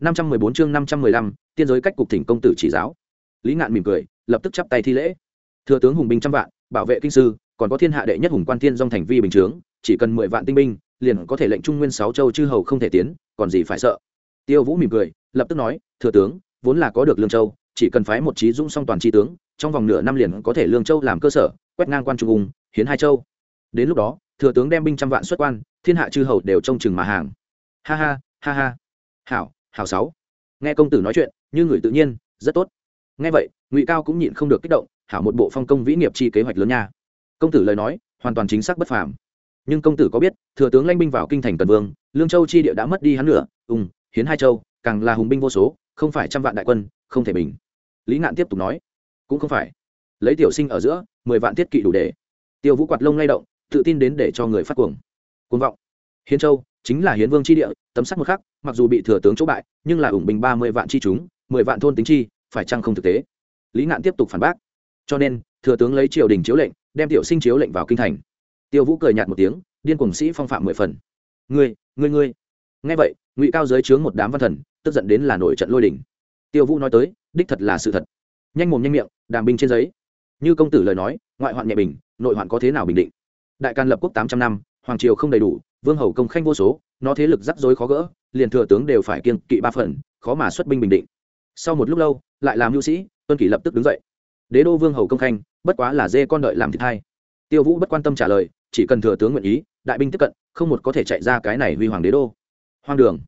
năm trăm mười bốn chương năm trăm mười lăm, tiên giới cách cục thỉnh công tử chỉ giáo. Lý ngạn mỉm cười, lập tức chắp tay thi lễ. Thừa tướng hùng binh trăm vạn, bảo vệ kinh sư, còn có thiên hạ đệ nhất hùng quan thiên dòng thành vi bình chướng, chỉ cần mười vạn tinh binh, liền có thể lệnh trung nguyên sáu châu chư hầu không thể tiến, còn gì phải sợ. Tiêu vũ mỉm cười, lập tức nói, thừa tướng, vốn là có được lương châu, chỉ cần phái một trí dũng song toàn chi tướng, trong vòng nửa năm liền có thể lương châu làm cơ sở, quét ngang quan trung ung hiến hai châu. Đến lúc đó, thừa tướng đem binh trăm vạn xuất quan, thiên hạ chư hầu đều trông chừng mà hàng. Ha ha ha ha. Hảo hảo sáu. Nghe công tử nói chuyện, như người tự nhiên, rất tốt. Nghe vậy, ngụy cao cũng nhịn không được kích động, hảo một bộ phong công vĩ nghiệp chi kế hoạch lớn nha. Công tử lời nói, hoàn toàn chính xác bất phàm. Nhưng công tử có biết, thừa tướng lanh binh vào kinh thành cần vương, lương châu chi địa đã mất đi hắn nửa. ung hiến hai châu, càng là hùng binh vô số, không phải trăm vạn đại quân, không thể bình. Lý ngạn tiếp tục nói, cũng không phải. Lấy tiểu sinh ở giữa, mười vạn thiết kỵ đủ để. Tiêu vũ quạt lông lay động, tự tin đến để cho người phát cuồng. Cuồng vọng. Hiến châu chính là hiến vương chi địa, tấm sắc một khắc, mặc dù bị thừa tướng chỗ bại, nhưng là ủng binh ba mươi vạn chi chúng, mười vạn thôn tính chi, phải chăng không thực tế? Lý ngạn tiếp tục phản bác. Cho nên, thừa tướng lấy triều đình chiếu lệnh, đem tiểu sinh chiếu lệnh vào kinh thành. Tiêu vũ cười nhạt một tiếng, điên cuồng sĩ phong phạm mười phần. Ngươi ngươi ngươi. Nghe vậy, ngụy cao giới chướng một đám văn thần, tức giận đến là nổi trận lôi đỉnh tiêu vũ nói tới, đích thật là sự thật. Nhanh mồm nhanh miệng, đàm binh trên giấy. Như công tử lời nói, ngoại hoạn nhẹ bình, nội hoạn có thế nào bình định? Đại can lập quốc tám trăm năm, hoàng triều không đầy đủ vương hầu công khanh vô số, nó thế lực rắc rối khó gỡ, liền thừa tướng đều phải kiên kỵ ba phần, khó mà xuất binh bình định. Sau một lúc lâu, lại làm hữu sĩ, tuân kỷ lập tức đứng dậy. Đế đô vương hầu công khanh, bất quá là dê con đợi làm thịt hay tiêu vũ bất quan tâm trả lời, chỉ cần thừa tướng nguyện ý, đại binh tiếp cận, không một có thể chạy ra cái này huy hoàng đế đô. Hoang đường.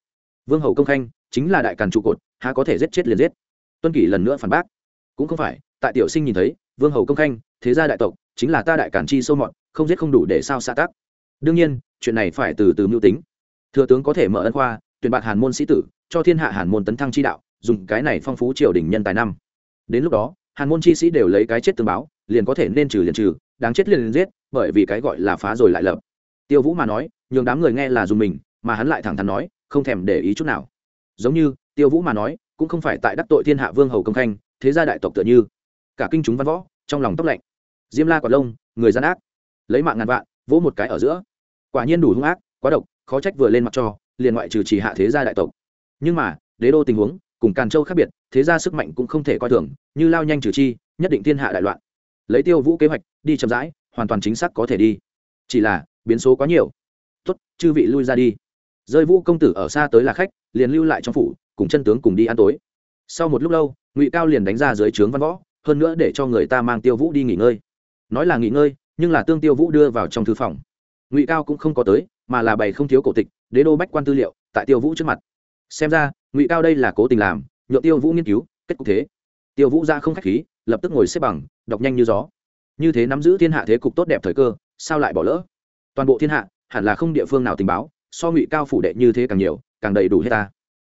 Vương hầu công khanh, chính là đại càn trụ cột, há có thể giết chết liền giết. Tuân kỷ lần nữa phản bác. Cũng không phải, tại tiểu sinh nhìn thấy, vương hầu công khanh, thế gia đại tộc, chính là ta đại càn chi sâu mọt, không giết không đủ để sao xã tác đương nhiên, chuyện này phải từ từ mưu tính. Thừa tướng có thể mở ân khoa, tuyển bạn hàn môn sĩ tử, cho thiên hạ hàn môn tấn thăng chi đạo, dùng cái này phong phú triều đình nhân tài năm. Đến lúc đó, hàn môn chi sĩ đều lấy cái chết tương báo, liền có thể nên trừ liền trừ, đáng chết liền liền giết, bởi vì cái gọi là phá rồi lại lập. Tiêu vũ mà nói, nhường đám người nghe là dùng mình, mà hắn lại thẳng thắn nói, không thèm để ý chút nào. Giống như, tiêu vũ mà nói, cũng không phải tại đắc tội thiên hạ vương hầu công khanh, thế gia đại tộc tựa như. Cả kinh chúng văn võ, trong lòng tóc lạnh. Diêm la quả lông, người gian ác. Lấy mạng ngàn vạn, vỗ một cái ở giữa quả nhiên đủ hung ác, quá độc, khó trách vừa lên mặt cho, liền ngoại trừ chỉ hạ thế gia đại tộc. Nhưng mà, đế đô tình huống, cùng càn châu khác biệt, thế gia sức mạnh cũng không thể coi thường, như lao nhanh trừ chi, nhất định thiên hạ đại loạn. Lấy tiêu vũ kế hoạch, đi chậm rãi, hoàn toàn chính xác có thể đi. Chỉ là, biến số quá nhiều. Tốt, chư vị lui ra đi. Rơi vũ công tử ở xa tới là khách, liền lưu lại trong phủ, cùng chân tướng cùng đi ăn tối. Sau một lúc lâu, ngụy cao liền đánh ra dưới trướng văn võ, hơn nữa để cho người ta mang tiêu vũ đi nghỉ ngơi. Nói là nghỉ ngơi, nhưng là tương tiêu vũ đưa vào trong thư phòng ngụy cao cũng không có tới, mà là bày không thiếu cổ tịch, đế đô bách quan tư liệu, tại tiêu vũ trước mặt. Xem ra, ngụy cao đây là cố tình làm, nhượng tiêu vũ nghiên cứu, kết cục thế. Tiêu vũ ra không k h á c h khí, lập tức ngồi xếp bằng, đọc nhanh như gió. Như thế nắm giữ thiên hạ thế cục tốt đẹp thời cơ, sao lại bỏ lỡ? Toàn bộ thiên hạ, hẳn là không địa phương nào tình báo, so ngụy cao phủ đệ như thế càng nhiều, càng đầy đủ hết ta.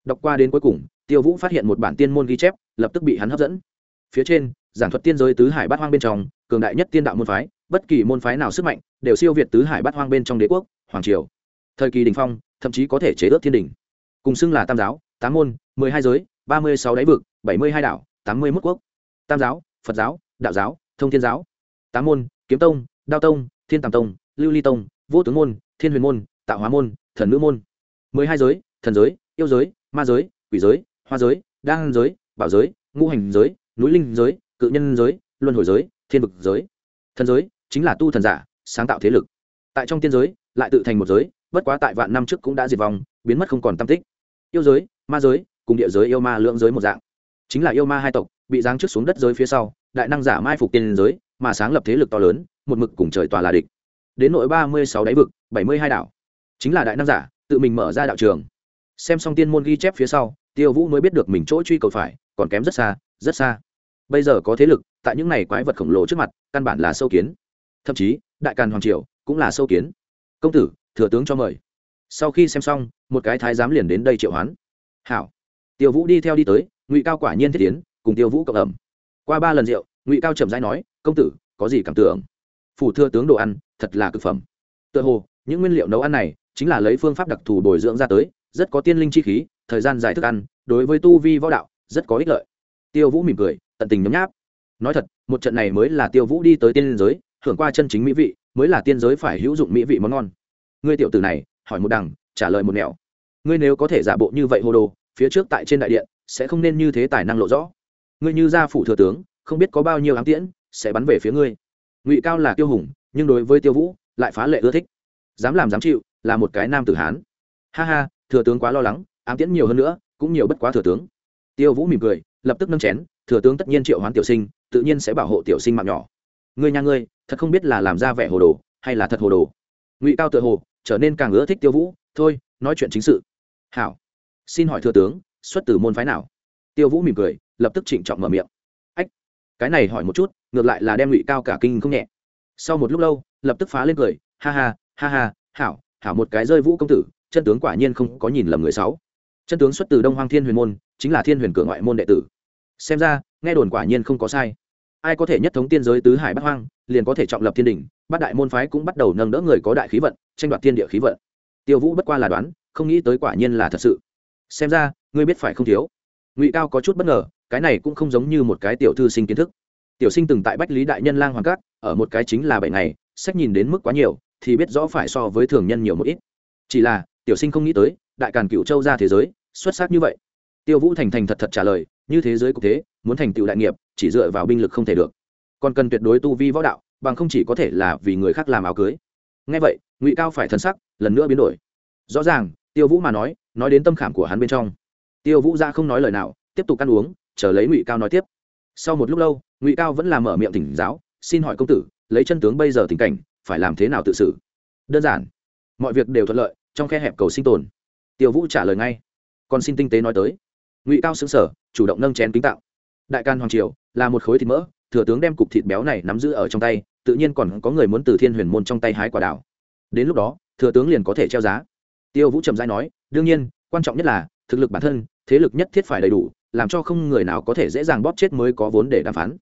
Đọc qua đến cuối cùng, tiêu vũ phát hiện một bản tiên môn ghi chép, lập tức bị hắn hấp dẫn. Phía trên, giảng thuật tiên giới tứ hải bát hoang bên trong, cường đại nhất tiên đạo môn phái bất kỳ môn phái nào sức mạnh đều siêu việt tứ hải bát hoang bên trong đế quốc, hoàng triều. Thời kỳ đình phong, thậm chí có thể chế ước thiên đình. Cùng xưng là tam giáo, tám môn, mười hai giới, ba mươi sáu đáy vực, bảy mươi hai đảo, tám mươi mốt quốc. Tam giáo, phật giáo, đạo giáo, thông thiên giáo. Tám môn, kiếm tông, đao tông, thiên tàm tông, lưu ly tông, vô tướng môn, thiên huyền môn, tạo hóa môn, thần nữ môn. mười hai giới, thần giới, yêu giới, ma giới, quỷ giới, hoa giới, đan giới, bảo giới, ngũ hành giới, núi linh giới, cự nhân giới, luân hồi giới, thiên vực giới. Thần giới chính là tu thần giả, sáng tạo thế lực. Tại trong tiên giới, lại tự thành một giới, bất quá tại vạn năm trước cũng đã diệt vong, biến mất không còn tam tích. Yêu giới, ma giới, cùng địa giới yêu ma lưỡng giới một dạng. Chính là yêu ma hai tộc, bị giáng trước xuống đất giới phía sau, đại năng giả mai phục tiên giới, mà sáng lập thế lực to lớn, một mực cùng trời tòa là địch. Đến nội ba mươi sáu đáy vực, bảy mươi hai đảo. Chính là đại năng giả, tự mình mở ra đạo trường. Xem xong tiên môn ghi chép phía sau, tiêu vũ mới biết được mình chỗ truy cầu phải, còn kém rất xa rất xa. Bây giờ có thế lực, tại những này quái vật khổng lồ trước mặt, căn bản là sâu kiến thậm chí đại càn hoàng triều cũng là sâu kiến. Công tử, thừa tướng cho mời. Sau khi xem xong, một cái thái giám liền đến đây triệu hoán. Hảo. Tiêu vũ đi theo đi tới, ngụy cao quả nhiên thiết tiến, cùng tiêu vũ cộng ẩm. Qua ba lần rượu, ngụy cao trầm rãi nói, công tử, có gì cảm tưởng? Phủ thừa tướng đồ ăn, thật là cực phẩm. Tựa hồ, những nguyên liệu nấu ăn này chính là lấy phương pháp đặc thù bồi dưỡng ra tới, rất có tiên linh chi khí, thời gian dài thức ăn, đối với tu vi võ đạo, rất có ích lợi. Tiêu vũ mỉm cười, tận tình nhấm nháp. Nói thật, một trận này mới là tiêu vũ đi tới tiên giới hưởng qua chân chính mỹ vị, mới là tiên giới phải hữu dụng mỹ vị món ngon. Ngươi tiểu tử này, hỏi một đằng, trả lời một nẻo. Ngươi nếu có thể giả bộ như vậy hồ đồ, phía trước tại trên đại điện, sẽ không nên như thế tài năng lộ rõ. Ngươi như gia phủ thừa tướng, không biết có bao nhiêu ám tiễn, sẽ bắn về phía ngươi. Ngụy cao là tiêu hùng, nhưng đối với tiêu vũ, lại phá lệ ưa thích. Dám làm dám chịu, là một cái nam tử hán. Ha ha, thừa tướng quá lo lắng, ám tiễn nhiều hơn nữa, cũng nhiều bất quá thừa tướng. Tiêu vũ mỉm cười, lập tức nâng chén, thừa tướng tất nhiên triệu hoán tiểu sinh, tự nhiên sẽ bảo hộ tiểu sinh mạng nhỏ. Ngươi nhà ngươi thật không biết là làm ra vẻ hồ đồ, hay là thật hồ đồ. Ngụy cao tự hồ, trở nên càng ưa thích tiêu vũ, thôi, nói chuyện chính sự. Hảo. Xin hỏi thừa tướng, xuất từ môn phái nào? Tiêu vũ mỉm cười, lập tức trịnh trọng mở miệng. Ách, cái này hỏi một chút, ngược lại là đem ngụy cao cả kinh không nhẹ. Sau một lúc lâu, lập tức phá lên cười, ha ha ha ha, hảo hảo một cái rơi vũ công tử, chân tướng quả nhiên không có nhìn lầm người sáu. Chân tướng xuất từ đông hoang thiên huyền môn, chính là thiên huyền cửa ngoại môn đệ tử. Xem ra, nghe đồn quả nhiên không có sai. Ai có thể nhất thống tiên giới tứ hải bắc hoang liền có thể trọng lập thiên đình, bát đại môn phái cũng bắt đầu nâng đỡ người có đại khí vận, tranh đoạt thiên địa khí vận. Tiêu vũ bất qua là đoán, không nghĩ tới quả nhiên là thật sự. Xem ra, ngươi biết phải không thiếu? Ngụy cao có chút bất ngờ, cái này cũng không giống như một cái tiểu thư sinh kiến thức. Tiểu sinh từng tại bách lý đại nhân lang hoàng cát, ở một cái chính là bảy ngày, sách nhìn đến mức quá nhiều, thì biết rõ phải so với thường nhân nhiều một ít. Chỉ là, tiểu sinh không nghĩ tới, đại càn cựu châu ra thế giới, xuất sắc như vậy. Tiêu vũ thành thành thật thật trả lời, như thế giới cục thế, muốn thành tựu đại nghiệp, chỉ dựa vào binh lực không thể được còn cần tuyệt đối tu vi võ đạo, bằng không chỉ có thể là vì người khác làm áo cưới. Ngay vậy, ngụy cao phải thân sắc lần nữa biến đổi. Rõ ràng, tiêu vũ mà nói nói đến tâm khảm của hắn bên trong. Tiêu vũ ra không nói lời nào, tiếp tục ăn uống, chờ lấy ngụy cao nói tiếp. Sau một lúc lâu, ngụy cao vẫn làm mở miệng thỉnh giáo, xin hỏi công tử, lấy chân tướng bây giờ tình cảnh, phải làm thế nào tự xử? Đơn giản, mọi việc đều thuận lợi, trong khe hẹp cầu sinh tồn. Tiêu vũ trả lời ngay. Còn xin tinh tế nói tới. Ngụy cao xứng sở chủ động nâng chén kính tạo. Đại can hoàng triều là một khối thịt mỡ thừa tướng đem cục thịt béo này nắm giữ ở trong tay, tự nhiên còn có người muốn từ thiên huyền môn trong tay hái quả đảo đến lúc đó, thừa tướng liền có thể treo giá. Tiêu vũ trầm giai nói, đương nhiên, quan trọng nhất là, thực lực bản thân, thế lực nhất thiết phải đầy đủ, làm cho không người nào có thể dễ dàng bóp chết mới có vốn để đàm phán.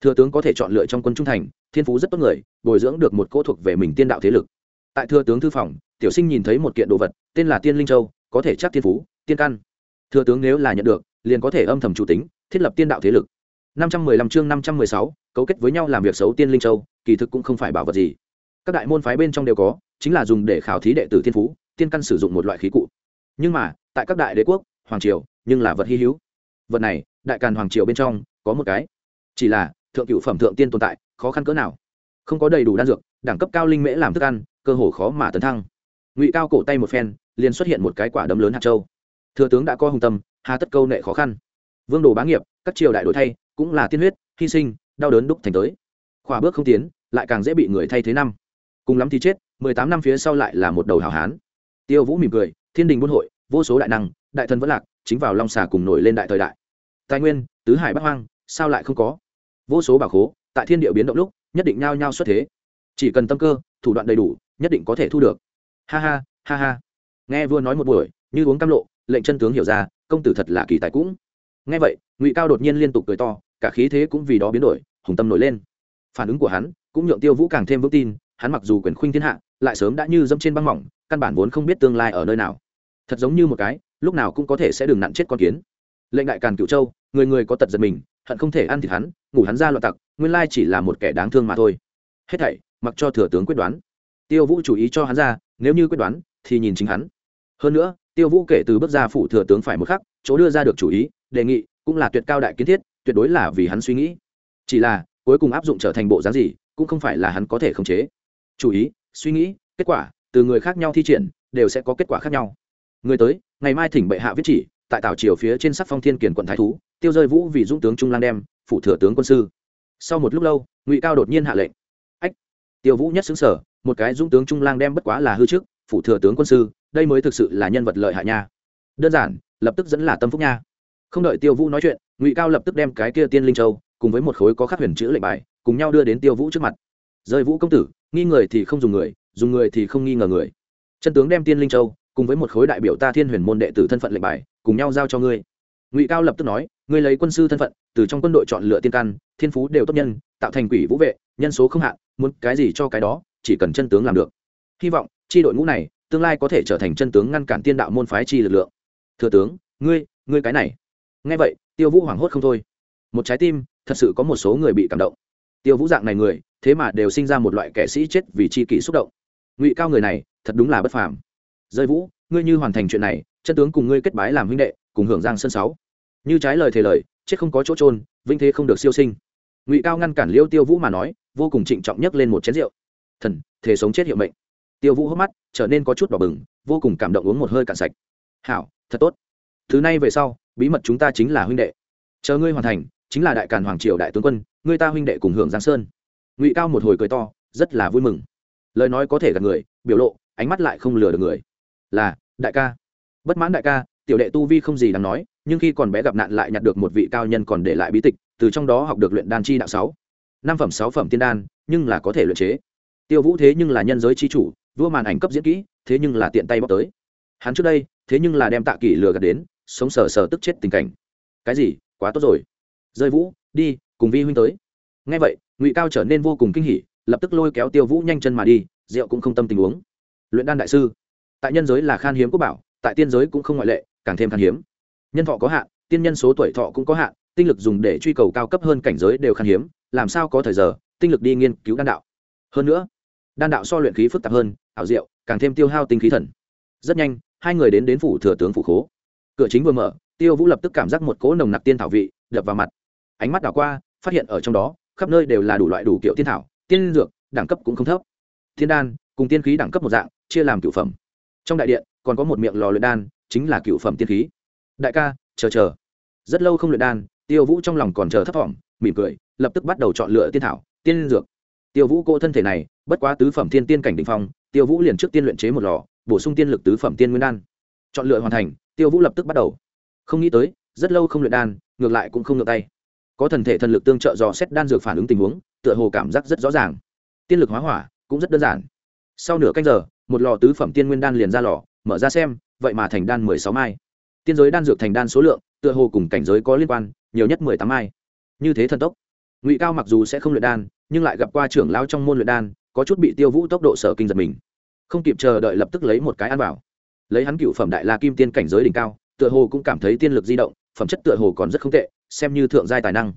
Thừa tướng có thể chọn lựa trong quân trung thành, thiên phú rất tốt người, bồi dưỡng được một cỗ thuộc về mình tiên đạo thế lực. Tại thừa tướng thư phòng, tiểu sinh nhìn thấy một kiện đồ vật, tên là tiên linh châu, có thể chắc thiên phú, tiên căn. Thừa tướng nếu là nhận được, liền có thể âm thầm chủ tính, thiết lập tiên đạo thế lực năm trăm mười lăm chương năm trăm mười sáu, cấu kết với nhau làm việc xấu tiên linh châu, kỳ thực cũng không phải bảo vật gì. Các đại môn phái bên trong đều có, chính là dùng để khảo thí đệ tử thiên phú, tiên căn sử dụng một loại khí cụ. Nhưng mà, tại các đại đế quốc, hoàng triều, nhưng là vật hi hữu. Vật này, đại càn hoàng triều bên trong, có một cái. Chỉ là, thượng cựu phẩm thượng tiên tồn tại, khó khăn cỡ nào. Không có đầy đủ đan dược, đẳng cấp cao linh mễ làm thức ăn, cơ hồ khó mà tấn thăng. Ngụy cao cổ tay một phen, liền xuất hiện một cái quả đấm lớn hạt châu. Thừa tướng đã có hùng tâm, hà tất câu nệ khó khăn. Vương đồ bá nghiệp, các triều đại đổi thay cũng là tiên huyết, hy sinh, đau đớn đúc thành tới. Khỏa bước không tiến, lại càng dễ bị người thay thế năm. Cùng lắm thì chết, mười tám năm phía sau lại là một đầu hào hán. Tiêu vũ mỉm cười, thiên đình buôn hội, vô số đại năng, đại thần vẫn lạc, chính vào long xà cùng nổi lên đại thời đại. Tài nguyên, tứ hải bắc hoang, sao lại không có? Vô số bảo khố, tại thiên địa biến động lúc, nhất định nhao nhao xuất thế. Chỉ cần tâm cơ, thủ đoạn đầy đủ, nhất định có thể thu được. Ha ha ha ha. Nghe vua nói một buổi, như uống cam lộ, lệnh chân tướng hiểu ra, công tử thật là kỳ tài cũng nghe vậy, ngụy cao đột nhiên liên tục cười to, cả khí thế cũng vì đó biến đổi, hùng tâm nổi lên. Phản ứng của hắn cũng nhượng tiêu vũ càng thêm vững tin, hắn mặc dù quyền khuynh thiên hạ, lại sớm đã như dẫm trên băng mỏng, căn bản vốn không biết tương lai ở nơi nào. Thật giống như một cái, lúc nào cũng có thể sẽ đừng nặn chết con kiến. Lệnh đại càn cựu châu, người người có tật giật mình, hận không thể ăn thịt hắn, ngủ hắn ra loạn tặc, nguyên lai chỉ là một kẻ đáng thương mà thôi. Hết thảy, mặc cho thừa tướng quyết đoán. Tiêu vũ chủ ý cho hắn ra, nếu như quyết đoán, thì nhìn chính hắn. Hơn nữa, tiêu vũ kể từ bước ra phủ thừa tướng phải một khắc, chỗ đưa ra được chủ ý đề nghị cũng là tuyệt cao đại kiến thiết, tuyệt đối là vì hắn suy nghĩ. Chỉ là, cuối cùng áp dụng trở thành bộ dáng gì, cũng không phải là hắn có thể khống chế. Chủ ý, suy nghĩ, kết quả, từ người khác nhau thi triển, đều sẽ có kết quả khác nhau. Người tới, ngày mai thỉnh bệ hạ viết chỉ, tại tảo triều phía trên sắc phong thiên kiển quận thái thú, tiêu rơi vũ vì dũng tướng trung lang đem phụ thừa tướng quân sư. Sau một lúc lâu, ngụy cao đột nhiên hạ lệnh. Ách, tiêu vũ nhất xứng sở, một cái dũng tướng trung lang đem bất quá là hư trước phụ thừa tướng quân sư, đây mới thực sự là nhân vật lợi hại nha. Đơn giản, lập tức dẫn là tâm phúc nha không đợi tiêu vũ nói chuyện, ngụy cao lập tức đem cái kia tiên linh châu cùng với một khối có khắc huyền chữ lệnh bài cùng nhau đưa đến tiêu vũ trước mặt. Rơi vũ công tử, nghi người thì không dùng người dùng người thì không nghi ngờ người. Chân tướng đem tiên linh châu cùng với một khối đại biểu ta thiên huyền môn đệ tử thân phận lệnh bài cùng nhau giao cho ngươi. Ngụy cao lập tức nói, ngươi lấy quân sư thân phận, từ trong quân đội chọn lựa tiên căn thiên phú đều tốt nhân, tạo thành quỷ vũ vệ, nhân số không hạn, muốn cái gì cho cái đó, chỉ cần chân tướng làm được. Hy vọng, chi đội ngũ này, tương lai có thể trở thành chân tướng ngăn cản tiên đạo môn phái chi lực lượng. Thừa tướng, ngươi ngươi cái này nghe vậy, tiêu vũ hoảng hốt không thôi. Một trái tim, thật sự có một số người bị cảm động. Tiêu vũ dạng này người, thế mà đều sinh ra một loại kẻ sĩ chết vì chi kỷ xúc động. Ngụy cao người này, thật đúng là bất phàm. Rơi vũ, ngươi như hoàn thành chuyện này, chân tướng cùng ngươi kết bái làm huynh đệ, cùng hưởng giang sân sáu. Như trái lời thề lời, chết không có chỗ trôn vinh thế không được siêu sinh. Ngụy cao ngăn cản liêu tiêu vũ mà nói, vô cùng trịnh trọng nhấc lên một chén rượu. Thần thể sống chết hiệu mệnh. Tiêu vũ hốc mắt, trở nên có chút đỏ bừng, vô cùng cảm động uống một hơi cạn sạch. Hảo, thật tốt. Thứ này về sau bí mật chúng ta chính là huynh đệ. Chờ ngươi hoàn thành, chính là đại càn hoàng triều đại tướng quân, ngươi ta huynh đệ cùng hưởng giang sơn. Ngụy cao một hồi cười to, rất là vui mừng. Lời nói có thể gặp người, biểu lộ, ánh mắt lại không lừa được người. Là, đại ca. Bất mãn đại ca, tiểu đệ tu vi không gì đáng nói, nhưng khi còn bé gặp nạn lại nhặt được một vị cao nhân còn để lại bí tịch, từ trong đó học được luyện đan chi đạo sáu. Năm phẩm, sáu phẩm tiên đan, nhưng là có thể luyện chế. Tiêu vũ thế nhưng là nhân giới chi chủ, vua màn ảnh cấp diễn kỹ, thế nhưng là tiện tay bóc tới. Hắn trước đây, thế nhưng là đem tạ kỷ lừa gạt đến sống sờ sờ tức chết tình cảnh. Cái gì? Quá tốt rồi. Rơi vũ, đi, cùng vi huynh tới. Ngay vậy, ngụy cao trở nên vô cùng kinh hỉ, lập tức lôi kéo tiêu vũ nhanh chân mà đi, rượu cũng không tâm tình uống. Luyện đan đại sư. Tại nhân giới là khan hiếm quốc bảo, tại tiên giới cũng không ngoại lệ, càng thêm khan hiếm. Nhân thọ có hạn, tiên nhân số tuổi thọ cũng có hạn, tinh lực dùng để truy cầu cao cấp hơn cảnh giới đều khan hiếm, làm sao có thời giờ, tinh lực đi nghiên cứu đan đạo. Hơn nữa, đan đạo so luyện khí phức tạp hơn, ảo diệu, càng thêm tiêu hao tinh khí thần. Rất nhanh, hai người đến đến phủ thừa tướng phủ khố cửa chính vừa mở, tiêu vũ lập tức cảm giác một cỗ nồng nặc tiên thảo vị đập vào mặt. Ánh mắt đảo qua, phát hiện ở trong đó, khắp nơi đều là đủ loại đủ kiểu tiên thảo, tiên dược, đẳng cấp cũng không thấp. Thiên đan cùng tiên khí đẳng cấp một dạng, chia làm cựu phẩm. Trong đại điện, còn có một miệng lò luyện đan, chính là cựu phẩm tiên khí. Đại ca, chờ chờ. Rất lâu không luyện đan, tiêu vũ trong lòng còn chờ thấp thỏm, mỉm cười, lập tức bắt đầu chọn lựa tiên thảo, tiên dược. Tiêu vũ cô thân thể này, bất quá tứ phẩm thiên tiên cảnh đ ỉ n h phong, tiêu vũ liền trước tiên luyện chế một lò, bổ sung tiên lực tứ phẩm tiên nguyên đan. Chọn lựa hoàn thành tiêu vũ lập tức bắt đầu. Không nghĩ tới, rất lâu không luyện đan, ngược lại cũng không ngược tay. Có thần thể thần lực tương trợ dò xét đan dược phản ứng tình huống, tựa hồ cảm giác rất rõ ràng. Tiên lực hóa hỏa, cũng rất đơn giản. Sau nửa canh giờ, một lò tứ phẩm tiên nguyên đan liền ra lò, mở ra xem, vậy mà thành đan mười sáu mai. Tiên giới đan dược thành đan số lượng, tựa hồ cùng cảnh giới có liên quan, nhiều nhất mười tám mai. Như thế thần tốc. Ngụy cao mặc dù sẽ không luyện đan, nhưng lại gặp qua trưởng lao trong môn luyện đan, có chút bị tiêu vũ tốc độ sở kinh giật mình. Không kịp chờ đợi lập tức lấy một cái ăn vào lấy hắn cựu phẩm đại la kim tiên cảnh giới đỉnh cao, tựa hồ cũng cảm thấy tiên lực di động, phẩm chất tựa hồ còn rất không tệ, xem như thượng giai tài năng.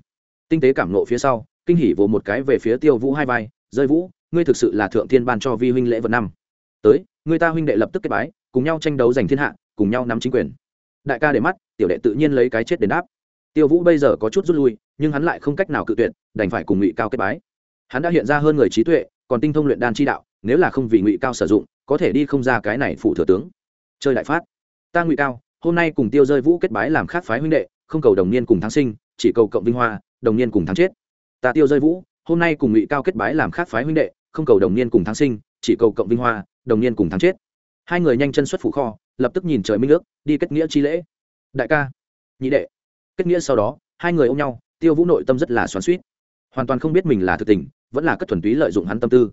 Tinh tế cảm nộ phía sau, kinh hỉ vỗ một cái về phía tiêu vũ hai vai, rơi vũ, ngươi thực sự là thượng thiên ban cho vi huynh lễ vật năm. Tới người ta huynh đệ lập tức kết bái, cùng nhau tranh đấu giành thiên hạ, cùng nhau nắm chính quyền. Đại ca để mắt, tiểu đệ tự nhiên lấy cái chết đền đáp. Tiêu vũ bây giờ có chút rút lui, nhưng hắn lại không cách nào cự tuyệt, đành phải cùng ngụy cao kết bái. Hắn đã hiện ra hơn người trí tuệ, còn tinh thông luyện đan chi đạo, nếu là không vì ngụy cao sử dụng, có thể đi không ra cái này phụ thừa tướng chơi đại phát. Ta ngụy cao, hôm nay cùng tiêu rơi vũ kết bái làm khác phái huynh đệ, không cầu đồng niên cùng thắng sinh, chỉ cầu cộng vinh hoa, đồng niên cùng thắng chết. Ta tiêu rơi vũ, hôm nay cùng ngụy cao kết bái làm khác phái huynh đệ, không cầu đồng niên cùng thắng sinh, chỉ cầu cộng vinh hoa, đồng niên cùng thắng chết. Hai người nhanh chân xuất phủ kho, lập tức nhìn trời minh nước, đi kết nghĩa chi lễ. Đại ca, nhị đệ. Kết nghĩa sau đó, hai người ôm nhau, tiêu vũ nội tâm rất là xoắn suýt hoàn toàn không biết mình là thực tình, vẫn là cất thuần túy lợi dụng hắn tâm tư.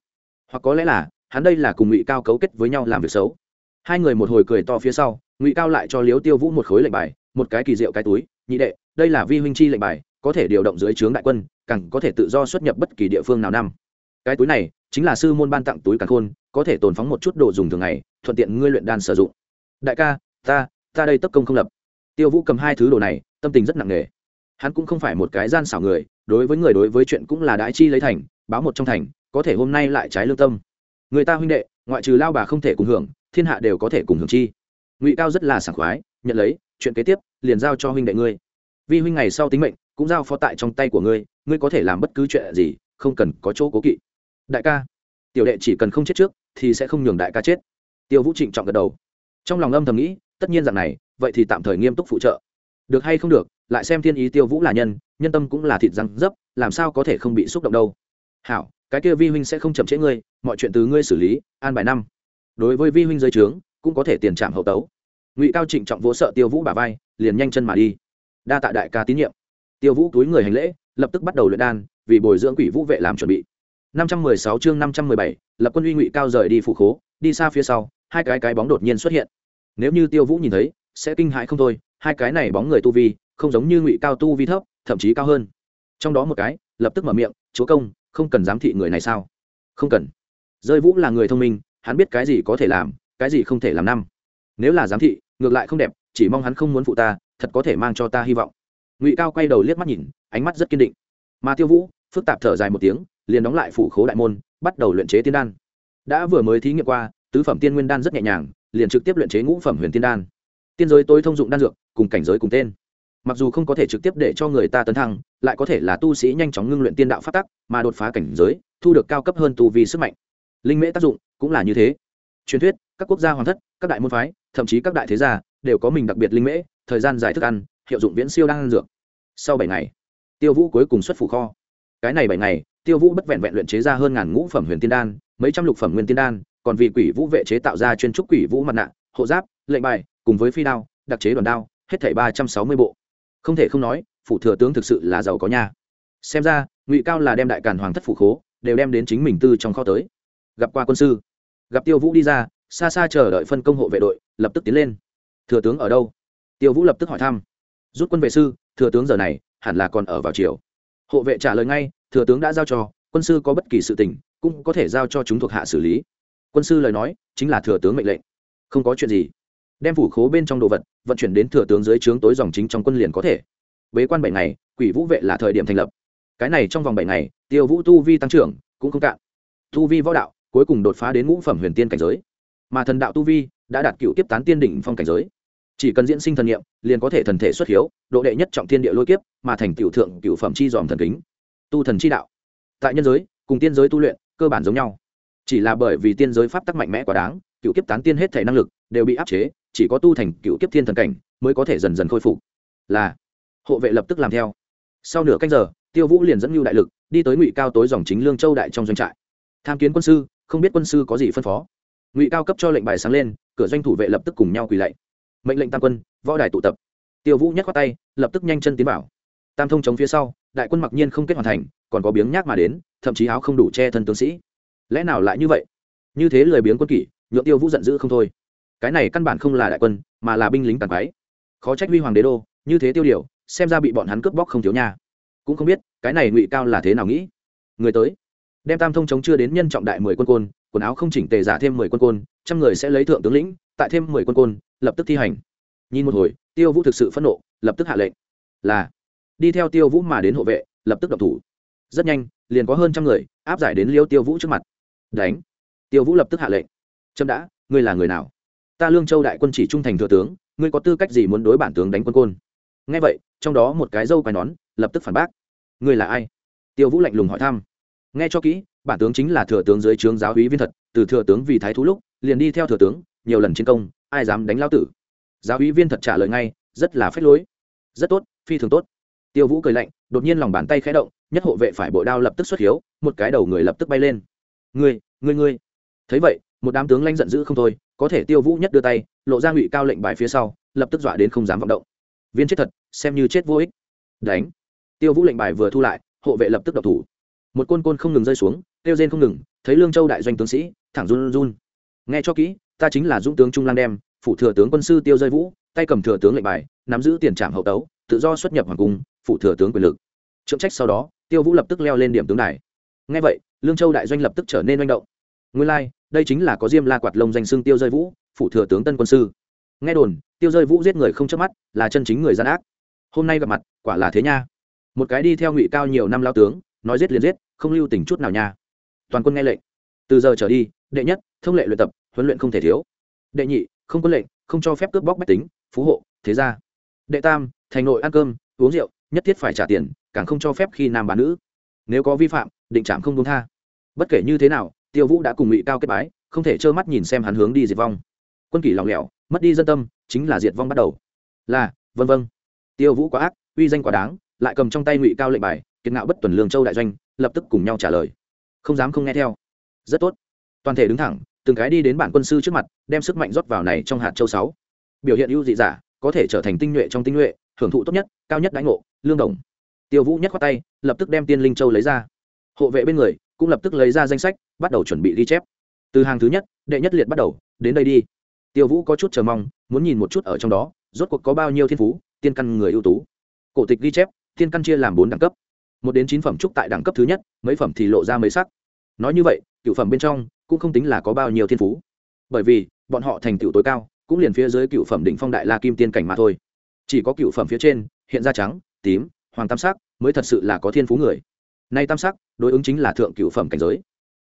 Hoặc có lẽ là, hắn đây là cùng ngụy cao cấu kết với nhau làm việc xấu hai người một hồi cười to phía sau, ngụy cao lại cho liếu tiêu vũ một khối lệnh bài, một cái kỳ diệu cái túi, nhị đệ, đây là vi huynh chi lệnh bài, có thể điều động dưới trướng đại quân, càng có thể tự do xuất nhập bất kỳ địa phương nào năm. Cái túi này chính là sư môn ban tặng túi càng khôn, có thể tồn phóng một chút đồ dùng thường ngày, thuận tiện ngươi luyện đan sử dụng. Đại ca, ta ta đây tất công không lập. Tiêu vũ cầm hai thứ đồ này, tâm tình rất nặng nề. Hắn cũng không phải một cái gian xảo người, đối với người đối với chuyện cũng là đãi chi lấy thành, báo một trong thành, có thể hôm nay lại trái lương tâm. Người ta huynh đệ, ngoại trừ lao bà không thể cùng hưởng thiên hạ đều có thể cùng hưởng chi. Ngụy cao rất là sảng khoái, nhận lấy, chuyện kế tiếp, liền giao cho huynh đệ ngươi. Vi huynh ngày sau tính mệnh, cũng giao phó tại trong tay của ngươi ngươi có thể làm bất cứ chuyện gì, không cần có chỗ cố kỵ. Đại ca, tiểu đệ chỉ cần không chết trước, thì sẽ không nhường đại ca chết. Tiêu vũ trịnh trọng gật đầu. Trong lòng âm thầm nghĩ, tất nhiên rằng này, vậy thì tạm thời nghiêm túc phụ trợ. Được hay không được, lại xem thiên ý tiêu vũ là nhân nhân tâm cũng là thịt răng dấp, làm sao có thể không bị xúc động đâu? Hảo, cái kia vi huynh sẽ không chậm trễ ngươi, mọi chuyện từ ngươi xử lý, an bài năm đối với vi huynh giới trướng cũng có thể tiền trạm hậu tấu. Ngụy cao trịnh trọng vỗ sợ tiêu vũ bà vai liền nhanh chân mà đi. Đa tạ đại ca tín nhiệm. Tiêu vũ túi người hành lễ lập tức bắt đầu luyện đan vì bồi dưỡng quỷ vũ vệ làm chuẩn bị. 516 chương 517, lập quân uy ngụy cao rời đi phụ khố đi xa phía sau hai cái cái bóng đột nhiên xuất hiện. Nếu như tiêu vũ nhìn thấy sẽ kinh hãi không thôi hai cái này bóng người tu vi không giống như ngụy cao tu vi thấp thậm chí cao hơn. Trong đó một cái lập tức mở miệng chúa công không cần giám thị người này sao? Không cần. Rơi vũ là người thông minh hắn biết cái gì có thể làm, cái gì không thể làm năm. Nếu là giám thị, ngược lại không đẹp, chỉ mong hắn không muốn phụ ta, thật có thể mang cho ta hy vọng. Ngụy cao quay đầu liếc mắt nhìn, ánh mắt rất kiên định. Mà tiêu vũ, phức tạp thở dài một tiếng, liền đóng lại phủ khố đại môn, bắt đầu luyện chế tiên đan. Đã vừa mới thí nghiệm qua, tứ phẩm tiên nguyên đan rất nhẹ nhàng, liền trực tiếp luyện chế ngũ phẩm huyền tiên đan. Tiên giới tối thông dụng đan dược, cùng cảnh giới cùng tên. Mặc dù không có thể trực tiếp để cho người ta tấn thăng, lại có thể là tu sĩ nhanh chóng ngưng luyện tiên đạo phát tắc, mà đột phá cảnh giới, thu được cao cấp hơn tu vì sức mạnh linh mễ tác dụng cũng là như thế. Truyền thuyết, các quốc gia hoàng thất, các đại môn phái, thậm chí các đại thế gia đều có mình đặc biệt linh mễ, thời gian dài thức ăn, hiệu dụng viễn siêu đang ăn dược. Sau bảy ngày, tiêu vũ cuối cùng xuất phủ kho. Cái này bảy ngày, tiêu vũ bất vẹn vẹn luyện chế ra hơn ngàn ngũ phẩm huyền tiên đan, mấy trăm lục phẩm nguyên tiên đan, còn vì quỷ vũ vệ chế tạo ra chuyên trúc quỷ vũ mặt nạ, hộ giáp, lệnh bài, cùng với phi đao, đặc chế đoàn đao, hết thảy ba trăm sáu mươi bộ. Không thể không nói, phủ thừa tướng thực sự là giàu có nhà. xem ra, ngụy cao là đem đại càn hoàng thất phủ khố, đều đem đến chính mình tư trong kho tới gặp qua quân sư. Gặp tiêu vũ đi ra, xa xa chờ đợi phân công hộ vệ đội, lập tức tiến lên. Thừa tướng ở đâu? Tiêu vũ lập tức hỏi thăm. Rút quân vệ sư, thừa tướng giờ này, hẳn là còn ở vào chiều hộ vệ trả lời ngay, thừa tướng đã giao cho, quân sư có bất kỳ sự tình, cũng có thể giao cho chúng thuộc hạ xử lý. Quân sư lời nói, chính là thừa tướng mệnh lệnh. Không có chuyện gì. Đem phủ khố bên trong đồ vật, vận chuyển đến thừa tướng dưới trướng tối dòng chính trong quân liền có thể. Bế quan bảy ngày, quỷ vũ vệ là thời điểm thành lập. Cái này trong vòng bảy ngày, tiêu vũ tu vi tăng trưởng, cũng không cạn. Tu vi võ đạo cuối cùng đột phá đến ngũ phẩm huyền tiên cảnh giới. Mà thần đạo tu vi đã đạt cựu kiếp tán tiên đỉnh phong cảnh giới. Chỉ cần diễn sinh thần nghiệm liền có thể thần thể xuất hiếu, độ đệ nhất trọng thiên địa lôi kiếp, mà thành cựu thượng, cựu phẩm chi dòm thần kính. Tu thần chi đạo. Tại nhân giới, cùng tiên giới tu luyện, cơ bản giống nhau. Chỉ là bởi vì tiên giới pháp tắc mạnh mẽ quá đáng, cựu kiếp tán tiên hết thể năng lực đều bị áp chế, chỉ có tu thành cựu kiếp thiên thần cảnh mới có thể dần dần khôi phục. Là, hộ vệ lập tức làm theo. Sau nửa canh giờ, tiêu vũ liền dẫn lưu đại lực đi tới ngụy cao tối dòng chính lương châu đại trong doanh trại. Tham kiến quân sư không biết quân sư có gì phân phó. Ngụy cao cấp cho lệnh bài sáng lên cửa doanh thủ vệ lập tức cùng nhau quỳ lạy. Mệnh lệnh tam quân võ đài tụ tập. Tiêu vũ nhắc qua tay lập tức nhanh chân tiến bảo, tam thông chống phía sau đại quân mặc nhiên không kết hoàn thành còn có biếng nhác mà đến thậm chí áo không đủ che thân tướng sĩ. Lẽ nào lại như vậy? Như thế lười biếng quân kỷ nhượng tiêu vũ giận dữ không thôi. Cái này căn bản không là đại quân mà là binh lính tàn quái. Khó trách huy hoàng đế đô như thế tiêu điều xem ra bị bọn hắn cướp bóc không thiếu nhà cũng không biết cái này ngụy cao là thế nào nghĩ. Người tới đem tam thông chống chưa đến nhân trọng đại mười quân côn, quần áo không chỉnh tề giả thêm mười quân côn, trăm người sẽ lấy thượng tướng lĩnh, tại thêm mười quân côn, lập tức thi hành. Nhìn một hồi, tiêu vũ thực sự phẫn nộ, lập tức hạ lệnh. Là, đi theo tiêu vũ mà đến hộ vệ, lập tức đập thủ. Rất nhanh, liền có hơn trăm người, áp giải đến liêu tiêu vũ trước mặt. Đánh. Tiêu vũ lập tức hạ lệnh. Trâm đã, ngươi là người nào? Ta lương châu đại quân chỉ trung thành thừa tướng, ngươi có tư cách gì muốn đối bản tướng đánh quân côn? Ngay vậy, trong đó một cái dâu quai nón, lập tức phản bác. Ngươi là ai? Tiêu vũ lạnh lùng hỏi thăm nghe cho kỹ, bản tướng chính là thừa tướng dưới trướng giáo hí viên thật, từ thừa tướng vì thái thú lúc, liền đi theo thừa tướng, nhiều lần chiến công, ai dám đánh lao tử. Giáo hí viên thật trả lời ngay, rất là phách lối. Rất tốt, phi thường tốt. Tiêu vũ cười lạnh, đột nhiên lòng bàn tay khẽ động, nhất hộ vệ phải bội đao lập tức xuất hiếu, một cái đầu người lập tức bay lên. Ngươi ngươi ngươi. Thấy vậy, một đám tướng lanh giận dữ không thôi, có thể tiêu vũ nhất đưa tay, lộ ra ngụy cao lệnh bài phía sau, lập tức dọa đến không dám vọng động. Viên chết thật, xem như chết vô ích. Đánh. Tiêu vũ lệnh bài vừa thu lại, hộ vệ lập tức độc thủ một côn côn không ngừng rơi xuống tiêu rên không ngừng thấy lương châu đại doanh tướng sĩ thẳng run run. Nghe cho kỹ ta chính là dũng tướng trung lang đem phủ thừa tướng quân sư tiêu rơi vũ tay cầm thừa tướng lệnh bài nắm giữ tiền trạm hậu tấu tự do xuất nhập hoàng cung phủ thừa tướng quyền lực. Trượng trách sau đó tiêu vũ lập tức leo lên điểm tướng đài. Nghe vậy lương châu đại doanh lập tức trở nên manh động. Nguyên lai、like, đây chính là có diêm la quạt lông danh xưng tiêu rơi vũ phủ thừa tướng tân quân sư. Nghe đồn tiêu rơi vũ giết người không chớp mắt là chân chính người gian ác. Hôm nay gặp mặt quả là thế nha. Một cái đi theo ngụy cao nhiều năm lao tướng nói giết liền giết, không lưu tình chút nào nha. Toàn quân nghe lệnh. Từ giờ trở đi, đệ nhất, thông lệ luyện tập, huấn luyện không thể thiếu. Đệ nhị, không có lệnh, không cho phép cướp bóc bách tính, phú hộ, thế gia. Đệ tam, thành nội ăn cơm, uống rượu, nhất thiết phải trả tiền, càng không cho phép khi nam bán nữ. Nếu có vi phạm, định trạm không công tha. Bất kể như thế nào, tiêu vũ đã cùng ngụy cao kết bái, không thể trơ mắt nhìn xem hắn hướng đi diệt vong. Quân kỷ lòng lẻo, mất đi dân tâm, chính là diệt vong bắt đầu. Là, vân vân. Tiêu vũ quá ác, uy danh quá đáng, lại cầm trong tay ngụy cao lệnh bài kiệt ngạo bất tuần lương châu đại doanh, lập tức cùng nhau trả lời. Không dám không nghe theo. Rất tốt. Toàn thể đứng thẳng, từng cái đi đến bản quân sư trước mặt, đem sức mạnh rót vào này trong hạt châu sáu. Biểu hiện ưu dị giả, có thể trở thành tinh nhuệ trong tinh nhuệ, hưởng thụ tốt nhất, cao nhất đánh ngộ, lương đồng. Tiêu vũ nhất khoát tay, lập tức đem tiên linh châu lấy ra. Hộ vệ bên người cũng lập tức lấy ra danh sách, bắt đầu chuẩn bị ghi chép. Từ hàng thứ nhất, đệ nhất liệt bắt đầu, đến đây đi. Tiêu vũ có chút chờ mong, muốn nhìn một chút ở trong đó, rốt cuộc có bao nhiêu thiên phú, tiên căn người ưu tú. Cổ tịch ghi chép, tiên căn chia làm bốn đẳng cấp một đến chín phẩm trúc tại đẳng cấp thứ nhất, mấy phẩm thì lộ ra mấy sắc. Nói như vậy cựu phẩm bên trong cũng không tính là có bao nhiêu thiên phú. Bởi vì, bọn họ thành tựu tối cao, cũng liền phía dưới cựu phẩm đỉnh phong đại la kim tiên cảnh mà thôi. Chỉ có cựu phẩm phía trên, hiện ra trắng, tím, hoàng tam sắc mới thật sự là có thiên phú người. Nay tam sắc đối ứng chính là thượng cựu phẩm cảnh giới.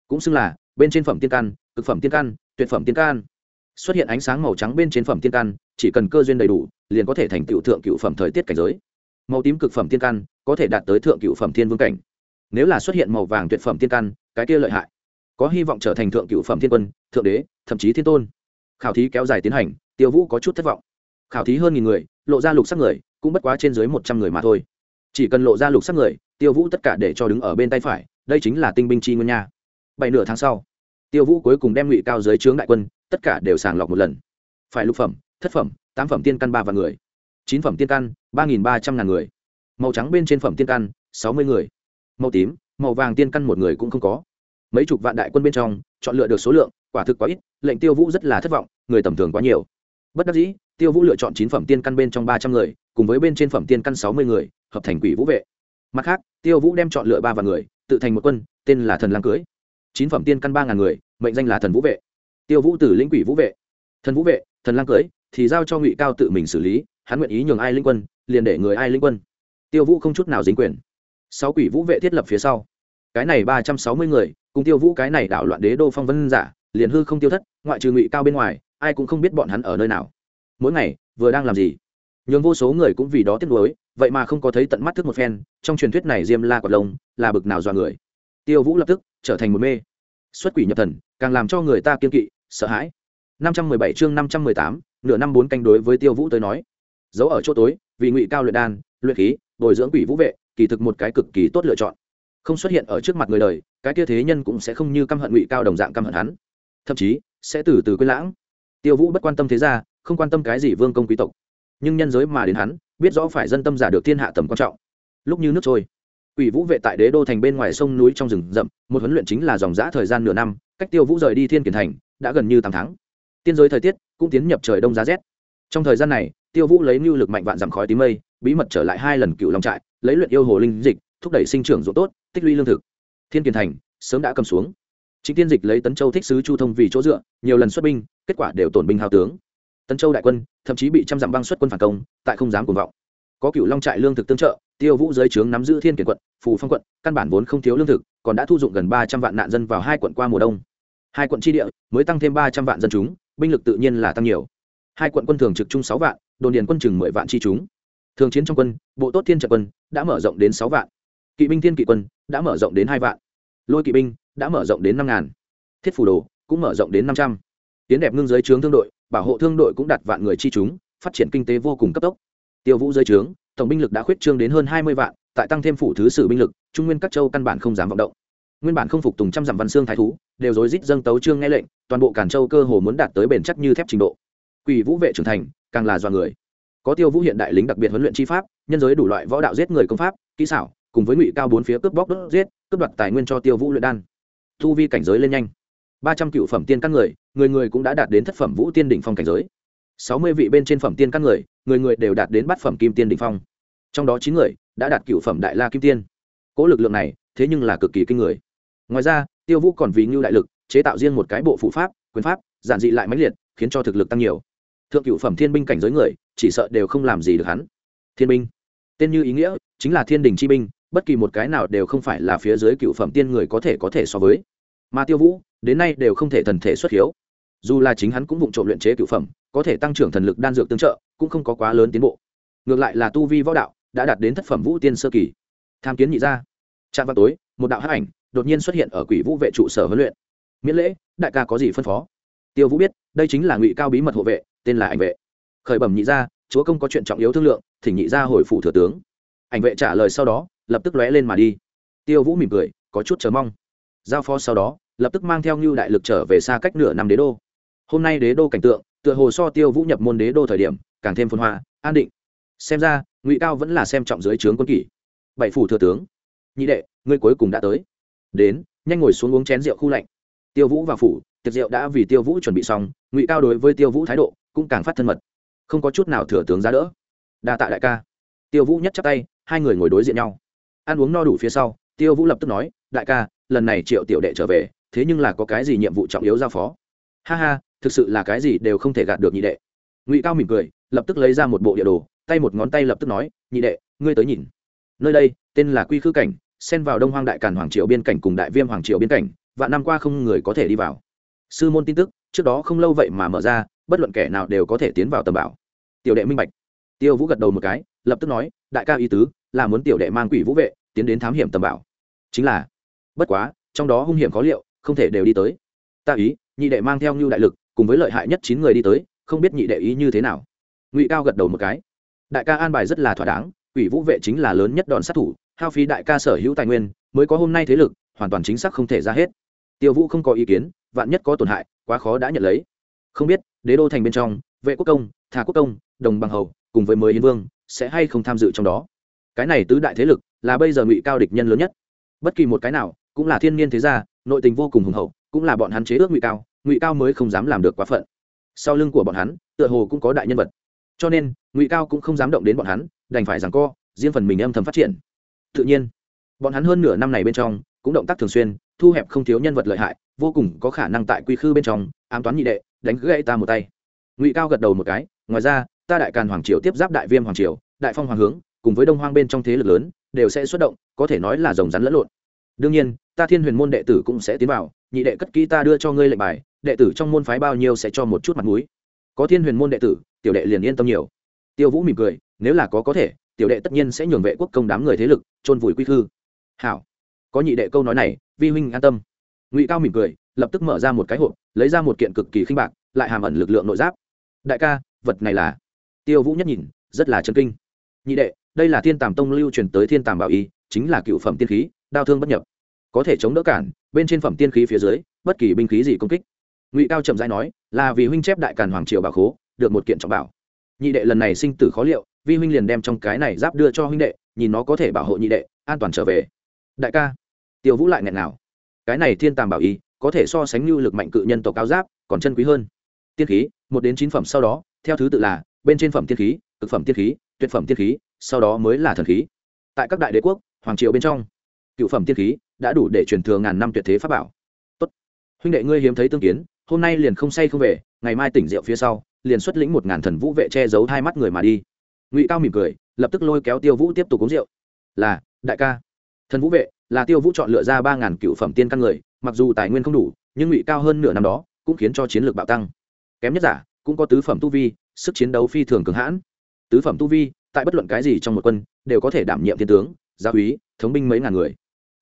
Cũng xưng là bên trên phẩm tiên căn cực phẩm tiên căn tuyệt phẩm tiên căn xuất hiện ánh sáng màu trắng bên trên phẩm tiên căn chỉ cần cơ duyên đầy đủ, liền có thể thành tựu thượng cựu phẩm thời tiết cảnh giới. Màu tím cực phẩm tiên căn có thể đạt tới thượng cựu phẩm thiên vương cảnh. Nếu là xuất hiện màu vàng tuyệt phẩm tiên căn, cái kia lợi hại. Có hy vọng trở thành thượng cựu phẩm thiên quân, thượng đế, thậm chí thiên tôn. Khảo thí kéo dài tiến hành, tiêu vũ có chút thất vọng. Khảo thí hơn nghìn người, lộ ra lục sắc người, cũng bất quá trên dưới một trăm người mà thôi. Chỉ cần lộ ra lục sắc người, tiêu vũ tất cả để cho đứng ở bên tay phải, đây chính là tinh binh chi nguyên nha. Bảy nửa tháng sau, tiêu vũ cuối cùng đem ngụy cao dưới trướng đại quân, tất cả đều sàng lọc một lần. Phải lục phẩm, thất phẩm, tám phẩm tiên căn ba vạn người. Chín phẩm tiên căn, ba nghìn ba trăm ngàn người màu trắng bên trên phẩm tiên căn, sáu mươi người. Màu tím, màu vàng tiên căn một người cũng không có. Mấy chục vạn đại quân bên trong, chọn lựa được số lượng, quả thực quá ít, lệnh tiêu vũ rất là thất vọng, người tầm thường quá nhiều. Bất đắc dĩ, tiêu vũ lựa chọn chín phẩm tiên căn bên trong ba trăm người, cùng với bên trên phẩm tiên căn sáu mươi người, hợp thành quỷ vũ vệ. Mặt khác, tiêu vũ đem chọn lựa ba vạn người, tự thành một quân, tên là thần lang cưới. Chín phẩm tiên căn ba ngàn người, mệnh danh là thần vũ vệ. Tiêu vũ tử lĩnh quỷ vũ vệ. Thần vũ vệ, thần lang cưới, thì giao cho ngụy cao tự mình xử lý, hắn nguyện ý nhường ai linh quân, liền để người ai linh quân tiêu vũ không chút nào dính quyền. Sáu quỷ vũ vệ thiết lập phía sau. Cái này ba trăm sáu mươi người, cùng tiêu vũ cái này đảo loạn đế đô phong vân giả, liền hư không tiêu thất, ngoại trừ ngụy cao bên ngoài, ai cũng không biết bọn hắn ở nơi nào. Mỗi ngày, vừa đang làm gì? Nhường vô số người cũng vì đó tiếc nuối, vậy mà không có thấy tận mắt thức một phen, trong truyền thuyết này diêm la quạt lông là bực nào dọa người. Tiêu vũ lập tức trở thành một mê. Xuất quỷ nhập thần, càng làm cho người ta kiên kỵ, sợ hãi. Năm trăm mười bảy chương năm trăm mười tám, nửa năm bốn canh đối với tiêu vũ tới nói. Giấu ở chỗ tối, vì ngụy cao luyện đan, luyện khí bồi dưỡng quỷ vũ vệ, kỳ thực một cái cực kỳ tốt lựa chọn. Không xuất hiện ở trước mặt người đời, cái kia thế nhân cũng sẽ không như căm hận ngụy cao đồng dạng căm hận hắn. Thậm chí, sẽ từ từ quên lãng. Tiêu vũ bất quan tâm thế ra không quan tâm cái gì vương công quý tộc. Nhưng nhân giới mà đến hắn, biết rõ phải dân tâm giả được thiên hạ tầm quan trọng. Lúc như nước trôi, quỷ vũ vệ tại đế đô thành bên ngoài sông núi trong rừng rậm, một huấn luyện chính là dòng giã thời gian nửa năm, cách tiêu vũ rời đi thiên kiển thành, đã gần như tám tháng. Tiên giới thời tiết cũng tiến nhập trời đông giá rét. Trong thời gian này, tiêu vũ lấy mưu lực mạnh vạn giảm khói tím mây bí mật trở lại hai lần cựu long trại, lấy luyện yêu hồ linh dịch, thúc đẩy sinh trưởng ruộng tốt, tích lũy lương thực. Thiên kiền thành, sớm đã cầm xuống. Chính tiên dịch lấy tấn châu thích sứ chu thông vì chỗ dựa, nhiều lần xuất binh, kết quả đều tổn binh hào tướng. Tấn châu đại quân, thậm chí bị trăm dặm băng xuất quân phản công, tại không dám cuồng vọng. Có cựu long trại lương thực tương trợ, tiêu vũ giới trướng nắm giữ thiên kiển quận, phù phong quận, căn bản vốn không thiếu lương thực, còn đã thu dụng gần ba trăm vạn nạn dân vào hai quận qua mùa đông. Hai quận tri địa, mới tăng thêm ba trăm vạn dân chúng, binh lực tự nhiên là tăng nhiều. Hai quận quân thường trực trung sáu vạn, đồn điền quân chừng mười vạn chi chúng thường chiến trong quân, bộ tốt thiên trận quân, đã mở rộng đến sáu vạn. Kỵ binh thiên kỵ quân, đã mở rộng đến hai vạn. Lôi kỵ binh, đã mở rộng đến năm ngàn. Thiết phủ đồ, cũng mở rộng đến năm trăm. Tiến đẹp ngưng giới trướng thương đội, bảo hộ thương đội cũng đạt vạn người chi chúng, phát triển kinh tế vô cùng cấp tốc. Tiêu vũ giới trướng, tổng binh lực đã khuyết trương đến hơn hai mươi vạn, tại tăng thêm phủ thứ sử binh lực, trung nguyên các châu căn bản không dám vọng động. Nguyên bản không phục tùng trăm dặm văn xương thái thú, đều rối rít dâng tấu trương nghe lệnh, toàn bộ cản châu cơ hồ muốn đạt tới bền chắc như thép trình độ. Quỷ vũ vệ trưởng thành, càng là do người có tiêu vũ hiện đại lính đặc biệt huấn luyện chi pháp, nhân giới đủ loại võ đạo giết người công pháp, kỹ xảo, cùng với ngụy cao bốn phía cướp bóc đốt giết, cướp đoạt tài nguyên cho tiêu vũ luyện đan. Thu vi cảnh giới lên nhanh. Ba trăm cựu phẩm tiên căn người người người cũng đã đạt đến thất phẩm vũ tiên đỉnh phong cảnh giới. Sáu mươi vị bên trên phẩm tiên căn người người người đều đạt đến bát phẩm kim tiên đỉnh phong. Trong đó chín người đã đạt cựu phẩm đại la kim tiên. Cỗ lực lượng này, thế nhưng là cực kỳ kinh người. Ngoài ra, tiêu vũ còn vì ngưu đại lực, chế tạo riêng một cái bộ phụ pháp, quyền pháp, giản dị lại mãnh liệt, khiến cho thực lực tăng nhiều thượng cựu phẩm thiên binh cảnh giới người, chỉ sợ đều không làm gì được hắn. Thiên binh. Tên như ý nghĩa, chính là thiên đình chi binh, bất kỳ một cái nào đều không phải là phía dưới cựu phẩm tiên người có thể có thể so với. Mà tiêu vũ, đến nay đều không thể thần thể xuất hiếu. Dù là chính hắn cũng vụng trộm luyện chế cựu phẩm, có thể tăng trưởng thần lực đan dược tương trợ, cũng không có quá lớn tiến bộ. Ngược lại là tu vi võ đạo, đã đạt đến thất phẩm vũ tiên sơ kỳ. Tham kiến nhị ra trạm vào tối, một đạo hắc ảnh, đột nhiên xuất hiện ở quỷ vũ vệ trụ sở huấn luyện. Miễn lễ, đại ca có gì phân phó? Tiêu vũ biết, đây chính là ngụy cao bí mật hộ vệ tên là ảnh vệ. Khởi bẩm nhị gia, chúa công có chuyện trọng yếu thương lượng, thỉnh nhị gia hồi phủ thừa tướng. Ảnh vệ trả lời sau đó, lập tức lóe lên mà đi. Tiêu vũ mỉm cười, có chút chờ mong. Giao phó sau đó, lập tức mang theo ngưu đại lực trở về xa cách nửa năm đế đô. Hôm nay đế đô cảnh tượng, tựa hồ so tiêu vũ nhập môn đế đô thời điểm, càng thêm phân hoa, an định. Xem ra, ngụy cao vẫn là xem trọng dưới trướng quân kỷ. Bảy phủ thừa tướng. Nhị đệ, ngươi cuối cùng đã tới. Đến, nhanh ngồi xuống uống chén rượu khu lạnh. Tiêu vũ và phủ tiệc rượu đã vì tiêu vũ chuẩn bị xong, ngụy cao đối với tiêu vũ thái độ cũng càng phát thân mật. Không có chút nào thừa tướng ra đỡ. Đa tạ đại ca. Tiêu vũ nhất chắp tay, hai người ngồi đối diện nhau. Ăn uống no đủ phía sau, tiêu vũ lập tức nói, đại ca, lần này triệu tiểu đệ trở về, thế nhưng là có cái gì nhiệm vụ trọng yếu giao phó? Ha ha, thực sự là cái gì đều không thể gạt được nhị đệ. Ngụy cao mỉm cười, lập tức lấy ra một bộ địa đồ, tay một ngón tay lập tức nói, nhị đệ, ngươi tới nhìn. Nơi đây, tên là quy khư cảnh, xen vào đông hoang đại càn hoàng triều biên cảnh cùng đại viêm hoàng triều biên cảnh và năm qua không người có thể đi vào sư môn tin tức, trước đó không lâu vậy mà mở ra, bất luận kẻ nào đều có thể tiến vào tầm bảo. Tiểu đệ minh bạch. Tiêu vũ gật đầu một cái, lập tức nói, đại ca ý tứ, là muốn tiểu đệ mang quỷ vũ vệ, tiến đến thám hiểm tầm bảo. Chính là, bất quá, trong đó hung hiểm khó liệu, không thể đều đi tới. Ta ý, nhị đệ mang theo như đại lực, cùng với lợi hại nhất chín người đi tới, không biết nhị đệ ý như thế nào. Ngụy cao gật đầu một cái. Đại ca an bài rất là thỏa đáng, quỷ vũ vệ chính là lớn nhất đòn sát thủ, hao phí đại ca sở hữu tài nguyên, mới có hôm nay thế lực, hoàn toàn chính xác không thể ra hết. Tiêu vũ không có ý kiến vạn nhất có tổn hại, quá khó đã nhận lấy. Không biết, đế đô thành bên trong, vệ quốc công thà quốc công, đồng bằng hầu, cùng với mới hiến vương, sẽ hay không tham dự trong đó? Cái này tứ đại thế lực, là bây giờ ngụy cao địch nhân lớn nhất. Bất kỳ một cái nào, cũng là thiên nhiên thế gia, nội tình vô cùng hùng hậu, cũng là bọn hắn chế ước ngụy cao ngụy cao mới không dám làm được quá phận. Sau lưng của bọn hắn, tựa hồ cũng có đại nhân vật. Cho nên, ngụy cao cũng không dám động đến bọn hắn, đành phải rằng co, riêng phần mình âm thầm phát triển. Tự nhiên, bọn hắn hơn nửa năm này bên trong, cũng động tác thường xuyên thu hẹp không thiếu nhân vật lợi hại, vô cùng có khả năng tại quy khư bên trong, ám toán nhị đệ, đánh gãy ta một tay. Ngụy cao gật đầu một cái, ngoài ra, ta đại càn hoàng triều tiếp giáp đại viêm hoàng triều, đại phong hoàng hướng, cùng với đông hoang bên trong thế lực lớn, đều sẽ xuất động, có thể nói là rồng rắn lẫn lộn. Đương nhiên, ta thiên huyền môn đệ tử cũng sẽ tiến vào, nhị đệ cất kỹ ta đưa cho ngươi lệnh bài, đệ tử trong môn phái bao nhiêu sẽ cho một chút mặt mũi. Có thiên huyền môn đệ tử, tiểu đệ liền yên tâm nhiều. Tiêu vũ mỉm cười, nếu là có có thể, tiểu đệ tất nhiên sẽ nhường vệ quốc công đám người thế lực, chôn vùi quy khư. Hảo có nhị đệ câu nói này, vi huynh an tâm. Ngụy cao mỉm cười, lập tức mở ra một cái hộp, lấy ra một kiện cực kỳ khinh bạc, lại hàm ẩn lực lượng nội giáp. Đại ca, vật này là tiêu vũ nhất nhìn, rất là chân kinh. Nhị đệ, đây là thiên tàm tông lưu truyền tới thiên tàm bảo y, chính là cựu phẩm tiên khí, đao thương bất nhập. Có thể chống đỡ cản, bên trên phẩm tiên khí phía dưới, bất kỳ binh khí gì công kích. Ngụy cao chậm rãi nói, là vì huynh chép đại càn hoàng triều bảo khố, được một kiện trọng bảo. Nhị đệ lần này sinh tử khó liệu, vi huynh liền đem trong cái này giáp đưa cho huynh đệ, nhìn nó có thể bảo hộ nhị đệ, an toàn trở về đại ca. Tiêu vũ lại nghẹn nào. Cái này thiên tàm bảo y, có thể so sánh như lực mạnh cự nhân tộc cao giáp, còn chân quý hơn. Tiên khí, một đến chín phẩm sau đó, theo thứ tự là, bên trên phẩm tiên khí, cực phẩm tiên khí, tuyệt phẩm tiên khí, sau đó mới là thần khí. Tại các đại đế quốc, hoàng triều bên trong, cựu phẩm tiên khí đã đủ để truyền thừa ngàn năm tuyệt thế pháp bảo. Tốt. Huynh đệ ngươi hiếm thấy tương kiến, hôm nay liền không say không về, ngày mai tỉnh rượu phía sau, liền xuất lĩnh một ngàn thần vũ vệ che giấu hai mắt người mà đi. Ngụy cao mỉm cười, lập tức lôi kéo tiêu vũ tiếp tục uống rượu. Là, đại ca thần vũ vệ, là tiêu vũ chọn lựa ra ba ngàn cựu phẩm tiên căn người, mặc dù tài nguyên không đủ, nhưng ngụy cao hơn nửa năm đó, cũng khiến cho chiến lược bạo tăng. Kém nhất giả, cũng có tứ phẩm tu vi, sức chiến đấu phi thường cường hãn. Tứ phẩm tu vi, tại bất luận cái gì trong một quân, đều có thể đảm nhiệm thiên tướng, gia úy, thống binh mấy ngàn người.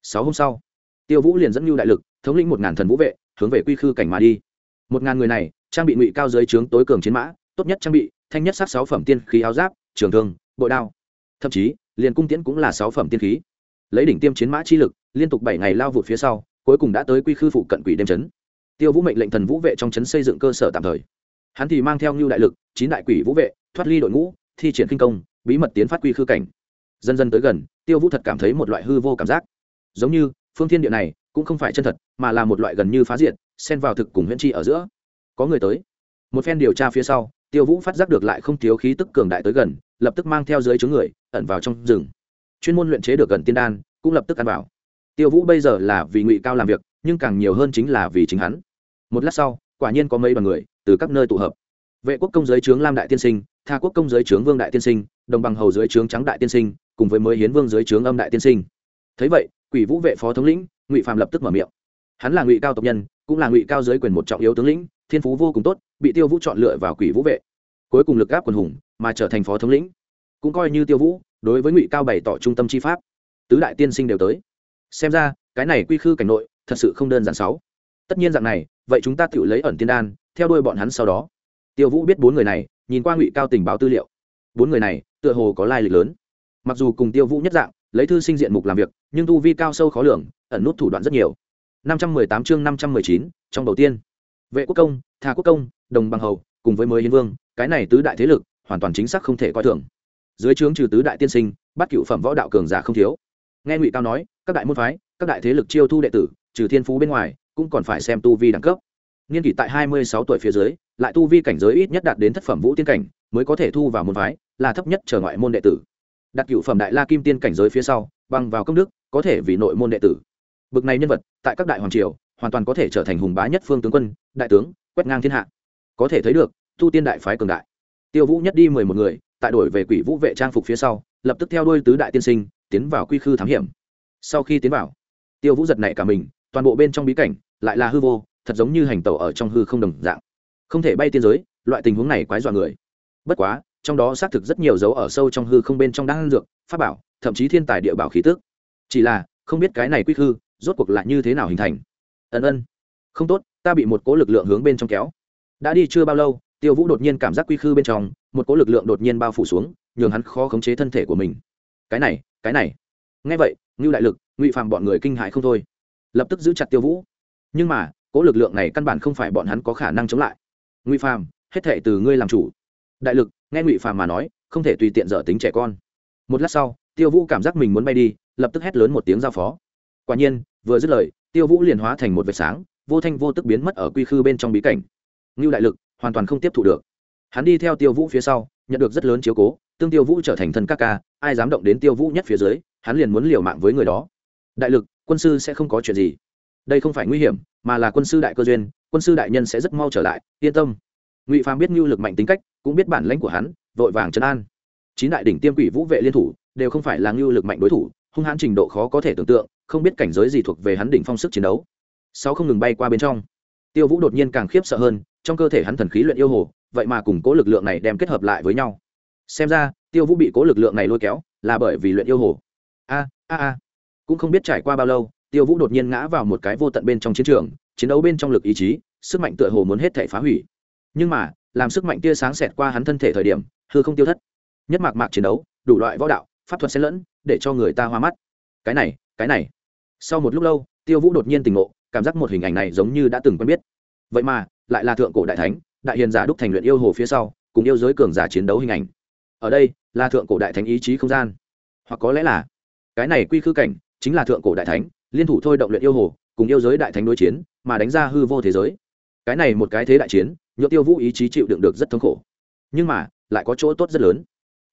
Sáu hôm sau, tiêu vũ liền dẫn lưu đại lực, thống lĩnh một ngàn thần vũ vệ, hướng về quy khư cảnh mà đi. Một ngàn người này, trang bị ngụy cao dưới trướng tối cường chiến mã, tốt nhất trang bị, thanh nhất sát sáu phẩm tiên khí áo giáp, trường thương, bội đao. Thậm chí, liền cung tiễn cũng là sáu phẩm tiên khí lấy đỉnh tiêm chiến mã chi lực, liên tục bảy ngày lao vụt phía sau, cuối cùng đã tới quy khư phụ cận quỷ đêm chấn. Tiêu vũ mệnh lệnh thần vũ vệ trong chấn xây dựng cơ sở tạm thời. Hắn thì mang theo ngưu đại lực, chín đại quỷ vũ vệ, thoát ly đội ngũ, thi triển kinh công, bí mật tiến phát quy khư cảnh. Dần dần tới gần, tiêu vũ thật cảm thấy một loại hư vô cảm giác. Giống như, phương thiên địa này cũng không phải chân thật, mà là một loại gần như phá diện xen vào thực cùng huyễn chi ở giữa. Có người tới. Một phen điều tra phía sau, tiêu vũ phát giác được lại không thiếu khí tức cường đại tới gần, lập tức mang theo dưới chướng người, ẩn vào trong rừng chuyên môn luyện chế được gần tiên đan, cũng lập tức ăn vào. Tiêu vũ bây giờ là vì ngụy cao làm việc, nhưng càng nhiều hơn chính là vì chính hắn. Một lát sau, quả nhiên có mấy đoàn người từ các nơi tụ hợp. Vệ quốc công giới trướng lam đại tiên sinh, tha quốc công giới trướng vương đại tiên sinh, đồng bằng hầu giới trướng trắng đại tiên sinh, cùng với mới hiến vương giới trướng âm đại tiên sinh. Thấy vậy, quỷ vũ vệ phó thống lĩnh, ngụy phạm lập tức mở miệng. Hắn là ngụy cao tộc nhân, cũng là ngụy cao giới quyền một trọng yếu tướng lĩnh, thiên phú vô cùng tốt, bị tiêu vũ chọn lựa vào quỷ vũ vệ. Cuối cùng lực gáp quần hùng, mà trở thành phó thống lĩnh. Cũng coi như tiêu vũ đối với ngụy cao bày tỏ trung tâm chi pháp tứ đại tiên sinh đều tới. Xem ra cái này quy khư cảnh nội thật sự không đơn giản sáu. Tất nhiên dạng này vậy chúng ta tự lấy ẩn tiên đan theo đuôi bọn hắn sau đó. Tiêu vũ biết bốn người này nhìn qua ngụy cao tình báo tư liệu. Bốn người này tựa hồ có lai lịch lớn. Mặc dù cùng tiêu vũ nhất dạng lấy thư sinh diện mục làm việc nhưng tu vi cao sâu khó lường ẩn nút thủ đoạn rất nhiều. 518 chương 519, trong đầu tiên. Vệ quốc công thà quốc công đồng bằng hầu cùng với mới hiến vương cái này tứ đại thế lực hoàn toàn chính xác không thể coi thường dưới trướng trừ tứ đại tiên sinh, bắt cựu phẩm võ đạo cường giả không thiếu. Nghe ngụy cao nói, các đại môn phái, các đại thế lực chiêu thu đệ tử, trừ thiên phú bên ngoài, cũng còn phải xem tu vi đẳng cấp. Niên kỷ tại hai mươi sáu tuổi phía dưới, lại tu vi cảnh giới ít nhất đạt đến thất phẩm vũ tiên cảnh, mới có thể thu vào môn phái, là thấp nhất trở ngoại môn đệ tử. Đặt cựu phẩm đại la kim tiên cảnh giới phía sau, bằng vào công đức, có thể vì nội môn đệ tử. Bực này nhân vật, tại các đại hoàng triều, hoàn toàn có thể trở thành hùng bá nhất phương tướng quân, đại tướng, quét ngang thiên hạ. Có thể thấy được, tu tiên đại phái cường đại. Tiêu vũ nhất đi mười một người tại đổi về quỷ vũ vệ trang phục phía sau, lập tức theo đuôi tứ đại tiên sinh, tiến vào quy khư thám hiểm. Sau khi tiến vào, tiêu vũ giật này cả mình, toàn bộ bên trong bí cảnh lại là hư vô, thật giống như hành tẩu ở trong hư không đồng dạng. Không thể bay tiên giới, loại tình huống này quái dọa người. Bất quá, trong đó xác thực rất nhiều dấu ở sâu trong hư không bên trong đang dược, pháp bảo, thậm chí thiên tài địa bảo khí tước chỉ là, không biết cái này quy hư rốt cuộc lại như thế nào hình thành. Ân ân. Không tốt, ta bị một cố lực lượng hướng bên trong kéo. Đã đi chưa bao lâu, tiêu vũ đột nhiên cảm giác quy khư bên trong một cỗ lực lượng đột nhiên bao phủ xuống, nhường hắn khó khống chế thân thể của mình. Cái này cái này. Ngay vậy, ngưu đại lực, ngụy phạm bọn người kinh hại không thôi. Lập tức giữ chặt tiêu vũ. Nhưng mà, cỗ lực lượng này căn bản không phải bọn hắn có khả năng chống lại. Ngụy phàm, hết thể từ ngươi làm chủ. Đại lực, nghe ngụy phàm mà nói, không thể tùy tiện dở tính trẻ con. Một lát sau, tiêu vũ cảm giác mình muốn bay đi, lập tức hét lớn một tiếng giao phó. Quả nhiên, vừa dứt lời, tiêu vũ liền hóa thành một vệt sáng, vô thanh vô tức biến mất ở quy khư bên trong bí cảnh. Ngưu đại lực, hoàn toàn không tiếp thụ được hắn đi theo tiêu vũ phía sau, nhận được rất lớn chiếu cố, tương tiêu vũ trở thành thân các ca, ai dám động đến tiêu vũ nhất phía dưới, hắn liền muốn liều mạng với người đó. Đại lực, quân sư sẽ không có chuyện gì. Đây không phải nguy hiểm, mà là quân sư đại cơ duyên, quân sư đại nhân sẽ rất mau trở lại, yên tâm. Ngụy phàm biết ngưu lực mạnh tính cách, cũng biết bản lãnh của hắn, vội vàng trấn an. Chín đại đỉnh tiêm quỷ vũ vệ liên thủ, đều không phải là ngưu lực mạnh đối thủ, hung hãn trình độ khó có thể tưởng tượng, không biết cảnh giới gì thuộc về hắn đỉnh phong sức chiến đấu. Sau không ngừng bay qua bên trong. Tiêu vũ đột nhiên càng khiếp sợ hơn trong cơ thể hắn thần khí luyện yêu hồ, vậy mà cùng cố lực lượng này đem kết hợp lại với nhau. Xem ra, tiêu vũ bị cố lực lượng này lôi kéo, là bởi vì luyện yêu hồ. A a a. Cũng không biết trải qua bao lâu, tiêu vũ đột nhiên ngã vào một cái vô tận bên trong chiến trường, chiến đấu bên trong lực ý chí, sức mạnh tựa hồ muốn hết thể phá hủy. Nhưng mà, làm sức mạnh tia sáng xẹt qua hắn thân thể thời điểm, hư không tiêu thất. Nhất mạc mạc chiến đấu, đủ loại võ đạo, pháp thuật xen lẫn, để cho người ta hoa mắt. Cái này cái này. Sau một lúc lâu, tiêu vũ đột nhiên tỉnh ngộ, cảm giác một hình ảnh này giống như đã từng quen biết. Vậy mà lại là thượng cổ đại thánh, đại hiền giả đúc thành luyện yêu hồ phía sau, cùng yêu giới cường giả chiến đấu hình ảnh. Ở đây, là thượng cổ đại thánh ý chí không gian. Hoặc có lẽ là, cái này quy khư cảnh, chính là thượng cổ đại thánh, liên thủ thôi động luyện yêu hồ, cùng yêu giới đại thánh đối chiến, mà đánh ra hư vô thế giới. Cái này một cái thế đại chiến nhựa tiêu vũ ý chí chịu đựng được rất thống khổ. Nhưng mà, lại có chỗ tốt rất lớn.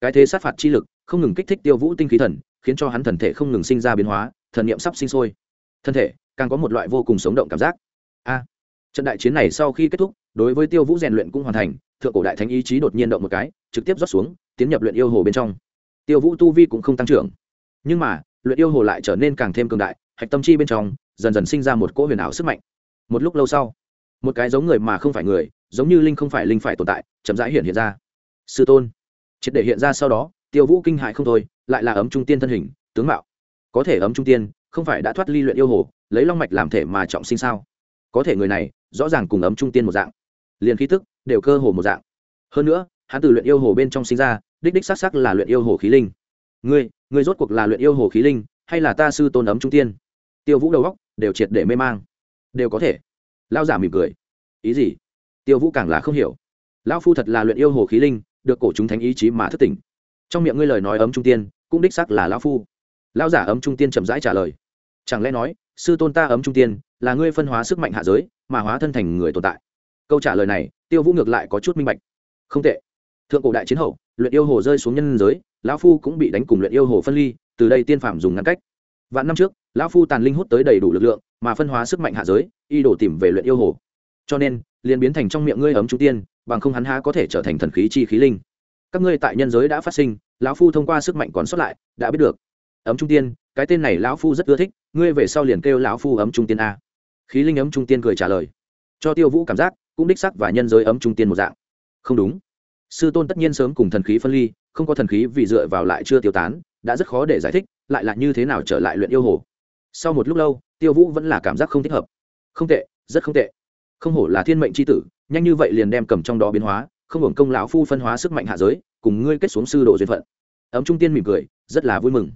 Cái thế sát phạt chi lực, không ngừng kích thích tiêu vũ tinh khí thần, khiến cho hắn thần thể không ngừng sinh ra biến hóa, thần niệm sắp sinh sôi. Thân thể, càng có một loại vô cùng sống động cảm giác. A trận đại chiến này sau khi kết thúc, đối với tiêu vũ rèn luyện cũng hoàn thành, thượng cổ đại thánh ý chí đột nhiên động một cái, trực tiếp rót xuống, tiến nhập luyện yêu hồ bên trong. Tiêu vũ tu vi cũng không tăng trưởng. Nhưng mà, luyện yêu hồ lại trở nên càng thêm cường đại, hạch tâm chi bên trong, dần dần sinh ra một cỗ huyền ảo sức mạnh. Một lúc lâu sau, một cái giống người mà không phải người, giống như linh không phải linh phải tồn tại, chậm rãi hiện hiện ra. Sư tôn. Triệt để hiện ra sau đó, tiêu vũ kinh hại không thôi, lại là ấm trung tiên thân hình, tướng mạo. Có thể ấm trung tiên, không phải đã thoát ly luyện yêu hồ, lấy long mạch làm thể mà trọng sinh sao? Có thể người này rõ ràng cùng ấm trung tiên một dạng. Liền khí tức đều cơ hồ một dạng. Hơn nữa, hắn từ luyện yêu hồ bên trong sinh ra, đích đích xác sắc là luyện yêu hồ khí linh. Ngươi ngươi rốt cuộc là luyện yêu hồ khí linh, hay là ta sư tôn ấm trung tiên? Tiêu vũ đầu góc đều triệt để mê mang. Đều có thể. Lao giả mỉm cười. Ý gì? Tiêu vũ càng là không hiểu. Lão phu thật là luyện yêu hồ khí linh, được cổ chúng thánh ý chí mà thất tỉnh. Trong miệng ngươi lời nói ấm trung tiên, cũng đích sắc là lão phu. Lão giả ấm trung tiên chậm rãi trả lời. Chẳng lẽ nói, sư tôn ta ấm trung tiên là ngươi phân hóa sức mạnh hạ giới mà hóa thân thành người tồn tại. Câu trả lời này, tiêu vũ ngược lại có chút minh bạch. Không tệ. Thượng cổ đại chiến hậu, luyện yêu hồ rơi xuống nhân giới, lão phu cũng bị đánh cùng luyện yêu hồ phân ly, từ đây tiên phạm dùng ngăn cách. Vạn năm trước, lão phu tàn linh hút tới đầy đủ lực lượng, mà phân hóa sức mạnh hạ giới, y đổ tìm về luyện yêu hồ. Cho nên, liền biến thành trong miệng ngươi ấm trung tiên, bằng không hắn há có thể trở thành thần khí chi khí linh. Các ngươi tại nhân giới đã phát sinh, lão phu thông qua sức mạnh còn sót lại, đã biết được. Ấm trung tiên, cái tên này lão phu rất ưa thích, ngươi về sau liền kêu lão phu ấm trung tiên a khí linh ấm trung tiên cười trả lời. Cho tiêu vũ cảm giác, cũng đích sắc và nhân giới ấm trung tiên một dạng. Không đúng. Sư tôn tất nhiên sớm cùng thần khí phân ly, không có thần khí vì dựa vào lại chưa tiêu tán, đã rất khó để giải thích, lại là như thế nào trở lại luyện yêu hồ. Sau một lúc lâu, tiêu vũ vẫn là cảm giác không thích hợp. Không tệ, rất không tệ. Không hổ là thiên mệnh c h i tử, nhanh như vậy liền đem cầm trong đó biến hóa, không hưởng công lão phu phân hóa sức mạnh hạ giới, cùng ngươi kết xuống sư đồ duyên phận. Ấm trung tiên mỉm cười, rất là vui mừng.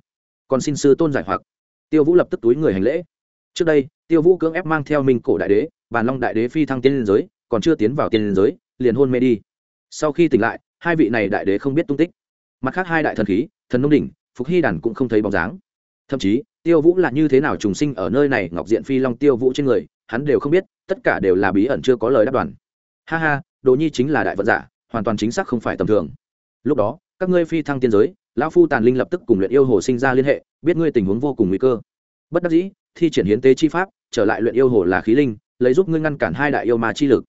Còn xin sư tôn giải hoặc. Tiêu vũ lập tức túi người hành lễ trước đây, tiêu vũ cưỡng ép mang theo minh cổ đại đế, bàn long đại đế phi thăng tiên liên giới, còn chưa tiến vào tiên liên giới, liền hôn mê đi. Sau khi tỉnh lại, hai vị này đại đế không biết tung tích. Mặt khác hai đại thần khí, thần nông đỉnh, phục hy đàn cũng không thấy bóng dáng. Thậm chí, tiêu vũ là như thế nào trùng sinh ở nơi này, ngọc diện phi long tiêu vũ trên người, hắn đều không biết, tất cả đều là bí ẩn chưa có lời đáp đoàn. Ha ha, đồ nhi chính là đại vận giả, hoàn toàn chính xác không phải tầm thường. Lúc đó, các ngươi phi thăng tiên giới, lão phu tàn linh lập tức cùng luyện yêu hồ sinh ra liên hệ, biết ngươi tình huống vô cùng nguy cơ. Bất đắc dĩ thi triển hiến tế chi pháp, trở lại luyện yêu hồ là khí linh, lấy giúp ngươi ngăn cản hai đại yêu ma chi lực.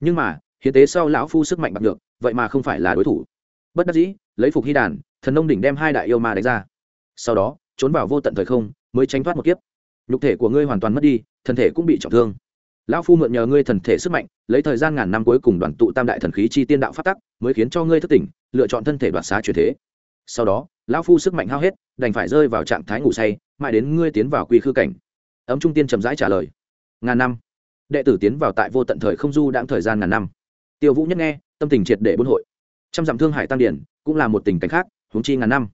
Nhưng mà, hiến tế sau lão phu sức mạnh bạc được vậy mà không phải là đối thủ. Bất đắc dĩ, lấy phục hy đàn, thần nông đỉnh đem hai đại yêu ma đánh ra. Sau đó, trốn vào vô tận thời không, mới tránh thoát một kiếp. Nhục thể của ngươi hoàn toàn mất đi, thân thể cũng bị trọng thương. Lão phu mượn nhờ ngươi thần thể sức mạnh, lấy thời gian ngàn năm cuối cùng đoàn tụ tam đại thần khí chi tiên đạo phát tắc, mới khiến cho ngươi thức tỉnh, lựa chọn thân thể đoạt xá chuyển thế. Sau đó, lão phu sức mạnh hao hết, đành phải rơi vào trạng thái ngủ say, mãi đến ngươi tiến vào quy khư cảnh ấm trung tiên chậm rãi trả lời. Ngàn năm. Đệ tử tiến vào tại vô tận thời không du đãng thời gian ngàn năm. Tiêu vũ nhất nghe, tâm tình triệt để buôn hội. Trăm dặm thương hải tăng điển, cũng là một tình cảnh khác, huống chi ngàn năm.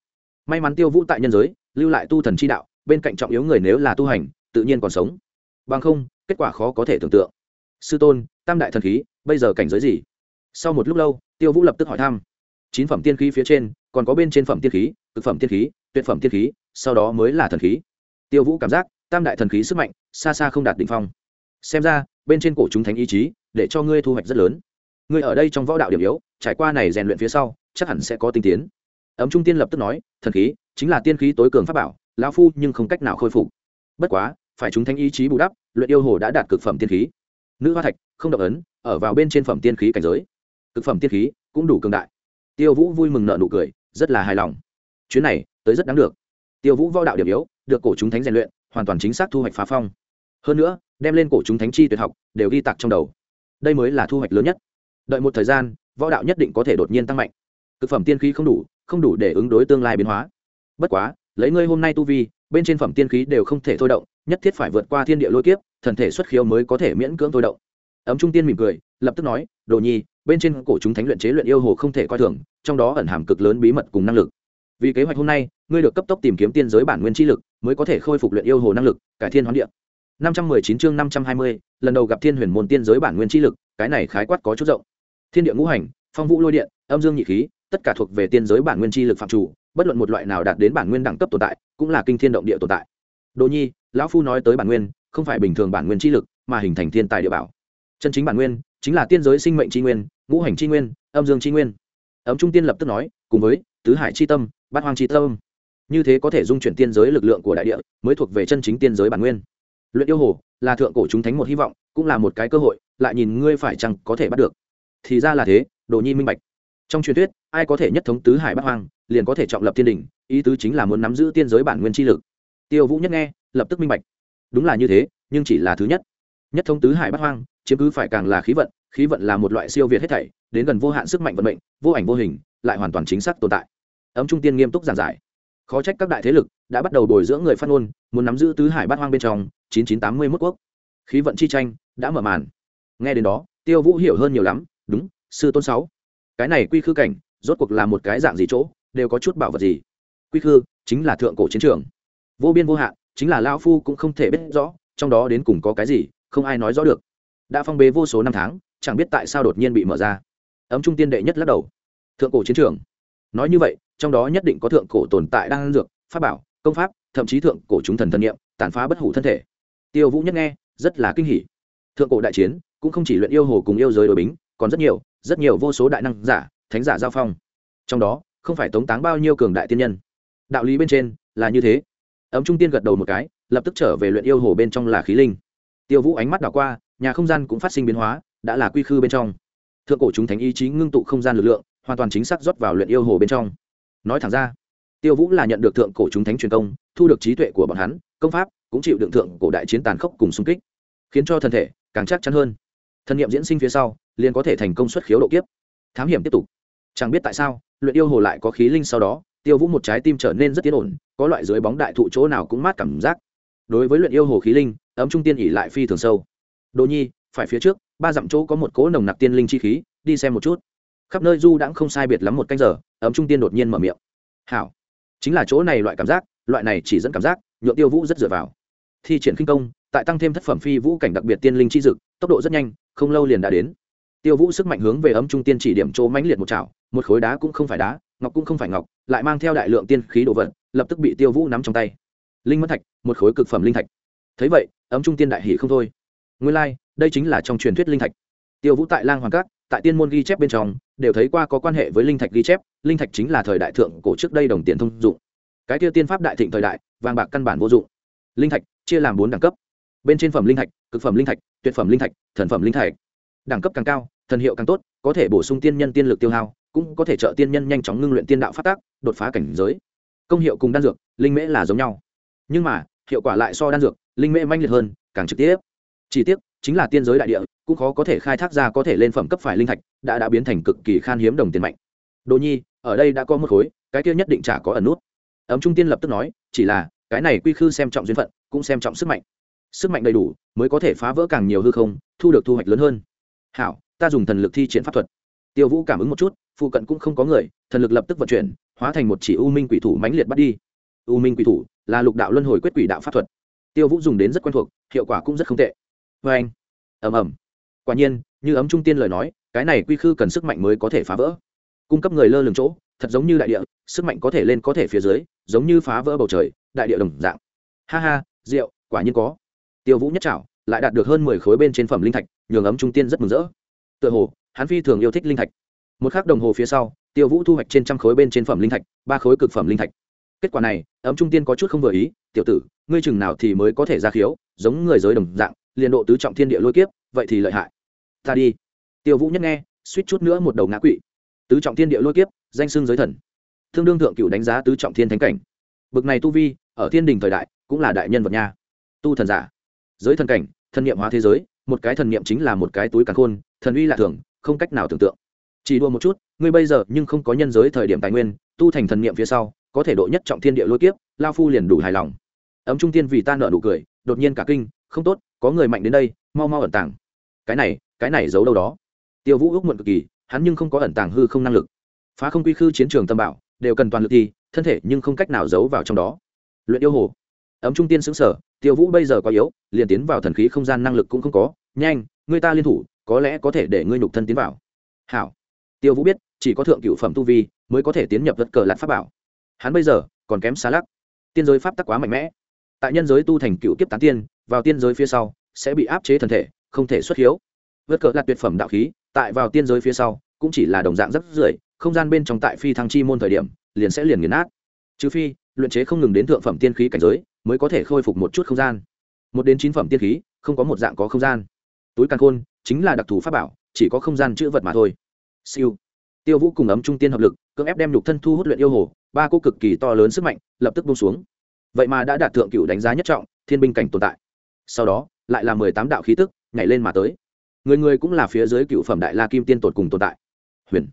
May mắn tiêu vũ tại nhân giới, lưu lại tu thần chi đạo, bên cạnh trọng yếu người nếu là tu hành, tự nhiên còn sống. Bằng không, kết quả khó có thể tưởng tượng. Sư tôn, tam đại thần khí, bây giờ cảnh giới gì? Sau một lúc lâu, tiêu vũ lập tức hỏi thăm. Chín phẩm tiên khí phía trên, còn có bên trên phẩm tiên khí, cực phẩm tiên khí, tuyệt phẩm tiên khí, sau đó mới là thần khí. Tiêu vũ cảm giác tam đại thần khí sức mạnh xa xa không đạt đ ỉ n h phong. Xem ra, bên trên cổ chúng thánh ý chí, để cho ngươi thu hoạch rất lớn. Ngươi ở đây trong võ đạo điểm yếu, trải qua này rèn luyện phía sau, chắc hẳn sẽ có tinh tiến. Ấm trung tiên lập tức nói, thần khí, chính là tiên khí tối cường pháp bảo, lão phu nhưng không cách nào khôi phục. Bất quá, phải chúng thánh ý chí bù đắp, luyện yêu hồ đã đạt cực phẩm tiên khí. Nữ hoa thạch, không động ấn, ở vào bên trên phẩm tiên khí cảnh giới. Cực phẩm tiên khí cũng đủ cường đại. Tiêu vũ vui mừng nợ nụ cười, rất là hài lòng. Chuyến này, tới rất đáng được. Tiêu vũ võ đạo điểm yếu, được cổ chúng thánh rèn luyện hoàn toàn chính xác thu hoạch phá phong. Hơn nữa, đem lên cổ chúng thánh chi tuyệt học đều ghi tặc trong đầu. Đây mới là thu hoạch lớn nhất. Đợi một thời gian, võ đạo nhất định có thể đột nhiên tăng mạnh. Thực phẩm tiên khí không đủ không đủ để ứng đối tương lai biến hóa. Bất quá, lấy ngươi hôm nay tu vi, bên trên phẩm tiên khí đều không thể thôi động, nhất thiết phải vượt qua thiên địa lôi kiếp, thần thể xuất khiếu mới có thể miễn cưỡng thôi động. Ấm trung tiên mỉm cười, lập tức nói, đồ nhi, bên trên cổ chúng thánh luyện chế luyện yêu hồ không thể coi thường, trong đó ẩn hàm cực lớn bí mật cùng năng lực. Vì kế hoạch hôm nay, ngươi được cấp tốc tìm kiếm tiên giới bản nguyên chi lực mới có thể khôi phục luyện yêu hồ năng lực cải thiên hoán địa. 519 chương 520, lần đầu gặp thiên huyền môn tiên giới bản nguyên chi lực cái này khái quát có chút rộng. Thiên địa ngũ hành phong vũ lôi điện âm dương nhị khí tất cả thuộc về tiên giới bản nguyên chi lực phạm chủ bất luận một loại nào đạt đến bản nguyên đẳng cấp tồn tại cũng là kinh thiên động địa tồn tại. Đồ nhi lão phu nói tới bản nguyên không phải bình thường bản nguyên chi lực mà hình thành thiên tài địa bảo. Chân chính bản nguyên chính là tiên giới sinh mệnh tri nguyên ngũ hành tri nguyên âm dương tri nguyên. Ấm trung tiên lập tức nói cùng với tứ hải tri tâm bát hoang tri tâm như thế có thể dung chuyển tiên giới lực lượng của đại địa, mới thuộc về chân chính tiên giới bản nguyên. Luyện yêu hồ, là thượng cổ chúng thánh một hy vọng, cũng là một cái cơ hội, lại nhìn ngươi phải chăng có thể bắt được. Thì ra là thế, đồ nhi minh bạch. Trong truyền thuyết, ai có thể nhất thống tứ hải bát hoang, liền có thể trọng lập thiên đình, ý tứ chính là muốn nắm giữ tiên giới bản nguyên chi lực. Tiêu vũ nhất nghe, lập tức minh bạch. Đúng là như thế, nhưng chỉ là thứ nhất. Nhất thống tứ hải bát hoang, chiếm cứ phải càng là khí vận khí vận là một loại siêu việt hết thảy, đến gần vô hạn sức mạnh vận mệnh, vô ảnh vô hình, lại hoàn toàn chính xác tồn tại. Ấm trung tiên nghiêm túc giảng giải khó trách các đại thế lực đã bắt đầu bồi dưỡng người phát ngôn, muốn nắm giữ tứ hải bát hoang bên trong, chín chín tám mươi mốt quốc. Khí vận chi tranh đã mở màn. Nghe đến đó, tiêu vũ hiểu hơn nhiều lắm, đúng, sư tôn sáu. Cái này quy khư cảnh, rốt cuộc là một cái dạng gì chỗ, đều có chút bảo vật gì. Quy khư chính là thượng cổ chiến trường. Vô biên vô hạn, chính là lao phu cũng không thể biết rõ, trong đó đến cùng có cái gì, không ai nói rõ được. Đã phong bế vô số năm tháng, chẳng biết tại sao đột nhiên bị mở ra. Ấm trung tiên đệ nhất lắc đầu. Thượng cổ chiến trường. Nói như vậy trong đó nhất định có thượng cổ tồn tại đang dược, pháp bảo, công pháp, thậm chí thượng cổ chúng thần thân niệm, tàn phá bất hủ thân thể. Tiêu vũ nhất nghe, rất là kinh hỉ. Thượng cổ đại chiến cũng không chỉ luyện yêu hồ cùng yêu giới đội bính, còn rất nhiều rất nhiều vô số đại năng giả, thánh giả giao phong. Trong đó, không phải tống táng bao nhiêu cường đại tiên nhân. Đạo lý bên trên là như thế. Ấm trung tiên gật đầu một cái, lập tức trở về luyện yêu hồ bên trong là khí linh. Tiêu vũ ánh mắt đảo qua, nhà không gian cũng phát sinh biến hóa, đã là quy khư bên trong. Thượng cổ chúng thánh ý chí ngưng tụ không gian lực lượng, hoàn toàn chính xác rót vào luyện yêu hồ bên trong nói thẳng ra, tiêu vũ là nhận được thượng cổ chúng thánh truyền công, thu được trí tuệ của bọn hắn, công pháp, cũng chịu đựng thượng cổ đại chiến tàn khốc cùng xung kích, khiến cho thân thể càng chắc chắn hơn. Thân nhiệm diễn sinh phía sau, liền có thể thành công xuất khiếu độ kiếp. Thám hiểm tiếp tục. Chẳng biết tại sao, luyện yêu hồ lại có khí linh sau đó, tiêu vũ một trái tim trở nên rất tiến ổn, có loại dưới bóng đại thụ chỗ nào cũng mát cảm giác. Đối với luyện yêu hồ khí linh, ấm trung tiên ỉ lại phi thường sâu. Đồ nhi, phải phía trước, ba dặm chỗ có một cỗ nồng nặc tiên linh chi khí, đi xem một chút khắp nơi du đãng không sai biệt lắm một canh giờ ấm trung tiên đột nhiên mở miệng. Hảo. Chính là chỗ này loại cảm giác loại này chỉ dẫn cảm giác nhuộm tiêu vũ rất dựa vào. Thi triển khinh công tại tăng thêm thất phẩm phi vũ cảnh đặc biệt tiên linh chi dực tốc độ rất nhanh không lâu liền đã đến. Tiêu vũ sức mạnh hướng về ấm trung tiên chỉ điểm chỗ mãnh liệt một chảo một khối đá cũng không phải đá ngọc cũng không phải ngọc lại mang theo đại lượng tiên khí đồ vật lập tức bị tiêu vũ nắm trong tay. Linh mất thạch một khối cực phẩm linh thạch. Thấy vậy ấm trung tiên đại hỷ không thôi. Nguyên lai、like, đây chính là trong truyền thuyết linh thạch. Tiêu vũ tại lang hoàng cát tại tiên môn ghi chép bên trong, đều thấy qua có quan hệ với linh thạch ghi chép, linh thạch chính là thời đại thượng cổ trước đây đồng tiền thông dụng. Cái tiêu tiên pháp đại thịnh thời đại, vàng bạc căn bản vô dụng. Linh thạch, chia làm bốn đẳng cấp. Bên trên phẩm linh thạch, cực phẩm linh thạch, tuyệt phẩm linh thạch, thần phẩm linh thạch. Đẳng cấp càng cao, thần hiệu càng tốt, có thể bổ sung tiên nhân tiên lực tiêu hao, cũng có thể trợ tiên nhân nhanh chóng ngưng luyện tiên đạo phát tác, đột phá cảnh giới. Công hiệu cùng đan dược, linh mễ là giống nhau. Nhưng mà, hiệu quả lại so đan dược, linh mễ manh liệt hơn, càng trực tiếp. Chỉ tiếc chính là tiên giới đại địa, cũng khó có thể khai thác ra có thể lên phẩm cấp phải linh thạch, đã đã biến thành cực kỳ khan hiếm đồng tiền mạnh. Đồ nhi, ở đây đã có một khối, cái kia nhất định chả có ẩn nút. Ấm trung tiên lập tức nói, chỉ là, cái này quy khư xem trọng duyên phận, cũng xem trọng sức mạnh. Sức mạnh đầy đủ, mới có thể phá vỡ càng nhiều hư không, thu được thu hoạch lớn hơn. Hảo, ta dùng thần lực thi triển pháp thuật. Tiêu vũ cảm ứng một chút, phụ cận cũng không có người, thần lực lập tức vận chuyển, hóa thành một chỉ u minh quỷ thủ mãnh liệt bắt đi. U minh quỷ thủ là lục đạo luân hồi quyết quỷ đạo pháp thuật. Tiêu vũ dùng đến rất quen thuộc, hiệu quả cũng rất không tệ vê anh. Ầm ầm. Quả nhiên, như ấm trung tiên lời nói, cái này quy khư cần sức mạnh mới có thể phá vỡ. Cung cấp người lơ lửng chỗ, thật giống như đại địa, sức mạnh có thể lên có thể phía dưới, giống như phá vỡ bầu trời, đại địa đồng dạng. Ha ha, rượu, quả nhiên có. Tiêu vũ nhất trảo, lại đạt được hơn mười khối bên trên phẩm linh thạch, nhường ấm trung tiên rất mừng rỡ. Tựa hồ, hắn phi thường yêu thích linh thạch. Một k h ắ c đồng hồ phía sau, tiêu vũ thu hoạch trên trăm khối bên trên phẩm linh thạch, ba khối cực phẩm linh thạch. Kết quả này, ấm trung tiên có chút không vừa ý, tiểu tử, ngươi chừng nào thì mới có thể ra khiếu, giống người giới đồng dạng liền độ tứ trọng thiên địa lôi kiếp, vậy thì lợi hại. Ta đi. Tiêu vũ nhất nghe, suýt chút nữa một đầu ngã quỵ. Tứ trọng thiên địa lôi kiếp, danh xưng giới thần. Thương đương thượng cựu đánh giá tứ trọng thiên thánh cảnh. Bực này tu vi, ở thiên đình thời đại, cũng là đại nhân vật nha. Tu thần giả. Giới thần cảnh, thần niệm hóa thế giới, một cái thần niệm chính là một cái túi càn khôn, thần uy lạ thường, không cách nào tưởng tượng. Chỉ đua một chút, ngươi bây giờ nhưng không có nhân giới thời điểm tài nguyên, tu thành thần niệm phía sau, có thể độ nhất trọng thiên địa lôi kiếp, lao phu liền đủ hài lòng. Ấm trung tiên vì ta nợ nụ cười, đột nhiên cả kinh không tốt, có người mạnh đến đây, mau mau ẩn tàng. Cái này cái này giấu đâu đó. Tiêu vũ ước muộn cực kỳ, hắn nhưng không có ẩn tàng hư không năng lực. Phá không quy khư chiến trường tâm bảo, đều cần toàn lực thi, thân thể nhưng không cách nào giấu vào trong đó. Luyện yêu hồ. Ấm trung tiên xứng sở tiêu vũ bây giờ quá yếu, liền tiến vào thần khí không gian năng lực cũng không có. Nhanh, người ta liên thủ, có lẽ có thể để ngươi nhục thân tiến vào. Hảo. Tiêu vũ biết, chỉ có thượng cựu phẩm tu vi mới có thể tiến nhập vật cờ lạt pháp bảo. Hắn bây giờ còn kém xa lắc. Tiên giới pháp tắc quá mạnh mẽ. Tại nhân giới tu thành cựu kiếp tán tiên vào tiên giới phía sau, sẽ bị áp chế thần thể, không thể xuất hiếu. Vớt cờ là tuyệt phẩm đạo khí, tại vào tiên giới phía sau, cũng chỉ là đồng dạng rất rưởi, không gian bên trong tại phi thăng chi môn thời điểm, liền sẽ liền nghiền nát. Trừ phi, luyện chế không ngừng đến thượng phẩm tiên khí cảnh giới, mới có thể khôi phục một chút không gian. Một đến chín phẩm tiên khí, không có một dạng có không gian. Túi căn khôn chính là đặc thù pháp bảo, chỉ có không gian chữ vật mà thôi. Siêu. Tiêu vũ cùng ấm trung tiên hợp lực, cưỡng ép đem nhục thân thu hút luyện yêu hồ, ba cô cực kỳ to lớn sức mạnh, lập tức bông xuống. Vậy mà đã đạt thượng cựu đánh giá nhất trọng, thiên binh cảnh tồn tại sau đó, lại là mười tám đạo khí tức nhảy lên mà tới. Người người cũng là phía dưới cựu phẩm đại la kim tiên tột cùng tồn tại. Huyền.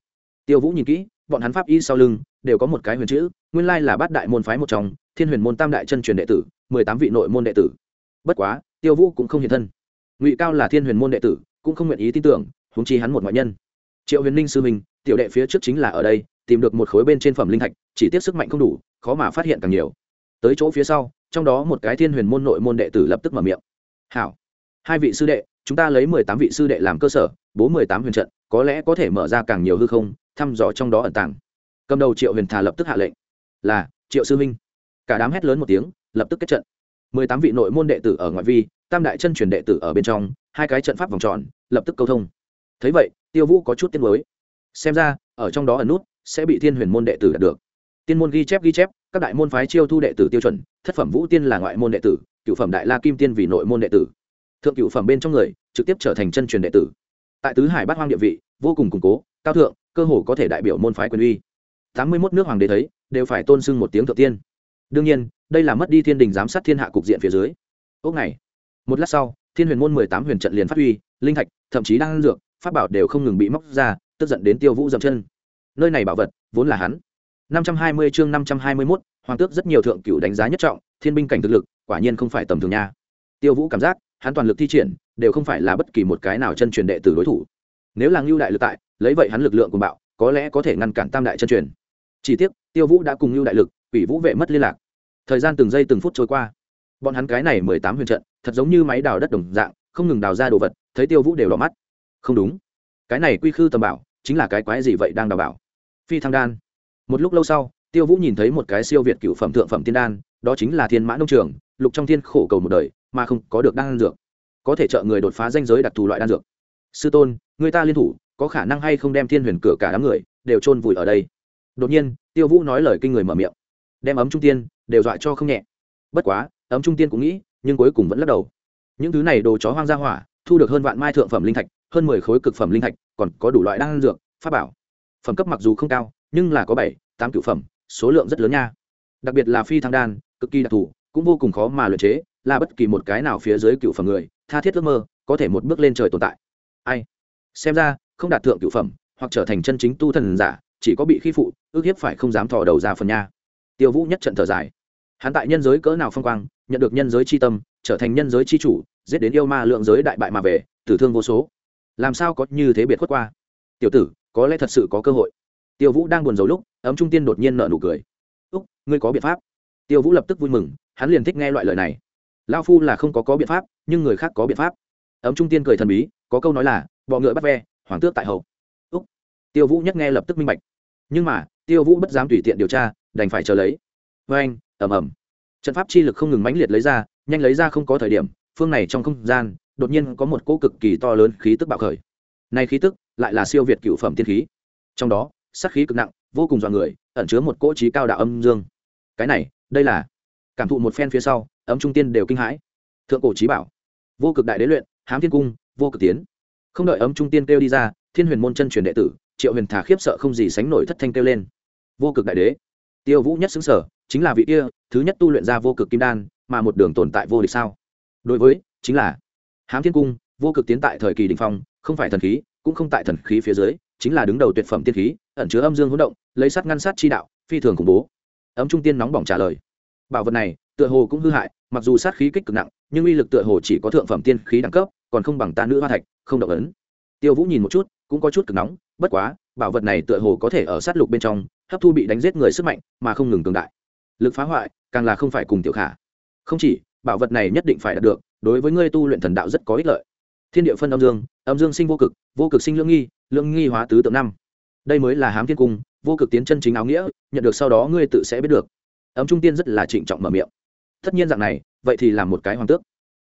Tiêu vũ nhìn kỹ, bọn hắn pháp y sau lưng đều có một cái huyền chữ, nguyên lai là bát đại môn phái một trong, thiên huyền môn tam đại chân truyền đệ tử, mười tám vị nội môn đệ tử. Bất quá, tiêu vũ cũng không hiện thân. Ngụy cao là thiên huyền môn đệ tử, cũng không nguyện ý tin tưởng húng chi hắn một ngoại nhân. Triệu huyền ninh sư minh tiểu đệ phía trước chính là ở đây, tìm được một khối bên trên phẩm linh thạch, chỉ tiếp sức mạnh không đủ, khó mà phát hiện càng nhiều. Tới chỗ phía sau trong đó một cái thiên huyền môn nội môn đệ tử lập tức mở miệng. Hảo. Hai vị sư đệ, chúng ta lấy mười tám vị sư đệ làm cơ sở, bố mười tám huyền trận, có lẽ có thể mở ra càng nhiều hư không, thăm dò trong đó ẩn tàng. Cầm đầu triệu huyền thà lập tức hạ lệnh. Là, triệu sư minh. Cả đám hét lớn một tiếng, lập tức kết trận. Mười tám vị nội môn đệ tử ở ngoại vi, tam đại chân truyền đệ tử ở bên trong, hai cái trận pháp vòng tròn, lập tức câu thông. Thấy vậy, tiêu vũ có chút tiên mới xem ra, ở trong đó ẩn nút, sẽ bị thiên huyền môn đệ tử đạt được. Tiên môn ghi chép ghi chép các đại môn phái chiêu thu đệ tử tiêu chuẩn, thất phẩm vũ tiên là ngoại môn đệ tử, cựu phẩm đại la kim tiên vì nội môn đệ tử. Thượng cựu phẩm bên trong người, trực tiếp trở thành chân truyền đệ tử. Tại tứ hải bát hoang địa vị, vô cùng củng cố, cao thượng, cơ hồ có thể đại biểu môn phái quyền uy. Tám mươi mốt nước hoàng đế thấy, đều phải tôn sưng một tiếng thượng tiên. Đương nhiên, đây là mất đi thiên đình giám sát thiên hạ cục diện phía dưới. Ốc này, một lát sau, thiên huyền môn mười tám huyền trận liền phát huy, linh thạch, thậm chí đang dược, pháp bảo đều không ngừng bị móc ra, tức giận đến tiêu vũ dậm chân. Nơi này bảo vật, vốn là hắn năm trăm hai mươi chương 521, hoàng tước rất nhiều thượng cửu đánh giá nhất trọng thiên binh cảnh thực lực quả nhiên không phải tầm thường nha. Tiêu vũ cảm giác hắn toàn lực thi triển đều không phải là bất kỳ một cái nào chân truyền đệ tử đối thủ. Nếu là ngưu đại lực tại lấy vậy hắn lực lượng của bạo có lẽ có thể ngăn cản tam đại chân truyền. Chỉ tiếc tiêu vũ đã cùng ngưu đại lực Quỷ vũ vệ mất liên lạc. Thời gian từng giây từng phút trôi qua. Bọn hắn cái này mười tám huyền trận thật giống như máy đào đất đồng dạng không ngừng đào ra đồ vật thấy tiêu vũ đều đỏ mắt. Không đúng. Cái này quy khư tầm bảo chính là cái quái gì vậy đang đào bảo? Phi thăng đan một lúc lâu sau, tiêu vũ nhìn thấy một cái siêu việt cựu phẩm thượng phẩm tiên đan, đó chính là thiên mã nông trường, lục trong thiên khổ cầu một đời, mà không có được đan dược. Có thể trợ người đột phá danh giới đặc thù loại đan dược. Sư tôn, người ta liên thủ, có khả năng hay không đem thiên huyền cửa cả đám người đều chôn vùi ở đây? Đột nhiên, tiêu vũ nói lời kinh người mở miệng. Đem ấm trung tiên đều dọa cho không nhẹ. Bất quá, ấm trung tiên cũng nghĩ, nhưng cuối cùng vẫn lắc đầu. Những thứ này đồ chó hoang ra hỏa, thu được hơn vạn mai thượng phẩm linh thạch, hơn mười khối cực phẩm linh thạch, còn có đủ loại đan dược, pháp bảo. Phẩm cấp mặc dù không cao nhưng là có bảy, tám cựu phẩm, số lượng rất lớn nha. Đặc biệt là phi thăng đan, cực kỳ đặc thù, cũng vô cùng khó mà luyện chế, là bất kỳ một cái nào phía dưới cựu phẩm người, tha thiết ước mơ, có thể một bước lên trời tồn tại. Ai? Xem ra, không đạt thượng cửu phẩm, hoặc trở thành chân chính tu thần giả, chỉ có bị khi phụ, ước hiếp phải không dám thò đầu ra phần nha. Tiêu vũ nhất trận thở dài. Hắn tại nhân giới cỡ nào phong quang, nhận được nhân giới c h i tâm, trở thành nhân giới c h i chủ, giết đến yêu ma lượng giới đại bại mà về, tử thương vô số. Làm sao có như thế biệt khuất qua? Tiểu tử, có lẽ thật sự có cơ hội tiêu vũ đang buồn rầu lúc, ấm trung tiên đột nhiên nợ nụ cười. Úc, ngươi có biện pháp. Tiêu vũ lập tức vui mừng, hắn liền thích nghe loại lời này. Lao phu là không có có biện pháp, nhưng người khác có biện pháp. Ấm trung tiên cười thần bí, có câu nói là, bọ ngựa bắt ve, hoàng tước tại hậu úc. Tiêu vũ nhất nghe lập tức minh bạch. Nhưng mà, tiêu vũ bất dám tùy tiện điều tra, đành phải chờ lấy. Vê anh ẩm ẩm trận pháp chi lực không ngừng mãnh liệt lấy ra, nhanh lấy ra không có thời điểm, phương này trong không gian, đột nhiên có một cỗ cực kỳ to lớn khí tức bạo khởi. Nay khí tức lại là siêu việt cựu phẩm tiên khí. Trong đó sắc khí cực nặng, vô cùng dọa người, ẩn chứa một cỗ trí cao đạo âm dương. Cái này, đây là cảm thụ một phen phía sau, ấm trung tiên đều kinh hãi. Thượng cổ trí bảo, vô cực đại đế luyện, hám thiên cung, vô cực tiến. Không đợi ấm trung tiên kêu đi ra, thiên huyền môn chân truyền đệ tử, triệu huyền thả khiếp sợ không gì sánh nổi thất thanh kêu lên. Vô cực đại đế. Tiêu vũ nhất xứng sở, chính là vị kia, thứ nhất tu luyện ra vô cực kim đan, mà một đường tồn tại vô địch sao? Đối với, chính là hám thiên cung, vô cực tiến tại thời kỳ đình phong, không phải thần khí, cũng không tại thần khí phía dưới chính là đứng đầu tuyệt phẩm tiên khí, ẩn chứa âm dương hỗn động, lấy sắt ngăn sát chi đạo, phi thường khủng bố. Ấm trung tiên nóng bỏng trả lời. Bảo vật này, tựa hồ cũng hư hại, mặc dù sát khí kích cực nặng, nhưng uy lực tựa hồ chỉ có thượng phẩm tiên khí đẳng cấp, còn không bằng ta nữ hoa thạch, không động ấn. Tiêu vũ nhìn một chút, cũng có chút cực nóng, bất quá, bảo vật này tựa hồ có thể ở sát lục bên trong, hấp thu bị đánh giết người sức mạnh, mà không ngừng cường đại. Lực phá hoại, càng là không phải cùng tiểu khả. Không chỉ, bảo vật này nhất định phải đạt được, đối với ngươi tu luyện thần đạo rất có ích lợi thiên địa phân âm dương âm dương sinh vô cực vô cực sinh lưỡng nghi lưỡng nghi hóa tứ tượng năm. Đây mới là hám thiên cung, vô cực tiến chân chính áo nghĩa, nhận được sau đó ngươi tự sẽ biết được. Ấm trung tiên rất là trịnh trọng mở miệng. Tất nhiên dạng này, vậy thì làm một cái hoàng tước.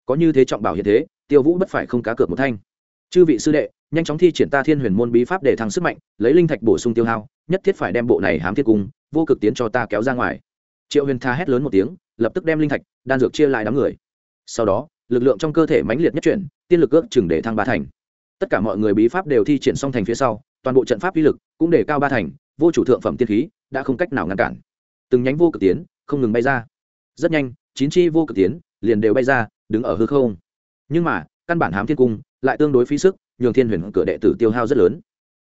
Có như thế trọng bảo hiện thế, tiêu vũ bất phải không cá cược một thanh. Chư vị sư đệ, nhanh chóng thi triển ta thiên huyền môn bí pháp để thăng sức mạnh, lấy linh thạch bổ sung tiêu hao, nhất thiết phải đem bộ này hám thiết cung, vô cực tiến cho ta kéo ra ngoài. Triệu huyền tha hét lớn một tiếng, lập tức đem linh thạch, đan dược chia lại đám người. Sau đó lực lượng trong cơ thể mãnh liệt nhất chuyển, tiên lực ước chừng để thăng ba thành. Tất cả mọi người bí pháp đều thi triển xong thành phía sau, toàn bộ trận pháp uy lực cũng để cao ba thành, vô chủ thượng phẩm tiên khí đã không cách nào ngăn cản. Từng nhánh vô cực tiến, không ngừng bay ra. Rất nhanh, chín chi vô cực tiến liền đều bay ra, đứng ở hư không. Nhưng mà, căn bản hám thiên cung lại tương đối phí sức, nhường thiên huyền cửa đệ tử tiêu hao rất lớn.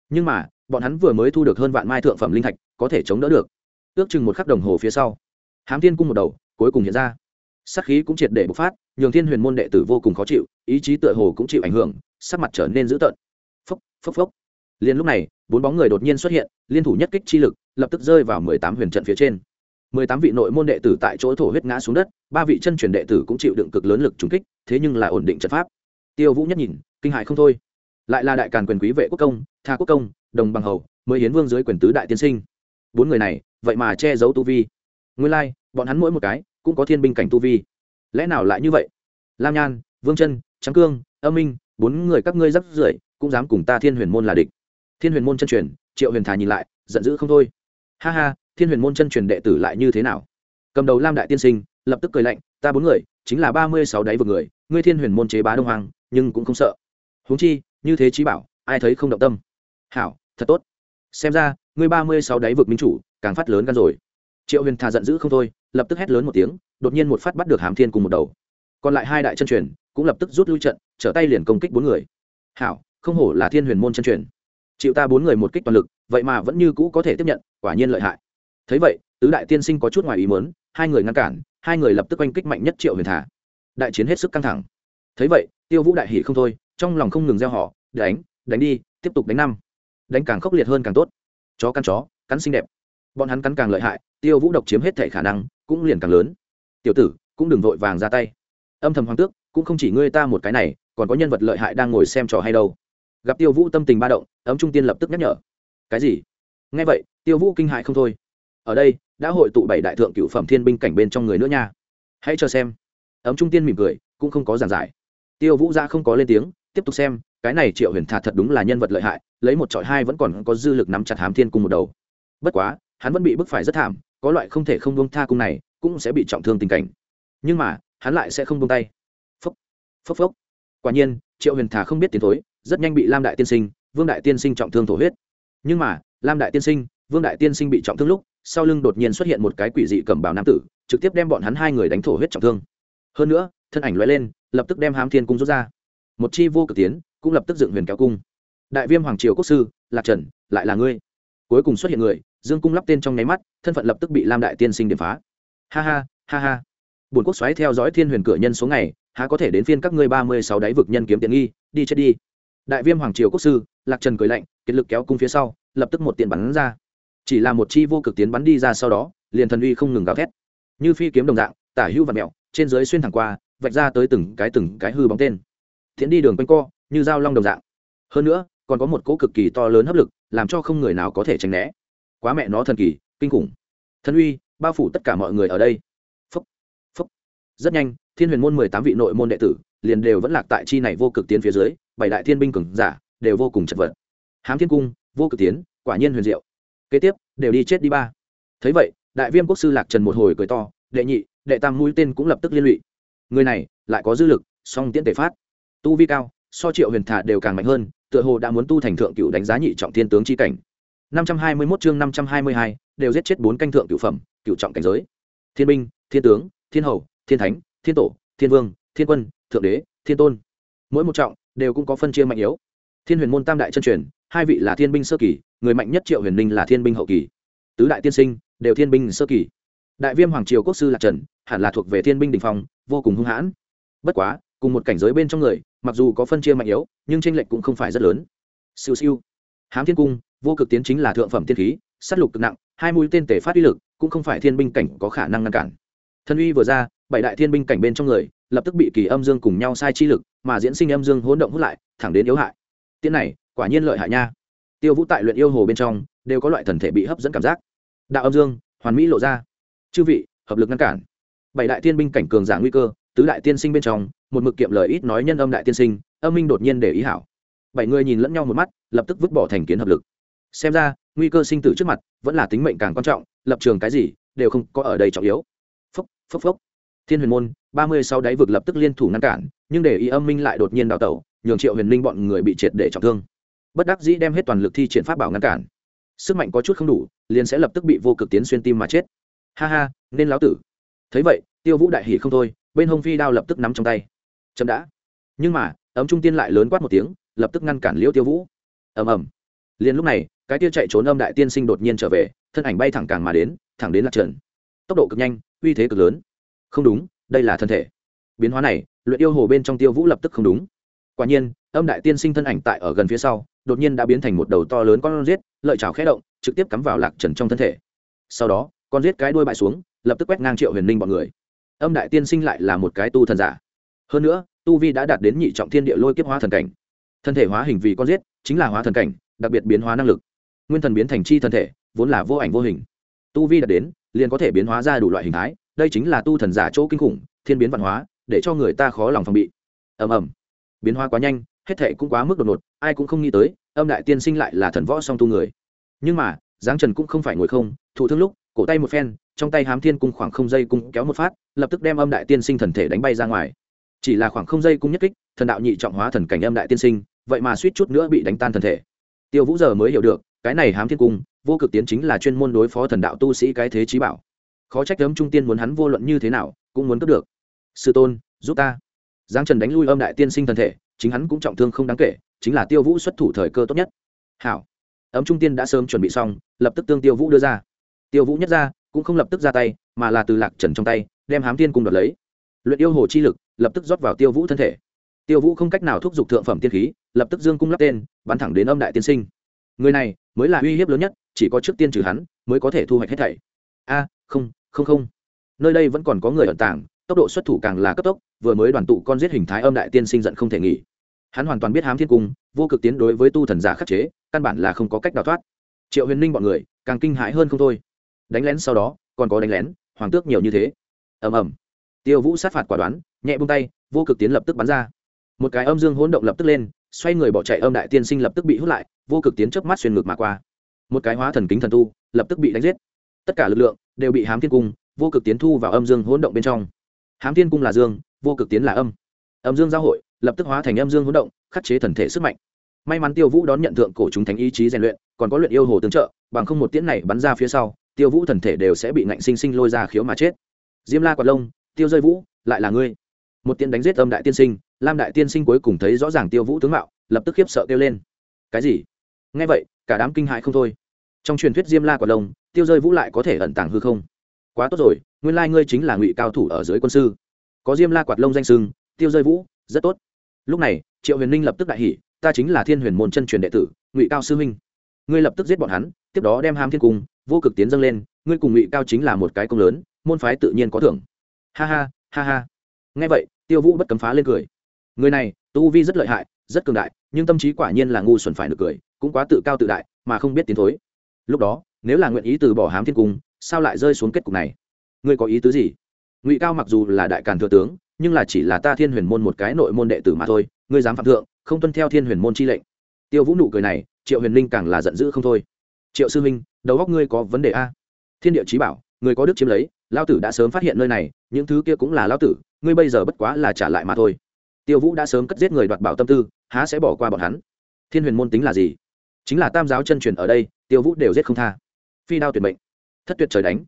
Nhưng mà, bọn hắn vừa mới thu được hơn vạn mai thượng phẩm linh thạch, có thể chống đỡ được. Ước chừng một khắc đồng hồ phía sau, hám thiên cung một đầu cuối cùng hiện ra sắc khí cũng triệt để bộc phát nhường thiên huyền môn đệ tử vô cùng khó chịu ý chí tựa hồ cũng chịu ảnh hưởng sắc mặt trở nên dữ tợn. Phốc phốc phốc. Liền lúc này bốn bóng người đột nhiên xuất hiện liên thủ nhất kích chi lực lập tức rơi vào mười tám huyền trận phía trên. Mười tám vị nội môn đệ tử tại chỗ thổ huyết ngã xuống đất ba vị chân truyền đệ tử cũng chịu đựng cực lớn lực trúng kích thế nhưng là ổn định trận pháp. Tiêu vũ nhất nhìn kinh hại không thôi. Lại là đại càn quyền quý vệ quốc công tha quốc công đồng bằng hầu mới hiến vương dưới quyền tứ đại tiên sinh. Bốn người này vậy mà che giấu tu vi. Nguyên lai、like, bọn hắn mỗi một cái cũng có thiên binh cảnh tu vi. Lẽ nào lại như vậy? Lam nhan, vương chân trắng cương, âm minh, bốn người các ngươi rắc rưởi cũng dám cùng ta thiên huyền môn là địch. Thiên huyền môn chân truyền, triệu huyền thà nhìn lại, giận dữ không thôi. Ha ha, thiên huyền môn chân truyền đệ tử lại như thế nào? Cầm đầu lam đại tiên sinh, lập tức cười lạnh, ta bốn người, chính là ba mươi sáu đáy vực người, ngươi thiên huyền môn chế bá đông hoàng, nhưng cũng không sợ. Huống chi, như thế trí bảo, ai thấy không động tâm? Hảo, thật tốt. Xem ra, ngươi ba mươi sáu đáy vực minh chủ, càng phát lớn gan rồi triệu huyền thà giận dữ không thôi, lập tức hét lớn một tiếng, đột nhiên một phát bắt được hàm thiên cùng một đầu. Còn lại hai đại chân truyền cũng lập tức rút lui trận, trở tay liền công kích bốn người. Hảo, không hổ là thiên huyền môn chân truyền. Chịu ta bốn người một kích toàn lực, vậy mà vẫn như cũ có thể tiếp nhận, quả nhiên lợi hại. Thấy vậy, tứ đại tiên sinh có chút ngoài ý mớn hai người ngăn cản, hai người lập tức oanh kích mạnh nhất triệu huyền thả đại chiến hết sức căng thẳng. Thấy vậy, tiêu vũ đại hỷ không thôi, trong lòng không ngừng gieo họ, đánh đánh đi, tiếp tục đánh năm. Đánh càng khốc liệt hơn càng tốt. Chó căn chó, cắn xinh đẹp bọn hắn cắn càng lợi hại, tiêu vũ độc chiếm hết thể khả năng, cũng liền càng lớn. Tiểu tử, cũng đừng vội vàng ra tay. Âm thầm hoàng tước, cũng không chỉ ngươi ta một cái này, còn có nhân vật lợi hại đang ngồi xem trò hay đâu. Gặp tiêu vũ tâm tình ba động, ấm trung tiên lập tức nhắc nhở. Cái gì? Nghe vậy, tiêu vũ kinh hại không thôi. Ở đây, đã hội tụ bảy đại thượng cựu phẩm thiên binh cảnh bên trong người nữa nha. Hãy cho xem. Ấm trung tiên mỉm cười, cũng không có giảng giải. Tiêu vũ ra không có lên tiếng, tiếp tục xem, cái này triệu huyền thà thật đúng là nhân vật lợi hại, lấy một trọi hai vẫn còn có dư lực nắm chặt hám thiên cung một đầu. Bất quá hắn vẫn bị bức phải rất thảm, có loại không thể không buông tha cung này, cũng sẽ bị trọng thương tình cảnh. Nhưng mà, hắn lại sẽ không buông tay. Phốc phốc phốc. Quả nhiên, triệu huyền thà không biết tiến thối, rất nhanh bị lam đại tiên sinh, vương đại tiên sinh trọng thương thổ huyết. Nhưng mà, lam đại tiên sinh, vương đại tiên sinh bị trọng thương lúc, sau lưng đột nhiên xuất hiện một cái quỷ dị cầm bào nam tử, trực tiếp đem bọn hắn hai người đánh thổ huyết trọng thương. Hơn nữa, thân ảnh loại lên, lập tức đem hám thiên cung rút ra. Một chi vô cực tiến, cũng lập tức dựng huyền kéo cung. Đại viêm hoàng triều quốc sư, lạc trần, lại là ngươi cuối cùng xuất hiện người, dương cung lắp tên trong nháy mắt, thân phận lập tức bị lam đại tiên sinh điểm phá. Ha ha ha ha. Bồn quốc xoáy theo dõi thiên huyền cửa nhân số ngày, há có thể đến phiên các ngươi ba mươi sáu đáy vực nhân kiếm tiện nghi, đi chết đi. Đại viêm hoàng triều quốc sư, lạc trần cười lạnh kiệt lực kéo cung phía sau, lập tức một tiền bắn ra. Chỉ là một chi vô cực tiến bắn đi ra sau đó, liền thần uy không ngừng gào thét. Như phi kiếm đồng dạng, tả hữu và mẹo, trên dưới xuyên thẳng qua, vạch ra tới từng cái từng cái hư bóng tên. Thiện đi đường quanh co, như dao long đồng dạng. Hơn nữa, còn có một cỗ cực kỳ to lớn hấp lực làm cho không người nào có thể tránh né. Quá mẹ nó thần kỳ, kinh khủng. Thần uy, bao phủ tất cả mọi người ở đây. Phúc phúc. Rất nhanh, thiên huyền môn mười tám vị nội môn đệ tử liền đều vẫn lạc tại chi này vô cực tiến phía dưới, bảy đại thiên binh cường giả đều vô cùng chật vật. Hám thiên cung, vô cực tiến, quả nhiên huyền diệu. Kế tiếp, đều đi chết đi ba. Thấy vậy, đại viêm quốc sư lạc trần một hồi cười to, đệ nhị, đệ tam mũi tên cũng lập tức liên lụy. Người này lại có dư lực, song tiễn tể phát. Tu vi cao, so triệu huyền thả đều càng mạnh hơn tựa hồ đã muốn tu thành thượng cựu đánh giá nhị trọng thiên tướng chi cảnh. năm trăm hai mươi 521 chương năm trăm hai mươi hai, đều giết chết bốn canh thượng cựu phẩm, cựu trọng cảnh giới. Thiên binh, thiên tướng, thiên hầu, thiên thánh, thiên tổ, thiên vương, thiên quân, thượng đế, thiên tôn. Mỗi một trọng đều cũng có phân chia mạnh yếu. Thiên huyền môn tam đại chân truyền, hai vị là thiên binh sơ kỳ, người mạnh nhất triệu huyền minh là thiên binh hậu kỳ. Tứ đại tiên sinh đều thiên binh sơ kỳ. Đại viêm hoàng triều quốc sư lạc trần, hẳn là thuộc về thiên binh đỉnh phong, vô cùng hung hãn. Bất quá cùng một cảnh giới bên trong người, mặc dù có phân chia mạnh yếu, nhưng tranh lệch cũng không phải rất lớn. Siêu siêu. Hám thiên cung, vô cực tiến chính là thượng phẩm tiên khí s á t lục cực nặng, hai mũi tên tể phát uy lực, cũng không phải thiên binh cảnh có khả năng ngăn cản. Thân uy vừa ra, bảy đại thiên binh cảnh bên trong người, lập tức bị kỳ âm dương cùng nhau sai chi lực, mà diễn sinh âm dương hỗn động hút lại, thẳng đến yếu hại. Tiên này, quả nhiên lợi hại nha. Tiêu vũ tại luyện yêu hồ bên trong, đều có loại thần thể bị hấp dẫn cảm giác. Đạo âm dương, hoàn mỹ lộ ra. Chư vị, hợp lực ngăn cản. Bảy đại tiên binh cảnh cường giả nguy cơ, tứ đại tiên sinh bên trong một mực kiệm lời ít nói nhân âm đại tiên sinh, âm minh đột nhiên để ý hảo. Bảy người nhìn lẫn nhau một mắt, lập tức vứt bỏ thành kiến hợp lực. Xem ra, nguy cơ sinh tử trước mặt vẫn là tính mệnh càng quan trọng, lập trường cái gì đều không có ở đây trọng yếu. Phốc phốc phốc. Thiên huyền môn, ba mươi sáu đáy vực lập tức liên thủ ngăn cản, nhưng để ý âm minh lại đột nhiên đào tẩu, nhường triệu huyền linh bọn người bị triệt để trọng thương. Bất đắc dĩ đem hết toàn lực thi triển pháp bảo ngăn cản. Sức mạnh có chút không đủ, liền sẽ lập tức bị vô cực tiến xuyên tim mà chết. Ha ha, nên láo tử. Thấy vậy, tiêu vũ đại hỉ không thôi, bên hông phi đao lập tức nắm trong tay chậm đã. Nhưng mà, ấm trung tiên lại lớn quát một tiếng, lập tức ngăn cản liễu tiêu vũ. Ầm ầm. Liền lúc này, cái tia chạy trốn âm đại tiên sinh đột nhiên trở về, thân ảnh bay thẳng càng mà đến, thẳng đến lạc trần. Tốc độ cực nhanh, uy thế cực lớn. Không đúng, đây là thân thể. Biến hóa này, luyện yêu hồ bên trong tiêu vũ lập tức không đúng. Quả nhiên, âm đại tiên sinh thân ảnh tại ở gần phía sau, đột nhiên đã biến thành một đầu to lớn con rết lợi chảo khẽ động, trực tiếp cắm vào lạc trần trong thân thể. Sau đó, con rết cái đuôi bại xuống, lập tức quét ngang triệu huyền ninh bọn người. Âm đại tiên sinh lại là một cái tu thần giả hơn nữa, tu vi đã đạt đến nhị trọng thiên địa lôi kiếp hóa thần cảnh. Thân thể hóa hình vì con giết, chính là hóa thần cảnh, đặc biệt biến hóa năng lực. Nguyên thần biến thành chi thân thể, vốn là vô ảnh vô hình. Tu vi đạt đến, liền có thể biến hóa ra đủ loại hình thái, đây chính là tu thần giả chỗ kinh khủng, thiên biến văn hóa, để cho người ta khó lòng phòng bị. Ầm ầm. Biến hóa quá nhanh, hết thệ cũng quá mức đột ngột, ai cũng không nghĩ tới, âm đại tiên sinh lại là thần võ song tu người. Nhưng mà giáng trần cũng không phải ngồi không, thụ thương lúc, cổ tay một phen, trong tay hám thiên cung khoảng không dây cung kéo một phát, lập tức đem âm đại tiên sinh thần thể đánh bay ra ngoài chỉ là khoảng không giây cung nhất kích, thần đạo nhị trọng hóa thần cảnh âm đại tiên sinh, vậy mà suýt chút nữa bị đánh tan thần thể. Tiêu vũ giờ mới hiểu được, cái này hám thiên cung, vô cực tiến chính là chuyên môn đối phó thần đạo tu sĩ cái thế trí bảo. Khó trách ấm trung tiên muốn hắn vô luận như thế nào, cũng muốn cướp được. Sư tôn, giúp ta. Giang trần đánh lui âm đại tiên sinh thần thể, chính hắn cũng trọng thương không đáng kể, chính là tiêu vũ xuất thủ thời cơ tốt nhất. Hảo. Ấm trung tiên đã sớm chuẩn bị xong, lập tức tương tiêu vũ đưa ra. Tiêu vũ nhất ra, cũng không lập tức ra tay, mà là từ lạc trần trong tay, đem hám tiên cung đoạt lấy. Luyện yêu hồ chi lực lập tức rót vào tiêu vũ thân thể. Tiêu vũ không cách nào thúc giục thượng phẩm tiên khí, lập tức dương cung lắp tên, bắn thẳng đến âm đại tiên sinh. Người này mới là uy hiếp lớn nhất, chỉ có trước tiên trừ hắn mới có thể thu hoạch hết thảy. A, không không không. Nơi đây vẫn còn có người ẩn tàng, tốc độ xuất thủ càng là cấp tốc, vừa mới đoàn tụ con giết hình thái âm đại tiên sinh giận không thể nghỉ. Hắn hoàn toàn biết hám thiên cung, vô cực tiến đối với tu thần giả khắc chế, căn bản là không có cách đào thoát. Triệu huyền ninh bọn người, càng kinh hãi hơn không thôi. Đánh lén sau đó, còn có đánh lén, hoàng tước nhiều như thế. Ầm ầm tiêu vũ sát phạt quả đoán, nhẹ bung tay, vô cực tiến lập tức bắn ra. Một cái âm dương hỗn động lập tức lên, xoay người bỏ chạy âm đại tiên sinh lập tức bị hút lại, vô cực tiến chớp mắt xuyên ngược mà qua. Một cái hóa thần kính thần tu, lập tức bị đánh giết. Tất cả lực lượng đều bị hám thiên cung, vô cực tiến thu vào âm dương hỗn động bên trong. Hám thiên cung là dương, vô cực tiến là âm. Âm dương giao hội, lập tức hóa thành âm dương hỗn động, khắc chế thần thể sức mạnh. May mắn tiêu vũ đón nhận thượng cổ chúng thánh ý chí rèn luyện, còn có luyện yêu hồ tương trợ, bằng không một tiễn này bắn ra phía sau, tiêu vũ thần thể đều sẽ bị ngạnh sinh sinh lôi ra khiếu mà chết. Diêm la quạt lông tiêu rơi vũ, lại là ngươi. Một tiên đánh giết âm đại tiên sinh, lam đại tiên sinh cuối cùng thấy rõ ràng tiêu vũ tướng mạo, lập tức khiếp sợ kêu lên. Cái gì? Nghe vậy, cả đám kinh hãi không thôi. Trong truyền thuyết diêm la quả đông tiêu rơi vũ lại có thể ẩn tàng hư không? Quá tốt rồi, nguyên lai ngươi chính là ngụy cao thủ ở dưới quân sư. Có diêm la quạt lông danh sưng tiêu rơi vũ, rất tốt. Lúc này, triệu huyền ninh lập tức đại hỉ, ta chính là thiên huyền môn chân truyền đệ tử, ngụy cao sư huynh. Ngươi lập tức giết bọn hắn, tiếp đó đem ham thiên cung, vô cực tiến dâng lên, ngươi cùng ngụy cao chính là một cái công lớn, môn phái tự nhiên có thưởng ha ha ha ha. Nghe vậy, tiêu vũ bất cấm phá lên cười. Người này, tu vi rất lợi hại, rất cường đại, nhưng tâm trí quả nhiên là ngu xuẩn phải được cười, cũng quá tự cao tự đại, mà không biết tiến thối. Lúc đó, nếu là nguyện ý từ bỏ hám thiên cung, sao lại rơi xuống kết cục này? Ngươi có ý tứ gì? Ngụy cao mặc dù là đại càn thừa tướng, nhưng là chỉ là ta thiên huyền môn một cái nội môn đệ tử mà thôi, ngươi dám phạm thượng, không tuân theo thiên huyền môn chi lệnh. Tiêu vũ nụ cười này, triệu huyền linh càng là giận dữ không thôi. Triệu sư minh đầu góc ngươi có vấn đề a? Thiên địa trí bảo, người có đức chiếm lấy lao tử đã sớm phát hiện nơi này, những thứ kia cũng là lao tử, ngươi bây giờ bất quá là trả lại mà thôi. Tiêu vũ đã sớm cất giết người đoạt bảo tâm tư, há sẽ bỏ qua bọn hắn? Thiên huyền môn tính là gì? Chính là tam giáo chân truyền ở đây, tiêu vũ đều giết không tha. Phi đao tuyệt mệnh. Thất tuyệt trời đánh.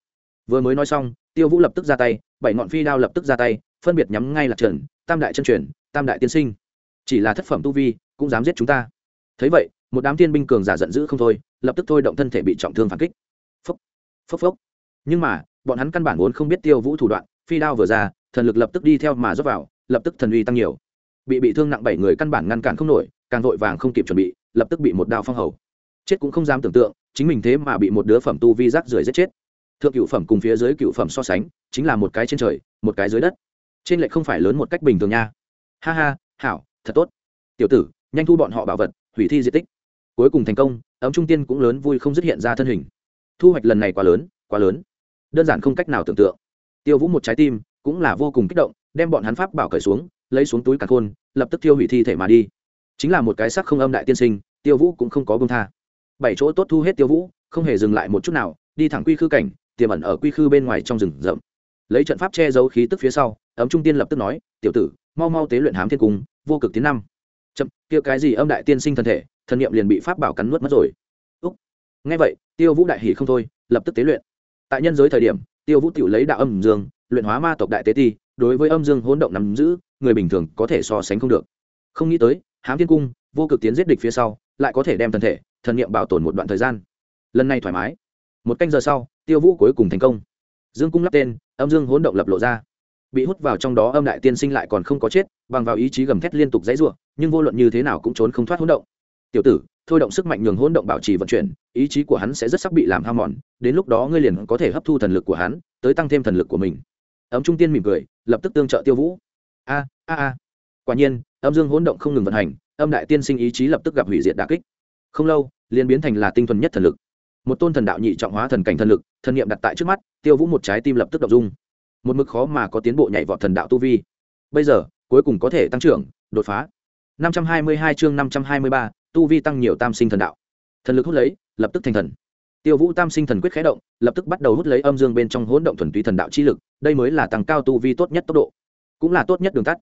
Vừa mới nói xong, tiêu vũ lập tức ra tay, bảy ngọn phi đao lập tức ra tay, phân biệt nhắm ngay lạc trần, tam đại chân truyền, tam đại tiên sinh. Chỉ là thất phẩm tu vi, cũng dám giết chúng ta. Thấy vậy, một đám tiên binh cường giả giận dữ không thôi, lập tức thôi động thân thể bị trọng thương phản kích. Phốc phốc phốc. Nhưng mà bọn hắn căn bản vốn không biết tiêu vũ thủ đoạn, phi đao vừa ra, thần lực lập tức đi theo mà dốc vào, lập tức thần uy tăng nhiều. Bị bị thương nặng bảy người căn bản ngăn cản không nổi, càng vội vàng không kịp chuẩn bị, lập tức bị một đao phong hầu. Chết cũng không dám tưởng tượng, chính mình thế mà bị một đứa phẩm tu vi rác rưởi giết chết. Thượng cựu phẩm cùng phía dưới cựu phẩm so sánh, chính là một cái trên trời, một cái dưới đất. Trên lệch không phải lớn một cách bình thường nha. Ha ha, hảo, thật tốt. Tiểu tử, nhanh thu bọn họ bảo vật, hủy thi di tích. Cuối cùng thành công, ấm trung tiên cũng lớn vui không dứt hiện ra thân hình. Thu hoạch lần này quá lớn quá lớn đơn giản không cách nào tưởng tượng. Tiêu vũ một trái tim cũng là vô cùng kích động, đem bọn hắn pháp bảo cởi xuống, lấy xuống túi cả khôn, lập tức tiêu hủy thi thể mà đi. Chính là một cái sắc không âm đại tiên sinh, tiêu vũ cũng không có bông tha. Bảy chỗ tốt thu hết tiêu vũ, không hề dừng lại một chút nào, đi thẳng quy khư cảnh, tiềm ẩn ở quy khư bên ngoài trong rừng rậm. Lấy trận pháp che giấu khí tức phía sau, ấm trung tiên lập tức nói, tiểu tử, mau mau tế luyện hám thiên cung, vô cực tiến năm. Chậm, kia cái gì âm đại tiên sinh thân thể thần niệm liền bị pháp bảo cắn nuốt mất rồi. Úc. Nghe vậy, tiêu vũ đại hỉ không thôi, lập tức tế luyện tại nhân giới thời điểm, tiêu vũ tiểu lấy đạo âm dương, luyện hóa ma tộc đại tế ti, đối với âm dương hỗn động nắm giữ, người bình thường có thể so sánh không được. Không nghĩ tới, hám thiên cung, vô cực tiến giết địch phía sau, lại có thể đem thân thể, thần niệm bảo tồn một đoạn thời gian. Lần này thoải mái. Một canh giờ sau, tiêu vũ cuối cùng thành công. Dương cung lắp tên, âm dương hỗn động lập lộ ra. Bị hút vào trong đó âm đại tiên sinh lại còn không có chết, bằng vào ý chí gầm thét liên tục dãy ruộng nhưng vô luận như thế nào cũng trốn không thoát hỗn động. Tiểu tử thôi động sức mạnh nhường hỗn động bảo trì vận chuyển ý chí của hắn sẽ rất sắc bị làm ham mòn đến lúc đó ngươi liền có thể hấp thu thần lực của hắn tới tăng thêm thần lực của mình. Ấm trung tiên mỉm cười lập tức tương trợ tiêu vũ. A a a. Quả nhiên âm dương hỗn động không ngừng vận hành âm đại tiên sinh ý chí lập tức gặp hủy diệt đà kích. Không lâu liền biến thành là tinh thuần nhất thần lực. Một tôn thần đạo nhị trọng hóa thần cảnh thần lực thần niệm đặt tại trước mắt tiêu vũ một trái tim lập tức động dung một mức khó mà có tiến bộ nhảy vọt thần đạo tu vi. Bây giờ cuối cùng có thể tăng trưởng đột phá. 522 chương 523, tu vi tăng nhiều tam sinh thần đạo. Thần lực hút lấy, lập tức thành thần. Tiêu vũ tam sinh thần quyết khé động, lập tức bắt đầu hút lấy âm dương bên trong hỗn động thuần túy thần đạo chi lực, đây mới là tăng cao tu vi tốt nhất tốc độ. Cũng là tốt nhất đường tắt.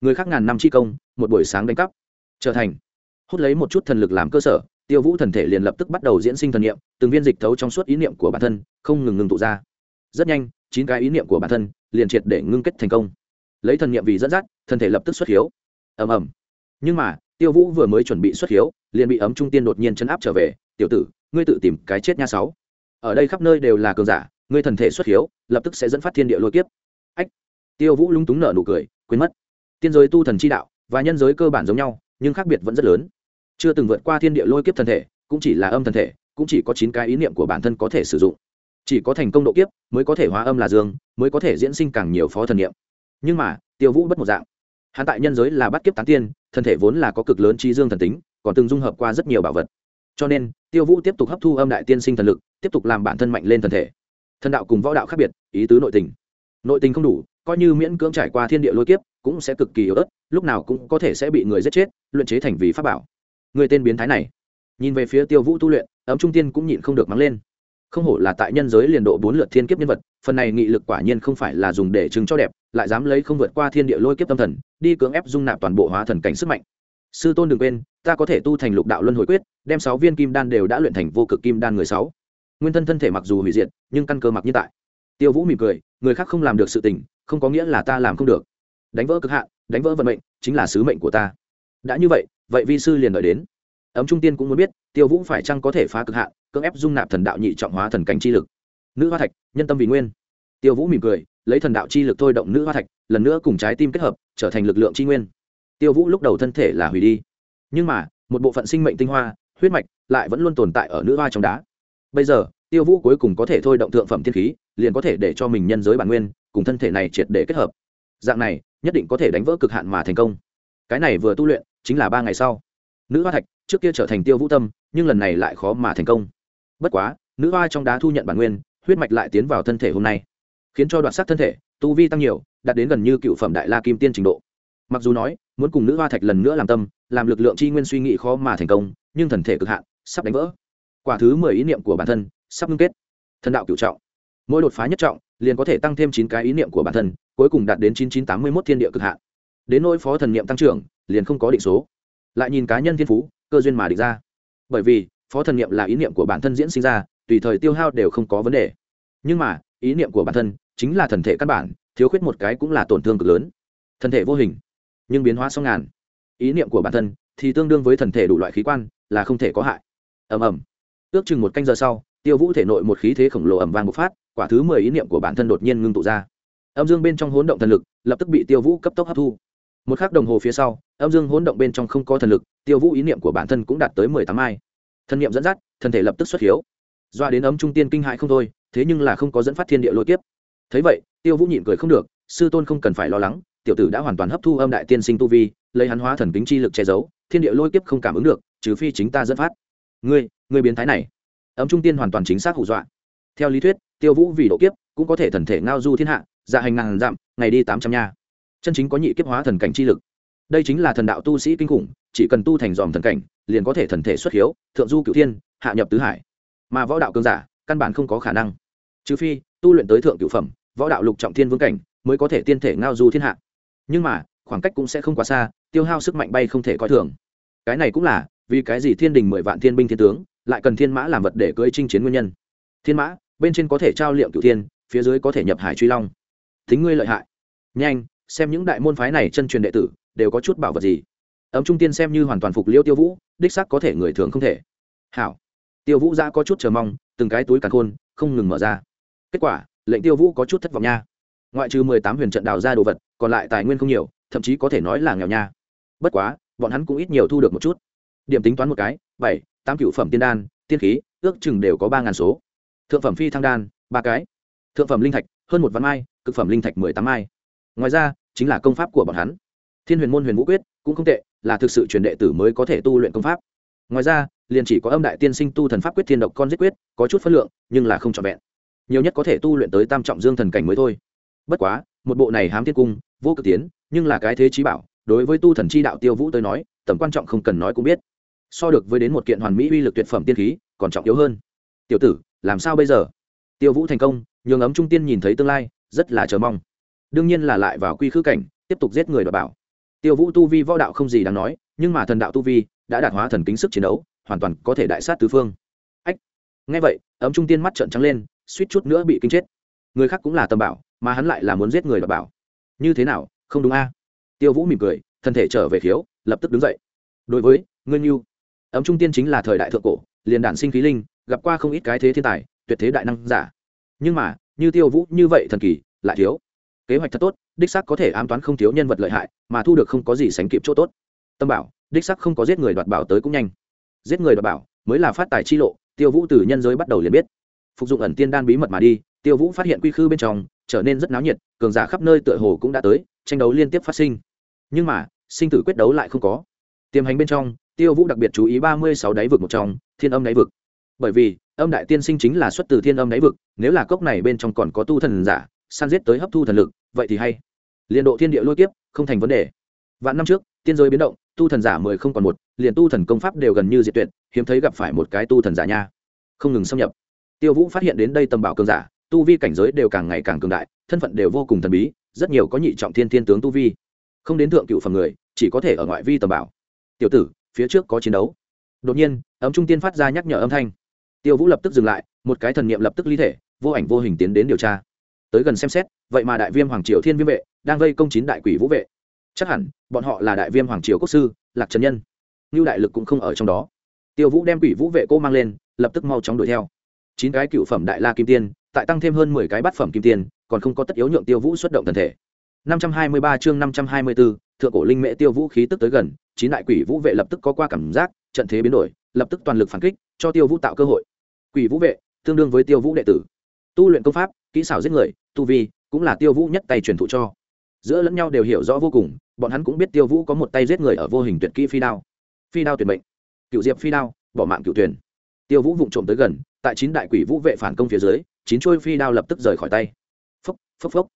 Người khác ngàn năm chi công, một buổi sáng đánh cắp. Trở thành. Hút lấy một chút thần lực làm cơ sở, tiêu vũ thần thể liền lập tức bắt đầu diễn sinh thần niệm, từng viên dịch thấu trong suốt ý niệm của bản thân, không ngừng ngừng tụ ra. Rất nhanh, chín cái ý niệm của bản thân liền triệt để ngưng kết thành công. Lấy thần niệm vì dẫn dắt, thân thể lập tức xuất hiếu. Ầm ầm. Nhưng mà tiêu vũ vừa mới chuẩn bị xuất hiếu, liền bị ấm trung tiên đột nhiên chấn áp trở về, tiểu tử, ngươi tự tìm cái chết nha sáu. Ở đây khắp nơi đều là cường giả, ngươi thần thể xuất hiếu, lập tức sẽ dẫn phát thiên địa lôi kiếp. Ách. Tiêu vũ lúng túng nở nụ cười, quên mất. Tiên giới tu thần chi đạo và nhân giới cơ bản giống nhau, nhưng khác biệt vẫn rất lớn. Chưa từng vượt qua thiên địa lôi kiếp thần thể, cũng chỉ là âm thần thể, cũng chỉ có chín cái ý niệm của bản thân có thể sử dụng. Chỉ có thành công độ kiếp mới có thể hóa âm là dương, mới có thể diễn sinh càng nhiều phó thần niệm. Nhưng mà, tiêu vũ bất một dạng. Hắn tại nhân giới là bắt kiếp tán tiên thân thể vốn là có cực lớn trí dương thần tính, còn từng dung hợp qua rất nhiều bảo vật. Cho nên, tiêu vũ tiếp tục hấp thu âm đại tiên sinh thần lực, tiếp tục làm bản thân mạnh lên thần thể. Thần đạo cùng võ đạo khác biệt, ý tứ nội tình. Nội tình không đủ, coi như miễn cưỡng trải qua thiên địa lôi kiếp, cũng sẽ cực kỳ yếu ớt, lúc nào cũng có thể sẽ bị người giết chết, luyện chế thành vì pháp bảo. Người tên biến thái này. Nhìn về phía tiêu vũ tu luyện, ấm trung tiên cũng nhịn không được mắng lên. Không hổ là tại nhân giới liền độ bốn lượt thiên kiếp nhân vật, phần này nghị lực quả nhiên không phải là dùng để chứng cho đẹp lại dám lấy không vượt qua thiên địa lôi kiếp tâm thần, đi cưỡng ép dung nạp toàn bộ hóa thần cảnh sức mạnh. Sư tôn đừng quên, ta có thể tu thành lục đạo luân hồi quyết, đem sáu viên kim đan đều đã luyện thành vô cực kim đan người sáu. Nguyên thân thân thể mặc dù hủy diệt, nhưng căn cơ mặc như tại. Tiêu vũ mỉm cười, người khác không làm được sự tình, không có nghĩa là ta làm không được. Đánh vỡ cực hạn, đánh vỡ vận mệnh, chính là sứ mệnh của ta. Đã như vậy vậy vi sư liền đợi đến. Ấm trung tiên cũng muốn biết, tiêu vũ phải chăng có thể phá cực hạn, cưỡng ép dung nạp thần đạo nhị trọng hóa thần cảnh chi lực. Nữ hoa thạch, nhân tâm vì nguyên tiêu vũ mỉm cười, lấy thần đạo chi lực thôi động nữ hoa thạch, lần nữa cùng trái tim kết hợp, trở thành lực lượng chi nguyên. Tiêu vũ lúc đầu thân thể là hủy đi, nhưng mà, một bộ phận sinh mệnh tinh hoa, huyết mạch lại vẫn luôn tồn tại ở nữ hoa trong đá. Bây giờ, tiêu vũ cuối cùng có thể thôi động thượng phẩm thiên khí, liền có thể để cho mình nhân giới bản nguyên cùng thân thể này triệt để kết hợp. Dạng này, nhất định có thể đánh vỡ cực hạn mà thành công. Cái này vừa tu luyện, chính là ba ngày sau. Nữ hoa thạch, trước kia trở thành tiêu vũ tâm, nhưng lần này lại khó mà thành công. Bất quá, nữ hoa trong đá thu nhận bản nguyên, huyết mạch lại tiến vào thân thể hôm nay khiến cho đoạt sắc thân thể, tu vi tăng nhiều, đạt đến gần như cựu phẩm đại la kim tiên trình độ. Mặc dù nói, muốn cùng nữ hoa thạch lần nữa làm tâm, làm lực lượng chi nguyên suy nghĩ khó mà thành công, nhưng thần thể cực hạn, sắp đánh vỡ. Quả thứ mười ý niệm của bản thân, sắp ngưng kết. Thần đạo cựu trọng. Mỗi đột phá nhất trọng, liền có thể tăng thêm chín cái ý niệm của bản thân, cuối cùng đạt đến chín chín tám mươi một thiên địa cực hạn. Đến nỗi phó thần niệm tăng trưởng, liền không có định số. Lại nhìn cá nhân thiên phú, cơ duyên mà định ra. Bởi vì, phó thần niệm là ý niệm của bản thân diễn sinh ra, tùy thời tiêu hao đều không có vấn đề. Nhưng mà, ý niệm của bản thân chính là thần thể căn bản, thiếu khuyết một cái cũng là tổn thương cực lớn. Thần thể vô hình, nhưng biến hóa song ngàn. Ý niệm của bản thân thì tương đương với thần thể đủ loại khí quan, là không thể có hại. Ầm ầm. Ước chừng một canh giờ sau, tiêu vũ thể nội một khí thế khổng lồ ẩm vang bộc phát, quả thứ mười ý niệm của bản thân đột nhiên ngưng tụ ra. Âm dương bên trong hỗn động thần lực lập tức bị tiêu vũ cấp tốc hấp thu. Một k h ắ c đồng hồ phía sau, âm dương hỗn động bên trong không có thần lực, tiêu vũ ý niệm của bản thân cũng đạt tới mười tám ai thần niệm dẫn dắt, thần thể lập tức xuất hiếu. Doa đến ấm trung tiên kinh hại không thôi, thế nhưng là không có dẫn phát thiên địa lôi kiếp thấy vậy, tiêu vũ nhịn cười không được, sư tôn không cần phải lo lắng, tiểu tử đã hoàn toàn hấp thu âm đại tiên sinh tu vi, lấy hắn hóa thần kính chi lực che giấu, thiên địa lôi kiếp không cảm ứng được, trừ phi chính ta dẫn phát. Ngươi ngươi biến thái này. Ấm trung tiên hoàn toàn chính xác hù dọa. Theo lý thuyết, tiêu vũ vì độ kiếp, cũng có thể thần thể ngao du thiên hạ dạ hành ngàn dặm, ngày đi tám trăm nha. Chân chính có nhị kiếp hóa thần cảnh chi lực. Đây chính là thần đạo tu sĩ kinh khủng, chỉ cần tu thành dòm thần cảnh, liền có thể thần thể xuất hiếu, thượng du cửu thiên, hạ nhập tứ hải. Mà võ đạo cường giả, căn bản không có khả năng. Trừ phi tu luyện tới thượng cửu phẩm, võ đạo lục trọng thiên vương cảnh, mới có thể tiên thể ngao du thiên hạ. Nhưng mà, khoảng cách cũng sẽ không quá xa, tiêu hao sức mạnh bay không thể coi thường. Cái này cũng là, vì cái gì thiên đình mười vạn thiên binh thiên tướng, lại cần thiên mã làm vật để cưỡi chinh chiến nguyên nhân. Thiên mã, bên trên có thể trao liệm cửu thiên, phía dưới có thể nhập hải truy long. Thính ngươi lợi hại. Nhanh, xem những đại môn phái này chân truyền đệ tử, đều có chút bảo vật gì. Ấm trung tiên xem như hoàn toàn phục liêu tiêu vũ, đích sắc có thể người thường không thể. Hảo. Tiêu vũ ra có chút chờ mong, từng cái túi càn khôn, không ngừng mở ra kết quả, lệnh tiêu vũ có chút thất vọng nha. Ngoại trừ mười tám huyền trận đào ra đồ vật, còn lại tài nguyên không nhiều, thậm chí có thể nói là nghèo nha. Bất quá, bọn hắn cũng ít nhiều thu được một chút. Điểm tính toán một cái, bảy, tám cựu phẩm tiên đan, tiên khí, ước chừng đều có ba ngàn số. Thượng phẩm phi thăng đan, ba cái. Thượng phẩm linh thạch, hơn một vạn mai, cực phẩm linh thạch mười tám mai. Ngoài ra, chính là công pháp của bọn hắn. Thiên huyền môn huyền vũ quyết, cũng không tệ, là thực sự truyền đệ tử mới có thể tu luyện công pháp. Ngoài ra, liền chỉ có âm đại tiên sinh tu thần pháp quyết thiên độc con giết quyết, có chút phân lượng, nhưng là không trọn vẹn nhiều nhất có thể tu luyện tới tam trọng dương thần cảnh mới thôi. Bất quá, một bộ này hám thiên cung, vô cực tiến, nhưng là cái thế trí bảo, đối với tu thần chi đạo tiêu vũ tới nói, tầm quan trọng không cần nói cũng biết. So được với đến một kiện hoàn mỹ uy lực tuyệt phẩm tiên khí, còn trọng yếu hơn. Tiểu tử, làm sao bây giờ? Tiêu vũ thành công, nhường ấm trung tiên nhìn thấy tương lai, rất là chờ mong. Đương nhiên là lại vào quy khứ cảnh, tiếp tục giết người đ bảo. Tiêu vũ tu vi võ đạo không gì đáng nói, nhưng mà thần đạo tu vi đã đạt hóa thần kính sức chiến đấu, hoàn toàn có thể đại sát tứ phương. Ách! Nghe vậy, ấm trung tiên mắt trợn trắng lên suýt chút nữa bị kinh chết. Người khác cũng là tầm bảo, mà hắn lại là muốn giết người đ bảo. Như thế nào, không đúng a? Tiêu vũ mỉm cười, thân thể trở về khiếu, lập tức đứng dậy. Đối với ngươi như ấm trung tiên chính là thời đại thượng cổ, liền đản sinh khí linh, gặp qua không ít cái thế thiên tài, tuyệt thế đại năng giả. Nhưng mà, như tiêu vũ như vậy thần kỳ, lại thiếu. Kế hoạch thật tốt, đích sắc có thể ám toán không thiếu nhân vật lợi hại, mà thu được không có gì sánh kịp chỗ tốt. Tâm bảo, đích sắc không có giết người đoạt bảo tới cũng nhanh. Giết người đoạt bảo, mới là phát tài chi lộ, tiêu vũ từ nhân giới bắt đầu liền biết phục dụng ẩn tiên đan bí mật mà đi, tiêu vũ phát hiện quy khư bên trong trở nên rất náo nhiệt, cường giả khắp nơi tựa hồ cũng đã tới, tranh đấu liên tiếp phát sinh. Nhưng mà, sinh tử quyết đấu lại không có. Tiềm hành bên trong, tiêu vũ đặc biệt chú ý ba mươi sáu đáy vực một trong, thiên âm đáy vực. Bởi vì, âm đại tiên sinh chính là xuất từ thiên âm đáy vực, nếu là cốc này bên trong còn có tu thần giả san giết tới hấp thu thần lực, vậy thì hay. Liền độ thiên địa lôi kiếp, không thành vấn đề. Vạn năm trước, tiên giới biến động, tu thần giả mười không còn một, liền tu thần công pháp đều gần như diệt tuyệt, hiếm thấy gặp phải một cái tu thần giả nha. Không ngừng xâm nhập tiêu vũ phát hiện đến đây tầm bảo cường giả, tu vi cảnh giới đều càng ngày càng cường đại, thân phận đều vô cùng thần bí, rất nhiều có nhị trọng thiên thiên tướng tu vi. Không đến thượng cựu phần người, chỉ có thể ở ngoại vi tầm bảo. Tiểu tử, phía trước có chiến đấu. Đột nhiên, ấm trung tiên phát ra nhắc nhở âm thanh. Tiêu vũ lập tức dừng lại, một cái thần niệm lập tức ly thể, vô ảnh vô hình tiến đến điều tra. Tới gần xem xét, vậy mà đại viêm hoàng triều thiên viêm vệ đang vây công chín đại quỷ vũ vệ. Chắc hẳn, bọn họ là đại viêm hoàng triều quốc sư, lạc trần nhân. Ngưu đại lực cũng không ở trong đó. Tiêu vũ đem quỷ vũ vệ cô mang lên, lập tức mau chóng đuổi theo chín cái cựu phẩm đại la kim tiên tại tăng thêm hơn mười cái bát phẩm kim tiên còn không có tất yếu nhượng tiêu vũ xuất động thân thể. Năm trăm hai mươi ba chương năm trăm hai mươi bốn, thượng cổ linh mễ tiêu vũ khí tức tới gần chín đại quỷ vũ vệ lập tức có qua cảm giác trận thế biến đổi lập tức toàn lực phản kích cho tiêu vũ tạo cơ hội. Quỷ vũ vệ tương đương với tiêu vũ đệ tử. Tu luyện công pháp kỹ xảo giết người tu vi cũng là tiêu vũ nhất tay truyền thụ cho. Giữa lẫn nhau đều hiểu rõ vô cùng bọn hắn cũng biết tiêu vũ có một tay giết người ở vô hình tuyệt kỹ phi đao. Phi đao tuyệt mệnh. Cựu diệp phi đao bỏ mạng cựu tuyển. Tiêu vũ vụng trộm tới gần tại chín đại quỷ vũ vệ phản công phía dưới, chín chuôi phi đao lập tức rời khỏi tay. Phốc phốc phốc.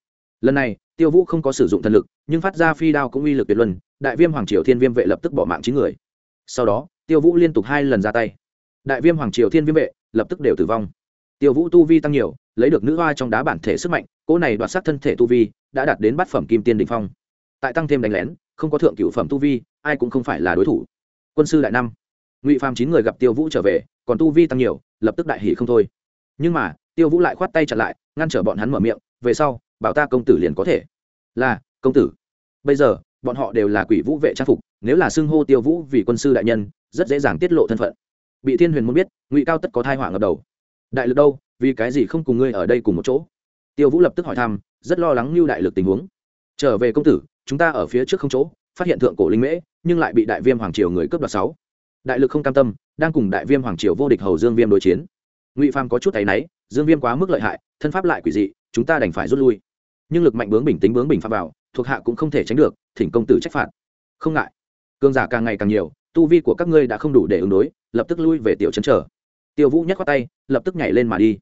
Lần này, tiêu vũ không có sử dụng thần lực, nhưng phát ra phi đao cũng uy lực tuyệt luân, đại viêm hoàng triều thiên viêm vệ lập tức bỏ mạng chín người. Sau đó, tiêu vũ liên tục hai lần ra tay. Đại viêm hoàng triều thiên viêm vệ lập tức đều tử vong. Tiêu vũ tu vi tăng nhiều, lấy được nữ hoa trong đá bản thể sức mạnh, cỗ này đoạt sát thân thể tu vi đã đạt đến bát phẩm kim tiên đình phong. Tại tăng thêm đánh lén, không có thượng cựu phẩm tu vi, ai cũng không phải là đối thủ. Quân sư đại năm. Ngụy phàm chín người gặp tiêu vũ trở về còn tu vi tăng nhiều, lập tức đại hỷ không thôi. Nhưng mà, tiêu vũ lại khoát tay chặt lại, ngăn trở bọn hắn mở miệng, về sau, bảo ta công tử liền có thể. Là, công tử. Bây giờ, bọn họ đều là quỷ vũ vệ trang phục, nếu là xưng hô tiêu vũ vì quân sư đại nhân, rất dễ dàng tiết lộ thân phận. Bị thiên huyền muốn biết, ngụy cao tất có thai hỏa ngập đầu. Đại lực đâu, vì cái gì không cùng ngươi ở đây cùng một chỗ? Tiêu vũ lập tức hỏi thăm, rất lo lắng lưu đại lực tình huống. Trở về công tử, chúng ta ở phía trước không chỗ, phát hiện thượng cổ linh mễ, nhưng lại bị đại viêm hoàng triều người cướp đoạt sáu. Đại lực không cam tâm đang cùng đại viêm hoàng triều vô địch hầu dương viêm đối chiến. Ngụy phàm có chút thấy náy, dương viêm quá mức lợi hại, thân pháp lại quỷ dị, chúng ta đành phải rút lui. Nhưng lực mạnh bướng bình tính bướng bình phạm vào, thuộc hạ cũng không thể tránh được, thỉnh công tử trách phạt. Không ngại. Cương giả càng ngày càng nhiều, tu vi của các ngươi đã không đủ để ứng đối, lập tức lui về tiểu trấn trở. Tiêu vũ nhắc qua tay, lập tức nhảy lên mà đi.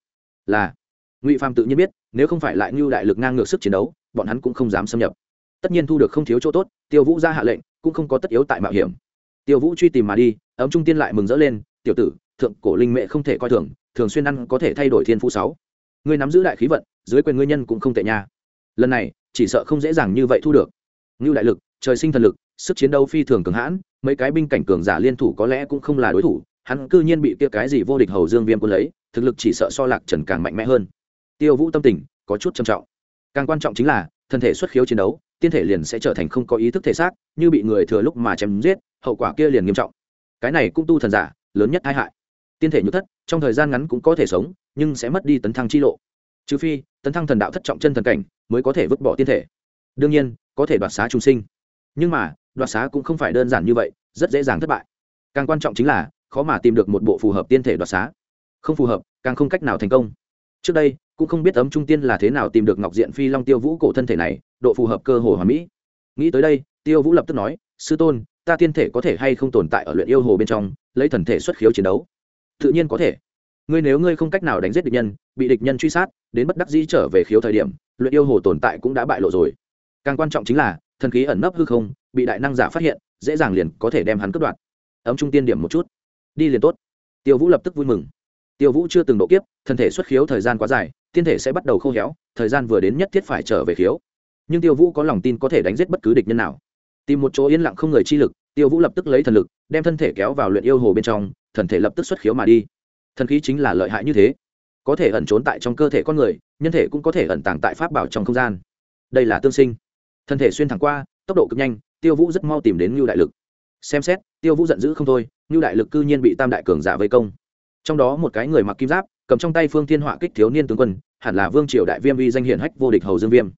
Là. Ngụy phàm tự nhiên biết, nếu không phải lại ngưu đại lực ngang ngược sức chiến đấu, bọn hắn cũng không dám xâm nhập. Tất nhiên thu được không thiếu chỗ tốt, tiêu vũ ra hạ lệnh, cũng không có tất yếu tại mạo hiểm tiêu vũ truy tìm mà đi, ấm trung tiên lại mừng rỡ lên, tiểu tử, thượng cổ linh mệ không thể coi thường thường xuyên ăn có thể thay đổi thiên phú sáu. Ngươi nắm giữ đại khí vận, dưới quyền ngươi nhân cũng không tệ nha. Lần này, chỉ sợ không dễ dàng như vậy thu được. Ngưu đại lực, trời sinh thần lực, sức chiến đấu phi thường cường hãn, mấy cái binh cảnh cường giả liên thủ có lẽ cũng không là đối thủ, hắn cư nhiên bị kia cái gì vô địch hầu dương viêm quân lấy, thực lực chỉ sợ so lạc trần càng mạnh mẽ hơn. Tiêu vũ tâm tình có chút trầm trọng. Càng quan trọng chính là, thân thể xuất khiếu chiến đấu tiên thể liền sẽ trở thành không có ý thức thể xác, như bị người thừa lúc mà chém giết, hậu quả kia liền nghiêm trọng. Cái này cũng tu thần giả, lớn nhất tai hại. Tiên thể nhược thất, trong thời gian ngắn cũng có thể sống, nhưng sẽ mất đi tấn thăng chi lộ. Trừ phi, tấn thăng thần đạo thất trọng chân thần cảnh, mới có thể vứt bỏ tiên thể. Đương nhiên, có thể đoạt xá trung sinh. Nhưng mà, đoạt xá cũng không phải đơn giản như vậy, rất dễ dàng thất bại. Càng quan trọng chính là, khó mà tìm được một bộ phù hợp tiên thể đoạt xá. Không phù hợp, càng không cách nào thành công trước đây, cũng không biết ấm trung tiên là thế nào tìm được ngọc diện phi long tiêu vũ cổ thân thể này, độ phù hợp cơ hồ hòa mỹ. Nghĩ tới đây, tiêu vũ lập tức nói, sư tôn, ta tiên thể có thể hay không tồn tại ở luyện yêu hồ bên trong, lấy thần thể xuất khiếu chiến đấu? Tự nhiên có thể. Ngươi nếu ngươi không cách nào đánh giết địch nhân, bị địch nhân truy sát, đến bất đắc dĩ trở về khiếu thời điểm, luyện yêu hồ tồn tại cũng đã bại lộ rồi. Càng quan trọng chính là, thần khí ẩn nấp hư không, bị đại năng giả phát hiện, dễ dàng liền có thể đem hắn cướp đoạt. Ấm trung tiên điểm một chút. Đi liền tốt. Tiêu vũ lập tức vui mừng tiêu vũ chưa từng độ kiếp, thân thể xuất khiếu thời gian quá dài, tiên thể sẽ bắt đầu khô héo, thời gian vừa đến nhất thiết phải trở về khiếu. Nhưng tiêu vũ có lòng tin có thể đánh giết bất cứ địch nhân nào. Tìm một chỗ yên lặng không người chi lực, tiêu vũ lập tức lấy thần lực, đem thân thể kéo vào luyện yêu hồ bên trong, thần thể lập tức xuất khiếu mà đi. Thần khí chính là lợi hại như thế. Có thể ẩn trốn tại trong cơ thể con người, nhân thể cũng có thể ẩn tàng tại pháp bảo trong không gian. Đây là tương sinh. Thân thể xuyên thẳng qua, tốc độ cực nhanh, tiêu vũ rất mau tìm đến ngưu đại lực. Xem xét, tiêu vũ giận dữ không thôi, ngưu đại lực cư nhiên bị tam đại cường giả vây công trong đó một cái người mặc kim giáp, cầm trong tay phương thiên họa kích thiếu niên tướng quân, hẳn là vương triều đại viêm uy danh hiển hách vô địch hầu dương viêm.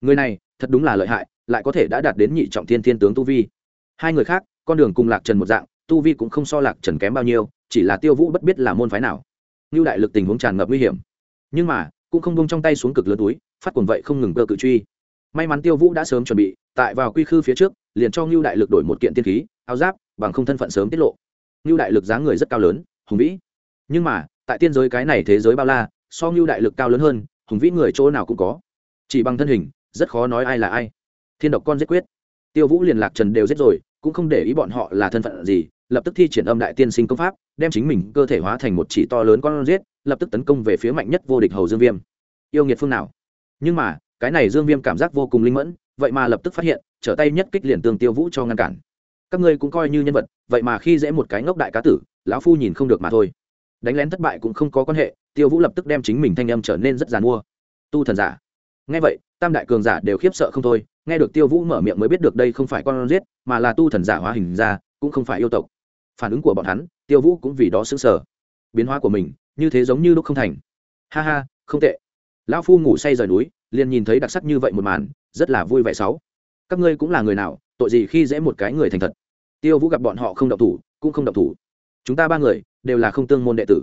Người này, thật đúng là lợi hại, lại có thể đã đạt đến nhị trọng thiên thiên tướng tu vi. Hai người khác, con đường cùng lạc trần một dạng, tu vi cũng không so lạc trần kém bao nhiêu, chỉ là tiêu vũ bất biết là môn phái nào. Như đại lực tình huống tràn ngập nguy hiểm. Nhưng mà, cũng không bông trong tay xuống cực lớn túi, phát cuồng vậy không ngừng cơ cự truy. May mắn tiêu vũ đã sớm chuẩn bị, tại vào quy khư phía trước, liền cho ngưu đại lực đổi một kiện tiên khí, áo giáp, bằng không thân phận sớm tiết lộ. Ngưu đại lực dáng người rất cao lớn, hùng vĩ nhưng mà, tại tiên giới cái này thế giới bao la, so ngưu đại lực cao lớn hơn, hùng vĩ người chỗ nào cũng có. Chỉ bằng thân hình, rất khó nói ai là ai. Thiên độc con giết quyết. Tiêu vũ liền lạc trần đều giết rồi, cũng không để ý bọn họ là thân phận gì, lập tức thi triển âm đại tiên sinh công pháp, đem chính mình cơ thể hóa thành một chỉ to lớn con giết, lập tức tấn công về phía mạnh nhất vô địch hầu dương viêm. Yêu nghiệt phương nào? Nhưng mà, cái này dương viêm cảm giác vô cùng linh mẫn, vậy mà lập tức phát hiện, trở tay nhất kích liền tương tiêu vũ cho ngăn cản. Các ngươi cũng coi như nhân vật, vậy mà khi dễ một cái ngốc đại cá tử, lão phu nhìn không được mà thôi đánh lén thất bại cũng không có quan hệ, tiêu vũ lập tức đem chính mình thanh âm trở nên rất g i à n mua. Tu thần giả. Ngay vậy, tam đại cường giả đều khiếp sợ không thôi, nghe được tiêu vũ mở miệng mới biết được đây không phải con giết, mà là tu thần giả hóa hình ra, cũng không phải yêu tộc. Phản ứng của bọn hắn, tiêu vũ cũng vì đó xứng sở biến hóa của mình, như thế giống như lúc không thành. Ha ha, không tệ. Lão phu ngủ say rời núi, liền nhìn thấy đặc sắc như vậy một màn, rất là vui vẻ sáu. Các ngươi cũng là người nào, tội gì khi dễ một cái người thành thật? Tiêu vũ gặp bọn họ không động thủ, cũng không động thủ. Chúng ta ba người đều là không tương môn đệ tử.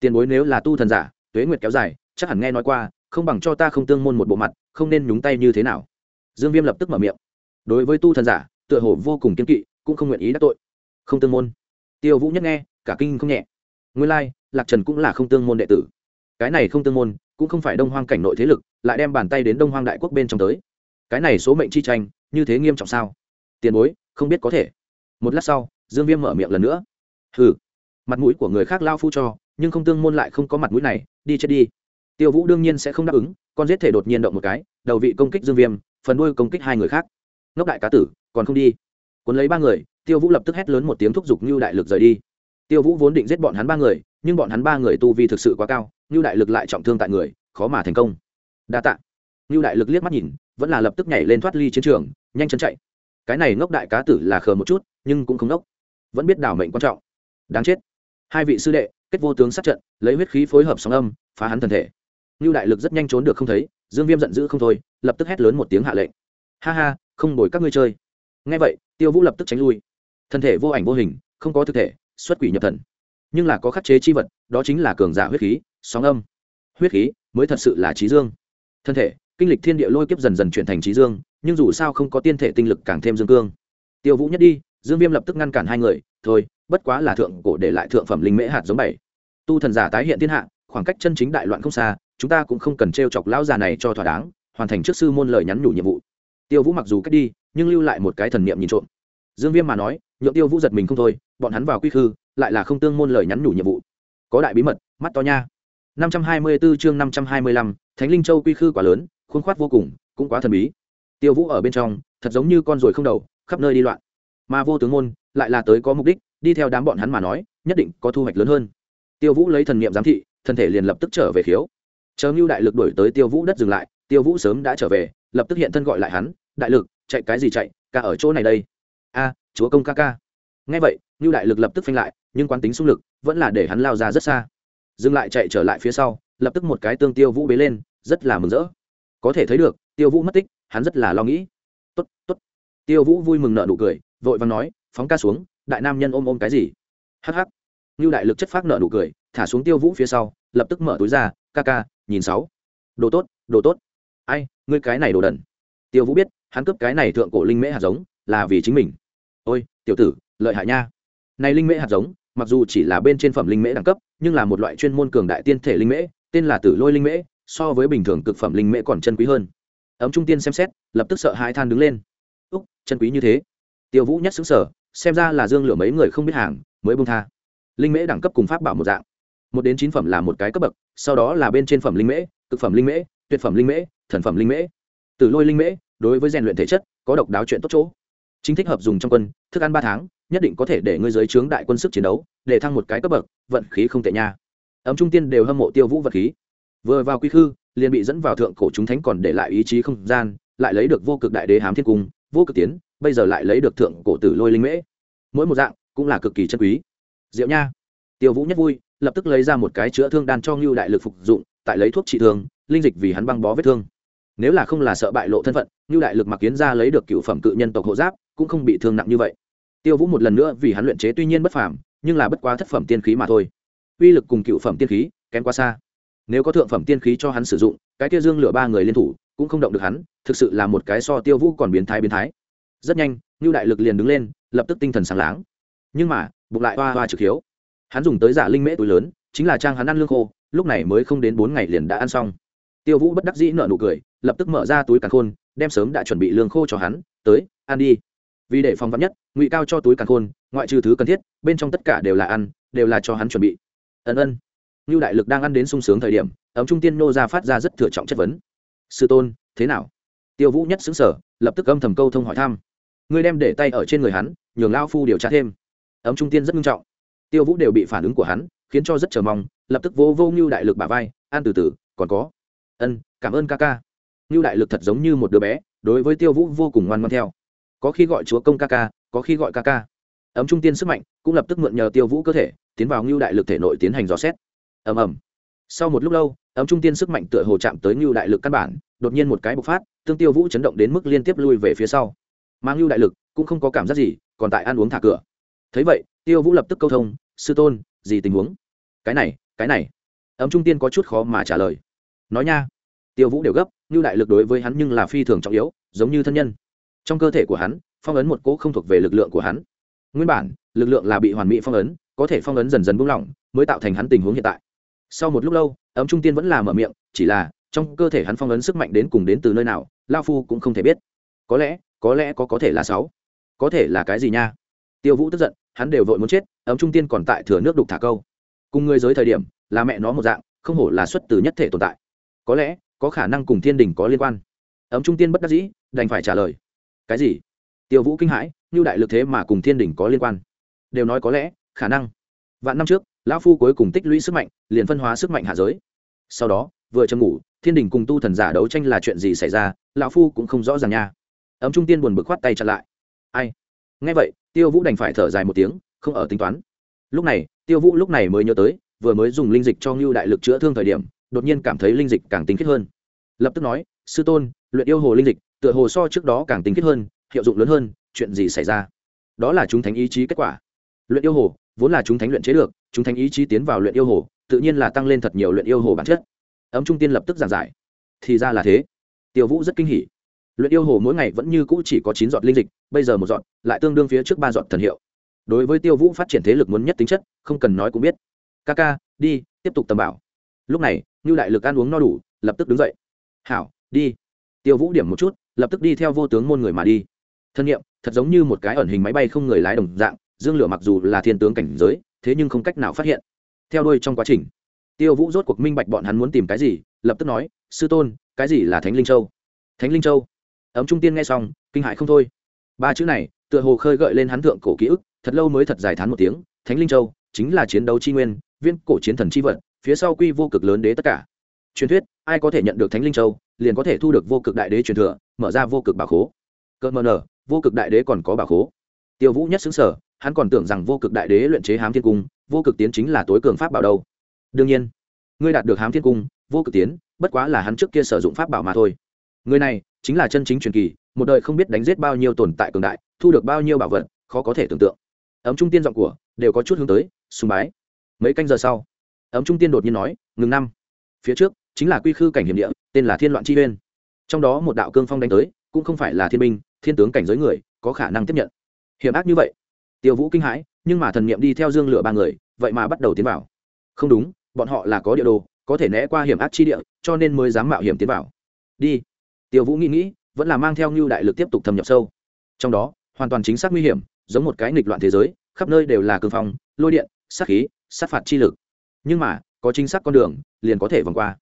Tiền bối nếu là tu thần giả, tuế nguyệt kéo dài, chắc hẳn nghe nói qua, không bằng cho ta không tương môn một bộ mặt, không nên nhúng tay như thế nào. Dương viêm lập tức mở miệng. Đối với tu thần giả, tựa hồ vô cùng kiên kỵ, cũng không nguyện ý đắc tội. Không tương môn. Tiêu vũ nhất nghe, cả kinh không nhẹ. Nguyên lai, lạc trần cũng là không tương môn đệ tử. Cái này không tương môn, cũng không phải đông hoang cảnh nội thế lực, lại đem bàn tay đến đông hoang đại quốc bên trong tới. Cái này số mệnh chi tranh, như thế nghiêm trọng sao? Tiền bối, không biết có thể. Một lát sau, dương viêm mở miệng lần nữa. Hừ mặt mũi của người khác lao phu cho, nhưng không tương môn lại không có mặt mũi này, đi chết đi. Tiêu vũ đương nhiên sẽ không đáp ứng, con giết thể đột nhiên động một cái, đầu vị công kích dương viêm, phần đuôi công kích hai người khác. Ngốc đại cá tử, còn không đi. Cuốn lấy ba người, tiêu vũ lập tức hét lớn một tiếng thúc giục như đại lực rời đi. Tiêu vũ vốn định giết bọn hắn ba người, nhưng bọn hắn ba người tu vi thực sự quá cao như đại lực lại trọng thương tại người, khó mà thành công. Đa tạ. Như đại lực liếc mắt nhìn, vẫn là lập tức nhảy lên thoát ly chiến trường, nhanh chân chạy. Cái này ngốc đại cá tử là khờ một chút, nhưng cũng không ngốc. Vẫn biết đảo mệnh quan trọng. Đáng chết hai vị sư đệ, kết vô tướng sát trận, lấy huyết khí phối hợp sóng âm, phá hắn thân thể. Như đại lực rất nhanh trốn được không thấy, dương viêm giận dữ không thôi, lập tức hét lớn một tiếng hạ lệnh. Ha ha, không đổi các ngươi chơi. Ngay vậy, tiêu vũ lập tức tránh lui. Thân thể vô ảnh vô hình, không có thực thể, xuất quỷ nhập thần. Nhưng là có khắc chế chi vật, đó chính là cường giả huyết khí, sóng âm. Huyết khí mới thật sự là trí dương. Thân thể, kinh lịch thiên địa lôi kiếp dần dần chuyển thành trí dương, nhưng dù sao không có tiên thể tinh lực càng thêm dương cương. Tiêu vũ nhất đi dương viêm lập tức ngăn cản hai người thôi bất quá là thượng cổ để lại thượng phẩm linh mễ hạt giống bảy. Tu thần giả tái hiện thiên hạ khoảng cách chân chính đại loạn không xa chúng ta cũng không cần t r e o chọc lão già này cho thỏa đáng hoàn thành trước sư môn lời nhắn nhủ nhiệm vụ. Tiêu vũ mặc dù cách đi nhưng lưu lại một cái thần niệm nhìn trộm. Dương viêm mà nói nhượng tiêu vũ giật mình không thôi bọn hắn vào quy khư lại là không tương môn lời nhắn nhủ nhiệm vụ. Có đại bí mật mắt to nha. năm trăm hai mươi 524 chương năm trăm hai mươi lăm, Thánh Linh Châu quy khư quá lớn, khuôn khoát vô cùng, cũng quá thần bí. Tiêu Vũ ở bên trong, thật giống như con ruồi không đầu, khắp nơi đi loạn. Mà vô tướng môn, lại là tới có mục đích, đi theo đám bọn hắn mà nói, nhất định có thu hoạch lớn hơn. Tiêu Vũ lấy thần niệm giám thị, thân thể liền lập tức trở về khiếu. Chờ ngưu đại lực đuổi tới tiêu vũ đất dừng lại tiêu vũ sớm đã trở về lập tức hiện thân gọi lại hắn đại lực chạy cái gì chạy? Ca ở chỗ này đây. A chúa công ca ca. Nghe vậy ngưu đại lực lập tức phanh lại nhưng quán tính xung lực vẫn là để hắn lao ra rất xa. Dừng lại chạy trở lại phía sau lập tức một cái tương tiêu vũ bế lên rất là mừng rỡ. Có thể thấy được tiêu vũ mất tích hắn rất là lo nghĩ. Tốt tốt. Tiêu vũ vui mừng nợ nụ cười vội vàng nói, phóng ca xuống, đại nam nhân ôm ôm cái gì? Hắc hắc. Đại lực chất phát nợ nụ cười, thả xuống tiêu vũ phía sau, lập tức mở túi ra, ca ca, nhìn sáu. Đồ tốt đồ tốt. Ai, ngươi cái này đồ đần. Tiêu vũ biết, hắn cướp cái này thượng cổ linh mễ hạt giống, là vì chính mình. Ôi, tiểu tử, lợi hại nha. Này linh mễ hạt giống, mặc dù chỉ là bên trên phẩm linh mễ đẳng cấp, nhưng là một loại chuyên môn cường đại tiên thể linh mễ, tên là tử lôi linh mễ, so với bình thường cực phẩm linh mễ còn chân quý hơn. Ấm trung tiên xem xét, lập tức sợ hai than đứng lên. Úc, chân quý như thế tiêu vũ nhất xứng sở xem ra là dương lửa mấy người không biết hàng, mới bông tha. Linh mễ đẳng cấp cùng pháp bảo một dạng. Một đến chín phẩm là một cái cấp bậc, sau đó là bên trên phẩm linh mễ, cực phẩm linh mễ, tuyệt phẩm linh mễ, thần phẩm linh mễ. Từ lôi linh mễ, đối với rèn luyện thể chất, có độc đáo chuyện tốt chỗ. Chính thích hợp dùng trong quân, thức ăn ba tháng, nhất định có thể để ngươi giới trướng đại quân sức chiến đấu, để thăng một cái cấp bậc, vận khí không tệ nha. Ấm trung tiên đều hâm mộ tiêu vũ vật khí. Vừa vào quy khư, liền bị dẫn vào thượng cổ chúng thánh còn để lại ý chí không gian, lại lấy được vô cực đại đế hám thiên cung vô cực tiến, bây giờ lại lấy được thượng cổ tử lôi linh mễ. Mỗi một dạng cũng là cực kỳ chân quý. Diệu nha. Tiêu vũ nhất vui, lập tức lấy ra một cái chữa thương đan cho ngưu đại lực phục dụng, tại lấy thuốc trị thương, linh dịch vì hắn băng bó vết thương. Nếu là không là sợ bại lộ thân phận, ngưu đại lực mặc kiến ra lấy được cựu phẩm cự nhân tộc hộ giáp, cũng không bị thương nặng như vậy. Tiêu vũ một lần nữa vì hắn luyện chế tuy nhiên bất phàm, nhưng là bất quá thất phẩm tiên khí mà thôi. Uy lực cùng cựu phẩm tiên khí kém quá xa. Nếu có thượng phẩm tiên khí cho hắn sử dụng, cái kia dương lửa ba người liên thủ cũng không động được hắn, thực sự là một cái so tiêu vũ còn biến thái biến thái. Rất nhanh ngưu đại lực liền đứng lên, lập tức tinh thần sáng láng. Nhưng mà, bụng lại hoa hoa trực hiếu. Hắn dùng tới giả linh mễ túi lớn, chính là trang hắn ăn lương khô, lúc này mới không đến bốn ngày liền đã ăn xong. Tiêu vũ bất đắc dĩ nợ nụ cười, lập tức mở ra túi càn khôn, đem sớm đã chuẩn bị lương khô cho hắn, tới, ăn đi. Vì để phòng vắn nhất, ngụy cao cho túi càn khôn, ngoại trừ thứ cần thiết, bên trong tất cả đều là ăn, đều là cho hắn chuẩn bị. Ân ân. Như đại lực đang ăn đến sung sướng thời điểm, ấm trung tiên nô ra phát ra rất thừa trọng chất vấn sư tôn, thế nào? Tiêu vũ nhất xứng sở lập tức âm thầm câu thông hỏi thăm. Ngươi đem để tay ở trên người hắn, nhường lao phu điều tra thêm. Ấm trung tiên rất nghiêm trọng. Tiêu vũ đều bị phản ứng của hắn, khiến cho rất chờ mong, lập tức vô vô ngưu đại lực bà vai, an từ từ, còn có. Ân, cảm ơn ca ca. Ngưu đại lực thật giống như một đứa bé, đối với tiêu vũ vô cùng ngoan ngoan theo. Có khi gọi chúa công ca ca, có khi gọi ca ca. Ấm trung tiên sức mạnh, cũng lập tức mượn nhờ tiêu vũ cơ thể, tiến vào ngưu đại lực thể nội tiến hành dò xét. Ầm ầm sau một lúc lâu, ấm trung tiên sức mạnh tựa hồ chạm tới ngưu đại lực căn bản, đột nhiên một cái bộc phát, tương tiêu vũ chấn động đến mức liên tiếp lui về phía sau. Mang ngưu đại lực cũng không có cảm giác gì, còn tại ăn uống thả cửa. Thấy vậy, tiêu vũ lập tức câu thông, sư tôn, gì tình huống? Cái này cái này. Ấm trung tiên có chút khó mà trả lời. Nói nha. Tiêu vũ đều gấp, ngưu đại lực đối với hắn nhưng là phi thường trọng yếu, giống như thân nhân. Trong cơ thể của hắn, phong ấn một cỗ không thuộc về lực lượng của hắn. Nguyên bản, lực lượng là bị hoàn mỹ phong ấn, có thể phong ấn dần dần buông lỏng, mới tạo thành hắn tình huống hiện tại sau một lúc lâu, ấm trung tiên vẫn là mở miệng, chỉ là, trong cơ thể hắn phong ấn sức mạnh đến cùng đến từ nơi nào, lao phu cũng không thể biết. Có lẽ có lẽ có có thể là sáu. Có thể là cái gì nha? Tiêu vũ tức giận, hắn đều vội muốn chết, ấm trung tiên còn tại thừa nước đục thả câu. Cùng người giới thời điểm, là mẹ nó một dạng, không hổ là xuất từ nhất thể tồn tại. Có lẽ, có khả năng cùng thiên đình có liên quan. Ấm trung tiên bất đắc dĩ, đành phải trả lời. Cái gì? Tiêu vũ kinh hãi, như đại lực thế mà cùng thiên đình có liên quan. Đều nói có lẽ, khả năng. Vạn năm trước lão phu cuối cùng tích lũy sức mạnh, liền phân hóa sức mạnh hạ giới. Sau đó, vừa châm ngủ, thiên đình cùng tu thần giả đấu tranh là chuyện gì xảy ra, lão phu cũng không rõ ràng nha. Ấm trung tiên buồn bực khoát tay chặt lại. Ai? Nghe vậy, tiêu vũ đành phải thở dài một tiếng, không ở tính toán. Lúc này, tiêu vũ lúc này mới nhớ tới, vừa mới dùng linh dịch cho ngưu đại lực chữa thương thời điểm, đột nhiên cảm thấy linh dịch càng tinh khiết hơn. Lập tức nói, sư tôn, luyện yêu hồ linh dịch, tựa hồ so trước đó càng tinh khiết hơn, hiệu dụng lớn hơn, chuyện gì xảy ra? Đó là chúng thánh ý chí kết quả. Luyện yêu hồ vốn là chúng thánh luyện chế được, chúng thánh ý chí tiến vào luyện yêu hồ, tự nhiên là tăng lên thật nhiều luyện yêu hồ bản chất. Ấm trung tiên lập tức giảng giải. Thì ra là thế. Tiêu vũ rất kinh hỉ. Luyện yêu hồ mỗi ngày vẫn như cũ chỉ có chín giọt linh dịch, bây giờ một giọt, lại tương đương phía trước ba giọt thần hiệu. Đối với tiêu vũ phát triển thế lực muốn nhất tính chất, không cần nói cũng biết. Ca ca, đi, tiếp tục tầm bảo. Lúc này như đại lực ăn uống no đủ, lập tức đứng dậy. Hảo, đi. Tiêu vũ điểm một chút, lập tức đi theo vô tướng môn người mà đi. Thân nhiệm, thật giống như một cái ẩn hình máy bay không người lái đồng dạng dương lửa mặc dù là thiên tướng cảnh giới, thế nhưng không cách nào phát hiện. Theo đuôi trong quá trình, tiêu vũ rốt cuộc minh bạch bọn hắn muốn tìm cái gì, lập tức nói, sư tôn, cái gì là thánh linh châu? Thánh linh châu? Ấm trung tiên nghe xong, kinh hại không thôi. Ba chữ này, tựa hồ khơi gợi lên hắn thượng cổ ký ức, thật lâu mới thật dài thán một tiếng, thánh linh châu chính là chiến đấu chi nguyên, viên cổ chiến thần chi vật, phía sau quy vô cực lớn đế tất cả. Truyền thuyết, ai có thể nhận được thánh linh châu, liền có thể thu được vô cực đại đế truyền thừa, mở ra vô cực bảo khố. Cỡ mờ nở, vô cực đại đế còn có bảo khố. Tiêu vũ nhất xứng sở hắn còn tưởng rằng vô cực đại đế luyện chế hám thiên cung, vô cực tiến chính là tối cường pháp bảo đâu. Đương nhiên, ngươi đạt được hám thiên cung, vô cực tiến, bất quá là hắn trước kia sử dụng pháp bảo mà thôi. Người này chính là chân chính truyền kỳ, một đời không biết đánh giết bao nhiêu tồn tại cường đại, thu được bao nhiêu bảo vật, khó có thể tưởng tượng. Ấm trung tiên giọng của đều có chút hướng tới, sùng bái. Mấy canh giờ sau, ấm trung tiên đột nhiên nói, ngừng năm. Phía trước chính là quy khư cảnh hiểm địa, tên là thiên loạn chi uyên trong đó một đạo cương phong đánh tới, cũng không phải là thiên binh, thiên tướng cảnh giới người, có khả năng tiếp nhận. Hiểm ác như vậy tiêu vũ kinh hãi, nhưng mà thần niệm đi theo dương lửa ba người, vậy mà bắt đầu tiến vào. Không đúng, bọn họ là có địa đồ, có thể né qua hiểm ác chi địa, cho nên mới dám mạo hiểm tiến vào. Đi. Tiêu vũ nghĩ nghĩ, vẫn là mang theo ngưu đại lực tiếp tục thâm nhập sâu. Trong đó, hoàn toàn chính xác nguy hiểm, giống một cái nghịch loạn thế giới, khắp nơi đều là cương phong, lôi điện, sát khí, sát phạt chi lực. Nhưng mà, có chính xác con đường, liền có thể vòng qua.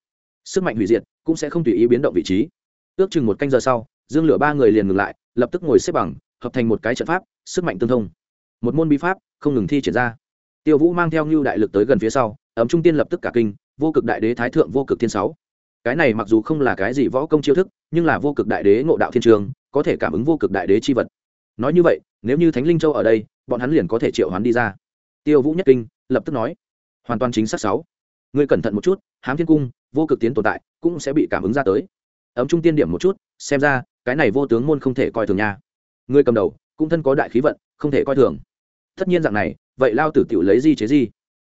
Sức mạnh hủy diệt cũng sẽ không tùy ý biến động vị trí. Ước chừng một canh giờ sau, dương lửa ba người liền ngừng lại, lập tức ngồi xếp bằng, hợp thành một cái trận pháp, sức mạnh tương thông một môn bí pháp, không ngừng thi triển ra. Tiêu vũ mang theo ngưu đại lực tới gần phía sau, ấm trung tiên lập tức cả kinh, vô cực đại đế thái thượng vô cực thiên sáu. Cái này mặc dù không là cái gì võ công chiêu thức, nhưng là vô cực đại đế ngộ đạo thiên trường, có thể cảm ứng vô cực đại đế chi vật. Nói như vậy, nếu như thánh linh châu ở đây, bọn hắn liền có thể triệu hoán đi ra. Tiêu vũ nhất kinh, lập tức nói, hoàn toàn chính xác sáu. Ngươi cẩn thận một chút, hám thiên cung, vô cực tiến tồn tại, cũng sẽ bị cảm ứng ra tới. Ấm trung tiên điểm một chút, xem ra, cái này vô tướng môn không thể coi thường nha. Ngươi cầm đầu, cũng thân có đại khí vận, không thể coi thường tất nhiên dạng này vậy lao tử tiểu lấy di chế di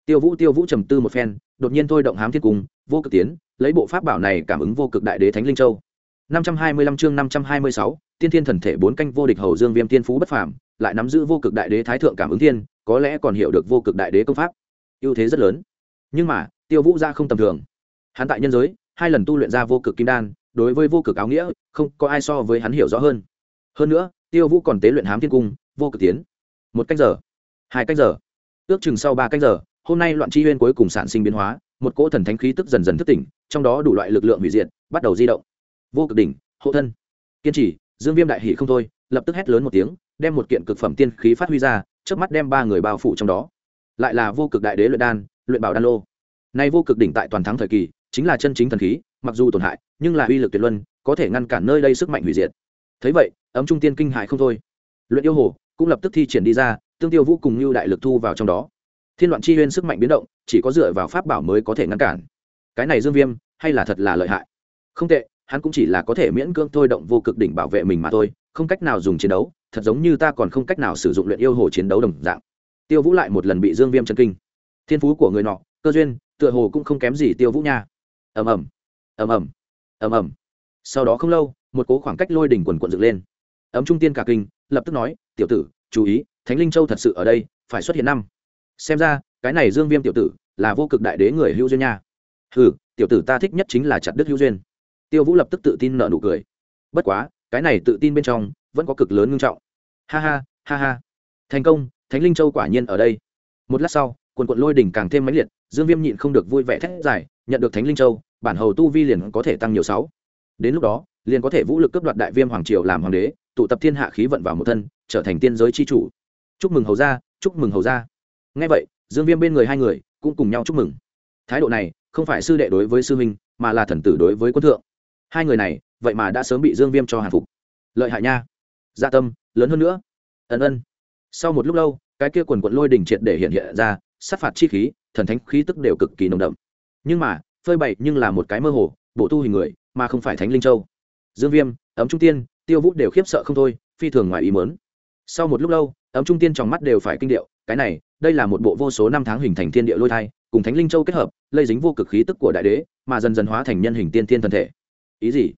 tiêu vũ tiêu vũ trầm tư một phen đột nhiên thôi động hám thiên cung vô cực tiến lấy bộ pháp bảo này cảm ứng vô cực đại đế thánh linh châu. 525 chương 526, tiên thiên thần thể bốn canh vô địch hầu dương viêm tiên phú bất phàm lại nắm giữ vô cực đại đế thái thượng cảm ứng thiên có lẽ còn hiểu được vô cực đại đế công pháp. Ưu thế rất lớn. Nhưng mà tiêu vũ ra không tầm thường. Hắn tại nhân giới hai lần tu luyện ra vô cực kim đan đối với vô cực áo nghĩa không có ai so với hắn hiểu rõ hơn. Hơn nữa tiêu vũ còn tế luyện hám thiên cung vô cực tiến. Một cách giờ hai cách giờ. Ước chừng sau ba cách giờ, hôm nay loạn chi huyên cuối cùng sản sinh biến hóa, một cỗ thần thánh khí tức dần dần thức tỉnh, trong đó đủ loại lực lượng hủy diệt, bắt đầu di động. Vô cực đỉnh, hộ thân. Kiên trì, dương viêm đại hỷ không thôi, lập tức hét lớn một tiếng, đem một kiện cực phẩm tiên khí phát huy ra trước mắt đem ba người bao phủ trong đó. Lại là vô cực đại đế luyện đan, luyện bảo đan lô. Nay vô cực đỉnh tại toàn thắng thời kỳ, chính là chân chính thần khí, mặc dù tổn hại, nhưng là uy lực tuyệt luân, có thể ngăn cản nơi đây sức mạnh hủy diệt. Thấy vậy, ấm trung tiên kinh hại không thôi. Luyện yêu hồ cũng lập tức thi triển đi ra tương tiêu vũ cùng như đại lực thu vào trong đó. Thiên loạn chi huyên sức mạnh biến động, chỉ có dựa vào pháp bảo mới có thể ngăn cản. Cái này dương viêm, hay là thật là lợi hại? Không tệ, hắn cũng chỉ là có thể miễn cưỡng thôi động vô cực đỉnh bảo vệ mình mà thôi, không cách nào dùng chiến đấu, thật giống như ta còn không cách nào sử dụng luyện yêu hồ chiến đấu đồng dạng. Tiêu vũ lại một lần bị dương viêm chân kinh. Thiên phú của người nọ, cơ duyên, tựa hồ cũng không kém gì tiêu vũ nha. Ầm ầm ầm ầm ầm ầm. Sau đó không lâu, một cố khoảng cách lôi đỉnh quần quận dựng lên. Ấm trung tiên cả kinh, lập tức nói, tiểu tử chú ý, thánh linh châu thật sự ở đây, phải xuất hiện năm. Xem ra, cái này dương viêm tiểu tử là vô cực đại đế người hữu duyên nha. Ừ tiểu tử ta thích nhất chính là chặt đức hữu duyên. Tiêu vũ lập tức tự tin nợ nụ cười. Bất quá, cái này tự tin bên trong vẫn có cực lớn ngưng trọng. Ha ha ha ha. Thành công, thánh linh châu quả nhiên ở đây. Một lát sau, quần quận lôi đỉnh càng thêm mãnh liệt, dương viêm nhịn không được vui vẻ thét giải nhận được thánh linh châu, bản hầu tu vi liền có thể tăng nhiều sáu. Đến lúc đó liền có thể vũ lực cấp đoạt đại viêm hoàng triều làm hoàng đế, tụ tập thiên hạ khí vận vào một thân, trở thành tiên giới c h i chủ. Chúc mừng hầu ra chúc mừng hầu ra ngay vậy, dương viêm bên người hai người cũng cùng nhau chúc mừng. Thái độ này không phải sư đệ đối với sư minh mà là thần tử đối với quân thượng. Hai người này, vậy mà đã sớm bị dương viêm cho hàn phục. Lợi hại nha. Gia tâm, lớn hơn nữa. Ân ân. Sau một lúc lâu, cái kia quần quận lôi đình triệt để hiện hiện ra, sát phạt chi khí, thần thánh khí tức đều cực kỳ nồng đậm. Nhưng mà, phơi bày nhưng là một cái mơ hồ, bộ tu hình người, mà không phải thánh linh châu dương viêm, ấm trung tiên, tiêu vũ đều khiếp sợ không thôi, phi thường ngoài ý mớn sau một lúc lâu, ấm trung tiên trong mắt đều phải kinh điệu, cái này, đây là một bộ vô số năm tháng hình thành thiên địa lôi thai, cùng thánh linh châu kết hợp, lây dính vô cực khí tức của đại đế, mà dần dần hóa thành nhân hình tiên thiên thân thể. Ý gì?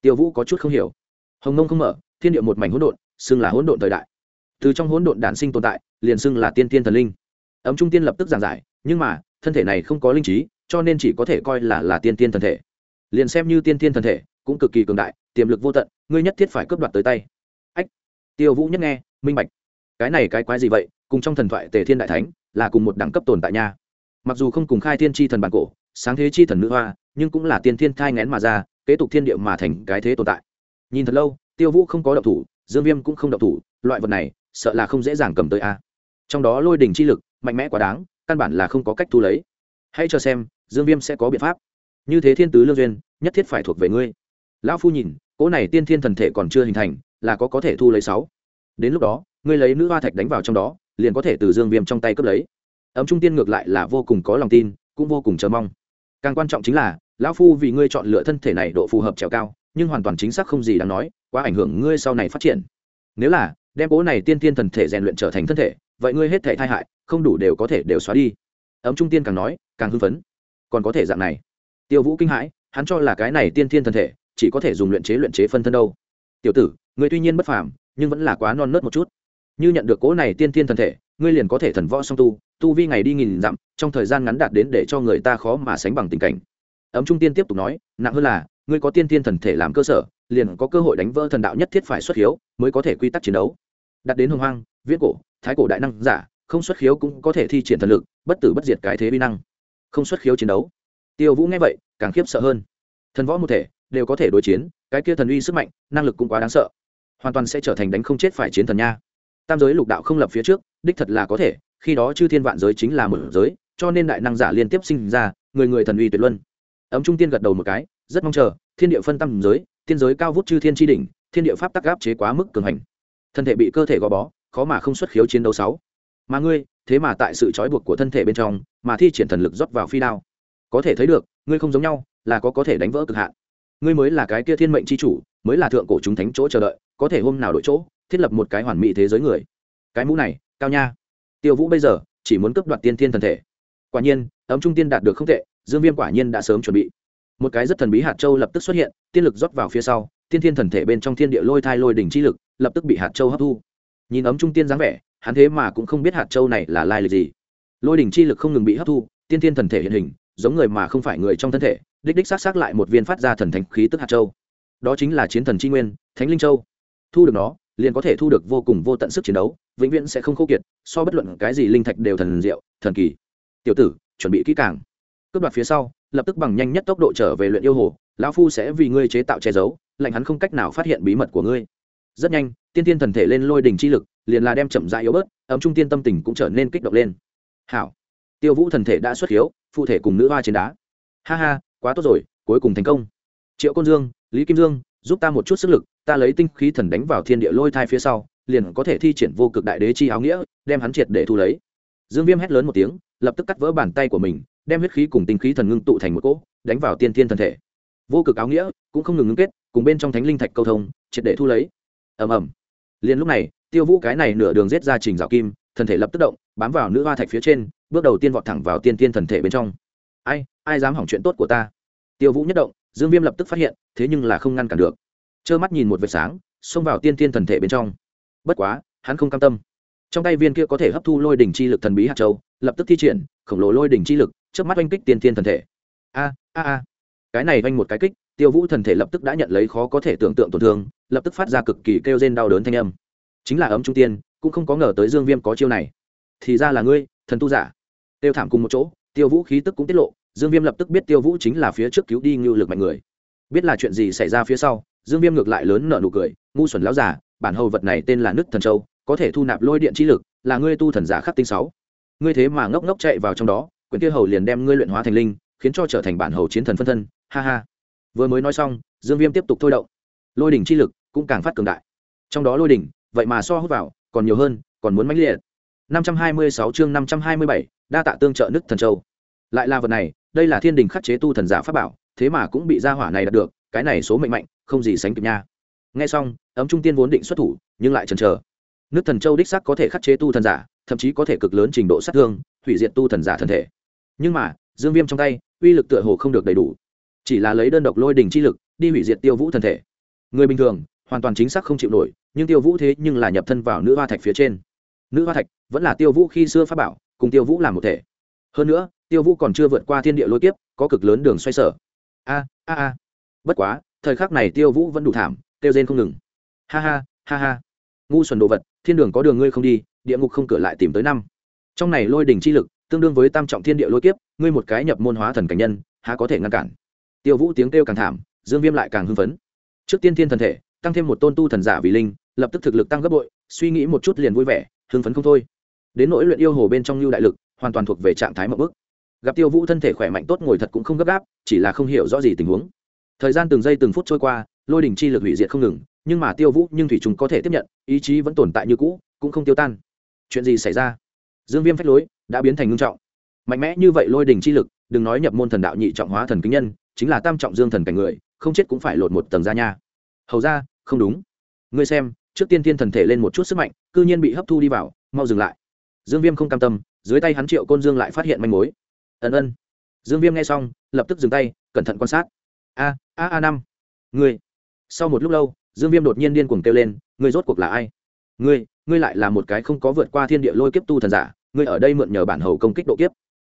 Tiêu vũ có chút không hiểu. Hồng nông không mở, thiên địa một mảnh hỗn độn, xưng là hỗn độn thời đại. Từ trong hỗn độn đản sinh tồn tại, liền xưng là tiên tiên thần linh. Ấm trung tiên lập tức giảng giải, nhưng mà, thân thể này không có linh trí, cho nên chỉ có thể coi là là tiên tiên thần thể. Liền xem như tiên tiên thần thể cũng cực kỳ cường đại, tiềm lực vô tận, ngươi nhất thiết phải cướp đoạt tới tay. Ách, tiêu vũ nhất nghe, minh bạch. Cái này cái quái gì vậy? Cùng trong thần thoại tề thiên đại thánh là cùng một đẳng cấp tồn tại nha. Mặc dù không cùng khai thiên tri thần bản cổ, sáng thế chi thần nữ hoa, nhưng cũng là tiên thiên thai ngén mà ra, kế tục thiên địa mà thành cái thế tồn tại. Nhìn thật lâu, tiêu vũ không có động thủ, dương viêm cũng không động thủ, loại vật này, sợ là không dễ dàng cầm tới a. Trong đó lôi đình chi lực, mạnh mẽ quá đáng, căn bản là không có cách thu lấy. Hãy cho xem, dương viêm sẽ có biện pháp. Như thế thiên tứ lương duyên, nhất thiết phải thuộc về ngươi lão phu nhìn, cỗ này tiên thiên thần thể còn chưa hình thành, là có có thể thu lấy sáu. Đến lúc đó, ngươi lấy nữ hoa thạch đánh vào trong đó, liền có thể từ dương viêm trong tay cướp lấy. Ấm trung tiên ngược lại là vô cùng có lòng tin, cũng vô cùng chờ mong. Càng quan trọng chính là, lão phu vì ngươi chọn lựa thân thể này độ phù hợp trèo cao, nhưng hoàn toàn chính xác không gì đáng nói, quá ảnh hưởng ngươi sau này phát triển. Nếu là, đem bố này tiên tiên thần thể rèn luyện trở thành thân thể, vậy ngươi hết thể thai hại, không đủ đều có thể đều xóa đi. Ấm trung tiên càng nói, càng hưng phấn. Còn có thể dạng này. Tiêu vũ kinh hãi, hắn cho là cái này tiên tiên thần thể chỉ có thể dùng luyện chế luyện chế phân thân đâu. Tiểu tử, ngươi tuy nhiên bất phàm, nhưng vẫn là quá non nớt một chút. Như nhận được cố này tiên tiên thần thể, ngươi liền có thể thần võ song tu tu vi ngày đi nghìn dặm, trong thời gian ngắn đạt đến để cho người ta khó mà sánh bằng tình cảnh. Ấm trung tiên tiếp tục nói, nặng hơn là, ngươi có tiên tiên thần thể làm cơ sở, liền có cơ hội đánh vỡ thần đạo nhất thiết phải xuất hiếu mới có thể quy tắc chiến đấu. Đặt đến hồng hoang, viễn cổ, thái cổ đại năng giả, không xuất khiếu cũng có thể thi triển thần lực, bất tử bất diệt cái thế vi năng. Không xuất khiếu chiến đấu. Tiêu vũ nghe vậy, càng khiếp sợ hơn. Thần võ một thể đều có thể đối chiến, cái kia thần uy sức mạnh, năng lực cũng quá đáng sợ. Hoàn toàn sẽ trở thành đánh không chết phải chiến thần nha. Tam giới lục đạo không lập phía trước, đích thật là có thể, khi đó chư thiên vạn giới chính là một giới, cho nên đại năng giả liên tiếp sinh ra, người người thần uy tuyệt luân. Ấm trung tiên gật đầu một cái, rất mong chờ, thiên địa phân tam giới thiên giới cao vút chư thiên tri đỉnh, thiên địa pháp tắc gáp chế quá mức cường hành. Thân thể bị cơ thể gò bó, khó mà không xuất khiếu chiến đấu sáu. Mà ngươi, thế mà tại sự trói buộc của thân thể bên trong, mà thi triển thần lực rót vào phi đao. Có thể thấy được, ngươi không giống nhau, là có có thể đánh vỡ cực hạn ngươi mới là cái kia thiên mệnh c h i chủ, mới là thượng cổ chúng thánh chỗ chờ đợi, có thể hôm nào đổi chỗ, thiết lập một cái hoàn mỹ thế giới người. Cái mũ này, cao nha. Tiêu vũ bây giờ, chỉ muốn cướp đoạt tiên thiên thần thể. Quả nhiên, ấm trung tiên đạt được không tệ, dương viêm quả nhiên đã sớm chuẩn bị. Một cái rất thần bí hạt châu lập tức xuất hiện, tiên lực rót vào phía sau, tiên thiên thần thể bên trong thiên địa lôi thai lôi đỉnh chi lực, lập tức bị hạt châu hấp thu. Nhìn ấm trung tiên dáng vẻ, hắn thế mà cũng không biết hạt châu này là lai lịch gì. Lôi đỉnh chi lực không ngừng bị hấp thu, tiên thiên thần thể hiện hình giống người mà không phải người trong thân thể, đích đích xác xác lại một viên phát ra thần thánh khí tức hạt châu. Đó chính là chiến thần tri nguyên, thánh linh châu. Thu được nó, liền có thể thu được vô cùng vô tận sức chiến đấu, vĩnh viễn sẽ không khô kiệt, so bất luận cái gì linh thạch đều thần diệu, thần kỳ. Tiểu tử, chuẩn bị kỹ càng. Cướp đoạt phía sau, lập tức bằng nhanh nhất tốc độ trở về luyện yêu hồ, lão phu sẽ vì ngươi chế tạo che giấu, lệnh hắn không cách nào phát hiện bí mật của ngươi. Rất nhanh, tiên tiên thần thể lên lôi đình chi lực, liền là đem chậm rãi yếu bớt, ấm trung tiên tâm tình cũng trở nên kích động lên. Hảo tiêu vũ thần thể đã xuất hiếu, phụ thể cùng nữ hoa trên đá. Ha ha, quá tốt rồi, cuối cùng thành công. Triệu côn dương, lý kim dương, giúp ta một chút sức lực, ta lấy tinh khí thần đánh vào thiên địa lôi thai phía sau, liền có thể thi triển vô cực đại đế chi áo nghĩa, đem hắn triệt để thu lấy. Dương viêm hét lớn một tiếng, lập tức cắt vỡ bàn tay của mình, đem huyết khí cùng tinh khí thần ngưng tụ thành một cỗ, đánh vào tiên thiên thần thể. Vô cực áo nghĩa cũng không ngừng ngưng kết, cùng bên trong thánh linh thạch câu thông, triệt để thu lấy. Ầm ầm. Liền lúc này, tiêu vũ cái này nửa đường rết ra trình rào kim, thần thể lập tức động bám vào nữ hoa thạch phía trên, bước đầu tiên vọt thẳng vào tiên tiên thần thể bên trong. Ai ai dám hỏng chuyện tốt của ta? Tiêu vũ nhất động, dương viêm lập tức phát hiện, thế nhưng là không ngăn cản được. Trơ mắt nhìn một vệt sáng, xông vào tiên tiên thần thể bên trong. Bất quá, hắn không cam tâm. Trong tay viên kia có thể hấp thu lôi đỉnh chi lực thần bí hạt châu, lập tức thi triển, khổng lồ lôi đỉnh chi lực trước mắt oanh kích tiên tiên thần thể. A a a. Cái này oanh một cái kích, tiêu vũ thần thể lập tức đã nhận lấy khó có thể tưởng tượng tổn thương, lập tức phát ra cực kỳ kêu rên đau đớn thanh âm. Chính là ấm trung tiên, cũng không có ngờ tới dương viêm có chiêu này thì ra là ngươi, thần tu giả. Tiêu thảm cùng một chỗ, tiêu vũ khí tức cũng tiết lộ, dương viêm lập tức biết tiêu vũ chính là phía trước cứu đi ngưu lực mạnh người. Biết là chuyện gì xảy ra phía sau, dương viêm ngược lại lớn nợ nụ cười, ngu xuẩn láo giả bản hầu vật này tên là nứt thần châu, có thể thu nạp lôi điện trí lực, là ngươi tu thần giả khắc tinh sáu. Ngươi thế mà ngốc ngốc chạy vào trong đó, quyển tiêu hầu liền đem ngươi luyện hóa thành linh, khiến cho trở thành bản hầu chiến thần phân thân, ha ha. Vừa mới nói xong, dương viêm tiếp tục thôi động. Lôi đỉnh chi lực cũng càng phát cường đại. Trong đó lôi đỉnh, vậy mà so hút vào, còn nhiều hơn, còn muốn mãnh liệt. 526 chương 527, đa tạ tương trợ nứt thần châu. Lại là vật này đây là thiên đình khắc chế tu thần giả pháp bảo thế mà cũng bị gia hỏa này đạt được cái này số mệnh mạnh không gì sánh kịp nha. Nghe xong ấm trung tiên vốn định xuất thủ nhưng lại chần chờ. Nước thần châu đích xác có thể khắc chế tu thần giả thậm chí có thể cực lớn trình độ sát thương hủy diệt tu thần giả thân thể. Nhưng mà dương viêm trong tay uy lực tựa hồ không được đầy đủ. Chỉ là lấy đơn độc lôi đỉnh chi lực đi hủy diệt tiêu vũ thân thể. Người bình thường hoàn toàn chính xác không chịu nổi nhưng tiêu vũ thế nhưng là nhập thân vào nữ hoa thạch phía trên nữ hoa thạch, vẫn là tiêu vũ khi xưa pháp bảo, cùng tiêu vũ làm một thể. Hơn nữa, tiêu vũ còn chưa vượt qua thiên địa lôi kiếp, có cực lớn đường xoay sở. A a a. Bất quá, thời khắc này tiêu vũ vẫn đủ thảm tiêu rên không ngừng. Ha ha ha ha. Ngu xuẩn đồ vật, thiên đường có đường ngươi không đi, địa ngục không cửa lại tìm tới năm. Trong này lôi đỉnh chi lực, tương đương với tam trọng thiên địa lôi kiếp, ngươi một cái nhập môn hóa thần cảnh nhân, há có thể ngăn cản? Tiêu vũ tiếng kêu càng thảm, dương viêm lại càng hưng phấn. Trước tiên thiên thần thể, tăng thêm một tôn tu thần giả vì linh, lập tức thực lực tăng gấp bội, suy nghĩ một chút liền vui vẻ hưng phấn không thôi. Đến nỗi luyện yêu hồ bên trong lưu đại lực, hoàn toàn thuộc về trạng thái mậu bức. Gặp tiêu vũ thân thể khỏe mạnh tốt ngồi thật cũng không gấp gáp, chỉ là không hiểu rõ gì tình huống. Thời gian từng giây từng phút trôi qua, lôi đình chi lực hủy diệt không ngừng, nhưng mà tiêu vũ, nhưng thủy chúng có thể tiếp nhận, ý chí vẫn tồn tại như cũ, cũng không tiêu tan. Chuyện gì xảy ra? Dương viêm phách lối, đã biến thành ngưng trọng. Mạnh mẽ như vậy lôi đình chi lực, đừng nói nhập môn thần đạo nhị trọng hóa thần kính nhân, chính là tam trọng dương thần cảnh người, không chết cũng phải lột một tầng ra nha. Hầu ra, không đúng. Ngươi xem, trước tiên thiên thần thể lên một chút sức mạnh cư nhiên bị hấp thu đi vào, mau dừng lại. Dương viêm không cam tâm, dưới tay hắn triệu côn dương lại phát hiện manh mối. Ân ân. Dương viêm nghe xong, lập tức dừng tay, cẩn thận quan sát. A a a năm. Ngươi. Sau một lúc lâu, dương viêm đột nhiên điên cuồng kêu lên, ngươi rốt cuộc là ai? Ngươi ngươi lại là một cái không có vượt qua thiên địa lôi kiếp tu thần giả, ngươi ở đây mượn nhờ bản hầu công kích độ kiếp.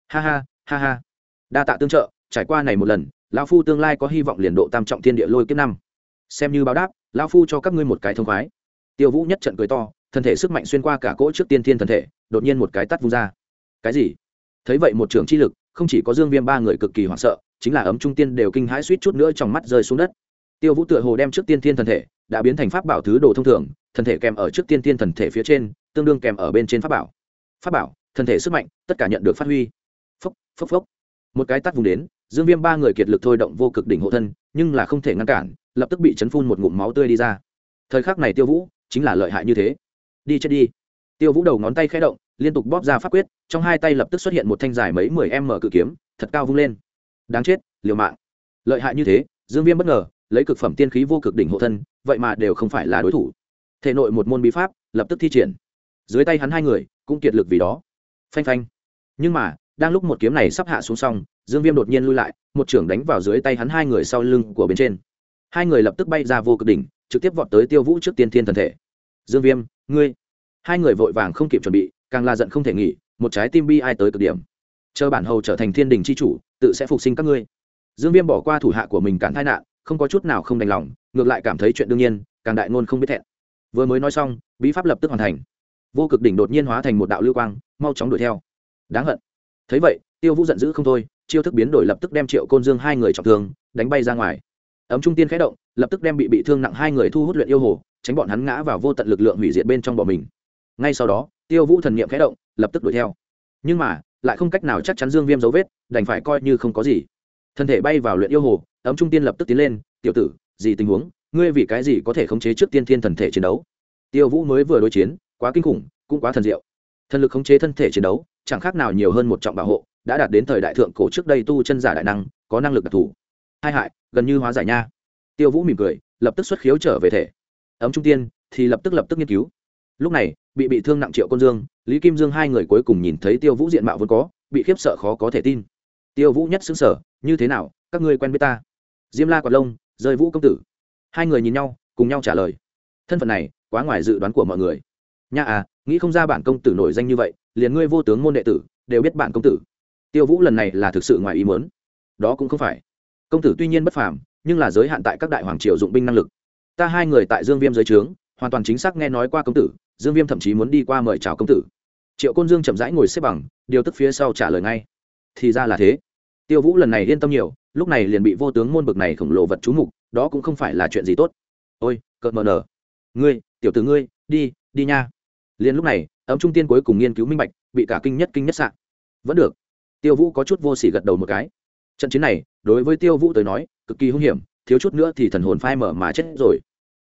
Ha ha ha ha. Đa tạ tương trợ, trải qua này một lần, lão phu tương lai có hy vọng liền độ tam trọng thiên địa lôi kiếp năm. Xem như báo đáp, lão phu cho các ngươi một cái thông khoái. Tiêu vũ nhất trận cười to thân thể sức mạnh xuyên qua cả cỗ trước tiên thiên thần thể, đột nhiên một cái tắt vung ra. Cái gì? Thấy vậy một trường chi lực, không chỉ có dương viêm ba người cực kỳ hoảng sợ, chính là ấm trung tiên đều kinh hãi suýt chút nữa trong mắt rơi xuống đất. Tiêu vũ tựa hồ đem trước tiên thiên thần thể, đã biến thành pháp bảo thứ đồ thông thường, thần thể kèm ở trước tiên thiên thần thể phía trên, tương đương kèm ở bên trên pháp bảo. Pháp bảo, thần thể sức mạnh, tất cả nhận được phát huy. Phốc phốc phốc. Một cái tắt vùng đến, dương viêm ba người kiệt lực thôi động vô cực đỉnh hộ thân, nhưng là không thể ngăn cản, lập tức bị chấn phun một ngụm máu tươi đi ra. Thời khắc này tiêu vũ, chính là lợi hại như thế đi chết đi. Tiêu vũ đầu ngón tay khẽ động, liên tục bóp ra pháp quyết, trong hai tay lập tức xuất hiện một thanh dài mấy mười em mở cự kiếm, thật cao vung lên. Đáng chết, liều mạng. Lợi hại như thế, dương viêm bất ngờ, lấy cực phẩm tiên khí vô cực đỉnh hộ thân, vậy mà đều không phải là đối thủ. Thể nội một môn bí pháp, lập tức thi triển. Dưới tay hắn hai người, cũng kiệt lực vì đó. Phanh phanh. Nhưng mà, đang lúc một kiếm này sắp hạ xuống xong, dương viêm đột nhiên lui lại, một trưởng đánh vào dưới tay hắn hai người sau lưng của bên trên. Hai người lập tức bay ra vô cực đỉnh, trực tiếp vọt tới tiêu vũ trước tiên thiên thần thể. Dương viêm ngươi. Hai người vội vàng không kịp chuẩn bị, càng là giận không thể nghỉ, một trái tim bi ai tới cực điểm. Chờ bản hầu trở thành thiên đình c h i chủ, tự sẽ phục sinh các ngươi. Dương viêm bỏ qua thủ hạ của mình cản tai nạn, không có chút nào không đành lòng, ngược lại cảm thấy chuyện đương nhiên, càng đại ngôn không biết thẹn. Vừa mới nói xong, bí pháp lập tức hoàn thành. Vô cực đỉnh đột nhiên hóa thành một đạo lưu quang, mau chóng đuổi theo. Đáng hận. Thấy vậy, tiêu vũ giận dữ không thôi, chiêu thức biến đổi lập tức đem triệu côn dương hai người trọng thương, đánh bay ra ngoài. Ấm trung tiên khẽ động, lập tức đem bị bị thương nặng hai người thu hút luyện yêu hồ tránh bọn hắn ngã vào vô tận lực lượng hủy diệt bên trong bọn mình. Ngay sau đó, tiêu vũ thần niệm khẽ động, lập tức đuổi theo. Nhưng mà, lại không cách nào chắc chắn dương viêm dấu vết, đành phải coi như không có gì. Thân thể bay vào luyện yêu hồ, ấm trung tiên lập tức tiến lên, tiểu tử, gì tình huống? Ngươi vì cái gì có thể khống chế trước tiên thiên thần thể chiến đấu? Tiêu vũ mới vừa đối chiến, quá kinh khủng, cũng quá thần diệu. Thần lực khống chế thân thể chiến đấu, chẳng khác nào nhiều hơn một trọng bảo hộ, đã đạt đến thời đại thượng cổ trước đây tu chân giả đại năng, có năng lực đặc thù. Hai hại, gần như hóa giải nha. Tiêu vũ mỉm cười, lập tức xuất khiếu trở về thể ấm trung tiên, thì lập tức lập tức nghiên cứu. Lúc này, bị bị thương nặng triệu côn dương, lý kim dương hai người cuối cùng nhìn thấy tiêu vũ diện mạo vốn có, bị khiếp sợ khó có thể tin. Tiêu vũ nhất xứng sở như thế nào, các ngươi quen biết ta? Diêm la quạt lông, rơi vũ công tử. Hai người nhìn nhau, cùng nhau trả lời, thân phận này, quá ngoài dự đoán của mọi người. Nha à nghĩ không ra bản công tử nổi danh như vậy, liền ngươi vô tướng môn đệ tử, đều biết bản công tử. Tiêu vũ lần này là thực sự ngoài ý muốn. Đó cũng không phải. Công tử tuy nhiên bất phàm, nhưng là giới hạn tại các đại hoàng triều dụng binh năng lực ta hai người tại dương viêm dưới trướng, hoàn toàn chính xác nghe nói qua công tử, dương viêm thậm chí muốn đi qua mời chào công tử. Triệu côn dương chậm rãi ngồi xếp bằng, điều tức phía sau trả lời ngay. Thì ra là thế. Tiêu vũ lần này yên tâm nhiều, lúc này liền bị vô tướng môn bực này khổng lồ vật chú mục, đó cũng không phải là chuyện gì tốt. Ôi, cợt mờ nở. Ngươi, tiểu tử ngươi, đi đi nha. Liền lúc này, ấm trung tiên cuối cùng nghiên cứu minh bạch, bị cả kinh nhất kinh nhất sạn vẫn được. Tiêu vũ có chút vô s ỉ gật đầu một cái. Trận chiến này, đối với tiêu vũ tới nói, cực kỳ hung hiểm thiếu chút nữa thì thần hồn phai mở mà chết rồi.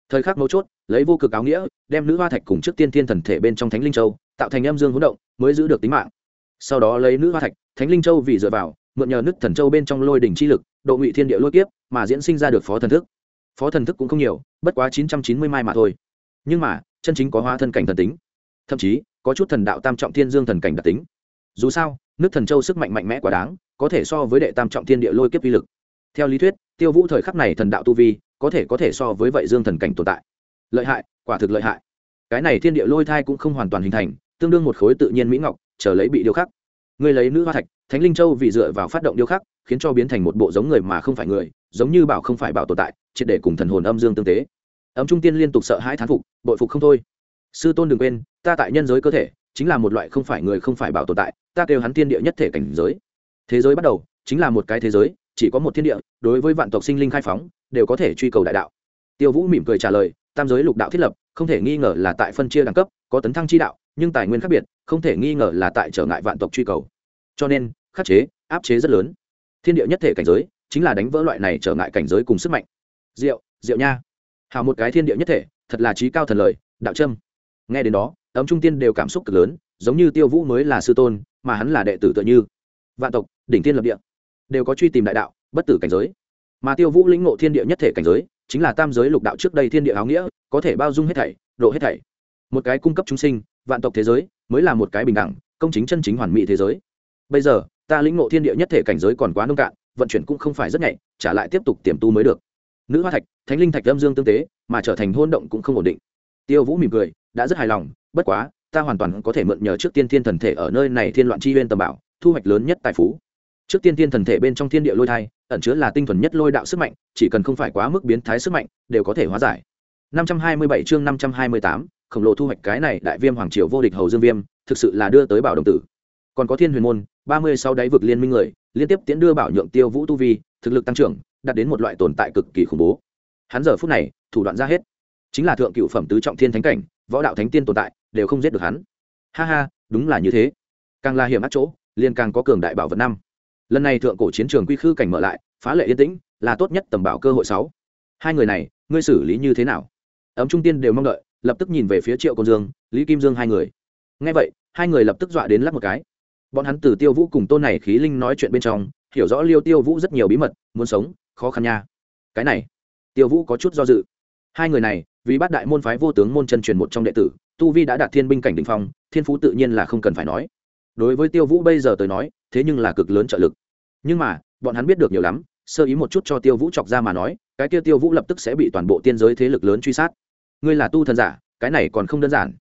Thời khắc mấu chốt, lấy vô cực áo nghĩa, đem nữ hoa thạch cùng trước tiên thiên thần thể bên trong thánh linh châu, tạo thành âm dương hỗn động, mới giữ được tính mạng. Sau đó lấy nữ hoa thạch, thánh linh châu vì dựa vào, mượn nhờ nước thần châu bên trong lôi đỉnh chi lực, độ ngụy thiên địa lôi kiếp, mà diễn sinh ra được phó thần thức. Phó thần thức cũng không nhiều, bất quá chín trăm chín mươi mai mà thôi. Nhưng mà, chân chính có hóa thân cảnh thần tính. Thậm chí, có chút thần đạo tam trọng thiên dương thần cảnh đặc tính. Dù sao nước thần châu sức mạnh mạnh mẽ quá đáng, có thể so với đệ tam trọng thiên địa lôi kiếp uy lực theo lý thuyết, tiêu vũ thời khắc này thần đạo tu vi, có thể có thể so với vậy dương thần cảnh tồn tại. Lợi hại, quả thực lợi hại. Cái này thiên địa lôi thai cũng không hoàn toàn hình thành, tương đương một khối tự nhiên mỹ ngọc, chờ lấy bị điêu khắc. Người lấy nữ hoa thạch, thánh linh châu vì dựa vào phát động điêu khắc, khiến cho biến thành một bộ giống người mà không phải người, giống như bảo không phải bảo tồn tại, triệt để cùng thần hồn âm dương tương tế. Ấm trung tiên liên tục sợ hãi thán phục, bội phục không thôi. Sư tôn đừng quên, ta tại nhân giới cơ thể, chính là một loại không phải người không phải bảo tồn tại, ta kêu hắn thiên địa nhất thể cảnh giới. Thế giới bắt đầu, chính là một cái thế giới chỉ có một thiên địa, đối với vạn tộc sinh linh khai phóng, đều có thể truy cầu đại đạo. Tiêu vũ mỉm cười trả lời, tam giới lục đạo thiết lập, không thể nghi ngờ là tại phân chia đẳng cấp, có tấn thăng chi đạo, nhưng tài nguyên khác biệt, không thể nghi ngờ là tại trở ngại vạn tộc truy cầu. Cho nên, khắc chế, áp chế rất lớn. Thiên địa nhất thể cảnh giới, chính là đánh vỡ loại này trở ngại cảnh giới cùng sức mạnh. Diệu diệu nha. Hào một cái thiên địa nhất thể, thật là trí cao thần lời, đạo trâm nghe đến đó, ấm trung tiên đều cảm xúc cực lớn, giống như tiêu vũ mới là sư tôn, mà hắn là đệ tử tự như. Vạn tộc, đỉnh tiên lập địa đều có truy tìm đại đạo, bất tử cảnh giới. Mà tiêu vũ lĩnh ngộ thiên địa nhất thể cảnh giới, chính là tam giới lục đạo trước đây thiên địa áo nghĩa, có thể bao dung hết thảy, độ hết thảy. Một cái cung cấp chúng sinh, vạn tộc thế giới, mới là một cái bình đẳng, công chính chân chính hoàn mỹ thế giới. Bây giờ, ta lĩnh ngộ thiên địa nhất thể cảnh giới còn quá nông cạn, vận chuyển cũng không phải rất nhạy, trả lại tiếp tục tiềm tu mới được. Nữ hoa thạch, thánh linh thạch âm dương tương tế, mà trở thành hôn động cũng không ổn định. Tiêu vũ mỉm cười, đã rất hài lòng, bất quá, ta hoàn toàn có thể mượn nhờ trước tiên thiên thần thể ở nơi này thiên loạn chi huyên tầm bảo, thu hoạch lớn nhất tài phú trước tiên tiên thần thể bên trong thiên địa lôi thai ẩn chứa là tinh thuần nhất lôi đạo sức mạnh chỉ cần không phải quá mức biến thái sức mạnh đều có thể hóa giải. 527 chương 528, khổng lồ thu hoạch cái này đại viêm hoàng triều vô địch hầu dương viêm thực sự là đưa tới bảo đồng tử. Còn có thiên huyền môn ba mươi sau đáy vực liên minh người liên tiếp tiến đưa bảo nhượng tiêu vũ tu vi thực lực tăng trưởng đạt đến một loại tồn tại cực kỳ khủng bố. Hắn giờ phút này thủ đoạn ra hết. Chính là thượng cựu phẩm tứ trọng thiên thánh cảnh võ đạo thánh tiên tồn tại đều không giết được hắn. Ha ha đúng là như thế. Càng là hiểm ác chỗ liền càng có cường đại bảo vật năm lần này thượng cổ chiến trường quy khư cảnh mở lại, phá lệ yên tĩnh, là tốt nhất tầm bảo cơ hội sáu. Hai người này, ngươi xử lý như thế nào? Ấm trung tiên đều mong đợi, lập tức nhìn về phía triệu công dương, lý kim dương hai người. Ngay vậy, hai người lập tức dọa đến lắp một cái. Bọn hắn từ tiêu vũ cùng tôn này khí linh nói chuyện bên trong, hiểu rõ liêu tiêu vũ rất nhiều bí mật, muốn sống, khó khăn nha. Cái này, tiêu vũ có chút do dự. Hai người này, vì bát đại môn phái vô tướng môn chân truyền một trong đệ tử, tu vi đã đạt thiên binh cảnh đ ỉ n h phong, thiên phú tự nhiên là không cần phải nói. Đối với tiêu vũ bây giờ tới nói thế nhưng là cực lớn trợ lực. Nhưng mà, bọn hắn biết được nhiều lắm, sơ ý một chút cho tiêu vũ chọc ra mà nói, cái kia tiêu vũ lập tức sẽ bị toàn bộ tiên giới thế lực lớn truy sát. Ngươi là tu thần giả, cái này còn không đơn giản.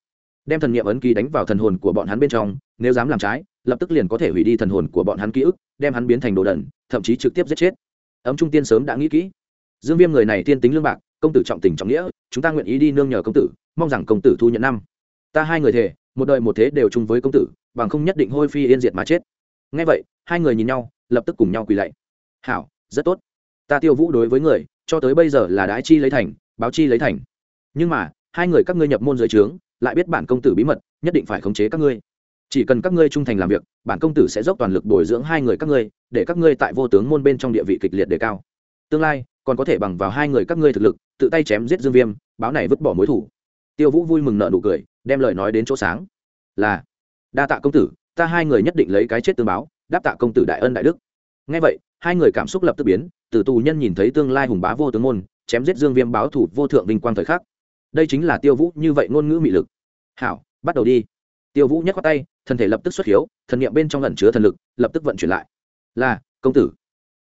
Đem thần nghiệm ấn ký đánh vào thần hồn của bọn hắn bên trong, nếu dám làm trái, lập tức liền có thể hủy đi thần hồn của bọn hắn ký ức, đem hắn biến thành đồ đần, thậm chí trực tiếp giết chết. Ấm trung tiên sớm đã nghĩ kỹ. Dương viêm người này tiên tính lương bạc, công tử trọng tình trọng nghĩa, chúng ta nguyện ý đi nương nhờ công tử, mong rằng công tử thu nhận năm. Ta hai người thề, một đời một thế đều chung với công tử, bằng không nhất định hôi phi yên diệt mà chết ngay vậy, hai người nhìn nhau, lập tức cùng nhau quỳ lạy. Hảo, rất tốt. Ta tiêu vũ đối với người, cho tới bây giờ là đái chi lấy thành, báo chi lấy thành. Nhưng mà, hai người các ngươi nhập môn dưới trướng, lại biết bản công tử bí mật, nhất định phải khống chế các ngươi. Chỉ cần các ngươi trung thành làm việc, bản công tử sẽ dốc toàn lực bồi dưỡng hai người các ngươi, để các ngươi tại vô tướng môn bên trong địa vị kịch liệt đề cao. Tương lai, còn có thể bằng vào hai người các ngươi thực lực, tự tay chém giết dương viêm, báo này vứt bỏ mối thủ. Tiêu vũ vui mừng nợ nụ cười, đem lời nói đến chỗ sáng. Là, đa tạ công tử ta hai người nhất định lấy cái chết tương báo, đáp tạ công tử đại ân đại đức. Ngay vậy, hai người cảm xúc lập tức biến, từ tù nhân nhìn thấy tương lai hùng bá vô tướng môn, chém giết dương viêm báo thủ vô thượng vinh quang thời khắc. Đây chính là tiêu vũ như vậy ngôn ngữ mị lực. Hảo, bắt đầu đi. Tiêu vũ nhắc qua tay, thân thể lập tức xuất hiếu, thần niệm bên trong lẩn chứa thần lực, lập tức vận chuyển lại. Là, công tử.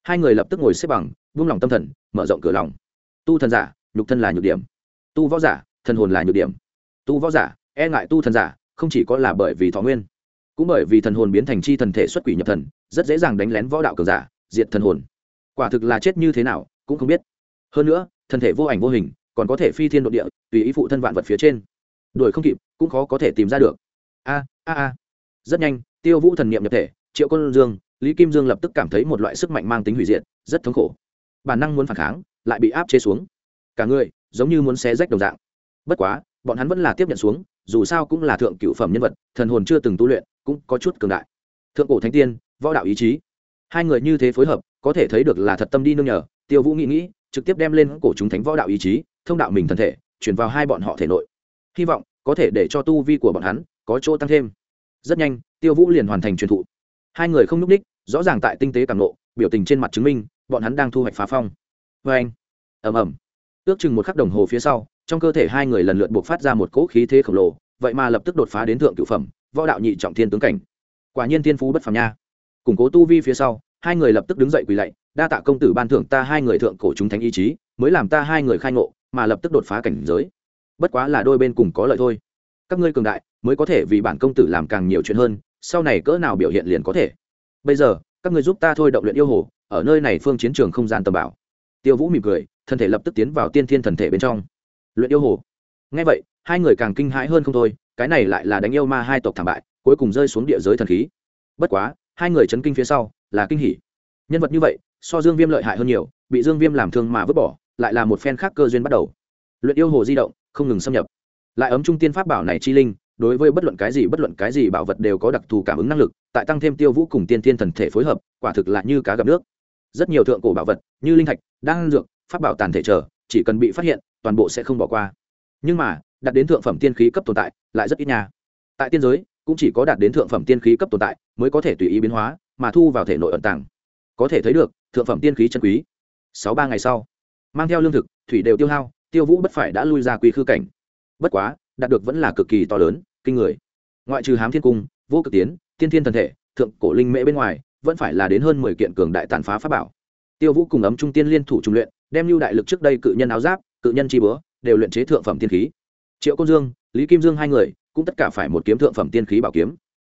Hai người lập tức ngồi xếp bằng buông lòng tâm thần, mở rộng cửa lòng. Tu thần giả, nhục thân là nhược điểm. Tu võ giả, thần hồn là nhược điểm. Tu võ giả e ngại tu thần giả, không chỉ có là bởi vì thọ nguyên cũng bởi vì thần hồn biến thành chi thần thể xuất quỷ nhập thần, rất dễ dàng đánh lén võ đạo cường giả, diệt thần hồn. Quả thực là chết như thế nào, cũng không biết. Hơn nữa, thân thể vô ảnh vô hình, còn có thể phi thiên độ địa, tùy ý phụ thân vạn vật phía trên. Đuổi không kịp, cũng khó có thể tìm ra được. A a a. Rất nhanh, tiêu vũ thần niệm nhập thể, triệu quân dương, lý kim dương lập tức cảm thấy một loại sức mạnh mang tính hủy diệt, rất thống khổ. Bản năng muốn phản kháng, lại bị áp chế xuống. Cả người, giống như muốn xé rách đồng dạng. Bất quá, bọn hắn vẫn là tiếp nhận xuống dù sao cũng là thượng cựu phẩm nhân vật, thần hồn chưa từng tu luyện, cũng có chút cường đại. Thượng cổ thánh tiên, võ đạo ý chí. Hai người như thế phối hợp, có thể thấy được là thật tâm đi nương nhờ, tiêu vũ nghĩ nghĩ, trực tiếp đem lên cổ chúng thánh võ đạo ý chí, thông đạo mình thân thể, chuyển vào hai bọn họ thể nội. Hy vọng, có thể để cho tu vi của bọn hắn, có chỗ tăng thêm. Rất nhanh, tiêu vũ liền hoàn thành truyền thụ. Hai người không n ú c ních, rõ ràng tại tinh tế càng lộ biểu tình trên mặt chứng minh, bọn hắn đang thu hoạch phá phong. Vê anh ẩm ẩm ước chừng một khắc đồng hồ phía sau trong cơ thể hai người lần lượt buộc phát ra một cỗ khí thế khổng lồ, vậy mà lập tức đột phá đến thượng cựu phẩm, võ đạo nhị trọng thiên tướng cảnh. Quả nhiên thiên phú bất phàm nha. Củng cố tu vi phía sau, hai người lập tức đứng dậy quỳ lạy, đa tạ công tử ban thưởng ta hai người thượng cổ chúng thánh ý chí, mới làm ta hai người khai ngộ, mà lập tức đột phá cảnh giới. Bất quá là đôi bên cùng có lợi thôi. Các ngươi cường đại, mới có thể vì bản công tử làm càng nhiều chuyện hơn, sau này cỡ nào biểu hiện liền có thể. Bây giờ, các ngươi giúp ta thôi động luyện yêu hồ, ở nơi này phương chiến trường không gian tầm bảo. Tiêu vũ mỉm cười, thân thể lập tức tiến vào tiên thiên thần thể bên trong luyện yêu hồ. Ngay vậy, hai người càng kinh hãi hơn không thôi, cái này lại là đánh yêu ma hai tộc thảm bại, cuối cùng rơi xuống địa giới thần khí. Bất quá, hai người chấn kinh phía sau, là kinh hỉ. Nhân vật như vậy, so dương viêm lợi hại hơn nhiều, bị dương viêm làm thương mà vứt bỏ, lại là một phen khác cơ duyên bắt đầu. Luyện yêu hồ di động, không ngừng xâm nhập. Lại ấm trung tiên pháp bảo này chi linh, đối với bất luận cái gì bất luận cái gì bảo vật đều có đặc thù cảm ứng năng lực, tại tăng thêm tiêu vũ cùng tiên thiên thần thể phối hợp, quả thực là như cá gặp nước. Rất nhiều thượng cổ bảo vật, như linh thạch, đan dược, pháp bảo tàn thể trở chỉ cần bị phát hiện toàn bộ sẽ không bỏ qua. Nhưng mà, đạt đến thượng phẩm tiên khí cấp tồn tại, lại rất ít nhà tại tiên giới, cũng chỉ có đạt đến thượng phẩm tiên khí cấp tồn tại mới có thể tùy ý biến hóa, mà thu vào thể nội ẩn tàng. Có thể thấy được, thượng phẩm tiên khí chân quý. Sáu ba ngày sau, mang theo lương thực, thủy đều tiêu hao, tiêu vũ bất phải đã lui ra quy khư cảnh. Bất quá, đạt được vẫn là cực kỳ to lớn, kinh người. Ngoại trừ hám thiên cung, vô cực tiến, tiên thiên thần thể, thượng cổ linh mễ bên ngoài, vẫn phải là đến hơn mười kiện cường đại tàn phá pháp bảo. Tiêu vũ cùng ấm trung tiên liên thủ trung luyện, đem lưu đại lực trước đây cự nhân áo giáp cự nhân chi búa, đều luyện chế thượng phẩm tiên khí. Triệu công dương, lý kim dương hai người, cũng tất cả phải một kiếm thượng phẩm tiên khí bảo kiếm.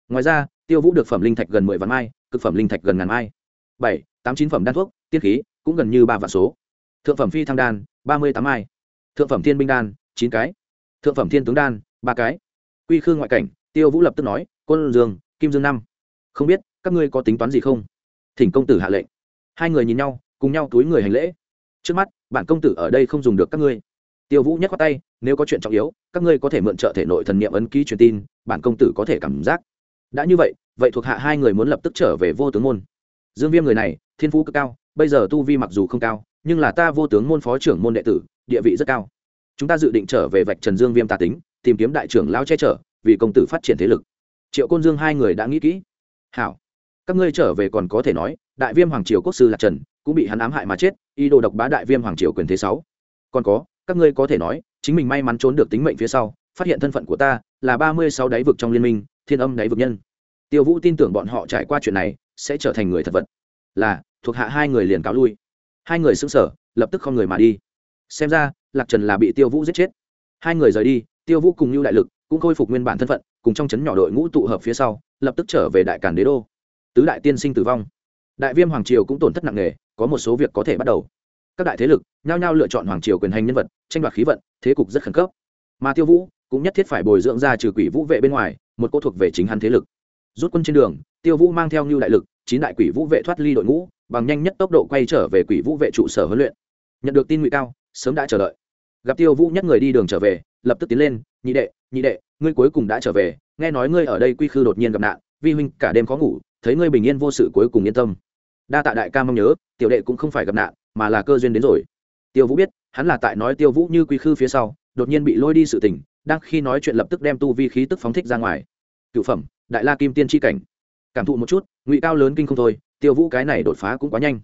Ngoài ra, tiêu vũ được phẩm linh thạch gần mười vạn mai, cực phẩm linh thạch gần ngàn mai. Bảy, tám chín phẩm đan thuốc, tiên khí, cũng gần như ba vạn số. Thượng phẩm phi thăng đan, ba mươi tám mai. Thượng phẩm thiên binh đan, chín cái. Thượng phẩm thiên tướng đan, ba cái. Quy khương ngoại cảnh, tiêu vũ lập tức nói, côn dương, kim dương năm. Không biết, các ngươi có tính toán gì không? Thỉnh công tử hạ lệnh. Hai người nhìn nhau, cùng nhau túi người hành lễ. Trước mắt bản công tử ở đây không dùng được các ngươi. Tiêu vũ nhắc qua tay, nếu có chuyện trọng yếu, các ngươi có thể mượn trợ thể nội thần niệm ấn ký truyền tin, bản công tử có thể cảm giác. Đã như vậy vậy thuộc hạ hai người muốn lập tức trở về vô tướng môn. Dương viêm người này, thiên phú cực cao, bây giờ tu vi mặc dù không cao, nhưng là ta vô tướng môn phó trưởng môn đệ tử, địa vị rất cao. Chúng ta dự định trở về vạch trần dương viêm tà tính, tìm kiếm đại trưởng lao che chở, vì công tử phát triển thế lực. Triệu côn dương hai người đã nghĩ kỹ. Hảo, các ngươi trở về còn có thể nói, đại viêm hoàng triều quốc sư lạc trần, cũng bị hắn ám hại mà chết ý đồ độc bá đại viêm hoàng triều quyền thế sáu. Còn có, các ngươi có thể nói, chính mình may mắn trốn được tính mệnh phía sau, phát hiện thân phận của ta là ba mươi sáu đáy vực trong liên minh, thiên âm đáy vực nhân. Tiêu vũ tin tưởng bọn họ trải qua chuyện này, sẽ trở thành người thật vật. Là, thuộc hạ hai người liền cáo lui. Hai người xứng sở lập tức không người mà đi. Xem ra, lạc trần là bị tiêu vũ giết chết. Hai người rời đi, tiêu vũ cùng như đại lực cũng khôi phục nguyên bản thân phận, cùng trong chấn nhỏ đội ngũ tụ hợp phía sau, lập tức trở về đại cản đế đô. Tứ đại tiên sinh tử vong. Đại viêm hoàng triều cũng tổn thất nặng nề có một số việc có thể bắt đầu. Các đại thế lực nhao nhao lựa chọn hoàng triều quyền hành nhân vật, tranh đoạt khí vận, thế cục rất khẩn cấp. Mà tiêu vũ cũng nhất thiết phải bồi dưỡng ra trừ quỷ vũ vệ bên ngoài, một cô thuộc về chính hắn thế lực. Rút quân trên đường, tiêu vũ mang theo như đại lực, chín đại quỷ vũ vệ thoát ly đội ngũ, bằng nhanh nhất tốc độ quay trở về quỷ vũ vệ trụ sở huấn luyện. Nhận được tin ngụy cao, sớm đã chờ đợi. Gặp tiêu vũ nhất người đi đường trở về, lập tức tiến lên, nhị đệ nhị đệ, ngươi cuối cùng đã trở về, nghe nói ngươi ở đây quy khư đột nhiên gặp nạn, vi huynh cả đêm khó ngủ, thấy ngươi bình yên vô sự cuối cùng yên tâm đa tạ đại ca mong nhớ, tiểu đệ cũng không phải gặp nạn, mà là cơ duyên đến rồi. Tiêu vũ biết, hắn là tại nói tiêu vũ như quy khư phía sau, đột nhiên bị lôi đi sự tình, đang khi nói chuyện lập tức đem tu vi khí tức phóng thích ra ngoài. Cựu phẩm, đại la kim tiên tri cảnh. Cảm thụ một chút, ngụy cao lớn kinh không thôi, tiêu vũ cái này đột phá cũng quá nhanh.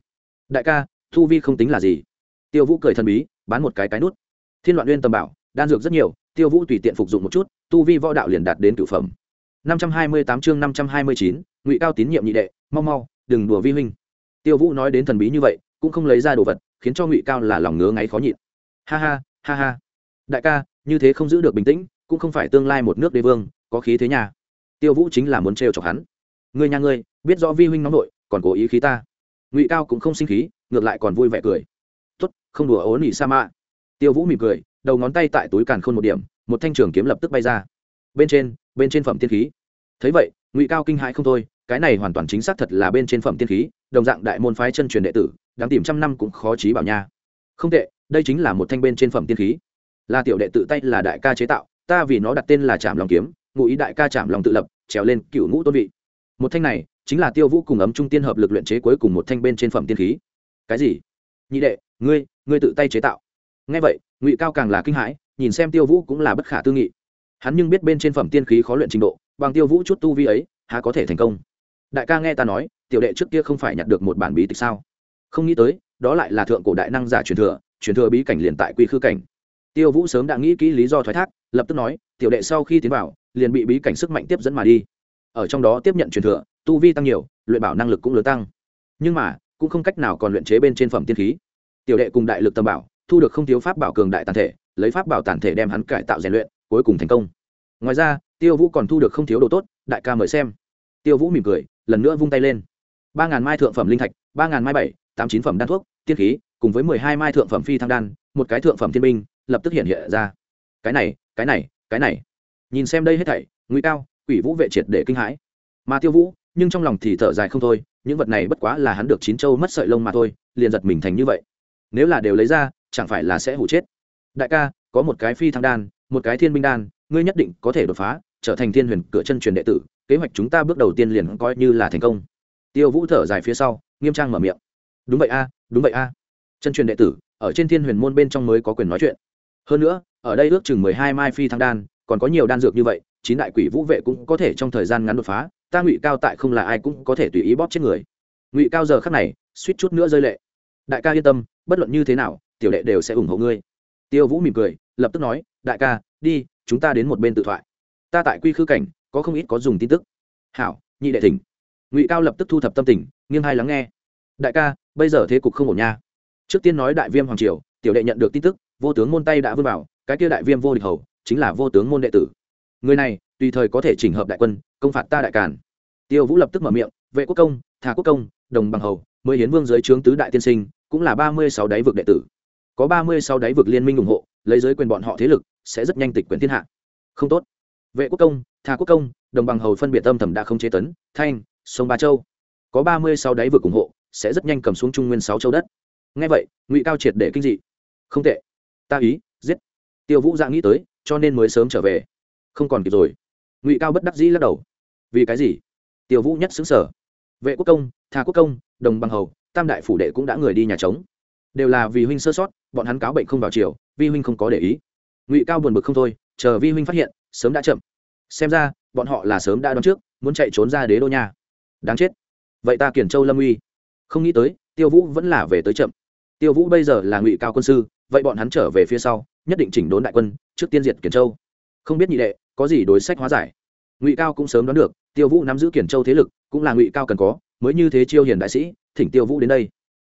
Đại ca, tu vi không tính là gì. Tiêu vũ cười thần bí, bán một cái cái nút. Thiên loạn uyên tầm bảo, đan dược rất nhiều, tiêu vũ tùy tiện phục dụng một chút, tu vi võ đạo liền đạt đến cửu phẩm. năm trăm hai mươi tám chương năm trăm hai mươi chín, ngụy cao tín nhiệm nhị đệ, mau mau, đừng đùa vi huynh tiêu vũ nói đến thần bí như vậy, cũng không lấy ra đồ vật, khiến cho ngụy cao là lòng ngứa ngáy khó nhịn. Ha ha ha ha. Đại ca, như thế không giữ được bình tĩnh, cũng không phải tương lai một nước đế vương, có khí thế nhà. Tiêu vũ chính là muốn trêu chọc hắn. Ngươi nhà ngươi, biết rõ vi huynh nóng nội, còn cố ý khí ta. Ngụy cao cũng không sinh khí, ngược lại còn vui vẻ cười. Tốt, không đùa ố nỉ sa mạ. Tiêu vũ mỉm cười, đầu ngón tay tại túi càn khôn một điểm, một thanh trường kiếm lập tức bay ra. Bên trên bên trên phẩm tiên khí. Thấy vậy, ngụy cao kinh hãi không thôi, cái này hoàn toàn chính xác thật là bên trên phẩm tiên khí đồng dạng đại môn phái chân truyền đệ tử, đáng tìm trăm năm cũng khó trí bảo nha. Không tệ, đây chính là một thanh bên trên phẩm tiên khí. Là tiểu đệ tự tay là đại ca chế tạo, ta vì nó đặt tên là trảm lòng kiếm, ngụ ý đại ca trảm lòng tự lập, trèo lên cựu ngũ tôn vị. Một thanh này, chính là tiêu vũ cùng ấm trung tiên hợp lực luyện chế cuối cùng một thanh bên trên phẩm tiên khí. Cái gì? Nhị đệ, ngươi ngươi tự tay chế tạo. Ngay vậy, ngụy cao càng là kinh hãi, nhìn xem tiêu vũ cũng là bất khả tư nghị. Hắn nhưng biết bên trên phẩm tiên khí khó luyện trình độ, bằng tiêu vũ chút tu vi ấy, há có thể thành công. Đại ca nghe ta nói tiểu đệ trước kia không phải nhặt được một bản bí tịch sao? Không nghĩ tới, đó lại là thượng cổ đại năng giả truyền thừa truyền thừa bí cảnh liền tại quy khư cảnh. Tiêu vũ sớm đã nghĩ kỹ lý do thoái thác, lập tức nói, tiểu đệ sau khi tiến vào, liền bị bí cảnh sức mạnh tiếp dẫn mà đi. Ở trong đó tiếp nhận truyền thừa, tu vi tăng nhiều, luyện bảo năng lực cũng lớn tăng. Nhưng mà, cũng không cách nào còn luyện chế bên trên phẩm tiên khí. Tiểu đệ cùng đại lực tâm bảo, thu được không thiếu pháp bảo cường đại tàn thể, lấy pháp bảo tàn thể đem hắn cải tạo rèn luyện, cuối cùng thành công. Ngoài ra, tiêu vũ còn thu được không thiếu đồ tốt, đại ca mời xem. Tiêu vũ mỉm cười, lần nữa vung tay lên ba ngàn mai thượng phẩm linh thạch, ba ngàn mai bảy, tám chín phẩm đan thuốc, tiên khí, cùng với mười hai mai thượng phẩm phi thăng đan, một cái thượng phẩm thiên binh, lập tức hiện hiện ra. Cái này cái này cái này. Nhìn xem đây hết thảy nguy cao, quỷ vũ vệ triệt để kinh hãi. Mà tiêu vũ, nhưng trong lòng thì thở dài không thôi, những vật này bất quá là hắn được chín châu mất sợi lông mà thôi, liền giật mình thành như vậy. Nếu là đều lấy ra, chẳng phải là sẽ hủ chết. Đại ca, có một cái phi thăng đan, một cái thiên binh đan, ngươi nhất định có thể đột phá, trở thành thiên huyền cửa chân truyền đệ tử, kế hoạch chúng ta bước đầu tiên liền coi như là thành công tiêu vũ thở dài phía sau, nghiêm trang mở miệng. Đúng vậy a, đúng vậy a. Chân truyền đệ tử, ở trên thiên huyền môn bên trong mới có quyền nói chuyện. Hơn nữa, ở đây ước chừng mười hai mai phi thăng đan, còn có nhiều đan dược như vậy, chín đại quỷ vũ vệ cũng có thể trong thời gian ngắn đột phá, ta ngụy cao tại không là ai cũng có thể tùy ý bóp chết người. Ngụy cao giờ khắc này, suýt chút nữa rơi lệ. Đại ca yên tâm, bất luận như thế nào, tiểu đệ đều sẽ ủng hộ ngươi. Tiêu vũ mỉm cười, lập tức nói, đại ca, đi, chúng ta đến một bên tự thoại. Ta tại quy khư cảnh, có không ít có dùng tin tức. Hảo, nhị đệ thỉnh ngụy cao lập tức thu thập tâm tình nghiêng hai lắng nghe đại ca bây giờ thế cục không ổn nha trước tiên nói đại viêm hoàng triều tiểu đệ nhận được tin tức vô tướng môn tay đã vươn vào cái kia đại viêm vô địch hầu chính là vô tướng môn đệ tử người này tùy thời có thể chỉnh hợp đại quân công phạt ta đại càn tiêu vũ lập tức mở miệng vệ quốc công thà quốc công đồng bằng hầu mới hiến vương giới trướng tứ đại tiên sinh cũng là ba mươi sáu đáy vực đệ tử có ba mươi sáu đáy vực liên minh ủng hộ lấy giới quyền bọn họ thế lực sẽ rất nhanh tịch quyền thiên hạ không tốt vệ quốc công thà quốc công đồng bằng hầu phân biệt âm thầm đã không chế tấn thanh sông ba châu. Có ba mươi sáu đáy vực ủng hộ, sẽ rất nhanh cầm xuống trung nguyên sáu châu đất. Ngay vậy, ngụy cao triệt để kinh dị. Không tệ. Ta ý, giết. Tiêu vũ dạ nghĩ tới, cho nên mới sớm trở về. Không còn kịp rồi. Ngụy cao bất đắc dĩ lắc đầu. Vì cái gì? Tiêu vũ nhất xứng sở vệ quốc công, thà quốc công, đồng bằng hầu, tam đại phủ đệ cũng đã người đi nhà trống. Đều là vì huynh sơ sót, bọn hắn cáo bệnh không vào chiều vi huynh không có để ý. Ngụy cao buồn bực không thôi, chờ vi huynh phát hiện, sớm đã chậm. Xem ra, bọn họ là sớm đã đón trước, muốn chạy trốn ra đế đô nha đáng chết. Vậy ta kiển châu lâm uy. Không nghĩ tới, tiêu vũ vẫn là về tới chậm. Tiêu vũ bây giờ là ngụy cao quân sư, vậy bọn hắn trở về phía sau, nhất định chỉnh đốn đại quân, trước tiên diệt kiển châu. Không biết nhị đệ, có gì đối sách hóa giải? Ngụy cao cũng sớm đoán được, tiêu vũ nắm giữ kiển châu thế lực, cũng là ngụy cao cần có, mới như thế chiêu hiền đại sĩ, thỉnh tiêu vũ đến đây.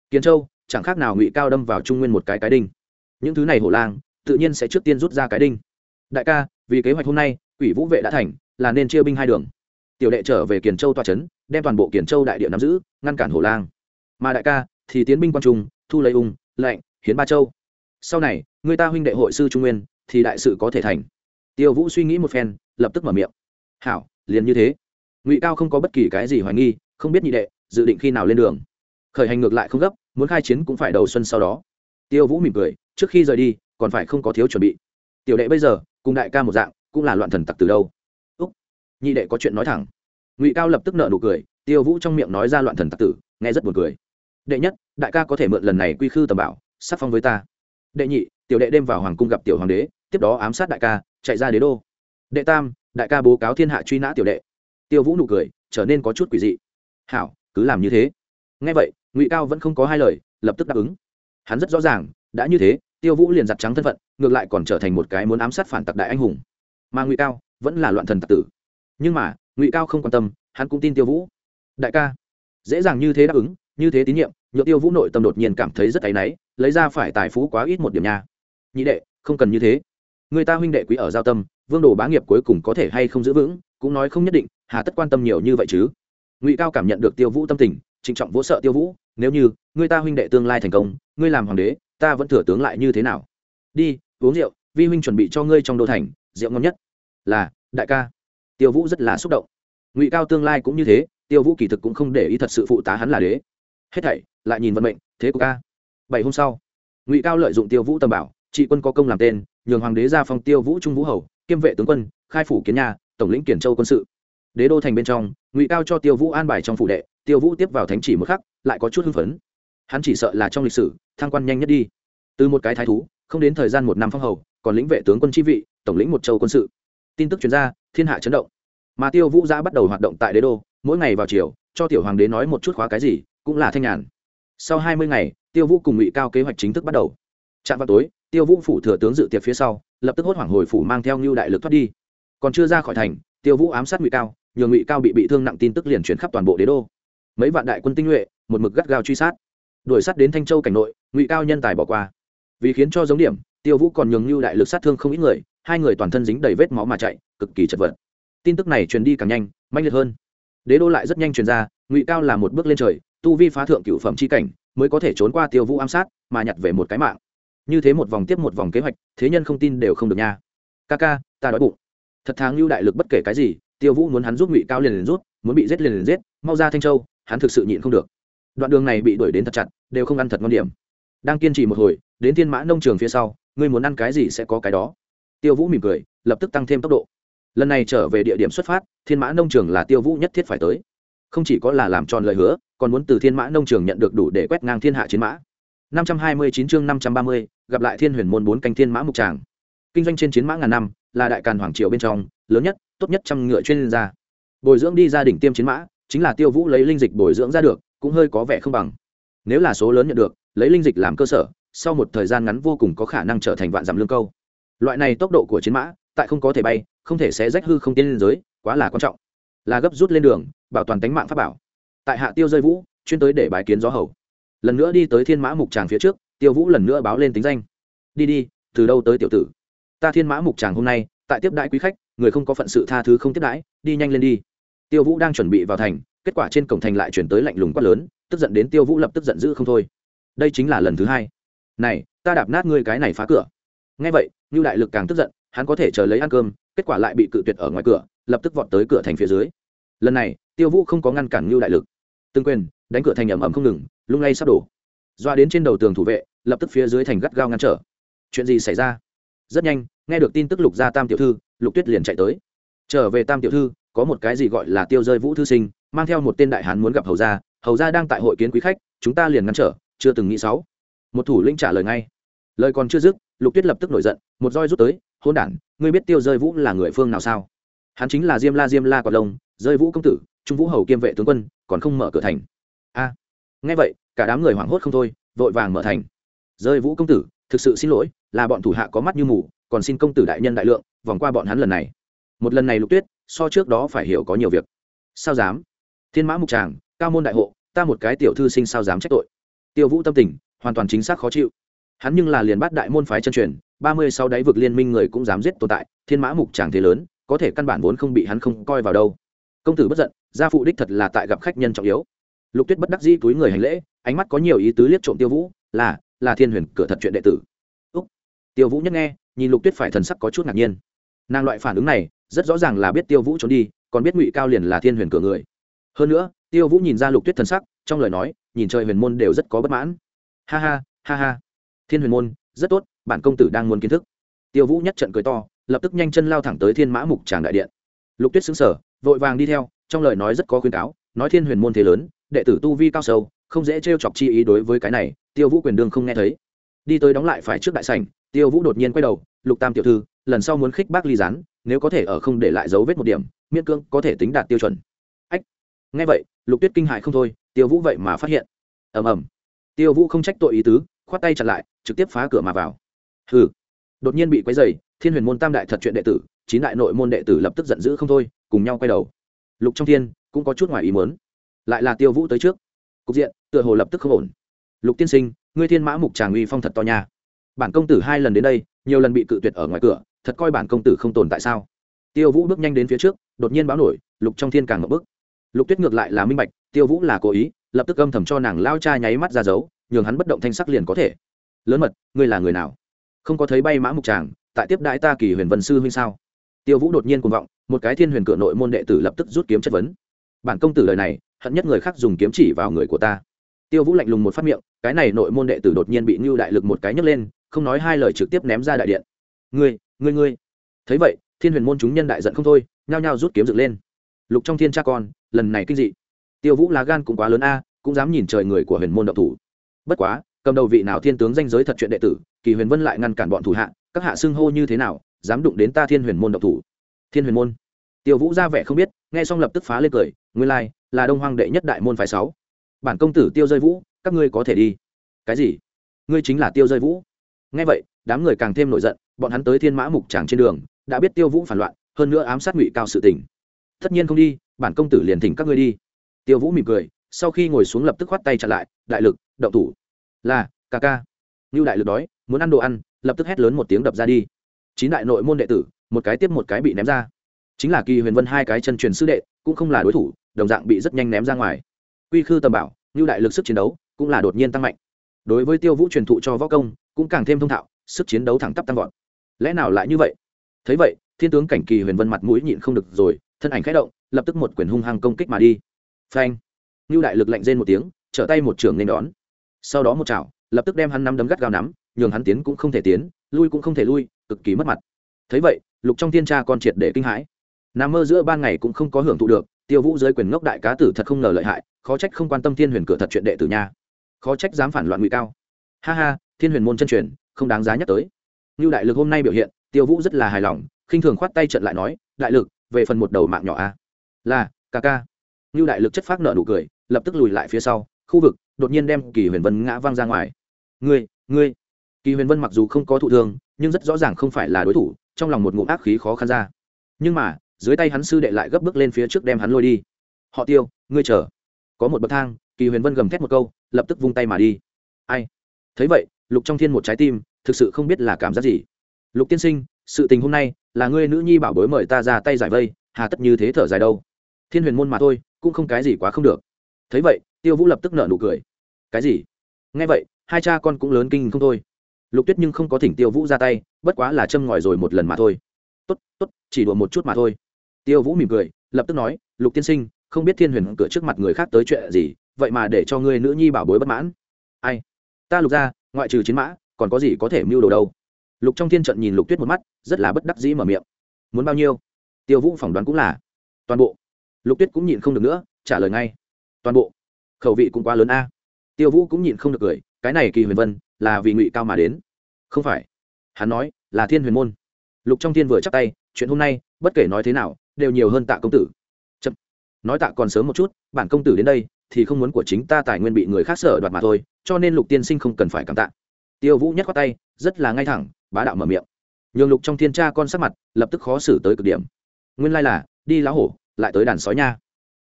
Kiển châu, chẳng khác nào ngụy cao đâm vào trung nguyên một cái cái đinh. Những thứ này hổ lang, tự nhiên sẽ trước tiên rút ra cái đinh. Đại ca, vì kế hoạch hôm nay, quỷ vũ vệ đã thành, là nên chia binh hai đường tiểu đệ trở về Kiền châu toa trấn đem toàn bộ Kiền châu đại địa nắm giữ, ngăn cản Hồ lang. Mà đại ca thì tiến binh quan trung, thu lấy ung, lệnh, hiến ba châu. Sau này, người ta huynh đệ hội sư trung nguyên, thì đại sự có thể thành. Tiêu vũ suy nghĩ một phen, lập tức mở miệng. Hảo, liền như thế. Ngụy cao không có bất kỳ cái gì hoài nghi, không biết nhị đệ, dự định khi nào lên đường. Khởi hành ngược lại không gấp, muốn khai chiến cũng phải đầu xuân sau đó. Tiêu vũ mỉm cười, trước khi rời đi, còn phải không có thiếu chuẩn bị. Tiểu đệ bây giờ, cùng đại ca một dạng, cũng là loạn thần tặc từ đâu nhị đệ có chuyện nói thẳng. Ngụy cao lập tức nợ nụ cười, tiêu vũ trong miệng nói ra loạn thần tặc tử, nghe rất buồn cười. Đệ nhất, đại ca có thể mượn lần này quy khư tầm bảo sắc phong với ta. Đệ nhị, tiểu đệ đêm vào hoàng cung gặp tiểu hoàng đế, tiếp đó ám sát đại ca, chạy ra đế đô. Đệ tam, đại ca bố cáo thiên hạ truy nã tiểu đệ. Tiêu vũ nụ cười, trở nên có chút quỷ dị. Hảo, cứ làm như thế. Ngay vậy, ngụy cao vẫn không có hai lời, lập tức đáp ứng. Hắn rất rõ ràng, đã như thế, tiêu vũ liền giặt trắng thân phận, ngược lại còn trở thành một cái muốn ám sát phản tặc đại anh hùng. Mà ngụy cao vẫn là loạn thần tặc tử nhưng mà, ngụy cao không quan tâm, hắn cũng tin tiêu vũ. Đại ca, dễ dàng như thế đáp ứng, như thế tín nhiệm nhựa tiêu vũ nội tâm đột nhiên cảm thấy rất áy náy, lấy ra phải tài phú quá ít một điểm nha. Nhị đệ, không cần như thế. Người ta huynh đệ quý ở giao tâm, vương đồ bá nghiệp cuối cùng có thể hay không giữ vững, cũng nói không nhất định, hà tất quan tâm nhiều như vậy chứ. Ngụy cao cảm nhận được tiêu vũ tâm tình, trịnh trọng vỗ sợ tiêu vũ, nếu như, người ta huynh đệ tương lai thành công, ngươi làm hoàng đế, ta vẫn thừa tướng lại như thế nào? Đi, uống rượu, vi huynh chuẩn bị cho ngươi trong đô thành, rượu ngon nhất. Là, đại ca tiêu vũ rất là xúc động. Ngụy cao tương lai cũng như thế, tiêu vũ kỳ thực cũng không để ý thật sự phụ tá hắn là đế. Hết thảy, lại nhìn vận mệnh, thế của ca. Bảy hôm sau, ngụy cao lợi dụng tiêu vũ tầm bảo, trị quân có công làm tên, nhường hoàng đế ra phong tiêu vũ trung vũ hầu, kiêm vệ tướng quân, khai phủ kiến nhà, tổng lĩnh kiển châu quân sự. Đế đô thành bên trong, ngụy cao cho tiêu vũ an bài trong phủ đệ, tiêu vũ tiếp vào thánh chỉ một khắc, lại có chút hưng phấn. Hắn chỉ sợ là trong lịch sử, thăng quan nhanh nhất đi. Từ một cái thái thú, không đến thời gian một năm phong hầu, còn lĩnh vệ tướng quân chi vị, tổng lĩnh một châu quân sự tin tức chuyên gia, thiên hạ chấn động. Mà tiêu vũ giã bắt đầu hoạt động tại đế đô, mỗi ngày vào chiều, cho tiểu hoàng đế nói một chút khóa cái gì, cũng là thanh nhàn. Sau hai mươi ngày, tiêu vũ cùng ngụy cao kế hoạch chính thức bắt đầu. Chạm vào tối, tiêu vũ phủ thừa tướng dự tiệc phía sau, lập tức hốt hoảng hồi phủ mang theo ngưu đại lực thoát đi. Còn chưa ra khỏi thành, tiêu vũ ám sát ngụy cao nhường ngụy cao bị bị thương nặng tin tức liền chuyển khắp toàn bộ đế đô. Mấy vạn đại quân tinh nhuệ, một mực gắt gao truy sát. Đuổi sát đến thanh châu cảnh nội, ngụy cao nhân tài bỏ qua. Vì khiến cho giống điểm, tiêu vũ còn nhường ngưu đại lực sát thương không ít người hai người toàn thân dính đầy vết máu mà chạy, cực kỳ chật vật. Tin tức này truyền đi càng nhanh manh liệt hơn. Đế đô lại rất nhanh truyền ra, ngụy cao là một bước lên trời, tu vi phá thượng cựu phẩm c h i cảnh, mới có thể trốn qua tiêu vũ ám sát, mà nhặt về một cái mạng. Như thế một vòng tiếp một vòng kế hoạch, thế nhân không tin đều không được nha. Ca ca, ta đói bụng. Thật tháng lưu đại lực bất kể cái gì, tiêu vũ muốn hắn giúp ngụy cao liền liền rút muốn bị giết liền liền giết, mau ra thanh châu, hắn thực sự nhịn không được. Đoạn đường này bị đuổi đến thật chặt, đều không ăn thật ngon điểm. Đang kiên trì một hồi, đến thiên mã nông trường phía sau, ngươi muốn ăn cái gì sẽ có cái đó tiêu vũ mỉm cười lập tức tăng thêm tốc độ. Lần này trở về địa điểm xuất phát thiên mã nông trường là tiêu vũ nhất thiết phải tới. Không chỉ có là làm tròn lời hứa còn muốn từ thiên mã nông trường nhận được đủ để quét ngang thiên hạ chiến mã. 529 chương 530, gặp lại thiên huyền môn bốn canh thiên mã mục tràng. Kinh doanh trên chiến mã ngàn năm là đại càn hoàng triều bên trong lớn nhất tốt nhất trăm ngựa chuyên gia. Bồi dưỡng đi gia đình tiêm chiến mã chính là tiêu vũ lấy linh dịch bồi dưỡng ra được cũng hơi có vẻ không bằng. Nếu là số lớn nhận được lấy linh dịch làm cơ sở sau một thời gian ngắn vô cùng có khả năng trở thành vạn giảm lương câu loại này tốc độ của chiến mã, tại không có thể bay, không thể sẽ rách hư không tiên lên giới, quá là quan trọng. Là gấp rút lên đường, bảo toàn tính mạng pháp bảo. Tại hạ tiêu rơi vũ, chuyên tới để bài kiến gió hầu. Lần nữa đi tới thiên mã mục tràng phía trước, tiêu vũ lần nữa báo lên tính danh. Đi đi, từ đâu tới tiểu tử? Ta thiên mã mục tràng hôm nay, tại tiếp đãi quý khách, người không có phận sự tha thứ không tiếp đãi, đi nhanh lên đi. Tiêu vũ đang chuẩn bị vào thành, kết quả trên cổng thành lại chuyển tới lạnh lùng quát lớn, tức giận đến tiêu vũ lập tức giận dữ không thôi. Đây chính là lần thứ hai. Này, ta đạp nát ngươi cái này phá cửa ngay vậy như đại lực càng tức giận, hắn có thể chờ lấy ăn cơm, kết quả lại bị cự tuyệt ở ngoài cửa, lập tức vọt tới cửa thành phía dưới. Lần này, tiêu vũ không có ngăn cản như đại lực. Tương quyền, đánh cửa thành ẩm ẩm không ngừng, lung lay sắp đổ. Doa đến trên đầu tường thủ vệ, lập tức phía dưới thành gắt gao ngăn trở. Chuyện gì xảy ra? Rất nhanh, nghe được tin tức lục gia tam tiểu thư, lục tuyết liền chạy tới. Trở về tam tiểu thư, có một cái gì gọi là tiêu rơi vũ thư sinh, mang theo một tên đại hán muốn gặp hầu gia. Hầu gia đang tại hội kiến quý khách, chúng ta liền ngăn trở, chưa từng nghĩ sáu. Một thủ lĩnh trả lời ngay. Lời còn chưa dứt lục tuyết lập tức nổi giận, một roi rút tới hôn đản, ngươi biết tiêu rơi vũ là người phương nào sao? Hắn chính là diêm la diêm la quạt lông, rơi vũ công tử, trung vũ hầu kiêm vệ tướng quân, còn không mở cửa thành. A, nghe vậy, cả đám người hoảng hốt không thôi, vội vàng mở thành. Rơi vũ công tử, thực sự xin lỗi, là bọn thủ hạ có mắt như mù, còn xin công tử đại nhân đại lượng, vòng qua bọn hắn lần này. Một lần này lục tuyết, so trước đó phải hiểu có nhiều việc. Sao dám? Thiên mã mục tràng, cao môn đại hộ, ta một cái tiểu thư sinh sao dám trách tội? Tiêu vũ tâm tình, hoàn toàn chính xác khó chịu hắn nhưng là liền bắt đại môn phái chân truyền, ba mươi sáu đáy vực liên minh người cũng dám giết tồn tại, thiên mã mục tràng thế lớn, có thể căn bản vốn không bị hắn không coi vào đâu. Công tử bất giận, gia phụ đích thật là tại gặp khách nhân trọng yếu. Lục tuyết bất đắc dĩ túi người hành lễ, ánh mắt có nhiều ý tứ liếc trộm tiêu vũ, là là thiên huyền cửa thật chuyện đệ tử. Úc. Tiêu vũ nhất nghe, nhìn lục tuyết phải thần sắc có chút ngạc nhiên. Nàng loại phản ứng này, rất rõ ràng là biết tiêu vũ trốn đi, còn biết ngụy cao liền là thiên huyền cửa người. Hơn nữa, tiêu vũ nhìn ra lục tuyết thần sắc, trong lời nói, nhìn trời huyền môn đều rất có bất mãn. Ha ha ha ha thiên huyền môn, rất tốt, bản công tử đang muốn kiến thức. Tiêu vũ nhất trận cười to, lập tức nhanh chân lao thẳng tới thiên mã mục tràng đại điện. Lục tuyết xứng sở vội vàng đi theo, trong lời nói rất có khuyên cáo, nói thiên huyền môn thế lớn, đệ tử tu vi cao sâu, không dễ t chọc chi ý đối với cái này, tiêu vũ quyền đương không nghe thấy. Đi tới đóng lại phải trước đại sảnh, tiêu vũ đột nhiên quay đầu, lục tam tiểu thư, lần sau muốn khích bác ly rán nếu có thể ở không để lại dấu vết một điểm, miễn cưỡng có thể tính đạt tiêu chuẩn. Ách. Nghe vậy, lục tuyết kinh hại không thôi, tiêu vũ vậy mà phát hiện. Ầm ầm. Tiêu vũ không trách tội ý tứ khoát tay chặn lại, trực tiếp phá cửa mà vào. Hừ. Đột nhiên bị quấy dày thiên huyền môn tam đại thật chuyện đệ tử, chín đại nội môn đệ tử lập tức giận dữ không thôi, cùng nhau quay đầu. Lục trong thiên cũng có chút ngoài ý mớn lại là tiêu vũ tới trước. Cục diện, tựa hồ lập tức không ổn. Lục tiên sinh, ngươi thiên mã mục tràng uy phong thật to nha. Bản công tử hai lần đến đây, nhiều lần bị cự tuyệt ở ngoài cửa, thật coi bản công tử không tồn tại sao? Tiêu vũ bước nhanh đến phía trước, đột nhiên báo nổi, lục trong thiên càng ngập bức. Lục tuyết ngược lại là minh bạch, tiêu vũ là cố ý, lập tức âm thầm cho nàng lao cha nháy mắt ra dấu nhường hắn bất động thanh sắc liền có thể. Lớn mật, ngươi là người nào? Không có thấy bay mã mục tràng, tại tiếp đại ta kỳ huyền vân sư huynh sao? Tiêu vũ đột nhiên cuồng vọng, một cái thiên huyền cửa nội môn đệ tử lập tức rút kiếm chất vấn. Bản công tử lời này, hận nhất người khác dùng kiếm chỉ vào người của ta. Tiêu vũ lạnh lùng một phát miệng, cái này nội môn đệ tử đột nhiên bị ngưu đại lực một cái nhấc lên, không nói hai lời trực tiếp ném ra đại điện. Ngươi ngươi ngươi. Thấy vậy, thiên huyền môn chúng nhân đại giận không thôi, nhao nhao rút kiếm dựng lên. Lục trong thiên cha con, lần này kinh dị. Tiêu vũ lá gan cũng quá lớn a, cũng dám nhìn trời người của huyền môn độc thủ bất quá, cầm đầu vị nào thiên tướng danh giới thật chuyện đệ tử, kỳ huyền vân lại ngăn cản bọn thủ hạ, các hạ xưng hô như thế nào, dám đụng đến ta thiên huyền môn độc thủ. Thiên huyền môn? Tiêu vũ ra vẻ không biết, nghe xong lập tức phá lên cười, nguyên lai, là đông hoang đệ nhất đại môn phái sáu. Bản công tử tiêu rơi vũ, các ngươi có thể đi. Cái gì? Ngươi chính là tiêu rơi vũ? Nghe vậy, đám người càng thêm nổi giận, bọn hắn tới thiên mã mục tràng trên đường, đã biết tiêu vũ phản loạn, hơn nữa ám sát ngụy cao sự tình. Tất nhiên không đi, bản công tử liền thỉnh các ngươi đi. Tiêu vũ mỉm cười, sau khi ngồi xuống lập tức khoát tay chặn lại, đại lực động thủ. Là, ca ca. Như đại lực đói, muốn ăn đồ ăn, lập tức hét lớn một tiếng đập ra đi. Chín đại nội môn đệ tử, một cái tiếp một cái bị ném ra. Chính là kỳ huyền vân hai cái chân truyền sư đệ, cũng không là đối thủ, đồng dạng bị rất nhanh ném ra ngoài. Quy khư tầm bảo như đại lực sức chiến đấu cũng là đột nhiên tăng mạnh. Đối với tiêu vũ truyền thụ cho võ công, cũng càng thêm thông thạo, sức chiến đấu thẳng tắp tăng vọt. Lẽ nào lại như vậy? Thấy vậy, thiên tướng cảnh kỳ huyền vân mặt mũi nhịn không được rồi, thân ảnh khẽ động, lập tức một quyền hung hăng công kích mà đi. Phanh! Như đại lực lạnh rên một tiếng, trở tay một trường nên đón sau đó một chảo, lập tức đem hắn nắm đấm gắt gao nắm, nhường hắn tiến cũng không thể tiến, lui cũng không thể lui, cực kỳ mất mặt. Thấy vậy, lục trong thiên tra con triệt để kinh hãi. Nằm mơ giữa ban ngày cũng không có hưởng thụ được, tiêu vũ dưới quyền ngốc đại cá tử thật không ngờ lợi hại, khó trách không quan tâm thiên huyền cửa thật chuyện đệ tử nha. Khó trách dám phản loạn ngụy cao. Ha ha, thiên huyền môn chân truyền, không đáng giá nhắc tới. Như đại lực hôm nay biểu hiện, tiêu vũ rất là hài lòng, khinh thường khoát tay trận lại nói, đại lực, về phần một đầu mạng nhỏ a. Là, ca ca. Như đại lực chất phát nợ nụ cười, lập tức lùi lại phía sau khu vực, đột nhiên đem kỳ huyền vân ngã văng ra ngoài. Ngươi ngươi. Kỳ huyền vân mặc dù không có thụ thương, nhưng rất rõ ràng không phải là đối thủ, trong lòng một ngụm ác khí khó khăn ra. Nhưng mà, dưới tay hắn sư đệ lại gấp bước lên phía trước đem hắn lôi đi. Họ tiêu, ngươi chờ. Có một bậc thang, kỳ huyền vân gầm thét một câu, lập tức vung tay mà đi. Ai? Thấy vậy, lục trong thiên một trái tim, thực sự không biết là cảm giác gì. Lục tiên sinh, sự tình hôm nay là ngươi nữ nhi bảo bối mời ta ra tay giải vây, hà tất như thế thở dài đâu. Thiên huyền môn mà thôi, cũng không cái gì quá không được. Thấy vậy tiêu vũ lập tức nợ nụ cười. Cái gì? Nghe vậy, hai cha con cũng lớn kinh không thôi. Lục tuyết nhưng không có thỉnh tiêu vũ ra tay, bất quá là châm ngòi rồi một lần mà thôi. Tốt tốt, chỉ đùa một chút mà thôi. Tiêu vũ mỉm cười, lập tức nói, lục tiên sinh, không biết thiên huyền cửa trước mặt người khác tới chuyện gì, vậy mà để cho ngươi nữ nhi bảo bối bất mãn. Ai? Ta lục ra ngoại trừ chiến mã, còn có gì có thể mưu đồ đâu. Lục trong thiên trận nhìn lục tuyết một mắt, rất là bất đắc dĩ mở miệng. Muốn bao nhiêu? Tiêu vũ phỏng đoán cũng là. Toàn bộ. Lục tuyết cũng nhìn không được nữa, trả lời ngay. Toàn bộ khẩu vị cũng quá lớn a. Tiêu vũ cũng nhịn không được cười, cái này kỳ huyền vân là vì ngụy cao mà đến. Không phải. Hắn nói là thiên huyền môn. Lục trong thiên vừa chắc tay, chuyện hôm nay, bất kể nói thế nào, đều nhiều hơn tạ công tử. Chậm. nói tạ còn sớm một chút, bản công tử đến đây, thì không muốn của chính ta tài nguyên bị người khác sở đoạt mà thôi, cho nên lục tiên sinh không cần phải cảm tạ. Tiêu vũ nhắc qua tay, rất là ngay thẳng, bá đạo mở miệng. Nhường lục trong thiên cha con sắc mặt, lập tức khó xử tới cực điểm. Nguyên lai là, đi lá hổ, lại tới đàn sói nha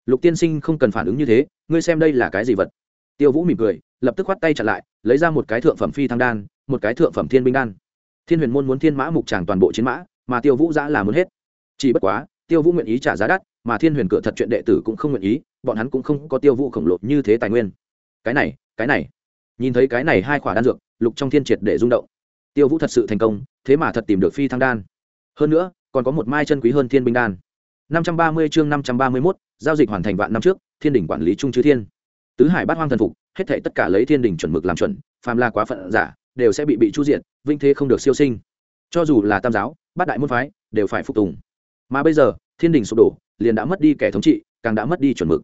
lục tiên sinh không cần phản ứng như thế, ngươi xem đây là cái gì vật? Tiêu vũ mỉm cười, lập tức khoát tay chặn lại, lấy ra một cái thượng phẩm phi thăng đan, một cái thượng phẩm thiên binh đan. Thiên huyền môn muốn thiên mã mục tràng toàn bộ chiến mã, mà tiêu vũ giã là muốn hết. Chỉ bất quá, tiêu vũ nguyện ý trả giá đắt, mà thiên huyền cửa thật chuyện đệ tử cũng không nguyện ý, bọn hắn cũng không có tiêu vũ khổng lồ như thế tài nguyên. Cái này cái này. Nhìn thấy cái này hai khỏa đan dược, lục trong thiên triệt để rung động. Tiêu vũ thật sự thành công, thế mà thật tìm được phi thăng đan. Hơn nữa, còn có một mai chân quý hơn thiên binh đan năm trăm ba mươi chương năm trăm ba mươi mốt, giao dịch hoàn thành vạn năm trước, thiên đỉnh quản lý trung chư thiên. Tứ hải bát hoang thần phục, hết thảy tất cả lấy thiên đỉnh chuẩn mực làm chuẩn, phàm là quá phận giả, đều sẽ bị bị chu diện vinh thế không được siêu sinh. Cho dù là tam giáo, bát đại môn phái, đều phải phục tùng. Mà bây giờ, thiên đỉnh sụp đổ, liền đã mất đi kẻ thống trị, càng đã mất đi chuẩn mực.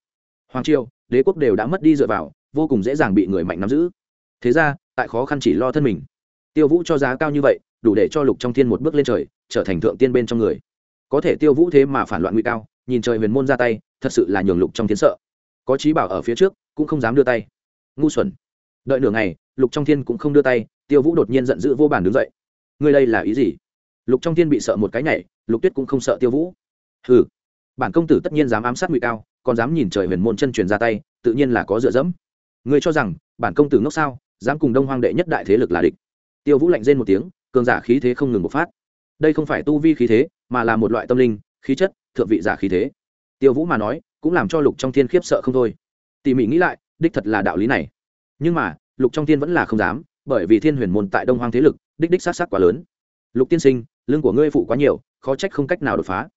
Hoàng triều, đế quốc đều đã mất đi dựa vào, vô cùng dễ dàng bị người mạnh nắm giữ. Thế ra, tại khó khăn chỉ lo thân mình. Tiêu vũ cho giá cao như vậy, đủ để cho lục trong thiên một bước lên trời, trở thành thượng tiên bên trong người có thể tiêu vũ thế mà phản loạn nguy cao, nhìn trời huyền môn ra tay, thật sự là nhường lục trong thiên sợ. Có trí bảo ở phía trước, cũng không dám đưa tay. Ngu xuẩn. Đợi nửa ngày, lục trong thiên cũng không đưa tay, tiêu vũ đột nhiên giận dữ vô bản đứng dậy. Ngươi đây là ý gì? Lục trong thiên bị sợ một cái nhảy, lục tuyết cũng không sợ tiêu vũ. Hừ. Bản công tử tất nhiên dám ám sát ngụy cao, còn dám nhìn trời huyền môn chân truyền ra tay, tự nhiên là có dựa dẫm. Ngươi cho rằng, bản công tử ngốc sao, dám cùng đông hoang đệ nhất đại thế lực là địch. Tiêu vũ lạnh rên một tiếng, cường giả khí thế không ngừng bộc phát. Đây không phải tu vi khí thế mà là một loại tâm linh, khí chất, thượng vị giả khí thế. Tiêu vũ mà nói, cũng làm cho lục trong thiên khiếp sợ không thôi. Tỉ mỉ nghĩ lại, đích thật là đạo lý này. Nhưng mà, lục trong thiên vẫn là không dám, bởi vì thiên huyền môn tại đông hoang thế lực, đích đích sát sát quá lớn. Lục tiên sinh, lương của ngươi phụ quá nhiều, khó trách không cách nào đột phá.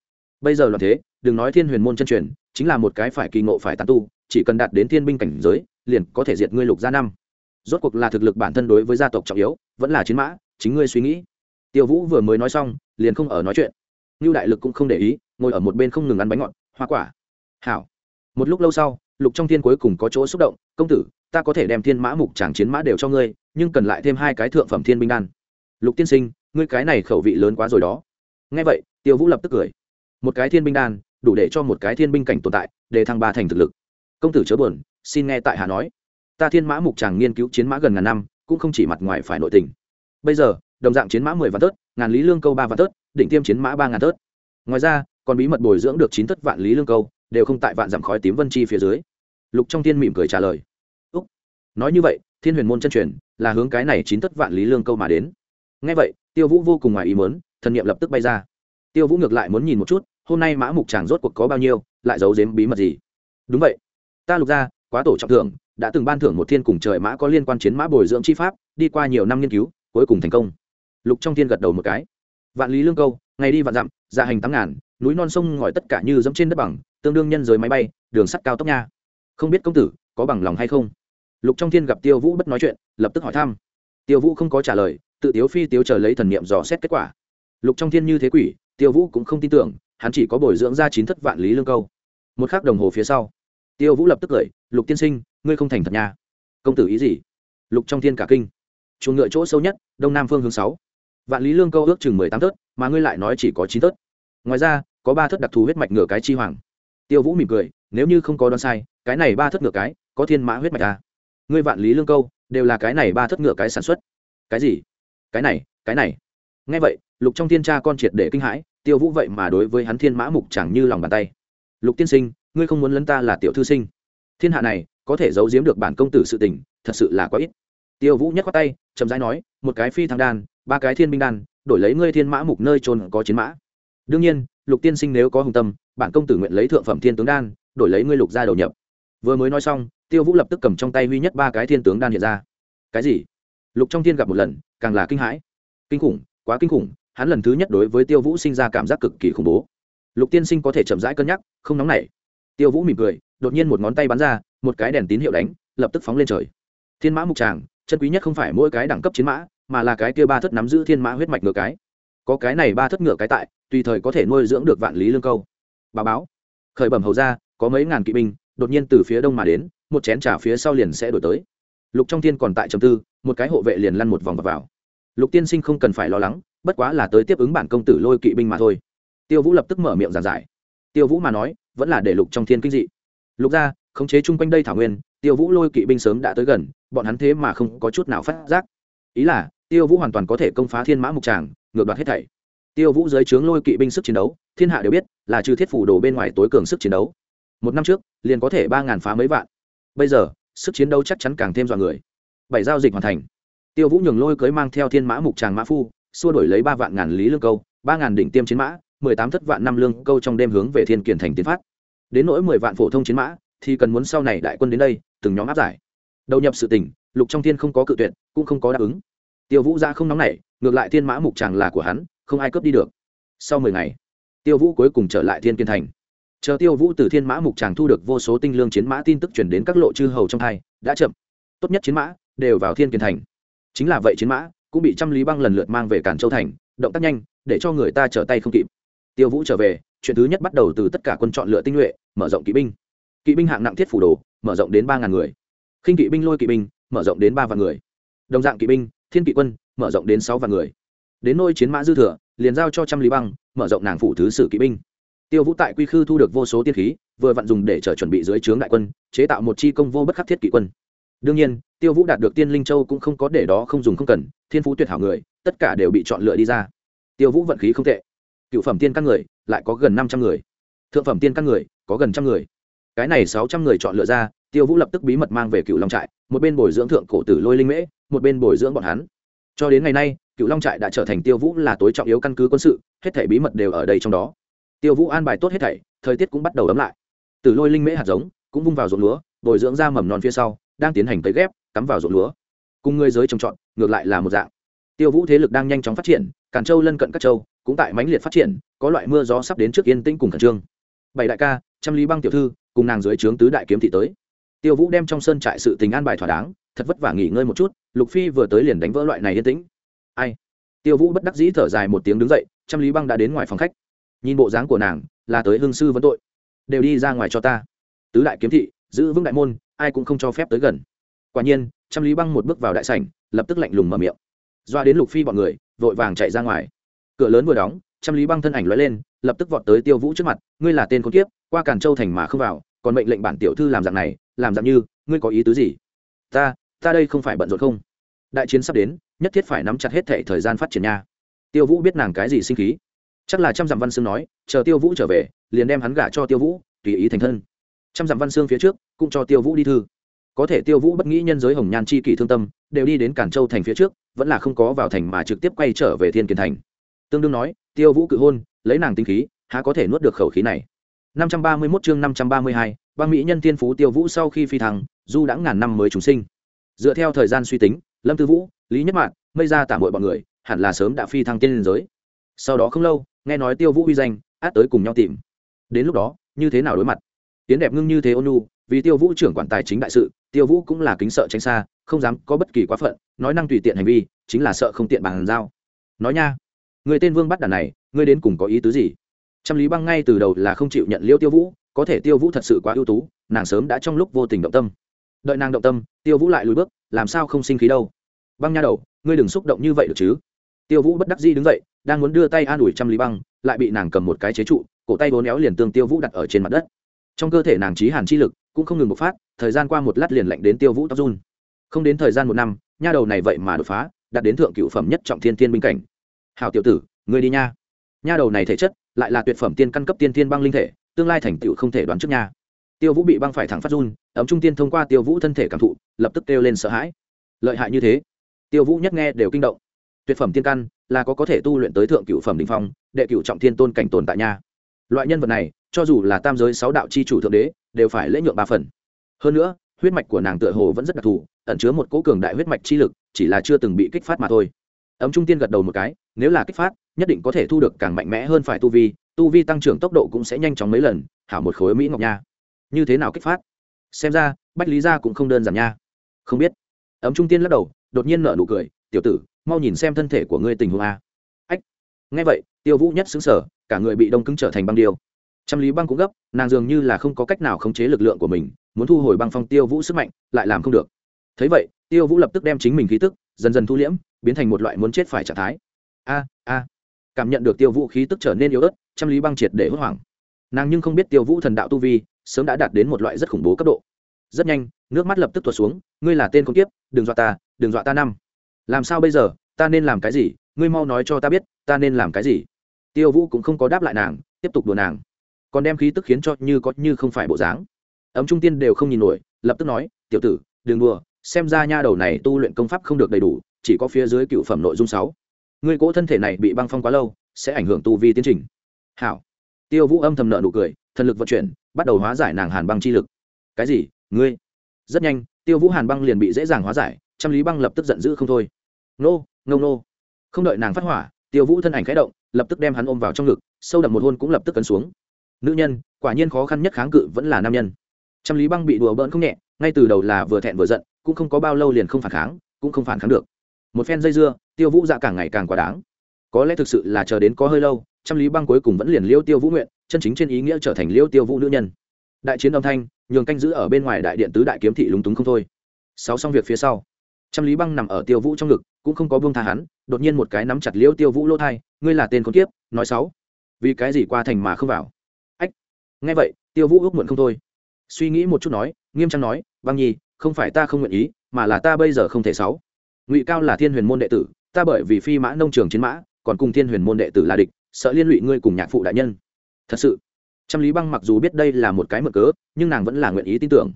Bây giờ là thế, đừng nói thiên huyền môn chân truyền, chính là một cái phải kỳ ngộ phải tán tu, chỉ cần đạt đến thiên binh cảnh giới, liền có thể diệt ngươi lục gia năm. Rốt cuộc là thực lực bản thân đối với gia tộc trọng yếu, vẫn là chiến mã, chính ngươi suy nghĩ. Tiêu vũ vừa mới nói xong, liền không ở nói chuyện. Ngưu đại lực cũng không để ý, ngồi ở một bên không ngừng ăn bánh ngọt, hoa quả. Hảo. Một lúc lâu sau, lục trong thiên cuối cùng có chỗ xúc động, công tử, ta có thể đem thiên mã mục tràng chiến mã đều cho ngươi, nhưng cần lại thêm hai cái thượng phẩm thiên binh đan. Lục tiên sinh, ngươi cái này khẩu vị lớn quá rồi đó. Nghe vậy, tiêu vũ lập tức cười. Một cái thiên binh đan, đủ để cho một cái thiên binh cảnh tồn tại, để thăng ba thành thực lực. Công tử chớ buồn, xin nghe tại hà nói. Ta thiên mã mục tràng nghiên cứu chiến mã gần ngàn năm, cũng không chỉ mặt ngoài phải nội tình. Bây giờ, đồng dạng chiến mã mười vạn tớt, ngàn lý lương câu ba vạn tớt định tiêm chiến mã ba ngàn tớt ngoài ra, còn bí mật bồi dưỡng được chín tấc vạn lý lương câu, đều không tại vạn dặm khói tím vân chi phía dưới. Lục trong thiên mỉm cười trả lời. Úc, nói như vậy, thiên huyền môn chân truyền là hướng cái này chín tấc vạn lý lương câu mà đến. Ngay vậy, tiêu vũ vô cùng ngoài ý mớn thần nghiệm lập tức bay ra. Tiêu vũ ngược lại muốn nhìn một chút, hôm nay mã mục chàng rốt cuộc có bao nhiêu, lại giấu giếm bí mật gì. Đúng vậy, ta lục ra, quá tổ trọng thưởng, đã từng ban thưởng một thiên cùng trời mã có liên quan chiến mã bồi dưỡng chi pháp, đi qua nhiều năm nghiên cứu, cuối cùng thành công. Lục trong thiên gật đầu một cái vạn lý lương câu, ngày đi vạn dặm dạ hành tám ngàn, núi non sông ngòi tất cả như dẫm trên đất bằng, tương đương nhân giới máy bay, đường sắt cao tốc nha. Không biết công tử, có bằng lòng hay không? Lục trong thiên gặp tiêu vũ bất nói chuyện, lập tức hỏi thăm. Tiêu vũ không có trả lời, tự tiếu phi tiếu chờ lấy thần niệm dò xét kết quả. Lục trong thiên như thế quỷ, tiêu vũ cũng không tin tưởng, hắn chỉ có bồi dưỡng ra chín thất vạn lý lương câu. Một khắc đồng hồ phía sau, tiêu vũ lập tức cười, lục tiên sinh, ngươi không thành thật nha. Công tử ý gì? Lục trong thiên cả kinh. Chuồng ngựa chỗ sâu nhất, đông nam phương hướng sáu vạn lý lương câu ước chừng mười tám tớt mà ngươi lại nói chỉ có chín tớt ngoài ra, có ba thất đặc thù huyết mạch ngựa cái chi hoàng. Tiêu vũ mỉm cười, nếu như không có đoán sai, cái này ba thất ngựa cái, có thiên mã huyết mạch à. ngươi vạn lý lương câu, đều là cái này ba thất ngựa cái sản xuất. Cái gì? Cái này cái này. Ngay vậy, lục trong thiên tra con triệt để kinh hãi, tiêu vũ vậy mà đối với hắn thiên mã mục chẳng như lòng bàn tay. Lục tiên sinh, ngươi không muốn lấn ta là tiểu thư sinh. Thiên hạ này, có thể giấu giếm được bản công tử sự tình, thật sự là quá ít. Tiêu vũ nhắc qua tay, chậm rãi nói, một cái phi thăng đan ba cái thiên binh đan, đổi lấy ngươi thiên mã mục nơi trôn có chiến mã. Đương nhiên, lục tiên sinh nếu có hùng tâm bản công tử nguyện lấy thượng phẩm thiên tướng đan, đổi lấy ngươi lục ra đầu nhập. Vừa mới nói xong, tiêu vũ lập tức cầm trong tay huy nhất ba cái thiên tướng đan hiện ra. Cái gì? Lục trong thiên gặp một lần, càng là kinh hãi. Kinh khủng, quá kinh khủng, hắn lần thứ nhất đối với tiêu vũ sinh ra cảm giác cực kỳ khủng bố. Lục tiên sinh có thể chậm rãi cân nhắc, không nóng nảy. Tiêu vũ mỉm cười, đột nhiên một ngón tay bắn ra, một cái đèn tín hiệu đánh, lập tức phóng lên trời. Thiên mã mục tràng, chân quý nhất không phải mỗi cái đẳng cấp chiến mã mà là cái kia ba thất nắm giữ thiên mã huyết mạch ngựa cái. Có cái này ba thất ngựa cái tại, tùy thời có thể nuôi dưỡng được vạn lý lương câu. Bà báo. Khởi bẩm hầu ra có mấy ngàn kỵ binh, đột nhiên từ phía đông mà đến, một chén trà phía sau liền sẽ đổi tới. Lục trong thiên còn tại trầm tư, một cái hộ vệ liền lăn một vòng vào. Lục tiên sinh không cần phải lo lắng, bất quá là tới tiếp ứng bản công tử lôi kỵ binh mà thôi. Tiêu vũ lập tức mở miệng giảng giải. Tiêu vũ mà nói, vẫn là để lục trong thiên kinh dị. Lục ra khống chế chung quanh đây thảo nguyên, tiêu vũ lôi kỵ binh sớm đã tới gần, bọn hắn thế mà không có chút nào phát giác. Ý là tiêu vũ hoàn toàn có thể công phá thiên mã mục tràng, ngược đoạt hết thảy. Tiêu vũ dưới trướng lôi kỵ binh sức chiến đấu, thiên hạ đều biết là trừ thiết phủ đồ bên ngoài tối cường sức chiến đấu. Một năm trước, liền có thể ba ngàn phá mấy vạn. Bây giờ, sức chiến đấu chắc chắn càng thêm dọa người. Bảy giao dịch hoàn thành. Tiêu vũ nhường lôi cưới mang theo thiên mã mục tràng mã phu, xua đổi lấy ba vạn ngàn lý lương câu, ba ngàn đỉnh tiêm chiến mã, mười tám thất vạn năm lương câu trong đêm hướng về thiên kiển thành tiến phát. Đến nỗi mười vạn phổ thông chiến mã, thì cần muốn sau này đại quân đến đây, từng nhóm áp giải. Đầu nhập sự tỉnh, lục trong thiên không có cự tuyệt, cũng không có đáp ứng tiêu vũ ra không nóng nảy, ngược lại thiên mã mục tràng là của hắn, không ai cướp đi được. Sau mười ngày, tiêu vũ cuối cùng trở lại thiên kiên thành. Chờ tiêu vũ từ thiên mã mục tràng thu được vô số tinh lương chiến mã tin tức chuyển đến các lộ chư hầu trong hai, đã chậm. Tốt nhất chiến mã, đều vào thiên kiên thành. Chính là vậy chiến mã, cũng bị trăm lý băng lần lượt mang về cản châu thành, động tác nhanh, để cho người ta trở tay không kịp. Tiêu vũ trở về, chuyện thứ nhất bắt đầu từ tất cả quân chọn lựa tinh nhuệ, mở rộng kỵ binh. Kỵ binh hạng nặng thiết phủ đồ, mở rộng đến ba ngàn người. Khinh kỵ binh lôi kỵ binh, mở rộng đến ba vạn người. Đồng dạng kỵ binh thiên kỵ quân, mở rộng đến sáu vạn người. Đến nôi chiến mã dư thừa, liền giao cho trăm lý băng, mở rộng nàng phủ thứ sử kỵ binh. Tiêu vũ tại quy khư thu được vô số tiên khí, vừa vặn dùng để chờ chuẩn bị dưới trướng đại quân, chế tạo một chi công vô bất khắc thiết kỵ quân. Đương nhiên, tiêu vũ đạt được tiên linh châu cũng không có để đó không dùng không cần, thiên phú tuyệt hảo người, tất cả đều bị chọn lựa đi ra. Tiêu vũ vận khí không tệ. Cựu phẩm tiên căn người, lại có gần năm trăm người. Thượng phẩm tiên căn người, có gần trăm người. Cái này sáu trăm người chọn lựa ra tiêu vũ lập tức bí mật mang về cựu long trại, một bên bồi dưỡng thượng cổ tử lôi linh mễ, một bên bồi dưỡng bọn hắn. Cho đến ngày nay cựu long trại đã trở thành tiêu vũ là tối trọng yếu căn cứ quân sự, hết thảy bí mật đều ở đây trong đó. Tiêu vũ an bài tốt hết thảy, thời tiết cũng bắt đầu ấm lại. Tử lôi linh mễ hạt giống cũng vung vào ruộng lúa, bồi dưỡng ra mầm non phía sau, đang tiến hành cấy ghép, cắm vào ruộng lúa. Cùng người giới trồng trọt, ngược lại là một dạng. Tiêu vũ thế lực đang nhanh chóng phát triển, càn châu lân cận các châu cũng tại mãnh liệt phát triển, có loại mưa gió sắp đến trước yên tĩnh cùng khẩn trương. Bảy đại ca, trăm lý băng tiểu thư, cùng nàng dưới trướng tứ đại kiếm thị tới tiêu vũ đem trong sơn trại sự tình an bài thỏa đáng, thật vất vả nghỉ ngơi một chút, lục phi vừa tới liền đánh vỡ loại này yên tĩnh. Ai? Tiêu vũ bất đắc dĩ thở dài một tiếng đứng dậy trăm lý băng đã đến ngoài phòng khách. Nhìn bộ dáng của nàng, là tới hương sư vấn tội. Đều đi ra ngoài cho ta. Tứ đại kiếm thị, giữ vững đại môn, ai cũng không cho phép tới gần. Quả nhiên trăm lý băng một bước vào đại sảnh, lập tức lạnh lùng mở miệng. Doa đến lục phi bọn người, vội vàng chạy ra ngoài. Cửa lớn vừa đóng trăm lý băng thân ảnh lóe lên, lập tức vọt tới tiêu vũ trước mặt. Ngươi là tên con kiếp, qua càn châu thành mà không vào, còn mệnh lệnh bản tiểu thư làm dạng này làm dạng như ngươi có ý tứ gì? Ta ta đây không phải bận rộn không? Đại chiến sắp đến nhất thiết phải nắm chặt hết thệ thời gian phát triển nha. Tiêu vũ biết nàng cái gì sinh khí. Chắc là trăm dặm văn sương nói chờ tiêu vũ trở về liền đem hắn gả cho tiêu vũ tùy ý thành thân. Trăm dặm văn sương phía trước cũng cho tiêu vũ đi thư. Có thể tiêu vũ bất nghĩ nhân giới hồng nhan chi kỷ thương tâm đều đi đến cản châu thành phía trước vẫn là không có vào thành mà trực tiếp quay trở về thiên kiền thành. Tương đương nói tiêu vũ cự hôn lấy nàng tinh khí há có thể nuốt được khẩu khí này? 531 chương 532, băng mỹ nhân tiên phú tiêu vũ sau khi phi thăng, du đã ngàn năm mới chúng sinh. Dựa theo thời gian suy tính, lâm tư vũ, lý nhất mạn, mây ra tạm mọi bọn người, hẳn là sớm đã phi thăng tiên liên giới. Sau đó không lâu, nghe nói tiêu vũ uy danh, át tới cùng nhau tìm. Đến lúc đó, như thế nào đối mặt? Tiến đẹp ngưng như thế ônu vì tiêu vũ trưởng quản tài chính đại sự, tiêu vũ cũng là kính sợ tránh xa, không dám có bất kỳ quá phận, nói năng tùy tiện hành vi, chính là sợ không tiện bàn giao. Nói nha, người tên vương bắt đàn này, ngươi đến cùng có ý tứ gì? Trăm lý băng ngay từ đầu là không chịu nhận liêu tiêu vũ có thể tiêu vũ thật sự quá ưu tú, nàng sớm đã trong lúc vô tình động tâm. Đợi nàng động tâm, tiêu vũ lại lùi bước, làm sao không sinh khí đâu. Băng nha đầu, ngươi đừng xúc động như vậy được chứ? Tiêu vũ bất đắc dĩ đứng dậy, đang muốn đưa tay an ủi trăm lý băng, lại bị nàng cầm một cái chế trụ, cổ tay vốn éo liền tương tiêu vũ đặt ở trên mặt đất. Trong cơ thể nàng trí hàn chi lực cũng không ngừng bộc phát, thời gian qua một lát liền lạnh đến tiêu vũ tóc run. Không đến thời gian một năm, nha đầu này vậy mà đột phá, đạt đến thượng cựu phẩm nhất trọng thiên tiên binh cảnh. Hào tiểu tử, ngươi đi nha. Nha đầu này thể chất lại là tuyệt phẩm tiên căn cấp tiên thiên băng linh thể tương lai thành tựu không thể đoán trước nha. Tiêu vũ bị băng phải thẳng phát run, ấm trung tiên thông qua tiêu vũ thân thể cảm thụ, lập tức kêu lên sợ hãi. Lợi hại như thế? Tiêu vũ nhất nghe đều kinh động. Tuyệt phẩm tiên căn là có có thể tu luyện tới thượng cựu phẩm đình phong, đệ cựu trọng thiên tôn cảnh tồn tại nha. Loại nhân vật này, cho dù là tam giới sáu đạo c h i chủ thượng đế, đều phải lễ nhượng ba phần. Hơn nữa, huyết mạch của nàng tựa hồ vẫn rất đặc thù, ẩn chứa một cỗ cường đại huyết mạch chi lực, chỉ là chưa từng bị kích phát mà thôi. Ấm trung tiên gật đầu một cái, nếu là kích phát, nhất định có thể thu được càng mạnh mẽ hơn phải tu vi tu vi tăng trưởng tốc độ cũng sẽ nhanh chóng mấy lần, hảo một khối mỹ ngọc nha. Như thế nào kích phát? Xem ra, bách lý gia cũng không đơn giản nha. Không biết. Ấm trung tiên lắc đầu, đột nhiên nở nụ cười, tiểu tử, mau nhìn xem thân thể của ngươi tình huống a. Ách. Nghe vậy, tiêu vũ nhất xứng sở cả người bị đông cứng trở thành băng điêu. Trăm lý băng cũng gấp, nàng dường như là không có cách nào khống chế lực lượng của mình, muốn thu hồi băng phong tiêu vũ sức mạnh, lại làm không được. Thấy vậy, tiêu vũ lập tức đem chính mình khí tức, dần dần thu liễm, biến thành một loại muốn chết phải trạng thái. A a. Cảm nhận được tiêu vũ khí tức trở nên yếu ớt trăm lý băng triệt để hốt hoảng. Nàng nhưng không biết tiêu vũ thần đạo tu vi, sớm đã đạt đến một loại rất khủng bố cấp độ. Rất nhanh, nước mắt lập tức tuột xuống, ngươi là tên con tiếp đừng dọa ta, đừng dọa ta năm. Làm sao bây giờ, ta nên làm cái gì? Ngươi mau nói cho ta biết, ta nên làm cái gì? Tiêu vũ cũng không có đáp lại nàng, tiếp tục đùa nàng. Còn đem khí tức khiến cho như có như không phải bộ dáng. Ấm trung tiên đều không nhìn nổi, lập tức nói, tiểu tử, đừng đùa, xem ra nha đầu này tu luyện công pháp không được đầy đủ, chỉ có phía dưới cựu phẩm nội dung sáu. Ngươi cỗ thân thể này bị băng phong quá lâu, sẽ ảnh hưởng tu vi tiến trình hảo. Tiêu vũ âm thầm nợ nụ cười, thần lực vận chuyển, bắt đầu hóa giải nàng hàn băng chi lực. Cái gì? Ngươi? Rất nhanh, tiêu vũ hàn băng liền bị dễ dàng hóa giải, trăm lý băng lập tức giận dữ không thôi. Nô nô nô. Không đợi nàng phát hỏa, tiêu vũ thân ảnh khẽ động, lập tức đem hắn ôm vào trong ngực, sâu đậm một hôn cũng lập tức cấn xuống. Nữ nhân, quả nhiên khó khăn nhất kháng cự vẫn là nam nhân. Trăm lý băng bị đùa bỡn không nhẹ, ngay từ đầu là vừa thẹn vừa giận, cũng không có bao lâu liền không phản kháng, cũng không phản kháng được. Một phen dây dưa, tiêu vũ dạ càng ngày càng quá đáng. Có lẽ thực sự là chờ đến có hơi lâu trăm lý băng cuối cùng vẫn liền liêu tiêu vũ nguyện, chân chính trên ý nghĩa trở thành liêu tiêu vũ nữ nhân. Đại chiến âm thanh, nhường canh giữ ở bên ngoài đại điện tứ đại kiếm thị lúng túng không thôi. Sáu xong việc phía sau, trăm lý băng nằm ở tiêu vũ trong ngực, cũng không có buông tha hắn, đột nhiên một cái nắm chặt liêu tiêu vũ lỗ thai, ngươi là tên con kiếp, nói sáu. Vì cái gì qua thành mà không vào? Ách. Nghe vậy, tiêu vũ ước muộn không thôi. Suy nghĩ một chút nói, nghiêm trang nói, băng nhi, không phải ta không nguyện ý, mà là ta bây giờ không thể sáu. Ngụy cao là thiên huyền môn đệ tử, ta bởi vì phi mã nông trường chiến mã, còn cùng thiên huyền môn đệ tử là địch sợ liên lụy ngươi cùng nhạc phụ đại nhân. Thật sự. Trăm lý băng mặc dù biết đây là một cái mở cớ, nhưng nàng vẫn là nguyện ý tin tưởng.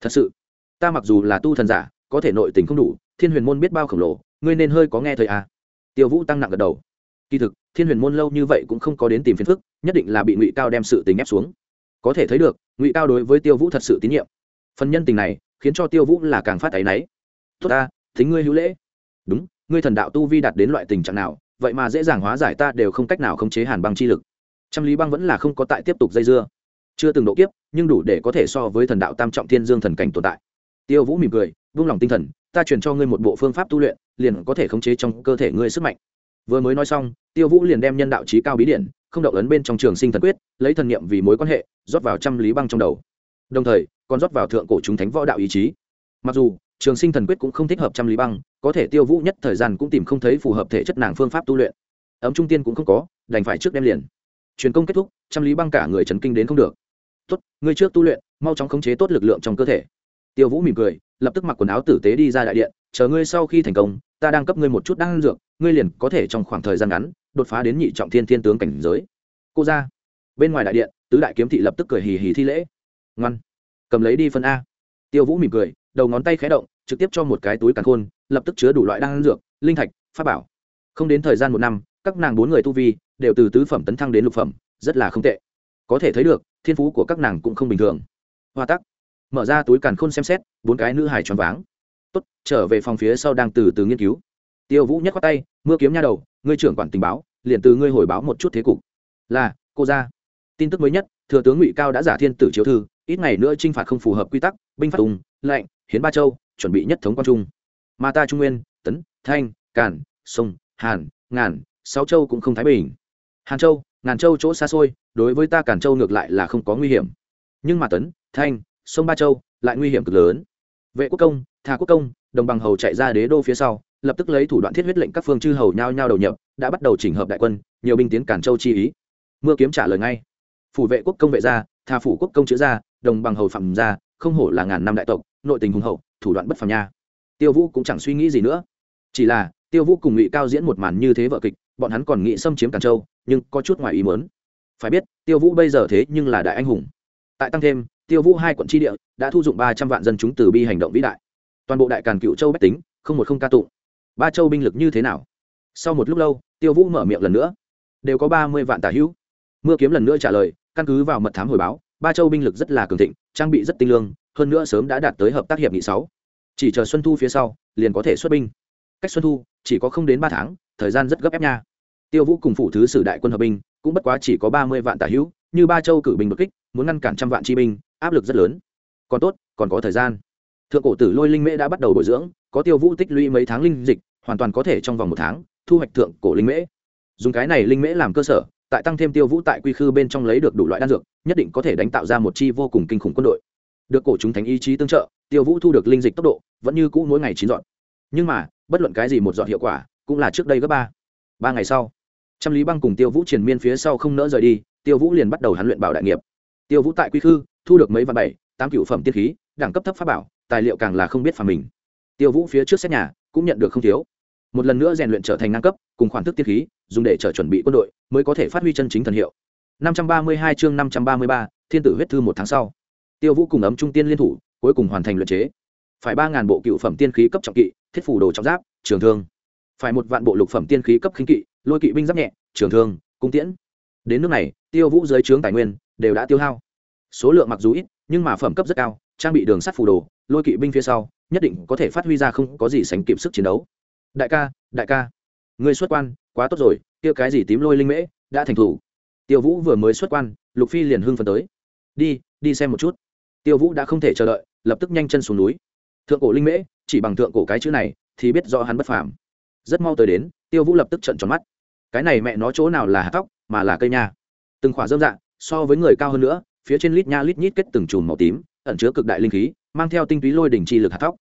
Thật sự. Ta mặc dù là tu thần giả, có thể nội tình không đủ, thiên huyền môn biết bao khổng lồ, ngươi nên hơi có nghe thời à. tiêu vũ tăng nặng gật đầu. Kỳ thực, thiên huyền môn lâu như vậy cũng không có đến tìm phiền phức, nhất định là bị ngụy cao đem sự tình ép xuống. Có thể thấy được, ngụy cao đối với tiêu vũ thật sự tín nhiệm. Phần nhân tình này, khiến cho tiêu vũ là càng phát áy náy. Tốt ta, thính ngươi hữu lễ. Đúng, ngươi thần đạo tu vi đạt đến loại tình trạng nào vậy mà dễ dàng hóa giải ta đều không cách nào khống chế hàn băng chi lực. Trăm lý băng vẫn là không có tại tiếp tục dây dưa. Chưa từng độ kiếp, nhưng đủ để có thể so với thần đạo tam trọng thiên dương thần cảnh tồn tại. Tiêu vũ mỉm cười, vung lòng tinh thần, ta truyền cho ngươi một bộ phương pháp tu luyện, liền có thể khống chế trong cơ thể ngươi sức mạnh. Vừa mới nói xong, tiêu vũ liền đem nhân đạo trí cao bí điển, không động ấn bên trong trường sinh thần quyết, lấy thần niệm vì mối quan hệ, rót vào trăm lý băng trong đầu. Đồng thời, còn rót vào thượng cổ chúng thánh võ đạo ý chí. Mặc dù trường sinh thần quyết cũng không thích hợp trăm lý băng, có thể tiêu vũ nhất thời gian cũng tìm không thấy phù hợp thể chất nàng phương pháp tu luyện. Ấm trung tiên cũng không có, đành phải trước đem liền. Truyền công kết thúc trăm lý băng cả người trấn kinh đến không được. Tốt, ngươi trước tu luyện, mau chóng khống chế tốt lực lượng trong cơ thể. Tiêu vũ mỉm cười, lập tức mặc quần áo tử tế đi ra đại điện, chờ ngươi sau khi thành công, ta đang cấp ngươi một chút đan dược, ngươi liền có thể trong khoảng thời gian ngắn, đột phá đến nhị trọng thiên thiên tướng cảnh giới. Cô ra bên ngoài đại điện, tứ đại kiếm thị lập tức cười hì hì thi lễ. Ngoan, cầm lấy đi phân a. Tiêu vũ mỉm cười đầu ngón tay khé động, trực tiếp cho một cái túi càn khôn, lập tức chứa đủ loại đan dược, linh thạch, pháp bảo. Không đến thời gian một năm, các nàng bốn người tu vi đều từ tứ phẩm tấn thăng đến lục phẩm, rất là không tệ. Có thể thấy được, thiên phú của các nàng cũng không bình thường. Hoa tắc. Mở ra túi càn khôn xem xét, bốn cái nữ hải tròn váng. Tốt, trở về phòng phía sau đang từ từ nghiên cứu. Tiêu vũ nhắc qua tay, mưa kiếm nha đầu, ngươi trưởng quản tình báo, liền từ ngươi hồi báo một chút thế cục. Là, cô ra tin tức mới nhất, thừa tướng ngụy cao đã giả thiên tử chiếu thư, ít ngày nữa t r i n h phạt không phù hợp quy tắc, binh phạt tùng lệnh hiến ba châu, chuẩn bị nhất thống quan trung. Mà ta trung nguyên, tấn, thanh, càn, sông, hàn, ngàn, sáu châu cũng không thái bình. Hàn châu, ngàn châu chỗ xa xôi, đối với ta càn châu ngược lại là không có nguy hiểm. Nhưng mà tấn, thanh, sông ba châu lại nguy hiểm cực lớn. Vệ quốc công, thà quốc công, đồng bằng hầu chạy ra đế đô phía sau, lập tức lấy thủ đoạn thiết huyết lệnh các phương chư hầu nhao nhao đầu nhập, đã bắt đầu chỉnh hợp đại quân, nhiều binh tiến cản châu chi ý. Mưa kiếm trả lời ngay. Phủ vệ quốc công vệ gia tha phủ quốc công chữ gia đồng bằng hầu phạm gia không hổ là ngàn năm đại tộc nội tình hùng hậu, thủ đoạn bất phàm nha. Tiêu vũ cũng chẳng suy nghĩ gì nữa. Chỉ là, tiêu vũ cùng ngụy cao diễn một màn như thế vợ kịch, bọn hắn còn nghĩ xâm chiếm càn châu, nhưng có chút ngoài ý mớn phải biết, tiêu vũ bây giờ thế nhưng là đại anh hùng. Tại tăng thêm, tiêu vũ hai quận tri địa đã thu dụng ba trăm vạn dân chúng từ bi hành động vĩ đại. Toàn bộ đại càn cựu châu bách tính, không một không ca tụng. Ba châu binh lực như thế nào? Sau một lúc lâu, tiêu vũ mở miệng lần nữa. Đều có ba mươi vạn tả hữu. Mưa kiếm lần nữa trả lời, căn cứ vào mật thám hồi báo, ba châu binh lực rất là cường thịnh, trang bị rất tinh lương hơn nữa sớm đã đạt tới hợp tác hiệp nghị sáu. Chỉ chờ xuân thu phía sau, liền có thể xuất binh. Cách xuân thu, chỉ có không đến ba tháng, thời gian rất gấp ép nha. Tiêu vũ cùng phụ thứ sử đại quân hợp binh, cũng bất quá chỉ có ba mươi vạn tả hữu, như ba châu cử binh đột kích, muốn ngăn cản trăm vạn chi binh, áp lực rất lớn. Còn tốt, còn có thời gian. Thượng cổ tử lôi linh mễ đã bắt đầu bồi dưỡng, có tiêu vũ tích lũy mấy tháng linh dịch, hoàn toàn có thể trong vòng một tháng, thu hoạch thượng cổ linh mễ. Dùng cái này linh mễ làm cơ sở, tại tăng thêm tiêu vũ tại quy khư bên trong lấy được đủ loại đan dược, nhất định có thể đánh tạo ra một chi vô cùng kinh khủng quân đội được cổ chúng thánh ý chí tương trợ tiêu vũ thu được linh dịch tốc độ vẫn như cũ mỗi ngày chín dọn. Nhưng mà bất luận cái gì một dọn hiệu quả cũng là trước đây gấp ba. Ba ngày sau trăm lý băng cùng tiêu vũ triền miên phía sau không nỡ rời đi tiêu vũ liền bắt đầu hắn luyện bảo đại nghiệp. Tiêu vũ tại quy khư thu được mấy vạn bảy tám cựu phẩm tiên khí đẳng cấp thấp pháp bảo tài liệu càng là không biết phà mình. Tiêu vũ phía trước xét nhà cũng nhận được không thiếu. Một lần nữa rèn luyện trở thành ngang cấp cùng khoản thức tiên khí dùng để trở chuẩn bị quân đội mới có thể phát huy chân chính thần hiệu. 532 chương 533, thiên tử huyết thư một tháng sau tiêu vũ cùng ấm trung tiên liên thủ, cuối cùng hoàn thành luyện chế. Phải ba ngàn bộ cựu phẩm tiên khí cấp trọng kỵ, thiết phủ đồ trọng giáp, trường thương. Phải một vạn bộ lục phẩm tiên khí cấp khinh kỵ, lôi kỵ binh giáp nhẹ, trường thương, cung tiễn. Đến nước này, tiêu vũ dưới trướng tài nguyên đều đã tiêu hao. Số lượng mặc dù ít, nhưng mà phẩm cấp rất cao, trang bị đường sắt phù đồ, lôi kỵ binh phía sau, nhất định có thể phát huy ra không có gì sánh kịp sức chiến đấu. Đại ca đại ca người xuất quan, quá tốt rồi, kia cái gì tím lôi linh mễ, đã thành thủ. Tiêu vũ vừa mới xuất quan, lục phi liền hưng phấn tới. Đi đi xem một chút tiêu vũ đã không thể chờ đợi, lập tức nhanh chân xuống núi. Thượng cổ linh mễ, chỉ bằng thượng cổ cái chữ này thì biết do hắn bất phàm. Rất mau tới đến, tiêu vũ lập tức trận tròn mắt. Cái này mẹ nó chỗ nào là hạt tóc, mà là cây nha. Từng khỏa dơm dạ so với người cao hơn nữa, phía trên lít nha lít nhít kết từng chùm màu tím, ẩn chứa cực đại linh khí, mang theo tinh túy lôi đỉnh chi lực hạt tóc.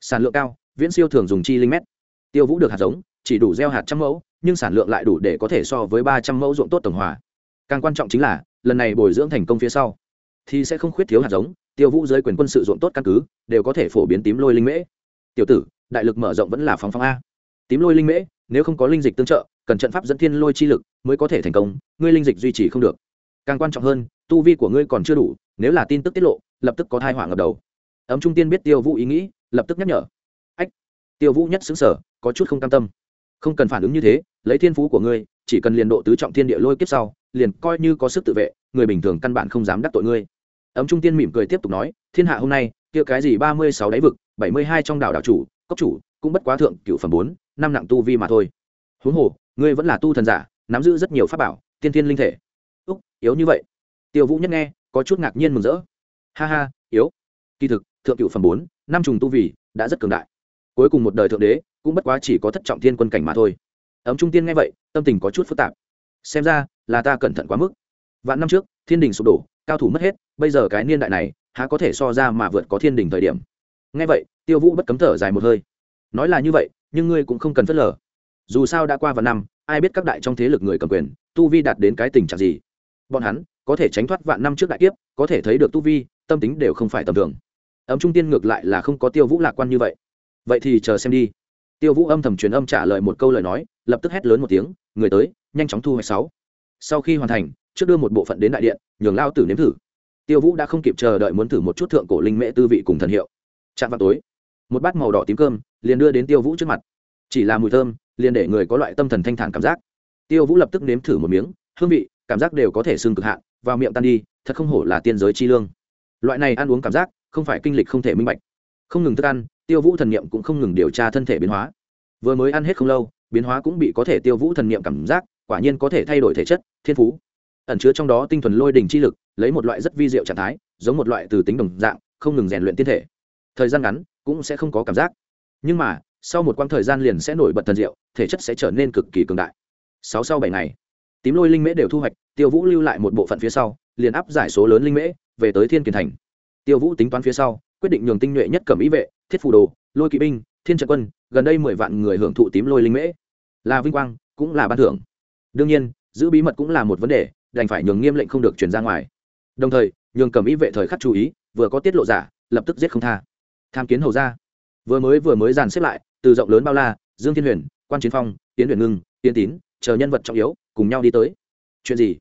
Sản lượng cao, viễn siêu thường dùng chi linh mét. Tiêu vũ được hạt giống, chỉ đủ gieo hạt trăm mẫu, nhưng sản lượng lại đủ để có thể so với ba trăm mẫu ruộng tốt tổng hòa. Càng quan trọng chính là, lần này bồi dưỡng thành công phía sau, thì sẽ không khuyết thiếu hạt giống tiêu vũ giới quyền quân sự ruộng tốt căn cứ, đều có thể phổ biến tím lôi linh mễ. Tiểu tử, đại lực mở rộng vẫn là phóng phóng a. Tím lôi linh mễ, nếu không có linh dịch tương trợ, cần trận pháp dẫn thiên lôi chi lực mới có thể thành công, ngươi linh dịch duy trì không được. Càng quan trọng hơn, tu vi của ngươi còn chưa đủ, nếu là tin tức tiết lộ, lập tức có thai hỏa ngập đầu. Ấm trung tiên biết tiêu vũ ý nghĩ, lập tức nhắc nhở. Ách, tiêu vũ nhất xứng sở có chút không cam tâm. Không cần phản ứng như thế, lấy thiên phú của ngươi, chỉ cần liền độ tứ trọng thiên địa lôi kiếp sau, liền coi như có sức tự vệ, người bình thường căn bản không dám đắc tội ngươi ấm trung tiên mỉm cười tiếp tục nói, thiên hạ hôm nay, kia cái gì ba mươi sáu đáy vực, bảy mươi hai trong đảo đảo chủ, cốc chủ, cũng bất quá thượng cựu phẩm bốn, năm nặng tu vi mà thôi. Huống hồ, ngươi vẫn là tu thần giả, nắm giữ rất nhiều pháp bảo, tiên thiên linh thể. Úc, yếu như vậy. Tiêu vũ nhất nghe, có chút ngạc nhiên mừng rỡ. Ha ha, yếu. Kỳ thực, thượng cựu phẩm bốn, năm trùng tu vì đã rất cường đại. Cuối cùng một đời thượng đế, cũng bất quá chỉ có thất trọng thiên quân cảnh mà thôi. Ấm trung tiên nghe vậy, tâm tình có chút phức tạp. Xem ra, là ta cẩn thận quá mức. Vạn năm trước, thiên đình sụp đổ cao thủ mất hết, bây giờ cái niên đại này, há có thể so ra mà vượt có thiên đình thời điểm. Nghe vậy, tiêu vũ bất cấm thở dài một hơi. Nói là như vậy, nhưng ngươi cũng không cần phớt lờ. Dù sao đã qua vài năm, ai biết các đại trong thế lực người cầm quyền, tu vi đạt đến cái tình trạng gì. Bọn hắn, có thể tránh thoát vạn năm trước đại kiếp, có thể thấy được tu vi, tâm tính đều không phải tầm thường. Ấm trung tiên ngược lại là không có tiêu vũ lạc quan như vậy. Vậy thì chờ xem đi. Tiêu vũ âm thầm truyền âm trả lời một câu lời nói, lập tức hét lớn một tiếng, người tới, nhanh chóng thu hoạch sáu. Sau khi hoàn thành trước đưa một bộ phận đến đại điện, nhường lao tử nếm thử. Tiêu vũ đã không kịp chờ đợi muốn thử một chút thượng cổ linh mễ tư vị cùng thần hiệu. Chạm vào tối, một bát màu đỏ tím cơm liền đưa đến tiêu vũ trước mặt. Chỉ là mùi thơm, liền để người có loại tâm thần thanh thản cảm giác. Tiêu vũ lập tức nếm thử một miếng, hương vị, cảm giác đều có thể xương cực hạn, vào miệng tan đi, thật không hổ là tiên giới chi lương. Loại này ăn uống cảm giác, không phải kinh lịch không thể minh bạch. Không ngừng thức ăn, tiêu vũ thần niệm cũng không ngừng điều tra thân thể biến hóa. Vừa mới ăn hết không lâu, biến hóa cũng bị có thể tiêu vũ thần niệm cảm giác, quả nhiên có thể thay đổi thể chất, thiên phú ẩn chứa trong đó tinh thuần lôi đình chi lực, lấy một loại rất vi diệu trạng thái, giống một loại từ tính đồng dạng, không ngừng rèn luyện tiên thể. Thời gian ngắn, cũng sẽ không có cảm giác. Nhưng mà, sau một quãng thời gian liền sẽ nổi bật thần diệu, thể chất sẽ trở nên cực kỳ cường đại. Sáu sau bảy ngày, tím lôi linh mễ đều thu hoạch, tiêu vũ lưu lại một bộ phận phía sau, liền áp giải số lớn linh mễ, về tới thiên kiền thành. Tiêu vũ tính toán phía sau, quyết định nhường tinh nhuệ nhất cẩm ý vệ, thiết phù đồ, lôi kỵ binh, thiên trận quân, gần đây mười vạn người hưởng thụ tím lôi linh mễ. Là vinh quang, cũng là ban thưởng. Đương nhiên, giữ bí mật cũng là một vấn đề đành phải nhường nghiêm lệnh không được chuyển ra ngoài. Đồng thời, nhường cầm ý vệ thời khắc chú ý, vừa có tiết lộ giả, lập tức giết không tha. Tham kiến hầu ra vừa mới vừa mới dàn xếp lại, từ rộng lớn bao la, dương thiên huyền, quan chiến phong tiến huyền ngưng tiến tín, chờ nhân vật trọng yếu, cùng nhau đi tới. Chuyện gì?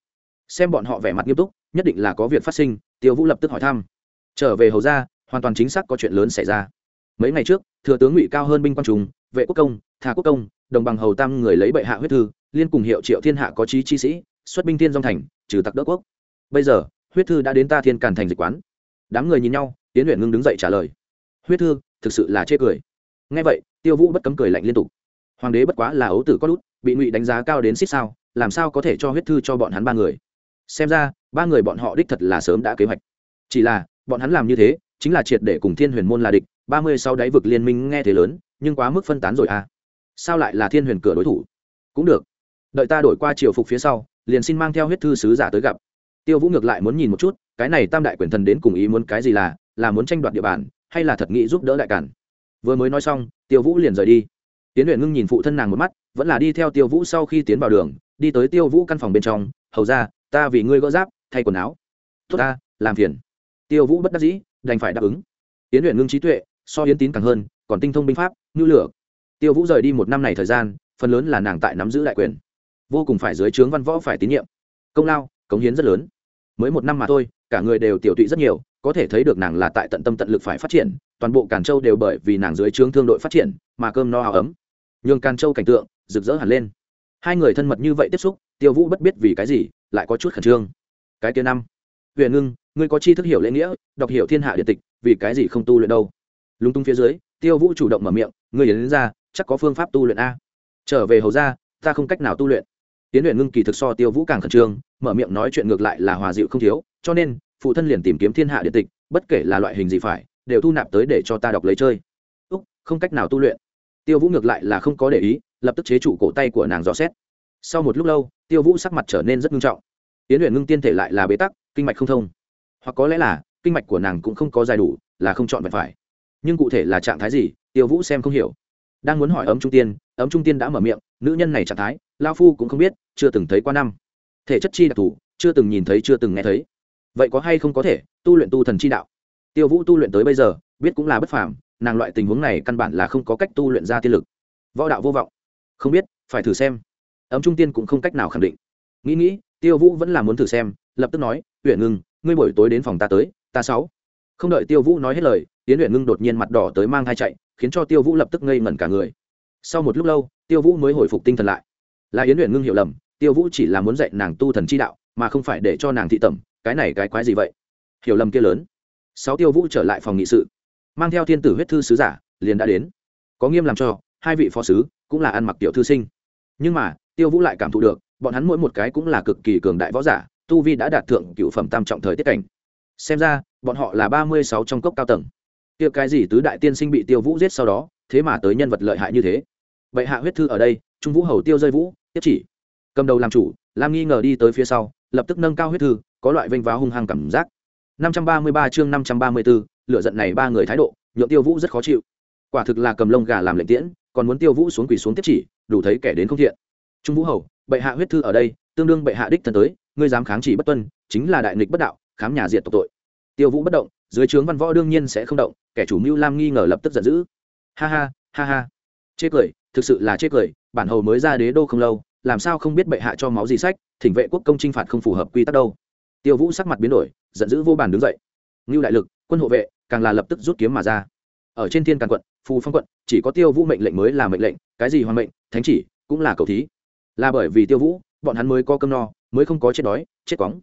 Xem bọn họ vẻ mặt nghiêm túc, nhất định là có việc phát sinh, tiêu vũ lập tức hỏi thăm. Trở về hầu ra hoàn toàn chính xác có chuyện lớn xảy ra. Mấy ngày trước, thừa tướng ngụy cao hơn binh quan trùng, vệ quốc công thà quốc công, đồng bằng hầu tam người lấy bệ hạ huyết thư, liên cùng hiệu triệu thiên hạ có trí chi sĩ xuất binh thiên dòng thành, trừ tặc đỡ quốc. Bây giờ, huyết thư đã đến ta thiên càn thành dịch quán. Đám người nhìn nhau tiến luyện ngưng đứng dậy trả lời. Huyết thư, thực sự là chê cười. Ngay vậy, tiêu vũ bất cấm cười lạnh liên tục. Hoàng đế bất quá là ấu tử có lút, bị ngụy đánh giá cao đến xích sao, làm sao có thể cho huyết thư cho bọn hắn ba người? Xem ra, ba người bọn họ đích thật là sớm đã kế hoạch. Chỉ là, bọn hắn làm như thế, chính là triệt để cùng thiên huyền môn là địch, ba mươi sau đáy vực liên minh nghe thế lớn, nhưng quá mức phân tán rồi à. Sao lại là thiên huyền cửa đối thủ? Cũng được đợi ta đổi qua triều phục phía sau, liền xin mang theo huyết thư sứ giả tới gặp. Tiêu vũ ngược lại muốn nhìn một chút, cái này tam đại quyền thần đến cùng ý muốn cái gì là là muốn tranh đoạt địa bàn, hay là thật nghĩ giúp đỡ đại cản vừa mới nói xong, tiêu vũ liền rời đi. Tiến luyện ngưng nhìn phụ thân nàng một mắt, vẫn là đi theo tiêu vũ sau khi tiến vào đường, đi tới tiêu vũ căn phòng bên trong, hầu ra ta vì ngươi gỡ giáp, thay quần áo. Tốt ta, làm phiền. Tiêu vũ bất đắc dĩ, đành phải đáp ứng. Tiến luyện ngưng trí tuệ, so yến tín càng hơn, còn tinh thông binh pháp ngưu lửa. Tiêu vũ rời đi một năm này thời gian, phần lớn là nàng tại nắm giữ đại quyền vô cùng phải dưới trướng văn võ phải tín nhiệm. Công lao cống hiến rất lớn. Mới một năm mà thôi cả người đều tiểu tụy rất nhiều có thể thấy được nàng là tại tận tâm tận lực phải phát triển toàn bộ càn châu đều bởi vì nàng dưới trướng thương đội phát triển mà cơm no áo ấm. Nhường càn châu cảnh tượng rực rỡ hẳn lên. Hai người thân mật như vậy tiếp xúc tiêu vũ bất biết vì cái gì lại có chút khẩn trương. Cái kia năm huyền ngưng ngươi có chi thức hiểu lễ nghĩa đọc hiểu thiên hạ điện tịch vì cái gì không tu luyện đâu? Lúng tung phía dưới tiêu vũ chủ động mở miệng ngươi đến, đến ra chắc có phương pháp tu luyện a. Trở về hầu ra ta không cách nào tu luyện tiến luyện ngưng kỳ thực so tiêu vũ càng khẩn trương, mở miệng nói chuyện ngược lại là hòa dịu không thiếu, cho nên, phụ thân liền tìm kiếm thiên hạ điện tịch, bất kể là loại hình gì phải, đều thu nạp tới để cho ta đọc lấy chơi. Úc, không cách nào tu luyện. Tiêu vũ ngược lại là không có để ý, lập tức chế trụ cổ tay của nàng dò xét. Sau một lúc lâu, tiêu vũ sắc mặt trở nên rất nghiêm trọng. Tiến luyện ngưng tiên thể lại là bế tắc, kinh mạch không thông. Hoặc có lẽ là, kinh mạch của nàng cũng không có dài đủ, là không chọn vẹn phải. Nhưng cụ thể là trạng thái gì, tiêu vũ xem không hiểu. Đang muốn hỏi ấm trung tiên, ấm trung tiên đã mở miệng, nữ nhân này trạng thái lao phu cũng không biết, chưa từng thấy qua năm. Thể chất chi đặc thù, chưa từng nhìn thấy, chưa từng nghe thấy. Vậy có hay không có thể tu luyện tu thần chi đạo? Tiêu vũ tu luyện tới bây giờ, biết cũng là bất phàm, nàng loại tình huống này căn bản là không có cách tu luyện ra tiên lực. Võ đạo vô vọng. Không biết, phải thử xem. Ấm trung tiên cũng không cách nào khẳng định. Nghĩ nghĩ, tiêu vũ vẫn là muốn thử xem, lập tức nói huyện ngưng, ngươi buổi tối đến phòng ta tới, ta sáu. Không đợi tiêu vũ nói hết lời tiến huyện ngưng đột nhiên mặt đỏ tới mang thai chạy, khiến cho tiêu vũ lập tức ngây ngẩn cả người. Sau một lúc lâu, tiêu vũ mới hồi phục tinh thần lại là yến luyện ngưng hiểu lầm, tiêu vũ chỉ là muốn dạy nàng tu thần chi đạo, mà không phải để cho nàng thị tẩm, cái này cái quái gì vậy? Hiểu lầm kia lớn. Sáu tiêu vũ trở lại phòng nghị sự. Mang theo thiên tử huyết thư sứ giả, liền đã đến. Có nghiêm làm cho, hai vị phó sứ cũng là ăn mặc tiểu thư sinh. Nhưng mà, tiêu vũ lại cảm thụ được, bọn hắn mỗi một cái cũng là cực kỳ cường đại võ giả, tu vi đã đạt thượng cựu phẩm tam trọng thời tiết cảnh. Xem ra, bọn họ là ba mươi sáu trong cốc cao tầng. Tiêu cái gì tứ đại tiên sinh bị tiêu vũ giết sau đó, thế mà tới nhân vật lợi hại như thế. Vậy hạ huyết thư ở đây, trung vũ hầu tiêu rơi vũ tiếp chỉ. Cầm đầu làm chủ lam nghi ngờ đi tới phía sau lập tức nâng cao huyết thư có loại vênh váo hung hăng cảm giác. năm trăm ba mươi ba chương năm trăm ba mươi 534, lựa giận này ba người thái độ nhượng tiêu vũ rất khó chịu. Quả thực là cầm lông gà làm lệnh tiễn còn muốn tiêu vũ xuống quỳ xuống tiếp chỉ đủ thấy kẻ đến không thiện. Trung vũ hầu bệ hạ huyết thư ở đây tương đương bệ hạ đích thân tới ngươi dám kháng chỉ bất tuân chính là đại nghịch bất đạo khám nhà diệt tộc tội. Tiêu vũ bất động dưới trướng văn võ đương nhiên sẽ không động kẻ chủ mưu lam nghi ngờ lập tức giận dữ. Ha ha ha ha. Chê cười thực sự là chết cười, bản hầu mới ra đế đô không lâu, làm sao không biết bệ hạ cho máu gì sách, thỉnh vệ quốc công chinh phạt không phù hợp quy tắc đâu. Tiêu vũ sắc mặt biến đổi, giận dữ vô bàn đứng dậy. Ngưu đại lực, quân hộ vệ, càng là lập tức rút kiếm mà ra. Ở trên thiên càn quận, phù phong quận, chỉ có tiêu vũ mệnh lệnh mới là mệnh lệnh, cái gì hoàn mệnh, thánh chỉ, cũng là cầu thí. Là bởi vì tiêu vũ, bọn hắn mới có cơm no, mới không có chết đói, chết quóng.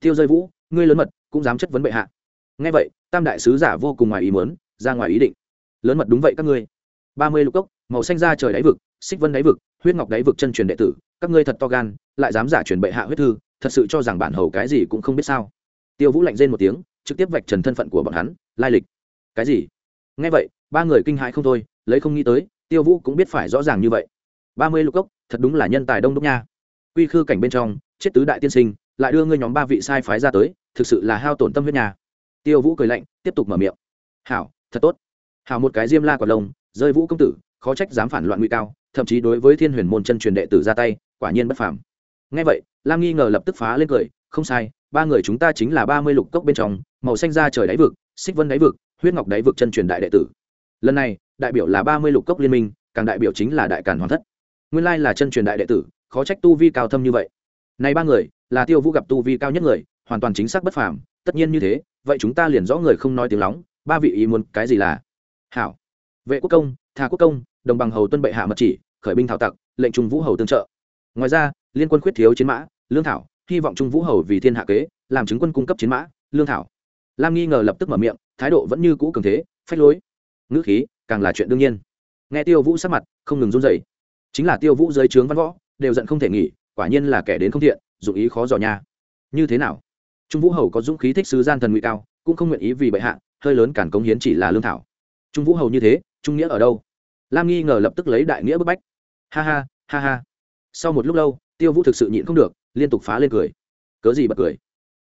Tiêu rơi vũ, ngươi lớn mật, cũng dám chất vấn bệ hạ. Ngay vậy, tam đại sứ giả vô cùng ngoài ý muốn, ra ngoài ý định. Lớn mật đúng vậy các ngươi. Ba mươi lục cốc màu xanh ra trời đáy vực, xích vân đáy vực, huyết ngọc đáy vực chân truyền đệ tử, các ngươi thật to gan, lại dám giả truyền bệ hạ huyết thư, thật sự cho rằng bản hầu cái gì cũng không biết sao. Tiêu vũ lạnh rên một tiếng, trực tiếp vạch trần thân phận của bọn hắn, lai lịch. Cái gì? Ngay vậy, ba người kinh hãi không thôi, lấy không nghĩ tới, tiêu vũ cũng biết phải rõ ràng như vậy. Ba mươi lục cốc, thật đúng là nhân tài đông đúc nha. Quy khư cảnh bên trong, chết tứ đại tiên sinh, lại đưa ngươi nhóm ba vị sai phái ra tới, thực sự là hao tổn tâm huyết nhà tiêu vũ cười lạnh, tiếp tục mở miệng. Hảo, thật tốt. Hảo một cái diêm la quả lông, rơi vũ công tử khó trách dám phản loạn nguy cao, thậm chí đối với thiên huyền môn chân truyền đệ tử ra tay, quả nhiên bất phàm. Ngay vậy, lam nghi ngờ lập tức phá lên cười, không sai, ba người chúng ta chính là ba mươi lục cốc bên trong, màu xanh ra trời đáy vực, xích vân đáy vực, huyết ngọc đáy vực chân truyền đại đệ tử. Lần này, đại biểu là ba mươi lục cốc liên minh, càng đại biểu chính là đại càn hoàn thất. Nguyên lai là chân truyền đại đệ tử, khó trách tu vi cao thâm như vậy. Này ba người, là tiêu vũ gặp tu vi cao nhất người, hoàn toàn chính xác bất phàm, tất nhiên như thế, vậy chúng ta liền rõ người không nói tiếng lóng, ba vị ý muốn cái gì là? Hảo. Vệ quốc công tha quốc công đồng bằng hầu tuân bệ hạ mật chỉ, khởi binh thảo tặc, lệnh trung vũ hầu tương trợ. Ngoài ra, liên quân khuyết thiếu chiến mã, lương thảo, hy vọng trung vũ hầu vì thiên hạ kế, làm chứng quân cung cấp chiến mã, lương thảo. Lam nghi ngờ lập tức mở miệng, thái độ vẫn như cũ cường thế, phách lối. Ngữ khí, càng là chuyện đương nhiên. Nghe tiêu vũ sắc mặt, không ngừng run rẩy. Chính là tiêu vũ dưới trướng văn võ, đều giận không thể nghỉ, quả nhiên là kẻ đến không thiện, dụng ý khó dò nha. Như thế nào? Trung vũ hầu có dũng khí thích sứ gian thần nguy cao, cũng không nguyện ý vì bệ hạ, hơi lớn cản công hiến chỉ là lương thảo. Trung vũ hầu như thế, trung nghĩa ở đâu? Lam nghi ngờ lập tức lấy đại nghĩa bức bách ha ha ha ha sau một lúc lâu tiêu vũ thực sự nhịn không được liên tục phá lên cười cớ gì bật cười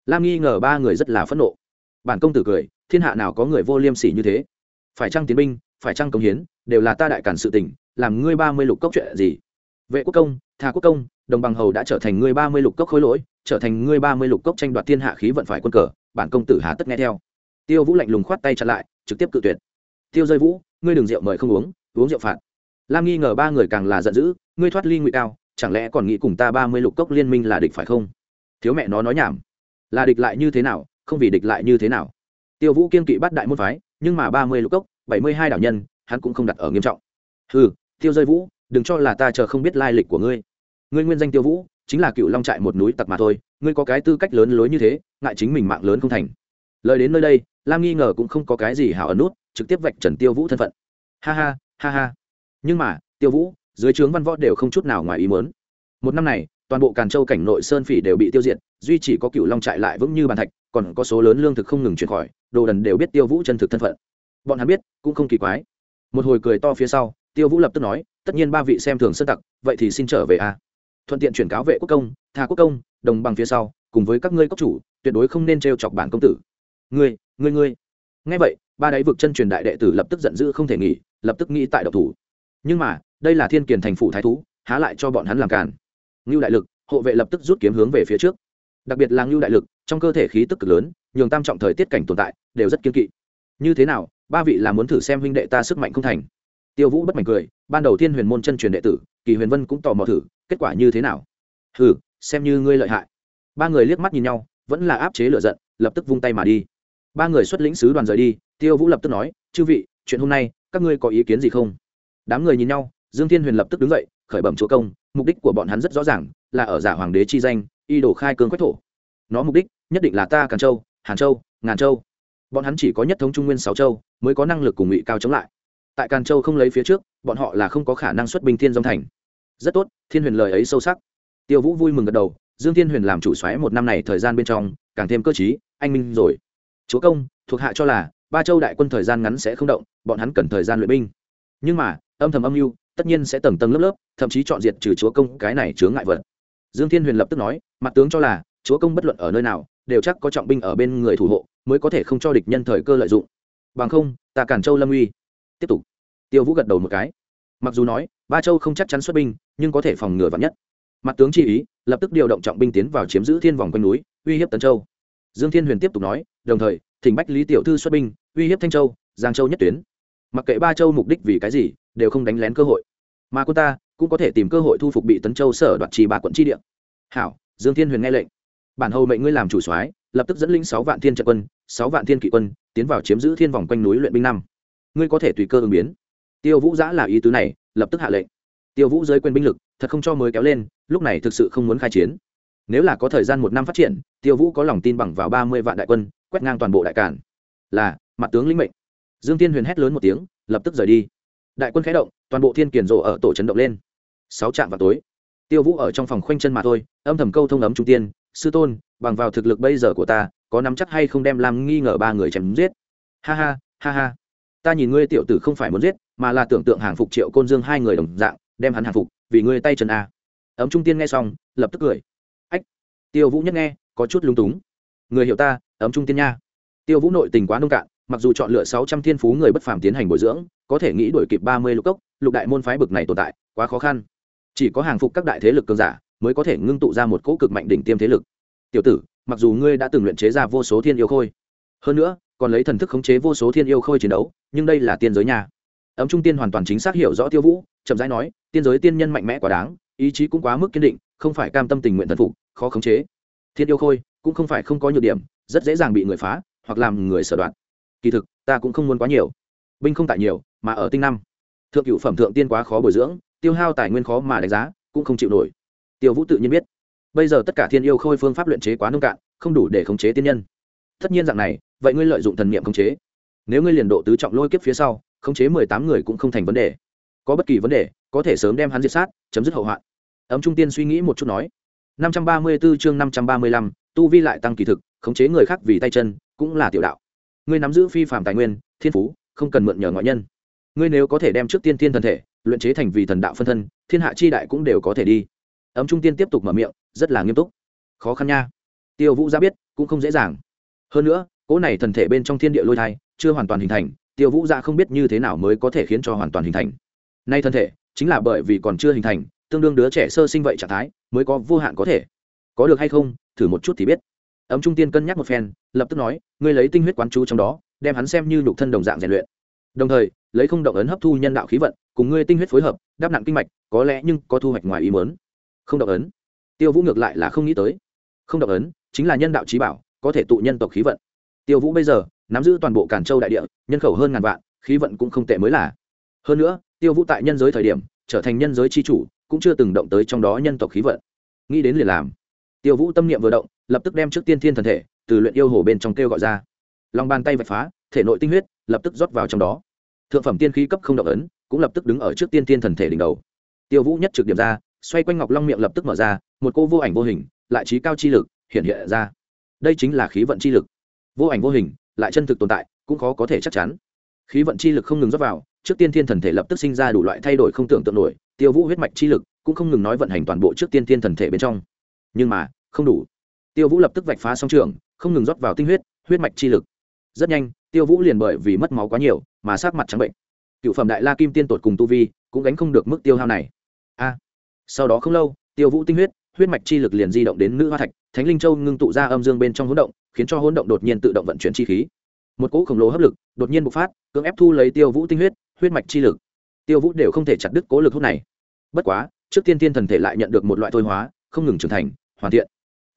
lam nghi ngờ ba người rất là phẫn nộ bản công tử cười thiên hạ nào có người vô liêm sỉ như thế phải trăng tiến binh phải trăng công hiến đều là ta đại cản sự tình làm ngươi ba mươi lục cốc chuyện gì vệ quốc công thà quốc công đồng bằng hầu đã trở thành ngươi ba mươi lục cốc khối lỗi trở thành ngươi ba mươi lục cốc tranh đoạt thiên hạ khí vận phải quân cờ bản công tử hà tất nghe theo tiêu vũ lạnh lùng khoát tay chặn lại trực tiếp cự tuyệt tiêu rơi vũ ngươi đừng rượu mời không uống uống rượu phạt. Lam nghi ngờ ba người càng là giận dữ, ngươi thoát ly ngụy cao, chẳng lẽ còn nghĩ cùng ta ba mươi lục cốc liên minh là địch phải không? Thiếu mẹ nó nói nhảm. Là địch lại như thế nào, không vì địch lại như thế nào. Tiêu vũ kiên kỵ bắt đại môn phái, nhưng mà ba mươi lục cốc, bảy mươi hai đảo nhân, hắn cũng không đặt ở nghiêm trọng. Ừ tiêu rơi vũ, đừng cho là ta chờ không biết lai lịch của ngươi. Ngươi nguyên danh tiêu vũ, chính là cựu long trại một núi tặc mà thôi, ngươi có cái tư cách lớn lối như thế, ngại chính mình mạng lớn không thành. Lời đến nơi đây, lam nghi ngờ cũng không có cái gì hảo ẩn nút, trực tiếp vạch trần tiêu vũ thân phận. Ha ha ha ha. Nhưng mà, tiêu vũ, dưới trướng văn võ đều không chút nào ngoài ý muốn. Một năm này, toàn bộ càn châu cảnh nội sơn phỉ đều bị tiêu diệt, duy chỉ có cựu long trại lại vững như bàn thạch, còn có số lớn lương thực không ngừng chuyển khỏi, đồ đần đều biết tiêu vũ chân thực thân phận. Bọn hắn biết, cũng không kỳ quái. Một hồi cười to phía sau, tiêu vũ lập tức nói, tất nhiên ba vị xem thường sơn tặc, vậy thì xin trở về a. Thuận tiện chuyển cáo vệ quốc công, tha quốc công, đồng bằng phía sau, cùng với các ngươi cốc chủ, tuyệt đối không nên t chọc bản công tử. Ngươi ngươi ngươi. Ngay vậy ba đáy vực chân truyền đại đệ tử lập tức giận dữ không thể nghỉ, lập tức nghĩ tại độc thủ. Nhưng mà, đây là thiên kiền thành phủ thái thú, há lại cho bọn hắn làm cản ngưu đại lực, hộ vệ lập tức rút kiếm hướng về phía trước. Đặc biệt là ngưu đại lực, trong cơ thể khí tức cực lớn, nhường tam trọng thời tiết cảnh tồn tại, đều rất kiên kỵ. Như thế nào, ba vị là muốn thử xem huynh đệ ta sức mạnh không thành? Tiêu vũ bất mạnh cười, ban đầu thiên huyền môn chân truyền đệ tử, kỳ huyền vân cũng tò mò thử, kết quả như thế nào? Hừ, xem như ngươi lợi hại. Ba người liếc mắt nhìn nhau, vẫn là áp chế lựa giận, lập tức vung tay mà đi ba người xuất lĩnh sứ đoàn rời đi, tiêu vũ lập tức nói, chư vị, chuyện hôm nay, các ngươi có ý kiến gì không? Đám người nhìn nhau, dương thiên huyền lập tức đứng dậy, khởi bẩm chúa công, mục đích của bọn hắn rất rõ ràng, là ở giả hoàng đế chi danh, y đổ khai cương quách thổ. Nó mục đích, nhất định là ta càn châu, hàn châu, ngàn châu. Bọn hắn chỉ có nhất thống trung nguyên sáu châu, mới có năng lực cùng ngụy cao chống lại. Tại càn châu không lấy phía trước, bọn họ là không có khả năng xuất binh thiên dông thành. Rất tốt, thiên huyền lời ấy sâu sắc. Tiêu vũ vui mừng gật đầu, dương thiên huyền làm chủ xoáy một năm này thời gian bên trong, càng thêm cơ t anh minh rồi chúa công, thuộc hạ cho là, ba châu đại quân thời gian ngắn sẽ không động, bọn hắn cần thời gian luyện binh. Nhưng mà, âm thầm âm mưu, tất nhiên sẽ tầng tầng lớp lớp, thậm chí chọn diệt trừ chúa công, cái này chướng ngại vật. Dương thiên huyền lập tức nói, mặt tướng cho là, chúa công bất luận ở nơi nào, đều chắc có trọng binh ở bên người thủ hộ, mới có thể không cho địch nhân thời cơ lợi dụng. Bằng không, ta cản châu lâm uy. Tiếp tục. Tiêu vũ gật đầu một cái. Mặc dù nói, ba châu không chắc chắn xuất binh, nhưng có thể phòng ngừa vắn nhất. Mặt tướng chi ý, lập tức điều động trọng binh tiến vào chiếm giữ thiên vòng quanh núi, uy hiếp tấn châu dương thiên huyền tiếp tục nói, đồng thời, thỉnh bách lý tiểu thư xuất binh, uy hiếp thanh châu, giang châu nhất tuyến. Mặc kệ ba châu mục đích vì cái gì, đều không đánh lén cơ hội. Mà cô ta cũng có thể tìm cơ hội thu phục bị tấn châu sở đoạt trì ba quận tri địa. Hảo, dương thiên huyền nghe lệnh. Bản hầu mệnh ngươi làm chủ soái, lập tức dẫn linh sáu vạn thiên trận quân, sáu vạn thiên kỵ quân, tiến vào chiếm giữ thiên vòng quanh núi luyện binh năm. Ngươi có thể tùy cơ ứng biến. Tiêu vũ giã là ý tứ này, lập tức hạ lệnh. Tiêu vũ giới quyền binh lực, thật không cho mới kéo lên, lúc này thực sự không muốn khai chiến nếu là có thời gian một năm phát triển, tiêu vũ có lòng tin bằng vào ba mươi vạn đại quân, quét ngang toàn bộ đại cản. Là, mặt tướng lĩnh mệnh. Dương tiên huyền hét lớn một tiếng, lập tức rời đi. Đại quân khẽ động, toàn bộ thiên kiền rộ ở tổ chấn động lên. Sáu trạm vào tối. Tiêu vũ ở trong phòng khoanh chân mà thôi, âm thầm câu thông ấm trung tiên, sư tôn, bằng vào thực lực bây giờ của ta, có nắm chắc hay không đem làm nghi ngờ ba người chém giết? Ha ha ha ha. Ta nhìn ngươi tiểu tử không phải muốn giết, mà là tưởng tượng hàng phục triệu côn dương hai người đồng dạng, đem hắn hàng phục, vì ngươi tay chân a. Ấm trung tiên nghe xong, lập tức cười tiêu vũ nhất nghe, có chút lung túng. Người hiểu ta, ấm trung tiên nha. Tiêu vũ nội tình quá nông cạn, mặc dù chọn lựa sáu trăm thiên phú người bất phàm tiến hành bồi dưỡng, có thể nghĩ đổi kịp ba mươi lục cốc, lục đại môn phái bực này tồn tại, quá khó khăn. Chỉ có hàng phục các đại thế lực cường giả mới có thể ngưng tụ ra một cỗ cực mạnh đỉnh tiêm thế lực. Tiểu tử, mặc dù ngươi đã từng luyện chế ra vô số thiên yêu khôi, hơn nữa còn lấy thần thức khống chế vô số thiên yêu khôi chiến đấu, nhưng đây là tiên giới nhà ấm trung tiên hoàn toàn chính xác hiểu rõ tiêu vũ, chậm rãi nói, tiên giới tiên nhân mạnh mẽ quá đáng, ý chí cũng quá mức kiên định không phải cam tâm tình nguyện thần phục, khó khống chế. Thiên yêu khôi, cũng không phải không có nhược điểm, rất dễ dàng bị người phá, hoặc làm người sở đoạn kỳ thực, ta cũng không muốn quá nhiều. Binh không tại nhiều, mà ở tinh năm. Thượng cựu phẩm thượng tiên quá khó bồi dưỡng, tiêu hao tài nguyên khó mà đánh giá, cũng không chịu nổi. Tiêu vũ tự nhiên biết. Bây giờ tất cả thiên yêu khôi phương pháp luyện chế quá nông cạn, không đủ để khống chế tiên nhân. Tất nhiên dạng này, vậy ngươi lợi dụng thần niệm khống chế. Nếu ngươi liền độ tứ trọng lôi kiếp phía sau, khống chế mười tám người cũng không thành vấn đề. Có bất kỳ vấn đề, có thể sớm đem hắn diệt sát, chấm dứt hậu hoạn ấm trung tiên suy nghĩ một chút nói năm trăm ba mươi 534 chương năm trăm ba mươi lăm, tu vi lại tăng kỳ thực khống chế người khác vì tay chân cũng là tiểu đạo. Ngươi nắm giữ phi phạm tài nguyên thiên phú không cần mượn nhờ ngoại nhân. Ngươi nếu có thể đem trước tiên tiên thần thể luyện chế thành vì thần đạo phân thân thiên hạ chi đại cũng đều có thể đi. Ấm trung tiên tiếp tục mở miệng rất là nghiêm túc. Khó khăn nha. Tiêu vũ Gia biết cũng không dễ dàng. Hơn nữa cỗ này thần thể bên trong thiên địa lôi thai chưa hoàn toàn hình thành tiêu vũ Gia không biết như thế nào mới có thể khiến cho hoàn toàn hình thành. Nay thân thể chính là bởi vì còn chưa hình thành tương đương đứa trẻ sơ sinh vậy trạng thái, mới có vô hạn có thể. Có được hay không, thử một chút thì biết. Ấm trung tiên cân nhắc một phen, lập tức nói, ngươi lấy tinh huyết quán chú trong đó, đem hắn xem như nhục thân đồng dạng rèn luyện. Đồng thời, lấy không động ấn hấp thu nhân đạo khí vận, cùng ngươi tinh huyết phối hợp, đáp nặng kinh mạch, có lẽ nhưng có thu hoạch ngoài ý mớn không động ấn. Tiêu vũ ngược lại là không nghĩ tới. Không động ấn chính là nhân đạo trí bảo, có thể tụ nhân tộc khí vận. Tiêu vũ bây giờ, nắm giữ toàn bộ cản châu đại địa, nhân khẩu hơn ngàn vạn, khí vận cũng không tệ mới là. Hơn nữa, tiêu vũ tại nhân giới thời điểm, trở thành nhân giới c h i chủ cũng chưa từng động tới trong đó nhân tộc khí vận. Nghĩ đến liền làm. Tiêu vũ tâm niệm vừa động, lập tức đem trước tiên thiên thần thể từ luyện yêu hồ bên trong kêu gọi ra. Lòng bàn tay vạch phá, thể nội tinh huyết lập tức rót vào trong đó. Thượng phẩm tiên khí cấp không động ấn cũng lập tức đứng ở trước tiên thiên thần thể đỉnh đầu. Tiêu vũ nhất trực điểm ra, xoay quanh ngọc long miệng lập tức mở ra, một cô vô ảnh vô hình, lại trí cao chi lực hiện hiện ra. Đây chính là khí vận chi lực. Vô ảnh vô hình, lại chân thực tồn tại, cũng khó có thể chắc chắn. Khí vận chi lực không ngừng rót vào, trước tiên thiên thần thể lập tức sinh ra đủ loại thay đổi không tưởng tượng nổi tiêu vũ huyết mạch chi lực cũng không ngừng nói vận hành toàn bộ trước tiên tiên thần thể bên trong. Nhưng mà, không đủ. Tiêu vũ lập tức vạch phá song trường, không ngừng rót vào tinh huyết huyết mạch chi lực. Rất nhanh, tiêu vũ liền bởi vì mất máu quá nhiều mà sát mặt trắng bệnh. Cựu phẩm đại la kim tiên tột cùng tu vi cũng gánh không được mức tiêu hao này. A. À, sau đó không lâu, tiêu vũ tinh huyết huyết mạch chi lực liền di động đến nữ hoa thạch, thánh linh châu ngưng tụ ra âm dương bên trong hỗn động, khiến cho hỗn động đột nhiên tự động vận chuyển chi khí. Một cỗ khổng lồ hấp lực đột nhiên bộc phát, cưỡng ép thu lấy tiêu vũ tinh huyết huyết mạch chi lực tiêu vũ đều không thể chặt đứt cố lực hút này. Bất quá, trước tiên tiên thần thể lại nhận được một loại thôi hóa, không ngừng trưởng thành, hoàn thiện.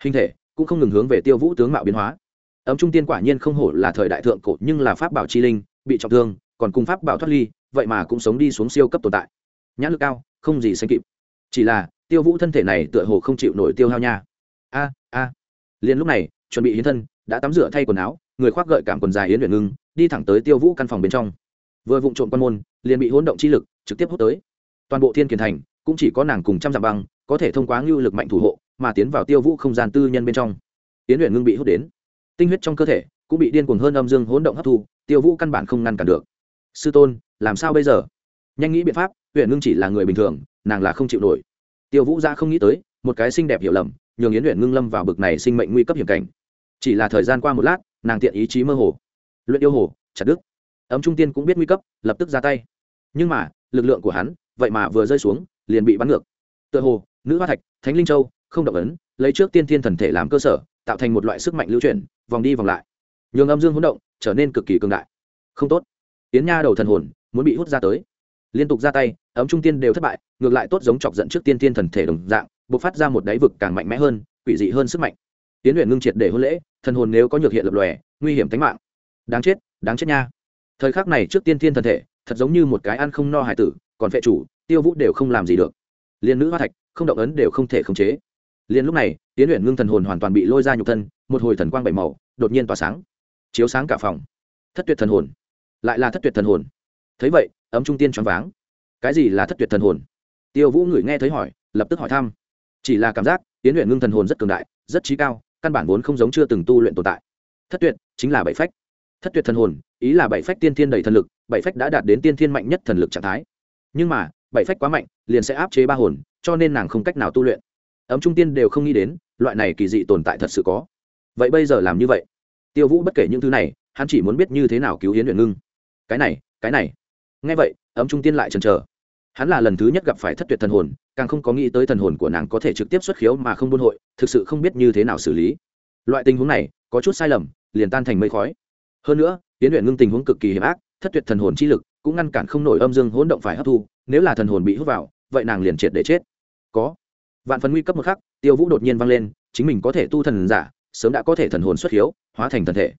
Hình thể cũng không ngừng hướng về tiêu vũ tướng mạo biến hóa. Ấm trung tiên quả nhiên không hổ là thời đại thượng cổ, nhưng là pháp bảo chi linh, bị trọng thương, còn cùng pháp bảo thoát ly, vậy mà cũng sống đi xuống siêu cấp tồn tại. Nhãn lực cao, không gì sánh kịp. Chỉ là, tiêu vũ thân thể này tựa hồ không chịu nổi tiêu hao nha. A a. À. liền lúc này, chuẩn bị hiến thân, đã tắm rửa thay quần áo, người khoác gợi cảm quần dài yến luyện ngưng, đi thẳng tới tiêu vũ căn phòng bên trong vừa vụng trộm quan môn, liền bị hỗn động chi lực trực tiếp hút tới. Toàn bộ thiên kiền thành cũng chỉ có nàng cùng trăm dặm băng có thể thông qua ngưu lực mạnh thủ hộ mà tiến vào tiêu vũ không gian tư nhân bên trong. Tiến luyện ngưng bị hút đến. Tinh huyết trong cơ thể cũng bị điên cuồng hơn âm dương hỗn động hấp thu, tiêu vũ căn bản không ngăn cản được. Sư tôn, làm sao bây giờ? Nhanh nghĩ biện pháp huyện ngưng chỉ là người bình thường, nàng là không chịu nổi. Tiêu vũ ra không nghĩ tới, một cái xinh đẹp hiểu lầm, nhường yến huyện ngưng lâm vào bực này sinh mệnh nguy cấp hiểm cảnh. Chỉ là thời gian qua một lát, nàng tiện ý chí mơ hồ. Luyện yêu hồ, chặt đức ấm trung tiên cũng biết nguy cấp, lập tức ra tay. Nhưng mà, lực lượng của hắn, vậy mà vừa rơi xuống, liền bị bắn ngược. Tựa hồ, nữ hoa thạch, thánh linh châu, không động ấn, lấy trước tiên thiên thần thể làm cơ sở, tạo thành một loại sức mạnh lưu chuyển, vòng đi vòng lại. Nhường âm dương hỗn động, trở nên cực kỳ cường đại. Không tốt. Tiến nha đầu thần hồn, muốn bị hút ra tới. Liên tục ra tay, ấm trung tiên đều thất bại, ngược lại tốt giống chọc giận trước tiên thiên thần thể đồng dạng buộc phát ra một đáy vực càng mạnh mẽ hơn, quỷ dị hơn sức mạnh. Tiến luyện ngưng triệt để hôn lễ, thần hồn nếu có nhược hiện lập lòe, nguy hiểm tính mạng. Đáng chết đáng chết nha thời khắc này trước tiên thiên thần thể, thật giống như một cái ăn không no hải tử, còn vệ chủ, tiêu vũ đều không làm gì được. Liền nữ hoa thạch, không động ấn đều không thể khống chế. Liền lúc này tiến luyện ngưng thần hồn hoàn toàn bị lôi ra nhục thân, một hồi thần quang bảy màu, đột nhiên tỏa sáng. Chiếu sáng cả phòng. Thất tuyệt thần hồn. Lại là thất tuyệt thần hồn. Thấy vậy, ấm trung tiên choáng váng. Cái gì là thất tuyệt thần hồn? Tiêu vũ ngửi nghe thấy hỏi, lập tức hỏi thăm. Chỉ là cảm giác tiến luyện ngưng thần hồn rất cường đại, rất trí cao, căn bản vốn không giống chưa từng tu luyện tồn tại. Thất tuyệt, chính là bảy phách thất tuyệt thần hồn, ý là bảy phách tiên thiên đầy thần lực, bảy phách đã đạt đến tiên thiên mạnh nhất thần lực trạng thái. Nhưng mà, bảy phách quá mạnh, liền sẽ áp chế ba hồn, cho nên nàng không cách nào tu luyện. Ấm trung tiên đều không nghĩ đến, loại này kỳ dị tồn tại thật sự có. Vậy bây giờ làm như vậy? Tiêu vũ bất kể những thứ này, hắn chỉ muốn biết như thế nào cứu hiến luyện ngưng. Cái này cái này. Ngay vậy, ấm trung tiên lại chần chờ. Hắn là lần thứ nhất gặp phải thất tuyệt thần hồn, càng không có nghĩ tới thần hồn của nàng có thể trực tiếp xuất khiếu mà không buôn hội, thực sự không biết như thế nào xử lý. Loại tình huống này, có chút sai lầm, liền tan thành mây khói hơn nữa tiến luyện ngưng tình huống cực kỳ hiểm ác, thất tuyệt thần hồn chi lực, cũng ngăn cản không nổi âm dương hỗn động phải hấp thu, nếu là thần hồn bị hút vào, vậy nàng liền triệt để chết. Có. Vạn phần nguy cấp một khắc, tiêu vũ đột nhiên vang lên, chính mình có thể tu thần giả, sớm đã có thể thần hồn xuất hiếu, hóa thành thần thể.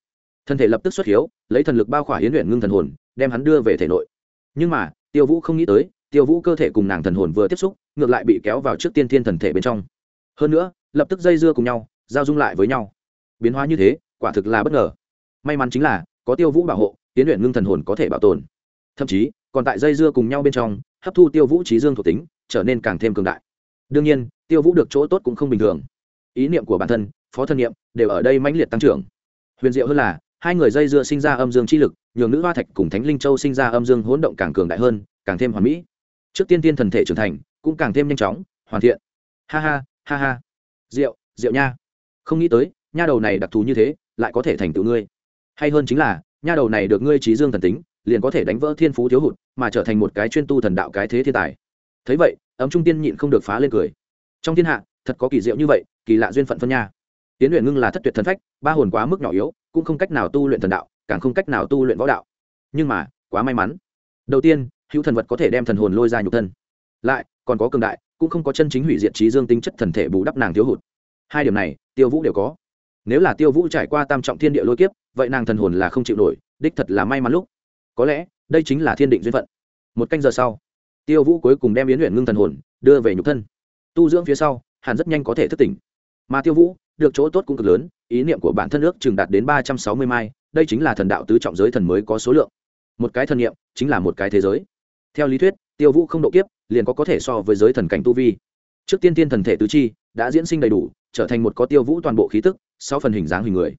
Thần thể lập tức xuất hiếu, lấy thần lực bao khỏa hiến luyện ngưng thần hồn, đem hắn đưa về thể nội. Nhưng mà, tiêu vũ không nghĩ tới, tiêu vũ cơ thể cùng nàng thần hồn vừa tiếp xúc, ngược lại bị kéo vào trước tiên thiên thần thể bên trong. Hơn nữa, lập tức dây dưa cùng nhau, giao dung lại với nhau. Biến hóa như thế, quả thực là bất ngờ may mắn chính là, có tiêu vũ bảo hộ tiến luyện ngưng thần hồn có thể bảo tồn. Thậm chí, còn tại dây dưa cùng nhau bên trong, hấp thu tiêu vũ trí dương thuộc tính, trở nên càng thêm cường đại. Đương nhiên, tiêu vũ được chỗ tốt cũng không bình thường. Ý niệm của bản thân, phó thân niệm, đều ở đây mãnh liệt tăng trưởng. Huyền diệu hơn là, hai người dây dưa sinh ra âm dương chi lực, nhường nữ hoa thạch cùng thánh linh châu sinh ra âm dương hỗn động càng cường đại hơn, càng thêm hoàn mỹ. Trước tiên tiên thần thể trưởng thành, cũng càng thêm nhanh chóng, hoàn thiện. Ha ha ha ha. Rượu rượu nha. Không nghĩ tới, nha đầu này đặc thù như thế, lại có thể thành tựu ngươi hay hơn chính là, nha đầu này được ngươi trí dương thần tính, liền có thể đánh vỡ thiên phú thiếu hụt, mà trở thành một cái chuyên tu thần đạo cái thế thiên tài. Thấy vậy, ấm trung tiên nhịn không được phá lên cười. Trong thiên hạ, thật có kỳ diệu như vậy, kỳ lạ duyên phận phân nha. Tiến luyện ngưng là thất tuyệt thần phách, ba hồn quá mức nhỏ yếu, cũng không cách nào tu luyện thần đạo, càng không cách nào tu luyện võ đạo. Nhưng mà, quá may mắn. Đầu tiên, hữu thần vật có thể đem thần hồn lôi ra nhục thân. Lại, còn có cường đại, cũng không có chân chính hủy diệt trí dương tính chất thần thể bù đắp nàng thiếu hụt. Hai điểm này, tiêu vũ đều có nếu là tiêu vũ trải qua tam trọng thiên địa lôi kiếp, vậy nàng thần hồn là không chịu nổi, đích thật là may mắn lúc. Có lẽ, đây chính là thiên định duyên phận. Một canh giờ sau, tiêu vũ cuối cùng đem yến luyện ngưng thần hồn đưa về nhục thân. Tu dưỡng phía sau hàn rất nhanh có thể thức tỉnh. Mà tiêu vũ, được chỗ tốt cũng cực lớn, ý niệm của bản thân ước chừng đạt đến ba trăm sáu mươi mai, đây chính là thần đạo tứ trọng giới thần mới có số lượng. Một cái thần niệm chính là một cái thế giới. Theo lý thuyết, tiêu vũ không độ kiếp, liền có có thể so với giới thần cảnh tu vi. Trước tiên tiên thần thể tứ chi đã diễn sinh đầy đủ trở thành một có tiêu vũ toàn bộ khí tức sau phần hình dáng hình người.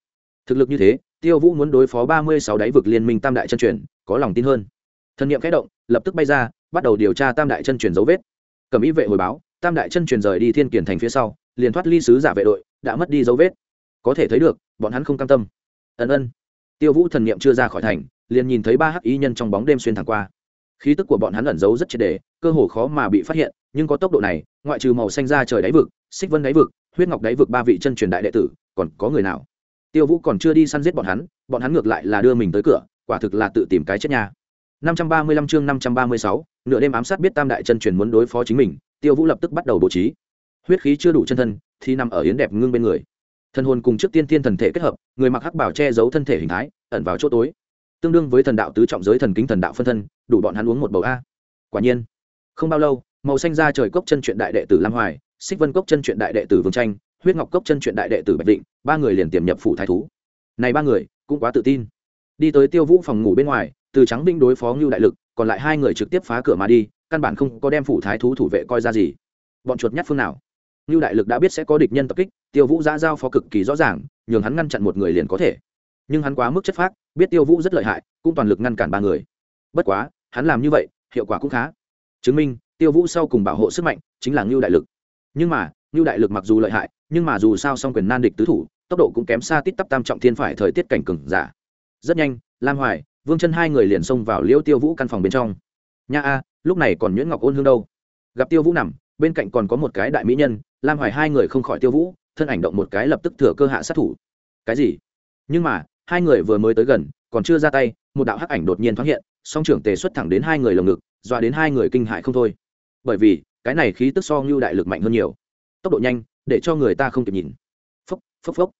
Thực lực như thế, tiêu vũ muốn đối phó ba mươi sáu đáy vực liên minh tam đại chân truyền, có lòng tin hơn. Thần niệm kẽ động, lập tức bay ra, bắt đầu điều tra tam đại chân truyền dấu vết. Cầm ý vệ hồi báo, tam đại chân truyền rời đi thiên kiển thành phía sau, liền thoát ly sứ giả vệ đội, đã mất đi dấu vết. Có thể thấy được, bọn hắn không cam tâm. Ân ân. Tiêu vũ thần niệm chưa ra khỏi thành, liền nhìn thấy ba hắc y nhân trong bóng đêm xuyên thẳng qua. Khí tức của bọn hắn ẩn giấu rất triệt đề cơ hồ khó mà bị phát hiện, nhưng có tốc độ này, ngoại trừ màu xanh ra trời đáy vực, xích vân đáy vực huyết ngọc đáy vực ba vị chân truyền đại đệ tử còn có người nào? Tiêu vũ còn chưa đi săn giết bọn hắn bọn hắn ngược lại là đưa mình tới cửa quả thực là tự tìm cái chết nhà 535 chương 536, nửa đêm ám sát biết tam đại chân truyền muốn đối phó chính mình tiêu vũ lập tức bắt đầu bố trí. Huyết khí chưa đủ chân thân thì nằm ở yến đẹp ngưng bên người. Thân hồn cùng trước tiên tiên thần thể kết hợp người mặc hắc bảo che giấu thân thể hình thái ẩn vào chỗ tối. Tương đương với thần đạo tứ trọng giới thần kính thần đạo phân thân đủ bọn hắn uống một bầu a. Quả nhiên không bao lâu màu xanh ra trời cốc chân truyện đại đệ tử lam hoài xích vân cốc chân truyện đại đệ tử vương tranh huyết ngọc cốc chân truyện đại đệ tử bạch định ba người liền tiềm nhập phủ thái thú. Này ba người, cũng quá tự tin. Đi tới tiêu vũ phòng ngủ bên ngoài, từ trắng binh đối phó ngưu đại lực, còn lại hai người trực tiếp phá cửa mà đi, căn bản không có đem phủ thái thú thủ vệ coi ra gì. Bọn chuột nhát phương nào? Ngưu đại lực đã biết sẽ có địch nhân tập kích, tiêu vũ giã giao phó cực kỳ rõ ràng, nhường hắn ngăn chặn một người liền có thể. Nhưng hắn quá mức chất phác, biết tiêu vũ rất lợi hại, cũng toàn lực ngăn cản ba người. Bất quá, hắn làm như vậy, hiệu quả cũng khá. Chứng minh, tiêu vũ sau cùng bảo hộ sức mạnh chính là ngưu đại lực nhưng mà ngưu đại lực mặc dù lợi hại, nhưng mà dù sao song quyền nan địch tứ thủ, tốc độ cũng kém xa tít tắp tam trọng thiên phải thời tiết cảnh cừng giả. Rất nhanh, lam hoài, vương chân hai người liền xông vào liễu tiêu vũ căn phòng bên trong. Nha a, lúc này còn nhuyễn ngọc ôn hương đâu? Gặp tiêu vũ nằm, bên cạnh còn có một cái đại mỹ nhân, lam hoài hai người không khỏi tiêu vũ, thân ảnh động một cái lập tức thừa cơ hạ sát thủ. Cái gì? Nhưng mà, hai người vừa mới tới gần, còn chưa ra tay, một đạo hắc ảnh đột nhiên thoáng hiện, song trưởng tề xuất thẳng đến hai người lồng ngực, dọa đến hai người kinh hại không thôi. Bởi vì cái này khí tức so ngưu đại lực mạnh hơn nhiều. Tốc độ nhanh, để cho người ta không kịp nhìn. Phốc phốc phốc.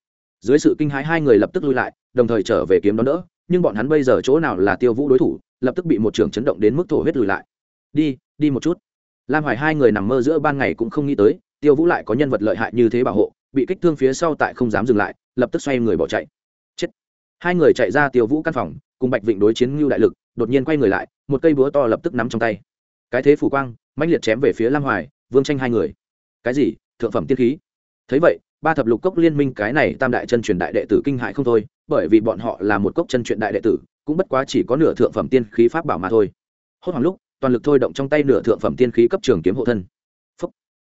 Dưới sự kinh hãi hai người lập tức lui lại, đồng thời trở về kiếm đón đỡ, nhưng bọn hắn bây giờ chỗ nào là tiêu vũ đối thủ, lập tức bị một trường chấn động đến mức thổ huyết lùi lại. Đi đi một chút. Lam hoài hai người nằm mơ giữa ban ngày cũng không nghĩ tới, tiêu vũ lại có nhân vật lợi hại như thế bảo hộ, bị kích thương phía sau tại không dám dừng lại, lập tức xoay người bỏ chạy. Chết. Hai người chạy ra tiêu vũ căn phòng, cùng bạch vịnh đối chiến ngưu đại lực, đột nhiên quay người lại, một cây búa to lập tức nắm trong tay. Cái thế phủ quang mãnh liệt chém về phía lam hoài vương tranh hai người. Cái gì? Thượng phẩm tiên khí? Thấy vậy ba thập lục cốc liên minh cái này tam đại chân truyền đại đệ tử kinh hại không thôi bởi vì bọn họ là một cốc chân truyền đại đệ tử cũng bất quá chỉ có nửa thượng phẩm tiên khí pháp bảo mà thôi. Hốt hoảng lúc toàn lực thôi động trong tay nửa thượng phẩm tiên khí cấp trường kiếm hộ thân. Phốc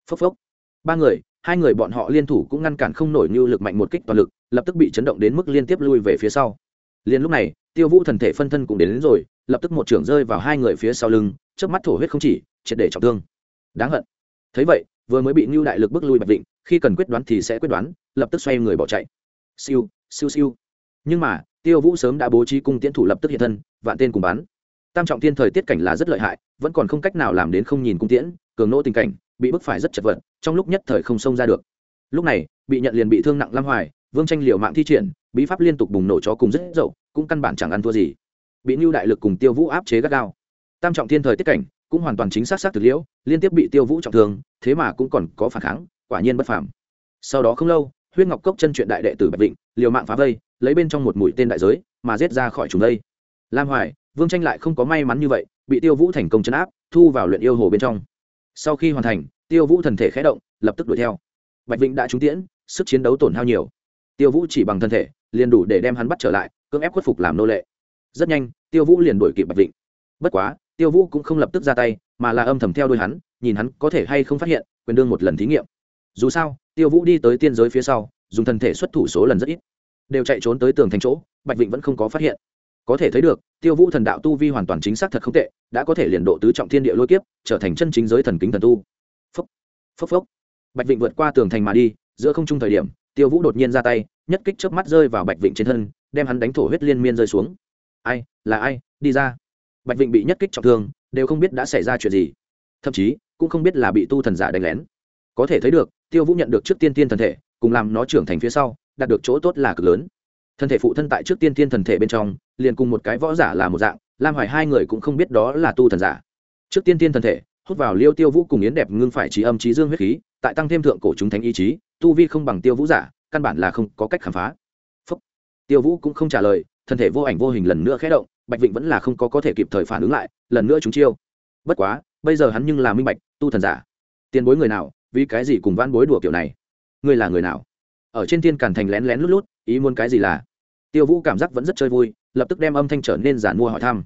phốc phốc. Ba người hai người bọn họ liên thủ cũng ngăn cản không nổi như lực mạnh một kích toàn lực lập tức bị chấn động đến mức liên tiếp lui về phía sau. Liền lúc này tiêu vũ thần thể phân thân cũng đến, đến rồi lập tức một trưởng rơi vào hai người phía sau lưng trước mắt thổ huyết không chỉ triệt để trọng thương. Đáng hận. Thấy vậy vừa mới bị ngưu đại lực bước lui bạch vịnh, khi cần quyết đoán thì sẽ quyết đoán lập tức xoay người bỏ chạy. Siêu siêu siêu. Nhưng mà tiêu vũ sớm đã bố trí cung tiễn thủ lập tức hiện thân vạn tên cùng bắn. Tam trọng thiên thời tiết cảnh là rất lợi hại vẫn còn không cách nào làm đến không nhìn cung tiễn cường nỗ tình cảnh bị bức phải rất chật vật trong lúc nhất thời không xông ra được. Lúc này bị nhận liền bị thương nặng lam hoài vương tranh liều mạng thi triển bí pháp liên tục bùng nổ cho cùng rất dậu cũng căn bản chẳng ăn thua gì. Bị nhu đại lực cùng tiêu vũ áp chế gắt gao tam trọng thiên thời tiết cảnh, cũng hoàn toàn chính xác xác thực liễu, liên tiếp bị tiêu vũ trọng thương, thế mà cũng còn có phản kháng, quả nhiên bất phàm. Sau đó không lâu, huyết ngọc cốc chân chuyện đại đệ tử bạch định liều mạng phá vây, lấy bên trong một mũi tên đại giới, mà giết ra khỏi chúng đây. Lam hoài, vương tranh lại không có may mắn như vậy, bị tiêu vũ thành công chấn áp, thu vào luyện yêu hồ bên trong. Sau khi hoàn thành, tiêu vũ thần thể khé động, lập tức đuổi theo. Bạch Vịnh đã trúng tiễn, sức chiến đấu tổn hao nhiều. Tiêu vũ chỉ bằng thân thể, liền đủ để đem hắn bắt trở lại, cưỡng ép khuất phục làm nô lệ. Rất nhanh, tiêu vũ liền đuổi kịp bạch vịnh. Bất quá tiêu vũ cũng không lập tức ra tay, mà là âm thầm theo đuôi hắn, nhìn hắn có thể hay không phát hiện, quyền đương một lần thí nghiệm. Dù sao, tiêu vũ đi tới tiên giới phía sau, dùng thân thể xuất thủ số lần rất ít. Đều chạy trốn tới tường thành chỗ, bạch vịnh vẫn không có phát hiện. Có thể thấy được, tiêu vũ thần đạo tu vi hoàn toàn chính xác thật không tệ, đã có thể liền độ tứ trọng thiên địa lôi kiếp, trở thành chân chính giới thần kính thần tu. Phốc phốc phốc. Bạch vịnh vượt qua tường thành mà đi, giữa không trung thời điểm, tiêu vũ đột nhiên ra tay, nhất kích chớp mắt rơi vào bạch vịnh trên thân, đem hắn đánh thổ huyết liên miên rơi xuống. Ai, là ai, đi ra bạch vịnh bị nhất kích trọng thương, đều không biết đã xảy ra chuyện gì. Thậm chí, cũng không biết là bị tu thần giả đánh lén. Có thể thấy được, tiêu vũ nhận được trước tiên tiên thần thể, cùng làm nó trưởng thành phía sau, đạt được chỗ tốt là cực lớn. Thân thể phụ thân tại trước tiên tiên thần thể bên trong, liền cùng một cái võ giả là một dạng, lam hoài hai người cũng không biết đó là tu thần giả. Trước tiên tiên thần thể, hút vào liêu tiêu vũ cùng yến đẹp ngưng phải trí âm trí dương huyết khí, tại tăng thêm thượng cổ chúng thánh ý chí, tu vi không bằng tiêu vũ giả, căn bản là không có cách khám phá. Phúc. tiêu vũ cũng không trả lời, thân thể vô ảnh vô hình lần nữa khé động bạch vịnh vẫn là không có có thể kịp thời phản ứng lại, lần nữa chúng chiêu. Bất quá, bây giờ hắn nhưng là minh bạch, tu thần giả. Tiền bối người nào, vì cái gì cùng van bối đùa kiểu này? Ngươi là người nào? Ở trên thiên càn thành lén lén lút lút, ý muốn cái gì là? Tiêu vũ cảm giác vẫn rất chơi vui, lập tức đem âm thanh trở nên giản mua hỏi thăm.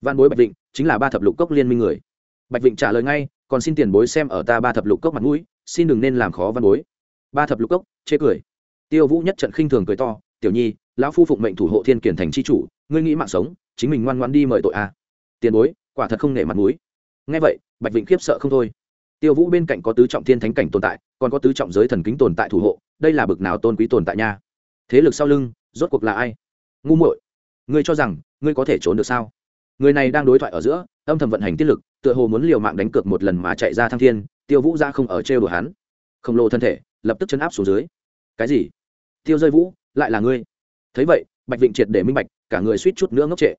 Văn bối bạch vịnh, chính là ba thập lục cốc liên minh người. Bạch vịnh trả lời ngay, còn xin tiền bối xem ở ta ba thập lục cốc mặt mũi, xin đừng nên làm khó văn bối. Ba thập lục cốc, chê cười. Tiêu vũ nhất trận khinh thường cười to, tiểu nhi, lão phu phụng mệnh thủ hộ thiên kiển thành c h i chủ, ngươi nghĩ mạng sống chính mình ngoan ngoan đi mời tội a à. tiền bối, quả thật không nể mặt mũi. Ngay vậy, bạch vịnh khiếp sợ không thôi. Tiêu vũ bên cạnh có tứ trọng thiên thánh cảnh tồn tại, còn có tứ trọng giới thần kính tồn tại thủ hộ, đây là bực nào tôn quý tồn tại nha. Thế lực sau lưng, rốt cuộc là ai? Ngu muội, ngươi cho rằng, ngươi có thể trốn được sao? Người này đang đối thoại ở giữa, âm thầm vận hành tiết lực, tựa hồ muốn liều mạng đánh cược một lần mà chạy ra thăng thiên, tiêu vũ ra không ở trêu đùa hắn. Khổng lồ thân thể, lập tức chấn áp xuống dưới. Cái gì? Tiêu rơi vũ, lại là ngươi. Thấy vậy bạch vịnh triệt để minh bạch, cả người suýt chút nữa ngốc trệ.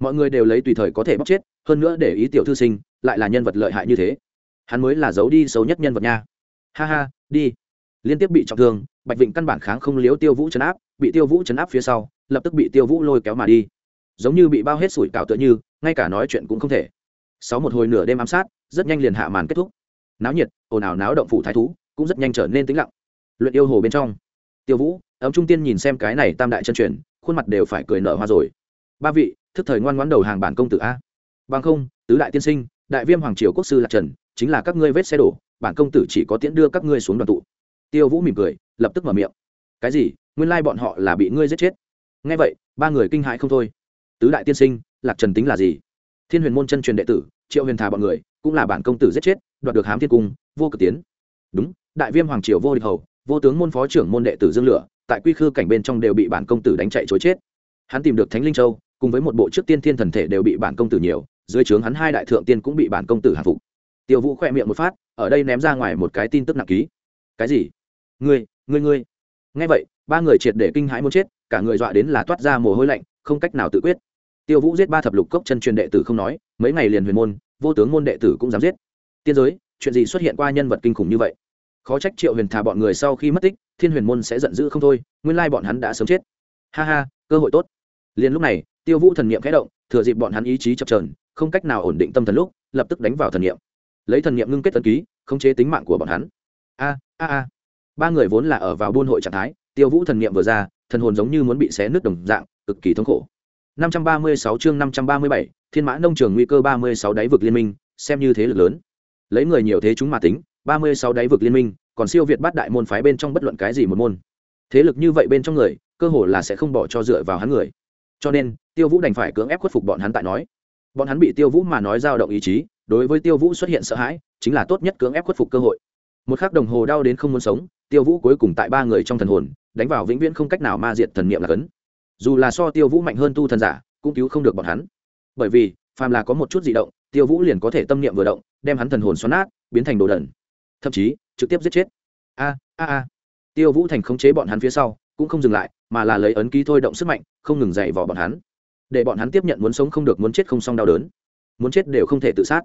Mọi người đều lấy tùy thời có thể bóc chết, hơn nữa để ý tiểu thư sinh, lại là nhân vật lợi hại như thế. Hắn mới là giấu đi xấu nhất nhân vật nha. Ha ha, đi. Liên tiếp bị trọng thương, bạch vịnh căn bản kháng không liếu tiêu vũ chấn áp, bị tiêu vũ chấn áp phía sau, lập tức bị tiêu vũ lôi kéo mà đi. Giống như bị bao hết sủi cảo tựa như, ngay cả nói chuyện cũng không thể. Sáu một hồi nửa đêm ám sát, rất nhanh liền hạ màn kết thúc. Náo nhiệt, ồn ào náo động phủ thái thú, cũng rất nhanh trở nên tĩnh lặng. Luyện yêu hồ bên trong, tiêu vũ, ấm trung tiên nhìn xem cái này tam đại chân truyền khuôn mặt đều phải cười nở hoa rồi. Ba vị, thức thời ngoan ngoãn đầu hàng bản công tử a. Bằng không, tứ đại tiên sinh, đại viêm hoàng triều quốc sư lạc trần, chính là các ngươi vết xe đổ, bản công tử chỉ có tiễn đưa các ngươi xuống đoàn tụ. Tiêu vũ mỉm cười, lập tức mở miệng. Cái gì? Nguyên lai bọn họ là bị ngươi giết chết. Ngay vậy, ba người kinh hãi không thôi. Tứ đại tiên sinh, lạc trần tính là gì? Thiên huyền môn chân truyền đệ tử, triệu huyền thà bọn người, cũng là bản công tử giết chết, đoạt được hám thiên cung, vô cực tiến. Đúng, đại viêm hoàng triều vô địch hầu, vô tướng môn phó trưởng môn đệ tử dương lửa tại quy khư cảnh bên trong đều bị bản công tử đánh chạy chối chết. Hắn tìm được thánh linh châu, cùng với một bộ trước tiên thiên thần thể đều bị bản công tử nhiều, dưới trướng hắn hai đại thượng tiên cũng bị bản công tử hạ phục. Tiêu vũ khoe miệng một phát, ở đây ném ra ngoài một cái tin tức nặng ký. Cái gì? Ngươi ngươi ngươi. Nghe vậy, ba người triệt để kinh hãi muốn chết, cả người dọa đến là toát ra mồ hôi lạnh, không cách nào tự quyết. Tiêu vũ giết ba thập lục cốc chân truyền đệ tử không nói, mấy ngày liền huyền môn, vô tướng môn đệ tử cũng dám giết. Tiên giới, chuyện gì xuất hiện qua nhân vật kinh khủng như vậy? Khó trách triệu huyền thà bọn người sau khi mất tích thiên huyền môn sẽ giận dữ không thôi nguyên lai bọn hắn đã sớm chết. Ha ha cơ hội tốt. Liền lúc này tiêu vũ thần niệm khẽ động thừa dịp bọn hắn ý chí chập trờn không cách nào ổn định tâm thần lúc lập tức đánh vào thần niệm. Lấy thần niệm ngưng kết tấn ký khống chế tính mạng của bọn hắn. A a a. Ba người vốn là ở vào buôn hội trạng thái tiêu vũ thần niệm vừa ra thần hồn giống như muốn bị xé nước đồng dạng cực kỳ thống khổ. 536 chương 537, Thiên Mã nông trường nguy cơ 36 đáy vực liên minh, xem như thế lực lớn. Lấy người nhiều thế chúng mà tính, 36 đáy vực liên minh, còn siêu việt bát đại môn phái bên trong bất luận cái gì một môn. Thế lực như vậy bên trong người, cơ hồ là sẽ không bỏ cho dựa vào hắn người. Cho nên, Tiêu Vũ đành phải cưỡng ép khuất phục bọn hắn tại nói. Bọn hắn bị Tiêu Vũ mà nói dao động ý chí, đối với Tiêu Vũ xuất hiện sợ hãi, chính là tốt nhất cưỡng ép khuất phục cơ hội. Một khắc đồng hồ đau đến không muốn sống, Tiêu Vũ cuối cùng tại ba người trong thần hồn, đánh vào vĩnh viễn không cách nào ma diệt thần niệm là cấn dù là so tiêu vũ mạnh hơn tu thần giả cũng cứu không được bọn hắn bởi vì phàm là có một chút di động tiêu vũ liền có thể tâm niệm vừa động đem hắn thần hồn xoắn nát biến thành đồ đần thậm chí trực tiếp giết chết. A a a. Tiêu vũ thành khống chế bọn hắn phía sau, cũng không dừng lại, mà là lấy ấn ký thôi động sức mạnh, không ngừng dạy vò bọn hắn. Để bọn hắn tiếp nhận muốn sống không được, muốn chết không xong đau đớn. Muốn chết đều không thể tự sát.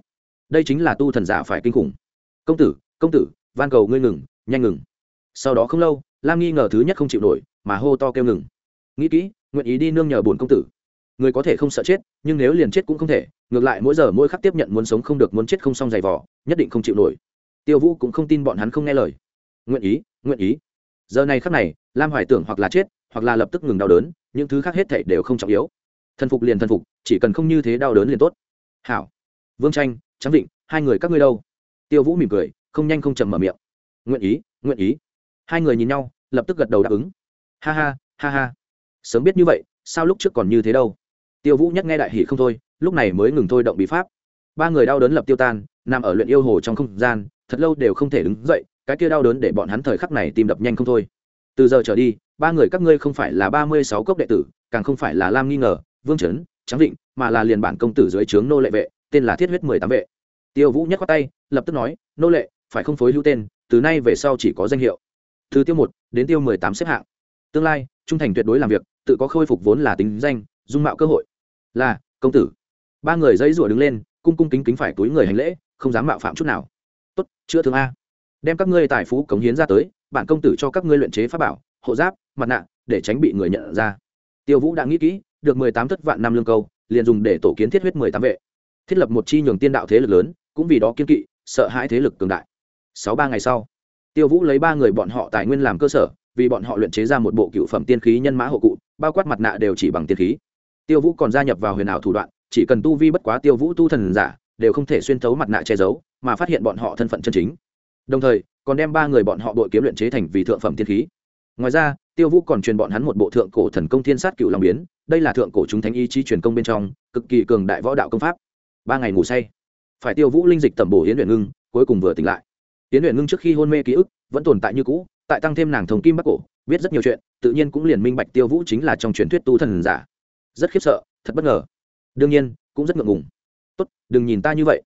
Đây chính là tu thần giả phải kinh khủng. Công tử công tử, van cầu ngươi ngừng, nhanh ngừng. Sau đó không lâu, lam nghi ngờ thứ nhất không chịu nổi, mà hô to kêu ngừng. Nghĩ kỹ, nguyện ý đi nương nhờ bổn công tử. Người có thể không sợ chết, nhưng nếu liền chết cũng không thể, ngược lại mỗi giờ mỗi khắc tiếp nhận muốn sống không được, muốn chết không xong giày vỏ nhất định không chịu nổi tiêu vũ cũng không tin bọn hắn không nghe lời. Nguyện ý nguyện ý. Giờ này khắc này, lam hoài tưởng hoặc là chết, hoặc là lập tức ngừng đau đớn, những thứ khác hết thể đều không trọng yếu. Thần phục liền thần phục, chỉ cần không như thế đau đớn liền tốt. Hảo. Vương tranh trắng định hai người các ngươi đâu? Tiêu vũ mỉm cười, không nhanh không chậm mở miệng. Nguyện ý nguyện ý. Hai người nhìn nhau, lập tức gật đầu đáp ứng. Ha ha ha ha. Sớm biết như vậy, sao lúc trước còn như thế đâu? Tiêu vũ nhắc nghe đại hỷ không thôi, lúc này mới ngừng thôi động bí pháp. Ba người đau đớn lập tiêu tan, nằm ở luyện yêu hồ trong không gian thật lâu đều không thể đứng dậy, cái kia đau đớn để bọn hắn thời khắc này tìm đập nhanh không thôi. Từ giờ trở đi, ba người các ngươi không phải là ba mươi sáu cốc đệ tử, càng không phải là lam nghi ngờ, vương trấn tráng định mà là liền bản công tử dưới trướng nô lệ vệ, tên là thiết huyết mười tám vệ. Tiêu vũ nhất qua tay, lập tức nói, nô lệ, phải không phối lưu tên, từ nay về sau chỉ có danh hiệu. Từ tiêu một đến tiêu mười tám xếp hạng. Tương lai, trung thành tuyệt đối làm việc, tự có khôi phục vốn là tính danh, dung mạo cơ hội. Là, công tử. Ba người dãy rủa đứng lên, cung cung kính kính phải túi người hành lễ, không dám mạo phạm chút nào tốt, chữa thương a. Đem các ngươi tài phú cống hiến ra tới bản công tử cho các ngươi luyện chế pháp bảo, hộ giáp, mặt nạ, để tránh bị người nhận ra. Tiêu vũ đã nghĩ kỹ, được mười tám thất vạn năm lương câu, liền dùng để tổ kiến thiết huyết mười tám vệ. Thiết lập một chi nhường tiên đạo thế lực lớn, cũng vì đó kiên kỵ, sợ hãi thế lực cường đại. Sáu ba ngày sau, tiêu vũ lấy ba người bọn họ tài nguyên làm cơ sở, vì bọn họ luyện chế ra một bộ cựu phẩm tiên khí nhân mã hộ cụ, bao quát mặt nạ đều chỉ bằng tiên khí. Tiêu vũ còn gia nhập vào huyền ảo thủ đoạn, chỉ cần tu vi bất quá tiêu vũ tu thần giả, đều không thể xuyên thấu mặt nạ che giấu mà phát hiện bọn họ thân phận chân chính. Đồng thời, còn đem ba người bọn họ đội kiếm luyện chế thành vì thượng phẩm tiên khí. Ngoài ra, tiêu vũ còn truyền bọn hắn một bộ thượng cổ thần công thiên sát cựu long biến, đây là thượng cổ chúng thánh ý chí truyền công bên trong, cực kỳ cường đại võ đạo công pháp. Ba ngày ngủ say. Phải tiêu vũ linh dịch tẩm bổ hiến luyện ngưng, cuối cùng vừa tỉnh lại. Hiến luyện ngưng trước khi hôn mê ký ức, vẫn tồn tại như cũ, tại tăng thêm nàng thống kim bắc cổ biết rất nhiều chuyện, tự nhiên cũng liền minh bạch tiêu vũ chính là trong truyền thuyết tu thần giả. Rất khiếp sợ, thật bất ngờ. Đương nhiên, cũng rất ngượng ngùng. Tốt, đừng nhìn ta như vậy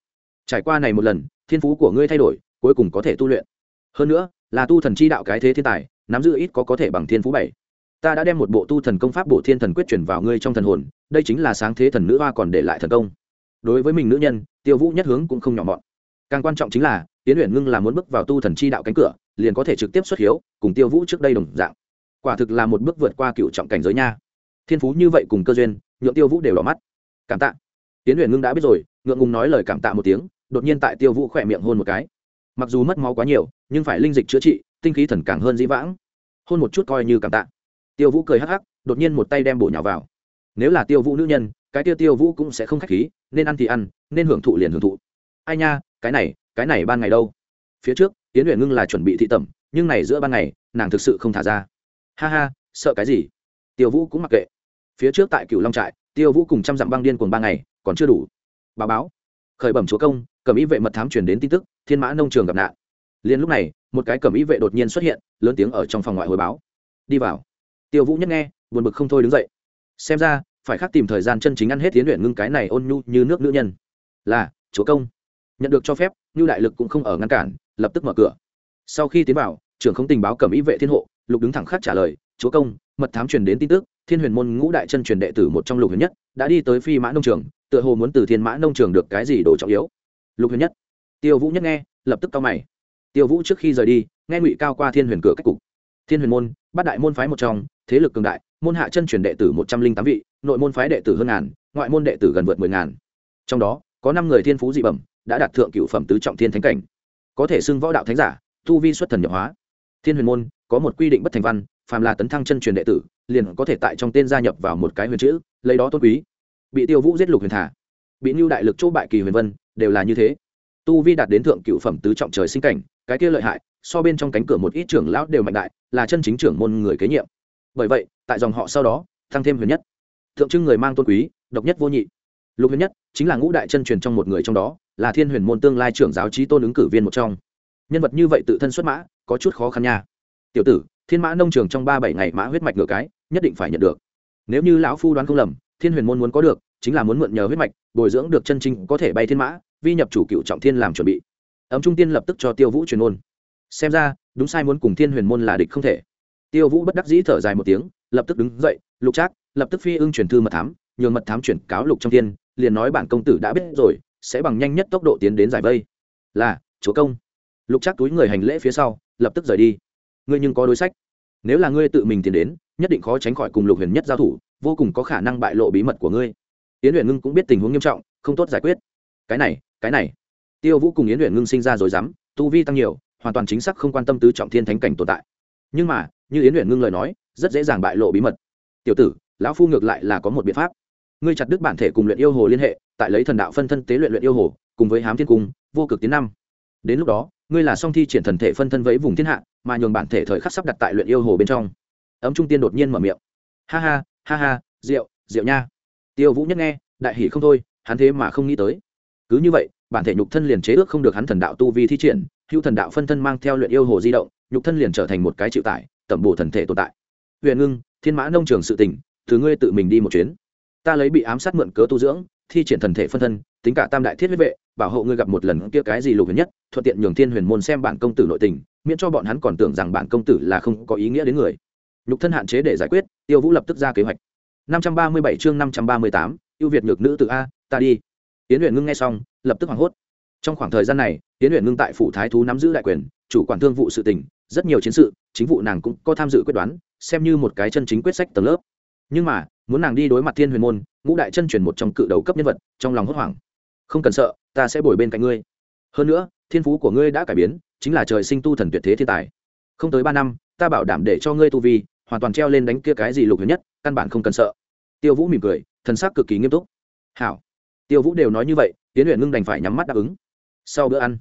trải qua này một lần, thiên phú của ngươi thay đổi, cuối cùng có thể tu luyện. Hơn nữa, là tu thần chi đạo cái thế thiên tài, nắm giữ ít có có thể bằng thiên phú bảy. Ta đã đem một bộ tu thần công pháp bộ thiên thần quyết chuyển vào ngươi trong thần hồn, đây chính là sáng thế thần nữ hoa còn để lại thần công. Đối với mình nữ nhân, tiêu vũ nhất hướng cũng không nhỏ mọn. Càng quan trọng chính là tiến luyện ngưng là muốn bước vào tu thần chi đạo cánh cửa, liền có thể trực tiếp xuất hiếu, cùng tiêu vũ trước đây đồng dạng. Quả thực là một bước vượt qua cựu trọng cảnh giới nha. Thiên phú như vậy cùng cơ duyên, nhượng tiêu vũ đều đỏ mắt. Cảm tạ. Tiến luyện ngưng đã biết rồi, ngượng ngùng nói lời cảm tạ một tiếng đột nhiên tại tiêu vũ khỏe miệng hôn một cái. Mặc dù mất máu quá nhiều, nhưng phải linh dịch chữa trị, tinh khí thần càng hơn dĩ vãng. Hôn một chút coi như cảm tạ. Tiêu vũ cười hắc hắc, đột nhiên một tay đem bổ nhào vào. Nếu là tiêu vũ nữ nhân, cái tiêu tiêu vũ cũng sẽ không k h á c h khí, nên ăn thì ăn, nên hưởng thụ liền hưởng thụ. Ai nha, cái này cái này ban ngày đâu? Phía trước tiến luyện ngưng là chuẩn bị thị tẩm, nhưng này giữa ban ngày, nàng thực sự không thả ra. Ha ha, sợ cái gì? Tiêu vũ cũng mặc kệ. Phía trước tại cựu long trại, tiêu vũ cùng trăm dặm băng điên cùng ba ngày, còn chưa đủ. Báo báo. Khởi bẩm chúa công cẩm ý vệ mật thám truyền đến tin tức, thiên mã nông trường gặp nạn. Liền lúc này, một cái cẩm ý vệ đột nhiên xuất hiện, lớn tiếng ở trong phòng ngoại hồi báo. Đi vào. Tiêu vũ nhất nghe, buồn bực không thôi đứng dậy. Xem ra, phải khắc tìm thời gian chân chính ăn hết tiến luyện ngưng cái này ôn nhu như nước nữ nhân. Là, chúa công. Nhận được cho phép như đại lực cũng không ở ngăn cản, lập tức mở cửa. Sau khi tiến vào, trưởng không tình báo cẩm ý vệ thiên hộ, lục đứng thẳng khắc trả lời, chúa công, mật thám truyền đến tin tức, thiên huyền môn ngũ đại chân truyền đệ tử một trong lục huyền nhất, đã đi tới phi mã nông trường, tựa hồ muốn từ thiên mã nông trường được cái gì đồ trọng yếu lục huyền nhất. Tiêu vũ nhất nghe, lập tức cao mày. Tiêu vũ trước khi rời đi, nghe ngụy cao qua thiên huyền cửa cách cục. Thiên huyền môn, bát đại môn phái một trong, thế lực cường đại, môn hạ chân truyền đệ tử một trăm linh tám vị, nội môn phái đệ tử hơn ngàn, ngoại môn đệ tử gần vượt mười ngàn. Trong đó, có năm người thiên phú dị bẩm, đã đạt thượng cựu phẩm tứ trọng thiên thánh cảnh. Có thể xưng võ đạo thánh giả, tu vi xuất thần nhập hóa. Thiên huyền môn, có một quy định bất thành văn, phàm là tấn thăng chân truyền đệ tử, liền có thể tại trong tên gia nhập vào một cái huyền chữ, lấy đó tôn quý. Bị tiêu vũ giết lục huyền thả bị lưu đại lực chỗ bại kỳ huyền vân, đều là như thế. Tu vi đạt đến thượng cựu phẩm tứ trọng trời sinh cảnh, cái kia lợi hại, so bên trong cánh cửa một ít trưởng lão đều mạnh đại, là chân chính trưởng môn người kế nhiệm. Bởi vậy, tại dòng họ sau đó tăng thêm huyền nhất. Thượng trưng người mang tôn quý, độc nhất vô nhị. Lục huyền nhất chính là ngũ đại chân truyền trong một người trong đó, là thiên huyền môn tương lai trưởng giáo trí tôn ứng cử viên một trong. Nhân vật như vậy tự thân xuất mã, có chút khó khăn nha. Tiểu tử, thiên mã nông trường trong ba bảy ngày mã huyết mạch ngựa cái, nhất định phải nhận được. Nếu như lão phu đoán không lầm, thiên huyền môn muốn có được chính là muốn mượn nhờ huyết mạch, bồi dưỡng được chân chính có thể bay thiên mã, vi nhập chủ cựu trọng thiên làm chuẩn bị. Ấm trung tiên lập tức cho tiêu vũ truyền ôn xem ra, đúng sai muốn cùng thiên huyền môn là địch không thể. Tiêu vũ bất đắc dĩ thở dài một tiếng, lập tức đứng dậy, lục trác, lập tức phi ưng truyền thư mật thám, nhường mật thám chuyển cáo lục trong thiên, liền nói bản công tử đã biết rồi, sẽ bằng nhanh nhất tốc độ tiến đến giải vây. Là, chúa công. Lục trác túi người hành lễ phía sau, lập tức rời đi. Ngươi nhưng có đối sách. Nếu là ngươi tự mình tiến đến, nhất định khó tránh khỏi cùng lục huyền nhất giao thủ, vô cùng có khả năng bại lộ bí mật của ngươi yến huyền ngưng cũng biết tình huống nghiêm trọng, không tốt giải quyết. Cái này cái này. Tiêu vũ cùng yến huyền ngưng sinh ra rồi dám, tu vi tăng nhiều, hoàn toàn chính xác không quan tâm tứ trọng thiên thánh cảnh tồn tại. Nhưng mà, như yến huyền ngưng lời nói, rất dễ dàng bại lộ bí mật. Tiểu tử, lão phu ngược lại là có một biện pháp. Ngươi chặt đứt bản thể cùng luyện yêu hồ liên hệ, tại lấy thần đạo phân thân tế luyện luyện yêu hồ, cùng với hám thiên cung, vô cực tiến năm. Đến lúc đó, ngươi là song thi triển thần thể phân thân với vùng thiên hạ, mà nhường bản thể thời khắc sắp đặt tại luyện yêu hồ bên trong. Ấm trung tiên đột nhiên mở miệng. Ha ha ha ha, rượu rượu nha tiêu vũ nhất nghe, đại hỷ không thôi, hắn thế mà không nghĩ tới. Cứ như vậy, bản thể nhục thân liền chế ước không được hắn thần đạo tu vi thi triển, hữu thần đạo phân thân mang theo luyện yêu hồ di động, nhục thân liền trở thành một cái chịu tải, tẩm bổ thần thể tồn tại. Huyền ngưng, thiên mã nông trường sự tình thứ ngươi tự mình đi một chuyến. Ta lấy bị ám sát mượn cớ tu dưỡng, thi triển thần thể phân thân, tính cả tam đại thiết huyết vệ, bảo hộ ngươi gặp một lần kia cái gì lục huyền nhất, thuận tiện nhường thiên huyền môn xem bản công tử nội tình, miễn cho bọn hắn còn tưởng rằng bản công tử là không có ý nghĩa đến người. Nhục thân hạn chế để giải quyết, tiêu vũ lập tức ra kế hoạch năm trăm ba mươi bảy chương năm trăm ba mươi tám, ưu việt nhược nữ từ a, ta đi. Tiễn luyện ngưng nghe xong, lập tức hoảng hốt. Trong khoảng thời gian này Tiễn luyện ngưng tại phủ thái thú nắm giữ đại quyền, chủ quản thương vụ sự tình, rất nhiều chiến sự, chính vụ nàng cũng có tham dự quyết đoán, xem như một cái chân chính quyết sách tầng lớp. Nhưng mà, muốn nàng đi đối mặt thiên huyền môn, ngũ đại chân truyền một trong cự đầu cấp nhân vật, trong lòng hốt hoảng. Không cần sợ, ta sẽ bồi bên cạnh ngươi. Hơn nữa, thiên phú của ngươi đã cải biến, chính là trời sinh tu thần tuyệt thế thiên tài. Không tới ba năm, ta bảo đảm để cho ngươi tu vi hoàn toàn treo lên đánh kia cái gì lục huyền nhất căn bản không cần sợ. Tiêu vũ mỉm cười, thần sắc cực kỳ nghiêm túc. Hảo. Tiêu vũ đều nói như vậy tiến luyện ngưng đành phải nhắm mắt đáp ứng. Sau bữa ăn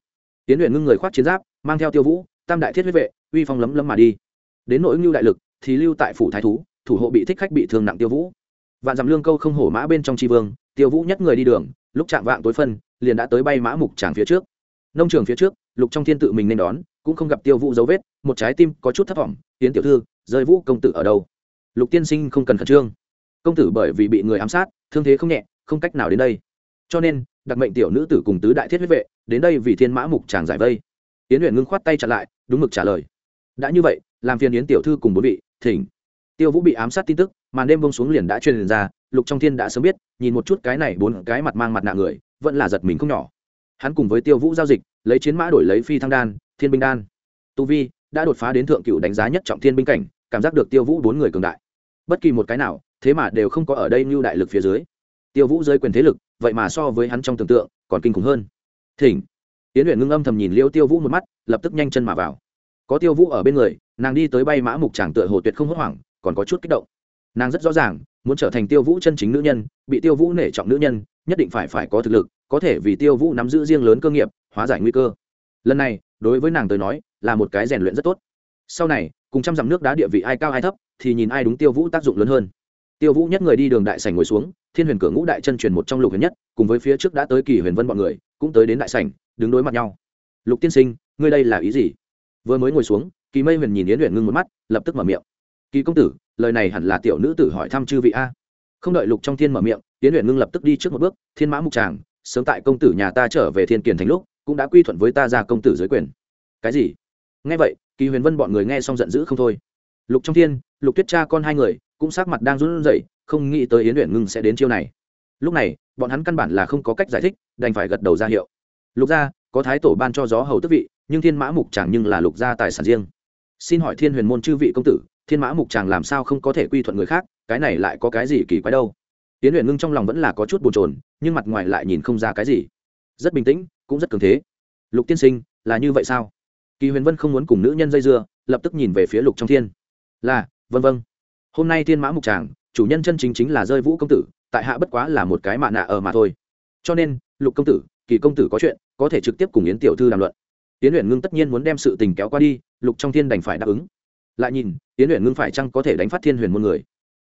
tiến luyện ngưng người khoác chiến giáp, mang theo tiêu vũ, tam đại thiết huyết vệ, uy phong lấm lấm mà đi. Đến nỗi ngưu đại lực thì lưu tại phủ thái thú, thủ hộ bị thích khách bị thương nặng tiêu vũ. Vạn dặm lương câu không hổ mã bên trong tri vương, tiêu vũ nhất người đi đường, lúc chạm vạng tối phân, liền đã tới bay mã mục tràng phía trước. Nông trường phía trước, lục trong thiên tự mình nên đón, cũng không gặp tiêu vũ dấu vết, một trái tim có chút thất vọng tiến tiểu thư, rơi vũ công tử ở đâu? Lục tiên sinh không cần khẩn trương. Công tử bởi vì bị người ám sát, thương thế không nhẹ, không cách nào đến đây. Cho nên, đặc mệnh tiểu nữ tử cùng tứ đại thiết huyết vệ, đến đây vì thiên mã mục chàng giải vây. Yến luyện ngưng khoát tay chặn lại, đúng mực trả lời. Đã như vậy, làm phiền yến tiểu thư cùng bốn vị, thỉnh. Tiêu vũ bị ám sát tin tức, màn đêm bông xuống liền đã truyền ra, lục trong thiên đã sớm biết, nhìn một chút cái này bốn cái mặt mang mặt nạ người, vẫn là giật mình không nhỏ. Hắn cùng với tiêu vũ giao dịch, lấy chiến mã đổi lấy phi thăng đan, thiên binh đan. Tu vi, đã đột phá đến thượng cựu đánh giá nhất trọng thiên binh cảnh, cảm giác được tiêu vũ bốn người cường đại bất kỳ một cái nào, thế mà đều không có ở đây như đại lực phía dưới. Tiêu vũ dưới quyền thế lực, vậy mà so với hắn trong tưởng tượng, còn kinh khủng hơn. Thỉnh. Yến luyện ngưng âm thầm nhìn liêu tiêu vũ một mắt, lập tức nhanh chân mà vào. Có tiêu vũ ở bên người, nàng đi tới bay mã mục tràng tựa hồ tuyệt không hốt hoảng, còn có chút kích động. Nàng rất rõ ràng, muốn trở thành tiêu vũ chân chính nữ nhân, bị tiêu vũ nể trọng nữ nhân, nhất định phải phải có thực lực, có thể vì tiêu vũ nắm giữ riêng lớn cơ nghiệp, hóa giải nguy cơ. Lần này, đối với nàng tới nói, là một cái rèn luyện rất tốt. Sau này cùng trăm dặm nước đá địa vị ai cao ai thấp, thì nhìn ai đúng tiêu vũ tác dụng lớn hơn. Tiêu vũ nhất người đi đường đại sảnh ngồi xuống, thiên huyền cửa ngũ đại chân truyền một trong lục huyền nhất, cùng với phía trước đã tới kỳ huyền vân bọn người, cũng tới đến đại sảnh, đứng đối mặt nhau. Lục tiên sinh, ngươi đây là ý gì? Vừa mới ngồi xuống, kỳ mây huyền nhìn yến luyện ngưng một mắt, lập tức mở miệng. Kỳ công tử, lời này hẳn là tiểu nữ tử hỏi thăm chư vị a. Không đợi lục trong thiên mở miệng, yến luyện ngưng lập tức đi trước một bước, thiên mã mục tràng, sớm tại công tử nhà ta trở về thiên kiền thành lúc, cũng đã quy thuận với ta ra công tử dưới quyền. Cái gì? Nghe vậy kỳ huyền vân bọn người nghe xong giận dữ không thôi. Lục trong thiên, lục tuyết cha con hai người cũng sắc mặt đang run rẩy, không nghĩ tới yến luyện ngưng sẽ đến chiêu này. Lúc này, bọn hắn căn bản là không có cách giải thích, đành phải gật đầu ra hiệu. Lục gia, có thái tổ ban cho gió hầu tức vị, nhưng thiên mã mục chẳng nhưng là lục gia tài sản riêng. Xin hỏi thiên huyền môn chư vị công tử, thiên mã mục chàng làm sao không có thể quy thuận người khác, cái này lại có cái gì kỳ quái đâu? Tiến luyện ngưng trong lòng vẫn là có chút bồn chồn, nhưng mặt ngoài lại nhìn không ra cái gì. Rất bình tĩnh, cũng rất cường thế. Lục tiên sinh, là như vậy sao? Kỳ huyền vân không muốn cùng nữ nhân dây dưa, lập tức nhìn về phía lục trong thiên. Là vân vân hôm nay thiên mã mục tràng, chủ nhân chân chính chính là rơi vũ công tử, tại hạ bất quá là một cái mạ nạ ở mà thôi. Cho nên, lục công tử, kỳ công tử có chuyện, có thể trực tiếp cùng yến tiểu thư đàm luận. Yến luyện ngưng tất nhiên muốn đem sự tình kéo qua đi, lục trong thiên đành phải đáp ứng. Lại nhìn, yến luyện ngưng phải chăng có thể đánh phát thiên huyền môn người?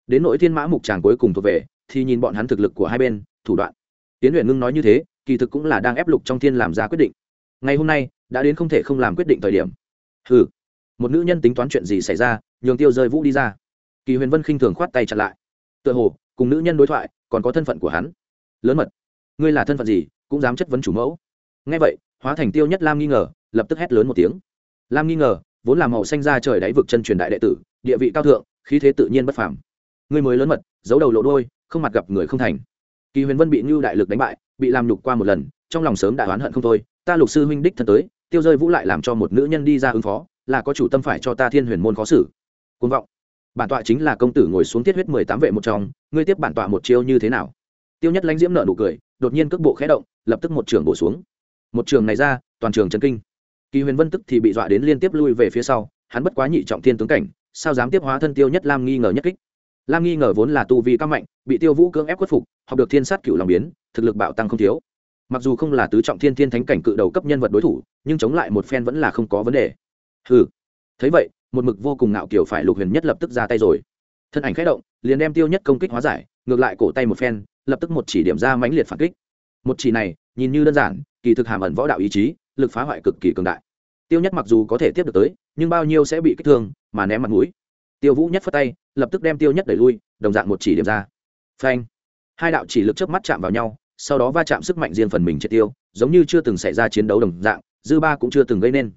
Đến nỗi thiên mã mục tràng cuối cùng thuộc về, thì nhìn bọn hắn thực lực của hai bên, thủ đoạn. Yến luyện ngưng nói như thế, kỳ thực cũng là đang ép lục trong thiên làm ra quyết định. Ngày hôm nay đã đến không thể không làm quyết định thời điểm. Hừ, một nữ nhân tính toán chuyện gì xảy ra nhường tiêu rơi vũ đi ra. Kỳ huyền vân khinh thường khoát tay chặn lại. Tựa hồ cùng nữ nhân đối thoại còn có thân phận của hắn. Lớn mật. Ngươi là thân phận gì cũng dám chất vấn chủ mẫu. Ngay vậy hóa thành tiêu nhất lam nghi ngờ lập tức hét lớn một tiếng. Lam nghi ngờ vốn là màu xanh ra trời đáy vực chân truyền đại đệ tử địa vị cao thượng khí thế tự nhiên bất phàm. Ngươi mới lớn mật giấu đầu lộ đôi không mặt gặp người không thành. Kỳ huyền vân bị ngưu đại lực đánh bại bị làm nhục qua một lần trong lòng sớm đã oán hận không thôi. Ta lục sư huynh đích thân tới tiêu rơi vũ lại làm cho một nữ nhân đi ra ứng phó, là có chủ tâm phải cho ta thiên huyền môn khó xử. Côn vọng. Bản tọa chính là công tử ngồi xuống tiết huyết mười tám vệ một trong, ngươi tiếp bản tọa một chiêu như thế nào? Tiêu nhất lãnh diễm nợ nụ cười, đột nhiên cước bộ khé động, lập tức một trường bổ xuống. Một trường này ra, toàn trường trần kinh. Kỳ huyền vân tức thì bị dọa đến liên tiếp lui về phía sau, hắn bất quá nhị trọng thiên tướng cảnh, sao dám tiếp hóa thân tiêu nhất lam nghi ngờ nhất kích? Lam nghi ngờ vốn là tu vi cao mạnh, bị tiêu vũ cưỡng ép khuất phục, học được thiên sát cựu lòng biến, thực lực bạo tăng không thiếu mặc dù không là tứ trọng thiên thiên thánh cảnh cự đầu cấp nhân vật đối thủ, nhưng chống lại một phen vẫn là không có vấn đề. Ừ thấy vậy, một mực vô cùng ngạo kiểu phải lục huyền nhất lập tức ra tay rồi. Thân ảnh khẽ động, liền đem tiêu nhất công kích hóa giải, ngược lại cổ tay một phen, lập tức một chỉ điểm ra mãnh liệt phản kích. Một chỉ này, nhìn như đơn giản, kỳ thực hàm ẩn võ đạo ý chí, lực phá hoại cực kỳ cường đại. Tiêu nhất mặc dù có thể tiếp được tới, nhưng bao nhiêu sẽ bị kích thương, mà ném mặt mũi. Tiêu vũ nhất phất tay, lập tức đem tiêu nhất đẩy lui, đồng dạng một chỉ điểm ra. Phanh. Hai đạo chỉ lực trước mắt chạm vào nhau sau đó va chạm sức mạnh riêng phần mình triệt tiêu, giống như chưa từng xảy ra chiến đấu đồng dạng, dư ba cũng chưa từng gây nên.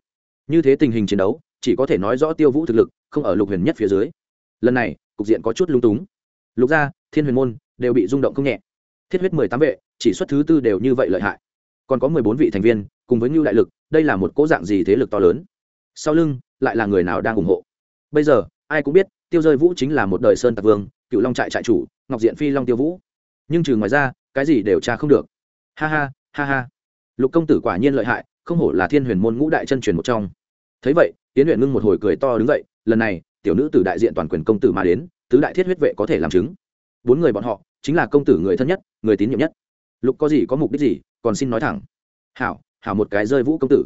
Như thế tình hình chiến đấu, chỉ có thể nói rõ tiêu vũ thực lực, không ở lục huyền nhất phía dưới. Lần này, cục diện có chút lung túng. Lục gia, thiên huyền môn, đều bị rung động không nhẹ. Thiết huyết mười tám vệ, chỉ xuất thứ tư đều như vậy lợi hại. Còn có mười bốn vị thành viên, cùng với ngưu đại lực, đây là một cố dạng gì thế lực to lớn? Sau lưng, lại là người nào đang ủng hộ? Bây giờ, ai cũng biết, tiêu rơi vũ chính là một đời sơn tạc vương, cựu long trại trại chủ, ngọc diện phi long tiêu vũ. Nhưng trừ ngoài ra cái gì đều tra không được. Ha ha ha ha. Lục công tử quả nhiên lợi hại, không hổ là thiên huyền môn ngũ đại chân truyền một trong. Thấy vậy tiến huyện ngưng một hồi cười to đứng dậy, lần này, tiểu nữ tử đại diện toàn quyền công tử mà đến, tứ đại thiết huyết vệ có thể làm chứng. Bốn người bọn họ, chính là công tử người thân nhất, người tín nhiệm nhất. Lục có gì có mục đích gì, còn xin nói thẳng. Hảo hảo một cái rơi vũ công tử.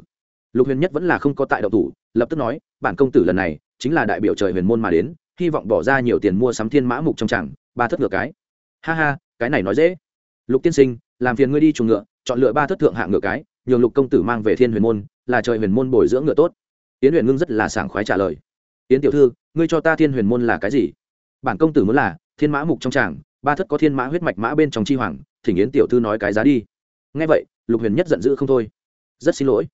Lục huyền nhất vẫn là không có tại đậu thủ, lập tức nói, bản công tử lần này, chính là đại biểu trời huyền môn mà đến, hy vọng bỏ ra nhiều tiền mua sắm thiên mã mục trong chẳng ba thất ngược cái. Ha ha, cái này nói dễ lục tiên sinh, làm phiền ngươi đi chuồng ngựa, chọn lựa ba thất thượng hạng ngựa cái, nhường lục công tử mang về thiên huyền môn, là trời huyền môn bồi dưỡng ngựa tốt. Yến huyền ngưng rất là sảng khoái trả lời. Yến tiểu thư, ngươi cho ta thiên huyền môn là cái gì? Bản công tử muốn là thiên mã mục trong tràng, ba thất có thiên mã huyết mạch mã bên trong chi hoàng, thỉnh yến tiểu thư nói cái giá đi. Ngay vậy, lục huyền nhất giận dữ không thôi. Rất xin lỗi.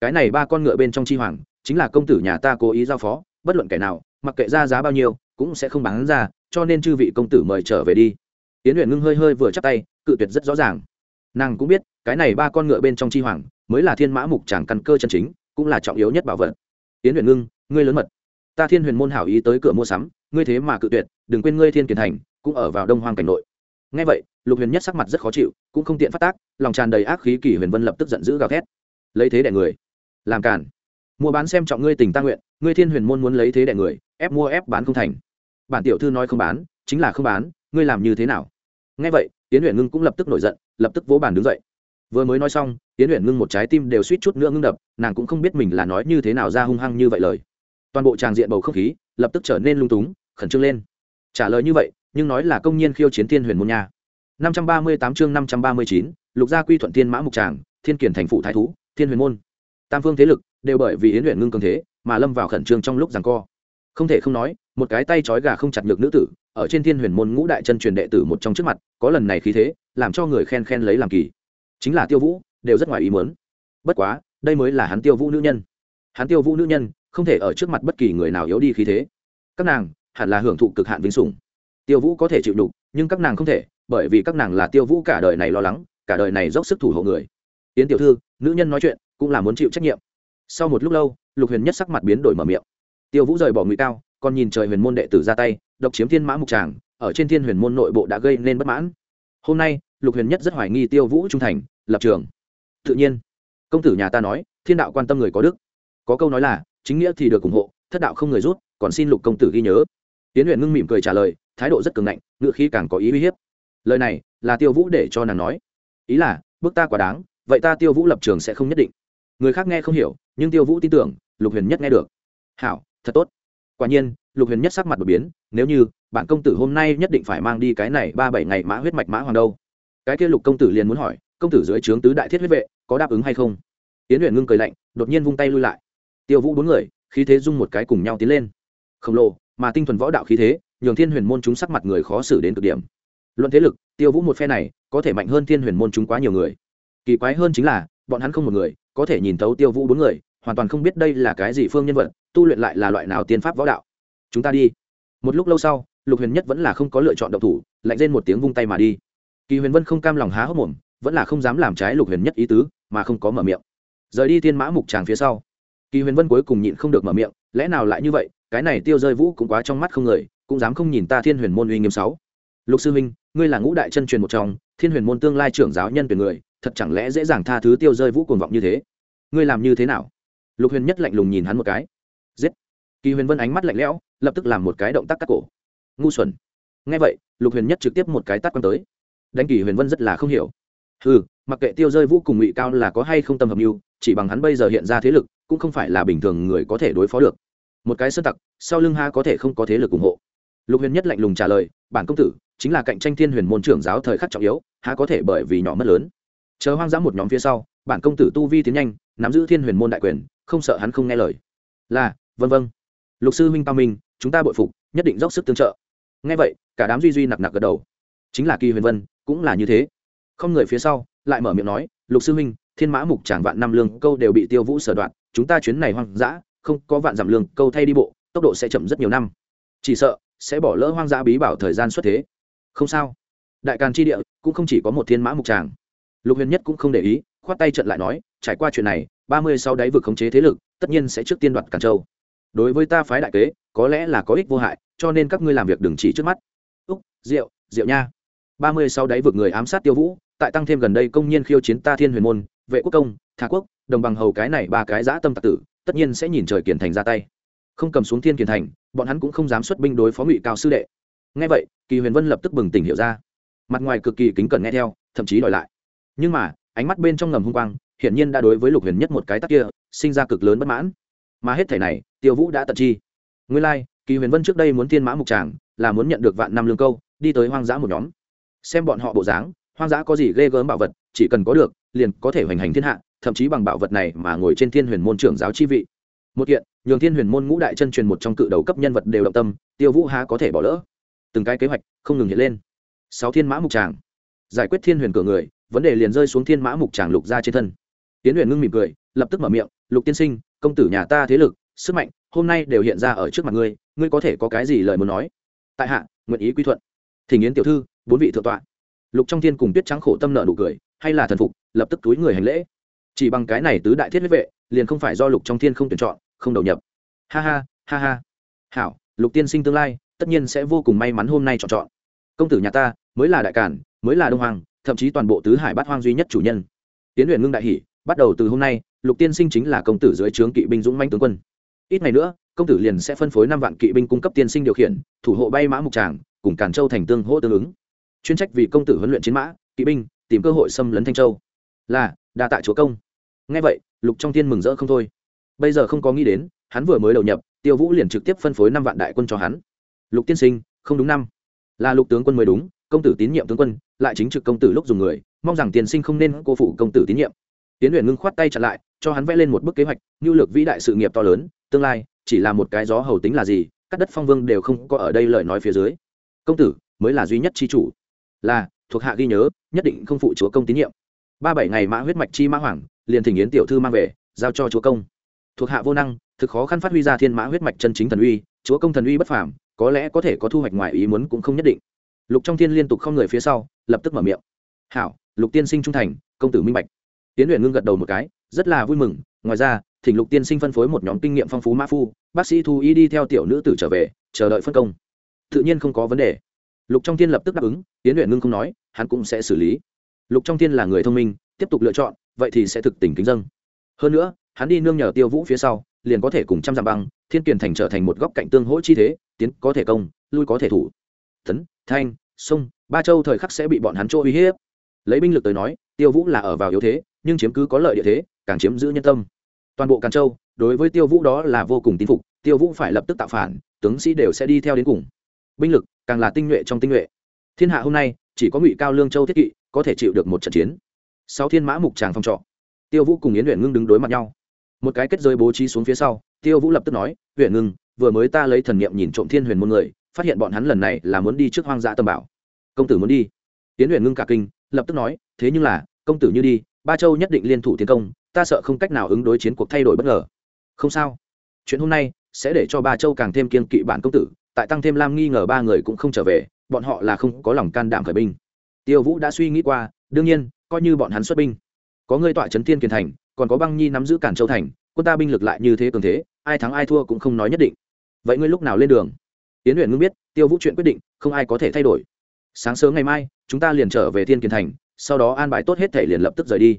Cái này ba con ngựa bên trong chi hoàng, chính là công tử nhà ta cố ý giao phó, bất luận kẻ nào, mặc kệ ra giá bao nhiêu, cũng sẽ không bán ra, cho nên chư vị công tử mời trở về đi. Yến huyền ngưng hơi hơi vừa chắp tay cự tuyệt rất rõ ràng. Nàng cũng biết, cái này ba con ngựa bên trong chi hoàng, mới là thiên mã mục tràng căn cơ chân chính, cũng là trọng yếu nhất bảo vật. Yến huyền ngưng, ngươi lớn mật. Ta thiên huyền môn hảo ý tới cửa mua sắm, ngươi thế mà cự tuyệt, đừng quên ngươi thiên kiền thành, cũng ở vào đông hoang cảnh nội. Ngay vậy, lục huyền nhất sắc mặt rất khó chịu, cũng không tiện phát tác, lòng tràn đầy ác khí kỷ huyền vân lập tức giận dữ gào thét. Lấy thế đẻ người. Làm cản mua bán xem trọng ngươi tình ta nguyện, ngươi thiên huyền môn muốn lấy thế đẻ người, ép mua ép bán không thành. Bản tiểu thư nói không bán, chính là không bán, ngươi làm như thế nào? Ngay vậy tiến huyền ngưng cũng lập tức nổi giận lập tức vỗ bàn đứng dậy. Vừa mới nói xong tiến huyền ngưng một trái tim đều suýt chút nữa ngưng đập nàng cũng không biết mình là nói như thế nào ra hung hăng như vậy lời. Toàn bộ tràng diện bầu không khí lập tức trở nên lung túng khẩn trương lên. Trả lời như vậy nhưng nói là công nhiên khiêu chiến thiên huyền môn nha. 538 chương 539, lục gia quy thuận thiên mã mục tràng thiên kiển thành phụ thái thú thiên huyền môn. Tam phương thế lực đều bởi vì yến luyện ngưng cường thế mà lâm vào khẩn trương trong lúc giằng co. Không thể không nói một cái tay trói gà không chặt được nữ tử, ở trên thiên huyền môn ngũ đại chân truyền đệ tử một trong trước mặt, có lần này khí thế, làm cho người khen khen lấy làm kỳ. Chính là tiêu vũ, đều rất ngoài ý muốn. Bất quá, đây mới là hắn tiêu vũ nữ nhân. Hắn tiêu vũ nữ nhân, không thể ở trước mặt bất kỳ người nào yếu đi khí thế. Các nàng, hẳn là hưởng thụ cực hạn vinh sủng. Tiêu vũ có thể chịu đục, nhưng các nàng không thể, bởi vì các nàng là tiêu vũ cả đời này lo lắng, cả đời này dốc sức thủ hộ người. Yến tiểu thư, nữ nhân nói chuyện, cũng là muốn chịu trách nhiệm. Sau một lúc lâu, lục huyền nhất sắc mặt biến đổi mở miệng. Tiêu vũ rời bỏ ngụy cao còn nhìn trời huyền môn đệ tử ra tay, độc chiếm thiên mã mục tràng, ở trên thiên huyền môn nội bộ đã gây nên bất mãn. Hôm nay, lục huyền nhất rất hoài nghi tiêu vũ trung thành, lập trường. Tự nhiên, công tử nhà ta nói, thiên đạo quan tâm người có đức. Có câu nói là, chính nghĩa thì được ủng hộ, thất đạo không người rút, còn xin lục công tử ghi nhớ. Tiến huyền ngưng mỉm cười trả lời, thái độ rất cường ngạnh ngựa khí càng có ý uy hiếp. Lời này, là tiêu vũ để cho nàng nói. Ý là bước ta quá đáng, vậy ta tiêu vũ lập trường sẽ không nhất định. Người khác nghe không hiểu, nhưng tiêu vũ tin tưởng, lục huyền nhất nghe được. Hảo, thật tốt quả nhiên, lục huyền nhất sắc mặt đột biến, nếu như bạn công tử hôm nay nhất định phải mang đi cái này ba bảy ngày mã huyết mạch mã hoàng đâu. Cái kia lục công tử liền muốn hỏi, công tử dưới trướng tứ đại thiết huyết vệ, có đáp ứng hay không? Tiến huyền ngưng cười lạnh, đột nhiên vung tay lui lại. Tiêu vũ bốn người, khí thế dung một cái cùng nhau tiến lên. Khổng lồ, mà tinh thuần võ đạo khí thế, nhường thiên huyền môn chúng sắc mặt người khó xử đến cực điểm. Luận thế lực, tiêu vũ một phe này, có thể mạnh hơn thiên huyền môn chúng quá nhiều người. Kỳ quái hơn chính là, bọn hắn không một người, có thể nhìn thấu tiêu vũ bốn người hoàn toàn không biết đây là cái gì phương nhân vật, tu luyện lại là loại nào tiên pháp võ đạo. Chúng ta đi. Một lúc lâu sau, lục huyền nhất vẫn là không có lựa chọn độc thủ, lạnh lên một tiếng vung tay mà đi. Kỳ huyền vân không cam lòng há hốc mồm, vẫn là không dám làm trái lục huyền nhất ý tứ, mà không có mở miệng. Rời đi thiên mã mục tràng phía sau, kỳ huyền vân cuối cùng nhịn không được mở miệng, lẽ nào lại như vậy, cái này tiêu rơi vũ cũng quá trong mắt không người, cũng dám không nhìn ta thiên huyền môn uy nghiêm sáu. Lục sư minh, ngươi là ngũ đại chân truyền một trong, thiên huyền môn tương lai trưởng giáo nhân tuyển người, thật chẳng lẽ dễ dàng tha thứ tiêu rơi vũ cuồng vọng như thế? Ngươi làm như thế nào? Lục huyền nhất lạnh lùng nhìn hắn một cái. Giết. Kỳ huyền vân ánh mắt lạnh lẽo, lập tức làm một cái động tác cắt cổ. Ngu xuẩn. Ngay vậy, lục huyền nhất trực tiếp một cái tắt quăng tới. Đánh kỳ huyền vân rất là không hiểu. Ừ mặc kệ tiêu rơi vũ cùng ngụy cao là có hay không tâm hợp mưu, chỉ bằng hắn bây giờ hiện ra thế lực, cũng không phải là bình thường người có thể đối phó được. Một cái sơn tặc, sau lưng ha có thể không có thế lực ủng hộ. Lục huyền nhất lạnh lùng trả lời, bản công tử, chính là cạnh tranh thiên huyền môn trưởng giáo thời khắc trọng yếu, há có thể bởi vì nhỏ mất lớn. Chờ hoang dã một nhóm phía sau, bản công tử tu vi tiến nhanh, nắm giữ thiên huyền môn đại quyền không sợ hắn không nghe lời. Là vân vân lục sư huynh cao minh, chúng ta bội phục, nhất định dốc sức tương trợ. Nghe vậy, cả đám duy duy nặc nặc gật đầu. Chính là kỳ huyền vân, cũng là như thế. Không người phía sau, lại mở miệng nói, lục sư huynh, thiên mã mục tràng vạn năm lương câu đều bị tiêu vũ sở đoạn chúng ta chuyến này hoang dã, không có vạn giảm lương câu thay đi bộ, tốc độ sẽ chậm rất nhiều năm. Chỉ sợ, sẽ bỏ lỡ hoang dã bí bảo thời gian xuất thế. Không sao. Đại càn tri địa cũng không chỉ có một thiên mã mục tràng. Lục huyền nhất cũng không để ý, khoát tay trận lại nói, trải qua chuyện này ba mươi sau đáy vực khống chế thế lực, tất nhiên sẽ trước tiên đoạt càn châu. Đối với ta phái đại kế, có lẽ là có ích vô hại, cho nên các ngươi làm việc đừng chỉ trước mắt. Úc, rượu rượu nha. ba mươi sau đáy vực người ám sát tiêu vũ, tại tăng thêm gần đây công nhiên khiêu chiến ta thiên huyền môn, vệ quốc công thà quốc, đồng bằng hầu cái này ba cái giã tâm tạc tử, tất nhiên sẽ nhìn trời kiển thành ra tay. Không cầm xuống thiên kiển thành, bọn hắn cũng không dám xuất binh đối phó ngụy cao sư đệ. Ngay vậy, kỳ huyền vân lập tức bừng tỉnh hiểu ra. Mặt ngoài cực kỳ kính cẩn nghe theo, thậm chí đòi lại. Nhưng mà, ánh mắt bên trong ngầm hung quang hiển nhiên đã đối với lục huyền nhất một cái tắc kia sinh ra cực lớn bất mãn. Mà hết thể này tiêu vũ đã tận chi. Nguyên lai、like, kỳ huyền vân trước đây muốn thiên mã mục tràng là muốn nhận được vạn năm lương câu đi tới hoang dã một nhóm. Xem bọn họ bộ dáng hoang dã có gì ghê gớm bảo vật chỉ cần có được liền có thể hoành hành thiên hạ thậm chí bằng bảo vật này mà ngồi trên thiên huyền môn trưởng giáo chi vị. Một kiện nhường thiên huyền môn ngũ đại chân truyền một trong cự đầu cấp nhân vật đều động tâm tiêu vũ há có thể bỏ lỡ. Từng cái kế hoạch không ngừng hiện lên. Sáu thiên mã mục tràng. Giải quyết thiên huyền cửa người vấn đề liền rơi xuống thiên mã mục tràng lục ra trên thân tiến huyền ngưng mỉm cười, lập tức mở miệng, lục tiên sinh, công tử nhà ta thế lực, sức mạnh, hôm nay đều hiện ra ở trước mặt ngươi ngươi có thể có cái gì lời muốn nói? Tại hạ, nguyện ý quy thuận. Thỉnh yến tiểu thư, bốn vị thượng tọa. Lục trong thiên cùng tuyết trắng khổ tâm nợ nụ cười, hay là thần phục, lập tức túi người hành lễ. Chỉ bằng cái này tứ đại thiết huyết vệ, liền không phải do lục trong thiên không tuyển chọn, không đầu nhập. Ha ha ha ha. Hảo, lục tiên sinh tương lai, tất nhiên sẽ vô cùng may mắn hôm nay chọn chọn. Công tử nhà ta, mới là đại cản, mới là đông hoàng, thậm chí toàn bộ tứ hải bát hoang duy nhất chủ nhân. Tiến luyện ngưng đại hỷ bắt đầu từ hôm nay, lục tiên sinh chính là công tử dưới trướng kỵ binh dũng manh tướng quân. Ít ngày nữa, công tử liền sẽ phân phối năm vạn kỵ binh cung cấp tiên sinh điều khiển, thủ hộ bay mã mục tràng, cùng càn châu thành tương hỗ tương ứng. Chuyên trách vì công tử huấn luyện chiến mã, kỵ binh, tìm cơ hội xâm lấn thanh châu. Là, đa tạ chúa công. Ngay vậy, lục trong tiên mừng rỡ không thôi. Bây giờ không có nghĩ đến, hắn vừa mới đầu nhập, tiêu vũ liền trực tiếp phân phối năm vạn đại quân cho hắn. Lục tiên sinh, không đúng năm. Là lục tướng quân mới đúng, công tử tín nhiệm tướng quân, lại chính trực công tử lúc dùng người, mong rằng tiên sinh không nên cô phụ công tử tín nhiệm tiến luyện ngưng khoát tay chặn lại, cho hắn vẽ lên một bức kế hoạch nhu lược vĩ đại sự nghiệp to lớn, tương lai, chỉ là một cái gió hầu tính là gì, các đất phong vương đều không có ở đây lời nói phía dưới. Công tử, mới là duy nhất chi chủ. Là, thuộc hạ ghi nhớ, nhất định không phụ chúa công tín nhiệm. Ba bảy ngày mã huyết mạch chi mã hoàng, liền thỉnh yến tiểu thư mang về, giao cho chúa công. Thuộc hạ vô năng, thực khó khăn phát huy ra thiên mã huyết mạch chân chính thần uy, chúa công thần uy bất phàm, có lẽ có thể có thu hoạch ngoài ý muốn cũng không nhất định. Lục trong thiên liên tục không người phía sau, lập tức mở miệng. Hảo, lục tiên sinh trung thành, công tử minh bạch tiến luyện ngưng gật đầu một cái, rất là vui mừng. Ngoài ra, thỉnh lục tiên sinh phân phối một nhóm kinh nghiệm phong phú mã phu, bác sĩ thu y đi theo tiểu nữ tử trở về, chờ đợi phân công. Tự nhiên không có vấn đề. Lục trong thiên lập tức đáp ứng, tiến luyện ngưng không nói, hắn cũng sẽ xử lý. Lục trong thiên là người thông minh, tiếp tục lựa chọn, vậy thì sẽ thực tình kính dân. Hơn nữa, hắn đi nương nhờ tiêu vũ phía sau, liền có thể cùng trăm dặm băng, thiên kiền thành trở thành một góc cạnh tương hỗ chi thế, tiến có thể công, lui có thể thủ. Tấn thanh sông ba châu thời khắc sẽ bị bọn hắn chỗ uy hiếp. Lấy binh lực tới nói, tiêu vũ là ở vào yếu thế nhưng chiếm cứ có lợi địa thế, càng chiếm giữ nhân tâm. Toàn bộ càn châu, đối với tiêu vũ đó là vô cùng tín phục, tiêu vũ phải lập tức tạo phản, tướng sĩ đều sẽ đi theo đến cùng. Binh lực càng là tinh nhuệ trong tinh nhuệ. Thiên hạ hôm nay, chỉ có ngụy cao lương châu thiết kỵ có thể chịu được một trận chiến. Sau thiên mã mục tràng phong trọ. Tiêu vũ cùng yến huyện ngưng đứng đối mặt nhau. Một cái kết rơi bố trí xuống phía sau, tiêu vũ lập tức nói huyện ngưng, vừa mới ta lấy thần niệm nhìn trộm thiên huyền môn người, phát hiện bọn hắn lần này là muốn đi trước hoang dã tâm bảo. Công tử muốn đi. Tiến huyện ngưng cả kinh, lập tức nói, thế nhưng là, công tử như đi ba châu nhất định liên thủ tiến công, ta sợ không cách nào ứng đối chiến cuộc thay đổi bất ngờ. Không sao. Chuyện hôm nay sẽ để cho ba châu càng thêm kiên kỵ bản công tử, tại tăng thêm lam nghi ngờ ba người cũng không trở về, bọn họ là không có lòng can đảm khởi binh. Tiêu vũ đã suy nghĩ qua, đương nhiên, coi như bọn hắn xuất binh. Có người tọa trấn thiên kiền thành, còn có băng nhi nắm giữ cản châu thành, quân ta binh lực lại như thế cường thế, ai thắng ai thua cũng không nói nhất định. Vậy ngươi lúc nào lên đường? Tiến luyện ngưng biết, tiêu vũ chuyện quyết định, không ai có thể thay đổi. Sáng sớm ngày mai, chúng ta liền trở về thiên kiền thành sau đó an bài tốt hết thể liền lập tức rời đi.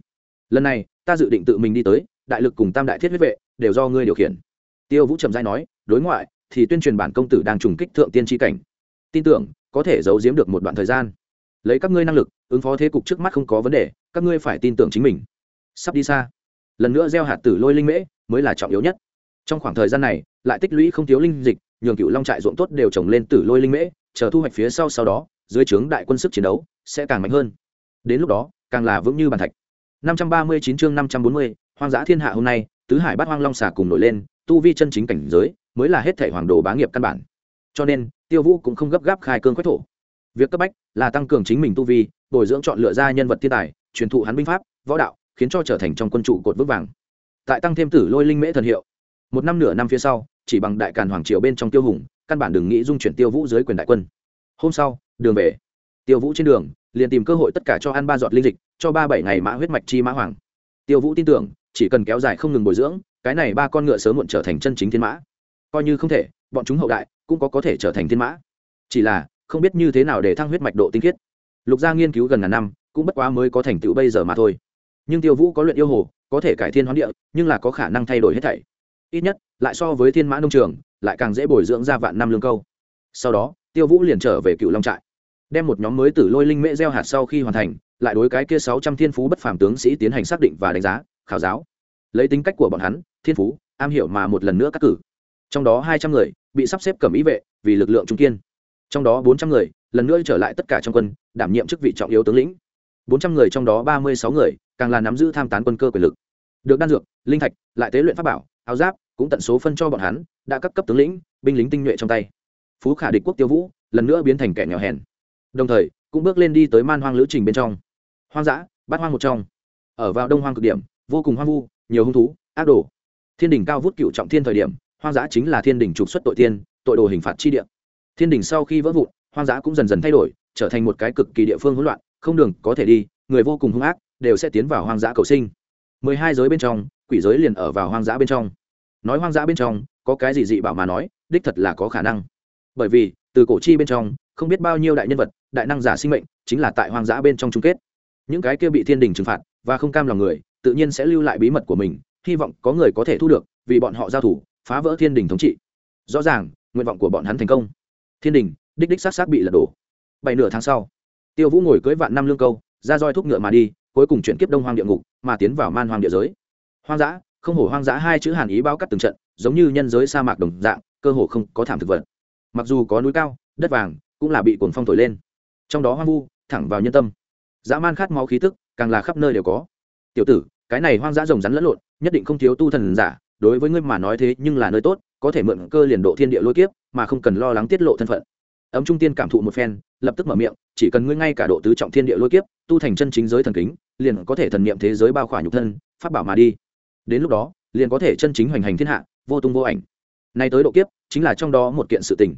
Lần này, ta dự định tự mình đi tới, đại lực cùng tam đại thiết huyết vệ, đều do ngươi điều khiển. Tiêu vũ trầm giai nói, đối ngoại, thì tuyên truyền bản công tử đang trùng kích thượng tiên tri cảnh. Tin tưởng, có thể giấu giếm được một đoạn thời gian. Lấy các ngươi năng lực, ứng phó thế cục trước mắt không có vấn đề, các ngươi phải tin tưởng chính mình. Sắp đi xa. Lần nữa gieo hạt tử lôi linh mễ, mới là trọng yếu nhất. Trong khoảng thời gian này, lại tích lũy không thiếu linh dịch, nhường cựu long trại ruộng tốt đều trồng lên tử lôi linh mễ, chờ thu hoạch phía sau sau đó, dưới trướng đại quân sức chiến đấu, sẽ càng mạnh hơn đến lúc đó càng là vững như bàn thạch. 539 chương 540, hoang dã thiên hạ hôm nay tứ hải bát hoang long xà cùng nổi lên tu vi chân chính cảnh giới mới là hết thể hoàng đồ bá nghiệp căn bản. Cho nên tiêu vũ cũng không gấp gáp khai cương quách thổ. Việc cấp bách là tăng cường chính mình tu vi bồi dưỡng chọn lựa ra nhân vật thiên tài truyền thụ hắn binh pháp võ đạo khiến cho trở thành trong quân trụ cột vững vàng. Tại tăng thêm tử lôi linh mễ thần hiệu một năm nửa năm phía sau chỉ bằng đại càn hoàng triều bên trong tiêu hùng căn bản đừng nghĩ dung chuyển tiêu vũ dưới quyền đại quân. Hôm sau đường về. Tiêu vũ trên đường liền tìm cơ hội tất cả cho ăn ba giọt linh dịch, cho ba bảy ngày mã huyết mạch chi mã hoàng. Tiêu vũ tin tưởng, chỉ cần kéo dài không ngừng bồi dưỡng, cái này ba con ngựa sớm muộn trở thành chân chính thiên mã. Coi như không thể, bọn chúng hậu đại cũng có có thể trở thành thiên mã. Chỉ là, không biết như thế nào để thăng huyết mạch độ tinh khiết. Lục gia nghiên cứu gần ngàn năm, cũng bất quá mới có thành tựu bây giờ mà thôi. Nhưng tiêu vũ có luyện yêu hồ, có thể cải thiên hoán địa, nhưng là có khả năng thay đổi hết thảy. Ít nhất, lại so với thiên mã nông trường, lại càng dễ bồi dưỡng ra vạn năm lương câu. Sau đó, tiêu vũ liền trở về cựu long trại đem một nhóm mới tử lôi linh mễ gieo hạt sau khi hoàn thành, lại đối cái kia sáu trăm thiên phú bất phàm tướng sĩ tiến hành xác định và đánh giá, khảo giáo. Lấy tính cách của bọn hắn, thiên phú, am hiểu mà một lần nữa cắt cử. Trong đó hai trăm người bị sắp xếp cầm ý vệ vì lực lượng trung kiên. Trong đó bốn trăm người lần nữa trở lại tất cả trong quân, đảm nhiệm chức vị trọng yếu tướng lĩnh. Bốn trăm người trong đó ba mươi sáu người càng là nắm giữ tham tán quân cơ quyền lực. Được đan dược, linh thạch, lại tế luyện pháp bảo, áo giáp, cũng tận số phân cho bọn hắn, đã cấp cấp tướng lĩnh, binh lính tinh nhuệ trong tay. Phú khả địch quốc tiêu vũ lần nữa biến thành kẻ nghèo hèn đồng thời, cũng bước lên đi tới man hoang lữ trình bên trong. Hoang dã, bát hoang một trong. Ở vào đông hoang cực điểm, vô cùng hoang vu, nhiều hung thú, ác đồ. Thiên đình cao vút cựu trọng thiên thời điểm, hoang dã chính là thiên đình trục xuất tội tiên, tội đồ hình phạt chi địa. Thiên đình sau khi vỡ vụn, hoang dã cũng dần dần thay đổi, trở thành một cái cực kỳ địa phương hỗn loạn, không đường có thể đi, người vô cùng hung ác, đều sẽ tiến vào hoang dã cầu sinh. Mười hai giới bên trong, quỷ giới liền ở vào hoang dã bên trong. Nói hoang dã bên trong, có cái gì dị bảo mà nói, đích thật là có khả năng. Bởi vì, từ cổ chi bên trong, không biết bao nhiêu đại nhân vật đại năng giả sinh mệnh chính là tại hoang dã bên trong chung kết. Những cái kia bị thiên đình trừng phạt và không cam lòng người, tự nhiên sẽ lưu lại bí mật của mình, hy vọng có người có thể thu được, vì bọn họ giao thủ, phá vỡ thiên đình thống trị. Rõ ràng, nguyện vọng của bọn hắn thành công. Thiên đình, đích đích s á t s á t bị lật đổ. Bảy nửa tháng sau, tiêu vũ ngồi cưới vạn năm lương câu, ra roi thúc ngựa mà đi, cuối cùng chuyển kiếp đông hoang địa ngục, mà tiến vào man hoang địa giới. Hoang dã, không hổ hoang dã hai chữ hàn ý bao cắt từng trận, giống như nhân giới sa mạc đồng dạng, cơ hồ không có thảm thực vật. Mặc dù có núi cao, đất vàng, cũng là bị cuồng phong thổi lên trong đó hoang vu, thẳng vào nhân tâm. Dã man khát máu khí tức, càng là khắp nơi đều có. Tiểu tử, cái này hoang dã rồng rắn lẫn lộn, nhất định không thiếu tu thần giả, đối với ngươi mà nói thế nhưng là nơi tốt, có thể mượn cơ liền độ thiên địa lôi kiếp, mà không cần lo lắng tiết lộ thân phận. Ấm trung tiên cảm thụ một phen, lập tức mở miệng, chỉ cần ngươi ngay cả độ tứ trọng thiên địa lôi kiếp, tu thành chân chính giới thần kính, liền có thể thần niệm thế giới bao khỏa nhục thân phát bảo mà đi. Đến lúc đó, liền có thể chân chính hoành hành thiên hạ, vô tung vô ảnh. Nay tới độ kiếp, chính là trong đó một kiện sự tình.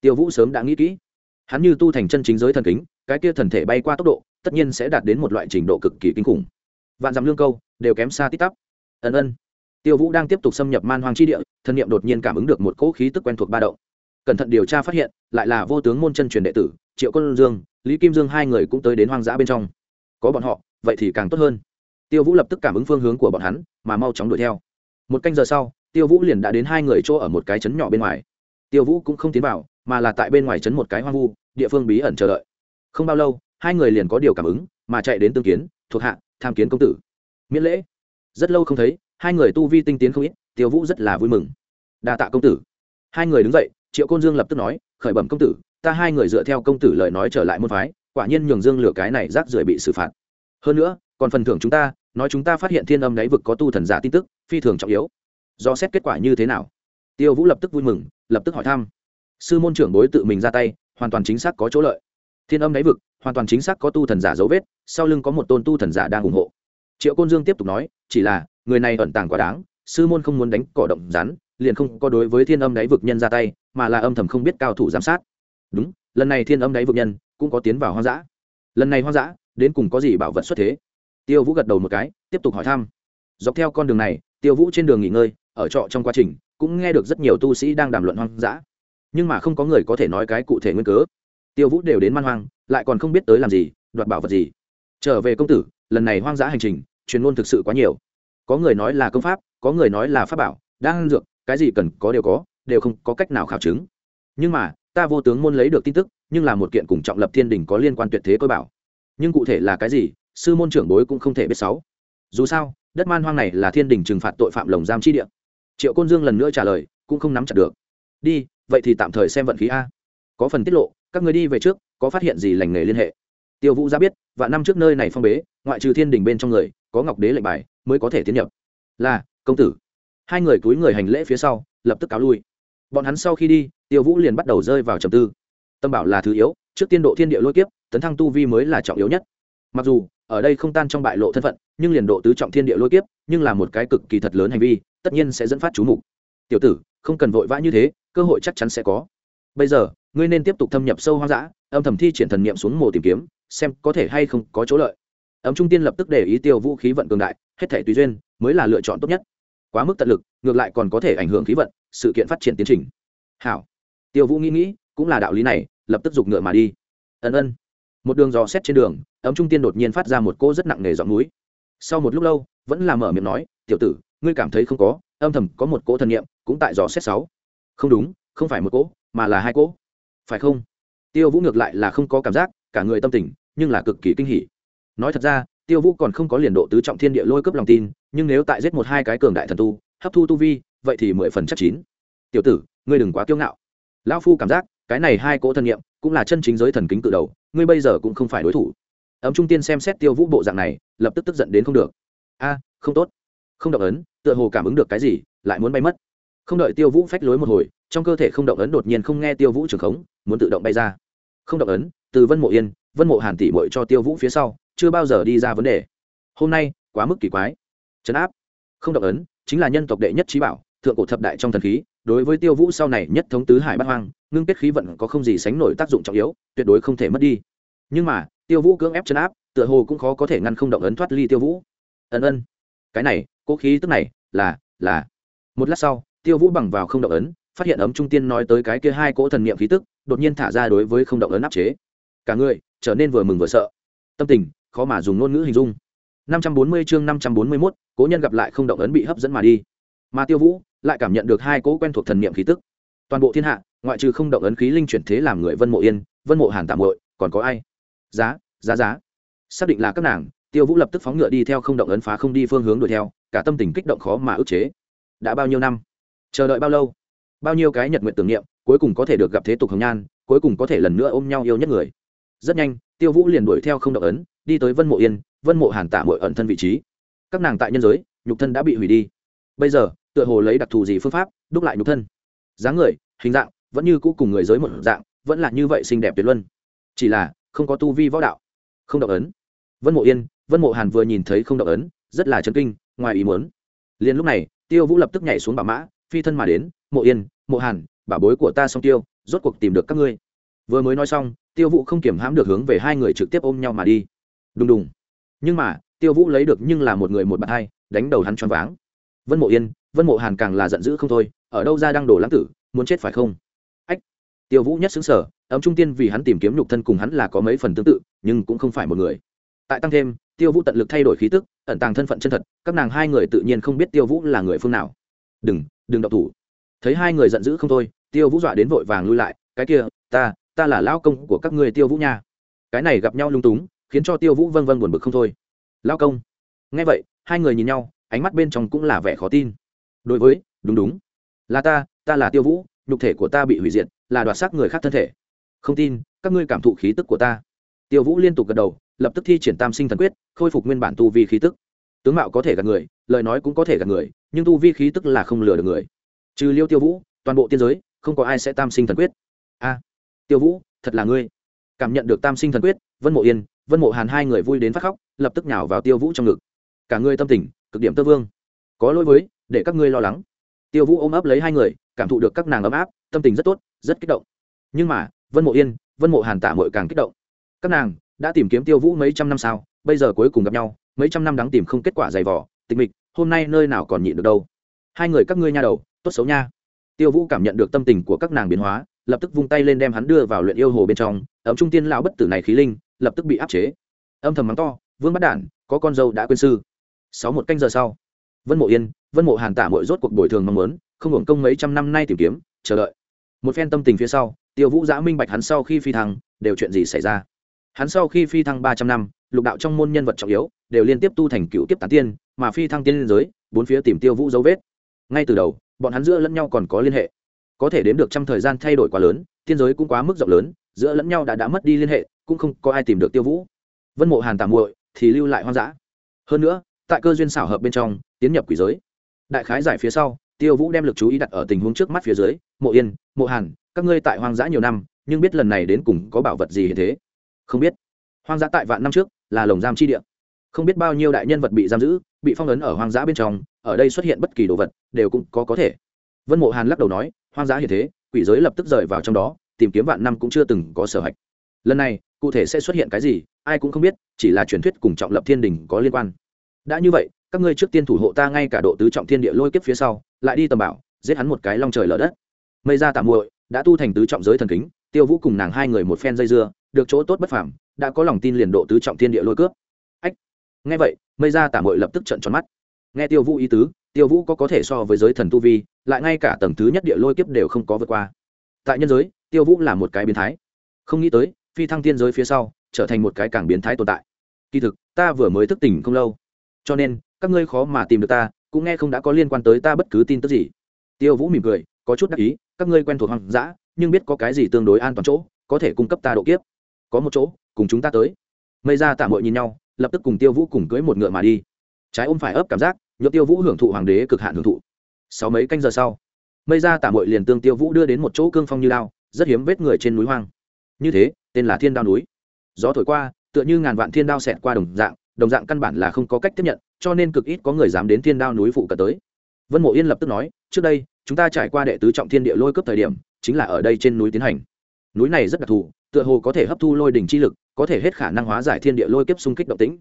Tiêu vũ sớm đã nghĩ kỹ hắn như tu thành chân chính giới thần kính, cái kia thần thể bay qua tốc độ, tất nhiên sẽ đạt đến một loại trình độ cực kỳ kinh khủng. Vạn dặm lương câu, đều kém xa tít tắp. Ân ân. Tiêu vũ đang tiếp tục xâm nhập man hoang chi địa, thân nhiệm đột nhiên cảm ứng được một cỗ khí tức quen thuộc ba động. Cẩn thận điều tra phát hiện, lại là vô tướng môn chân truyền đệ tử, triệu quân dương, lý kim dương hai người cũng tới đến hoang dã bên trong. Có bọn họ, vậy thì càng tốt hơn. Tiêu vũ lập tức cảm ứng phương hướng của bọn hắn, mà mau chóng đuổi theo. Một canh giờ sau, tiêu vũ liền đã đến hai người chỗ ở một cái trấn nhỏ bên ngoài. Tiêu vũ cũng không tiến vào, mà là tại bên ngoài trấn một cái hoang vu địa phương bí ẩn chờ đợi. Không bao lâu, hai người liền có điều cảm ứng, mà chạy đến tương kiến, thuộc hạ, tham kiến công tử. Miễn lễ. Rất lâu không thấy, hai người tu vi tinh tiến không ít, tiêu vũ rất là vui mừng. Đa tạ công tử. Hai người đứng dậy, triệu côn dương lập tức nói, khởi bẩm công tử, ta hai người dựa theo công tử lời nói trở lại môn phái, quả nhiên nhường dương lửa cái này rác rưởi bị xử phạt. Hơn nữa, còn phần thưởng chúng ta, nói chúng ta phát hiện thiên âm đáy vực có tu thần giả tin tức, phi thường trọng yếu. Do xét kết quả như thế nào? Tiêu vũ lập tức vui mừng, lập tức hỏi thăm. Sư môn trưởng bối tự mình ra tay hoàn toàn chính xác có chỗ lợi. Thiên âm đáy vực, hoàn toàn chính xác có tu thần giả dấu vết, sau lưng có một tôn tu thần giả đang ủng hộ. Triệu côn dương tiếp tục nói, chỉ là, người này ẩn tàng quá đáng, sư môn không muốn đánh cỏ động rắn, liền không có đối với thiên âm đáy vực nhân ra tay, mà là âm thầm không biết cao thủ giám sát. Đúng, lần này thiên âm đáy vực nhân cũng có tiến vào hoang dã. Lần này hoang dã, đến cùng có gì bảo vật xuất thế? Tiêu vũ gật đầu một cái, tiếp tục hỏi thăm. Dọc theo con đường này, tiêu vũ trên đường nghỉ ngơi, ở trọ trong quá trình, cũng nghe được rất nhiều tu sĩ đang đàm luận hoang dã nhưng mà không có người có thể nói cái cụ thể nguyên cớ. Tiêu vũ đều đến man hoang, lại còn không biết tới làm gì, đoạt bảo vật gì. Trở về công tử, lần này hoang dã hành trình, truyền ngôn thực sự quá nhiều. Có người nói là công pháp, có người nói là pháp bảo đang dược, cái gì cần có đều có, đều không có cách nào khảo chứng. Nhưng mà, ta vô tướng môn lấy được tin tức, nhưng là một kiện cùng trọng lập thiên đình có liên quan tuyệt thế cơ bảo. Nhưng cụ thể là cái gì, sư môn trưởng bối cũng không thể biết sáu. Dù sao, đất man hoang này là thiên đình trừng phạt tội phạm lồng giam chi địa. Triệu côn dương lần nữa trả lời, cũng không nắm chặt được. Đi vậy thì tạm thời xem vận khí a. Có phần tiết lộ, các người đi về trước, có phát hiện gì lành nghề liên hệ. Tiêu vũ ra biết và năm trước nơi này phong bế, ngoại trừ thiên đình bên trong người, có ngọc đế lệnh bài, mới có thể tiến nhập. Là, công tử. Hai người túi người hành lễ phía sau, lập tức cáo lui. Bọn hắn sau khi đi, tiêu vũ liền bắt đầu rơi vào trầm tư. Tâm bảo là thứ yếu, trước tiên độ thiên địa lôi kiếp, tấn thăng tu vi mới là trọng yếu nhất. Mặc dù, ở đây không tan trong bại lộ thân phận, nhưng liền độ tứ trọng thiên địa lôi kiếp, nhưng là một cái cực kỳ thật lớn hành vi, tất nhiên sẽ dẫn phát chú mục. Tiểu tử không cần vội vã như thế, cơ hội chắc chắn sẽ có. Bây giờ, ngươi nên tiếp tục thâm nhập sâu hoang dã, âm thầm thi triển thần niệm xuống mồ tìm kiếm, xem có thể hay không có chỗ lợi. Ấm trung tiên lập tức để ý tiêu vũ khí vận cường đại, hết thể tùy duyên, mới là lựa chọn tốt nhất. Quá mức tận lực, ngược lại còn có thể ảnh hưởng khí vận, sự kiện phát triển tiến trình. Hảo. Tiêu vũ nghĩ nghĩ, cũng là đạo lý này, lập tức giục ngựa mà đi. Ân ân. Một đường dò xét trên đường, ấm trung tiên đột nhiên phát ra một cô rất nặng nề giọng núi. Sau một lúc lâu, vẫn là mở miệng nói, tiểu tử, ngươi cảm thấy không có, âm thầm có một cỗ thần nghiệm cũng tại dò xét sáu. Không đúng, không phải một cỗ, mà là hai cỗ. Phải không? Tiêu vũ ngược lại là không có cảm giác, cả người tâm tình, nhưng là cực kỳ kinh hỉ. Nói thật ra, tiêu vũ còn không có liền độ tứ trọng thiên địa lôi cấp lòng tin, nhưng nếu tại giết một hai cái cường đại thần tu, hấp thu tu vi, vậy thì mười phần chắc chín. Tiểu tử, ngươi đừng quá kiêu ngạo. Lão phu cảm giác, cái này hai cỗ thần nghiệm, cũng là chân chính giới thần kính cự đầu, ngươi bây giờ cũng không phải đối thủ. Ấm trung tiên xem xét tiêu vũ bộ dạng này, lập tức tức giận đến không được. A, không tốt. Không động ấn, tựa hồ cảm ứng được cái gì, lại muốn bay mất không đợi tiêu vũ phách lối một hồi, trong cơ thể không động ấn đột nhiên không nghe tiêu vũ trường khống, muốn tự động bay ra. Không động ấn, từ vân mộ yên, vân mộ hàn tỷ mội cho tiêu vũ phía sau, chưa bao giờ đi ra vấn đề. Hôm nay, quá mức kỳ quái. Trấn áp. Không động ấn, chính là nhân tộc đệ nhất trí bảo, thượng cổ thập đại trong thần khí, đối với tiêu vũ sau này nhất thống tứ hải bát hoang, ngưng kết khí vận có không gì sánh nổi tác dụng trọng yếu, tuyệt đối không thể mất đi. Nhưng mà, tiêu vũ cưỡng ép chấn áp, tựa hồ cũng khó có thể ngăn không động ấn thoát ly tiêu vũ. Ân ân. Cái này, cố khí tức này, là là. Một lát sau tiêu vũ bằng vào không động ấn phát hiện ấm trung tiên nói tới cái kia hai cỗ thần niệm khí tức đột nhiên thả ra đối với không động ấn áp chế. Cả người trở nên vừa mừng vừa sợ. Tâm tình khó mà dùng ngôn ngữ hình dung. 540 chương 541, cố nhân gặp lại không động ấn bị hấp dẫn mà đi. Mà tiêu vũ lại cảm nhận được hai cỗ quen thuộc thần niệm khí tức. Toàn bộ thiên hạ ngoại trừ không động ấn khí linh chuyển thế làm người vân mộ yên vân mộ hàn tạm muội, còn có ai? Giá giá giá. Xác định là các nàng tiêu vũ lập tức phóng ngựa đi theo không động ấn phá không đi phương hướng đuổi theo cả tâm tình kích động khó mà ức chế. Đã bao nhiêu năm? Chờ đợi bao lâu? Bao nhiêu cái nhật nguyện tưởng niệm, cuối cùng có thể được gặp thế tục hồng nhan, cuối cùng có thể lần nữa ôm nhau yêu nhất người. Rất nhanh, tiêu vũ liền đuổi theo không động ấn, đi tới vân mộ yên, vân mộ hàn tạ mội ẩn thân vị trí. Các nàng tại nhân giới, nhục thân đã bị hủy đi. Bây giờ, tựa hồ lấy đặc thù gì phương pháp, đúc lại nhục thân. Dáng người, hình dạng, vẫn như cũ cùng người giới một dạng, vẫn là như vậy xinh đẹp tuyệt luân. Chỉ là, không có tu vi võ đạo. Không động ấn. Vân mộ yên, vân mộ hàn vừa nhìn thấy không động ấn, rất là chấn kinh, ngoài ý muốn. Liền lúc này, tiêu vũ lập tức nhảy xuống bà mã phi thân mà đến, mộ yên, mộ hàn, bảo bối của ta song tiêu, rốt cuộc tìm được các ngươi. Vừa mới nói xong, tiêu vũ không kiểm hãm được hướng về hai người trực tiếp ôm nhau mà đi. Đùng đùng. Nhưng mà, tiêu vũ lấy được nhưng là một người một bạn hai đánh đầu hắn choáng váng. Vân mộ yên, vân mộ hàn càng là giận dữ không thôi, ở đâu ra đang đổ lãng tử, muốn chết phải không? Ách. Tiêu vũ nhất xứng sở ấm trung tiên vì hắn tìm kiếm nhục thân cùng hắn là có mấy phần tương tự, nhưng cũng không phải một người. Tại tăng thêm, tiêu vũ tận lực thay đổi khí tức, ẩn tàng thân phận chân thật, các nàng hai người tự nhiên không biết tiêu vũ là người phương nào. Đừng đừng động thủ. Thấy hai người giận dữ không thôi, tiêu vũ dọa đến vội vàng lui lại, cái kia, ta ta là lao công của các ngươi tiêu vũ nha. Cái này gặp nhau lung túng, khiến cho tiêu vũ vân vân buồn bực không thôi. Lao công. Ngay vậy, hai người nhìn nhau, ánh mắt bên trong cũng là vẻ khó tin. Đối với, đúng đúng. Là ta ta là tiêu vũ, nhục thể của ta bị hủy diệt, là đoạt xác người khác thân thể. Không tin, các ngươi cảm thụ khí tức của ta. Tiêu vũ liên tục gật đầu, lập tức thi triển tam sinh thần quyết, khôi phục nguyên bản tu vi khí tức. Tướng mạo có thể gạt người, lời nói cũng có thể gạt người nhưng tu vi khí tức là không lừa được người. Trừ liêu tiêu vũ, toàn bộ tiên giới, không có ai sẽ tam sinh thần quyết. A, tiêu vũ, thật là ngươi. Cảm nhận được tam sinh thần quyết, vân mộ yên, vân mộ hàn hai người vui đến phát khóc, lập tức nhào vào tiêu vũ trong ngực. Cả ngươi tâm tình, cực điểm tơ vương. Có lỗi với, để các ngươi lo lắng. Tiêu vũ ôm ấp lấy hai người, cảm thụ được các nàng ấm áp, tâm tình rất tốt, rất kích động. Nhưng mà, vân mộ yên, vân mộ hàn tả mội càng kích động. Các nàng đã tìm kiếm tiêu vũ mấy trăm năm sao, bây giờ cuối cùng gặp nhau, mấy trăm năm đáng tìm không kết quả dày vỏ tịch mịch hôm nay nơi nào còn nhịn được đâu. Hai người các ngươi nha đầu, tốt xấu nha. Tiêu vũ cảm nhận được tâm tình của các nàng biến hóa, lập tức vung tay lên đem hắn đưa vào luyện yêu hồ bên trong, ấm trung tiên lão bất tử này khí linh, lập tức bị áp chế. Âm thầm mắng to, vương bắt đản, có con dâu đã quên sư. Sáu một canh giờ sau, vân mộ yên, vân mộ hàn tả mội rốt cuộc bồi thường mong muốn, không hưởng công mấy trăm năm nay tìm kiếm, chờ đợi. Một phen tâm tình phía sau, tiêu vũ giã minh bạch hắn sau khi phi thăng, đều chuyện gì xảy ra. Hắn sau khi phi thăng ba trăm năm, lục đạo trong môn nhân vật trọng yếu, đều liên tiếp tu thành cựu kiếp tán tiên mà phi thăng tiên giới, bốn phía tìm tiêu vũ dấu vết. Ngay từ đầu, bọn hắn giữa lẫn nhau còn có liên hệ. Có thể đến được trong thời gian thay đổi quá lớn, tiên giới cũng quá mức rộng lớn, giữa lẫn nhau đã đã mất đi liên hệ, cũng không có ai tìm được tiêu vũ. Vân mộ hàn tạm muội thì lưu lại hoang dã. Hơn nữa, tại cơ duyên xảo hợp bên trong, tiến nhập quỷ giới. Đại khái giải phía sau, tiêu vũ đem lực chú ý đặt ở tình huống trước mắt phía dưới. Mộ yên, mộ hàn, các ngươi tại hoang dã nhiều năm, nhưng biết lần này đến cùng có bảo vật gì hiện thế? Không biết. Hoang dã tại vạn năm trước là lồng giam chi địa. Không biết bao nhiêu đại nhân vật bị giam giữ bị phong ấn ở hoang dã bên trong, ở đây xuất hiện bất kỳ đồ vật đều cũng có có thể. Vân mộ hàn lắc đầu nói, hoang dã hiện thế, quỷ giới lập tức rời vào trong đó, tìm kiếm vạn năm cũng chưa từng có sở hạch. Lần này, cụ thể sẽ xuất hiện cái gì, ai cũng không biết, chỉ là truyền thuyết cùng trọng lập thiên đình có liên quan. Đã như vậy, các ngươi trước tiên thủ hộ ta ngay cả độ tứ trọng thiên địa lôi kiếp phía sau, lại đi tầm bảo, giết hắn một cái long trời lở đất. Mây ra tạm muội đã tu thành tứ trọng giới thần kính, tiêu vũ cùng nàng hai người một phen dây dưa, được chỗ tốt bất phàm, đã có lòng tin liền độ tứ trọng thiên địa lôi cướp nghe vậy, mây ra tả muội lập tức trận tròn mắt. Nghe tiêu vũ ý tứ, tiêu vũ có có thể so với giới thần tu vi, lại ngay cả tầng thứ nhất địa lôi kiếp đều không có vượt qua. Tại nhân giới, tiêu vũ là một cái biến thái. Không nghĩ tới, phi thăng tiên giới phía sau, trở thành một cái càng biến thái tồn tại. Kỳ thực, ta vừa mới thức tỉnh không lâu. Cho nên, các ngươi khó mà tìm được ta, cũng nghe không đã có liên quan tới ta bất cứ tin tức gì. Tiêu vũ mỉm cười, có chút đắc ý, các ngươi quen thuộc hoang dã, nhưng biết có cái gì tương đối an toàn chỗ, có thể cung cấp ta độ kiếp. Có một chỗ, cùng chúng ta tới. Mây ra tạ mội nhìn nhau lập tức cùng tiêu vũ cùng cưới một ngựa mà đi. Trái ôm phải ấp cảm giác nhựa tiêu vũ hưởng thụ hoàng đế cực hạn hưởng thụ. Sáu mấy canh giờ sau, mây ra tạm mội liền tương tiêu vũ đưa đến một chỗ cương phong như lao rất hiếm vết người trên núi hoang. Như thế, tên là thiên đao núi. Gió thổi qua, tựa như ngàn vạn thiên đao xẹt qua đồng dạng đồng dạng căn bản là không có cách tiếp nhận, cho nên cực ít có người dám đến thiên đao núi phụ cận tới. Vân mộ yên lập tức nói, trước đây, chúng ta trải qua đệ tứ trọng thiên địa lôi cấp thời điểm, chính là ở đây trên núi tiến hành. Núi này rất đặc thù, tựa hồ có thể hấp thu lôi đỉnh chi lực có thể hết khả năng hóa giải thiên địa lôi kiếp xung kích động tĩnh.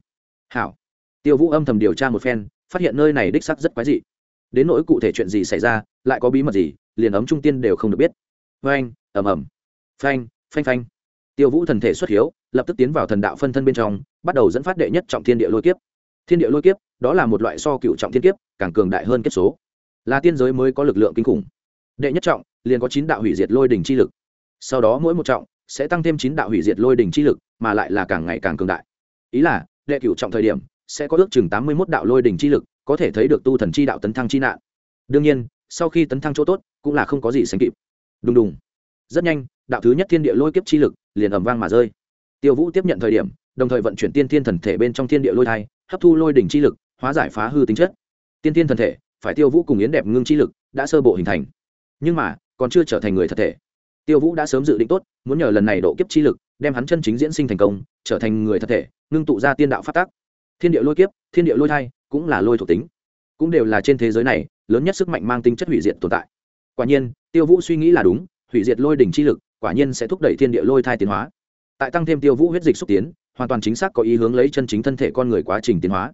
Hảo. Tiêu vũ âm thầm điều tra một phen, phát hiện nơi này đích sắc rất quái dị. Đến nỗi cụ thể chuyện gì xảy ra, lại có bí mật gì, liền ấm trung tiên đều không được biết. Phanh ầm ầm. Phanh phanh phanh. Tiêu vũ thần thể xuất hiếu, lập tức tiến vào thần đạo phân thân bên trong, bắt đầu dẫn phát đệ nhất trọng thiên địa lôi kiếp. Thiên địa lôi kiếp, đó là một loại so cựu trọng thiên kiếp, càng cường đại hơn kiếp số. Là tiên giới mới có lực lượng kinh khủng. Đệ nhất trọng, liền có chín đạo hủy diệt lôi đỉnh chi lực. Sau đó mỗi một trọng sẽ tăng thêm chín đạo hủy diệt lôi đỉnh chi lực, mà lại là càng ngày càng cường đại. Ý là, đệ cửu trọng thời điểm, sẽ có ước chừng tám mươi một đạo lôi đỉnh chi lực, có thể thấy được tu thần chi đạo tấn thăng chi nạn. Đương nhiên, sau khi tấn thăng chỗ tốt, cũng là không có gì sánh kịp. Đùng đùng. Rất nhanh, đạo thứ nhất thiên địa lôi kiếp chi lực liền ầm vang mà rơi. Tiêu vũ tiếp nhận thời điểm, đồng thời vận chuyển tiên thiên thần thể bên trong thiên địa lôi thai, hấp thu lôi đỉnh chi lực, hóa giải phá hư tính chất. Tiên thiên thần thể, phải tiêu vũ cùng yến đẹp ngưng chi lực đã sơ bộ hình thành. Nhưng mà, còn chưa trở thành người thật thể tiêu vũ đã sớm dự định tốt, muốn nhờ lần này độ kiếp chi lực, đem hắn chân chính diễn sinh thành công, trở thành người thật thể, ngưng tụ ra tiên đạo phát tác thiên địa lôi kiếp, thiên địa lôi thai, cũng là lôi thuộc tính. Cũng đều là trên thế giới này, lớn nhất sức mạnh mang tính chất hủy diệt tồn tại. Quả nhiên, tiêu vũ suy nghĩ là đúng, hủy diệt lôi đỉnh chi lực, quả nhiên sẽ thúc đẩy thiên địa lôi thai tiến hóa. Tại tăng thêm tiêu vũ huyết dịch xúc tiến, hoàn toàn chính xác có ý hướng lấy chân chính thân thể con người quá trình tiến hóa.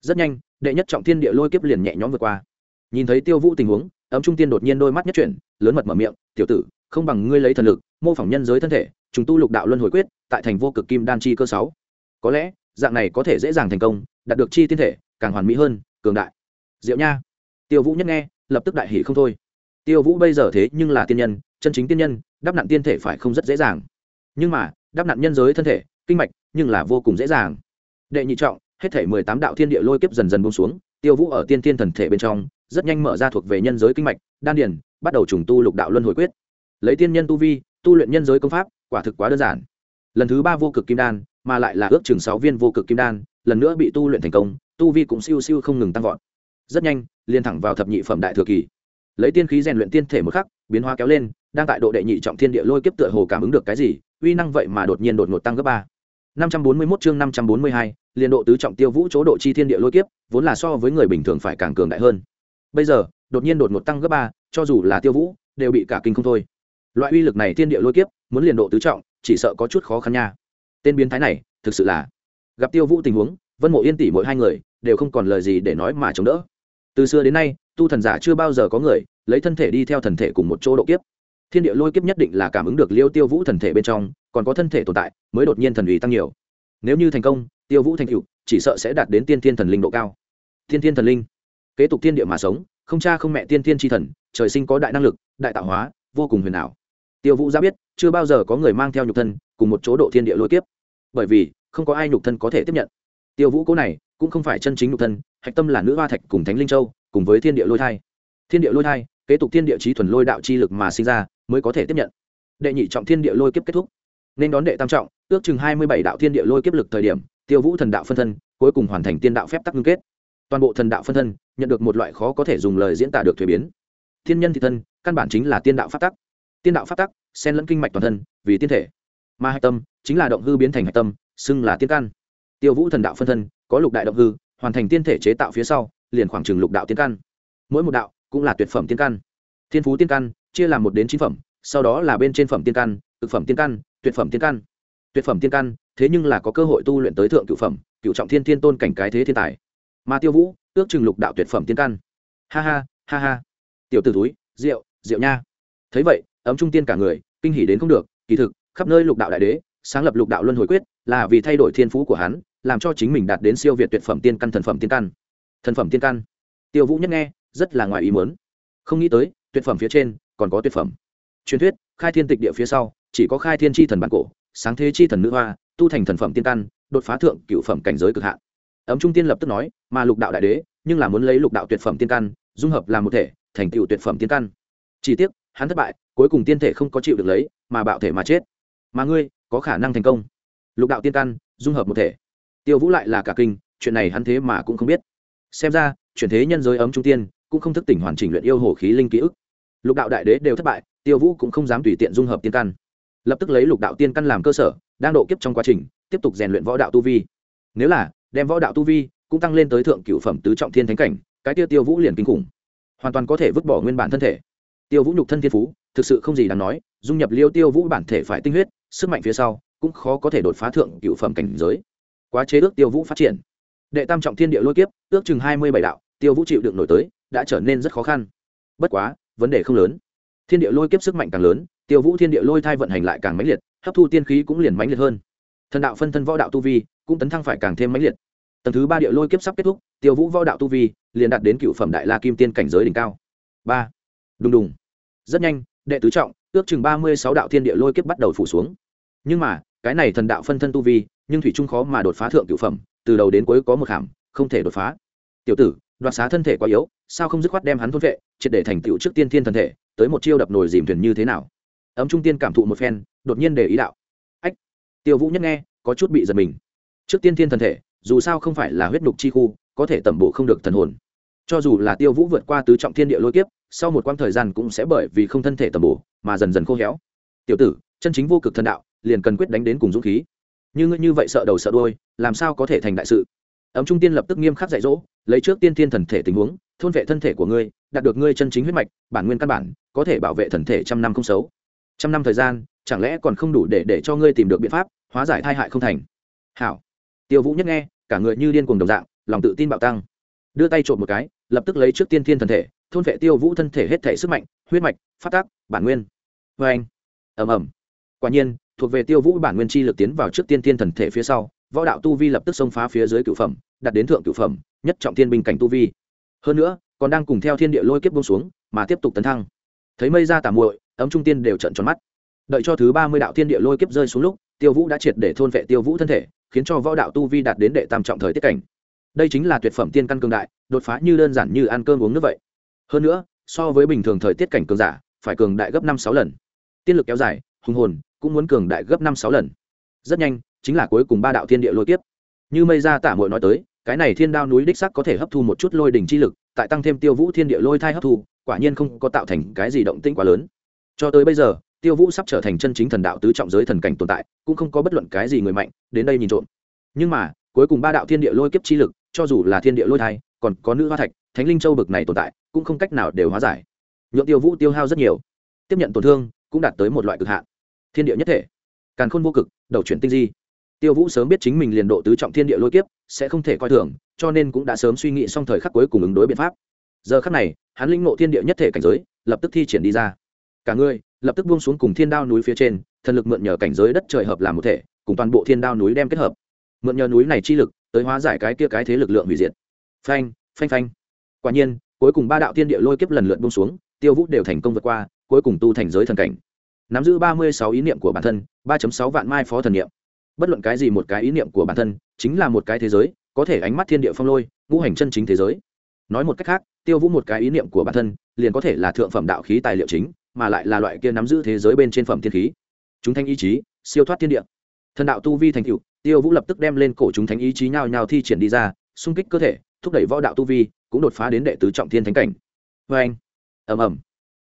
Rất nhanh, đệ nhất trọng thiên địa lôi kiếp liền nhẹ nhõm vượt qua. Nhìn thấy tiêu vũ tình huống, ấm trung tiên đột nhiên đôi mắt nhất chuyển, lớn mật mở miệng, tiểu tử không bằng ngươi lấy thần lực, mô phỏng nhân giới thân thể chúng tu lục đạo luân hồi quyết, tại thành vô cực kim đan chi cơ sáu. Có lẽ, dạng này có thể dễ dàng thành công, đạt được chi tiên thể, càng hoàn mỹ hơn, cường đại. Diệu nha. Tiêu vũ nhất nghe, lập tức đại hỷ không thôi. Tiêu vũ bây giờ thế nhưng là tiên nhân, chân chính tiên nhân, đắp nặn tiên thể phải không rất dễ dàng. Nhưng mà, đắp nặn nhân giới thân thể, kinh mạch, nhưng là vô cùng dễ dàng. Đệ nhị trọng, hết thể mười tám đạo thiên địa lôi kiếp dần dần bông xuống, tiêu vũ ở tiên tiên thần thể bên trong, rất nhanh mở ra thuộc về nhân giới kinh mạch, đan điền, bắt đầu trùng tu lục đạo luân hồi quyết lấy tiên nhân tu vi, tu luyện nhân giới công pháp, quả thực quá đơn giản. Lần thứ ba vô cực kim đan, mà lại là ước chừng sáu viên vô cực kim đan, lần nữa bị tu luyện thành công, tu vi cũng siêu siêu không ngừng tăng vọt. Rất nhanh, liền thẳng vào thập nhị phẩm đại thừa kỳ. Lấy tiên khí rèn luyện tiên thể một khắc, biến hóa kéo lên, đang tại độ đệ nhị trọng thiên địa lôi kiếp tựa hồ cảm ứng được cái gì, uy năng vậy mà đột nhiên đột ngột tăng gấp ba. năm trăm bốn mươi 541 chương năm trăm bốn mươi hai, liền độ tứ trọng tiêu vũ chỗ độ chi thiên địa lôi kiếp, vốn là so với người bình thường phải càng cường đại hơn. Bây giờ, đột nhiên đột ngột tăng gấp ba, cho dù là tiêu vũ, đều bị cả kinh không thôi loại uy lực này thiên địa lôi kiếp, muốn liền độ tứ trọng, chỉ sợ có chút khó khăn nha. Tên biến thái này, thực sự là gặp tiêu vũ tình huống, vân mộ yên tỷ mỗi hai người đều không còn lời gì để nói mà chống đỡ. Từ xưa đến nay, tu thần giả chưa bao giờ có người lấy thân thể đi theo thần thể cùng một chỗ độ kiếp. Thiên địa lôi kiếp nhất định là cảm ứng được liêu tiêu vũ thần thể bên trong, còn có thân thể tồn tại, mới đột nhiên thần ủy tăng nhiều. Nếu như thành công, tiêu vũ thành cựu chỉ sợ sẽ đạt đến tiên thiên thần linh độ cao. Tiên thiên thần linh. Kế tục thiên địa mà sống, không cha không mẹ tiên thiên tri thần, trời sinh có đại năng lực, đại tạo hóa, vô cùng huyền ảo tiêu vũ ra biết, chưa bao giờ có người mang theo nhục thân cùng một chỗ độ thiên địa lôi kiếp. Bởi vì, không có ai nhục thân có thể tiếp nhận. Tiêu vũ cố này, cũng không phải chân chính nhục thân, hạch tâm là nữ hoa thạch cùng thánh linh châu, cùng với thiên địa lôi thai. Thiên địa lôi thai, kế tục thiên địa trí thuần lôi đạo chi lực mà sinh ra, mới có thể tiếp nhận. Đệ nhị trọng thiên địa lôi kiếp kết thúc. Nên đón đệ tam trọng, ước chừng hai mươi bảy đạo thiên địa lôi kiếp lực thời điểm, tiêu vũ thần đạo phân thân, cuối cùng hoàn thành tiên đạo phép tắc ngưng kết. Toàn bộ thần đạo phân thân, nhận được một loại khó có thể dùng lời diễn tả được thuế biến. Thiên nhân thị thân, căn bản chính là tiên đạo phát tắc tiên đạo phát tắc, xen lẫn kinh mạch toàn thân, vì tiên thể. Mà hạch tâm, chính là động hư biến thành hạch tâm, xưng là tiên căn. Tiêu vũ thần đạo phân thân, có lục đại động hư, hoàn thành tiên thể chế tạo phía sau, liền khoảng trừng lục đạo tiên căn. Mỗi một đạo cũng là tuyệt phẩm tiên căn. Thiên phú tiên căn, chia làm một đến chín phẩm, sau đó là bên trên phẩm tiên căn thực phẩm tiên căn, tuyệt phẩm tiên căn. Tuyệt phẩm tiên căn, thế nhưng là có cơ hội tu luyện tới thượng cựu phẩm cựu trọng thiên thiên tôn cảnh cái thế thiên tài. Mà tiêu vũ, ước chừng lục đạo tuyệt phẩm tiên căn. Ha ha ha ha. Tiểu t ử túi, rượu rượu nha. Thấy vậy ấm trung tiên cả người, kinh hỉ đến không được, kỳ thực, khắp nơi lục đạo đại đế, sáng lập lục đạo luân hồi quyết, là vì thay đổi thiên phú của hắn, làm cho chính mình đạt đến siêu việt tuyệt phẩm tiên căn thần phẩm tiên căn. Thần phẩm tiên căn. Tiêu vũ nhất nghe, rất là ngoài ý muốn. Không nghĩ tới, tuyệt phẩm phía trên, còn có tuyệt phẩm. Truyền thuyết, khai thiên tịch địa phía sau, chỉ có khai thiên tri thần bản cổ, sáng thế chi thần nữ hoa, tu thành thần phẩm tiên căn, đột phá thượng cựu phẩm cảnh giới cực hạn. Ấm trung tiên lập tức nói, mà lục đạo đại đế, nhưng là muốn lấy lục đạo tuyệt phẩm tiên căn, dung hợp làm một thể, thành tựu tuyệt phẩm tiên căn. Chỉ tiếc hắn thất bại, cuối cùng tiên thể không có chịu được lấy, mà bạo thể mà chết. Mà ngươi, có khả năng thành công. Lục đạo tiên căn, dung hợp một thể. Tiêu vũ lại là cả kinh, chuyện này hắn thế mà cũng không biết. Xem ra, chuyển thế nhân giới ấm trung tiên, cũng không thức tỉnh hoàn chỉnh luyện yêu hồ khí linh ký ức. Lục đạo đại đế đều thất bại, tiêu vũ cũng không dám tùy tiện dung hợp tiên căn. Lập tức lấy lục đạo tiên căn làm cơ sở, đang độ kiếp trong quá trình, tiếp tục rèn luyện võ đạo tu vi. Nếu là, đem võ đạo tu vi cũng tăng lên tới thượng cựu phẩm tứ trọng thiên thánh cảnh, cái tiêu tiêu vũ liền kinh khủng. Hoàn toàn có thể vứt bỏ nguyên bản thân thể tiêu vũ nhục thân thiên phú, thực sự không gì đáng nói, dung nhập liêu tiêu vũ bản thể phải tinh huyết, sức mạnh phía sau, cũng khó có thể đột phá thượng cựu phẩm cảnh giới. Quá chế ước tiêu vũ phát triển. Đệ tam trọng thiên địa lôi kiếp, ước chừng hai mươi bảy đạo, tiêu vũ chịu đựng nổi tới, đã trở nên rất khó khăn. Bất quá, vấn đề không lớn. Thiên địa lôi kiếp sức mạnh càng lớn, tiêu vũ thiên địa lôi thai vận hành lại càng mãnh liệt, hấp thu tiên khí cũng liền mãnh liệt hơn. Thần đạo phân thân võ đạo tu vi cũng tấn thăng phải càng thêm mãnh liệt. Tầng thứ ba địa lôi kiếp sắp kết thúc, tiêu vũ võ đạo tu vi liền đạt đến cựu phẩm đại la kim tiên cảnh giới đỉnh cao. Ba. Đùng đùng rất nhanh, đệ tứ trọng, ước chừng ba mươi sáu đạo thiên địa lôi kiếp bắt đầu phủ xuống. Nhưng mà, cái này thần đạo phân thân tu vi, nhưng thủy trung khó mà đột phá thượng cựu phẩm, từ đầu đến cuối có một hàm, không thể đột phá. Tiểu tử, đoạt xá thân thể quá yếu, sao không dứt khoát đem hắn thôn vệ, triệt để thành tựu trước tiên thiên thân thể, tới một chiêu đập nồi dìm thuyền như thế nào? Ấm trung tiên cảm thụ một phen, đột nhiên để ý đạo. Ách, tiêu vũ nhất nghe, có chút bị giật mình. Trước tiên thiên thân thể, dù sao không phải là huyết nhục chi khu, có thể tẩm bổ không được thần hồn cho dù là tiêu vũ vượt qua tứ trọng thiên địa lôi kiếp, sau một quãng thời gian cũng sẽ bởi vì không thân thể tầm bổ mà dần dần khô héo. Tiểu tử, chân chính vô cực thần đạo, liền cần quyết đánh đến cùng dũng khí. Như ngươi như vậy sợ đầu sợ đôi làm sao có thể thành đại sự? Ấm trung tiên lập tức nghiêm khắc dạy dỗ, lấy trước tiên thiên thần thể tình huống, thôn vệ thân thể của ngươi, đạt được ngươi chân chính huyết mạch, bản nguyên căn bản, có thể bảo vệ thần thể trăm năm không xấu. Trăm năm thời gian, chẳng lẽ còn không đủ để để cho ngươi tìm được biện pháp, hóa giải thai hại không thành? Hảo. Tiêu vũ nhất nghe, cả người như điên cuồng đồng dạng, lòng tự tin bạo tăng đưa tay trộm một cái, lập tức lấy trước tiên thiên thần thể, thôn vệ tiêu vũ thân thể hết thể sức mạnh, huyết mạch, phát tác, bản nguyên. Vê anh. Ẩm ẩm quả nhiên, thuộc về tiêu vũ bản nguyên chi lực tiến vào trước tiên thiên thần thể phía sau, võ đạo tu vi lập tức xông phá phía dưới cửu phẩm đặt đến thượng cửu phẩm, nhất trọng thiên binh cảnh tu vi. Hơn nữa, còn đang cùng theo thiên địa lôi kiếp bông xuống, mà tiếp tục tấn thăng. Thấy mây ra tà muội, ấm trung tiên đều trận tròn mắt. Đợi cho thứ ba mươi đạo thiên địa lôi kiếp rơi xuống lúc, tiêu vũ đã triệt để thôn vệ tiêu vũ thân thể, khiến cho võ đạo tu vi đạt đến đệ tam trọng thời tiết cảnh đây chính là tuyệt phẩm tiên căn cường đại, đột phá như đơn giản như ăn cơm uống nước vậy. Hơn nữa, so với bình thường thời tiết cảnh cường giả, phải cường đại gấp năm sáu lần. Tiên lực kéo dài, hùng hồn, cũng muốn cường đại gấp năm sáu lần. Rất nhanh, chính là cuối cùng ba đạo thiên địa lôi tiếp. như mây ra tả mội nói tới, cái này thiên đao núi đích sắc có thể hấp thu một chút lôi đỉnh chi lực, tại tăng thêm tiêu vũ thiên địa lôi thai hấp thu, quả nhiên không có tạo thành cái gì động tĩnh quá lớn. Cho tới bây giờ, tiêu vũ sắp trở thành chân chính thần đạo tứ trọng giới thần cảnh tồn tại, cũng không có bất luận cái gì người mạnh, đến đây nhìn trộm. Nhưng mà, cuối cùng ba đạo thiên địa lôi kiếp chi lực cho dù là thiên địa lôi thai, còn có nữ hoa thạch, thánh linh châu bực này tồn tại, cũng không cách nào đều hóa giải. Nhuộm tiêu vũ tiêu hao rất nhiều. Tiếp nhận tổn thương, cũng đạt tới một loại cực hạn. Thiên địa nhất thể. Càn khôn vô cực, đầu chuyển tinh di. Tiêu vũ sớm biết chính mình liền độ tứ trọng thiên địa lôi kiếp, sẽ không thể coi thường, cho nên cũng đã sớm suy nghĩ xong thời khắc cuối cùng ứng đối biện pháp. Giờ khắc này, hắn linh ngộ thiên địa nhất thể cảnh giới, lập tức thi triển đi ra. Cả người, lập tức buông xuống cùng thiên đao núi phía trên, thần lực mượn nhờ cảnh giới đất trời hợp làm một thể, cùng toàn bộ thiên đao núi đem kết hợp mượn nhờ núi này chi lực, tới hóa giải cái kia cái thế lực lượng hủy diệt. Phanh phanh phanh. Quả nhiên, cuối cùng ba đạo thiên địa lôi kiếp lần lượt buông xuống, tiêu vũ đều thành công vượt qua, cuối cùng tu thành giới thần cảnh. Nắm giữ ba mươi sáu ý niệm của bản thân, ba sáu vạn mai phó thần niệm. Bất luận cái gì một cái ý niệm của bản thân, chính là một cái thế giới, có thể ánh mắt thiên địa phong lôi, ngũ hành chân chính thế giới. Nói một cách khác, tiêu vũ một cái ý niệm của bản thân, liền có thể là thượng phẩm đạo khí tài liệu chính, mà lại là loại kia nắm giữ thế giới bên trên phẩm thiên khí. Chúng thanh ý chí, siêu thoát thiên địa. Thần đạo tu vi thành cựu tiêu vũ lập tức đem lên cổ chúng thánh ý chí nhào nhào thi triển đi ra, xung kích cơ thể, thúc đẩy võ đạo tu vi, cũng đột phá đến đệ tứ trọng thiên thánh cảnh. Vê anh ầm ầm.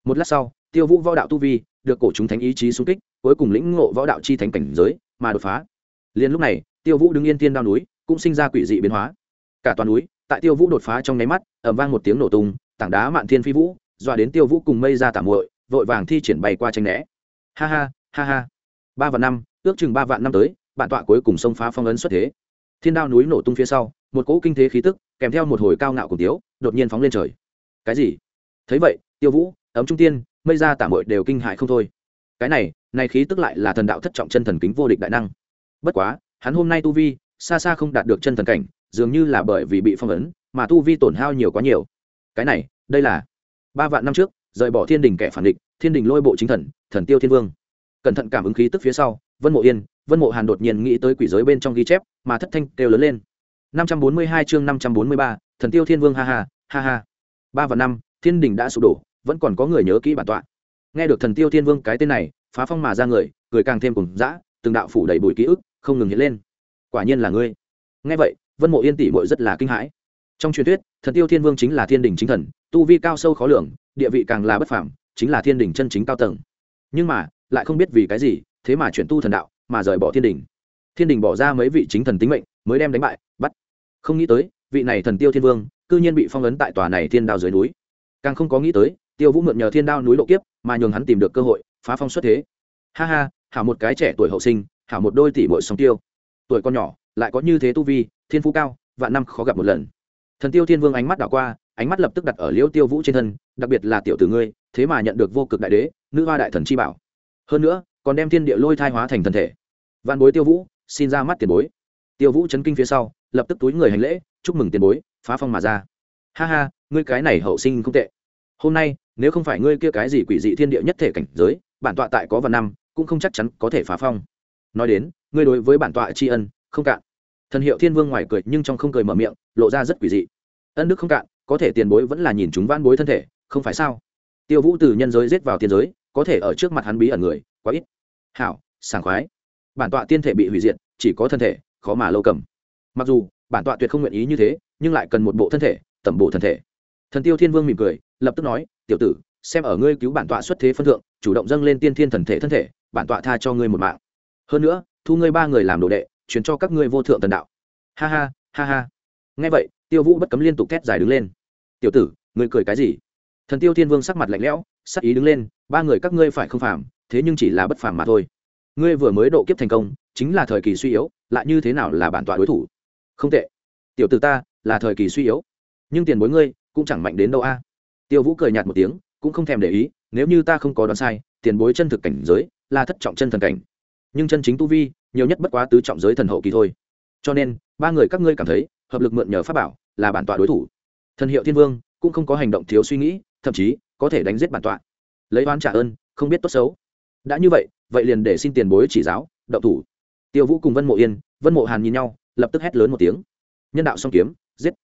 Một lát sau, tiêu vũ võ đạo tu vi được cổ chúng thánh ý chí xung kích, cuối cùng lĩnh ngộ võ đạo chi thánh cảnh giới, mà đột phá. Liền lúc này, tiêu vũ đứng yên tiên đao núi, cũng sinh ra quỷ dị biến hóa. Cả toàn núi, tại tiêu vũ đột phá trong nháy mắt, ầm vang một tiếng nổ tung, tảng đá mạn thiên phi vũ, dọa đến tiêu vũ cùng mây ra tả muội, vội vàng thi triển bay qua tranh né. Ha ha ha ha. Ba vạn năm, ước chừng ba vạn năm tới bản tọa cuối cùng xông phá phong ấn xuất thế. Thiên đao núi nổ tung phía sau, một cỗ kinh thế khí tức, kèm theo một hồi cao ngạo cùng tiếu, đột nhiên phóng lên trời. Cái gì? Thấy vậy, tiêu vũ, ấm trung tiên, mây ra tạm muội đều kinh hại không thôi. Cái này này khí tức lại là thần đạo thất trọng chân thần kính vô địch đại năng. Bất quá, hắn hôm nay tu vi, xa xa không đạt được chân thần cảnh, dường như là bởi vì bị phong ấn, mà tu vi tổn hao nhiều quá nhiều. Cái này, đây là ba vạn năm trước, rời bỏ thiên đình kẻ phản địch, thiên đình lôi bộ chính thần thần tiêu thiên vương. Cẩn thận cảm ứng khí tức phía sau, vân mộ yên vân mộ hàn đột nhiên nghĩ tới quỷ giới bên trong ghi chép mà thất thanh kêu lớn lên. năm trăm bốn mươi hai chương năm trăm bốn mươi ba thần tiêu thiên vương ha ha ha ha. Ba và năm thiên đình đã sụp đổ vẫn còn có người nhớ kỹ bản tọa. Nghe được thần tiêu thiên vương cái tên này phá phong mà ra người cười càng thêm cùng dã từng đạo phủ đầy bụi ký ức không ngừng hiện lên. Quả nhiên là ngươi. Nghe vậy vân mộ yên tỷ muội rất là kinh hãi. Trong truyền thuyết thần tiêu thiên vương chính là thiên đình chính thần tu vi cao sâu khó lường địa vị càng là bất phàm, chính là thiên đình chân chính cao tầng. Nhưng mà lại không biết vì cái gì thế mà chuyển tu thần đạo mà rời bỏ thiên đình. Thiên đình bỏ ra mấy vị chính thần tính mệnh, mới đem đánh bại, bắt. Không nghĩ tới, vị này thần tiêu thiên vương, cư nhiên bị phong ấn tại tòa này thiên đao dưới núi. Càng không có nghĩ tới, tiêu vũ mượn nhờ thiên đao núi lộ kiếp, mà nhường hắn tìm được cơ hội, phá phong xuất thế. Ha ha, hảo một cái trẻ tuổi hậu sinh, hảo một đôi tỷ bội song tiêu. Tuổi con nhỏ, lại có như thế tu vi, thiên phú cao, vạn năm khó gặp một lần. Thần tiêu thiên vương ánh mắt đảo qua, ánh mắt lập tức đặt ở liễu tiêu vũ trên thân, đặc biệt là tiểu tử ngươi, thế mà nhận được vô cực đại đế, nữ hoa đại thần chi bảo. Hơn nữa, còn đem thiên địa lôi thai hóa thành thần thể văn bối tiêu vũ, xin ra mắt tiền bối. Tiêu vũ chấn kinh phía sau, lập tức túi người hành lễ, chúc mừng tiền bối, phá phong mà ra. Ha ha, ngươi cái này hậu sinh không tệ. Hôm nay, nếu không phải ngươi kia cái gì quỷ dị thiên địa nhất thể cảnh giới, bản tọa tại có vạn năm, cũng không chắc chắn có thể phá phong. Nói đến, ngươi đối với bản tọa tri ân, không cạn. Thần hiệu thiên vương ngoài cười nhưng trong không cười mở miệng, lộ ra rất quỷ dị. Ân đức không cạn, có thể tiền bối vẫn là nhìn chúng van bối thân thể, không phải sao? Tiêu vũ từ nhân giới giết vào tiên giới, có thể ở trước mặt hắn bí ẩn người, quá ít. Hảo, sảng khoái bản tọa tiên thể bị hủy diệt, chỉ có thân thể, khó mà lâu cầm. Mặc dù, bản tọa tuyệt không nguyện ý như thế, nhưng lại cần một bộ thân thể, tẩm bộ thân thể. Thần tiêu thiên vương mỉm cười, lập tức nói, tiểu tử, xem ở ngươi cứu bản tọa xuất thế phân thượng, chủ động dâng lên tiên thiên thần thể thân thể, bản tọa tha cho ngươi một mạng. Hơn nữa, thu ngươi ba người làm đồ đệ chuyển cho các ngươi vô thượng tần đạo. Ha ha ha ha. Nghe vậy, tiêu vũ bất cấm liên tục thét dài đứng lên. Tiểu tử, ngươi cười cái gì? Thần tiêu thiên vương sắc mặt lạnh lẽo, sắc ý đứng lên, ba người các ngươi phải không phàm, thế nhưng chỉ là bất phàm mà thôi ngươi vừa mới độ kiếp thành công, chính là thời kỳ suy yếu, lại như thế nào là bản tọa đối thủ? Không tệ. Tiểu tử ta, là thời kỳ suy yếu. Nhưng tiền bối ngươi, cũng chẳng mạnh đến đâu a. Tiêu vũ cười nhạt một tiếng, cũng không thèm để ý, nếu như ta không có đoán sai, tiền bối chân thực cảnh giới, là thất trọng chân thần cảnh. Nhưng chân chính tu vi, nhiều nhất bất quá tứ trọng giới thần hậu kỳ thôi. Cho nên, ba người các ngươi cảm thấy, hợp lực mượn nhờ pháp bảo, là bản tọa đối thủ. Thần hiệu thiên vương, cũng không có hành động thiếu suy nghĩ, thậm chí, có thể đánh giết bản tọa. Lấy oán trả ơn, không biết tốt xấu. Đã như vậy vậy liền để xin tiền bối chỉ giáo đậu thủ. Tiêu vũ cùng vân mộ yên, vân mộ hàn nhìn nhau, lập tức hét lớn một tiếng. Nhân đạo song kiếm, giết.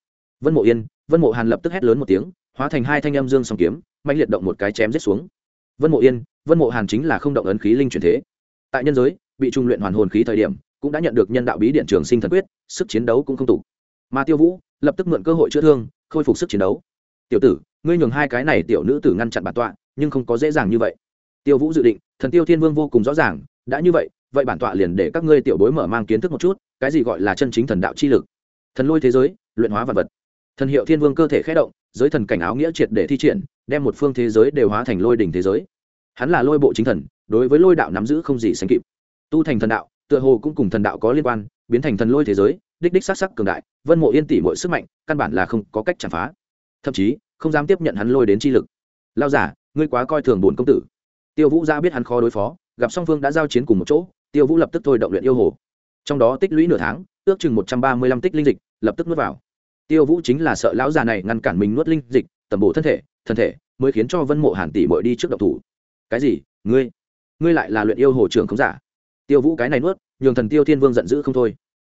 Vân mộ yên, vân mộ hàn lập tức hét lớn một tiếng, hóa thành hai thanh âm dương song kiếm, mạnh liệt động một cái chém giết xuống. Vân mộ yên, vân mộ hàn chính là không động ấn khí linh truyền thế. Tại nhân giới, bị trung luyện hoàn hồn khí thời điểm, cũng đã nhận được nhân đạo bí điện trường sinh thần quyết, sức chiến đấu cũng không tủ mà tiêu vũ, lập tức mượn cơ hội chữa thương, khôi phục sức chiến đấu. Tiểu tử, ngươi nhường hai cái này tiểu nữ tử ngăn chặn bản tọa, nhưng không có dễ dàng như vậy tiêu vũ dự định, thần tiêu thiên vương vô cùng rõ ràng, đã như vậy vậy bản tọa liền để các ngươi tiểu bối mở mang kiến thức một chút, cái gì gọi là chân chính thần đạo chi lực. Thần lôi thế giới, luyện hóa vật vật. Thần hiệu thiên vương cơ thể khé động, giới thần cảnh áo nghĩa triệt để thi triển, đem một phương thế giới đều hóa thành lôi đỉnh thế giới. Hắn là lôi bộ chính thần, đối với lôi đạo nắm giữ không gì sánh kịp. Tu thành thần đạo, tựa hồ cũng cùng thần đạo có liên quan, biến thành thần lôi thế giới, đích đích sắc sắc cường đại, vân mộ yên tỷ mọi sức mạnh, căn bản là không có cách chạm phá. Thậm chí, không dám tiếp nhận hắn lôi đến chi lực. Lao giả, ngươi quá coi thường bổn công tử tiêu vũ ra biết hắn khó đối phó, gặp song phương đã giao chiến cùng một chỗ, tiêu vũ lập tức thôi động luyện yêu hồ. Trong đó tích lũy nửa tháng, ước chừng một trăm ba mươi lăm tích linh dịch, lập tức nuốt vào. Tiêu vũ chính là sợ lão già này ngăn cản mình nuốt linh dịch tầm bổ thân thể thân thể mới khiến cho vân mộ hàn tỷ bội đi trước độc thủ. Cái gì? Ngươi? Ngươi lại là luyện yêu hồ trưởng không giả? Tiêu vũ cái này nuốt, nhường thần tiêu thiên vương giận dữ không thôi.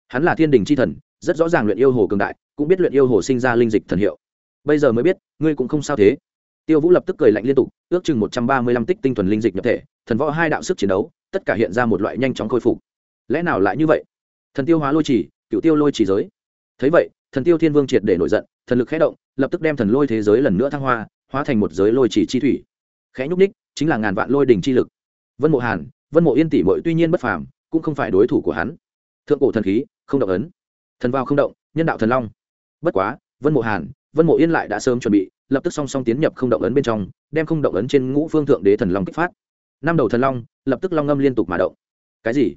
Hắn là thiên đình c h i thần, rất rõ ràng luyện yêu hồ cường đại, cũng biết luyện yêu hồ sinh ra linh dịch thần hiệu. Bây giờ mới biết, ngươi cũng không sao thế tiêu vũ lập tức cười lạnh liên tục, ước chừng một trăm ba mươi lăm tích tinh thuần linh dịch nhập thể, thần võ hai đạo sức chiến đấu, tất cả hiện ra một loại nhanh chóng khôi phục. Lẽ nào lại như vậy? Thần tiêu hóa lôi chỉ cựu tiêu lôi chỉ giới. Thấy vậy, thần tiêu thiên vương triệt để nổi giận, thần lực khẽ động, lập tức đem thần lôi thế giới lần nữa thăng hoa, hóa thành một giới lôi chỉ chi thủy. Khẽ nhúc ních chính là ngàn vạn lôi đình chi lực. Vân mộ hàn, vân mộ yên tỷ mội tuy nhiên bất phàm, cũng không phải đối thủ của hắn. Thượng cổ thần khí, không động ấn. Thần vào không động, nhân đạo thần long. Bất quá, vân mộ hàn vân mộ yên lại đã sớm chuẩn bị, lập tức song song tiến nhập không động ấn bên trong, đem không động ấn trên ngũ phương thượng đế thần long kích phát. Năm đầu thần long, lập tức long ngâm liên tục mà động. Cái gì?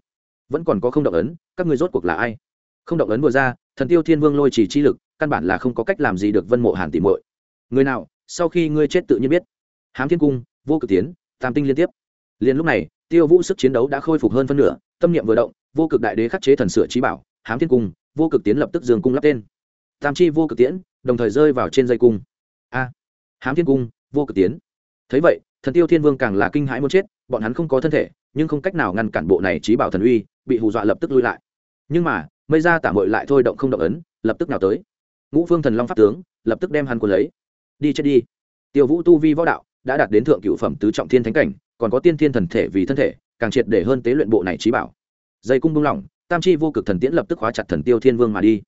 Vẫn còn có không động ấn, các người rốt cuộc là ai? Không động ấn vừa ra, thần tiêu thiên vương lôi chỉ chi lực, căn bản là không có cách làm gì được vân mộ hàn tìm muội. Người nào, sau khi ngươi chết tự nhiên biết. Hám thiên cung, vô cực tiến, tam tinh liên tiếp. Liền lúc này, tiêu vũ sức chiến đấu đã khôi phục hơn phân nửa, tâm niệm vừa động, vô cực đại đế khắc chế thần sửa trí bảo, hám thiên cung, vô cực tiến lập tức dường cung lắp tên. Tam chi vô cực tiễn đồng thời rơi vào trên dây cung. A, hám thiên cung, vô cực tiến. Thấy vậy, thần tiêu thiên vương càng là kinh hãi muốn chết, bọn hắn không có thân thể, nhưng không cách nào ngăn cản bộ này trí bảo thần uy, bị hù dọa lập tức lui lại. Nhưng mà, mây ra tả mội lại thôi động không động ấn, lập tức nào tới. Ngũ phương thần long pháp tướng, lập tức đem hắn quân lấy. Đi chết đi. Tiêu vũ tu vi võ đạo đã đạt đến thượng cựu phẩm tứ trọng thiên thánh cảnh, còn có tiên thiên thần thể vì thân thể, càng triệt để hơn tế luyện bộ này trí bảo. Dây cung bung lỏng, tam chi vô cực thần tiễn lập tức khóa chặt thần tiêu thiên vương mà đi.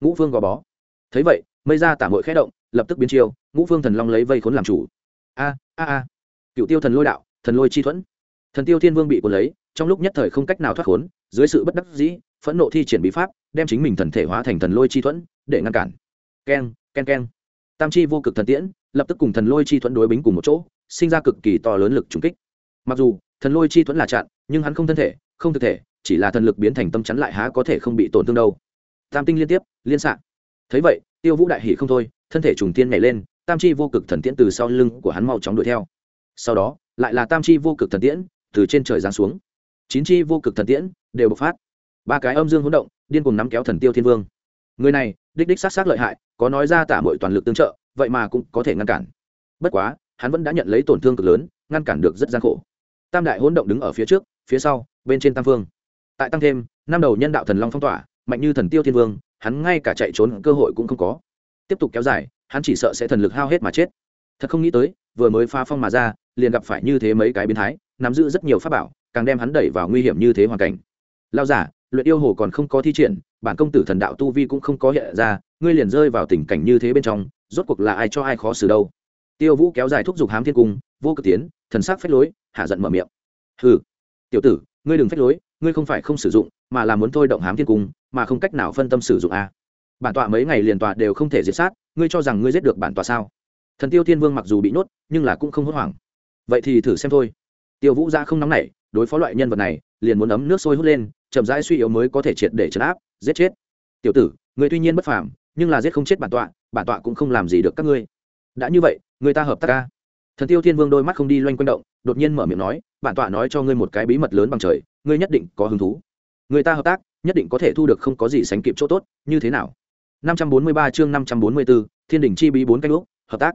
Ngũ phương gò bó. Thấy vậy mây ra tả mội khẽ động, lập tức biến chiêu, ngũ phương thần long lấy vây khốn làm chủ. A a a. Cựu tiêu thần lôi đạo, thần lôi chi thuẫn. Thần tiêu thiên vương bị cuốn lấy, trong lúc nhất thời không cách nào thoát khốn, dưới sự bất đắc dĩ, phẫn nộ thi triển bí pháp, đem chính mình thần thể hóa thành thần lôi chi thuẫn, để ngăn cản. Keng keng keng. Tam chi vô cực thần tiễn, lập tức cùng thần lôi chi thuẫn đối bính cùng một chỗ, sinh ra cực kỳ to lớn lực trùng kích. Mặc dù, thần lôi chi thuẫn là chặn, nhưng hắn không thân thể, không thực thể, chỉ là thần lực biến thành tâm chắn lại há có thể không bị tổn thương đâu. Tam tinh liên tiếp, liên xạ. Thấy vậy tiêu vũ đại hỷ không thôi, thân thể trùng tiên nhảy lên, tam chi vô cực thần tiễn từ sau lưng của hắn mau chóng đuổi theo. Sau đó, lại là tam chi vô cực thần tiễn từ trên trời giáng xuống. Chín chi vô cực thần tiễn đều bộc phát. Ba cái âm dương hỗn động, điên cùng nắm kéo thần tiêu thiên vương. Người này, đích đích sát sát lợi hại, có nói ra tả mọi toàn lực tương trợ, vậy mà cũng có thể ngăn cản. Bất quá, hắn vẫn đã nhận lấy tổn thương cực lớn, ngăn cản được rất gian khổ. Tam đại hỗn động đứng ở phía trước, phía sau, bên trên tam phương tại tăng thêm, năm đầu nhân đạo thần long phong tỏa, mạnh như thần tiêu thiên vương hắn ngay cả chạy trốn cơ hội cũng không có. Tiếp tục kéo dài, hắn chỉ sợ sẽ thần lực hao hết mà chết. Thật không nghĩ tới, vừa mới pha phong mà ra, liền gặp phải như thế mấy cái biến thái, nắm giữ rất nhiều pháp bảo, càng đem hắn đẩy vào nguy hiểm như thế hoàn cảnh. Lao giả, luyện yêu hồ còn không có thi triển, bản công tử thần đạo tu vi cũng không có hiện ra, ngươi liền rơi vào tình cảnh như thế bên trong, rốt cuộc là ai cho ai khó xử đâu? Tiêu vũ kéo dài thúc giục hám thiên cung, vô cực tiến, thần sắc phách lối, hạ giận mở miệng. Hừ, tiểu tử, ngươi đừng phách lối, ngươi không phải không sử dụng mà là muốn thôi động hám thiên cung, mà không cách nào phân tâm sử dụng a. Bản tọa mấy ngày liền tọa đều không thể diệt sát, ngươi cho rằng ngươi giết được bản tọa sao? Thần tiêu thiên vương mặc dù bị nhốt, nhưng là cũng không hốt hoảng. Vậy thì thử xem thôi. Tiêu vũ ra không nóng nảy, đối phó loại nhân vật này, liền muốn ấm nước sôi hút lên, chậm rãi suy yếu mới có thể triệt để chấn áp, giết chết. Tiểu tử người tuy nhiên bất phàm, nhưng là giết không chết bản tọa bản tọa cũng không làm gì được các ngươi. Đã như vậy, người ta hợp tác ca thần tiêu thiên vương đôi mắt không đi loanh quanh động, đột nhiên mở miệng nói, bản tọa nói cho ngươi một cái bí mật lớn bằng trời, ngươi nhất định có hứng thú người ta hợp tác nhất định có thể thu được không có gì sánh kịp chỗ tốt như thế nào? 543 chương 544, thiên đỉnh chi bí bốn canh úc hợp tác.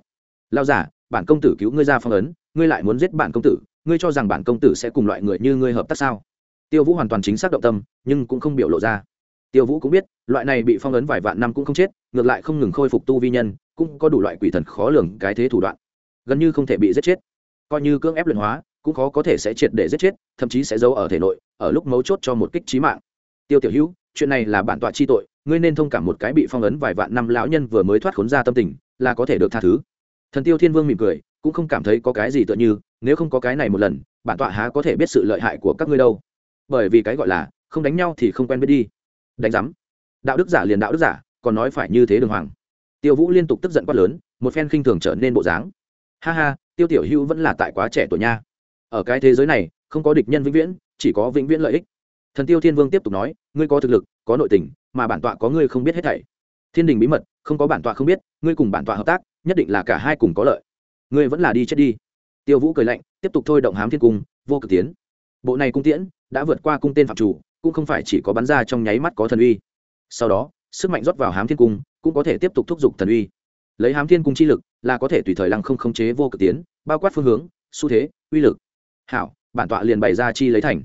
Lao giả bản công tử cứu ngươi ra phong ấn ngươi lại muốn giết bản công tử ngươi cho rằng bản công tử sẽ cùng loại người như ngươi hợp tác sao? Tiêu vũ hoàn toàn chính xác động tâm nhưng cũng không biểu lộ ra. Tiêu vũ cũng biết loại này bị phong ấn vài vạn năm cũng không chết ngược lại không ngừng khôi phục tu vi nhân cũng có đủ loại quỷ thần khó lường cái thế thủ đoạn. Gần như không thể bị giết chết. Coi như cưỡng ép luyện hóa cũng khó có thể sẽ triệt để giết chết thậm chí sẽ giấu ở thể nội ở lúc mấu chốt cho một kích trí mạng. Tiêu tiểu hữu, chuyện này là bản tọa chi tội, ngươi nên thông cảm một cái bị phong ấn vài vạn năm lão nhân vừa mới thoát khốn ra tâm tình, là có thể được tha thứ. Thần tiêu thiên vương mỉm cười, cũng không cảm thấy có cái gì tựa như, nếu không có cái này một lần, bản tọa há có thể biết sự lợi hại của các ngươi đâu. Bởi vì cái gọi là, không đánh nhau thì không quen biết đi. Đánh giám. Đạo đức giả liền đạo đức giả, còn nói phải như thế đường hoàng. Tiêu vũ liên tục tức giận quát lớn, một phen khinh thường trở nên bộ dáng. Ha ha, tiêu tiểu hữu vẫn là tại quá trẻ tuổi nha. Ở cái thế giới này, không có địch nhân vĩnh viễn chỉ có vĩnh viễn lợi ích. Thần tiêu thiên vương tiếp tục nói, ngươi có thực lực, có nội tình, mà bản tọa có ngươi không biết hết thảy. Thiên đình bí mật, không có bản tọa không biết, ngươi cùng bản tọa hợp tác, nhất định là cả hai cùng có lợi. Ngươi vẫn là đi chết đi. Tiêu vũ cười lạnh, tiếp tục thôi động hám thiên cung, vô cực tiến. Bộ này cung tiễn đã vượt qua cung tên phạm chủ, cũng không phải chỉ có bắn ra trong nháy mắt có thần uy. Sau đó, sức mạnh rót vào hám thiên cung, cũng có thể tiếp tục thúc giục thần uy. Lấy hám thiên cung chi lực là có thể tùy thời lăng không khống chế vô cực tiến, bao quát phương hướng, xu thế, uy lực. Hảo, bản tọa liền bày ra chi lấy thành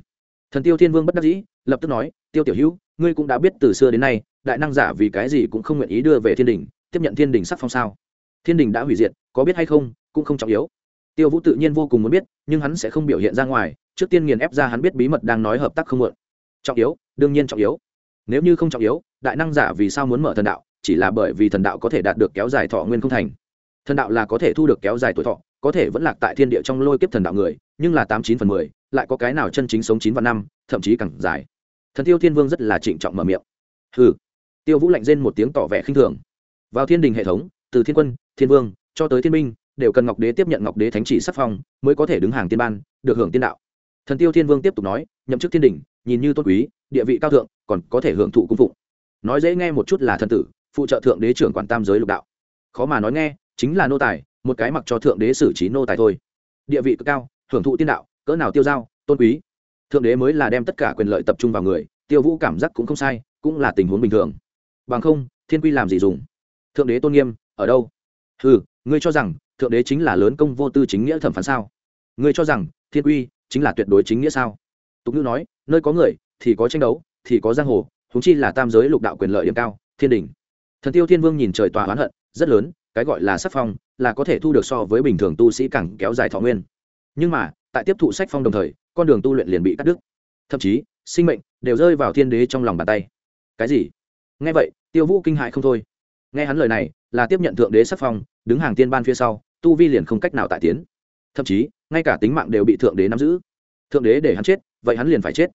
thần tiêu thiên vương bất đắc dĩ, lập tức nói, tiêu tiểu hữu, ngươi cũng đã biết từ xưa đến nay, đại năng giả vì cái gì cũng không nguyện ý đưa về thiên đình, tiếp nhận thiên đình sắc phong sao? Thiên đình đã hủy diệt, có biết hay không, cũng không trọng yếu. Tiêu vũ tự nhiên vô cùng muốn biết, nhưng hắn sẽ không biểu hiện ra ngoài, trước tiên nghiền ép ra hắn biết bí mật đang nói hợp tác không mượn trọng yếu, đương nhiên trọng yếu. Nếu như không trọng yếu, đại năng giả vì sao muốn mở thần đạo, chỉ là bởi vì thần đạo có thể đạt được kéo dài thọ nguyên không thành. Thần đạo là có thể thu được kéo dài tuổi thọ, có thể vẫn lạc tại thiên địa trong lôi kiếp thần đạo người nhưng là tám chín phần mười, lại có cái nào chân chính sống chín phần năm, thậm chí càng dài. Thần tiêu thiên vương rất là trịnh trọng mở miệng. Hừ. Tiêu vũ lạnh rên một tiếng tỏ vẻ khinh thường. Vào thiên đình hệ thống, từ thiên quân, thiên vương, cho tới thiên minh đều cần ngọc đế tiếp nhận ngọc đế thánh chỉ sắc phong, mới có thể đứng hàng tiên ban, được hưởng tiên đạo. Thần tiêu thiên vương tiếp tục nói, nhậm chức thiên đình, nhìn như tôn quý, địa vị cao thượng, còn có thể hưởng thụ cung phụng. Nói dễ nghe một chút là thần tử, phụ trợ thượng đế trưởng quản tam giới lục đạo. Khó mà nói nghe, chính là nô tài, một cái mặc cho thượng đế xử trí nô tài thôi. Địa vị cực cao hưởng thụ tiên đạo cỡ nào tiêu dao, tôn quý. Thượng đế mới là đem tất cả quyền lợi tập trung vào người tiêu vũ cảm giác cũng không sai cũng là tình huống bình thường. Bằng không thiên quy làm gì dùng? Thượng đế tôn nghiêm ở đâu? Ừ ngươi cho rằng thượng đế chính là lớn công vô tư chính nghĩa thẩm phán sao? Ngươi cho rằng thiên quy chính là tuyệt đối chính nghĩa sao? Tục ngữ nói nơi có người thì có tranh đấu thì có giang hồ húng chi là tam giới lục đạo quyền lợi điểm cao thiên đình thần tiêu thiên vương nhìn trời tòa oán hận rất lớn cái gọi là sắc phong là có thể thu được so với bình thường tu sĩ càng kéo dài thọ nguyên nhưng mà, tại tiếp thụ sách phong đồng thời, con đường tu luyện liền bị cắt đứt. Thậm chí, sinh mệnh đều rơi vào thiên đế trong lòng bàn tay. Cái gì? Nghe vậy, tiêu vũ kinh hại không thôi. Nghe hắn lời này, là tiếp nhận thượng đế sắc phong, đứng hàng tiên ban phía sau, tu vi liền không cách nào tại tiến. Thậm chí, ngay cả tính mạng đều bị thượng đế nắm giữ. Thượng đế để hắn chết, vậy hắn liền phải chết.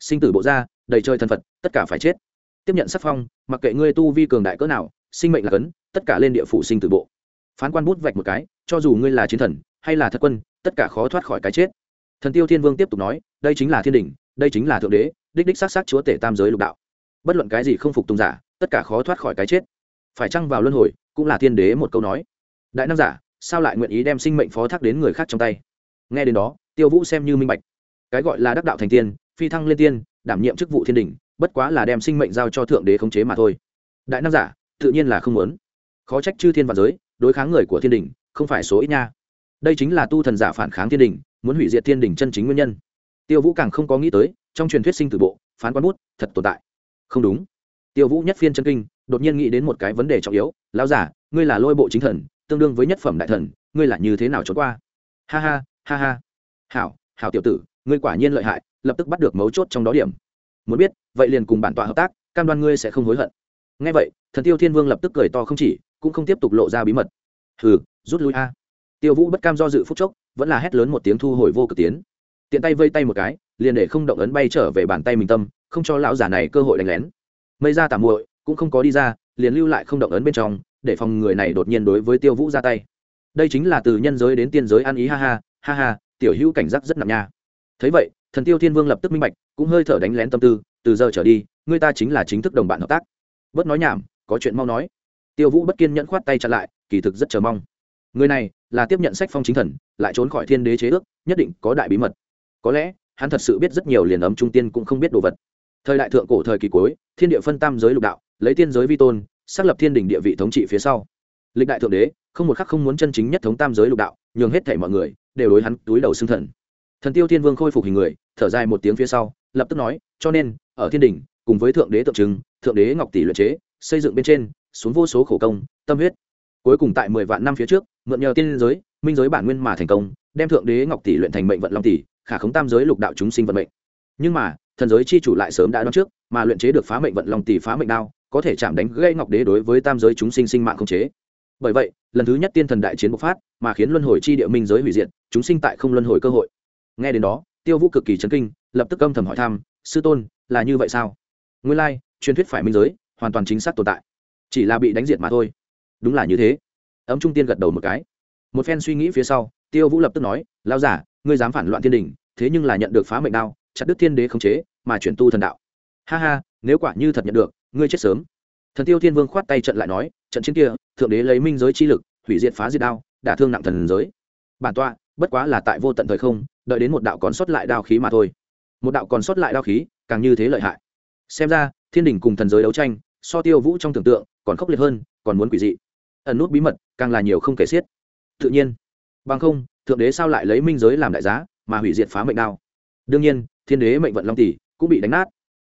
Sinh tử bộ ra, đầy chơi thân phật, tất cả phải chết. Tiếp nhận sắc phong, mặc kệ ngươi tu vi cường đại cỡ nào, sinh mệnh là cấn, tất cả lên địa phủ sinh tử bộ. Phán quan bút vạch một cái, cho dù ngươi là chiến thần, hay là thật quân tất cả khó thoát khỏi cái chết. Thần tiêu thiên vương tiếp tục nói, đây chính là thiên đình đây chính là thượng đế, đích đích s á c s á c chúa tể tam giới lục đạo. Bất luận cái gì không phục tùng giả, tất cả khó thoát khỏi cái chết. Phải chăng vào luân hồi, cũng là thiên đế một câu nói. Đại năng giả, sao lại nguyện ý đem sinh mệnh phó thác đến người khác trong tay? Nghe đến đó, tiêu vũ xem như minh bạch. Cái gọi là đắc đạo thành tiên, phi thăng lên tiên, đảm nhiệm chức vụ thiên đình bất quá là đem sinh mệnh giao cho thượng đế khống chế mà thôi. Đại năng giả, tự nhiên là không muốn. Khó trách chư thiên và giới, đối kháng người của thiên đình không phải số ít nha đây chính là tu thần giả phản kháng thiên đình, muốn hủy diệt thiên đình chân chính nguyên nhân. Tiêu vũ càng không có nghĩ tới, trong truyền thuyết sinh tử bộ, phán quán bút, thật tồn tại. Không đúng. Tiêu vũ nhất phiên chân kinh, đột nhiên nghĩ đến một cái vấn đề trọng yếu, lão giả, ngươi là lôi bộ chính thần, tương đương với nhất phẩm đại thần, ngươi là như thế nào trốn qua? Ha ha ha ha. Hảo hảo tiểu tử, ngươi quả nhiên lợi hại, lập tức bắt được mấu chốt trong đó điểm. Muốn biết, vậy liền cùng bản tọa hợp tác, cam đoan ngươi sẽ không hối hận. Ngay vậy, thần tiêu thiên vương lập tức cười to không chỉ, cũng không tiếp tục lộ ra bí mật. Hừ, rút lui a tiêu vũ bất cam do dự phúc chốc, vẫn là hét lớn một tiếng thu hồi vô cực tiến. Tiện tay vây tay một cái, liền để không động ấn bay trở về bàn tay mình tâm, không cho lão giả này cơ hội đánh lén. Mây ra tạm muội, cũng không có đi ra, liền lưu lại không động ấn bên trong, để phòng người này đột nhiên đối với tiêu vũ ra tay. Đây chính là từ nhân giới đến tiên giới ăn ý ha ha ha ha, tiểu hữu cảnh giác rất nặng nha. Thấy vậy, thần tiêu thiên vương lập tức minh bạch, cũng hơi thở đánh lén tâm tư, từ giờ trở đi, người ta chính là chính thức đồng bạn hợp tác. Bớt nói nhảm, có chuyện mau nói. Tiêu vũ bất kiên nhẫn khoát tay chặn lại, kỳ thực rất chờ mong người này là tiếp nhận sách phong chính thần, lại trốn khỏi thiên đế chế ước, nhất định có đại bí mật. Có lẽ, hắn thật sự biết rất nhiều liền ấm trung tiên cũng không biết đồ vật. Thời đại thượng cổ thời kỳ cuối, thiên địa phân tam giới lục đạo, lấy tiên giới vi tôn, xác lập thiên đình địa vị thống trị phía sau. Lịch đại thượng đế, không một khắc không muốn chân chính nhất thống tam giới lục đạo, nhường hết thảy mọi người đều đối hắn túi đầu xưng thần. Thần tiêu thiên vương khôi phục hình người, thở dài một tiếng phía sau, lập tức nói, cho nên, ở thiên đình, cùng với thượng đế tượng trưng, thượng đế ngọc tỷ luyện chế, xây dựng bên trên, xuống vô số khổ công, tâm huyết cuối cùng tại mười vạn năm phía trước, mượn nhờ tiên giới, minh giới bản nguyên mà thành công, đem thượng đế ngọc tỷ luyện thành mệnh vận long tỷ, khả khống tam giới lục đạo chúng sinh vận mệnh. Nhưng mà, thần giới chi chủ lại sớm đã đoán trước, mà luyện chế được phá mệnh vận long tỷ phá mệnh đao, có thể chạm đánh gây ngọc đế đối với tam giới chúng sinh sinh mạng không chế. Bởi vậy, lần thứ nhất tiên thần đại chiến bộc phát, mà khiến luân hồi chi địa minh giới hủy diệt, chúng sinh tại không luân hồi cơ hội. Nghe đến đó, tiêu vũ cực kỳ chấn kinh, lập tức âm thầm hỏi thăm, sư tôn, là như vậy sao? Nguyên lai, truyền thuyết phải minh giới hoàn toàn chính xác tồn tại, chỉ là bị đánh diệt mà thôi đúng là như thế. Ấm trung tiên gật đầu một cái. Một phen suy nghĩ phía sau, tiêu vũ lập tức nói lao giả, ngươi dám phản loạn thiên đình, thế nhưng là nhận được phá mệnh đao, chặt đức thiên đế khống chế, mà chuyển tu thần đạo. Ha ha, nếu quả như thật nhận được, ngươi chết sớm. Thần tiêu thiên vương khoát tay trận lại nói, trận chiến kia, thượng đế lấy minh giới chi lực, hủy diệt phá diệt đao, đả thương nặng thần giới. Bản tọa, bất quá là tại vô tận thời không, đợi đến một đạo còn sót lại đao khí mà thôi. Một đạo còn sót lại đao khí, càng như thế lợi hại. Xem ra, thiên đình cùng thần giới đấu tranh, so tiêu vũ trong tưởng tượng còn khốc liệt hơn, còn muốn quỷ dị ẩn nút bí mật, càng là nhiều không kể xiết. Tự nhiên, bằng không, thượng đế sao lại lấy minh giới làm đại giá mà hủy diệt phá mệnh đao? Đương nhiên, thiên đế mệnh vận long tỷ cũng bị đánh nát.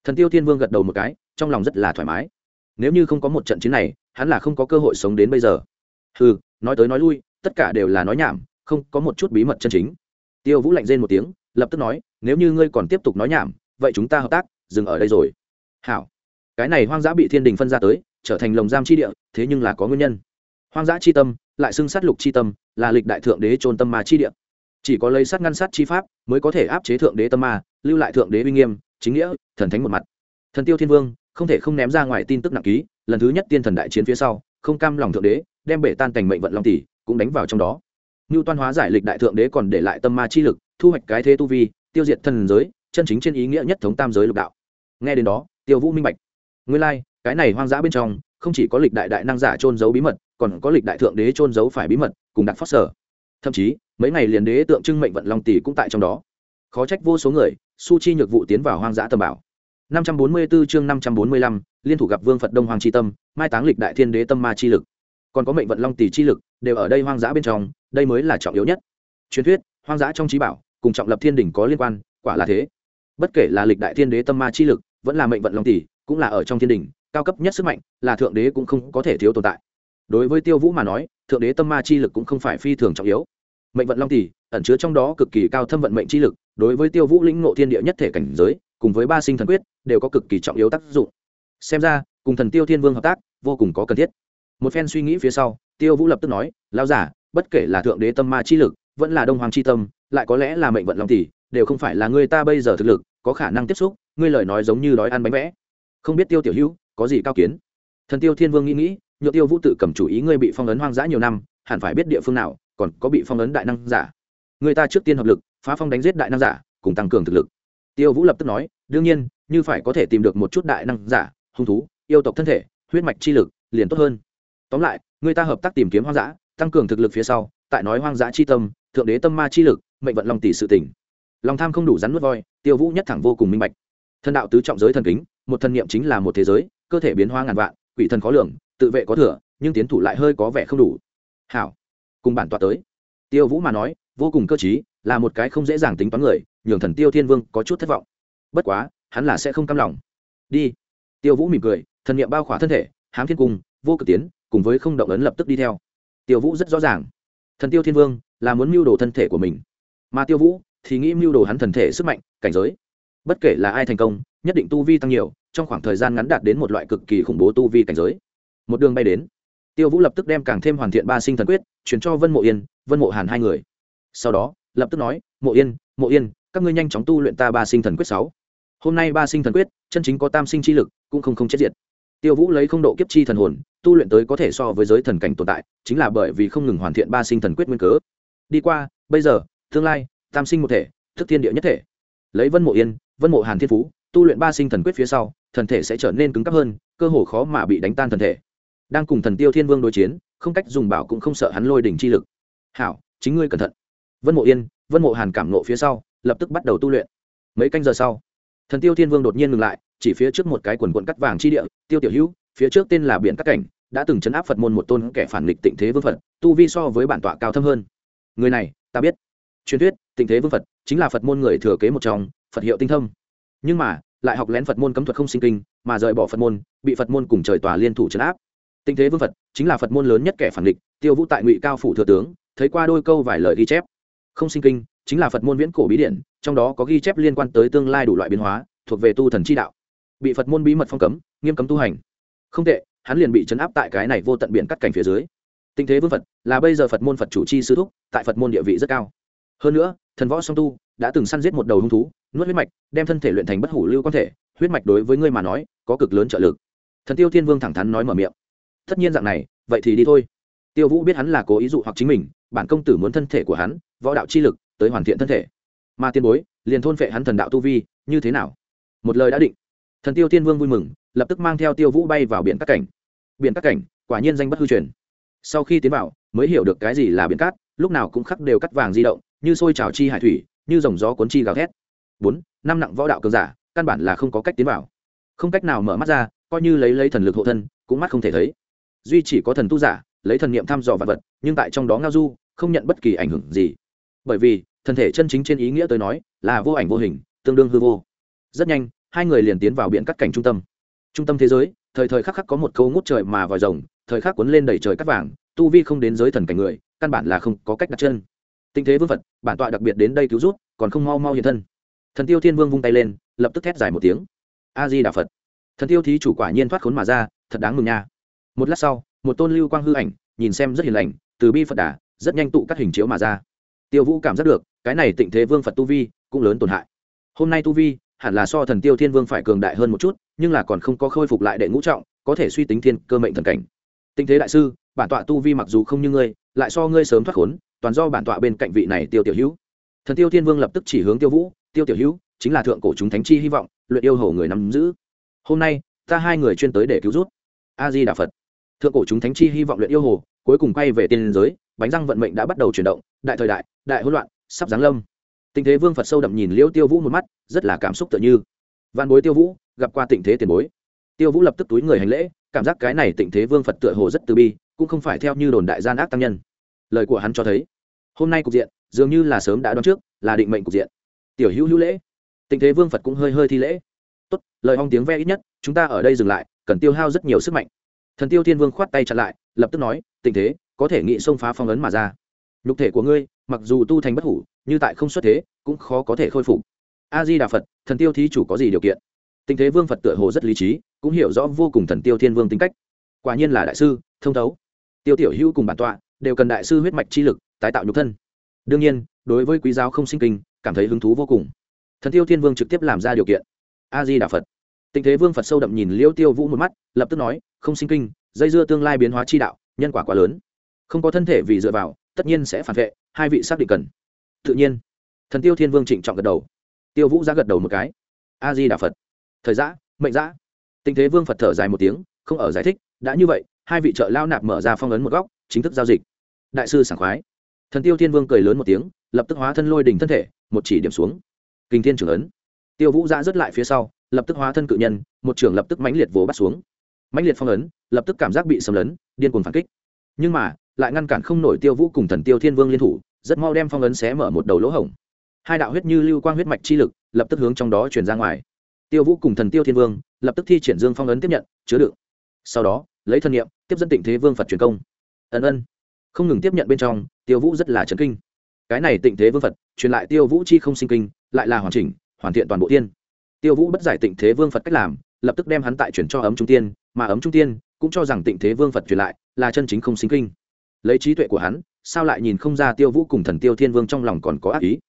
Thần tiêu thiên vương gật đầu một cái, trong lòng rất là thoải mái. Nếu như không có một trận chiến này, hắn là không có cơ hội sống đến bây giờ. Ừ nói tới nói lui, tất cả đều là nói nhảm, không có một chút bí mật chân chính. Tiêu vũ lạnh rên một tiếng, lập tức nói, nếu như ngươi còn tiếp tục nói nhảm, vậy chúng ta hợp tác, dừng ở đây rồi. Hảo. Cái này hoang dã bị thiên đình phân ra tới, trở thành lồng giam chi địa, thế nhưng là có nguyên nhân hoang dã chi tâm, lại xưng sát lục chi tâm, là lịch đại thượng đế trôn tâm ma chi địa. Chỉ có lấy sát ngăn sát chi pháp mới có thể áp chế thượng đế tâm ma, lưu lại thượng đế uy nghiêm, chính nghĩa, thần thánh một mặt. Thần tiêu thiên vương không thể không ném ra ngoài tin tức nặng ký, lần thứ nhất tiên thần đại chiến phía sau, không cam lòng thượng đế, đem bể tan cảnh mệnh vận long tỷ cũng đánh vào trong đó. Như toan hóa giải lịch đại thượng đế còn để lại tâm ma chi lực, thu hoạch cái thế tu vi, tiêu diệt thần giới, chân chính trên ý nghĩa nhất thống tam giới lục đạo. Nghe đến đó, tiêu vũ minh bạch. Nguyên lai, cái này hoang dã bên trong không chỉ có lịch đại đại năng giả trôn giấu bí mật còn có lịch đại thượng đế trôn giấu phải bí mật cùng đặc phát sở. Thậm chí mấy ngày liền đế tượng trưng mệnh vận long tỷ cũng tại trong đó. Khó trách vô số người su chi nhược vụ tiến vào hoang dã tầm bảo. 544 chương 545, liên thủ gặp vương phật đông hoàng chi tâm mai táng lịch đại thiên đế tâm ma chi lực. Còn có mệnh vận long tỷ chi lực đều ở đây hoang dã bên trong đây mới là trọng yếu nhất. Truyền thuyết hoang dã trong trí bảo cùng trọng lập thiên đỉnh có liên quan quả là thế. Bất kể là lịch đại thiên đế tâm ma chi lực vẫn là mệnh vận long tỷ cũng là ở trong thiên đỉnh cao cấp nhất sức mạnh là thượng đế cũng không có thể thiếu tồn tại. Đối với tiêu vũ mà nói, thượng đế tâm ma chi lực cũng không phải phi thường trọng yếu. Mệnh vận long tỷ ẩn chứa trong đó cực kỳ cao thâm vận mệnh chi lực, đối với tiêu vũ lĩnh ngộ thiên địa nhất thể cảnh giới, cùng với ba sinh thần quyết, đều có cực kỳ trọng yếu tác dụng. Xem ra, cùng thần tiêu thiên vương hợp tác, vô cùng có cần thiết. Một phen suy nghĩ phía sau, tiêu vũ lập tức nói lao giả bất kể là thượng đế tâm ma chi lực, vẫn là đông hoàng chi tâm, lại có lẽ là mệnh vận long tỷ, đều không phải là người ta bây giờ thực lực có khả năng tiếp xúc, ngươi lời nói giống như đói ăn bánh vẽ. Không biết tiêu tiểu hữu có gì cao kiến? Thần tiêu thiên vương nghĩ nghĩ, nhựa tiêu vũ tự cầm chủ ý ngươi bị phong ấn hoang dã nhiều năm, hẳn phải biết địa phương nào, còn có bị phong ấn đại năng giả. Người ta trước tiên hợp lực, phá phong đánh giết đại năng giả, cùng tăng cường thực lực. Tiêu vũ lập tức nói, đương nhiên, như phải có thể tìm được một chút đại năng giả, hung thú, yêu tộc thân thể, huyết mạch chi lực, liền tốt hơn. Tóm lại, người ta hợp tác tìm kiếm hoang dã, tăng cường thực lực phía sau, tại nói hoang dã chi tâm, thượng đế tâm ma chi lực, mệnh vận long tỷ sự tỉnh lòng tham không đủ rắn nuốt voi, tiêu vũ nhất thẳng vô cùng minh bạch. Thần đạo tứ trọng giới thần kính, một thần niệm chính là một thế giới cơ thể biến hóa ngàn vạn, quỷ thần khó lường, tự vệ có thừa, nhưng tiến thủ lại hơi có vẻ không đủ. Hảo, cùng bản tọa tới. Tiêu vũ mà nói, vô cùng cơ t là một cái không dễ dàng tính toán người, nhường thần tiêu thiên vương có chút thất vọng. Bất quá, hắn là sẽ không cam lòng. Đi. Tiêu vũ mỉm cười, thần n i ệ m bao khỏa thân thể, hám thiên cung vô cực tiến, cùng với không động ấn lập tức đi theo. Tiêu vũ rất rõ ràng. Thần tiêu thiên vương là muốn mưu đồ thân thể của mình. Mà tiêu vũ thì nghĩ mưu đồ hắn thần thể sức mạnh, cảnh giới. Bất kể là ai thành công, nhất định tu vi tăng nhiều trong khoảng thời gian ngắn đạt đến một loại cực kỳ khủng bố tu vi cảnh giới. Một đường bay đến, tiêu vũ lập tức đem càng thêm hoàn thiện ba sinh thần quyết, chuyển cho vân mộ yên, vân mộ hàn hai người. Sau đó, lập tức nói, mộ yên mộ yên, các ngươi nhanh chóng tu luyện ta ba sinh thần quyết sáu. Hôm nay ba sinh thần quyết, chân chính có tam sinh chi lực, cũng không không chết diệt. Tiêu vũ lấy không độ kiếp chi thần hồn, tu luyện tới có thể so với giới thần cảnh tồn tại, chính là bởi vì không ngừng hoàn thiện ba sinh thần quyết nguyên cớ. Đi qua, bây giờ, tương lai, tam sinh một thể, thức thiên địa nhất thể. Lấy vân mộ yên, vân mộ hàn thiên phú tu luyện ba sinh thần quyết phía sau, thần thể sẽ trở nên cứng cắp hơn, cơ hồ khó mà bị đánh tan thần thể. Đang cùng thần tiêu thiên vương đối chiến, không cách dùng bảo cũng không sợ hắn lôi đỉnh chi lực. Hảo, chính ngươi cẩn thận. Vân mộ yên, vân mộ hàn cảm nộ phía sau, lập tức bắt đầu tu luyện. Mấy canh giờ sau, thần tiêu thiên vương đột nhiên ngừng lại, chỉ phía trước một cái quần quận cắt vàng chi địa, tiêu tiểu hữu, phía trước tên là biển cắt cảnh, đã từng chấn áp phật môn một tôn kẻ phản nghịch tịnh thế vương phật, tu vi so với bản tọa cao thâm hơn. Người này, ta biết. Truyền thuyết, tịnh thế vương phật, chính là phật môn người thừa kế một trong, phật hiệu tinh thông nhưng mà, lại học lén phật môn cấm thuật không sinh kinh, mà rời bỏ phật môn, bị phật môn cùng trời tòa liên thủ chấn áp. Tinh thế vương phật chính là phật môn lớn nhất kẻ phản địch, tiêu vũ tại ngụy cao phủ thừa tướng, thấy qua đôi câu vài lời ghi chép. Không sinh kinh chính là phật môn viễn cổ bí điển, trong đó có ghi chép liên quan tới tương lai đủ loại biến hóa, thuộc về tu thần chi đạo. Bị phật môn bí mật phong cấm, nghiêm cấm tu hành. Không tệ, hắn liền bị chấn áp tại cái này vô tận biển cắt cảnh phía dưới. Tinh thế vương phật là bây giờ phật môn phật chủ chi sư thúc, tại phật môn địa vị rất cao. Hơn nữa, thần võ song tu đã từng săn giết một đầu hung thú, nuốt huyết mạch, đem thân thể luyện thành bất hủ lưu quan thể, huyết mạch đối với ngươi mà nói, có cực lớn trợ lực. Thần tiêu thiên vương thẳng thắn nói mở miệng. Tất nhiên dạng này, vậy thì đi thôi. Tiêu vũ biết hắn là cố ý dụ hoặc chính mình, bản công tử muốn thân thể của hắn, võ đạo chi lực, tới hoàn thiện thân thể. Mà tiên bối, liền thôn phệ hắn thần đạo tu vi, như thế nào? Một lời đã định. Thần tiêu tiên vương vui mừng, lập tức mang theo tiêu vũ bay vào biển các cảnh. Biển các cảnh, quả nhiên danh bất hư truyền. Sau khi tiến vào, mới hiểu được cái gì là biển cát, lúc nào cũng khắc đều cắt vàng di động, như sôi trào chi hải thủy như dòng gió cuốn chi gào thét. Bốn, năm nặng võ đạo cường giả, căn bản là không có cách tiến vào. Không cách nào mở mắt ra, coi như lấy lấy thần lực hộ thân, cũng mắt không thể thấy. Duy chỉ có thần tu giả, lấy thần niệm thăm dò vật vật, nhưng tại trong đó ngao du, không nhận bất kỳ ảnh hưởng gì. Bởi vì, thân thể chân chính trên ý nghĩa tới nói, là vô ảnh vô hình, tương đương hư vô. Rất nhanh, hai người liền tiến vào biển cắt cảnh trung tâm. Trung tâm thế giới, thời thời khắc khắc có một câu ngút trời mà vòi rồng, thời khắc cuốn lên đầy trời cắt vàng, tu vi không đến giới thần cảnh người, căn bản là không có cách đặt chân. Tinh thế vương phật, bản tọa đặc biệt đến đây cứu rút còn không mau mau hiện thân. Thần tiêu thiên vương vung tay lên lập tức thét dài một tiếng. A di đà phật. Thần tiêu thí chủ quả nhiên thoát khốn mà ra thật đáng mừng nha. Một lát sau một tôn lưu quang hư ảnh nhìn xem rất hiền lành từ bi phật đà rất nhanh tụ các hình chiếu mà ra. Tiêu vũ cảm giác được cái này tịnh thế vương phật tu vi cũng lớn tổn hại. Hôm nay tu vi hẳn là so thần tiêu thiên vương phải cường đại hơn một chút nhưng là còn không có khôi phục lại đệ ngũ trọng có thể suy tính thiên cơ mệnh thần cảnh. Tinh thế đại sư bản tọa tu vi mặc dù không như ngươi lại so ngươi sớm thoát khốn toàn do bản tọa bên cạnh vị này tiêu tiểu hữu. Thần tiêu thiên vương lập tức chỉ hướng tiêu vũ, tiêu tiểu hữu, chính là thượng cổ chúng thánh chi hy vọng, luyện yêu hầu người nắm giữ. Hôm nay, ta hai người chuyên tới để cứu rút a di đà phật. Thượng cổ chúng thánh chi hy vọng luyện yêu hồ cuối cùng quay về tiên giới, bánh răng vận mệnh đã bắt đầu chuyển động, đại thời đại đại hỗn loạn, sắp giáng lâm. Tình thế vương phật sâu đậm nhìn liễu tiêu vũ một mắt, rất là cảm xúc tự như. Văn bối tiêu vũ, gặp qua tình thế tiền bối. Tiêu vũ lập tức túi người hành lễ, cảm giác cái này tình thế vương phật tựa hồ rất từ bi, cũng không phải theo như đồn đại gian ác tăng nhân lời của hắn cho thấy, hôm nay cục diện dường như là sớm đã đoán trước, là định mệnh cục diện. Tiểu hữu hữu lễ tình thế vương phật cũng hơi hơi thi lễ. Tốt, lời hong tiếng ve ít nhất, chúng ta ở đây dừng lại, cần tiêu hao rất nhiều sức mạnh. Thần tiêu thiên vương khoát tay chặn lại, lập tức nói tình thế, có thể nghị xông phá phong ấn mà ra. Nhục thể của ngươi, mặc dù tu thành bất hủ, như tại không xuất thế, cũng khó có thể khôi phục. A di đà phật, thần tiêu thí chủ có gì điều kiện? Tình thế vương phật tựa hồ rất lý trí, cũng hiểu rõ vô cùng thần tiêu thiên vương tính cách. Quả nhiên là đại sư, thông thấu. Tiêu tiểu hữu cùng bản tọa đều cần đại sư huyết mạch chi lực, tái tạo nhục thân. Đương nhiên, đối với quý giáo không sinh kinh, cảm thấy hứng thú vô cùng. Thần tiêu thiên vương trực tiếp làm ra điều kiện. A di đà phật. Tình thế vương phật sâu đậm nhìn liêu tiêu vũ một mắt, lập tức nói, không sinh kinh, dây dưa tương lai biến hóa chi đạo, nhân quả quá lớn. Không có thân thể vì dựa vào, tất nhiên sẽ phản vệ, hai vị xác định cần. Tự nhiên. Thần tiêu thiên vương trịnh trọng gật đầu. Tiêu vũ ra gật đầu một cái. A di đà phật. Thời giã, mệnh giã. Tình thế vương phật thở dài một tiếng, không ở giải thích, đã như vậy, hai vị trợ lao nạp mở ra phong ấn một góc chính thức giao dịch. Đại sư sảng khoái. Thần tiêu thiên vương cười lớn một tiếng, lập tức hóa thân lôi đỉnh thân thể, một chỉ điểm xuống. Kinh thiên trưởng ấn. Tiêu vũ giã rớt lại phía sau, lập tức hóa thân cự nhân, một trưởng lập tức mãnh liệt vồ bắt xuống. Mãnh liệt phong ấn, lập tức cảm giác bị xâm lấn, điên cuồng phản kích. Nhưng mà, lại ngăn cản không nổi tiêu vũ cùng thần tiêu thiên vương liên thủ, rất mau đem phong ấn xé mở một đầu lỗ hổng. Hai đạo huyết như lưu quang huyết mạch chi lực, lập tức hướng trong đó chuyển ra ngoài. Tiêu vũ cùng thần tiêu thiên vương, lập tức thi triển dương phong ấn tiếp nhận, chứa đựng. Sau đó, lấy thân nhiệm tiếp dẫn tịnh thế vương phật truyền công ân ân. Không ngừng tiếp nhận bên trong, tiêu vũ rất là chấn kinh. Cái này tịnh thế vương phật, truyền lại tiêu vũ chi không sinh kinh, lại là hoàn chỉnh, hoàn thiện toàn bộ tiên. Tiêu vũ bất giải tịnh thế vương phật cách làm, lập tức đem hắn tại chuyển cho ấm trung tiên, mà ấm trung tiên cũng cho rằng tịnh thế vương phật truyền lại là chân chính không sinh kinh. Lấy trí tuệ của hắn, sao lại nhìn không ra tiêu vũ cùng thần tiêu thiên vương trong lòng còn có ác ý?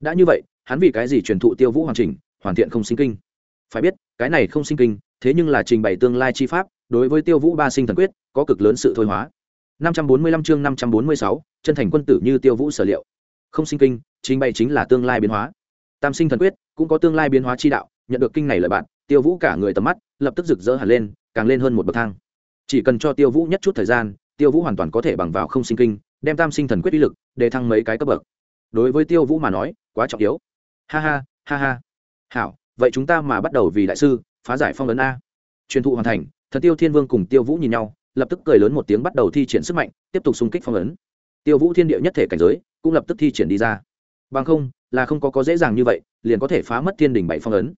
Đã như vậy, hắn vì cái gì truyền thụ tiêu vũ hoàn chỉnh, hoàn thiện không sinh kinh? Phải biết, cái này không sinh kinh, thế nhưng là trình bày tương lai chi pháp, đối với tiêu vũ ba sinh thần quyết, có cực lớn sự thôi hóa. 545 chương 546, chân thành quân tử như tiêu vũ sở liệu. Không sinh kinh chính bày chính là tương lai biến hóa. Tam sinh thần quyết cũng có tương lai biến hóa chi đạo nhận được kinh này lợi bạn tiêu vũ cả người tầm mắt lập tức rực rỡ hẳn lên càng lên hơn một bậc thang. Chỉ cần cho tiêu vũ nhất chút thời gian tiêu vũ hoàn toàn có thể bằng vào không sinh kinh đem tam sinh thần quyết uy lực để thăng mấy cái cấp bậc. Đối với tiêu vũ mà nói quá trọng yếu. Ha ha ha ha. Hảo vậy chúng ta mà bắt đầu vì đại sư phá giải phong ấn a. Truyền thụ hoàn thành thần tiêu thiên vương cùng tiêu vũ nhìn nhau lập tức cười lớn một tiếng bắt đầu thi triển sức mạnh, tiếp tục xung kích phong ấn. Tiêu vũ thiên địa nhất thể cảnh giới cũng lập tức thi triển đi ra. Bằng không, là không có có dễ dàng như vậy, liền có thể phá mất thiên đình bảy phong ấn.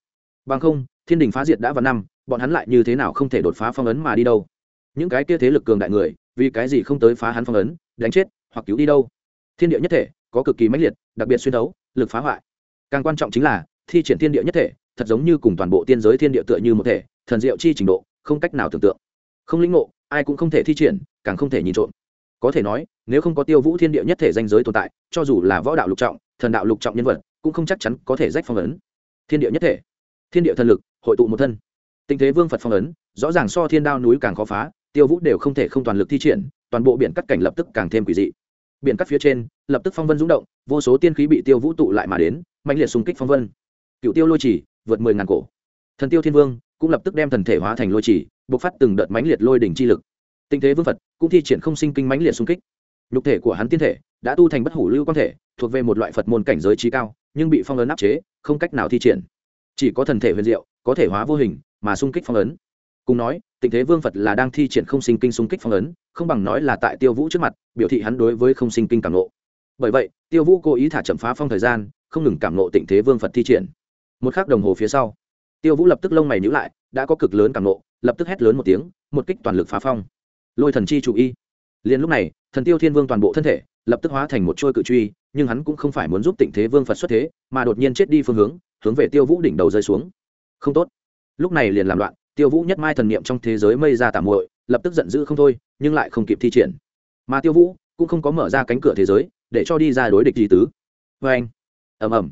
Bằng không, thiên đình phá diệt đã vào năm, bọn hắn lại như thế nào không thể đột phá phong ấn mà đi đâu? Những cái kia thế lực cường đại người, vì cái gì không tới phá hắn phong ấn, đánh chết hoặc cứu đi đâu? Thiên địa nhất thể có cực kỳ mãnh liệt, đặc biệt xuyên đấu, lực phá hoại. Càng quan trọng chính là, thi triển thiên địa nhất thể, thật giống như cùng toàn bộ tiên giới thiên địa tựa như một thể, thần diệu chi trình độ, không cách nào tưởng tượng. Không lĩnh ngộ ai cũng không thể thi triển, càng không thể nhìn trộm. Có thể nói, nếu không có tiêu vũ thiên địa nhất thể danh giới tồn tại, cho dù là võ đạo lục trọng, thần đạo lục trọng nhân vật, cũng không chắc chắn có thể rách phong ấn. Thiên địa nhất thể. Thiên địa thần lực, hội tụ một thân. Tình thế vương phật phong ấn, rõ ràng so thiên đao núi càng khó phá, tiêu vũ đều không thể không toàn lực thi triển, toàn bộ biển cắt cảnh lập tức càng thêm quỷ dị. Biển cắt phía trên, lập tức phong vân rung động, vô số tiên khí bị tiêu vũ tụ lại mà đến mạnh liệt xung kích phong vân. Cựu tiêu lôi chỉ, vượt mười ngàn cổ. Thần tiêu thiên vương, cũng lập tức đem thần thể hóa thành lôi chỉ. Bộc phát từng đợt mãnh liệt lôi đỉnh chi lực. Tinh thế vương phật cũng thi triển không sinh kinh mãnh liệt xung kích. Nhục thể của hắn tiên thể đã tu thành bất hủ lưu quan thể, thuộc về một loại phật môn cảnh giới trí cao, nhưng bị phong ấn áp chế, không cách nào thi triển. Chỉ có thần thể huyền diệu, có thể hóa vô hình, mà xung kích phong ấn. Cùng nói tình thế vương phật là đang thi triển không sinh kinh xung kích phong ấn, không bằng nói là tại tiêu vũ trước mặt, biểu thị hắn đối với không sinh kinh cảm nộ bởi vậy, tiêu vũ cố ý thả chậm phá phong thời gian, không ngừng cảm nộ tình thế vương phật thi triển. Một k h ắ c đồng hồ phía sau, tiêu vũ lập tức lông mày nhữ lại, đã có cực lớn cảm nộ lập tức hét lớn một tiếng, một kích toàn lực phá phong. Lôi thần chi chủ y. Liền lúc này, thần tiêu thiên vương toàn bộ thân thể lập tức hóa thành một trôi cự truy, nhưng hắn cũng không phải muốn giúp tịnh thế vương phật xuất thế, mà đột nhiên chết đi phương hướng hướng về tiêu vũ đỉnh đầu rơi xuống. Không tốt. Lúc này liền làm loạn, tiêu vũ nhất mai thần niệm trong thế giới mây ra tạm muội, lập tức giận dữ không thôi, nhưng lại không kịp thi triển. Mà tiêu vũ cũng không có mở ra cánh cửa thế giới, để cho đi ra đối địch gì tứ. Vê anh ầm ầm.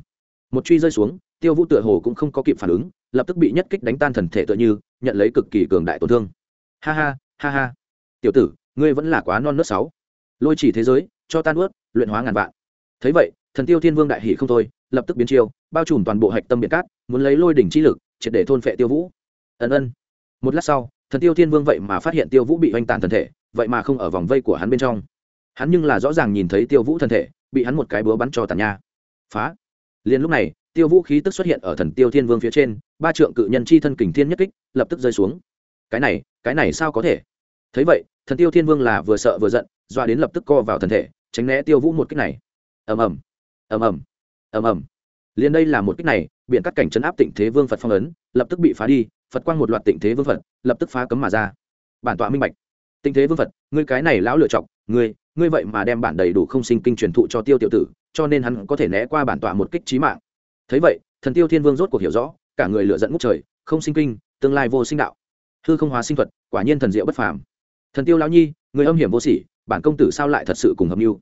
Một truy rơi xuống, tiêu vũ tựa hồ cũng không có kịp phản ứng, lập tức bị nhất kích đánh tan thần thể tựa như nhận lấy cực kỳ cường đại tổn thương. Ha ha ha ha. Tiểu tử, ngươi vẫn là quá non nớt sáu. Lôi chỉ thế giới, cho tan ướt, luyện hóa ngàn vạn. Thấy vậy, thần tiêu thiên vương đại hỷ không thôi, lập tức biến chiêu, bao trùm toàn bộ hạch tâm biển cát, muốn lấy lôi đỉnh chi lực, triệt để thôn phệ tiêu vũ. Ân ân. Một lát sau, thần tiêu thiên vương vậy mà phát hiện tiêu vũ bị oanh tàn thân thể, vậy mà không ở vòng vây của hắn bên trong. Hắn nhưng là rõ ràng nhìn thấy tiêu vũ thân thể, bị hắn một cái búa bắn cho tàn nha. Phá. Liền lúc này tiêu vũ khí tức xuất hiện ở thần tiêu thiên vương phía trên, ba trượng cự nhân chi thân kình thiên nhất kích, lập tức rơi xuống. Cái này cái này sao có thể? Thấy vậy, thần tiêu thiên vương là vừa sợ vừa giận doa đến lập tức co vào thần thể, tránh né tiêu vũ một kích này. Ầm ầm ầm ầm ầm ầm. Liền đây là một kích này, biện các cảnh chấn áp tịnh thế vương phật phong ấn, lập tức bị phá đi, phật quang một loạt tịnh thế vương phật, lập tức phá cấm mà ra. Bản tọa minh bạch. Tịnh thế vương phật, ngươi cái này lão lựa chọc, ngươi ngươi vậy mà đem bản đầy đủ không sinh kinh truyền thụ cho tiêu tiểu tử, cho nên hắn có thể né qua bản tọa một kích trí mạng thấy vậy, thần tiêu thiên vương rốt cuộc hiểu rõ, cả người lựa dẫn ngút trời, không sinh kinh, tương lai vô sinh đạo. Hư không hóa sinh thuật, quả nhiên thần diệu bất phàm. Thần tiêu lão nhi, người âm hiểm vô sỉ, bản công tử sao lại thật sự cùng hợp mưu?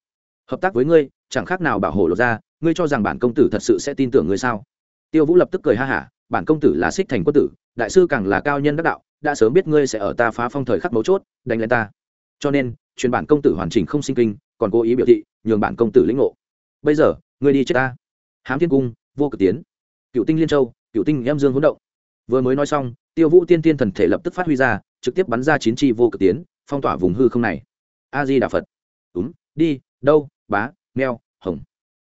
Hợp tác với ngươi, chẳng khác nào bảo hộ lột ra, ngươi cho rằng bản công tử thật sự sẽ tin tưởng ngươi sao? Tiêu vũ lập tức cười ha hả, bản công tử là xích thành quân tử, đại sư càng là cao nhân đắc đạo, đã sớm biết ngươi sẽ ở ta phá phong thời khắc mấu chốt, đánh lên ta. Cho nên, truyền bản công tử hoàn chỉnh không sinh kinh, còn cố ý biểu thị, nhường bản công tử lĩnh ngộ. Bây giờ, ngươi đi chết ta. Hám thiên cung vô cực tiến. Cựu tinh liên châu, cựu tinh em dương hỗn động. Vừa mới nói xong, tiêu vũ tiên tiên thần thể lập tức phát huy ra, trực tiếp bắn ra chín chi vô cực tiến, phong tỏa vùng hư không này. A di đà phật. Đúng đi, đâu, bá, meo, hồng.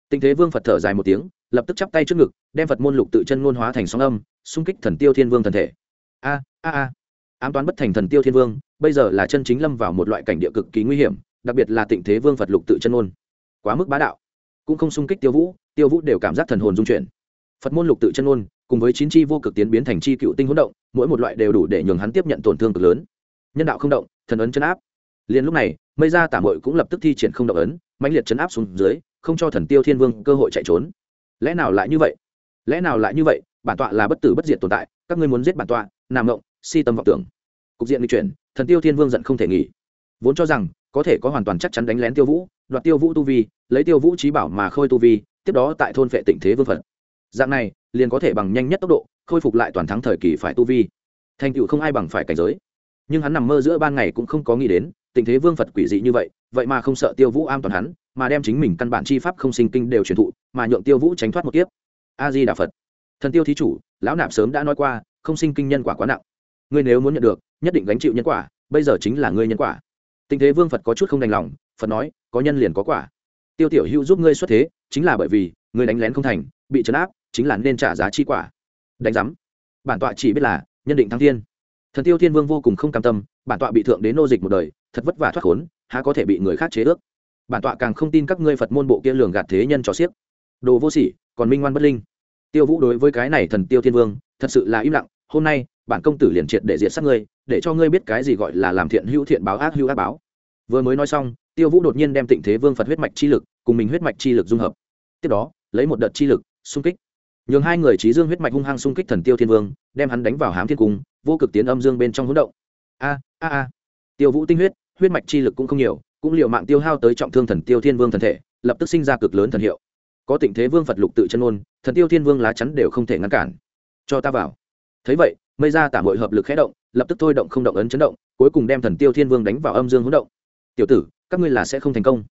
Tình thế vương phật thở dài một tiếng, lập tức chắp tay trước ngực, đem phật môn lục tự chân ngôn hóa thành sóng âm, xung kích thần tiêu thiên vương thần thể. A a a. Ám toán bất thành thần tiêu thiên vương, bây giờ là chân chính lâm vào một loại cảnh địa cực kỳ nguy hiểm, đặc biệt là tịnh thế vương phật lục tự chân ngôn. Quá mức bá đạo cũng không xung kích tiêu vũ tiêu vũ đều cảm giác thần hồn dung chuyển. Phật môn lục tự chân ngôn, cùng với chín chi vô cực tiến biến thành chi cựu tinh hỗn động, mỗi một loại đều đủ để nhường hắn tiếp nhận tổn thương cực lớn. Nhân đạo không động, thần ấn chấn áp. Liền lúc này, mây ra tả mội cũng lập tức thi triển không động ấn, mãnh liệt chấn áp xuống dưới, không cho thần tiêu thiên vương cơ hội chạy trốn. Lẽ nào lại như vậy? Lẽ nào lại như vậy? Bản tọa là bất tử bất diệt tồn tại, các ngươi muốn giết bản tọa nam ngộng si tâm vọng tưởng. Cục diện lịch chuyển, thần tiêu thiên vương giận không thể nghỉ. Vốn cho rằng, có thể có hoàn toàn chắc chắn đánh lén tiêu vũ đoạt tiêu vũ tu vi, lấy tiêu vũ trí bảo mà khôi tu vi, tiếp đó tại thôn vệ tịnh thế vương phật. Dạng này, liền có thể bằng nhanh nhất tốc độ, khôi phục lại toàn thắng thời kỳ phải tu vi. Thành tựu không ai bằng phải cảnh giới. Nhưng hắn nằm mơ giữa ban ngày cũng không có nghĩ đến tình thế vương phật quỷ dị như vậy vậy mà không sợ tiêu vũ am toàn hắn, mà đem chính mình căn bản chi pháp không sinh kinh đều truyền thụ, mà nhượng tiêu vũ tránh thoát một kiếp. A di đà phật. Thần tiêu thí chủ, lão nạp sớm đã nói qua, không sinh kinh nhân quả quá nặng. Ngươi nếu muốn nhận được, nhất định gánh chịu nhân quả, bây giờ chính là ngươi nhân quả. Tình thế vương phật có chút không đành lòng phật nói, có nhân liền có quả. Tiêu tiểu hữu giúp ngươi xuất thế, chính là bởi vì, ngươi đánh lén không thành, bị trấn áp, chính là nên trả giá chi quả. Đánh giám. Bản tọa chỉ biết là, nhân định thăng thiên. Thần tiêu thiên vương vô cùng không cam tâm, bản tọa bị thượng đến nô dịch một đời, thật vất vả thoát khốn, há có thể bị người khác chế ước. Bản tọa càng không tin các ngươi phật môn bộ kia lường gạt thế nhân cho xiếc đồ vô sỉ, còn minh ngoan bất linh. Tiêu vũ đối với cái này thần tiêu thiên vương, thật sự là im lặng, hôm nay, bản công tử liền triệt để diệt sát ngươi, để cho ngươi biết cái gì gọi là làm thiện hữu thiện báo ác hữu ác báo. Vừa mới nói xong tiêu vũ đột nhiên đem tịnh thế vương phật huyết mạch chi lực cùng mình huyết mạch chi lực dung hợp. Tiếp đó, lấy một đợt chi lực, xung kích. Nhường hai người trí dương huyết mạch hung hăng xung kích thần tiêu thiên vương, đem hắn đánh vào hám thiên cung, vô cực tiến âm dương bên trong hỗn động. A a a. Tiêu vũ tinh huyết huyết mạch chi lực cũng không nhiều, cũng liệu mạng tiêu hao tới trọng thương thần tiêu thiên vương thần thể, lập tức sinh ra cực lớn thần hiệu. Có tịnh thế vương phật lục tự chân ôn, thần tiêu thiên vương lá chắn đều không thể ngăn cản. Cho ta vào. Thấy vậy, mây ra tả hội hợp lực khẽ động, lập tức thôi động không động ấn chấn động, cuối cùng đem thần tiêu thiên vương đánh vào âm dương hỗn động. Tiểu tử các ngươi là sẽ không thành công.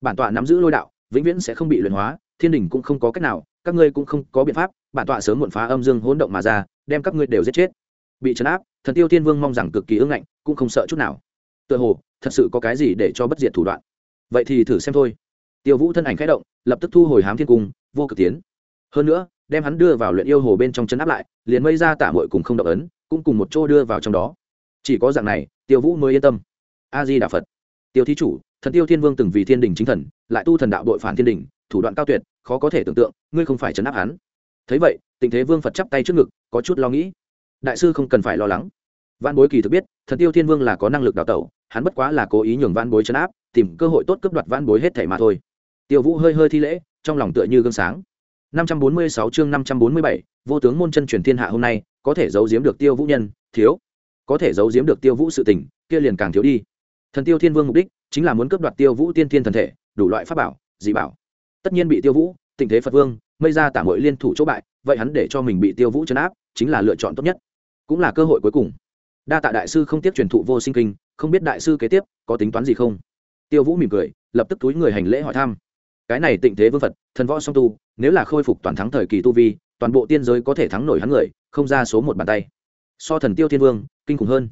Bản tọa nắm giữ lôi đạo, vĩnh viễn sẽ không bị luyện hóa, thiên đình cũng không có cách nào, các ngươi cũng không có biện pháp, bản tọa sớm muộn phá âm dương hỗn động mà ra, đem các ngươi đều giết chết. Bị chấn áp, thần tiêu thiên vương mong rằng cực kỳ ưng ngạnh, cũng không sợ chút nào. Tựa hồ, thật sự có cái gì để cho bất diệt thủ đoạn. Vậy thì thử xem thôi. Tiêu vũ thân ảnh khẽ động, lập tức thu hồi hám thiên cung, vô cực tiến. Hơn nữa, đem hắn đưa vào luyện yêu hồ bên trong chân áp lại, liền mây ra tả mội cùng không động ấn, cũng cùng một chỗ đưa vào trong đó. Chỉ có dạng này, tiêu vũ mới yên tâm. A di đà phật tiêu thí chủ thần tiêu thiên vương từng vì thiên đình chính thần lại tu thần đạo đội phản thiên đình thủ đoạn cao tuyệt khó có thể tưởng tượng ngươi không phải chấn áp hắn. Thấy vậy tình thế vương phật chắp tay trước ngực có chút lo nghĩ. Đại sư không cần phải lo lắng. Văn bối kỳ thực biết thần tiêu thiên vương là có năng lực đào tẩu hắn bất quá là cố ý nhường văn bối chấn áp tìm cơ hội tốt cướp đoạt văn bối hết thảy mà thôi. Tiêu vũ hơi hơi thi lễ trong lòng tựa như gương sáng. 546 chương 547, vô tướng môn chân truyền thiên hạ hôm nay có thể giấu giếm được tiêu vũ nhân thiếu. Có thể giấu giếm được tiêu vũ sự tình kia liền càng thiếu đi thần tiêu thiên vương mục đích chính là muốn cướp đoạt tiêu vũ tiên thiên thần thể, đủ loại pháp bảo, dị bảo. Tất nhiên bị tiêu vũ tình thế phật vương, mây ra tả mội liên thủ chỗ bại, vậy hắn để cho mình bị tiêu vũ chấn áp chính là lựa chọn tốt nhất. Cũng là cơ hội cuối cùng. Đa tạ đại sư không tiếp truyền thụ vô sinh kinh, không biết đại sư kế tiếp có tính toán gì không? Tiêu vũ mỉm cười, lập tức túi người hành lễ hỏi thăm. Cái này tịnh thế vương phật, thần võ song tu, nếu là khôi phục toàn thắng thời kỳ tu vi, toàn bộ tiên giới có thể thắng nổi hắn người, không ra số một bàn tay. So thần tiêu thiên vương, kinh khủng hơn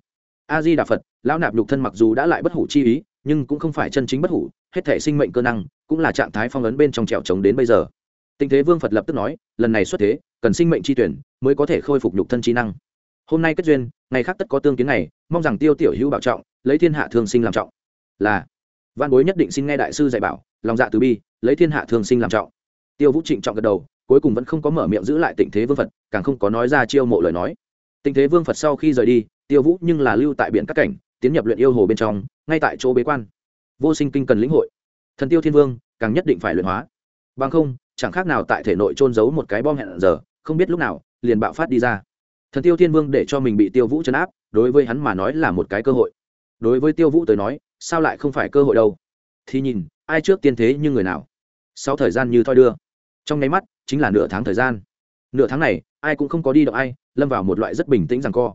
a di đà phật, lão nạp nhục thân mặc dù đã lại bất hủ chi ý, nhưng cũng không phải chân chính bất hủ, hết thể sinh mệnh cơ năng cũng là trạng thái phong ấn bên trong trèo trống đến bây giờ. Tình thế vương phật lập tức nói, lần này xuất thế, cần sinh mệnh chi tuyển mới có thể khôi phục nhục thân trí năng. Hôm nay kết duyên, ngày khác tất có tương kiến này mong rằng tiêu tiểu hữu bảo trọng, lấy thiên hạ thương sinh làm trọng. Là văn bối nhất định xin nghe đại sư dạy bảo, lòng dạ từ bi, lấy thiên hạ thương sinh làm trọng. Tiêu vũ trịnh trọng gật đầu, cuối cùng vẫn không có mở miệng giữ lại tình thế vương phật, càng không có nói ra chiêu mộ lời nói. Tình thế vương phật sau khi rời đi tiêu vũ nhưng là lưu tại biển các cảnh, tiến nhập luyện yêu hồ bên trong, ngay tại chỗ bế quan. Vô sinh kinh cần lĩnh hội. Thần tiêu thiên vương, càng nhất định phải luyện hóa. Bằng không, chẳng khác nào tại thể nội trôn giấu một cái bom hẹn giờ, không biết lúc nào, liền bạo phát đi ra. Thần tiêu thiên vương để cho mình bị tiêu vũ chấn áp, đối với hắn mà nói là một cái cơ hội. Đối với tiêu vũ tới nói, sao lại không phải cơ hội đâu? Thì nhìn, ai trước tiên thế như người nào? Sau thời gian như thoi đưa. Trong nháy mắt, chính là nửa tháng thời gian. Nửa tháng này, ai cũng không có đi động ai, lâm vào một loại rất bình tĩnh rằng co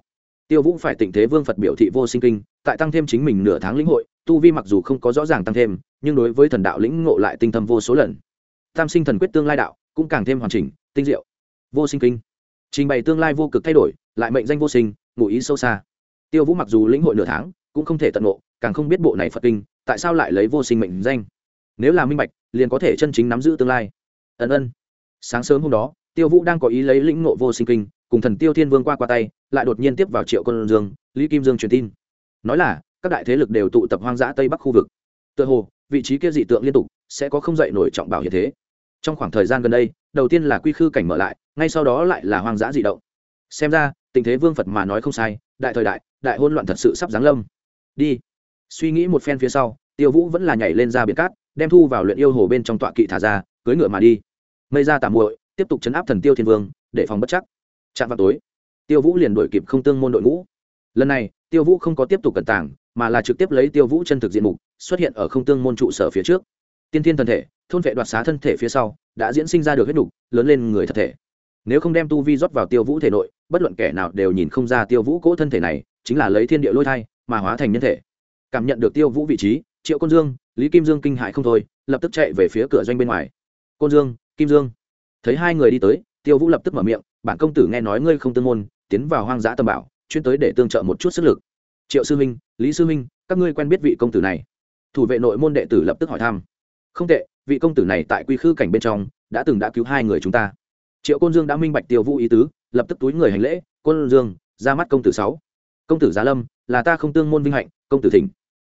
tiêu vũ phải tịnh thế vương phật biểu thị vô sinh kinh, tại tăng thêm chính mình nửa tháng lĩnh hội, tu vi mặc dù không có rõ ràng tăng thêm, nhưng đối với thần đạo lĩnh ngộ lại tinh thâm vô số lần. Tam sinh thần quyết tương lai đạo cũng càng thêm hoàn chỉnh, tinh diệu. Vô sinh kinh. Trình bày tương lai vô cực thay đổi, lại mệnh danh vô sinh, ngụ ý sâu xa. Tiêu vũ mặc dù lĩnh hội nửa tháng, cũng không thể tận ngộ, càng không biết bộ này phật kinh, tại sao lại lấy vô sinh mệnh danh? Nếu là minh bạch, liền có thể chân chính nắm giữ tương lai. Ân ân. Sáng sớm hôm đó, tiêu vũ đang có ý lấy lĩnh ngộ vô sinh kinh cùng thần tiêu thiên vương qua qua tay, lại đột nhiên tiếp vào triệu quân dương, lý kim dương truyền tin. Nói là, các đại thế lực đều tụ tập hoang dã tây bắc khu vực. Tựa hồ, vị trí kia dị tượng liên tục, sẽ có không dậy nổi trọng bảo hiện thế. Trong khoảng thời gian gần đây, đầu tiên là quy khư cảnh mở lại, ngay sau đó lại là hoang dã dị động. Xem ra, tình thế vương phật mà nói không sai, đại thời đại đại hôn loạn thật sự sắp giáng lâm. Đi. Suy nghĩ một phen phía sau, tiêu vũ vẫn là nhảy lên ra biển cát, đem thu vào luyện yêu hồ bên trong tọa kỵ thả ra cưới ngựa mà đi. Mây ra tạm muội, tiếp tục chấn áp thần tiêu thiên vương, để phòng bất chắc chạm vào tối, tiêu vũ liền đuổi kịp không tương môn đội ngũ. Lần này, tiêu vũ không có tiếp tục cẩn tàng, mà là trực tiếp lấy tiêu vũ chân thực diện mục xuất hiện ở không tương môn trụ sở phía trước. Tiên thiên thân thể, thôn vệ đoạt xá thân thể phía sau, đã diễn sinh ra được huyết đục lớn lên người thật thể. Nếu không đem tu vi rót vào tiêu vũ thể nội, bất luận kẻ nào đều nhìn không ra tiêu vũ cỗ thân thể này, chính là lấy thiên địa lôi thai mà hóa thành nhân thể. Cảm nhận được tiêu vũ vị trí, triệu côn dương, lý kim dương kinh hại không thôi, lập tức chạy về phía cửa doanh bên ngoài. Côn dương, kim dương. Thấy hai người đi tới, tiêu vũ lập tức mở miệng bản công tử nghe nói ngươi không tương môn, tiến vào hoang dã tâm bảo, chuyên tới để tương trợ một chút sức lực. Triệu sư minh lý sư minh các ngươi quen biết vị công tử này. Thủ vệ nội môn đệ tử lập tức hỏi thăm. Không tệ, vị công tử này tại quy khư cảnh bên trong, đã từng đã cứu hai người chúng ta. Triệu côn dương đã minh bạch tiêu vũ ý tứ, lập tức túi người hành lễ, côn dương, ra mắt công tử sáu. Công tử giá lâm, là ta không tương môn vinh hạnh, công tử thỉnh.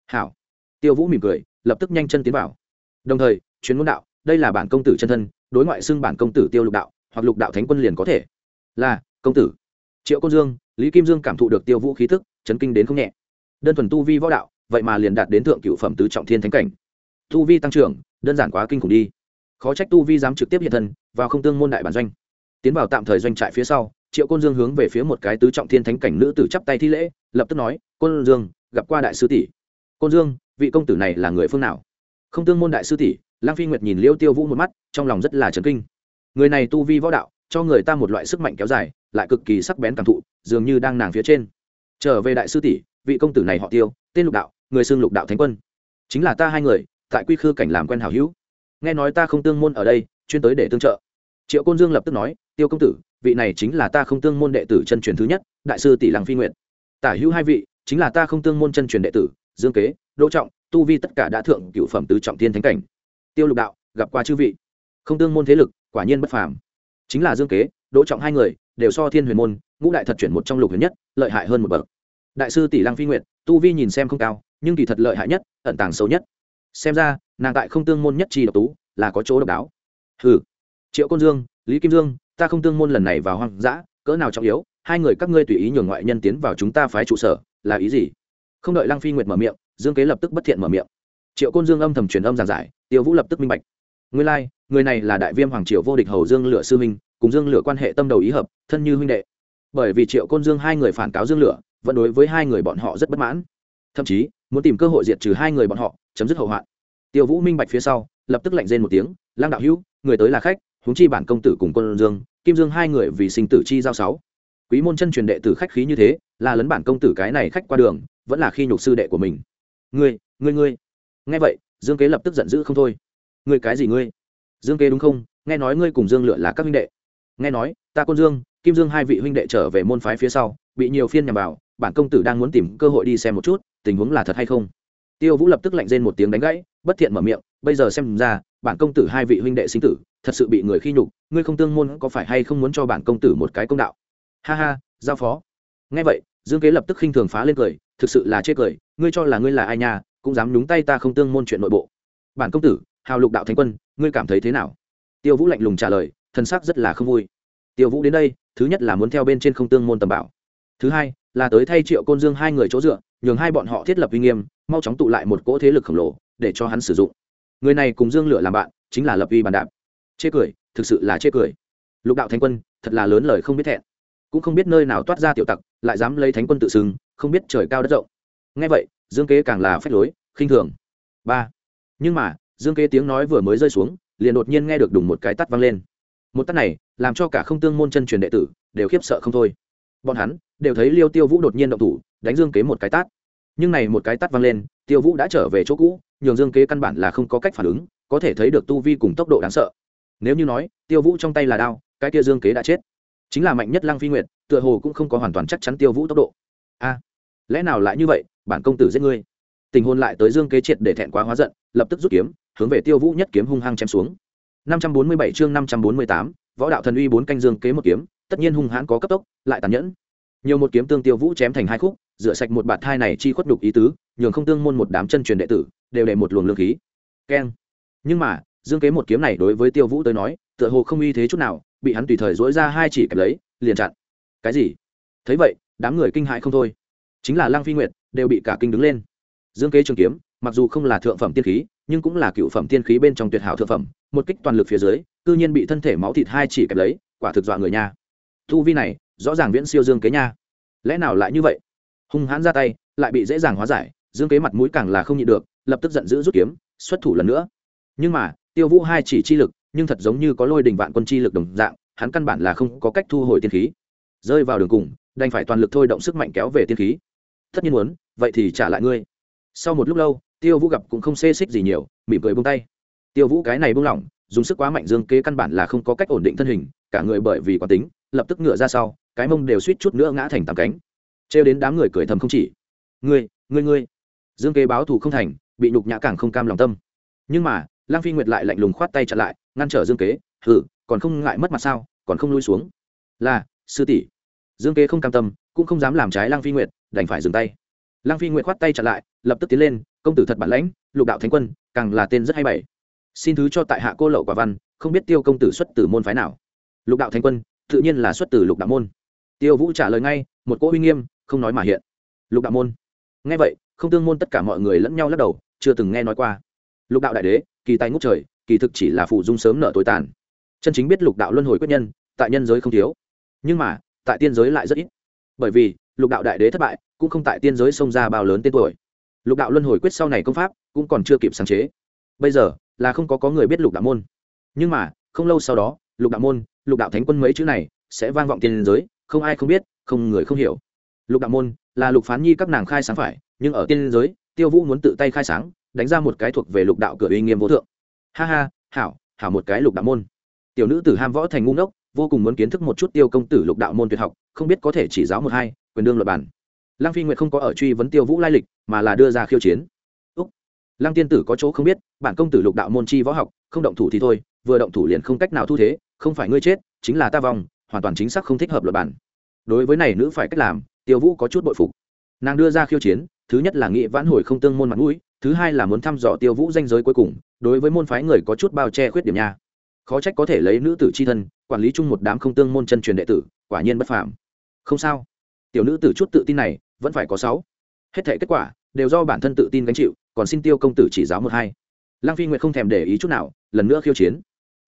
Hảo. Tiêu vũ mỉm cười, lập tức nhanh chân tiến vào. Đồng thời chuyến môn đạo, đây là bản công tử chân thân, đối ngoại xưng bản công tử tiêu lục đạo, hoặc lục đạo thánh quân liền có thể là, công tử. Triệu côn dương, lý kim dương cảm thụ được tiêu vũ khí thức, chấn kinh đến không nhẹ. Đơn thuần tu vi võ đạo, vậy mà liền đạt đến thượng cựu phẩm tứ trọng thiên thánh cảnh. Tu vi tăng trưởng, đơn giản quá kinh khủng đi. Khó trách tu vi dám trực tiếp hiện thân, vào không tương môn đại bản doanh. Tiến vào tạm thời doanh trại phía sau, triệu côn dương hướng về phía một cái tứ trọng thiên thánh cảnh nữ tử chắp tay thi lễ, lập tức nói, côn dương, gặp qua đại sư tỷ. Côn dương, vị công tử này là người phương nào? Không tương môn đại sư tỷ. Lang phi nguyệt nhìn liêu tiêu vũ một mắt, trong lòng rất là trấn kinh. Người này tu vi võ đạo cho người ta một loại sức mạnh kéo dài, lại cực kỳ sắc bén cảm thụ, dường như đang nàng phía trên. Trở về đại sư tỷ, vị công tử này họ tiêu, tên lục đạo, người xưng lục đạo thánh quân. Chính là ta hai người, tại quy khư cảnh làm quen hảo hữu. Nghe nói ta không tương môn ở đây, chuyên tới để tương trợ. Triệu côn dương lập tức nói, tiêu công tử, vị này chính là ta không tương môn đệ tử chân truyền thứ nhất, đại sư tỷ lăng phi nguyện tả hữu hai vị, chính là ta không tương môn chân truyền đệ tử, dương kế, đỗ trọng, tu vi tất cả đã thượng cựu phẩm tứ trọng thiên thánh cảnh. Tiêu lục đạo, gặp qua chư vị. Không tương môn thế lực, quả nhiên bất phàm chính là dương kế đỗ trọng hai người đều so thiên huyền môn ngũ đại thật chuyển một trong lục huyền nhất lợi hại hơn một bậc. Đại sư tỷ lăng phi nguyện tu vi nhìn xem không cao nhưng kỳ thật lợi hại nhất ẩn tàng xấu nhất. Xem ra nàng tại không tương môn nhất chi độc tú là có chỗ độc đáo. Hừ. Triệu côn dương lý kim dương ta không tương môn lần này vào hoang dã cỡ nào trọng yếu hai người các ngươi tùy ý nhường ngoại nhân tiến vào chúng ta phái trụ sở là ý gì? Không đợi lăng phi nguyệt mở miệng dương kế lập tức bất thiện mở miệng. Triệu côn dương âm thầm truyền âm giảng giải tiêu vũ lập tức minh bạch. Ngươi lai、like, người này là đại viêm hoàng triều vô địch hầu dương lửa sư minh cùng dương lửa quan hệ tâm đầu ý hợp, thân như huynh đệ. Bởi vì triệu côn dương hai người phản cáo dương lửa, vẫn đối với hai người bọn họ rất bất mãn. Thậm chí, muốn tìm cơ hội diệt trừ hai người bọn họ, chấm dứt hậu hoạn. Tiêu vũ minh bạch phía sau, lập tức lạnh rên một tiếng lang đạo hữu, người tới là khách, huống chi bản công tử cùng côn dương, kim dương hai người vì sinh tử chi giao sáu. Quý môn chân truyền đệ tử khách khí như thế, là lấn bản công tử cái này khách qua đường, vẫn là khi nhục sư đệ của mình. Ngươi ngươi ngươi. Nghe vậy, dương kế lập tức giận dữ không thôi. Ngươi cái gì ngươi? Dương kế đúng không? Nghe nói ngươi cùng dương lựa là các huynh đệ. Nghe nói, ta côn dương, kim dương hai vị huynh đệ trở về môn phái phía sau, bị nhiều phiên nhằm vào, bản công tử đang muốn tìm cơ hội đi xem một chút, tình huống là thật hay không? Tiêu vũ lập tức lạnh rên một tiếng đánh gãy, bất thiện mở miệng, bây giờ xem ra, bản công tử hai vị huynh đệ sinh tử, thật sự bị người khi nhục, ngươi không tương môn có phải hay không muốn cho bản công tử một cái công đạo? Ha ha, giao phó. Nghe vậy, dương kế lập tức khinh thường phá lên cười, thực sự là chê cười, ngươi cho là ngươi là ai nhà cũng dám nhúng tay ta không tương môn chuyện nội bộ. Bản công tử hào lục đạo thánh quân, ngươi cảm thấy thế nào? Tiêu vũ lạnh lùng trả lời thân xác rất là không vui. Tiêu vũ đến đây, thứ nhất là muốn theo bên trên không tương môn tầm bảo. Thứ hai, là tới thay triệu côn dương hai người chỗ dựa, nhường hai bọn họ thiết lập uy nghiêm, mau chóng tụ lại một cỗ thế lực khổng lồ, để cho hắn sử dụng. Người này cùng dương lửa làm bạn, chính là lập uy bàn đạp. Chê cười, thực sự là chê cười. Lục đạo thánh quân, thật là lớn lời không biết thẹn. Cũng không biết nơi nào toát ra tiểu tặc, lại dám lấy thánh quân tự xưng, không biết trời cao đất rộng. Ngay vậy, dương kế càng là phách lối, khinh thường. Ba. Nhưng mà dương kế tiếng nói vừa mới rơi xuống, liền đột nhiên nghe được đùng một cái tắt vang lên. Một tắt này, làm cho cả không tương môn chân truyền đệ tử đều khiếp sợ không thôi. Bọn hắn đều thấy liêu tiêu vũ đột nhiên động thủ, đánh dương kế một cái tát. Nhưng này một cái tắt vang lên, tiêu vũ đã trở về chỗ cũ, nhường dương kế căn bản là không có cách phản ứng, có thể thấy được tu vi cùng tốc độ đáng sợ. Nếu như nói, tiêu vũ trong tay là đao, cái kia dương kế đã chết. Chính là mạnh nhất lăng phi nguyệt, tựa hồ cũng không có hoàn toàn chắc chắn tiêu vũ tốc độ. A, lẽ nào lại như vậy, bản công tử giết ngươi? Tình hôn lại tới dương kế triệt để thẹn quá hóa giận, lập tức rút kiếm hướng về tiêu vũ nhất kiếm hung hăng chém xuống. 547 chương 548, võ đạo thần uy bốn canh dương kế một kiếm tất nhiên hung hãn có cấp tốc lại tàn nhẫn. Nhiều một kiếm tương tiêu vũ chém thành hai khúc rửa sạch một bạt thai này chi khuất đục ý tứ nhường không tương môn một đám chân truyền đệ tử đều để một luồng lương khí. Keng. Nhưng mà dương kế một kiếm này đối với tiêu vũ tới nói tựa hồ không uy thế chút nào bị hắn tùy thời dỗi ra hai chỉ kẹp lấy liền chặn. Cái gì? Thấy vậy đám người kinh hãi không thôi. Chính là lăng phi nguyệt đều bị cả kinh đứng lên. Dương kế trường kiếm mặc dù không là thượng phẩm tiên khí, nhưng cũng là cựu phẩm tiên khí bên trong tuyệt hảo thượng phẩm, một kích toàn lực phía dưới, cư nhiên bị thân thể máu thịt hai chỉ kẹp lấy, quả thực dọa người nha. Thu vi này, rõ ràng viễn siêu dương kế nha. Lẽ nào lại như vậy? Hung hãn ra tay, lại bị dễ dàng hóa giải, dương kế mặt mũi càng là không nhịn được, lập tức giận dữ rút kiếm, xuất thủ lần nữa. Nhưng mà, tiêu vũ hai chỉ chi lực, nhưng thật giống như có lôi đình vạn quân chi lực đồng dạng, hắn căn bản là không có cách thu hồi tiên khí. Rơi vào đường cùng, đành phải toàn lực thôi động sức mạnh kéo về tiên khí. Tất nhiên muốn, vậy thì trả lại ngươi. Sau một lúc lâu tiêu vũ gặp cũng không xê xích gì nhiều, mỉm cười bông tay. Tiêu vũ cái này buông lỏng, dùng sức quá mạnh dương kế căn bản là không có cách ổn định thân hình, cả người bởi vì quán tính, lập tức ngựa ra sau, cái mông đều suýt chút nữa ngã thành tàm cánh. Trêu đến đám người cười thầm không chỉ. Ngươi ngươi ngươi. Dương kế báo thù không thành, bị nhục nhã càng không cam lòng tâm. Nhưng mà lang phi nguyệt lại lạnh lùng khoát tay chặn lại, ngăn trở dương kế, hừ, còn không ngại mất mặt sao, còn không lui xuống. Là, sư tỷ. Dương kế không cam tâm, cũng không dám làm trái lang phi nguyệt, đành phải dừng tay. Lang phi nguyệt khoát tay chặn lại, lập tức tiến lên công tử thật bản lãnh, lục đạo thánh quân, càng là tên rất hay bày. Xin thứ cho tại hạ cô lậu quả văn, không biết tiêu công tử xuất từ môn phái nào. Lục đạo thánh quân, tự nhiên là xuất từ lục đạo môn. Tiêu vũ trả lời ngay, một cỗ uy nghiêm, không nói mà hiện. Lục đạo môn. Nghe vậy, không tương môn tất cả mọi người lẫn nhau lắc đầu, chưa từng nghe nói qua. Lục đạo đại đế, kỳ tài ngút trời, kỳ thực chỉ là phụ dung sớm nợ tối tàn. Chân chính biết lục đạo luân hồi quyết nhân, tại nhân giới không thiếu. Nhưng mà, tại tiên giới lại rất ít. Bởi vì, lục đạo đại đế thất bại, cũng không tại tiên giới xông ra bao lớn tên tuổi lục đạo luân hồi quyết sau này công pháp cũng còn chưa kịp sáng chế. Bây giờ là không có có người biết lục đạo môn. Nhưng mà, không lâu sau đó, lục đạo môn, lục đạo thánh quân mấy chữ này sẽ vang vọng tiền giới, không ai không biết, không người không hiểu. Lục đạo môn là lục phán nhi các nàng khai sáng phải, nhưng ở tiên giới, tiêu vũ muốn tự tay khai sáng, đánh ra một cái thuộc về lục đạo cửa uy nghiêm vô thượng. Ha ha, hảo hảo một cái lục đạo môn. Tiểu nữ tử ham võ thành ngu ngốc, vô cùng muốn kiến thức một chút tiêu công tử lục đạo môn tuyệt học, không biết có thể chỉ giáo một hai, quyền đương luật bản lăng phi nguyệt không có ở truy vấn tiêu vũ lai lịch, mà là đưa ra khiêu chiến. Úc. Lăng tiên tử có chỗ không biết, bản công tử lục đạo môn chi võ học, không động thủ thì thôi, vừa động thủ liền không cách nào thu thế, không phải ngươi chết, chính là ta vong, hoàn toàn chính xác không thích hợp luật bản. Đối với này nữ phải cách làm, tiêu vũ có chút bội phục. Nàng đưa ra khiêu chiến, thứ nhất là nghị vãn hồi không tương môn mặt mũi, thứ hai là muốn thăm dò tiêu vũ danh giới cuối cùng, đối với môn phái người có chút bao che khuyết điểm nha. Khó trách có thể lấy nữ tử c h i thân, quản lý chung một đám không tương môn chân truyền đệ tử, quả nhiên bất phàm. Không sao. Tiểu nữ tử chút tự tin này vẫn phải có sáu. Hết thể kết quả đều do bản thân tự tin gánh chịu, còn xin tiêu công tử chỉ giáo một hai. Lăng phi nguyệt không thèm để ý chút nào, lần nữa khiêu chiến.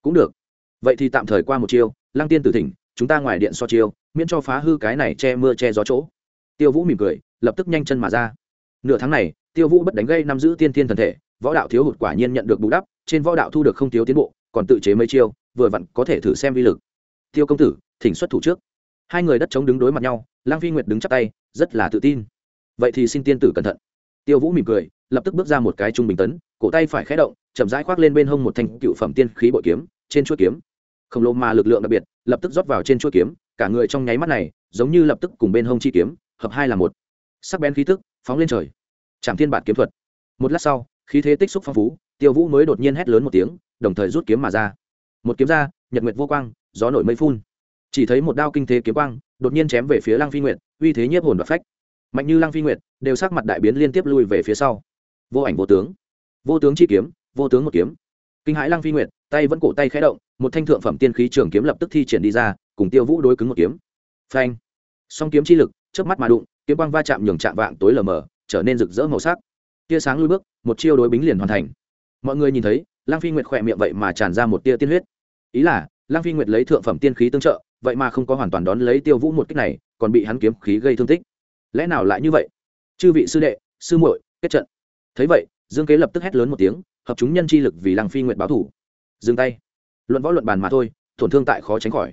Cũng được. Vậy thì tạm thời qua một chiêu, lăng tiên tử thỉnh, chúng ta ngoài điện so chiêu, miễn cho phá hư cái này che mưa che gió chỗ. Tiêu vũ mỉm cười, lập tức nhanh chân mà ra. Nửa tháng này, tiêu vũ bất đánh gây nắm giữ tiên thiên thần thể, võ đạo thiếu hụt quả nhiên nhận được bù đắp, trên võ đạo thu được không thiếu tiến bộ, còn tự chế mấy chiêu, vừa vặn có thể thử xem vi lực. Tiêu công tử, thỉnh xuất thủ trước. Hai người đất chống đứng đối mặt nhau lang phi nguyệt đứng chắp tay rất là tự tin. Vậy thì xin tiên tử cẩn thận. Tiêu vũ mỉm cười, lập tức bước ra một cái trung bình tấn, cổ tay phải khé động, chậm rãi khoác lên bên hông một thanh cựu phẩm tiên khí bội kiếm, trên chuỗi kiếm. Khổng lồ mà lực lượng đặc biệt, lập tức rót vào trên chuỗi kiếm, cả người trong nháy mắt này, giống như lập tức cùng bên hông chi kiếm, hợp hai là một. Sắc bén khí tức phóng lên trời. Trảm thiên bản kiếm thuật. Một lát sau, khí thế tích xúc phong phú, tiêu vũ mới đột nhiên hét lớn một tiếng, đồng thời rút kiếm mà ra. Một kiếm ra, nhật nguyệt vô quang, gió nổi mây phun. Chỉ thấy một đao kinh thế kiếm quang, đột nhiên chém về phía lăng phi nguyệt uy thế nhiếp hồn và phách. Mạnh như lăng phi nguyệt đều sắc mặt đại biến liên tiếp lui về phía sau. Vô ảnh vô tướng. Vô tướng chi kiếm, vô tướng một kiếm. Kinh hãi lăng phi nguyệt, tay vẫn cổ tay khẽ động, một thanh thượng phẩm tiên khí trường kiếm lập tức thi triển đi ra, cùng tiêu vũ đối cứng một kiếm. Phanh. Song kiếm chi lực trước mắt mà đụng, kiếm quang va chạm nhường chạm vạng tối lờ mờ, trở nên rực rỡ màu sắc. Tia sáng lui bước, một chiêu đối bính liền hoàn thành. Mọi người nhìn thấy lang phi nguyệt khỏe miệng vậy mà tràn ra một tia tiên huyết. Ý là lang phi nguyệt lấy thượng phẩm tiên khí tương trợ vậy mà không có hoàn toàn đón lấy tiêu vũ một cách này, còn bị hắn kiếm khí gây thương tích. Lẽ nào lại như vậy? Chư vị sư đệ, sư muội, kết trận. Thấy vậy, dương kế lập tức hét lớn một tiếng, hợp chúng nhân chi lực vì lăng phi nguyện báo thủ. Dừng tay. Luận võ luận bàn mà thôi, tổn thương tại khó tránh khỏi.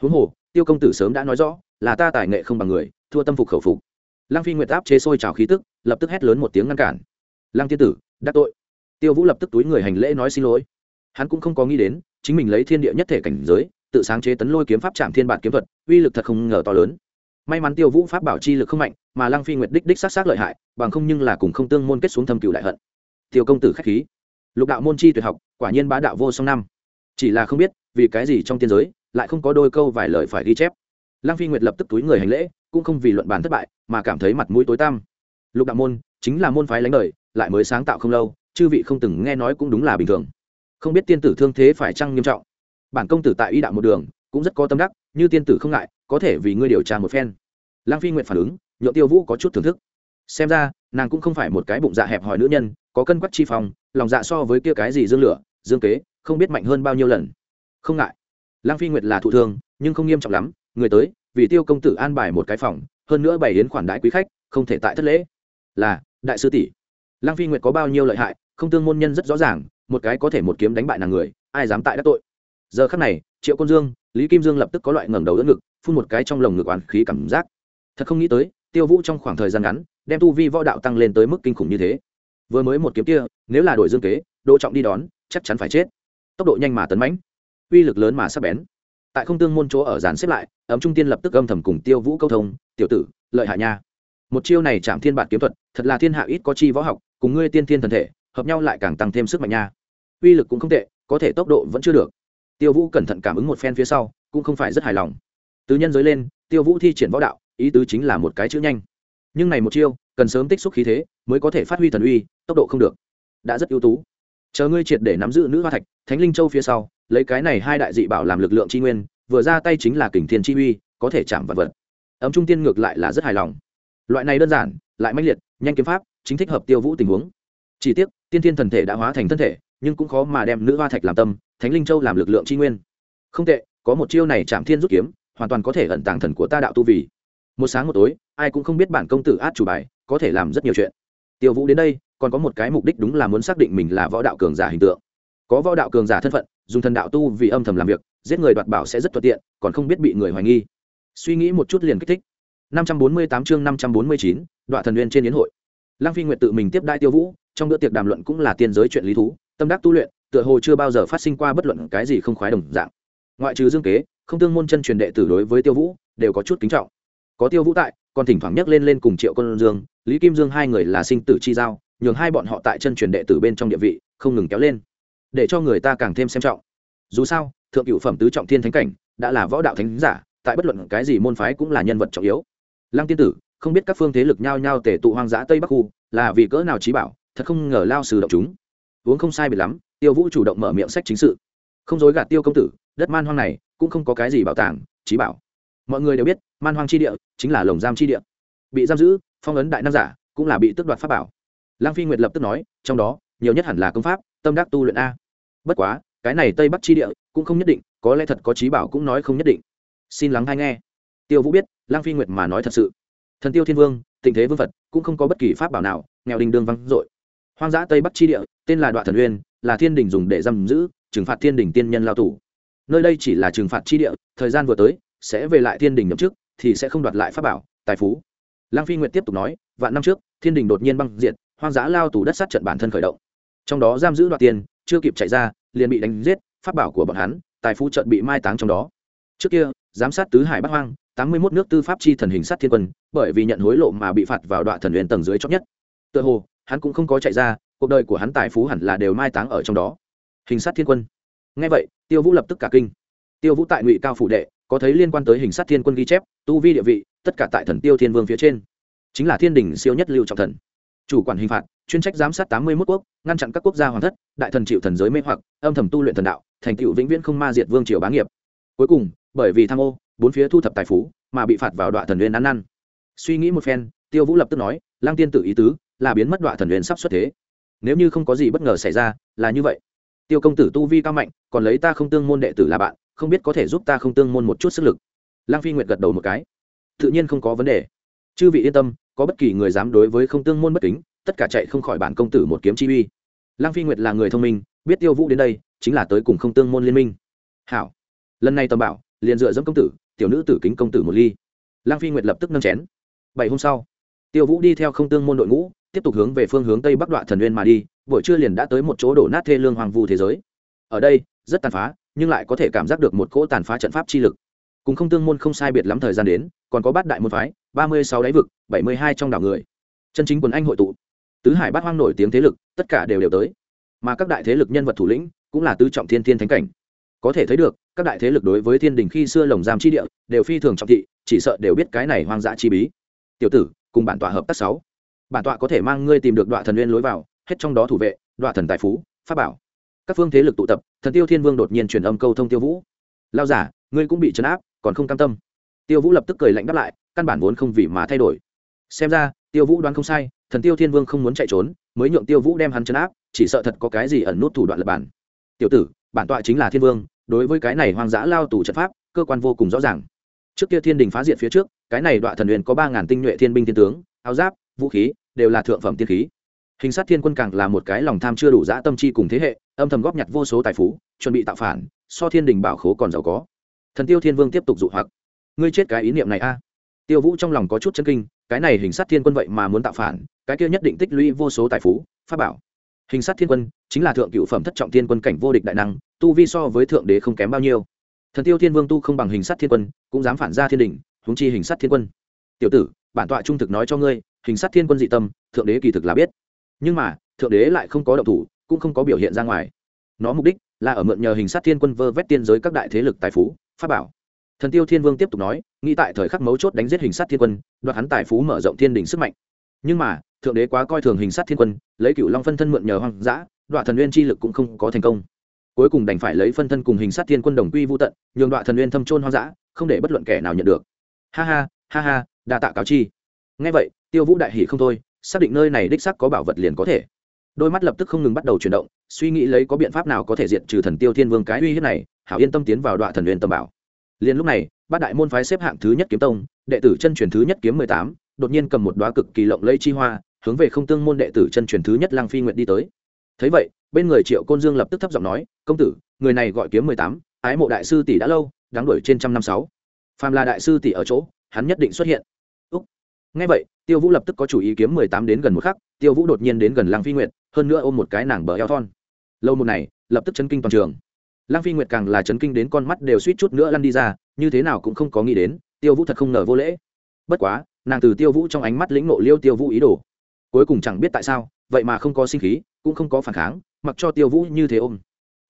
Huống hồ, tiêu công tử sớm đã nói rõ, là ta tài nghệ không bằng người, thua tâm phục khẩu phục. Lăng phi nguyệt áp chế sôi trào khí tức, lập tức hét lớn một tiếng ngăn cản. Lăng tiên tử, đắc tội. Tiêu vũ lập tức túi người hành lễ nói xin lỗi. Hắn cũng không có nghĩ đến, chính mình lấy thiên địa nhất thể cảnh giới tự sáng chế tấn lôi kiếm pháp trạm thiên bản kiếm thuật, uy lực thật không ngờ to lớn. May mắn tiêu vũ pháp bảo chi lực không mạnh, mà lăng phi nguyệt đích đích s á lợi hại, bằng không nhưng là cùng không tương môn kết xuống thâm cựu đại hận. Tiêu công tử k h á c h khí. Lục đạo môn chi tuyệt học, quả nhiên bá đạo vô song năm. Chỉ là không biết, vì cái gì trong tiên giới, lại không có đôi câu vài lời phải ghi chép. Lăng phi nguyệt lập tức túi người hành lễ, cũng không vì luận bàn thất bại, mà cảm thấy mặt mũi tối tăm. Lục đạo môn, chính là môn phái lãnh đời, lại mới sáng tạo không lâu, chư vị không từng nghe nói cũng đúng là bình thường. Không biết tiên tử thương thế phải chăng nghiêm trọng? Bản công tử tại y đạo một đường, cũng rất có tâm đắc, như tiên tử không ngại, có thể vì ngươi điều tra một phen. Lăng phi nguyện phản ứng, nhượng tiêu vũ có chút thưởng thức. Xem ra, nàng cũng không phải một cái bụng dạ hẹp hòi nữ nhân, có cân quắc chi phòng lòng dạ so với kia cái gì dương lửa, dương kế, không biết mạnh hơn bao nhiêu lần. Không ngại. Lăng phi nguyệt là thụ thương, nhưng không nghiêm trọng lắm, người tới, vì tiêu công tử an bài một cái phòng, hơn nữa bày đến khoản đãi quý khách, không thể tại thất lễ. Là, đại sư tỷ. Lăng phi nguyệt có bao nhiêu lợi hại, không tương môn nhân rất rõ ràng, một cái có thể một kiếm đánh bại nàng người, ai dám tại đắc tội? Giờ khắc này, triệu côn dương, lý kim dương lập tức có loại ngẩng đầu đỡ ngực, phun một cái trong lồng ngực oán khí cảm giác. Thật không nghĩ tới, tiêu vũ trong khoảng thời gian ngắn, đem tu vi võ đạo tăng lên tới mức kinh khủng như thế. Vừa mới một kiếm kia, nếu là đổi dương kế, đỗ trọng đi đón, chắc chắn phải chết. Tốc độ nhanh mà tấn mãnh, uy lực lớn mà sắp bén. Tại không tương môn chỗ ở dàn xếp lại, ấm trung tiên lập tức âm thầm cùng tiêu vũ câu thông, tiểu tử, lợi hại nha. Một chiêu này chạm thiên bản kiếm thuật, thật là thiên hạ ít có chi võ học, cùng ngươi tiên thiên thần thể, hợp nhau lại càng tăng thêm sức mạnh nha. Uy lực cũng không tệ, có thể tốc độ vẫn chưa được tiêu vũ cẩn thận cảm ứng một phen phía sau, cũng không phải rất hài lòng. Từ nhân giới lên, tiêu vũ thi triển võ đạo, ý tứ chính là một cái chữ nhanh. Nhưng này một chiêu, cần sớm tích xúc khí thế, mới có thể phát huy thần uy, tốc độ không được. Đã rất ưu tú. Chờ ngươi triệt để nắm giữ nữ hoa thạch, thánh linh châu phía sau, lấy cái này hai đại dị bảo làm lực lượng tri nguyên, vừa ra tay chính là kình thiên chi uy, có thể chạm vật vật. Ấm trung tiên ngược lại là rất hài lòng. Loại này đơn giản, lại mãnh liệt, nhanh kiếm pháp, chính thích hợp tiêu vũ tình huống. Chỉ tiếc, tiên thiên thần thể đã hóa thành thân thể nhưng cũng khó mà đem nữ hoa thạch làm tâm thánh linh châu làm lực lượng tri nguyên. Không tệ có một chiêu này chạm thiên rút kiếm hoàn toàn có thể ẩn tàng thần của ta đạo tu vì. Một sáng một tối ai cũng không biết bản công tử át chủ bài có thể làm rất nhiều chuyện. Tiêu vũ đến đây còn có một cái mục đích đúng là muốn xác định mình là võ đạo cường giả hình tượng. Có võ đạo cường giả thân phận dùng thần đạo tu vì âm thầm làm việc giết người đoạt bảo sẽ rất thuận tiện còn không biết bị người hoài nghi. Suy nghĩ một chút liền kích thích. 548 chương 549, đoạn thần nguyên trên yến hội. Lăng phi nguyệt tự mình tiếp đại tiêu vũ trong bữa tiệc đàm luận cũng là tiên giới chuyện lý thú tâm đắc tu luyện, tựa hồ chưa bao giờ phát sinh qua bất luận cái gì không khoái đồng dạng. Ngoại trừ dương kế, không tương môn chân truyền đệ tử đối với tiêu vũ, đều có chút kính trọng. Có tiêu vũ tại, còn thỉnh thoảng nhắc lên lên cùng triệu quân dương, lý kim dương hai người là sinh tử chi giao, nhường hai bọn họ tại chân truyền đệ tử bên trong địa vị, không ngừng kéo lên, để cho người ta càng thêm xem trọng. Dù sao, thượng cựu phẩm tứ trọng thiên thánh cảnh, đã là võ đạo thánh giả, tại bất luận cái gì môn phái cũng là nhân vật trọng yếu. Lăng tiên tử, không biết các phương thế lực nhao nhao tể tụ hoang dã tây bắc khu, là vì cỡ nào trí bảo, thật không ngờ lao sử động chúng uống không sai biệt lắm, tiêu vũ chủ động mở miệng sách chính sự. Không dối gạt tiêu công tử, đất man hoang này cũng không có cái gì bảo tàng trí bảo. Mọi người đều biết, man hoang chi địa chính là lồng giam chi địa. Bị giam giữ, phong ấn đại nam giả cũng là bị tước đoạt pháp bảo. Lang phi nguyệt lập tức nói, trong đó, nhiều nhất hẳn là công pháp, tâm đắc tu luyện a. Bất quá, cái này tây bắc chi địa cũng không nhất định, có lẽ thật có trí bảo cũng nói không nhất định. Xin lắng hay nghe. Tiêu vũ biết lang phi nguyệt mà nói thật sự. Thần tiêu thiên vương tình thế vương phật cũng không có bất kỳ pháp bảo nào, nghèo đình đương vắng dội hoang dã tây bắc chi địa, tên là đoạn thần uyên, là thiên đình dùng để giam giữ, trừng phạt thiên đình tiên nhân lao tù. Nơi đây chỉ là trừng phạt chi địa, thời gian vừa tới, sẽ về lại thiên đình nhậm chức, thì sẽ không đoạt lại pháp bảo, tài phú. Lang phi nguyệt tiếp tục nói, vạn năm trước, thiên đình đột nhiên băng diện hoang dã lao tù đất sát trận bản thân khởi động. Trong đó giam giữ đoạt tiền chưa kịp chạy ra, liền bị đánh giết, pháp bảo của bọn hắn, tài phú trận bị mai táng trong đó. Trước kia, giám sát tứ hải bắc hoang, tám mươi 81 nước tư pháp chi thần hình sát thiên quân, bởi vì nhận hối lộ mà bị phạt vào đoạn thần huyền tầng dưới chót nhất. Tựa hồ hắn cũng không có chạy ra, cuộc đời của hắn tài phú hẳn là đều mai táng ở trong đó. Hình sát thiên quân. Ngay vậy, tiêu vũ lập tức cả kinh. Tiêu vũ tại ngụy cao phủ đệ, có thấy liên quan tới hình sát thiên quân ghi chép, tu vi địa vị, tất cả tại thần tiêu thiên vương phía trên. Chính là thiên đình siêu nhất lưu trọng thần. Chủ quản hình phạt, chuyên trách giám sát tám mươi mốt quốc, ngăn chặn các quốc gia hoàng thất, đại thần chịu thần giới mê hoặc, âm thầm tu luyện thần đạo, thành tựu vĩnh viễn không ma diệt vương triều bá nghiệp. Cuối cùng, bởi vì tham ô, bốn phía thu thập tài phú, mà bị phạt vào đoạn thần huyền ăn năn. Suy nghĩ một phen, tiêu vũ lập tức nói lang tiên tử ý tứ là biến mất đoạn thần huyền sắp xuất thế. Nếu như không có gì bất ngờ xảy ra, là như vậy. Tiêu công tử tu vi cao mạnh, còn lấy ta không tương môn đệ tử là bạn, không biết có thể giúp ta không tương môn một chút sức lực. Lang phi nguyệt gật đầu một cái. Tự nhiên không có vấn đề. Chư vị yên tâm, có bất kỳ người dám đối với không tương môn bất kính, tất cả chạy không khỏi bản công tử một kiếm chi uy. Lang phi nguyệt là người thông minh, biết tiêu vũ đến đây, chính là tới cùng không tương môn liên minh. Hảo. Lần này tầm bảo, liền dựa dẫm công tử, tiểu nữ tử kính công tử một ly. Lang phi nguyệt lập tức nâng chén. Bảy hôm sau, tiêu vũ đi theo không tương môn đội ngũ tiếp tục hướng về phương hướng tây bắc đoạn thần nguyên mà đi, buổi trưa liền đã tới một chỗ đổ nát thê lương hoàng vu thế giới. Ở đây, rất tàn phá, nhưng lại có thể cảm giác được một cỗ tàn phá trận pháp chi lực. Cùng không tương môn không sai biệt lắm thời gian đến, còn có bát đại môn phái, ba mươi sáu đáy vực, bảy mươi hai trong đảo người. Chân chính quần anh hội tụ. Tứ hải bát hoang nổi tiếng thế lực, tất cả đều đều tới. Mà các đại thế lực nhân vật thủ lĩnh, cũng là tứ trọng thiên thiên thánh cảnh. Có thể thấy được, các đại thế lực đối với thiên đình khi xưa lồng giam chi địa, đều phi thường trọng thị, chỉ sợ đều biết cái này hoang dã chi bí. Tiểu tử, cùng bản tòa hợp tác sáu bản tọa có thể mang ngươi tìm được đoạn thần nguyên lối vào, hết trong đó thủ vệ, đoạn thần tài phú, pháp bảo. Các phương thế lực tụ tập, thần tiêu thiên vương đột nhiên truyền âm câu thông tiêu vũ. Lao giả, ngươi cũng bị trấn áp, còn không cam tâm. Tiêu vũ lập tức cười lạnh đáp lại, căn bản vốn không vì mà thay đổi. Xem ra, tiêu vũ đoán không sai, thần tiêu thiên vương không muốn chạy trốn, mới nhượng tiêu vũ đem hắn trấn áp, chỉ sợ thật có cái gì ẩn nút thủ đoạn lập bản. Tiểu tử, bản tọa chính là thiên vương, đối với cái này hoang dã lao tù trận pháp, cơ quan vô cùng rõ ràng. Trước kia thiên đình phá diệt phía trước, cái này đoạn thần huyền có ba ngàn tinh nhuệ thiên binh thiên tướng, áo giáp, vũ khí đều là thượng phẩm tiên khí. Hình sát thiên quân càng là một cái lòng tham chưa đủ dã tâm chi cùng thế hệ, âm thầm góp nhặt vô số tài phú, chuẩn bị tạo phản, so thiên đình bảo khố còn giàu có. Thần tiêu thiên vương tiếp tục dụ hoặc. Ngươi chết cái ý niệm này a. Tiêu vũ trong lòng có chút chân kinh, cái này hình sát thiên quân vậy mà muốn tạo phản, cái kia nhất định tích lũy vô số tài phú, pháp bảo. Hình sát thiên quân chính là thượng cựu phẩm thất trọng thiên quân cảnh vô địch đại năng, tu vi so với thượng đế không kém bao nhiêu. Thần tiêu thiên vương tu không bằng hình sát thiên quân, cũng dám phản ra thiên đình húng chi hình sát thiên quân. Tiểu tử, bản tọa trung thực nói cho ngươi hình sát thiên quân dị tâm, thượng đế kỳ thực là biết. Nhưng mà, thượng đế lại không có động thủ, cũng không có biểu hiện ra ngoài. Nó mục đích là ở mượn nhờ hình sát thiên quân vơ vét tiên giới các đại thế lực tài phú, pháp bảo. Thần tiêu thiên vương tiếp tục nói, nghĩ tại thời khắc mấu chốt đánh giết hình sát thiên quân, đoạt hắn tài phú mở rộng thiên đình sức mạnh. Nhưng mà, thượng đế quá coi thường hình sát thiên quân, lấy cựu long phân thân mượn nhờ hoang dã đoạt thần nguyên chi lực cũng không có thành công. Cuối cùng đành phải lấy phân thân cùng hình sát thiên quân đồng quy vô tận, nhường đoạt thần nguyên thâm trôn hoang dã, không để bất luận kẻ nào nhận được. Ha ha ha ha, đa tạ cáo chi. Ngay vậy tiêu vũ đại hỷ không thôi, xác định nơi này đích sắc có bảo vật liền có thể. Đôi mắt lập tức không ngừng bắt đầu chuyển động, suy nghĩ lấy có biện pháp nào có thể diện trừ thần tiêu thiên vương cái uy hiếp này, hảo yên tâm tiến vào đoạn thần huyền tâm bảo. Liền lúc này, bát đại môn phái xếp hạng thứ nhất kiếm tông, đệ tử chân truyền thứ nhất kiếm mười tám, đột nhiên cầm một đoá cực kỳ lộng lẫy chi hoa, hướng về không tương môn đệ tử chân truyền thứ nhất lăng phi nguyện đi tới. Thấy vậy, bên người triệu côn dương lập tức thấp giọng nói, công tử, người này gọi kiếm mười tám, ái mộ đại sư tỷ đã lâu, đáng đuổi trên trăm năm sáu. Phàm là đại sư tỷ ở chỗ, hắn nhất định xuất hiện. Úc. Ngay vậy tiêu vũ lập tức có chủ ý kiếm mười tám đến gần một khắc, tiêu vũ đột nhiên đến gần lăng phi nguyệt, hơn nữa ôm một cái nàng bờ eo thon. Lâu một này, lập tức chấn kinh toàn trường. Lăng phi nguyệt càng là chấn kinh đến con mắt đều suýt chút nữa lăn đi ra, như thế nào cũng không có nghĩ đến, tiêu vũ thật không ngờ vô lễ. Bất quá, nàng từ tiêu vũ trong ánh mắt lĩnh nộ liêu tiêu vũ ý đồ. Cuối cùng chẳng biết tại sao, vậy mà không có sinh khí, cũng không có phản kháng, mặc cho tiêu vũ như thế ôm.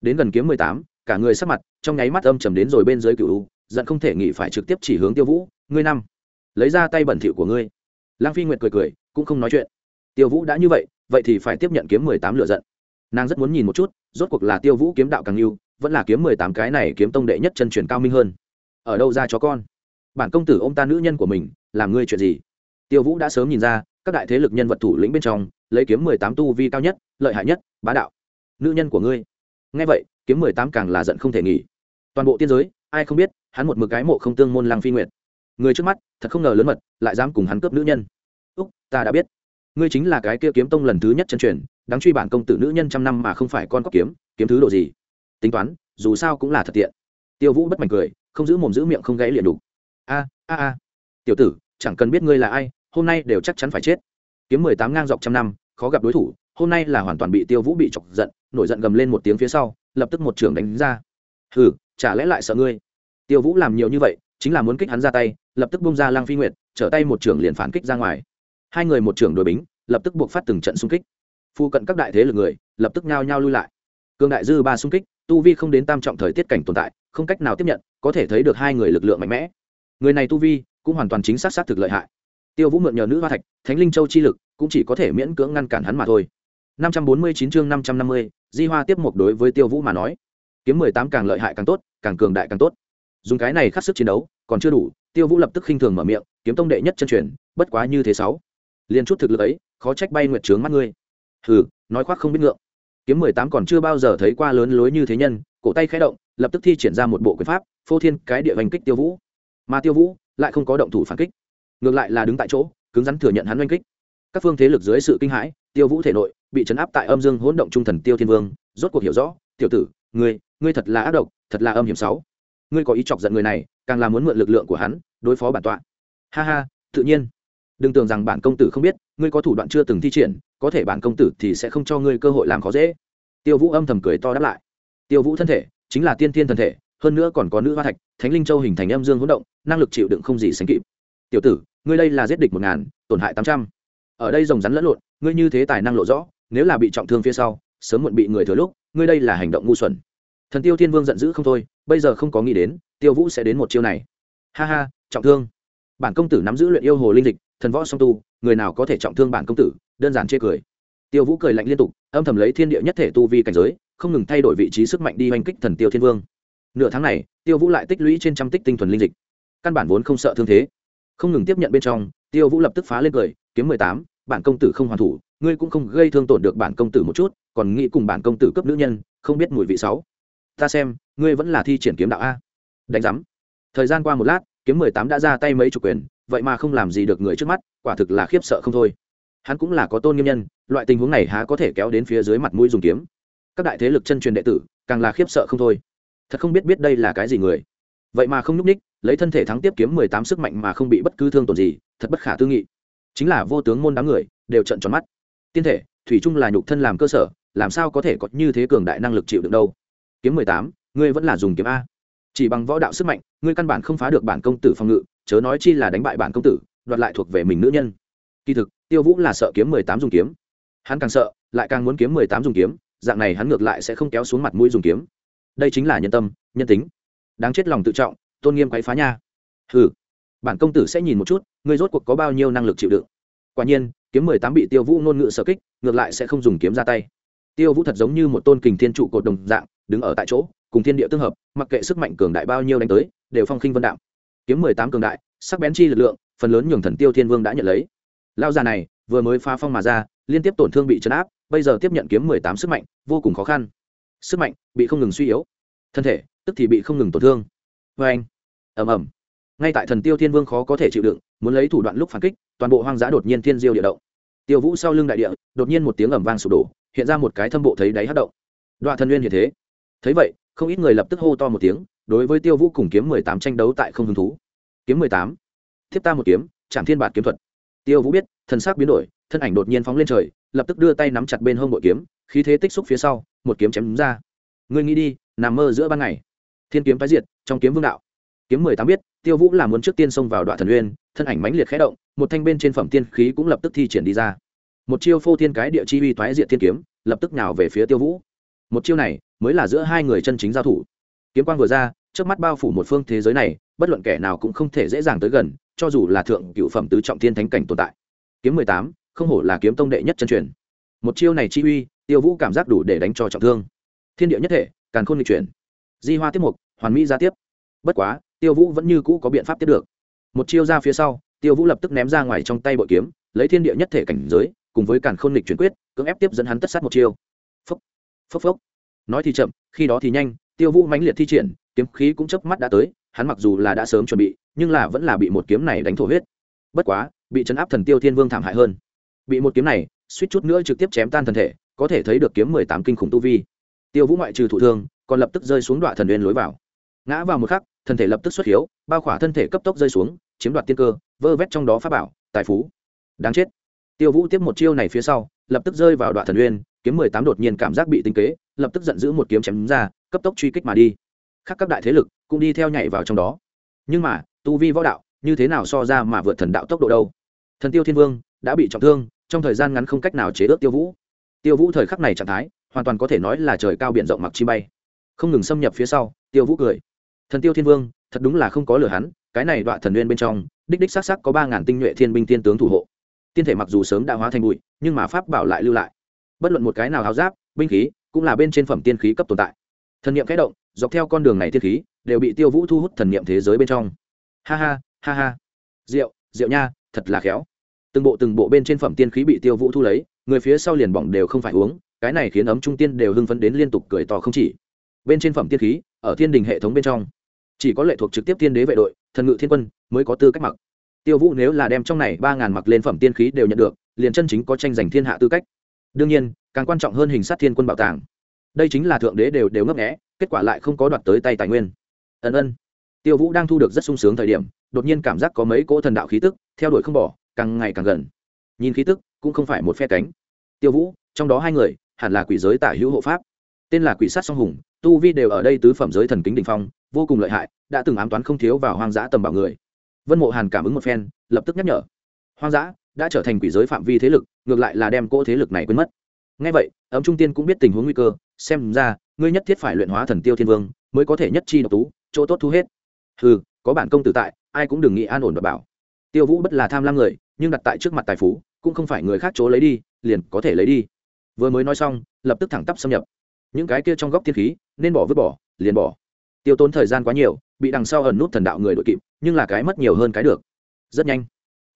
Đến gần kiếm mười tám, cả người sắc mặt trong nháy mắt âm trầm đến rồi bên dưới cựu giận không thể nghĩ phải trực tiếp chỉ hướng tiêu vũ, ngươi năm, lấy ra tay bẩn thỉu của ngươi lang phi nguyệt cười cười, cũng không nói chuyện. Tiêu vũ đã như vậy vậy thì phải tiếp nhận kiếm mười tám lựa giận. Nàng rất muốn nhìn một chút, rốt cuộc là tiêu vũ kiếm đạo càng yêu, vẫn là kiếm mười tám cái này kiếm tông đệ nhất chân truyền cao minh hơn. Ở đâu ra chó con? Bản công tử ô m ta nữ nhân của mình, làm ngươi chuyện gì? Tiêu vũ đã sớm nhìn ra, các đại thế lực nhân vật thủ lĩnh bên trong, lấy kiếm mười tám tu vi cao nhất, lợi hại nhất, bá đạo. Nữ nhân của ngươi. Ngay vậy, kiếm mười tám càng là giận không thể nghỉ. Toàn bộ tiên giới, ai không biết, hắn một mực cái mộ không tương môn lăng phi nguyệt người trước mắt, thật không ngờ lớn mật, lại dám cùng hắn cướp nữ nhân. Úc, ta đã biết. Ngươi chính là cái kia kiếm tông lần thứ nhất chân truyền, đáng truy bản công tử nữ nhân trăm năm mà không phải con cóc kiếm kiếm thứ độ gì? Tính toán, dù sao cũng là thật tiện. Tiêu vũ bất mảnh cười, không giữ mồm giữ miệng không gãy liền đục a a a. Tiểu tử, chẳng cần biết ngươi là ai, hôm nay đều chắc chắn phải chết. Kiếm mười tám ngang dọc trăm năm, khó gặp đối thủ, hôm nay là hoàn toàn bị tiêu vũ bị chọc giận, nổi giận gầm lên một tiếng phía sau, lập tức một trường đánh ra. Hừ, chả lẽ lại sợ ngươi? Tiêu vũ làm nhiều như vậy chính là muốn kích hắn ra tay lập tức bung ra lang phi nguyệt trở tay một trường liền phản kích ra ngoài. Hai người một trường đội bính lập tức buộc phát từng trận xung kích. Phu cận các đại thế lực người lập tức nhao nhao lui lại. Cương đại dư ba xung kích tu vi không đến tam trọng thời tiết cảnh tồn tại không cách nào tiếp nhận có thể thấy được hai người lực lượng mạnh mẽ. Người này tu vi cũng hoàn toàn chính xác xác thực lợi hại. Tiêu vũ mượn nhờ nữ hoa thạch thánh linh châu chi lực cũng chỉ có thể miễn cưỡng ngăn cản hắn mà thôi. 549 chương 550, di hoa tiếp mục đối với tiêu vũ mà nói. Kiếm 18 càng lợi hại càng tốt càng cường đại càng tốt dùng cái này khắc sức chiến đấu, còn chưa đủ, tiêu vũ lập tức khinh thường mở miệng, kiếm tông đệ nhất chân truyền, bất quá như thế sáu. Liền chút thực lực ấy, khó trách bay nguyệt trướng mắt ngươi. Hừ, nói khoác không biết ngượng. Kiếm 18 còn chưa bao giờ thấy qua lớn lối như thế nhân, cổ tay khẽ động, lập tức thi triển ra một bộ quyền pháp, phô thiên cái địa hành kích tiêu vũ. Mà tiêu vũ lại không có động thủ phản kích, ngược lại là đứng tại chỗ, cứng rắn thừa nhận hắn oanh kích. Các phương thế lực dưới sự kinh hãi, tiêu vũ thể nội bị chấn áp tại âm dương hỗn động trung thần tiêu thiên vương, rốt cuộc hiểu rõ, tiểu tử, ngươi ngươi thật là ác độc, thật là âm hiểm sáu ngươi có ý chọc giận người này, càng là muốn mượn lực lượng của hắn, đối phó bản tọa. Ha ha, tự nhiên. Đừng tưởng rằng bản công tử không biết, ngươi có thủ đoạn chưa từng thi triển, có thể bản công tử thì sẽ không cho ngươi cơ hội làm khó dễ. Tiêu vũ âm thầm cười to đáp lại. Tiêu vũ thân thể, chính là tiên thiên thân thể, hơn nữa còn có nữ hoa thạch, thánh linh châu hình thành âm dương hỗn động, năng lực chịu đựng không gì sánh kịp. Tiểu tử, ngươi đây là giết địch một ngàn, tổn hại tám trăm. Ở đây rồng rắn lẫn lộn, ngươi như thế tài năng lộ rõ, nếu là bị trọng thương phía sau, sớm muộn bị người thừa lúc, ngươi đây là hành động ngu xuẩn thần tiêu thiên vương giận dữ không thôi, bây giờ không có nghĩ đến, tiêu vũ sẽ đến một chiêu này. Ha ha, trọng thương. Bản công tử nắm giữ luyện yêu hồ linh dịch, thần võ song tu, người nào có thể trọng thương bản công tử? Đơn giản chê cười. Tiêu vũ cười lạnh liên tục, âm thầm lấy thiên địa nhất thể tu vi cảnh giới, không ngừng thay đổi vị trí sức mạnh đi oanh kích thần tiêu thiên vương. Nửa tháng này, tiêu vũ lại tích lũy trên trăm tích tinh thuần linh dịch. Căn bản vốn không sợ thương thế. Không ngừng tiếp nhận bên trong, tiêu vũ lập tức phá lên cười, kiếm mười tám, bản công tử không hoàn thủ, ngươi cũng không gây thương tổn được bản công tử một chút, còn nghĩ cùng bản công tử cấp nữ nhân, không biết mùi vị sáu ta xem, ngươi vẫn là thi triển kiếm đạo a. Đánh giám. Thời gian qua một lát, kiếm mười tám đã ra tay mấy chục quyền, vậy mà không làm gì được người trước mắt, quả thực là khiếp sợ không thôi. Hắn cũng là có tôn nghiêm nhân, loại tình huống này há có thể kéo đến phía dưới mặt mũi dùng kiếm. Các đại thế lực chân truyền đệ tử, càng là khiếp sợ không thôi. Thật không biết biết đây là cái gì người. Vậy mà không nhúc ních lấy thân thể thắng tiếp kiếm mười tám sức mạnh mà không bị bất cứ thương tổn gì, thật bất khả tư nghị. Chính là vô tướng môn đám người, đều trận tròn mắt. Tiên thể, thủy chung là nhục thân làm cơ sở, làm sao có thể có như thế cường đại năng lực chịu đựng đâu? Kiếm mười tám, ngươi vẫn là dùng kiếm a. Chỉ bằng võ đạo sức mạnh, ngươi căn bản không phá được bản công tử phòng ngự, chớ nói chi là đánh bại bản công tử, đoạt lại thuộc về mình nữ nhân. Kỳ thực, tiêu vũ là sợ kiếm mười tám dùng kiếm. Hắn càng sợ, lại càng muốn kiếm mười tám dùng kiếm, dạng này hắn ngược lại sẽ không kéo xuống mặt mũi dùng kiếm. Đây chính là nhân tâm, nhân tính. Đáng chết lòng tự trọng, tôn nghiêm quấy phá nha. Ừ bản công tử sẽ nhìn một chút, ngươi rốt cuộc có bao nhiêu năng lực chịu đựng. Quả nhiên, kiếm mười tám bị tiêu vũ ngôn ngữ sở kích, ngược lại sẽ không dùng kiếm ra tay. Tiêu vũ thật giống như một tôn kình thiên trụ cột đồng dạng đứng ở tại chỗ, cùng thiên địa tương hợp, mặc kệ sức mạnh cường đại bao nhiêu đánh tới, đều phong khinh vân đạo kiếm mười tám cường đại, sắc bén chi lực lượng, phần lớn nhường thần tiêu thiên vương đã nhận lấy. Lao già này, vừa mới phá phong mà ra, liên tiếp tổn thương bị chấn áp, bây giờ tiếp nhận kiếm mười tám sức mạnh, vô cùng khó khăn. Sức mạnh bị không ngừng suy yếu, thân thể, tức thì bị không ngừng tổn thương. Vê anh ẩm ẩm ngay tại thần tiêu thiên vương khó có thể chịu đựng, muốn lấy thủ đoạn lúc phản kích, toàn bộ hoang dã đột nhiên thiên diêu địa động. Tiêu vũ sau lưng đại địa, đột nhiên một tiếng ẩm vang sụp đổ, hiện ra một cái thâm bộ thấy đáy hát động. Đoạn thần nguyên hiện thế thấy vậy, không ít người lập tức hô to một tiếng, đối với tiêu vũ cùng kiếm mười tám tranh đấu tại không hứng thú. Kiếm mười tám. Thiếp ta một kiếm chạm thiên bạt kiếm thuật. Tiêu vũ biết, thần sắc biến đổi, thân ảnh đột nhiên phóng lên trời, lập tức đưa tay nắm chặt bên hông bội kiếm, khí thế tích xúc phía sau, một kiếm chém đúng ra. Ngươi nghĩ đi, nằm mơ giữa ban ngày. Thiên kiếm tái diệt, trong kiếm vương đạo. Kiếm mười tám biết, tiêu vũ là muốn trước tiên xông vào đoạn thần uyên thân ảnh mãnh liệt khẽ động, một thanh bên trên phẩm tiên khí cũng lập tức thi triển đi ra. Một chiêu phô thiên cái địa chi uy toái diệt thiên kiếm, lập tức nào về phía tiêu vũ. Một chiêu này mới là giữa hai người chân chính giao thủ. Kiếm quang vừa ra trước mắt bao phủ một phương thế giới này, bất luận kẻ nào cũng không thể dễ dàng tới gần, cho dù là thượng cựu phẩm tứ trọng thiên thánh cảnh tồn tại. Kiếm mười tám, không hổ là kiếm tông đệ nhất chân truyền. Một chiêu này chi uy, tiêu vũ cảm giác đủ để đánh cho trọng thương. Thiên địa nhất thể, càn khôn lịch chuyển. Di hoa tiếp mục, hoàn mỹ ra tiếp. Bất quá, tiêu vũ vẫn như cũ có biện pháp tiếp được. Một chiêu ra phía sau, tiêu vũ lập tức ném ra ngoài trong tay bội kiếm, lấy thiên địa nhất thể cảnh giới, cùng với càn khôn lịch chuyển quyết, cưỡng ép tiếp dẫn hắn tất sát một chiêu. Phốc phốc phốc nói thì chậm, khi đó thì nhanh, tiêu vũ mãnh liệt thi triển, kiếm khí cũng chớp mắt đã tới, hắn mặc dù là đã sớm chuẩn bị, nhưng là vẫn là bị một kiếm này đánh thổ huyết. Bất quá, bị chấn áp thần tiêu thiên vương thảm hại hơn. Bị một kiếm này, suýt chút nữa trực tiếp chém tan thân thể, có thể thấy được kiếm mười tám kinh khủng tu vi. Tiêu vũ ngoại trừ thụ thương, còn lập tức rơi xuống đoạn thần uyên lối vào. Ngã vào một khắc, thân thể lập tức xuất hiếu, bao khỏa thân thể cấp tốc rơi xuống, chiếm đoạt tiên cơ, vơ vét trong đó pháp bảo, tài phú. Đáng chết. Tiêu vũ tiếp một chiêu này phía sau, lập tức rơi vào đoạn thần uyên kiếm mười tám đột nhiên cảm giác bị tinh kế, lập tức giận dữ một kiếm chém ra, cấp tốc truy kích mà đi. Khác các đại thế lực cũng đi theo nhảy vào trong đó. Nhưng mà, tu vi võ đạo như thế nào so ra mà vượt thần đạo tốc độ đâu? Thần tiêu thiên vương đã bị trọng thương, trong thời gian ngắn không cách nào chế ước tiêu vũ. Tiêu vũ thời khắc này trạng thái hoàn toàn có thể nói là trời cao biển rộng mặc chi bay. Không ngừng xâm nhập phía sau, tiêu vũ cười. Thần tiêu thiên vương, thật đúng là không có lừa hắn, cái này đoạn thần nguyên bên trong, đích đích xác sắc có ba ngàn tinh nhuệ thiên binh tiên tướng thủ hộ. Tiên thể mặc dù sớm đã hóa thành bụi, nhưng mà pháp bảo lại lưu lại bất luận một cái nào háo giáp, binh khí, cũng là bên trên phẩm tiên khí cấp tồn tại. Thần niệm kẽ động, dọc theo con đường này tiên khí, đều bị tiêu vũ thu hút thần niệm thế giới bên trong. Ha ha ha ha. Rượu rượu nha, thật là khéo. Từng bộ từng bộ bên trên phẩm tiên khí bị tiêu vũ thu lấy, người phía sau liền bỏng đều không phải uống, cái này khiến ấm trung tiên đều hưng phấn đến liên tục cười to không chỉ. Bên trên phẩm tiên khí, ở thiên đình hệ thống bên trong, chỉ có lệ thuộc trực tiếp thiên đế vệ đội, thần ngự thiên quân mới có tư cách mặc. Tiêu vũ nếu là đem trong này ba ngàn mặc lên phẩm tiên khí đều nhận được, liền chân chính có tranh giành thiên hạ tư cách đương nhiên, càng quan trọng hơn hình sát thiên quân bảo tàng. Đây chính là thượng đế đều đều ngấp nghẽ kết quả lại không có đoạt tới tay tài nguyên. Ân ân. Tiêu vũ đang thu được rất sung sướng thời điểm, đột nhiên cảm giác có mấy cỗ thần đạo khí tức, theo đuổi không bỏ, càng ngày càng gần. Nhìn khí tức, cũng không phải một phe cánh. Tiêu vũ, trong đó hai người, hẳn là quỷ giới tả hữu hộ pháp. Tên là quỷ sát song hùng, tu vi đều ở đây tứ phẩm giới thần kính đình phong, vô cùng lợi hại, đã từng ám toán không thiếu vào hoang dã tầm bảo người. Vân mộ hàn cảm ứng một phen, lập tức nhắc nhở. Hoang dã đã trở thành quỷ giới phạm vi thế lực, ngược lại là đem cỗ thế lực này quên mất. Ngay vậy, ấm trung tiên cũng biết tình huống nguy cơ, xem ra, ngươi nhất thiết phải luyện hóa thần tiêu thiên vương, mới có thể nhất chi độc tú, chỗ tốt thu hết. Ừ có bản công tử tại, ai cũng đừng nghĩ an ổn và bảo. Tiêu vũ bất là tham lam người, nhưng đặt tại trước mặt tài phú, cũng không phải người khác chỗ lấy đi, liền có thể lấy đi. Vừa mới nói xong, lập tức thẳng tắp xâm nhập. Những cái kia trong góc thiên khí, nên bỏ vứt bỏ, liền bỏ. Tiêu tốn thời gian quá nhiều, bị đằng sau ẩn nút thần đạo người đội kịp, nhưng là cái mất nhiều hơn cái được. Rất nhanh,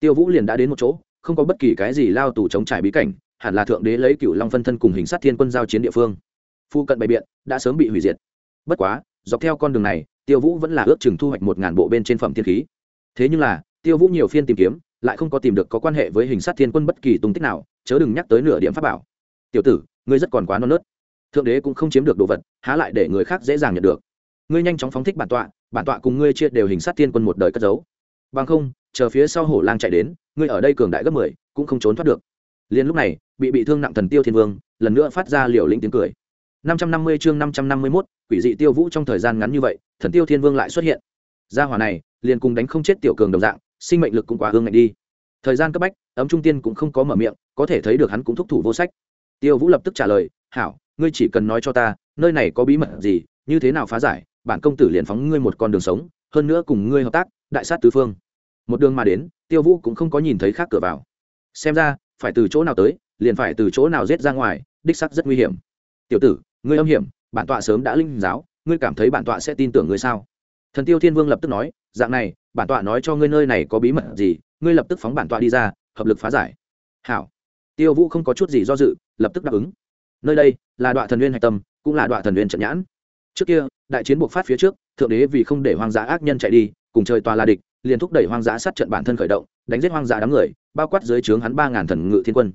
tiêu vũ liền đã đến một chỗ không có bất kỳ cái gì lao tù chống trải bí cảnh, hẳn là thượng đế lấy cựu long phân thân cùng hình sát thiên quân giao chiến địa phương. Phu cận bày biện, đã sớm bị hủy diệt. Bất quá, dọc theo con đường này, tiêu vũ vẫn là ước chừng thu hoạch một ngàn bộ bên trên phẩm thiên khí. Thế nhưng là, tiêu vũ nhiều phiên tìm kiếm, lại không có tìm được có quan hệ với hình sát thiên quân bất kỳ tung tích nào, chớ đừng nhắc tới nửa điểm pháp bảo. Tiểu tử, ngươi rất còn quá non nớt. Thượng đế cũng không chiếm được đồ vật, há lại để người khác dễ dàng nhận được. Ngươi nhanh chóng phóng thích bản tọa bản tọa cùng ngươi chia đều hình sát thiên quân một đời cất giấu. Bằng không, chờ phía sau hổ lang chạy đến ngươi ở đây cường đại gấp mười, cũng không trốn thoát được. Liền lúc này, bị bị thương nặng thần tiêu thiên vương, lần nữa phát ra liều lĩnh tiếng cười. Năm trăm năm mươi chương năm trăm năm mươi mốt, quỷ dị tiêu vũ trong thời gian ngắn như vậy, thần tiêu thiên vương lại xuất hiện. Gia hỏa này, liền cùng đánh không chết tiểu cường đồng dạng, sinh mệnh lực cũng quá hương ngạnh đi. Thời gian cấp bách, ấm trung tiên cũng không có mở miệng, có thể thấy được hắn cũng thúc thủ vô sách. Tiêu vũ lập tức trả lời, hảo, ngươi chỉ cần nói cho ta, nơi này có bí mật gì, như thế nào phá giải, bản công tử liền phóng ngươi một con đường sống, hơn nữa cùng ngươi hợp tác, đại sát tứ phương một đường mà đến, tiêu vũ cũng không có nhìn thấy khác cửa vào. Xem ra, phải từ chỗ nào tới, liền phải từ chỗ nào giết ra ngoài, đích sắc rất nguy hiểm. Tiểu tử, ngươi âm hiểm, bản tọa sớm đã linh giáo, ngươi cảm thấy bản tọa sẽ tin tưởng ngươi sao? Thần tiêu thiên vương lập tức nói, dạng này, bản tọa nói cho ngươi nơi này có bí mật gì, ngươi lập tức phóng bản tọa đi ra, hợp lực phá giải. Hảo. Tiêu vũ không có chút gì do dự, lập tức đáp ứng. Nơi đây, là đoạn thần nguyên hạch tâm, cũng là đoạn thần nguyên trận nhãn. Trước kia, đại chiến buộc phát phía trước, thượng đế vì không để hoang dã ác nhân chạy đi, cùng trời tòa là địch liền thúc đẩy hoang dã sát trận bản thân khởi động, đánh giết hoang dã đám người, bao quát dưới trướng hắn ba ngàn thần ngự thiên quân.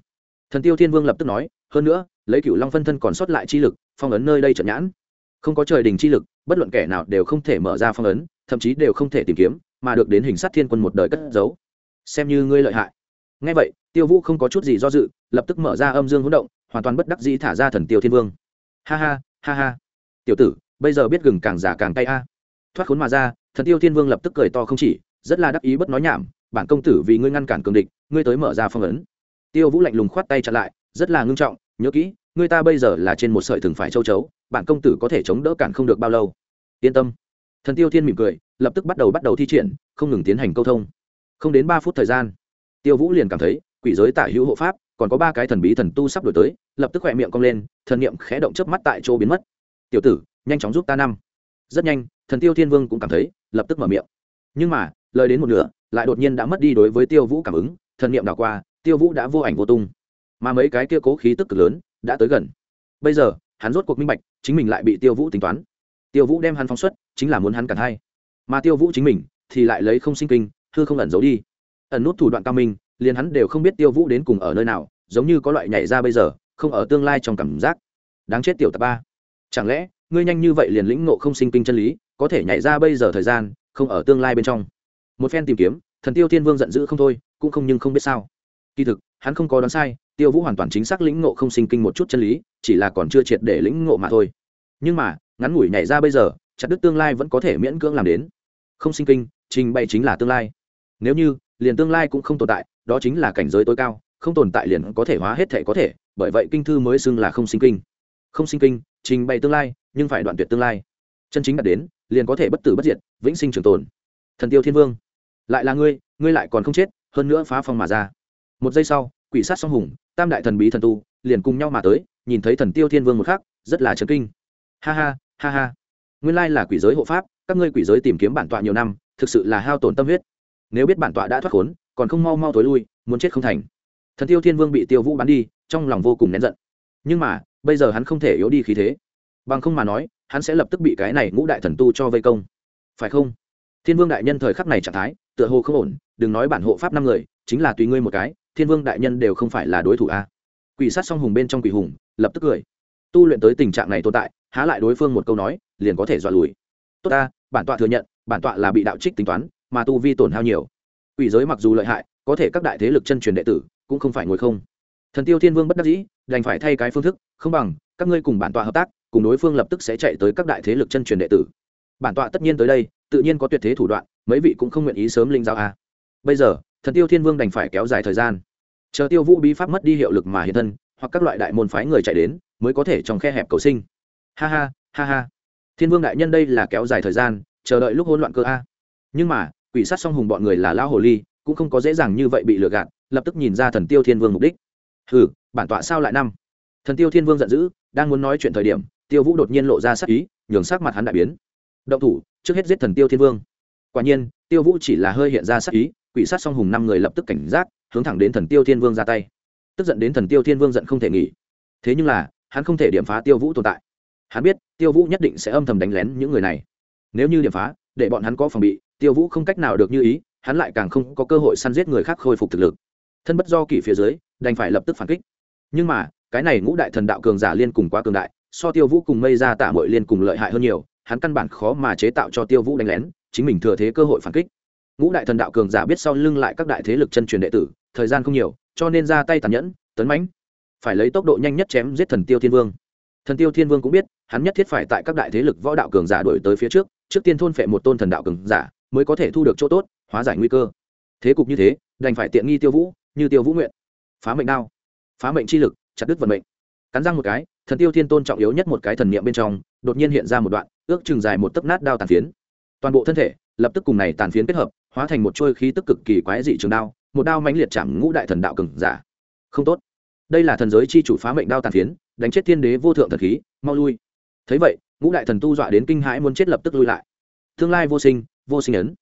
Thần tiêu thiên vương lập tức nói, hơn nữa, lấy cựu long phân thân còn sót lại chi lực, phong ấn nơi đây trận nhãn. Không có trời đình chi lực, bất luận kẻ nào đều không thể mở ra phong ấn, thậm chí đều không thể tìm kiếm, mà được đến hình sát thiên quân một đời cất giấu. Xem như ngươi lợi hại. Ngay vậy, tiêu vũ không có chút gì do dự, lập tức mở ra âm dương hỗn động, hoàn toàn bất đắc dĩ thả ra thần tiêu thiên vương. Ha ha ha ha. Tiểu tử, bây giờ biết gừng càng già càng tay a. Thoát khốn mà ra, thần tiêu thiên vương lập tức cười to không chỉ rất là đắc ý bất nói nhảm, bản công tử vì ngươi ngăn cản cường địch, ngươi tới mở ra phong ấn. Tiêu vũ lạnh lùng khoát tay chặn lại, rất là ngưng trọng, nhớ kỹ, ngươi ta bây giờ là trên một sợi thừng phải châu chấu, bản công tử có thể chống đỡ cản không được bao lâu. Yên tâm. Thần tiêu thiên mỉm cười, lập tức bắt đầu bắt đầu thi triển, không ngừng tiến hành câu thông. Không đến ba phút thời gian, tiêu vũ liền cảm thấy, quỷ giới tả hữu hộ pháp, còn có ba cái thần bí thần tu sắp đổi tới, lập tức khỏe miệng cong lên, thần niệm khẽ động chớp mắt tại chỗ biến mất. Tiểu tử, nhanh chóng giúp ta năm. Rất nhanh, thần tiêu thiên vương cũng cảm thấy, lập tức mở miệng. Nhưng mà lời đến một nửa, lại đột nhiên đã mất đi đối với tiêu vũ cảm ứng, thần niệm đảo qua, tiêu vũ đã vô ảnh vô tung. Mà mấy cái kia cố khí tức cực lớn đã tới gần. Bây giờ, hắn rốt cuộc minh bạch, chính mình lại bị tiêu vũ tính toán. Tiêu vũ đem hắn phóng xuất, chính là muốn hắn cản hay mà tiêu vũ chính mình thì lại lấy không sinh kinh, hư không ẩn giấu đi. Ẩn nút thủ đoạn cao minh, liền hắn đều không biết tiêu vũ đến cùng ở nơi nào, giống như có loại nhảy ra bây giờ, không ở tương lai trong cảm giác. Đáng chết tiểu tập ba. Chẳng lẽ, ngươi nhanh như vậy liền lĩnh ngộ không sinh kinh chân lý, có thể nhảy ra bây giờ thời gian, không ở tương lai bên trong? Một phen tìm kiếm, thần tiêu thiên vương giận dữ không thôi, cũng không nhưng không biết sao. Kỳ thực, hắn không có đoán sai, tiêu vũ hoàn toàn chính xác lĩnh ngộ không sinh kinh một chút chân lý, chỉ là còn chưa triệt để lĩnh ngộ mà thôi. Nhưng mà, ngắn ngủi nhảy ra bây giờ, chặt đứt tương lai vẫn có thể miễn cưỡng làm đến. Không sinh kinh, trình bày chính là tương lai. Nếu như, liền tương lai cũng không tồn tại, đó chính là cảnh giới tối cao, không tồn tại liền có thể hóa hết thể có thể, bởi vậy kinh thư mới xưng là không sinh kinh. Không sinh kinh, trình bày tương lai, nhưng phải đoạn tuyệt tương lai. Chân chính đạt đến, liền có thể bất tử bất diệt, vĩnh sinh trường tồn. Thần tiêu thiên vương lại là ngươi ngươi lại còn không chết, hơn nữa phá phong mà ra. Một giây sau, quỷ sát song hùng, tam đại thần bí thần tu, liền cùng nhau mà tới, nhìn thấy thần tiêu thiên vương một khắc, rất là chấn kinh. Ha ha ha ha. Nguyên lai là quỷ giới hộ pháp, các ngươi quỷ giới tìm kiếm bản tọa nhiều năm, thực sự là hao tổn tâm huyết. Nếu biết bản tọa đã thoát khốn, còn không mau mau tối lui, muốn chết không thành. Thần tiêu thiên vương bị tiêu vũ bắn đi, trong lòng vô cùng nén giận. Nhưng mà, bây giờ hắn không thể yếu đi khí thế. Bằng không mà nói, hắn sẽ lập tức bị cái này ngũ đại thần tu cho vây công. Phải không? Thiên vương đại nhân thời khắc này trạng thái tựa hồ không ổn, đừng nói bản hộ pháp năm người, chính là tùy ngươi một cái, thiên vương đại nhân đều không phải là đối thủ a. Quỷ sát song hùng bên trong quỷ hùng, lập tức cười. Tu luyện tới tình trạng này tồn tại, há lại đối phương một câu nói, liền có thể dọa lùi. Tốt ta, bản tọa thừa nhận, bản tọa là bị đạo trích tính toán, mà tu vi tổn hao nhiều. Quỷ giới mặc dù lợi hại, có thể các đại thế lực chân truyền đệ tử cũng không phải ngồi không. Thần tiêu thiên vương bất đắc dĩ, đành phải thay cái phương thức, không bằng, các ngươi cùng bản tọa hợp tác, cùng đối phương lập tức sẽ chạy tới các đại thế lực chân truyền đệ tử. Bản tọa tất nhiên tới đây, tự nhiên có tuyệt thế thủ đoạn mấy vị cũng không nguyện ý sớm linh giáo a. Bây giờ thần tiêu thiên vương đành phải kéo dài thời gian. Chờ tiêu vũ bí pháp mất đi hiệu lực mà hiện thân hoặc các loại đại môn phái người chạy đến mới có thể trong khe hẹp cầu sinh. Ha ha ha ha. Thiên vương đại nhân đây là kéo dài thời gian chờ đợi lúc hỗn loạn cơ a. Nhưng mà quỷ sát song hùng bọn người là lao hồ ly cũng không có dễ dàng như vậy bị lừa gạt lập tức nhìn ra thần tiêu thiên vương mục đích. Hừ, bản tọa sao lại năm? Thần tiêu thiên vương giận dữ đang muốn nói chuyện thời điểm tiêu vũ đột nhiên lộ ra sắc ý nhường sắc mặt hắn đại biến. Động thủ trước hết giết thần tiêu thiên vương quả nhiên, tiêu vũ chỉ là hơi hiện ra sắc ý, quỷ sát song hùng năm người lập tức cảnh giác, hướng thẳng đến thần tiêu thiên vương ra tay. Tức giận đến thần tiêu thiên vương giận không thể nghỉ. Thế nhưng là, hắn không thể điểm phá tiêu vũ tồn tại. Hắn biết, tiêu vũ nhất định sẽ âm thầm đánh lén những người này. Nếu như điểm phá, để bọn hắn có phòng bị, tiêu vũ không cách nào được như ý, hắn lại càng không có cơ hội săn giết người khác khôi phục thực lực. Thân bất do kỷ phía dưới, đành phải lập tức phản kích. Nhưng mà, cái này ngũ đại thần đạo cường giả liên cùng quá cường đại, so tiêu vũ cùng mây ra tạ mội liên cùng lợi hại hơn nhiều, hắn căn bản khó mà chế tạo cho tiêu vũ đánh lén chính mình thừa thế cơ hội phản kích. Ngũ đại thần đạo cường giả biết sau lưng lại các đại thế lực chân truyền đệ tử, thời gian không nhiều, cho nên ra tay tàn nhẫn, tấn mãnh. Phải lấy tốc độ nhanh nhất chém giết thần tiêu thiên vương. Thần tiêu thiên vương cũng biết, hắn nhất thiết phải tại các đại thế lực võ đạo cường giả đổi tới phía trước trước tiên thôn phệ một tôn thần đạo cường giả, mới có thể thu được chỗ tốt, hóa giải nguy cơ. Thế cục như thế, đành phải tiện nghi tiêu vũ, như tiêu vũ nguyện. Phá mệnh đao. Phá mệnh chi lực, chặt đứt vận mệnh. Cắn răng một cái, thần tiêu thiên tôn trọng yếu nhất một cái thần niệm bên trong, đột nhiên hiện ra một đoạn, ước chừng dài một tấc nát đao tàn phiến toàn bộ thân thể, lập tức cùng này tàn phiến kết hợp, hóa thành một trôi khí tức cực kỳ quái dị trường đao, một đao mãnh liệt chạm ngũ đại thần đạo cường giả. Không tốt. Đây là thần giới chi chủ phá mệnh đao tàn phiến, đánh chết thiên đế vô thượng thần khí, mau lui. Thấy vậy, ngũ đại thần tu dọa đến kinh hãi muốn chết lập tức lui lại. Tương lai vô sinh vô sinh ấn.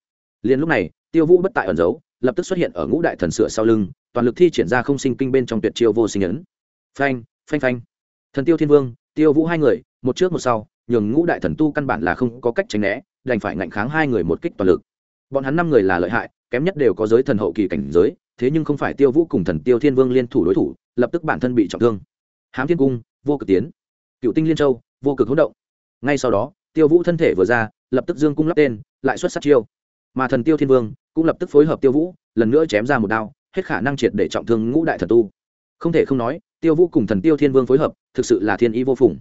Liền lúc này, tiêu vũ bất tại ẩn giấu, lập tức xuất hiện ở ngũ đại thần sửa sau lưng, toàn lực thi triển ra không sinh kinh bên trong tuyệt chiêu vô sinh ấn. Phanh phanh phanh. Thần tiêu thiên vương, tiêu vũ hai người, một trước một sau, nhường ngũ đại thần tu căn bản là không có cách tránh né đành phải ngạnh kháng hai người một kích toàn lực. Bọn hắn năm người là lợi hại, kém nhất đều có giới thần hậu kỳ cảnh giới, thế nhưng không phải tiêu vũ cùng thần tiêu thiên vương liên thủ đối thủ, lập tức bản thân bị trọng thương. Hám thiên cung, vô cực tiến. Cựu tinh liên châu, vô cực hỗn động. Ngay sau đó, tiêu vũ thân thể vừa ra, lập tức dương cung lắp tên, lại xuất sát chiêu. Mà thần tiêu thiên vương cũng lập tức phối hợp tiêu vũ, lần nữa chém ra một đao, hết khả năng triệt để trọng thương ngũ đại thần tu. Không thể không nói, tiêu vũ cùng thần tiêu thiên vương phối hợp, thực sự là thiên ý vô phùng.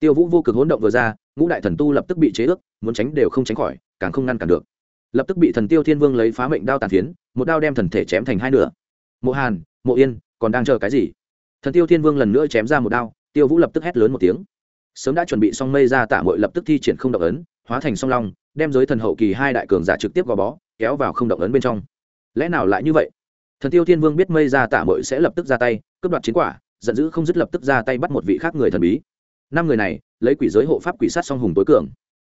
Tiêu vũ vô cực hỗn động vừa ra ngũ đại thần tu lập tức bị chế ước, muốn tránh đều không tránh khỏi, càng không ngăn cản được. Lập tức bị thần tiêu thiên vương lấy phá mệnh đao tàn phiến, một đao đem thần thể chém thành hai nửa. Mộ hàn, mộ yên, còn đang chờ cái gì? Thần tiêu thiên vương lần nữa chém ra một đao, tiêu vũ lập tức hét lớn một tiếng. Sớm đã chuẩn bị xong mây ra tạ mội lập tức thi triển không động ấn, hóa thành song long, đem giới thần hậu kỳ hai đại cường giả trực tiếp gò bó, kéo vào không động ấn bên trong. Lẽ nào lại như vậy? Thần tiêu thiên vương biết mây ra tạ mội sẽ lập tức ra tay, cướp đoạt chiến quả, giận dữ không dứt lập tức ra tay bắt một vị khác người thần bí năm người này lấy quỷ giới hộ pháp quỷ sát song hùng tối cường.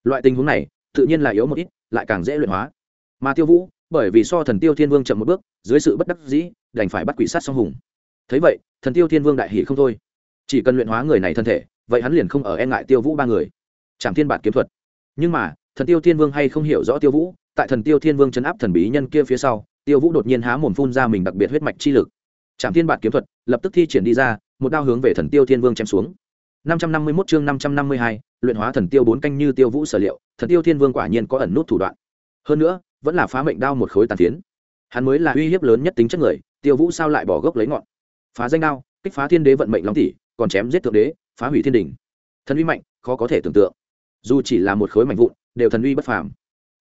Loại tình huống này, tự nhiên là yếu một ít, lại càng dễ luyện hóa. Mà tiêu vũ, bởi vì so thần tiêu thiên vương chậm một bước, dưới sự bất đắc dĩ, đành phải bắt quỷ sát song hùng. Thấy vậy, thần tiêu thiên vương đại hỷ không thôi. Chỉ cần luyện hóa người này thân thể, vậy hắn liền không ở e ngại tiêu vũ ba người. Chẳng thiên bản kiếm thuật. Nhưng mà, thần tiêu thiên vương hay không hiểu rõ tiêu vũ, tại thần tiêu thiên vương chấn áp thần bí nhân kia phía sau, tiêu vũ đột nhiên há mồm phun ra mình đặc biệt huyết mạch chi lực. Trạm thiên bản kiếm thuật lập tức thi triển đi ra, một đao hướng về thần tiêu thiên vương chém xuống. 551 chương 552, luyện hóa thần tiêu bốn canh như tiêu vũ sở liệu thần tiêu thiên vương quả nhiên có ẩn nút thủ đoạn. Hơn nữa vẫn là phá mệnh đao một khối tàn thiến, hắn mới là uy hiếp lớn nhất tính chất người tiêu vũ sao lại bỏ gốc lấy ngọn? Phá danh đao kích phá thiên đế vận mệnh long tỷ còn chém giết thượng đế phá hủy thiên đình. Thần uy mạnh khó có thể tưởng tượng. Dù chỉ là một khối mảnh vụn đều thần uy bất phàm.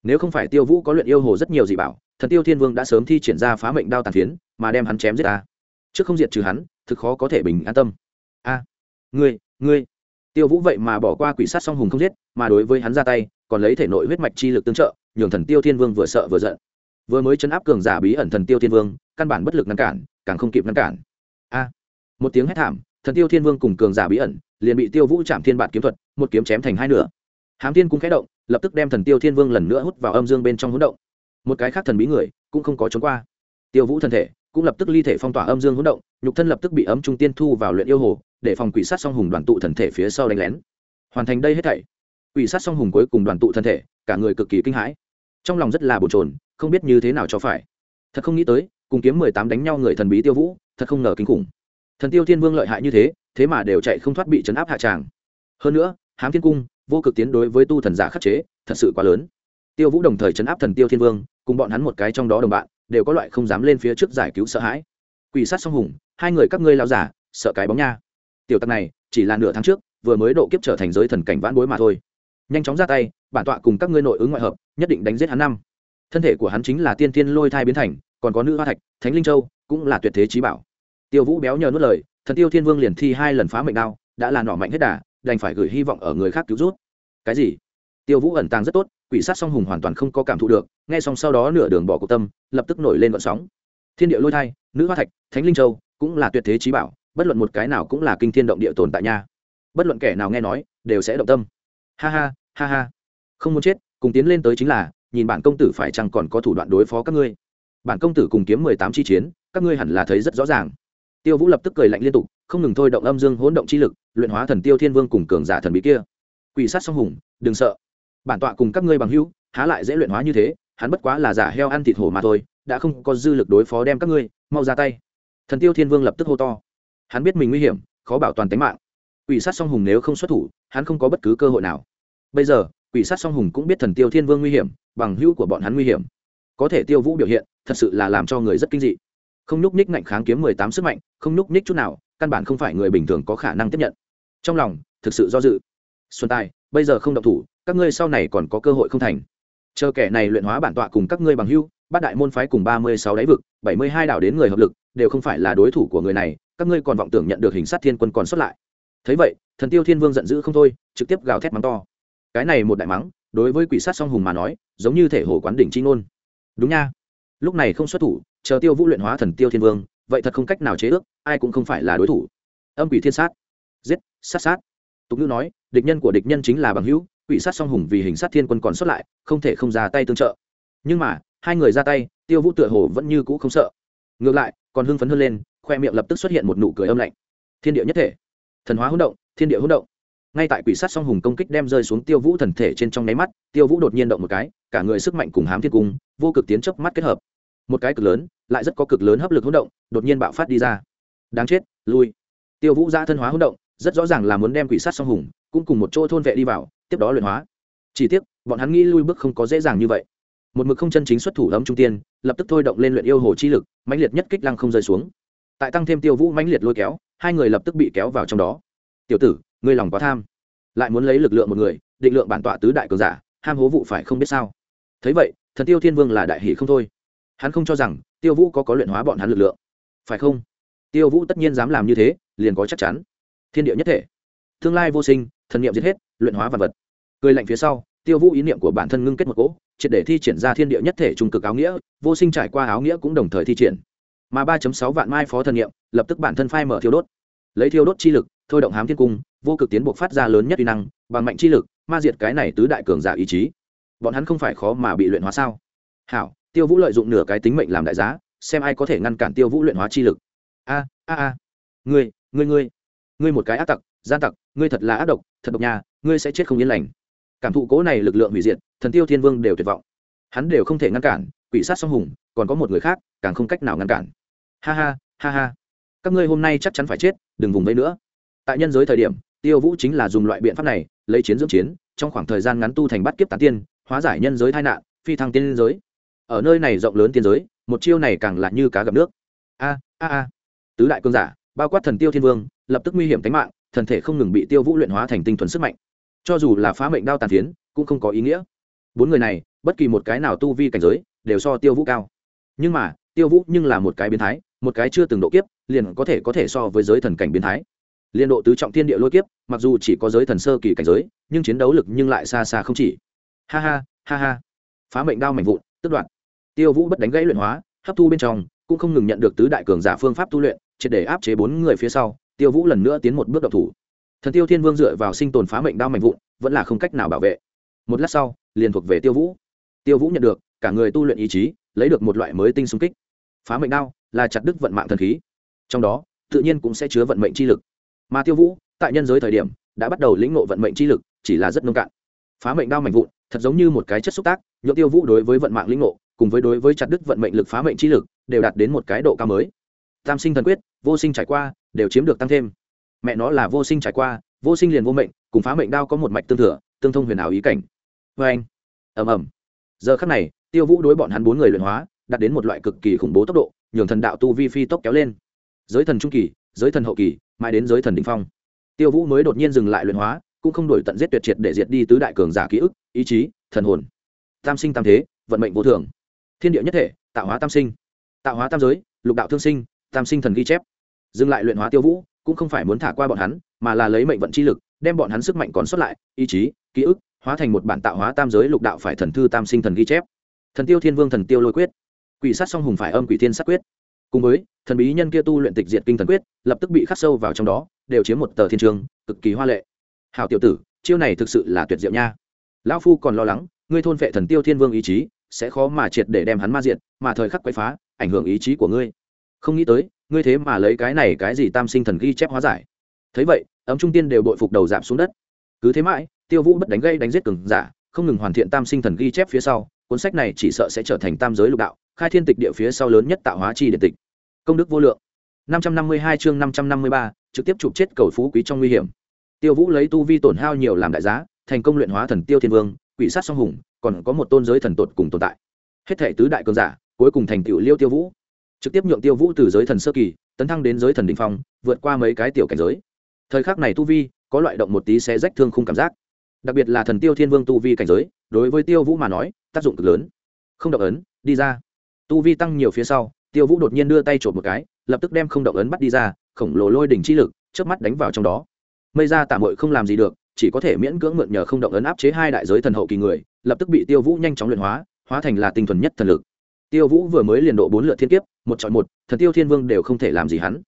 Nếu không phải tiêu vũ có luyện yêu hồ rất nhiều dị bảo thần tiêu thiên vương đã sớm thi triển ra phá mệnh đao tàn thiến mà đem hắn chém giết ta. Trước không diệt trừ hắn thực khó có thể bình an tâm. A ngươi ngươi. Tiêu vũ vậy mà bỏ qua quỷ sát song hùng không giết, mà đối với hắn ra tay, còn lấy thể nội huyết mạch chi lực tương trợ, nhường thần tiêu thiên vương vừa sợ vừa giận. Vừa mới chấn áp cường giả bí ẩn thần tiêu thiên vương, căn bản bất lực ngăn cản, càng không kịp ngăn cản. A! Một tiếng hét thảm, thần tiêu thiên vương cùng cường giả bí ẩn liền bị tiêu vũ chạm thiên bản kiếm thuật, một kiếm chém thành hai nửa. Hám thiên cũng khẽ động, lập tức đem thần tiêu thiên vương lần nữa hút vào âm dương bên trong hỗn động. Một cái khác thần bí người cũng không có trốn qua. Tiêu vũ thân thể cũng lập tức ly thể phong tỏa âm dương hỗn động, nhục thân lập tức bị ấm trung tiên thu vào luyện yêu hồ để phòng quỷ sát song hùng đoàn tụ thần thể phía sau đánh lén. Hoàn thành đây hết thảy, quỷ sát song hùng cuối cùng đoàn tụ thân thể, cả người cực kỳ kinh hãi. Trong lòng rất là bồn chồn, không biết như thế nào cho phải. Thật không nghĩ tới, cùng kiếm mười tám đánh nhau người thần bí tiêu vũ, thật không ngờ kinh khủng. Thần tiêu thiên vương lợi hại như thế thế mà đều chạy không thoát bị chấn áp hạ tràng. Hơn nữa, hám thiên cung, vô cực tiến đối với tu thần giả khắc chế, thật sự quá lớn. Tiêu vũ đồng thời chấn áp thần tiêu thiên vương, cùng bọn hắn một cái trong đó đồng bạn, đều có loại không dám lên phía trước giải cứu sợ hãi. Quỷ sát song hùng, hai người các ngươi lao giả, sợ cái bóng nha tiểu tặc này, chỉ là nửa tháng trước, vừa mới độ kiếp trở thành giới thần cảnh vãn bối mà thôi. Nhanh chóng ra tay, bản tọa cùng các ngươi nội ứng ngoại hợp, nhất định đánh giết hắn năm. Thân thể của hắn chính là tiên tiên lôi thai biến thành, còn có nữ hoa thạch, thánh linh châu, cũng là tuyệt thế trí bảo. Tiêu vũ béo nhờ nuốt lời, thần tiêu thiên vương liền thi hai lần phá mệnh đao, đã là nỏ mạnh hết đà, đành phải gửi hy vọng ở người khác cứu rút cái gì? Tiêu vũ ẩn tàng rất tốt, quỷ sát song hùng hoàn toàn không có cảm thụ được, nghe xong sau đó nửa đường bỏ cuộc tâm, lập tức nổi lên vận sóng. Thiên địa lôi thai, nữ hoa thạch, thánh linh châu, cũng là tuyệt thế trí bảo bất luận một cái nào cũng là kinh thiên động địa tồn tại nha. Bất luận kẻ nào nghe nói, đều sẽ động tâm. Ha ha ha ha. Không muốn chết, cùng tiến lên tới chính là, nhìn bản công tử phải chăng còn có thủ đoạn đối phó các ngươi. Bản công tử cùng kiếm mười tám chi chiến, các ngươi hẳn là thấy rất rõ ràng. Tiêu vũ lập tức cười lạnh liên tục, không ngừng thôi động âm dương hỗn động chi lực, luyện hóa thần tiêu thiên vương cùng cường giả thần bí kia. Quỷ sát song hùng, đừng sợ. Bản tọa cùng các ngươi bằng hữu, há lại dễ luyện hóa như thế, hắn bất quá là giả heo ăn thịt hổ mà thôi, đã không có dư lực đối phó đem các ngươi, mau ra tay. Thần tiêu thiên vương lập tức hô to hắn biết mình nguy hiểm, khó bảo toàn tính mạng. Quỷ sát song hùng nếu không xuất thủ, hắn không có bất cứ cơ hội nào. Bây giờ, quỷ sát song hùng cũng biết thần tiêu thiên vương nguy hiểm, bằng hữu của bọn hắn nguy hiểm. Có thể tiêu vũ biểu hiện, thật sự là làm cho người rất kinh dị. Không nhúc ních ngạnh kháng kiếm mười tám sức mạnh, không nhúc ních chút nào, căn bản không phải người bình thường có khả năng tiếp nhận. Trong lòng, thực sự do dự. Xuân tài, bây giờ không động thủ, các ngươi sau này còn có cơ hội không thành. Chờ kẻ này luyện hóa bản tọa cùng các ngươi bằng hưu bát đại môn phái cùng ba mươi sáu đáy vực, bảy mươi hai đảo đến người hợp lực, đều không phải là đối thủ của người này, các ngươi còn vọng tưởng nhận được hình sát thiên quân còn xuất lại. Thấy vậy, thần tiêu thiên vương giận dữ không thôi, trực tiếp gào thét mắng to. Cái này một đại mắng, đối với quỷ sát song hùng mà nói, giống như thể hồ quán đỉnh chi ngôn. Đúng nha. Lúc này không xuất thủ, chờ tiêu vũ luyện hóa thần tiêu thiên vương, vậy thật không cách nào chế ước, ai cũng không phải là đối thủ. Âm quỷ thiên sát. Giết, sát sát. Tục ngữ nói, địch nhân của địch nhân chính là bằng hữu, quỷ sát song hùng vì hình sát thiên quân còn xuất lại, không thể không ra tay tương trợ. Nhưng mà hai người ra tay, tiêu vũ tựa hồ vẫn như cũ không sợ. Ngược lại, còn hưng phấn hơn lên, khoe miệng lập tức xuất hiện một nụ cười âm lạnh. Thiên địa nhất thể. Thần hóa hỗn động, thiên địa hỗn động. Ngay tại quỷ sát song hùng công kích đem rơi xuống tiêu vũ thần thể trên trong nháy mắt, tiêu vũ đột nhiên động một cái, cả người sức mạnh cùng hám thiên cung, vô cực tiến chớp mắt kết hợp. Một cái cực lớn, lại rất có cực lớn hấp lực hỗn động, đột nhiên bạo phát đi ra. Đáng chết, lui. Tiêu vũ ra thân hóa hỗn động, rất rõ ràng là muốn đem quỷ sát song hùng, cũng cùng một chỗ thôn vệ đi vào, tiếp đó luyện hóa. Chỉ tiếc, bọn hắn nghĩ lui bước không có dễ dàng như vậy một mực không chân chính xuất thủ ấm trung tiên, lập tức thôi động lên luyện yêu hồ chi lực, mãnh liệt nhất kích lăng không rơi xuống. Tại tăng thêm tiêu vũ mãnh liệt lôi kéo, hai người lập tức bị kéo vào trong đó. Tiểu tử, ngươi lòng quá tham. Lại muốn lấy lực lượng một người, định lượng bản tọa tứ đại cường giả, ham hố vụ phải không biết sao? Thấy vậy, thần tiêu thiên vương là đại hỷ không thôi. Hắn không cho rằng tiêu vũ có có luyện hóa bọn hắn lực lượng. Phải không? Tiêu vũ tất nhiên dám làm như thế, liền có chắc chắn. Thiên địa nhất thể. Tương lai vô sinh, thần niệm giết hết, luyện hóa vật vật. Cười lạnh phía sau tiêu vũ ý niệm của bản thân ngưng kết một cỗ, triệt để thi triển ra thiên địa nhất thể trung cực áo nghĩa, vô sinh trải qua áo nghĩa cũng đồng thời thi triển. Mà ba sáu vạn mai phó thần niệm, lập tức bản thân phai mở thiêu đốt. Lấy thiêu đốt chi lực, thôi động hám thiên cung, vô cực tiến buộc phát ra lớn nhất uy năng, bằng mạnh chi lực, ma diệt cái này tứ đại cường giả ý chí. Bọn hắn không phải khó mà bị luyện hóa sao? Hảo, tiêu vũ lợi dụng nửa cái tính mệnh làm đại giá, xem ai có thể ngăn cản tiêu vũ luyện hóa chi lực. A a a. Ngươi ngươi ngươi. Ngươi một cái ác tặc, gian tặc, ngươi thật là ác độc, thật độc nhà ngươi sẽ chết không yên lành cảm thụ cố này lực lượng hủy diệt, thần tiêu thiên vương đều tuyệt vọng. Hắn đều không thể ngăn cản, quỷ sát song hùng, còn có một người khác, càng không cách nào ngăn cản. Ha ha ha ha. Các ngươi hôm nay chắc chắn phải chết, đừng vùng vây nữa. Tại nhân giới thời điểm, tiêu vũ chính là dùng loại biện pháp này, lấy chiến dưỡng chiến, trong khoảng thời gian ngắn tu thành bắt kiếp tán tiên, hóa giải nhân giới tai nạn, phi thăng tiên giới. Ở nơi này rộng lớn tiên giới, một chiêu này càng là như cá gặp nước. A a a. Tứ đại cương giả, bao quát thần tiêu thiên vương, lập tức nguy hiểm tính mạng thần thể không ngừng bị tiêu vũ luyện hóa thành tinh thuần sức mạnh cho dù là phá mệnh đao tàn phiến, cũng không có ý nghĩa. Bốn người này, bất kỳ một cái nào tu vi cảnh giới, đều so tiêu vũ cao. Nhưng mà, tiêu vũ nhưng là một cái biến thái, một cái chưa từng độ kiếp, liền có thể có thể so với giới thần cảnh biến thái. Liên độ tứ trọng thiên địa lôi kiếp, mặc dù chỉ có giới thần sơ kỳ cảnh giới, nhưng chiến đấu lực nhưng lại xa xa không chỉ. Ha ha ha ha. Phá mệnh đao mảnh vụn, tức đoạn tiêu vũ bất đánh gãy luyện hóa, hấp thu bên trong, cũng không ngừng nhận được tứ đại cường giả phương pháp tu luyện, triệt để áp chế bốn người phía sau, tiêu vũ lần nữa tiến một bước độc thủ thần tiêu thiên vương dựa vào sinh tồn phá mệnh đao mảnh vụn, vẫn là không cách nào bảo vệ. Một lát sau, liền thuộc về tiêu vũ. Tiêu vũ nhận được, cả người tu luyện ý chí, lấy được một loại mới tinh xung kích. Phá mệnh đao là chặt đứt vận mạng thần khí. Trong đó, tự nhiên cũng sẽ chứa vận mệnh chi lực. Mà tiêu vũ, tại nhân giới thời điểm, đã bắt đầu lĩnh ngộ vận mệnh chi lực, chỉ là rất nông cạn. Phá mệnh đao mạnh vụn, thật giống như một cái chất xúc tác nhộn tiêu vũ đối với vận mạng lĩnh ngộ, cùng với đối với chặt đứt vận mệnh lực phá mệnh chi lực, đều đạt đến một cái độ cao mới. Tam sinh thần quyết, vô sinh trải qua, đều chiếm được tăng thêm mẹ nó là vô sinh trải qua, vô sinh liền vô mệnh, cùng phá mệnh đao có một mạch tương thừa, tương thông huyền ảo ý cảnh. Vê anh, ầm ầm. Giờ khắc này, tiêu vũ đối bọn hắn bốn người luyện hóa, đạt đến một loại cực kỳ khủng bố tốc độ, nhường thần đạo tu vi phi tốc kéo lên. Giới thần trung kỳ, giới thần hậu kỳ, mãi đến giới thần đình phong. Tiêu vũ mới đột nhiên dừng lại luyện hóa, cũng không đổi tận giết tuyệt triệt để diệt đi tứ đại cường giả ký ức, ý chí, thần hồn. Tam sinh tam thế, vận mệnh vô thường. Thiên địa nhất thể, tạo hóa tam sinh. Tạo hóa tam giới, lục đạo thương sinh, tam sinh thần ghi chép. Dừng lại luyện hóa tiêu vũ cũng không phải muốn thả qua bọn hắn, mà là lấy mệnh vận chi lực, đem bọn hắn sức mạnh còn sót lại, ý chí, ký ức, hóa thành một bản tạo hóa tam giới lục đạo phải thần thư tam sinh thần ghi chép. Thần tiêu thiên vương thần tiêu lôi quyết. Quỷ sát song hùng phải âm quỷ thiên sát quyết. Cùng với, thần bí nhân kia tu luyện tịch diệt kinh thần quyết, lập tức bị khắc sâu vào trong đó, đều chiếm một tờ thiên trường, cực kỳ hoa lệ. Hảo tiểu tử, chiêu này thực sự là tuyệt diệu nha. Lão phu còn lo lắng, ngươi thôn vệ thần tiêu thiên vương ý chí, sẽ khó mà triệt để đem hắn ma diện mà thời khắc quấy phá, ảnh hưởng ý chí của ngươi. Không nghĩ tới ngươi thế mà lấy cái này cái gì tam sinh thần ghi chép hóa giải? Thấy vậy ấm trung tiên đều bội phục đầu giảm xuống đất. Cứ thế mãi tiêu vũ bất đánh gây đánh giết cường giả không ngừng hoàn thiện tam sinh thần ghi chép phía sau cuốn sách này chỉ sợ sẽ trở thành tam giới lục đạo khai thiên tịch địa phía sau lớn nhất tạo hóa chi điện tịch. Công đức vô lượng. 552 chương 553, trực tiếp chụp chết cầu phú quý trong nguy hiểm. Tiêu vũ lấy tu vi tổn hao nhiều làm đại giá thành công luyện hóa thần tiêu thiên vương quỷ sát song hùng còn có một tôn giới thần tột cùng tồn tại. Hết thể tứ đại cường giả cuối cùng thành tựu liêu tiêu vũ trực tiếp nhượng tiêu vũ từ giới thần sơ kỳ, tấn thăng đến giới thần đình phong, vượt qua mấy cái tiểu cảnh giới. Thời khắc này tu vi, có loại động một tí sẽ rách thương khung cảm giác. Đặc biệt là thần tiêu thiên vương tu vi cảnh giới, đối với tiêu vũ mà nói, tác dụng cực lớn. Không động ấn, đi ra. Tu vi tăng nhiều phía sau, tiêu vũ đột nhiên đưa tay trộm một cái, lập tức đem không động ấn bắt đi ra, khổng lồ lôi đỉnh chi lực trước mắt đánh vào trong đó. Mây ra tạm hội không làm gì được, chỉ có thể miễn cưỡng mượn nhờ không động ấn áp chế hai đại giới thần hậu kỳ người, lập tức bị tiêu vũ nhanh chóng luyện hóa hóa thành là tinh thuần nhất thần lực tiêu vũ vừa mới liền độ bốn lượt thiên kiếp, một chọn một, thần tiêu thiên vương đều không thể làm gì hắn.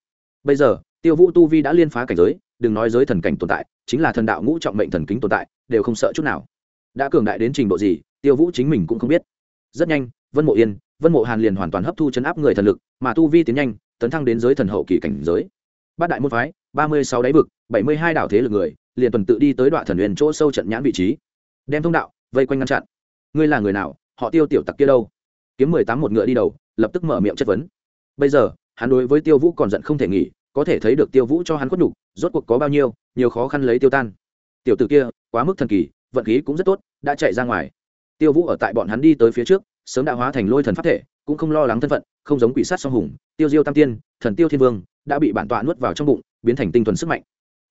Bây giờ, tiêu vũ tu vi đã liên phá cảnh giới, đừng nói giới thần cảnh tồn tại, chính là thần đạo ngũ trọng mệnh thần kính tồn tại, đều không sợ chút nào. Đã cường đại đến trình độ gì, tiêu vũ chính mình cũng không biết. Rất nhanh, vân mộ yên, vân mộ hàn liền hoàn toàn hấp thu chấn áp người thần lực, mà tu vi tiến nhanh, tấn thăng đến giới thần hậu kỳ cảnh giới. Bát đại môn phái, ba mươi sáu đáy vực, bảy mươi hai đảo thế lực người, liền tuần tự đi tới đoạn thần huyền chỗ sâu trận nhãn vị trí. Đem thông đạo vây quanh ngăn chặn. Ngươi là người nào? Họ tiêu tiểu tặc kia đâu? Kiếm mười tám một ngựa đi đầu, lập tức mở miệng chất vấn. Bây giờ, hắn đối với tiêu vũ còn giận không thể nghỉ, có thể thấy được tiêu vũ cho hắn khuất nhục, rốt cuộc có bao nhiêu, nhiều khó khăn lấy tiêu tan. Tiểu tử kia, quá mức thần kỳ, vận khí cũng rất tốt, đã chạy ra ngoài. Tiêu vũ ở tại bọn hắn đi tới phía trước, sớm đã hóa thành lôi thần pháp thể, cũng không lo lắng thân phận, không giống quỷ sát song hùng, tiêu diêu tam tiên, thần tiêu thiên vương, đã bị bản tọa nuốt vào trong bụng, biến thành tinh thuần sức mạnh.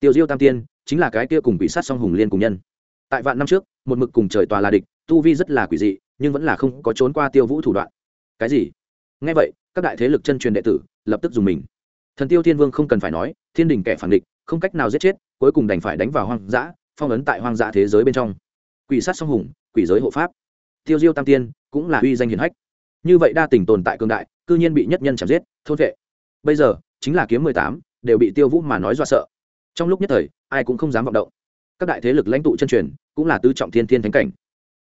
Tiêu diêu tam tiên, chính là cái kia cùng quỷ sát song hùng liên cùng nhân. Tại vạn năm trước, một mực cùng trời tòa là địch, tu vi rất là quỷ dị nhưng vẫn là không có trốn qua tiêu vũ thủ đoạn. Cái gì? Ngay vậy, các đại thế lực chân truyền đệ tử lập tức dùng mình. Thần tiêu thiên vương không cần phải nói, thiên đình kẻ phản địch, không cách nào giết chết, cuối cùng đành phải đánh vào hoang dã, phong ấn tại hoang dã thế giới bên trong. Quỷ sát song hùng, quỷ giới hộ pháp. Tiêu diêu tam tiên cũng là uy danh hiển hách. Như vậy đa tình tồn tại cương đại, cư nhiên bị nhất nhân chạm giết, thôn vệ. Bây giờ, chính là kiếm mười tám, đều bị tiêu vũ mà nói do sợ. Trong lúc nhất thời, ai cũng không dám vọng động. Các đại thế lực lãnh tụ chân truyền, cũng là tứ trọng thiên thiên thánh cảnh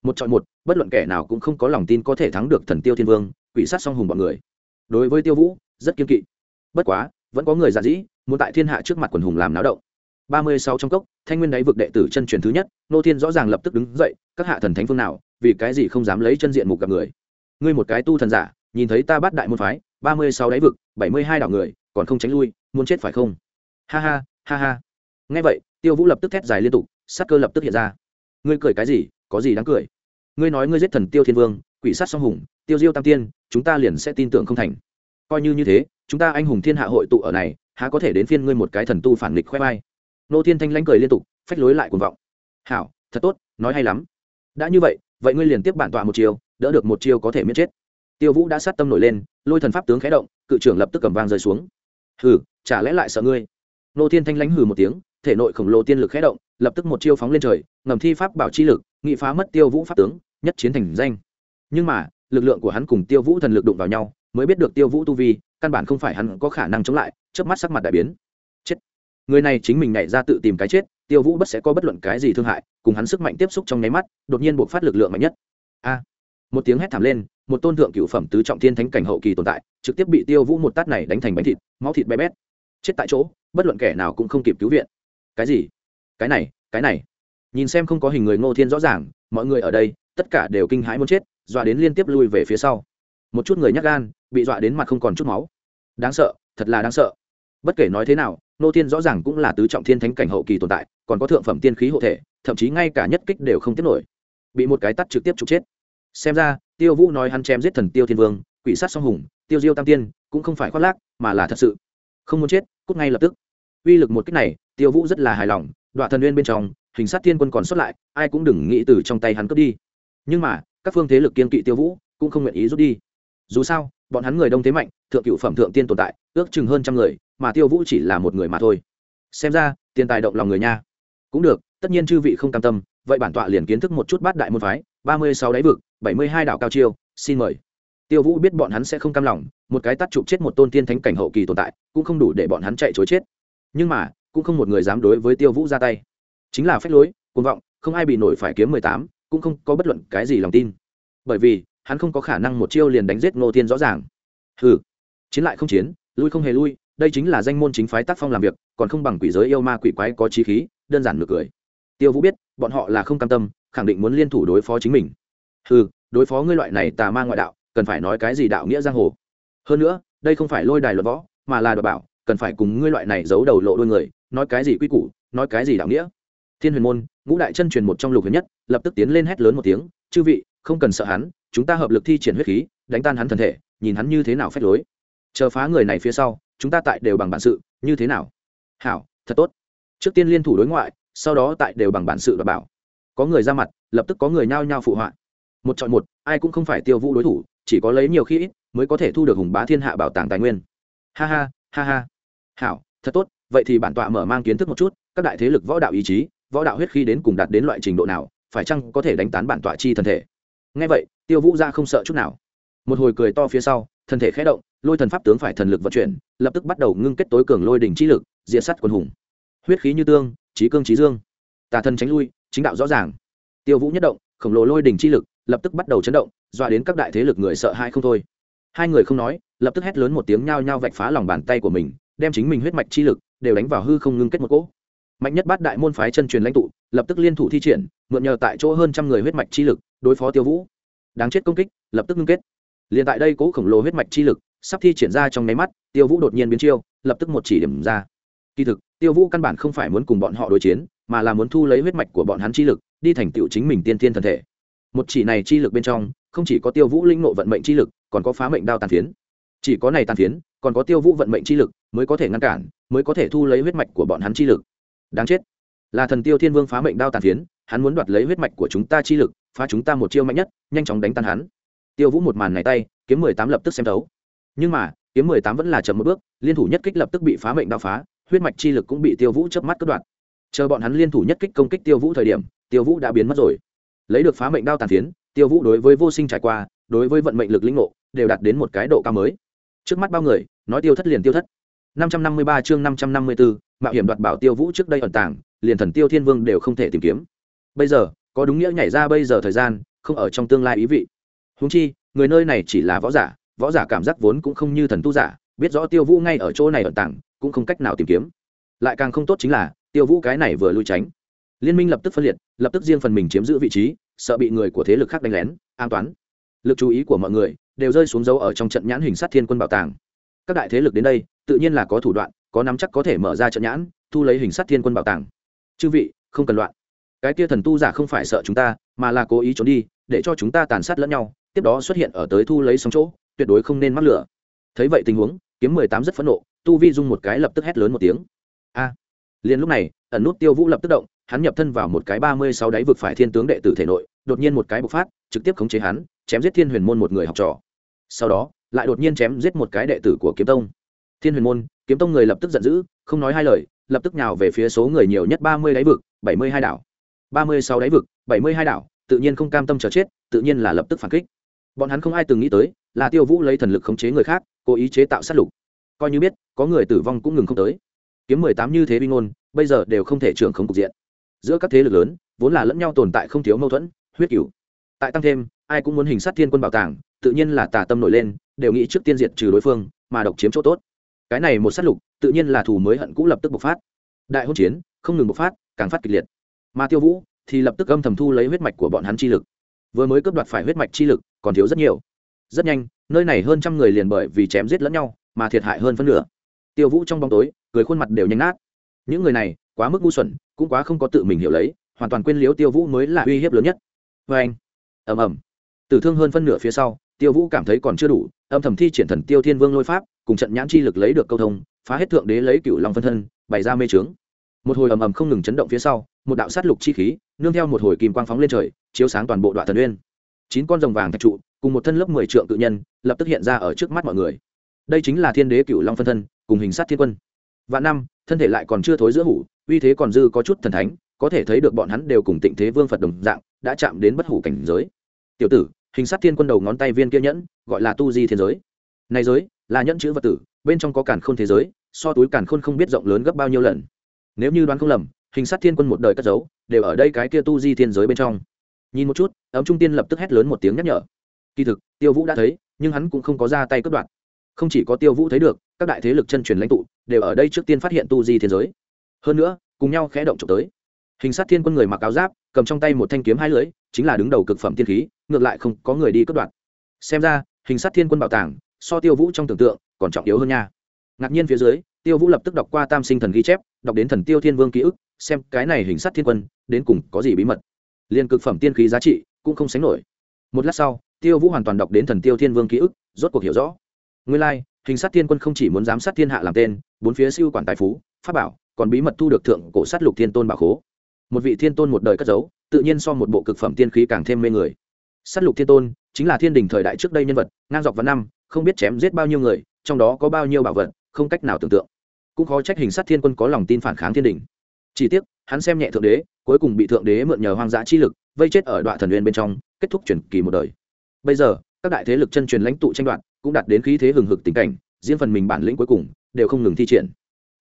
một chọn một, bất luận kẻ nào cũng không có lòng tin có thể thắng được thần tiêu thiên vương, quỷ sát song hùng bọn người. Đối với tiêu vũ, rất kiên kỵ. Bất quá, vẫn có người già dĩ, muốn tại thiên hạ trước mặt quần hùng làm náo động. Ba mươi sáu trong cốc, thanh nguyên đáy vực đệ tử chân truyền thứ nhất, nô thiên rõ ràng lập tức đứng dậy, các hạ thần thánh phương nào, vì cái gì không dám lấy chân diện mục gặp người? Ngươi một cái tu thần giả, nhìn thấy ta bắt đại môn phái, ba mươi sáu đáy vực, bảy mươi hai đảo người, còn không tránh lui, muốn chết phải không? Ha ha ha ha. Ngay vậy, tiêu vũ lập tức thét dài liên tục, sắc cơ lập tức hiện ra. Ngươi cười cái gì? Có gì đáng cười? Ngươi nói ngươi giết thần tiêu thiên vương quỷ sát song hùng tiêu diêu tam tiên chúng ta liền sẽ tin tưởng không thành. Coi như như thế chúng ta anh hùng thiên hạ hội tụ ở này há có thể đến phiên ngươi một cái thần tu phản nghịch khoe mai? Nô thiên thanh lãnh cười liên tục phách lối lại cuồng vọng. Hảo thật tốt nói hay lắm. Đã như vậy vậy ngươi liền tiếp bản tọa một chiều, đỡ được một chiều có thể miễn chết. Tiêu vũ đã sát tâm nổi lên lôi thần pháp tướng khẽ động cự trưởng lập tức cầm vang rơi xuống. Hừ chả lẽ lại sợ ngươi? Nô thiên thanh lãnh hừ một tiếng thể nội khổng lồ tiên lực khẽ động, lập tức một chiêu phóng lên trời, ngầm thi pháp bảo chi lực, nghị phá mất tiêu vũ pháp tướng, nhất chiến thành danh. Nhưng mà, lực lượng của hắn cùng tiêu vũ thần lực đụng vào nhau, mới biết được tiêu vũ tu vi, căn bản không phải hắn có khả năng chống lại trước mắt sắc mặt đại biến. Chết. Người này chính mình nhảy ra tự tìm cái chết, tiêu vũ bất sẽ có bất luận cái gì thương hại, cùng hắn sức mạnh tiếp xúc trong nháy mắt, đột nhiên buộc phát lực lượng mạnh nhất. A. Một tiếng hét thảm lên, một tôn thượng cựu phẩm tứ trọng thiên thánh cảnh hậu kỳ tồn tại, trực tiếp bị tiêu vũ một tát này đánh thành bánh thịt, máu thịt bé bét. Chết tại chỗ, bất luận kẻ nào cũng không kịp cứu viện cái gì? Cái này cái này. Nhìn xem không có hình người ngô thiên rõ ràng, mọi người ở đây, tất cả đều kinh hãi muốn chết, dọa đến liên tiếp lui về phía sau. Một chút người nhắc gan, bị dọa đến mặt không còn chút máu. Đáng sợ, thật là đáng sợ. Bất kể nói thế nào, Ngô thiên rõ ràng cũng là tứ trọng thiên thánh cảnh hậu kỳ tồn tại, còn có thượng phẩm tiên khí hộ thể, thậm chí ngay cả nhất kích đều không tiếp nổi. Bị một cái tắt trực tiếp trục chết. Xem ra, tiêu vũ nói hắn chém giết thần tiêu thiên vương, quỷ sát song hùng, tiêu diêu tam tiên, cũng không phải khoác lác, mà là thật sự. Không muốn chết, cút ngay lập tức. Uy lực một kích này tiêu vũ rất là hài lòng đoạn thần nguyên bên trong, hình sát thiên quân còn xuất lại, ai cũng đừng nghĩ từ trong tay hắn cướp đi. Nhưng mà, các phương thế lực kiên kỵ tiêu vũ cũng không nguyện ý rút đi. Dù sao, bọn hắn người đông thế mạnh, thượng cựu phẩm thượng tiên tồn tại, ước chừng hơn trăm người, mà tiêu vũ chỉ là một người mà thôi. Xem ra, tiền tài động lòng người nha. Cũng được, tất nhiên chư vị không cam tâm, vậy bản tọa liền kiến thức một chút bát đại môn phái, ba mươi sáu đáy vực, bảy mươi hai đảo cao chiêu, xin mời. Tiêu vũ biết bọn hắn sẽ không cam lòng, một cái tắt chụp chết một tôn tiên thánh cảnh hậu kỳ tồn tại, cũng không đủ để bọn hắn chạy chối chết. Nhưng mà cũng không một người dám đối với tiêu vũ ra tay. Chính là phép lối, cuồng vọng, không ai bị nổi phải kiếm mười tám, cũng không có bất luận cái gì lòng tin. Bởi vì, hắn không có khả năng một chiêu liền đánh giết ngô thiên rõ ràng. Hừ, chiến lại không chiến, lui không hề lui, đây chính là danh môn chính phái tác phong làm việc, còn không bằng quỷ giới yêu ma quỷ quái có trí khí, đơn giản nực cười. Tiêu vũ biết, bọn họ là không cam tâm, khẳng định muốn liên thủ đối phó chính mình. Hừ, đối phó ngươi loại này tà ma ngoại đạo, cần phải nói cái gì đạo nghĩa giang hồ? Hơn nữa, đây không phải lôi đài luật võ, mà là đòi bảo cần phải cùng ngươi loại này giấu đầu lộ đôi người, nói cái gì quy củ, nói cái gì đạo nghĩa. Thiên huyền môn, ngũ đại chân truyền một trong lục huyền nhất, lập tức tiến lên hét lớn một tiếng, chư vị, không cần sợ hắn, chúng ta hợp lực thi triển huyết khí, đánh tan hắn thân thể, nhìn hắn như thế nào phép lối. Chờ phá người này phía sau, chúng ta tại đều bằng bản sự, như thế nào? Hảo, thật tốt. Trước tiên liên thủ đối ngoại, sau đó tại đều bằng bản sự và bảo. Có người ra mặt, lập tức có người nhao nhao phụ họa. Một chọn một, ai cũng không phải tiêu vũ đối thủ, chỉ có lấy nhiều khi ít, mới có thể thu được hùng bá thiên hạ bảo tàng tài nguyên. Ha ha ha ha hảo, thật tốt, vậy thì bản tọa mở mang kiến thức một chút, các đại thế lực võ đạo ý chí, võ đạo huyết khi đến cùng đạt đến loại trình độ nào, phải chăng có thể đánh tán bản tọa chi thân thể? Ngay vậy, tiêu vũ ra không sợ chút nào. Một hồi cười to phía sau, thân thể khẽ động, lôi thần pháp tướng phải thần lực vận chuyển, lập tức bắt đầu ngưng kết tối cường lôi đỉnh chi lực, diệt sắt quân hùng. Huyết khí như tương trí cương trí dương. Tà thân tránh lui, chính đạo rõ ràng. Tiêu vũ nhất động, khổng lồ lôi đỉnh chi lực, lập tức bắt đầu chấn động, dọa đến các đại thế lực người sợ hãi không thôi. Hai người không nói, lập tức hét lớn một tiếng nhao nhao vạch phá lòng bàn tay của mình đem chính mình huyết mạch chi lực đều đánh vào hư không ngưng kết một cỗ. Mạnh nhất bát đại môn phái chân truyền lãnh tụ, lập tức liên thủ thi triển, mượn nhờ tại chỗ hơn trăm người huyết mạch chi lực đối phó tiêu vũ. Đáng chết công kích, lập tức ngưng kết. Liền tại đây cố khổng lồ huyết mạch chi lực sắp thi triển ra trong nháy mắt, tiêu vũ đột nhiên biến chiêu, lập tức một chỉ điểm ra. Kỳ thực, tiêu vũ căn bản không phải muốn cùng bọn họ đối chiến, mà là muốn thu lấy huyết mạch của bọn hắn chi lực, đi thành tựu chính mình tiên thiên thần thể. Một chỉ này chi lực bên trong, không chỉ có tiêu vũ linh nộ vận mệnh chi lực, còn có phá mệnh đao tàn phiến. Chỉ có này tàn phiến còn có tiêu vũ vận mệnh chi lực, mới có thể ngăn cản, mới có thể thu lấy huyết mạch của bọn hắn chi lực. Đáng chết. Là thần tiêu thiên vương phá mệnh đao tàn phiến, hắn muốn đoạt lấy huyết mạch của chúng ta chi lực, phá chúng ta một chiêu mạnh nhất, nhanh chóng đánh tan hắn. Tiêu vũ một màn này tay, kiếm mười tám lập tức xem thấu. Nhưng mà, kiếm mười tám vẫn là chậm một bước, liên thủ nhất kích lập tức bị phá mệnh đao phá, huyết mạch chi lực cũng bị tiêu vũ chớp mắt cất đoạn. Chờ bọn hắn liên thủ nhất kích công kích tiêu vũ thời điểm, tiêu vũ đã biến mất rồi. Lấy được phá mệnh đao tàn phiến, tiêu vũ đối với vô sinh trải qua, đối với vận mệnh lực lĩnh ngộ, đều đạt đến một cái độ cao mới trước mắt bao người, nói tiêu thất liền tiêu thất. năm trăm năm mươi ba chương năm trăm năm mươi bốn mạo hiểm đoạt bảo tiêu vũ trước đây ẩn tàng, liền thần tiêu thiên vương đều không thể tìm kiếm. Bây giờ, có đúng nghĩa nhảy ra bây giờ thời gian, không ở trong tương lai ý vị. Húng chi, người nơi này chỉ là võ giả võ giả cảm giác vốn cũng không như thần tu giả, biết rõ tiêu vũ ngay ở chỗ này ẩn tàng, cũng không cách nào tìm kiếm. Lại càng không tốt chính là, tiêu vũ cái này vừa lui tránh. Liên minh lập tức phân liệt, lập tức riêng phần mình chiếm giữ vị trí, sợ bị người của thế lực khác đánh lén, an toán lực chú ý của mọi người đều rơi xuống dấu ở trong trận nhãn hình sát thiên quân bảo tàng. Các đại thế lực đến đây, tự nhiên là có thủ đoạn, có nắm chắc có thể mở ra trận nhãn, thu lấy hình sát thiên quân bảo tàng. Chư vị, không cần loạn. Cái kia thần tu giả không phải sợ chúng ta, mà là cố ý trốn đi, để cho chúng ta tàn sát lẫn nhau, tiếp đó xuất hiện ở tới thu lấy sóng chỗ, tuyệt đối không nên mắc lửa. Thấy vậy tình huống, kiếm mười tám rất phẫn nộ, tu vi dung một cái lập tức hét lớn một tiếng. A! Liền lúc này, ẩn nút tiêu vũ lập tức động, hắn nhập thân vào một cái ba mươi sáu đáy vực phải thiên tướng đệ tử thể nội, đột nhiên một cái bộc phát, trực tiếp khống chế hắn chém giết thiên huyền môn một người học trò. Sau đó, lại đột nhiên chém giết một cái đệ tử của kiếm tông. Thiên huyền môn, kiếm tông người lập tức giận dữ, không nói hai lời, lập tức nhào về phía số người nhiều nhất ba mươi đáy vực, bảy mươi hai đảo. ba mươi sáu đáy vực, bảy mươi hai đảo, tự nhiên không cam tâm chờ chết, tự nhiên là lập tức phản kích. Bọn hắn không ai từng nghĩ tới, là tiêu vũ lấy thần lực khống chế người khác, cố ý chế tạo sát lục. Coi như biết, có người tử vong cũng ngừng không tới. Kiếm mười tám như thế binh ngôn, bây giờ đều không thể trưởng không cục diện. Giữa các thế lực lớn, vốn là lẫn nhau tồn tại không thiếu mâu thuẫn, huyết cửu tại tăng thêm, ai cũng muốn hình sát thiên quân bảo tàng, tự nhiên là tà tâm nổi lên, đều nghĩ trước tiên diệt trừ đối phương, mà độc chiếm chỗ tốt. Cái này một sát lục, tự nhiên là thù mới hận cũ lập tức bộc phát. Đại hôn chiến, không ngừng bộc phát, càng phát kịch liệt. Mà tiêu vũ thì lập tức âm thầm thu lấy huyết mạch của bọn hắn chi lực. Vừa mới cướp đoạt phải huyết mạch chi lực, còn thiếu rất nhiều. Rất nhanh, nơi này hơn trăm người liền bởi vì chém giết lẫn nhau, mà thiệt hại hơn phân nửa. Tiêu vũ trong bóng tối người khuôn mặt đều nhanh nát. Những người này, quá mức ngu xuẩn, cũng quá không có tự mình hiểu lấy, hoàn toàn quên liếu tiêu vũ mới là uy hiếp lớn nhất. Vê anh ầm ầm. Tử thương hơn phân nửa phía sau, tiêu vũ cảm thấy còn chưa đủ, âm thầm thi triển thần tiêu thiên vương lôi pháp, cùng trận nhãn chi lực lấy được câu thông, phá hết thượng đế lấy cựu long phân thân, bày ra mê trướng một hồi ầm ầm không ngừng chấn động phía sau, một đạo sát lục chi khí, nương theo một hồi kim quang phóng lên trời, chiếu sáng toàn bộ đoạn thần uyên chín con rồng vàng thạch trụ, cùng một thân lớp mười trượng tự nhân, lập tức hiện ra ở trước mắt mọi người. Đây chính là thiên đế cựu long phân thân, cùng hình sát thiên quân. Vạn năm, thân thể lại còn chưa thối giữa hủ, uy thế còn dư có chút thần thánh, có thể thấy được bọn hắn đều cùng tịnh thế vương phật đồng dạng, đã chạm đến bất hủ cảnh giới tiểu tử, hình sát thiên quân đầu ngón tay viên kia nhẫn, gọi là tu di thiên giới. Này giới, là nhẫn chữ vật tử, bên trong có cản khôn thế giới, so túi cản khôn không biết rộng lớn gấp bao nhiêu lần. Nếu như đoán không lầm, hình sát thiên quân một đời cất giấu, đều ở đây cái kia tu di thiên giới bên trong. Nhìn một chút, ấm trung tiên lập tức hét lớn một tiếng nhắc nhở. Kỳ thực, tiêu vũ đã thấy, nhưng hắn cũng không có ra tay cất đoạt. không chỉ có tiêu vũ thấy được, các đại thế lực chân truyền lãnh tụ, đều ở đây trước tiên phát hiện tu di thiên giới. Hơn nữa, cùng nhau khẽ động trộm tới. Hình sát thiên quân người mặc áo giáp, cầm trong tay một thanh kiếm hai lưới chính là đứng đầu cực phẩm tiên khí ngược lại không có người đi cất đoạn xem ra hình sát thiên quân bảo tàng so tiêu vũ trong tưởng tượng còn trọng yếu hơn nha. Ngạc nhiên phía dưới tiêu vũ lập tức đọc qua tam sinh thần ghi chép đọc đến thần tiêu thiên vương ký ức xem cái này hình sát thiên quân đến cùng có gì bí mật. Liên cực phẩm tiên khí giá trị cũng không sánh nổi. Một lát sau tiêu vũ hoàn toàn đọc đến thần tiêu thiên vương ký ức rốt cuộc hiểu rõ. Nguyên lai、like, hình sát thiên quân không chỉ muốn giám sát thiên hạ làm tên bốn phía siêu quản tài phú pháp bảo còn bí mật thu được thượng cổ sát lục thiên tôn bảo khố. Một vị thiên tôn một đời cất giấu tự nhiên so một bộ cực phẩm tiên khí càng thêm mê người. Sát lục thiên tôn, chính là thiên đình thời đại trước đây nhân vật, ngang dọc vào năm, không biết chém giết bao nhiêu người, trong đó có bao nhiêu bảo vật, không cách nào tưởng tượng. Cũng khó trách hình sát thiên quân có lòng tin phản kháng thiên đình. Chỉ tiếc, hắn xem nhẹ thượng đế, cuối cùng bị thượng đế mượn nhờ hoang dã chi lực, vây chết ở đoạn thần nguyên bên trong, kết thúc truyền kỳ một đời. Bây giờ, các đại thế lực chân truyền lãnh tụ tranh đoạt, cũng đạt đến khí thế hừng hực tình cảnh diễn phần mình bản lĩnh cuối cùng, đều không ngừng thi triển.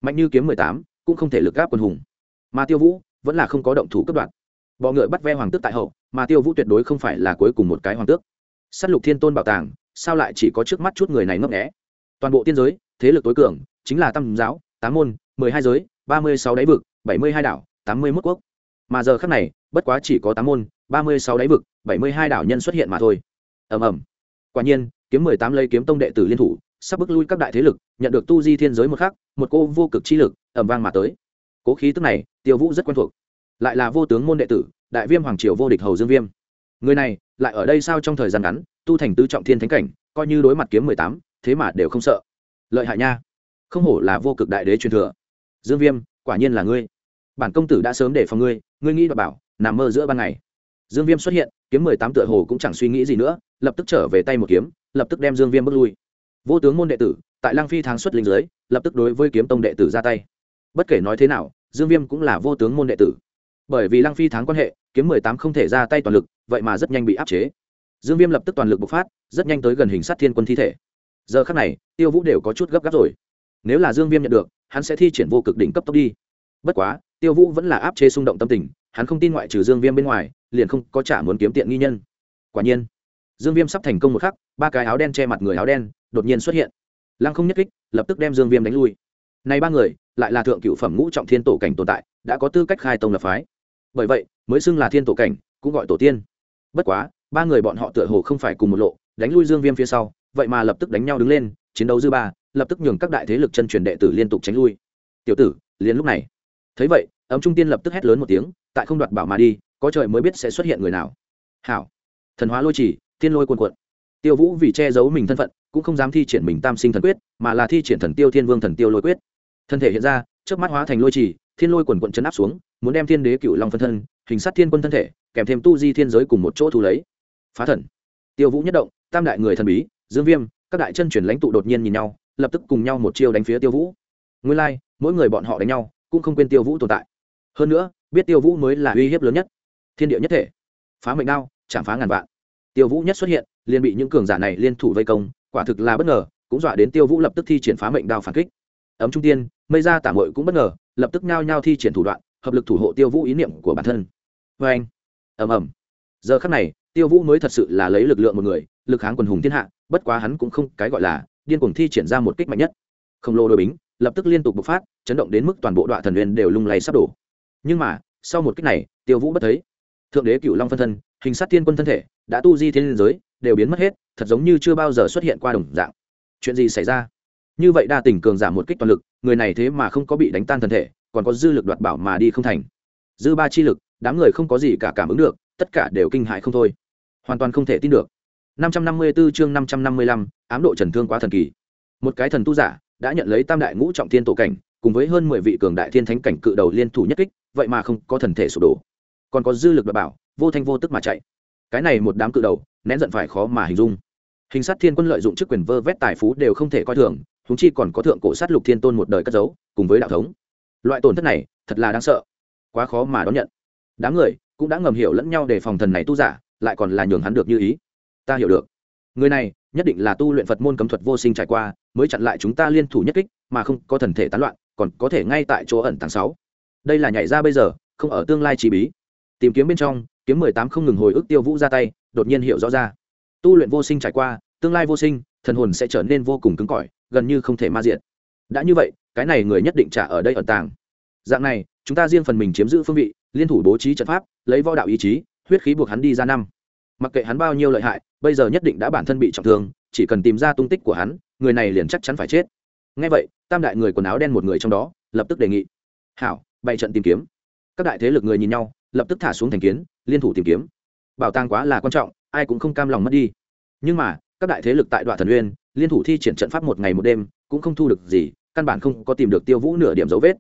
Mạnh như kiếm mười tám, cũng không thể lực gáp quân hùng. Mà tiêu vũ, vẫn là không có động thủ cấp đoạn bọ ngựa bắt ve hoàng tước tại hậu, mà tiêu vũ tuyệt đối không phải là cuối cùng một cái hoàng tước. S á t lục thiên tôn bảo tàng, sao lại chỉ có trước mắt chút người này ngấp nghẽ toàn bộ tiên giới, thế lực tối cường, chính là tam giáo, tám môn, mười hai giới, ba mươi sáu đáy vực, bảy mươi hai đảo, tám mươi mốt quốc. Mà giờ khác này, bất quá chỉ có tám môn, ba mươi sáu đáy vực, bảy mươi hai đảo nhân xuất hiện mà thôi. Ầm ầm. Quả nhiên, kiếm mười tám lấy kiếm tông đệ tử liên thủ, sắp bước lui các đại thế lực, nhận được tu di thiên giới một khắc, một cô vô cực chi lực ẩm vang mà tới. Cố khí tức này, tiêu vũ rất quen thuộc lại là vô tướng môn đệ tử, đại viêm hoàng triều vô địch hầu dương viêm. Người này, lại ở đây sao trong thời gian ngắn, tu thành tứ trọng thiên thánh cảnh, coi như đối mặt kiếm mười tám, thế mà đều không sợ. Lợi hại nha. Không hổ là vô cực đại đế truyền thừa. Dương viêm, quả nhiên là ngươi. Bản công tử đã sớm để phòng ngươi ngươi nghĩ và bảo, nằm mơ giữa ban ngày. Dương viêm xuất hiện, kiếm mười tám tựa hồ cũng chẳng suy nghĩ gì nữa, lập tức trở về tay một kiếm, lập tức đem dương viêm bước lui. Vô tướng môn đệ tử, tại lang phi tháng xuất linh giới lập tức đối với kiếm tông đệ tử ra tay. Bất kể nói thế nào, dương viêm cũng là vô tướng môn đệ tử bởi vì lăng phi tháng quan hệ, kiếm mười tám không thể ra tay toàn lực, vậy mà rất nhanh bị áp chế. Dương viêm lập tức toàn lực bộc phát, rất nhanh tới gần hình sát thiên quân thi thể. Giờ khắc này, tiêu vũ đều có chút gấp gáp rồi. Nếu là dương viêm nhận được, hắn sẽ thi triển vô cực đỉnh cấp tốc đi. Bất quá, tiêu vũ vẫn là áp chế xung động tâm tình, hắn không tin ngoại trừ dương viêm bên ngoài, liền không có trả muốn kiếm tiện nghi nhân. Quả nhiên, dương viêm sắp thành công một khắc, ba cái áo đen che mặt người áo đen, đột nhiên xuất hiện. Lăng không nhất kích, lập tức đem dương viêm đánh lui. Này ba người, lại là thượng cựu phẩm ngũ trọng thiên tổ cảnh tồn tại, đã có tư cách khai tông lập phái bởi vậy, mới xưng là thiên tổ cảnh, cũng gọi tổ tiên. Bất quá, ba người bọn họ tựa hồ không phải cùng một lộ, đánh lui dương viêm phía sau, vậy mà lập tức đánh nhau đứng lên, chiến đấu dư ba, lập tức nhường các đại thế lực chân truyền đệ tử liên tục tránh lui. Tiểu tử, liền lúc này. Thấy vậy, ấm trung tiên lập tức hét lớn một tiếng, tại không đoạt bảo mà đi, có trời mới biết sẽ xuất hiện người nào. Hảo. Thần hóa lôi chỉ tiên lôi cuồn cuộn. Tiêu vũ vì che giấu mình thân phận, cũng không dám thi triển mình tam sinh thần quyết, mà là thi triển thần tiêu thiên vương thần tiêu lôi quyết. Thân thể hiện ra trước mắt hóa thành lôi trì thiên lôi quần quận chấn áp xuống muốn đem thiên đế cựu long phân thân hình sát thiên quân thân thể kèm thêm tu di thiên giới cùng một chỗ thu lấy. Phá thần. Tiêu vũ nhất động tam đại người thần bí dương viêm các đại chân chuyển lãnh tụ đột nhiên nhìn nhau lập tức cùng nhau một chiêu đánh phía tiêu vũ. Nguyên lai、like, mỗi người bọn họ đánh nhau cũng không quên tiêu vũ tồn tại. Hơn nữa biết tiêu vũ mới là uy hiếp lớn nhất. Thiên địa nhất thể. Phá mệnh đao chạm phá ngàn vạn. Tiêu vũ nhất xuất hiện liền bị những cường giả này liên thủ vây công quả thực là bất ngờ cũng dọa đến tiêu vũ lập tức thi triển phá mệnh đao phản kích. Ấm trung tiên mây ra tả mội cũng bất ngờ lập tức nhao nhao thi triển thủ đoạn hợp lực thủ hộ tiêu vũ ý niệm của bản thân. Vê anh, ầm ầm. Giờ khắc này, tiêu vũ mới thật sự là lấy lực lượng một người, lực kháng quần hùng thiên hạ, bất quá hắn cũng không cái gọi là điên cuồng thi triển ra một kích mạnh nhất. Khổng lồ đội bính lập tức liên tục bộc phát, chấn động đến mức toàn bộ đoạn thần huyền đều lung lay sắp đổ. Nhưng mà, sau một cách này, tiêu vũ bất thấy. Thượng đế cựu long phân thân, hình sát thiên quân thân thể, đã tu di thiên giới, đều biến mất hết, thật giống như chưa bao giờ xuất hiện qua đồng dạng. Chuyện gì xảy ra? Như vậy đa tình cường giảm một kích toàn lực, người này thế mà không có bị đánh tan thân thể còn có dư lực đoạt bảo mà đi không thành. Dư ba chi lực đám người không có gì cả cảm ứng được tất cả đều kinh hại không thôi. Hoàn toàn không thể tin được. 554 chương 555, ám độ trần thương quá thần kỳ. Một cái thần tu giả đã nhận lấy tam đại ngũ trọng thiên tổ cảnh cùng với hơn mười vị cường đại thiên thánh cảnh cự đầu liên thủ nhất kích vậy mà không có thần thể sụp đổ. Còn có dư lực đoạt bảo vô thanh vô tức mà chạy. Cái này một đám cự đầu nén giận phải khó mà hình dung. Hình sát thiên quân lợi dụng chức quyền vơ vét tài phú đều không thể coi thường húng chi còn có thượng cổ sát lục thiên tôn một đời cất giấu cùng với đạo thống loại tổn thất này thật là đáng sợ. Quá khó mà đón nhận. Đám người cũng đã ngầm hiểu lẫn nhau để phòng thần này tu giả, lại còn là nhường hắn được như ý. Ta hiểu được. Người này nhất định là tu luyện phật môn cấm thuật vô sinh trải qua, mới chặn lại chúng ta liên thủ nhất kích, mà không có thần thể tán loạn, còn có thể ngay tại chỗ ẩn tàng sáu. Đây là nhảy ra bây giờ, không ở tương lai chỉ bí. Tìm kiếm bên trong, kiếm mười tám không ngừng hồi ức tiêu vũ ra tay, đột nhiên hiểu rõ ra. Tu luyện vô sinh trải qua, tương lai vô sinh, thần hồn sẽ trở nên vô cùng cứng cỏi, gần như không thể ma diện đã như vậy cái này người nhất định trả ở đây ẩn tàng. Dạng này, chúng ta riêng phần mình chiếm giữ phương vị, liên thủ bố trí trận pháp, lấy võ đạo ý chí, huyết khí buộc hắn đi ra năm. Mặc kệ hắn bao nhiêu lợi hại, bây giờ nhất định đã bản thân bị trọng thương, chỉ cần tìm ra tung tích của hắn, người này liền chắc chắn phải chết. Ngay vậy, tam đại người quần áo đen một người trong đó, lập tức đề nghị. Hảo, bày trận tìm kiếm. Các đại thế lực người nhìn nhau, lập tức thả xuống thành kiến, liên thủ tìm kiếm. Bảo tàng quá là quan trọng, ai cũng không cam lòng mất đi. Nhưng mà, các đại thế lực tại đoạn thần uyên, liên thủ thi triển trận pháp một ngày một đêm, cũng không thu được gì căn bản không có tìm được tiêu vũ nửa điểm dấu vết.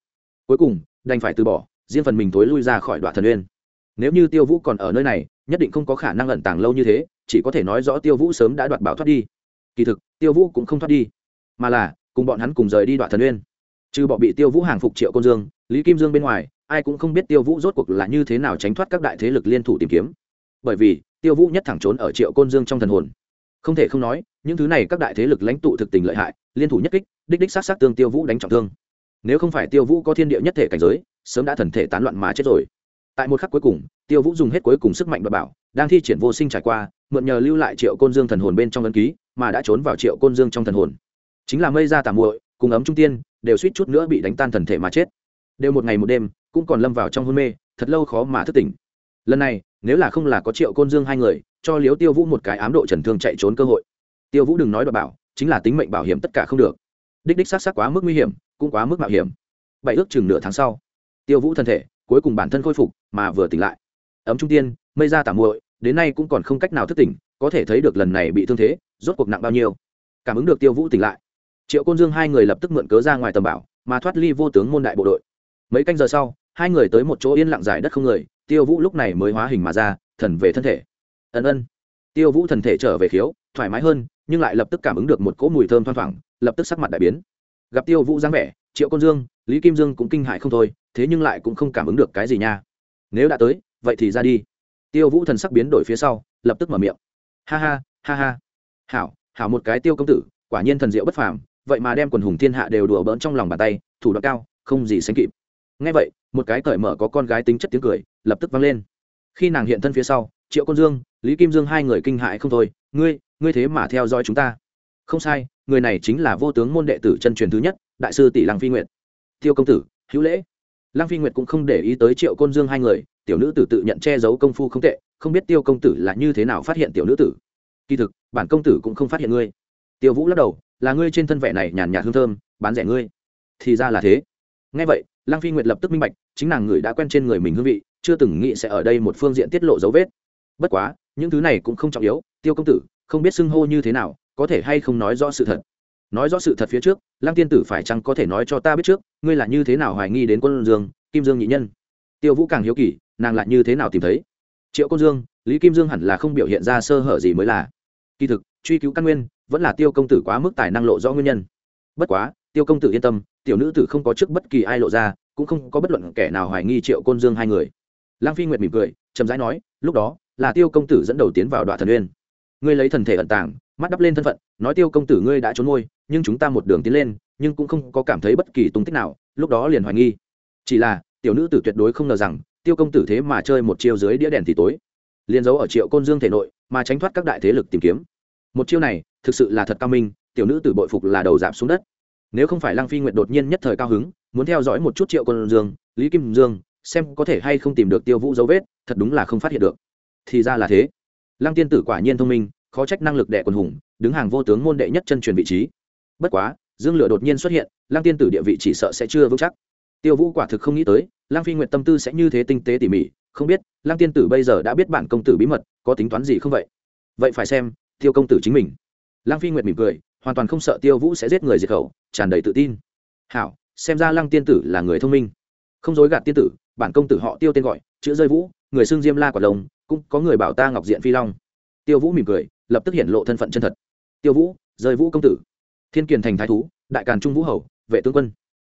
Cuối cùng, đành phải từ bỏ, riêng phần mình thối lui ra khỏi đoạn thần uyên nếu như tiêu vũ còn ở nơi này, nhất định không có khả năng ẩn tàng lâu như thế, chỉ có thể nói rõ tiêu vũ sớm đã đoạt bảo thoát đi. Kỳ thực, tiêu vũ cũng không thoát đi, mà là, cùng bọn hắn cùng rời đi đoạn thần uyên trừ bọn bị tiêu vũ hàng phục triệu côn dương, lý kim dương bên ngoài, ai cũng không biết tiêu vũ rốt cuộc là như thế nào tránh thoát các đại thế lực liên thủ tìm kiếm. Bởi vì, tiêu vũ nhất thẳng trốn ở triệu côn dương trong thần hồn không thể không nói, những thứ này các đại thế lực lãnh tụ thực tình lợi hại, liên thủ nhất kích, đích đích sát sát tương tiêu vũ đánh trọng thương. Nếu không phải tiêu vũ có thiên địa nhất thể cảnh giới, sớm đã thần thể tán loạn mà chết rồi. Tại một khắc cuối cùng, tiêu vũ dùng hết cuối cùng sức mạnh và bảo, đang thi triển vô sinh trải qua, mượn nhờ lưu lại triệu côn dương thần hồn bên trong ấn ký, mà đã trốn vào triệu côn dương trong thần hồn. Chính là mây ra tà muội, cùng ấm trung tiên, đều suýt chút nữa bị đánh tan thần thể mà chết. Đều một ngày một đêm, cũng còn lâm vào trong hôn mê, thật lâu khó mà thức tỉnh. Lần này, nếu là không là có triệu côn dương hai người cho liếu tiêu vũ một cái ám độ trần thương chạy trốn cơ hội. Tiêu vũ đừng nói đ bảo, chính là tính mệnh bảo hiểm tất cả không được. Đích đích xác xác quá mức nguy hiểm, cũng quá mức mạo hiểm. Bảy ước chừng nửa tháng sau, tiêu vũ thân thể cuối cùng bản thân khôi phục mà vừa tỉnh lại. Ấm trung tiên, mây ra tả muội, đến nay cũng còn không cách nào thức tỉnh, có thể thấy được lần này bị thương thế, rốt cuộc nặng bao nhiêu. Cảm ứng được tiêu vũ tỉnh lại, triệu côn dương hai người lập tức mượn cớ ra ngoài tầm bảo, mà thoát ly vô tướng môn đại bộ đội. Mấy canh giờ sau, hai người tới một chỗ yên lặng dài đất không người, tiêu vũ lúc này mới hóa hình mà ra, thần về thân thể ân ân. Tiêu vũ thần thể trở về khiếu, thoải mái hơn, nhưng lại lập tức cảm ứng được một cỗ mùi thơm thoang thoảng, lập tức sắc mặt đại biến. Gặp tiêu vũ dáng vẻ, triệu côn dương, lý kim dương cũng kinh hại không thôi, thế nhưng lại cũng không cảm ứng được cái gì nha. Nếu đã tới, vậy thì ra đi. Tiêu vũ thần sắc biến đổi phía sau, lập tức mở miệng. Ha ha ha ha. Hảo hảo một cái tiêu công tử, quả nhiên thần diệu bất phàm, vậy mà đem quần hùng thiên hạ đều đùa bỡn trong lòng bàn tay, thủ đoạn cao, không gì sánh kịp. Ngay vậy, một cái cởi mở có con gái tính chất tiếng cười, lập tức vang lên. Khi nàng hiện thân phía sau triệu côn dương, lý kim dương hai người kinh hại không thôi, ngươi ngươi thế mà theo dõi chúng ta. Không sai, người này chính là vô tướng môn đệ tử chân truyền thứ nhất, đại sư tỷ lăng phi nguyệt. Tiêu công tử, hữu lễ. Lăng phi nguyệt cũng không để ý tới triệu côn dương hai người, tiểu nữ tử tự nhận che giấu công phu không tệ, không biết tiêu công tử là như thế nào phát hiện tiểu nữ tử. Kỳ thực, bản công tử cũng không phát hiện ngươi. Tiêu vũ lắc đầu, là ngươi trên thân vẻ này nhàn nhạt hương thơm, bán rẻ ngươi. Thì ra là thế. Ngay vậy, lăng phi nguyệt lập tức minh bạch, chính nàng người đã quen trên người mình hương vị, chưa từng nghĩ sẽ ở đây một phương diện tiết lộ dấu vết bất quá, những thứ này cũng không trọng yếu, tiêu công tử, không biết xưng hô như thế nào, có thể hay không nói rõ sự thật? Nói rõ sự thật phía trước, lăng tiên tử phải chăng có thể nói cho ta biết trước, ngươi là như thế nào hoài nghi đến quân dương, kim dương nhị nhân? Tiêu vũ càng hiếu kỳ, nàng lại như thế nào tìm thấy? Triệu công dương, lý kim dương hẳn là không biểu hiện ra sơ hở gì mới là. Kỳ thực, truy cứu căn nguyên, vẫn là tiêu công tử quá mức tài năng lộ rõ nguyên nhân. Bất quá, tiêu công tử yên tâm, tiểu nữ tử không có trước bất kỳ ai lộ ra, cũng không có bất luận kẻ nào hoài nghi triệu côn dương hai người. Lang phi nguyệt mỉm cười, chậm rãi nói, lúc đó là tiêu công tử dẫn đầu tiến vào đoạn thần uyên. Ngươi lấy thần thể ẩn tàng, mắt đắp lên thân phận, nói tiêu công tử ngươi đã trốn ngôi, nhưng chúng ta một đường tiến lên, nhưng cũng không có cảm thấy bất kỳ tung tích nào, lúc đó liền hoài nghi. Chỉ là, tiểu nữ tử tuyệt đối không ngờ rằng, tiêu công tử thế mà chơi một chiêu dưới đĩa đèn thì tối. Liền giấu ở triệu côn dương thể nội, mà tránh thoát các đại thế lực tìm kiếm. Một chiêu này, thực sự là thật cao minh, tiểu nữ tử bội phục là đầu giảm xuống đất. Nếu không phải lăng phi Nguyện đột nhiên nhất thời cao hứng, muốn theo dõi một chút triệu côn dương, lý kim dương, xem có thể hay không tìm được tiêu vũ dấu vết, thật đúng là không phát hiện được thì ra là thế. Lăng tiên tử quả nhiên thông minh, khó trách năng lực đệ quần hùng, đứng hàng vô tướng môn đệ nhất chân truyền vị trí. Bất quá, dương lửa đột nhiên xuất hiện, lăng tiên tử địa vị chỉ sợ sẽ chưa vững chắc. Tiêu vũ quả thực không nghĩ tới, lăng phi nguyện tâm tư sẽ như thế tinh tế tỉ mỉ, không biết, lăng tiên tử bây giờ đã biết bản công tử bí mật, có tính toán gì không vậy? Vậy phải xem, tiêu công tử chính mình. Lăng phi nguyệt mỉm cười, hoàn toàn không sợ tiêu vũ sẽ giết người diệt khẩu, tràn đầy tự tin. Hảo, xem ra lăng tiên tử là người thông minh. Không dối gạt tiên tử, bản công tử họ tiêu tên gọi, chữ rơi vũ người xưng diêm la quả lồng cũng có người bảo ta ngọc diện phi long. Tiêu vũ mỉm cười, lập tức hiện lộ thân phận chân thật. Tiêu vũ rơi vũ công tử. Thiên kiền thành thái thú, đại càn trung vũ hầu, vệ tướng quân.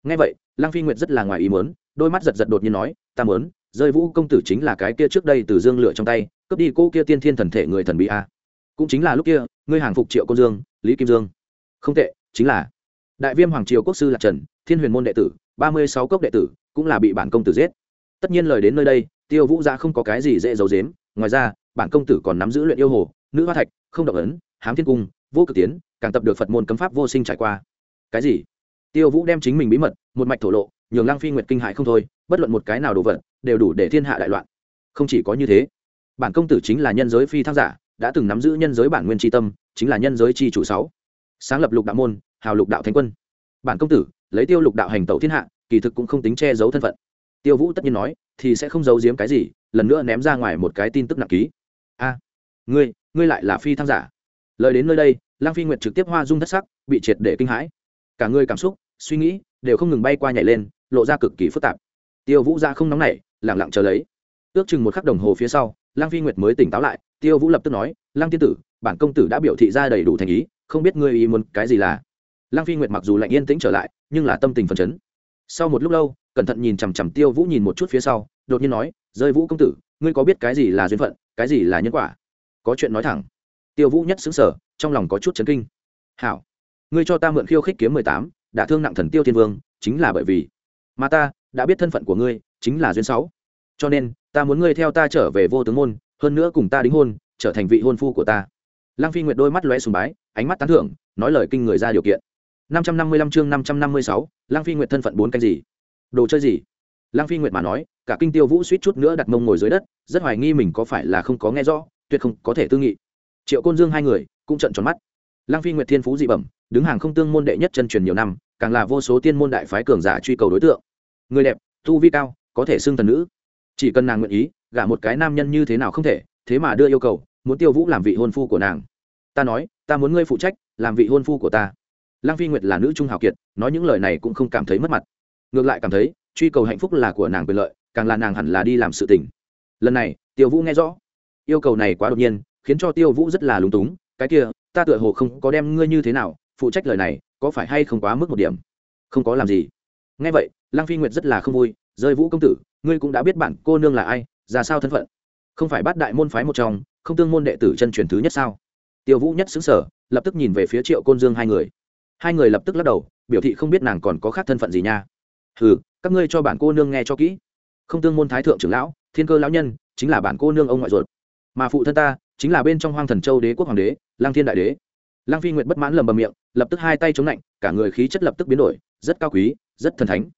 Ngay vậy, lăng phi nguyệt rất là ngoài ý mớn đôi mắt giật giật đột nhiên nói, ta mớn rơi vũ công tử chính là cái kia trước đây từ dương lửa trong tay, cướp đi cô kia tiên thiên thần thể người thần bị a. Cũng chính là lúc kia, ngươi hàng phục triệu cô dương, lý kim dương. Không tệ, chính là. Đại viêm hoàng triều quốc sư lạc trần, thiên huyền môn đệ tử, ba mươi sáu cốc đệ tử, cũng là bị bản công tử giết. Tất nhiên lời đến nơi đây tiêu vũ gia không có cái gì dễ giấu dếm ngoài ra, bản công tử còn nắm giữ luyện yêu hồ, nữ hoa thạch, không động ấn, hám thiên cung, vô cực tiến, càng tập được phật môn cấm pháp vô sinh trải qua. Cái gì? Tiêu vũ đem chính mình bí mật, một mạch thổ lộ, nhường lăng phi nguyệt kinh hại không thôi, bất luận một cái nào đồ vật, đều đủ để thiên hạ đại loạn. Không chỉ có như thế, bản công tử chính là nhân giới phi thăng giả, đã từng nắm giữ nhân giới bản nguyên tri tâm, chính là nhân giới tri chủ sáu. Sáng lập lục đạo môn, hào lục đạo thánh quân. Bản công tử, lấy tiêu lục đạo hành tẩu thiên hạ, kỳ thực cũng không tính che giấu thân phận tiêu vũ tất nhiên nói, thì sẽ không giấu giếm cái gì, lần nữa ném ra ngoài một cái tin tức nặng ký. A, ngươi ngươi lại là phi thăng giả. Lời đến nơi đây lang phi nguyệt trực tiếp hoa dung thất sắc, bị triệt để kinh hãi. Cả người cảm xúc, suy nghĩ, đều không ngừng bay qua nhảy lên, lộ ra cực kỳ phức tạp. Tiêu vũ ra không nóng nảy lẳng lặng chờ lấy. Ước chừng một khắc đồng hồ phía sau lang phi nguyệt mới tỉnh táo lại, tiêu vũ lập tức nói lang tiên tử, bản công tử đã biểu thị ra đầy đủ thành ý, không biết ngươi ý muốn cái gì là? Lang phi nguyệt mặc dù lạnh yên tĩnh trở lại, nhưng là tâm tình phấn chấn. Sau một lúc lâu cẩn thận nhìn chằm chằm tiêu vũ nhìn một chút phía sau, đột nhiên nói, rơi vũ công tử, ngươi có biết cái gì là duyên phận, cái gì là nhân quả? Có chuyện nói thẳng. Tiêu vũ nhất xứng sở trong lòng có chút chấn kinh. Hảo, ngươi cho ta mượn khiêu khích kiếm mười tám đã thương nặng thần tiêu thiên vương, chính là bởi vì mà ta đã biết thân phận của ngươi, chính là duyên sáu. Cho nên, ta muốn ngươi theo ta trở về vô tướng môn, hơn nữa cùng ta đính hôn, trở thành vị hôn phu của ta. Lăng phi nguyệt đôi mắt lóe sùng bái, ánh mắt tán thưởng, nói lời kinh người ra điều kiện. Năm trăm năm mươi lăm chương năm trăm năm mươi sáu, lăng phi nguyệt thân phận bốn canh gì? Đồ chơi gì? Lăng phi nguyệt mà nói, cả kinh tiêu vũ suýt chút nữa đặt mông ngồi dưới đất, rất hoài nghi mình có phải là không có nghe rõ, tuyệt không có thể tư nghị. Triệu côn dương hai người cũng trận tròn mắt. Lăng phi nguyệt thiên phú dị bẩm, đứng hàng không tương môn đệ nhất chân truyền nhiều năm, càng là vô số tiên môn đại phái cường giả truy cầu đối tượng. Người đẹp, tu vi cao, có thể xưng thần nữ. Chỉ cần nàng nguyện ý, gả một cái nam nhân như thế nào không thể, thế mà đưa yêu cầu, muốn tiêu vũ làm vị hôn phu của nàng. Ta nói, ta muốn ngươi phụ trách, làm vị hôn phu của ta. Lăng phi nguyệt là nữ trung hào kiệt, nói những lời này cũng không cảm thấy mất mặt ngược lại cảm thấy, truy cầu hạnh phúc là của nàng quyền lợi, càng là nàng hẳn là đi làm sự tình. Lần này, tiêu vũ nghe rõ. Yêu cầu này quá đột nhiên, khiến cho tiêu vũ rất là lúng túng, cái kia, ta tựa hồ không có đem ngươi như thế nào, phụ trách lời này, có phải hay không quá mức một điểm? Không có làm gì. Nghe vậy, lăng phi nguyệt rất là không vui, rơi vũ công tử, ngươi cũng đã biết bản cô nương là ai, ra sao thân phận? Không phải bắt đại môn phái một trong, không tương môn đệ tử chân truyền thứ nhất sao? Tiêu vũ nhất xứng sở lập tức nhìn về phía triệu côn dương hai người. Hai người lập tức lắc đầu, biểu thị không biết nàng còn có khác thân phận gì nha. Hừ, các ngươi cho bản cô nương nghe cho kỹ. Không tương môn thái thượng trưởng lão thiên cơ lão nhân chính là bản cô nương ông ngoại ruột. Mà phụ thân ta chính là bên trong hoang thần châu đế quốc hoàng đế lang thiên đại đế. Lang phi nguyệt bất mãn lầm bầm miệng lập tức hai tay chống lạnh cả người khí chất lập tức biến đổi rất cao quý rất thần thánh.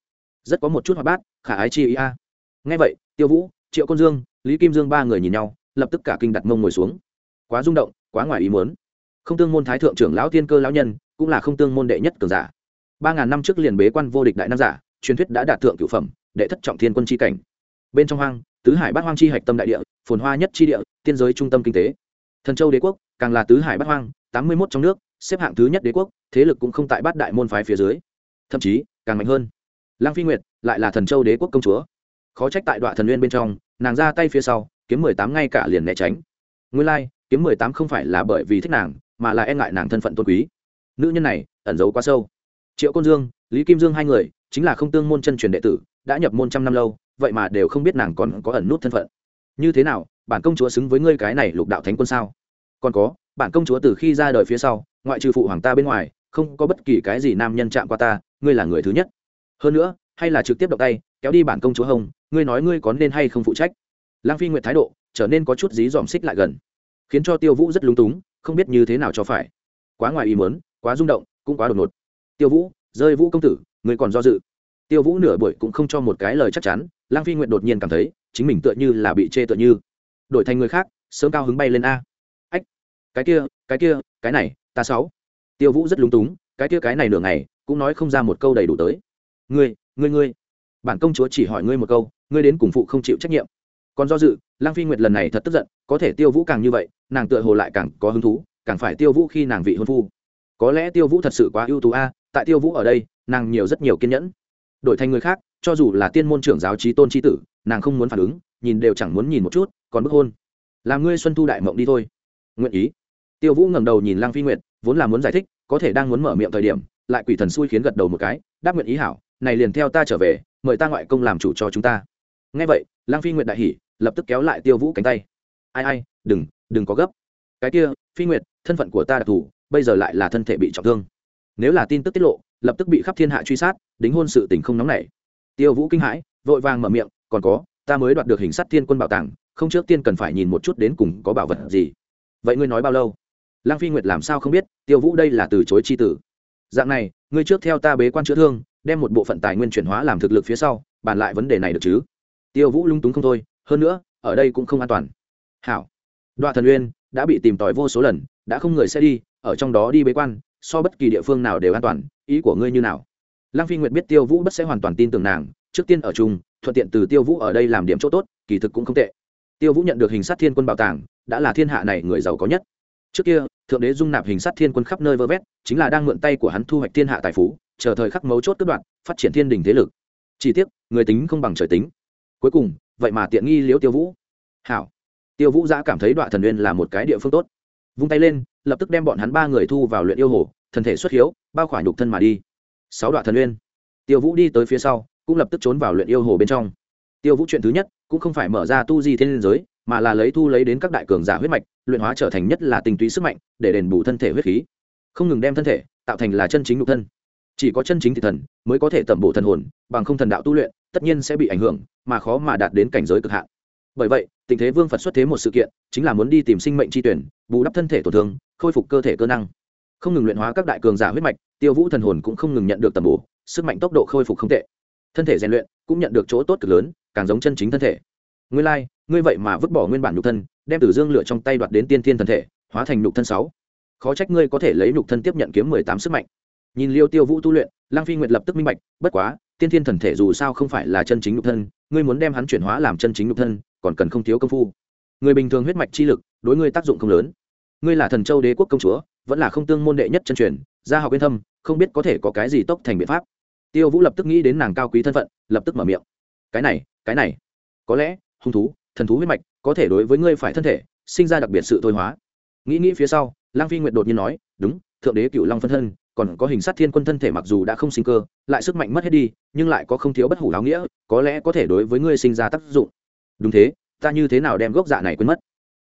Rất có một chút hoạt bát khả ái chi ý a. Ngay vậy tiêu vũ triệu côn dương lý kim dương ba người nhìn nhau lập tức cả kinh đặt mông ngồi xuống. Quá rung động quá ngoài ý muốn. Không tương môn thái thượng trưởng lão tiên cơ lão nhân cũng là không tương môn đệ nhất cường giả. Ba ngàn năm trước liền bế quan vô địch đại nam giả truyền thuyết đã đạt thượng cửu phẩm đệ thất trọng thiên quân chi cảnh. Bên trong hoang tứ hải bát hoang chi hạch tâm đại địa phồn hoa nhất chi địa tiên giới trung tâm kinh tế. Thần châu đế quốc càng là tứ hải bát hoang tám mươi mốt trong nước xếp hạng thứ nhất đế quốc thế lực cũng không tại bát đại môn phái phía dưới. Thậm chí càng mạnh hơn. Lang phi nguyệt lại là thần châu đế quốc công chúa. Khó trách tại đoạn thần nguyên bên trong nàng ra tay phía sau kiếm mười tám ngay cả liền né tránh. Nguyên lai、like, kiếm mười tám không phải là bởi vì thích nàng mà là e ngại nàng thân phận tôn quý. Nữ nhân này ẩn giấu quá sâu. Triệu côn dương lý kim dương hai người chính là không tương môn chân truyền đệ tử, đã nhập môn trăm năm lâu, vậy mà đều không biết nàng còn có ẩn nút thân phận. Như thế nào, bản công chúa xứng với ngươi cái này lục đạo thánh quân sao? Còn có, bản công chúa từ khi ra đời phía sau, ngoại trừ phụ hoàng ta bên ngoài, không có bất kỳ cái gì nam nhân chạm qua ta, ngươi là người thứ nhất. Hơn nữa, hay là trực tiếp động tay, kéo đi bản công chúa hồng, ngươi nói ngươi có nên hay không phụ trách? Lang phi nguyệt thái độ, trở nên có chút dí dòm xích lại gần, khiến cho tiêu vũ rất lúng túng, không biết như thế nào cho phải. Quá ngoài ý muốn, quá rung động, cũng quá đột ngột. Tiêu vũ, rơi vũ công tử ngươi còn do dự. Tiêu vũ nửa buổi cũng không cho một cái lời chắc chắn, lang phi nguyện đột nhiên cảm thấy, chính mình tựa như là bị chê tựa như. Đổi thành người khác, sớm cao hứng bay lên a. Ách, cái kia cái kia, cái này, ta sáu. Tiêu vũ rất lúng túng, cái kia, cái này nửa ngày, cũng nói không ra một câu đầy đủ tới. Ngươi ngươi ngươi. Bản công chúa chỉ hỏi ngươi một câu, ngươi đến cùng phụ không chịu trách nhiệm. Còn do dự, lang phi nguyệt lần này thật tức giận, có thể tiêu vũ càng như vậy, nàng tựa hồ lại càng có hứng thú, càng phải tiêu vũ khi nàng vị hôn phu. Có lẽ tiêu vũ thật sự quá ưu tú a tại tiêu vũ ở đây, nàng nhiều rất nhiều kiên nhẫn. Đổi thành người khác, cho dù là tiên môn trưởng giáo trí tôn trí tử, nàng không muốn phản ứng, nhìn đều chẳng muốn nhìn một chút, còn bức hôn. Làm ngươi xuân thu đại mộng đi thôi. Nguyện ý. Tiêu vũ ngẩng đầu nhìn lang phi nguyệt, vốn là muốn giải thích, có thể đang muốn mở miệng thời điểm, lại quỷ thần xui khiến gật đầu một cái, đáp nguyện ý hảo, này liền theo ta trở về, mời ta ngoại công làm chủ cho chúng ta. Ngay vậy lang phi nguyệt đại hỉ, lập tức kéo lại tiêu vũ cánh tay. Ai ai, đừng đừng có gấp. Cái kia, phi nguyệt, thân phận của ta đặc thù, bây giờ lại là thân thể bị trọng thương nếu là tin tức tiết lộ, lập tức bị khắp thiên hạ truy sát, đính hôn sự tình không nóng nảy. Tiêu vũ kinh hãi, vội vàng mở miệng, còn có, ta mới đoạt được hình sắt thiên quân bảo tàng, không trước tiên cần phải nhìn một chút đến cùng có bảo vật gì. Vậy ngươi nói bao lâu? Lăng phi nguyệt làm sao không biết, tiêu vũ đây là từ chối c h i tử. Dạng này, ngươi trước theo ta bế quan chữa thương, đem một bộ phận tài nguyên chuyển hóa làm thực lực phía sau, bàn lại vấn đề này được chứ? Tiêu vũ lung túng không thôi, hơn nữa, ở đây cũng không an toàn. Hảo. Đoạn thần uyên đã bị tìm tòi vô số lần, đã không người sẽ đi, ở trong đó đi bế quan so bất kỳ địa phương nào đều an toàn, ý của ngươi như nào? Lăng phi nguyệt biết tiêu vũ bất sẽ hoàn toàn tin tưởng nàng, trước tiên ở chung, thuận tiện từ tiêu vũ ở đây làm điểm chỗ tốt, kỳ thực cũng không tệ. Tiêu vũ nhận được hình sát thiên quân bảo tàng, đã là thiên hạ này người giàu có nhất. Trước kia, thượng đế dung nạp hình sát thiên quân khắp nơi vơ vét, chính là đang mượn tay của hắn thu hoạch thiên hạ tài phú, chờ thời khắc mấu chốt cất đoạn, phát triển thiên đình thế lực. Chỉ tiếc, người tính không bằng trời tính. Cuối cùng, vậy mà tiện nghi liễu tiêu vũ. Hảo. Tiêu vũ giã cảm thấy đoạn thần uyên là một cái địa phương tốt vung tay lên, lập tức đem bọn hắn ba người thu vào luyện yêu hồ, thần thể xuất hiếu, bao khỏa nhục thân mà đi. Sáu đoạn thần uyên tiêu vũ đi tới phía sau, cũng lập tức trốn vào luyện yêu hồ bên trong. Tiêu vũ chuyện thứ nhất, cũng không phải mở ra tu di thiên liên giới, mà là lấy thu lấy đến các đại cường giả huyết mạch, luyện hóa trở thành nhất là tình túy sức mạnh, để đền bù thân thể huyết khí. Không ngừng đem thân thể, tạo thành là chân chính nhục thân. Chỉ có chân chính thị thần, mới có thể tẩm bổ thần hồn, bằng không thần đạo tu luyện, tất nhiên sẽ bị ảnh hưởng, mà khó mà đạt đến cảnh giới cực hạn. Bởi vậy tình thế vương phật xuất thế một sự kiện chính là muốn đi tìm sinh mệnh tri tuyển bù đắp thân thể tổn thương khôi phục cơ thể cơ năng. Không ngừng luyện hóa các đại cường giả huyết mạch tiêu vũ thần hồn cũng không ngừng nhận được tầm bổ sức mạnh tốc độ khôi phục không tệ. Thân thể rèn luyện cũng nhận được chỗ tốt cực lớn càng giống chân chính thân thể. Ngươi lai、like, ngươi vậy mà vứt bỏ nguyên bản nhục thân đem tử dương lửa trong tay đoạt đến tiên thiên thân thể hóa thành nhục thân sáu. Khó trách ngươi có thể lấy nhục thân tiếp nhận kiếm mười tám sức mạnh. Nhìn liêu tiêu vũ tu luyện lang phi nguyệt lập tức minh bạch bất quá tiên thiên thần thể dù sao không phải là chân chính nhục thân ngươi muốn đem hắn chuyển hóa làm chân chính nhục thân còn cần không thiếu công phu. Người bình thường huyết mạch chi lực, đối ngươi tác dụng không lớn. Ngươi là thần châu đế quốc công chúa, vẫn là không tương môn đệ nhất chân truyền, gia học yên thâm, không biết có thể có cái gì tốc thành biện pháp. Tiêu vũ lập tức nghĩ đến nàng cao quý thân phận, lập tức mở miệng. Cái này cái này. Có lẽ, hung thú, thần thú huyết mạch, có thể đối với ngươi phải thân thể, sinh ra đặc biệt sự thôi hóa. Nghĩ nghĩ phía sau lang phi nguyệt đột nhiên nói, đúng, thượng đế cựu long phân thân, còn có hình sát thiên quân thân thể mặc dù đã không sinh cơ, lại sức mạnh mất hết đi, nhưng lại có không thiếu bất hủ láo nghĩa, có lẽ có thể đối với ngươi sinh ra tác dụng đúng thế, ta như thế nào đem gốc dạ này quên mất?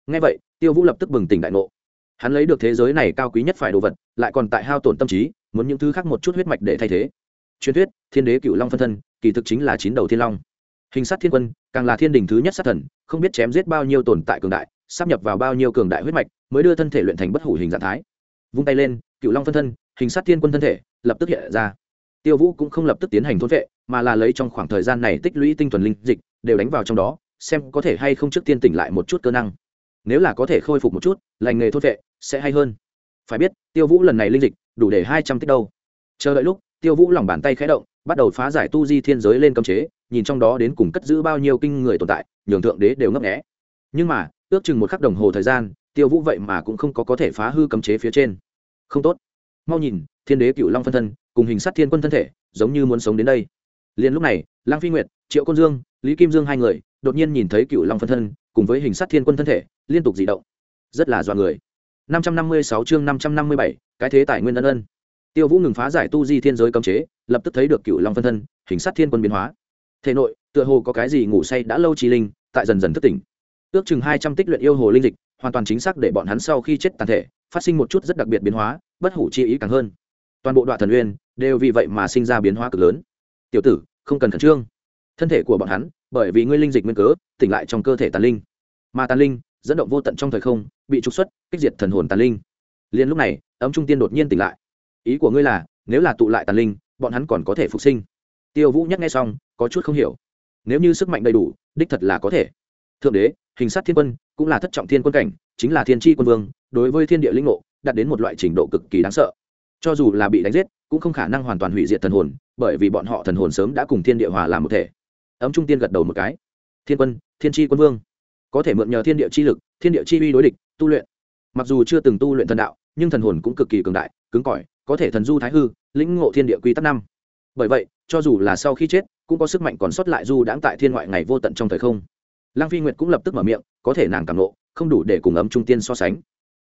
Ngay vậy, tiêu vũ lập tức bừng tỉnh đại ngộ. Hắn lấy được thế giới này cao quý nhất phải đồ vật, lại còn tại hao tổn tâm trí, muốn những thứ khác một chút huyết mạch để thay thế. Truyền thuyết, thiên đế cựu long phân thân, kỳ thực chính là chín đầu thiên long. Hình sát thiên quân, càng là thiên đình thứ nhất sát thần, không biết chém giết bao nhiêu tồn tại cường đại sắp nhập vào bao nhiêu cường đại huyết mạch, mới đưa thân thể luyện thành bất hủ hình dạng thái. Vung tay lên cựu long phân thân, hình sát thiên quân thân thể, lập tức hiện ra. Tiêu vũ cũng không lập tức tiến hành thôn vệ, mà là lấy trong khoảng thời gian này tích lũy tinh thuần linh dịch, đều đánh vào trong đó xem có thể hay không trước tiên tỉnh lại một chút cơ năng. Nếu là có thể khôi phục một chút, lành nghề thốt vệ sẽ hay hơn. Phải biết, tiêu vũ lần này linh dịch đủ để hai trăm tích đâu. Chờ đợi lúc, tiêu vũ lòng bàn tay khẽ động, bắt đầu phá giải tu di thiên giới lên cấm chế, nhìn trong đó đến cùng cất giữ bao nhiêu kinh người tồn tại, nhường thượng đế đều ngấp nghẽ nhưng mà, ước chừng một khắc đồng hồ thời gian, tiêu vũ vậy mà cũng không có có thể phá hư cấm chế phía trên. Không tốt. Mau nhìn, thiên đế cựu long phân thân, cùng hình sát thiên quân thân thể, giống như muốn sống đến đây. Liền lúc này lang phi nguyệt, triệu công dương, lý kim dương hai người đột nhiên nhìn thấy cựu long phân thân cùng với hình sát thiên quân thân thể liên tục dị động. Rất là dọa người. 556 chương 557, cái thế tài nguyên ân ân. Tiêu vũ ngừng phá giải tu di thiên giới cấm chế lập tức thấy được cựu long phân thân hình sát thiên quân biến hóa. Thể nội tựa hồ có cái gì ngủ say đã lâu trí linh tại dần dần thức tỉnh. Ước chừng hai trăm tích luyện yêu hồ linh dịch hoàn toàn chính xác để bọn hắn sau khi chết tàn thể phát sinh một chút rất đặc biệt biến hóa bất hủ chi ý càng hơn. Toàn bộ đoạn thần uyên đều vì vậy mà sinh ra biến hóa cực lớn. Tiểu tử không cần khẩn trương. Thân thể của bọn hắn bởi vì ngươi linh dịch nguyên cớ, tỉnh lại trong cơ thể tàn linh. Mà tàn linh, dẫn động vô tận trong thời không, bị trục xuất, kích diệt thần hồn tàn linh. Liền lúc này, ấm trung tiên đột nhiên tỉnh lại. Ý của ngươi là, nếu là tụ lại tàn linh, bọn hắn còn có thể phục sinh. Tiêu vũ nhắc nghe xong, có chút không hiểu. Nếu như sức mạnh đầy đủ, đích thật là có thể. Thượng đế, hình sát thiên quân, cũng là thất trọng thiên quân cảnh, chính là thiên tri quân vương, đối với thiên địa linh ngộ, đạt đến một loại trình độ cực kỳ đáng sợ. Cho dù là bị đánh giết, cũng không khả năng hoàn toàn hủy diệt thần hồn, bởi vì bọn họ thần hồn sớm đã cùng thiên địa hòa làm một thể ấm trung tiên gật đầu một cái. Thiên quân, thiên tri quân vương. Có thể mượn nhờ thiên địa chi lực, thiên địa chi uy đối địch, tu luyện. Mặc dù chưa từng tu luyện thần đạo, nhưng thần hồn cũng cực kỳ cường đại, cứng cỏi, có thể thần du thái hư, lĩnh ngộ thiên địa quy tắc năm. Bởi vậy, cho dù là sau khi chết, cũng có sức mạnh còn sót lại du đãng tại thiên ngoại ngày vô tận trong thời không. Lăng phi nguyệt cũng lập tức mở miệng, có thể nàng cảm nộ không đủ để cùng ấm trung tiên so sánh.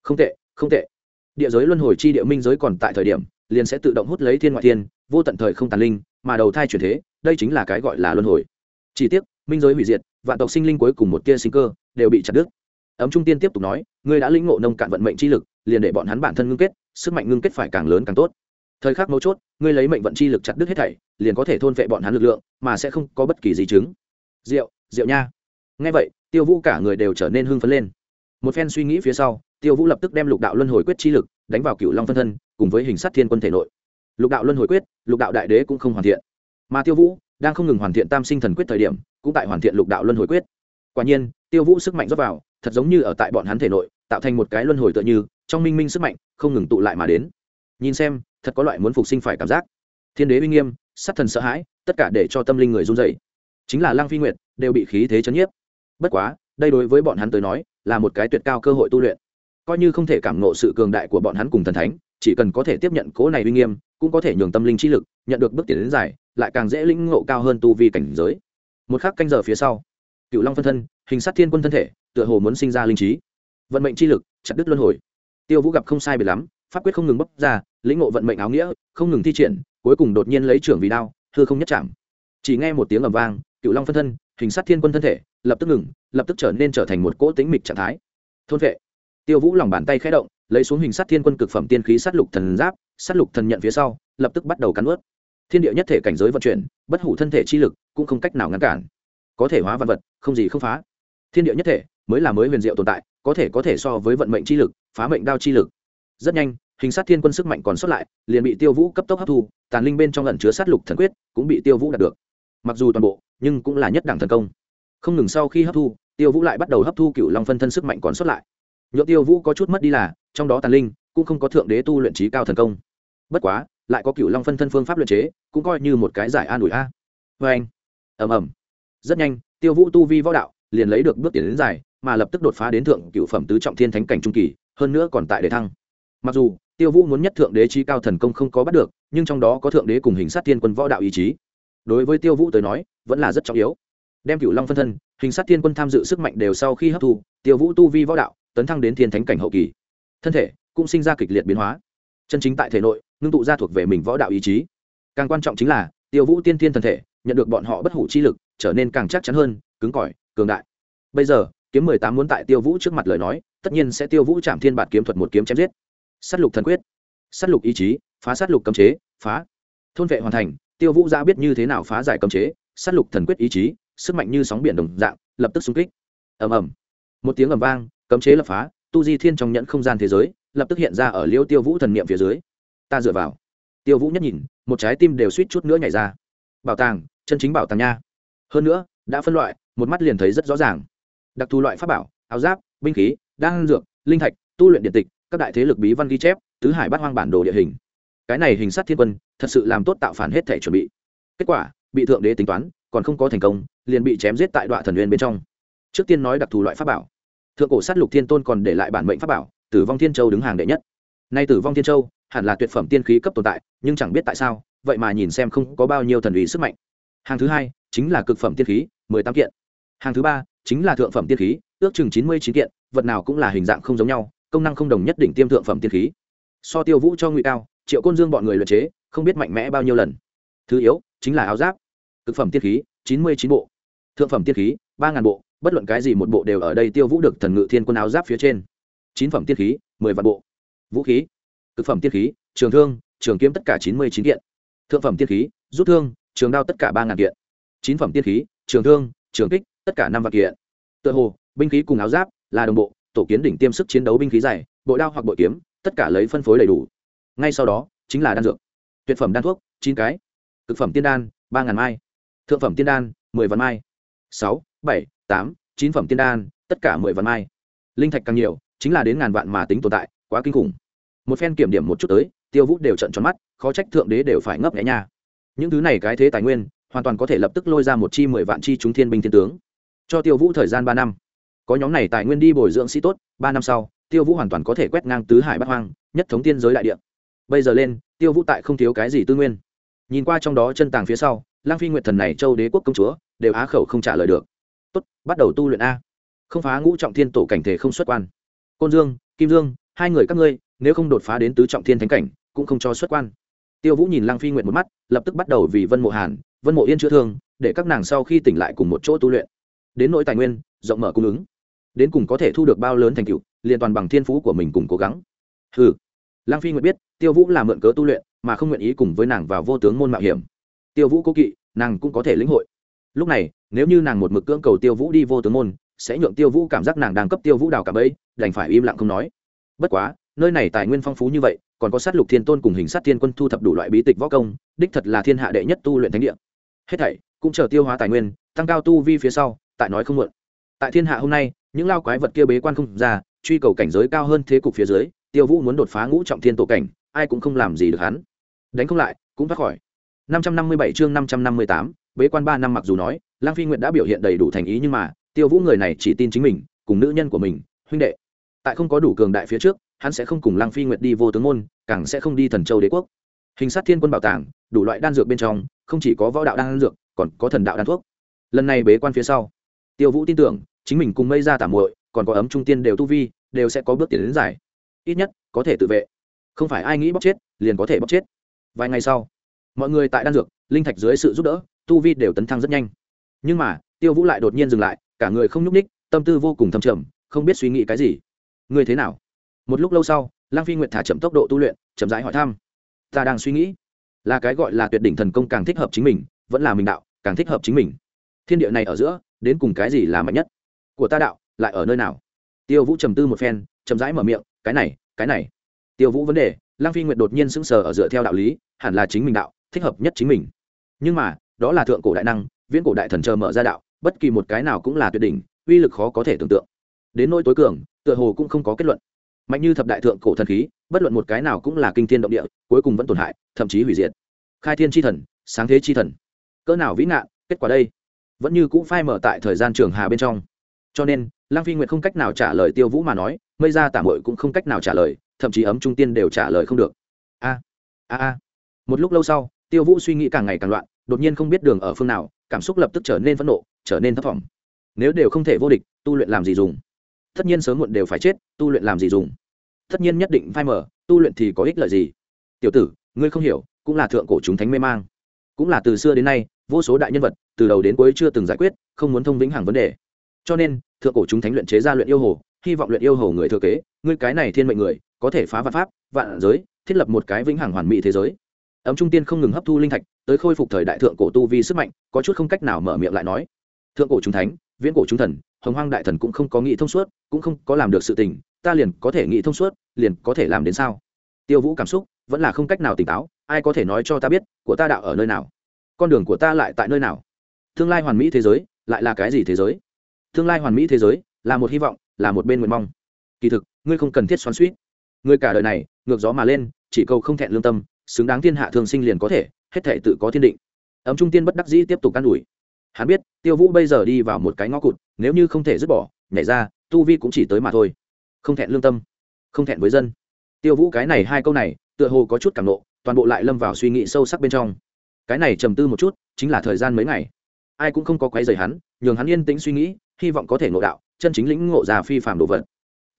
Không tệ không tệ. Địa giới luân hồi chi địa minh giới còn tại thời điểm, liền sẽ tự động hút lấy thiên ngoại thiên, vô tận thời không tàn linh, mà đầu thai chuyển thế, đây chính là cái gọi là luân hồi chỉ tiếc minh giới hủy diệt, vạn tộc sinh linh cuối cùng một tia sinh cơ đều bị chặt đứt. Ấm trung tiên tiếp tục nói, ngươi đã lĩnh ngộ nông cạn vận mệnh chi lực, liền để bọn hắn bản thân ngưng kết, sức mạnh ngưng kết phải càng lớn càng tốt. Thời khắc mấu chốt, ngươi lấy mệnh vận chi lực chặt đứt hết thảy, liền có thể thôn vệ bọn hắn lực lượng, mà sẽ không có bất kỳ gì chứng. Rượu rượu nha. Nghe vậy, tiêu vũ cả người đều trở nên hưng phấn lên. Một phen suy nghĩ phía sau, tiêu vũ lập tức đem lục đạo luân hồi quyết chi lực đánh vào cựu long phân thân, cùng với hình sát thiên quân thể nội. Lục đạo luân hồi quyết, lục đạo đại đế cũng không hoàn thiện. Mà tiêu vũ đang không ngừng hoàn thiện tam sinh thần quyết thời điểm, cũng tại hoàn thiện lục đạo luân hồi quyết. Quả nhiên, tiêu vũ sức mạnh rót vào, thật giống như ở tại bọn hắn thể nội, tạo thành một cái luân hồi tựa như, trong minh minh sức mạnh, không ngừng tụ lại mà đến. Nhìn xem, thật có loại muốn phục sinh phải cảm giác. Thiên đế uy nghiêm, sát thần sợ hãi, tất cả để cho tâm linh người run dậy chính là lăng phi nguyệt, đều bị khí thế chấn nhiếp. Bất quá, đây đối với bọn hắn tới nói, là một cái tuyệt cao cơ hội tu luyện. Coi như không thể cảm nộ sự cường đại của bọn hắn cùng thần thánh, chỉ cần có thể tiếp nhận cố này uy nghiêm, cũng có thể nhường tâm linh trí lực, nhận được bước tiến đến dài lại càng dễ lĩnh ngộ cao hơn tu vi cảnh giới. Một khắc canh giờ phía sau cựu long phân thân, hình sát thiên quân thân thể, tựa hồ muốn sinh ra linh trí. Vận mệnh chi lực, chặt đứt luân hồi. Tiêu vũ gặp không sai biệt lắm, pháp quyết không ngừng bốc ra, lĩnh ngộ vận mệnh áo nghĩa, không ngừng thi triển, cuối cùng đột nhiên lấy trưởng vì đao, hư không nhất chạm. Chỉ nghe một tiếng ầm vang cựu long phân thân, hình sát thiên quân thân thể, lập tức ngừng, lập tức trở nên trở thành một cỗ tính mịch trạng thái. Thôn vệ. Tiêu vũ lòng bàn tay khẽ động, lấy xuống hình sát thiên quân cực phẩm tiên khí sát lục thần giáp, sát lục thần nhận phía sau, lập tức bắt đầu cắn ướt thiên địa nhất thể cảnh giới vận chuyển, bất hủ thân thể chi lực cũng không cách nào ngăn cản. Có thể hóa văn vật, không gì không phá. Thiên địa nhất thể mới là mới huyền diệu tồn tại, có thể có thể so với vận mệnh chi lực, phá mệnh đao chi lực. Rất nhanh, hình sát thiên quân sức mạnh còn sót lại, liền bị tiêu vũ cấp tốc hấp thu, tàn linh bên trong lần chứa sát lục thần quyết cũng bị tiêu vũ đạt được. Mặc dù toàn bộ, nhưng cũng là nhất đẳng thần công. Không ngừng sau khi hấp thu, tiêu vũ lại bắt đầu hấp thu cựu long phân thân sức mạnh còn sót lại. Nhượng tiêu vũ có chút mất đi là, trong đó tàn linh cũng không có thượng đế tu luyện trí cao thần công. Bất quá lại có cựu long phân thân phương pháp luyện chế, cũng coi như một cái giải an ủi a. Vê anh ẩm ẩm rất nhanh, tiêu vũ tu vi võ đạo liền lấy được bước tiến đến giải, mà lập tức đột phá đến thượng cựu phẩm tứ trọng thiên thánh cảnh trung kỳ, hơn nữa còn tại đề thăng. Mặc dù, tiêu vũ muốn nhất thượng đế chi cao thần công không có bắt được, nhưng trong đó có thượng đế cùng hình sát thiên quân võ đạo ý chí. Đối với tiêu vũ tới nói, vẫn là rất trọng yếu. Đem cựu long phân thân, hình sát thiên quân tham dự sức mạnh đều sau khi hấp thu, tiêu vũ tu vi võ đạo tấn thăng đến thiên thánh cảnh hậu kỳ. Thân thể cũng sinh ra kịch liệt biến hóa. Chân chính tại thể nội ngưng tụ ra thuộc về mình võ đạo ý chí. Càng quan trọng chính là, tiêu vũ tiên thiên thân thể, nhận được bọn họ bất hủ chi lực, trở nên càng chắc chắn hơn, cứng cỏi, cường đại. Bây giờ, kiếm mười tám muốn tại tiêu vũ trước mặt lời nói, tất nhiên sẽ tiêu vũ chạm thiên bản kiếm thuật một kiếm chém giết. S á t lục thần quyết s á t lục ý chí, phá s á t lục cấm chế, phá. Thôn vệ hoàn thành, tiêu vũ ra biết như thế nào phá giải cấm chế s á t lục thần quyết ý chí, sức mạnh như sóng biển đồng dạng, lập tức xung kích. Ầm ầm. Một tiếng ầm vang, cấm chế lập phá, tu di thiên trong nhẫn không gian thế giới, lập tức hiện ra ở liêu tiêu vũ thần niệm phía dưới ta dựa vào. Tiêu vũ nhất nhìn, một trái tim đều suýt chút nữa nhảy ra. Bảo tàng, chân chính bảo tàng nha. Hơn nữa, đã phân loại, một mắt liền thấy rất rõ ràng. Đặc thù loại pháp bảo, áo giáp, binh khí, đan dược, linh thạch, tu luyện điện tịch, các đại thế lực bí văn ghi chép, tứ hải bát hoang bản đồ địa hình. Cái này hình sát thiên quân, thật sự làm tốt tạo phản hết thể chuẩn bị. Kết quả, bị thượng đế tính toán, còn không có thành công, liền bị chém giết tại đoạn thần uyên bên trong. Trước tiên nói đặc thù loại pháp bảo. Thượng cổ sát lục thiên tôn còn để lại bản mệnh pháp bảo, tử vong thiên châu đứng hàng đệ nhất. Nay tử vong thiên châu hẳn là tuyệt phẩm tiên khí cấp tồn tại, nhưng chẳng biết tại sao, vậy mà nhìn xem không có bao nhiêu thần ủy sức mạnh. Hàng thứ hai, chính là cực phẩm tiên khí, mười tám kiện. Hàng thứ ba, chính là thượng phẩm tiên khí, ước chừng chín mươi chín kiện, vật nào cũng là hình dạng không giống nhau, công năng không đồng nhất định tiêm thượng phẩm tiên khí. So tiêu vũ cho ngụy cao, triệu côn dương bọn người luyện chế, không biết mạnh mẽ bao nhiêu lần. Thứ yếu, chính là áo giáp. Cực phẩm tiên khí, chín mươi chín bộ. Thượng phẩm tiên khí, ba ngàn bộ, bất luận cái gì một bộ đều ở đây tiêu vũ được thần ngự thiên quân áo giáp phía trên. Chín phẩm tiên khí, mười vạn bộ. Vũ khí cực phẩm tiên khí, trường thương, trường kiếm tất cả chín mươi chín kiện. Thượng phẩm tiên khí, rút thương, trường đao tất cả ba ngàn kiện. Chín phẩm tiên khí, trường thương, trường kích tất cả năm vạn kiện. Tựa hồ, binh khí cùng áo giáp là đồng bộ, tổ kiến đỉnh tiêm sức chiến đấu binh khí dày bội đao hoặc bội kiếm, tất cả lấy phân phối đầy đủ. Ngay sau đó, chính là đan dược. Tuyệt phẩm đan thuốc, chín cái. Cực phẩm tiên đan, ba ngàn mai. Thượng phẩm tiên đan, mười vạn mai. Sáu, bảy, tám, chín phẩm tiên đan, tất cả mười vạn mai. Linh thạch càng nhiều, chính là đến ngàn vạn mà tính tồn tại, quá kinh khủng một phen kiểm điểm một chút tới, tiêu vũ đều trận tròn mắt, khó trách thượng đế đều phải ngấp nghẽ nha. Những thứ này cái thế tài nguyên, hoàn toàn có thể lập tức lôi ra một chi mười vạn chi chúng thiên binh thiên tướng. Cho tiêu vũ thời gian ba năm. Có nhóm này tài nguyên đi bồi dưỡng sĩ tốt, ba năm sau, tiêu vũ hoàn toàn có thể quét ngang tứ hải bắc hoang, nhất thống tiên giới đại địa. Bây giờ lên, tiêu vũ tại không thiếu cái gì tư nguyên. Nhìn qua trong đó chân tàng phía sau lang phi nguyệt thần này châu đế quốc công chúa, đều á khẩu không trả lời được. Tốt, bắt đầu tu luyện a. Không phá ngũ trọng thiên tổ cảnh thể không xuất quan. Côn dương, kim dương, hai người các ngươi nếu không đột phá đến tứ trọng thiên thánh cảnh, cũng không cho xuất quan. Tiêu vũ nhìn lang phi nguyện một mắt, lập tức bắt đầu vì vân mộ hàn, vân mộ yên chữa thương, để các nàng sau khi tỉnh lại cùng một chỗ tu luyện. Đến nỗi tài nguyên, rộng mở cung ứng. Đến cùng có thể thu được bao lớn thành tựu, liền toàn bằng thiên phú của mình cùng cố gắng. Ừ lang phi nguyện biết, tiêu vũ là mượn cớ tu luyện, mà không nguyện ý cùng với nàng vào vô tướng môn mạo hiểm. Tiêu vũ cố kỵ, nàng cũng có thể lĩnh hội. Lúc này, nếu như nàng một mực cưỡng cầu tiêu vũ đi vô tướng môn, sẽ nhượng tiêu vũ cảm giác nàng đang cấp tiêu vũ đào cả bẫy, đành phải im lặng không nói. Bất quá nơi này tài nguyên phong phú như vậy còn có sát lục thiên tôn cùng hình sát thiên quân thu thập đủ loại bí tịch võ công đích thật là thiên hạ đệ nhất tu luyện thánh địa. Hết thảy cũng chờ tiêu hóa tài nguyên tăng cao tu vi phía sau tại nói không muộn. Tại thiên hạ hôm nay những lao quái vật kia bế quan không ra truy cầu cảnh giới cao hơn thế cục phía dưới tiêu vũ muốn đột phá ngũ trọng thiên tổ cảnh ai cũng không làm gì được hắn. Đánh không lại cũng thoát khỏi. 557 chương 558, bế quan ba năm mặc dù nói lang phi nguyện đã biểu hiện đầy đủ thành ý nhưng mà tiêu vũ người này chỉ tin chính mình cùng nữ nhân của mình huynh đệ tại không có đủ cường đại phía trước, hắn sẽ không cùng lang phi nguyệt đi vô tướng môn, càng sẽ không đi thần châu đế quốc. Hình sát thiên quân bảo tàng, đủ loại đan dược bên trong, không chỉ có võ đạo đan dược, còn có thần đạo đan thuốc. Lần này bế quan phía sau, tiêu vũ tin tưởng, chính mình cùng mây ra tả muội, còn có ấm trung tiên đều tu vi, đều sẽ có bước tiến đến giải. Ít nhất, có thể tự vệ. Không phải ai nghĩ bóc chết, liền có thể bóc chết. Vài ngày sau, mọi người tại đan dược, linh thạch dưới sự giúp đỡ, tu vi đều tấn thăng rất nhanh. Nhưng mà, tiêu vũ lại đột nhiên dừng lại, cả người không nhúc ních tâm tư vô cùng thâm trầm, không biết suy nghĩ cái gì ngươi thế nào? Một lúc lâu sau lang phi nguyệt thả chậm tốc độ tu luyện, chậm rãi hỏi thăm. Ta đang suy nghĩ, là cái gọi là tuyệt đỉnh thần công càng thích hợp chính mình, vẫn là mình đạo, càng thích hợp chính mình. Thiên địa này ở giữa, đến cùng cái gì là mạnh nhất? Của ta đạo, lại ở nơi nào? Tiêu vũ trầm tư một phen, chậm rãi mở miệng, cái này cái này. Tiêu vũ vấn đề lang phi nguyệt đột nhiên sững sờ ở dựa theo đạo lý, hẳn là chính mình đạo, thích hợp nhất chính mình. Nhưng mà, đó là thượng cổ đại năng, viễn cổ đại thần chờ mở ra đạo, bất kỳ một cái nào cũng là tuyệt đỉnh, uy lực khó có thể tưởng tượng. Đến nỗi tối cường tựa hồ cũng không có kết luận. Mạnh như thập đại thượng cổ thần khí, bất luận một cái nào cũng là kinh thiên động địa, cuối cùng vẫn tổn hại, thậm chí hủy diệt. Khai thiên tri thần, sáng thế tri thần. Cỡ nào vĩ nạn kết quả đây? Vẫn như cũ phai mở tại thời gian trường hà bên trong. Cho nên lang phi nguyệt không cách nào trả lời tiêu vũ mà nói, mây ra tả mội cũng không cách nào trả lời, thậm chí ấm trung tiên đều trả lời không được. A a a. Một lúc lâu sau, tiêu vũ suy nghĩ càng ngày càng loạn, đột nhiên không biết đường ở phương nào, cảm xúc lập tức trở nên phẫn nộ, trở nên thất vọng nếu đều không thể vô địch, tu luyện làm gì dùng? Tất nhiên sớm muộn đều phải chết, tu luyện làm gì dùng? Tất nhiên nhất định phai mở tu luyện thì có ích lợi gì? Tiểu tử, ngươi không hiểu, cũng là thượng cổ chúng thánh mê mang. Cũng là từ xưa đến nay, vô số đại nhân vật, từ đầu đến cuối chưa từng giải quyết, không muốn thông vĩnh hàng vấn đề. Cho nên, thượng cổ chúng thánh luyện chế ra luyện yêu hồ, hy vọng luyện yêu hồ người thừa kế, ngươi cái này thiên mệnh người, có thể phá vạn pháp, vạn giới, thiết lập một cái vĩnh hằng hoàn mỹ thế giới. Ấm trung tiên không ngừng hấp thu linh thạch, tới khôi phục thời đại thượng cổ tu vi sức mạnh, có chút không cách nào mở miệng lại nói. Thượng cổ chúng thánh viễn cổ chúng thần, hồng hoang đại thần cũng không có nghĩ thông suốt, cũng không có làm được sự tình, ta liền có thể nghĩ thông suốt, liền có thể làm đến sao? Tiêu vũ cảm xúc vẫn là không cách nào tỉnh táo, ai có thể nói cho ta biết, của ta đạo ở nơi nào? Con đường của ta lại tại nơi nào? Tương lai hoàn mỹ thế giới, lại là cái gì thế giới? Tương lai hoàn mỹ thế giới, là một hy vọng, là một bên nguyện mong. Kỳ thực, ngươi không cần thiết xoắn suýt ngươi cả đời này, ngược gió mà lên, chỉ cầu không thẹn lương tâm, xứng đáng thiên hạ thường sinh liền có thể, hết thể tự có thiên định. Ấm trung tiên bất đắc dĩ tiếp tục can đuổi hắn biết, tiêu vũ bây giờ đi vào một cái ngõ cụt, nếu như không thể dứt bỏ, nhảy ra, tu vi cũng chỉ tới mà thôi. Không thẹn lương tâm, không thẹn với dân. Tiêu vũ cái này hai câu này, tựa hồ có chút cảm nộ, toàn bộ lại lâm vào suy nghĩ sâu sắc bên trong. Cái này trầm tư một chút, chính là thời gian mấy ngày. Ai cũng không có quấy rầy hắn, nhường hắn yên tĩnh suy nghĩ, hy vọng có thể ngộ đạo, chân chính lĩnh ngộ già phi phạm đồ vật.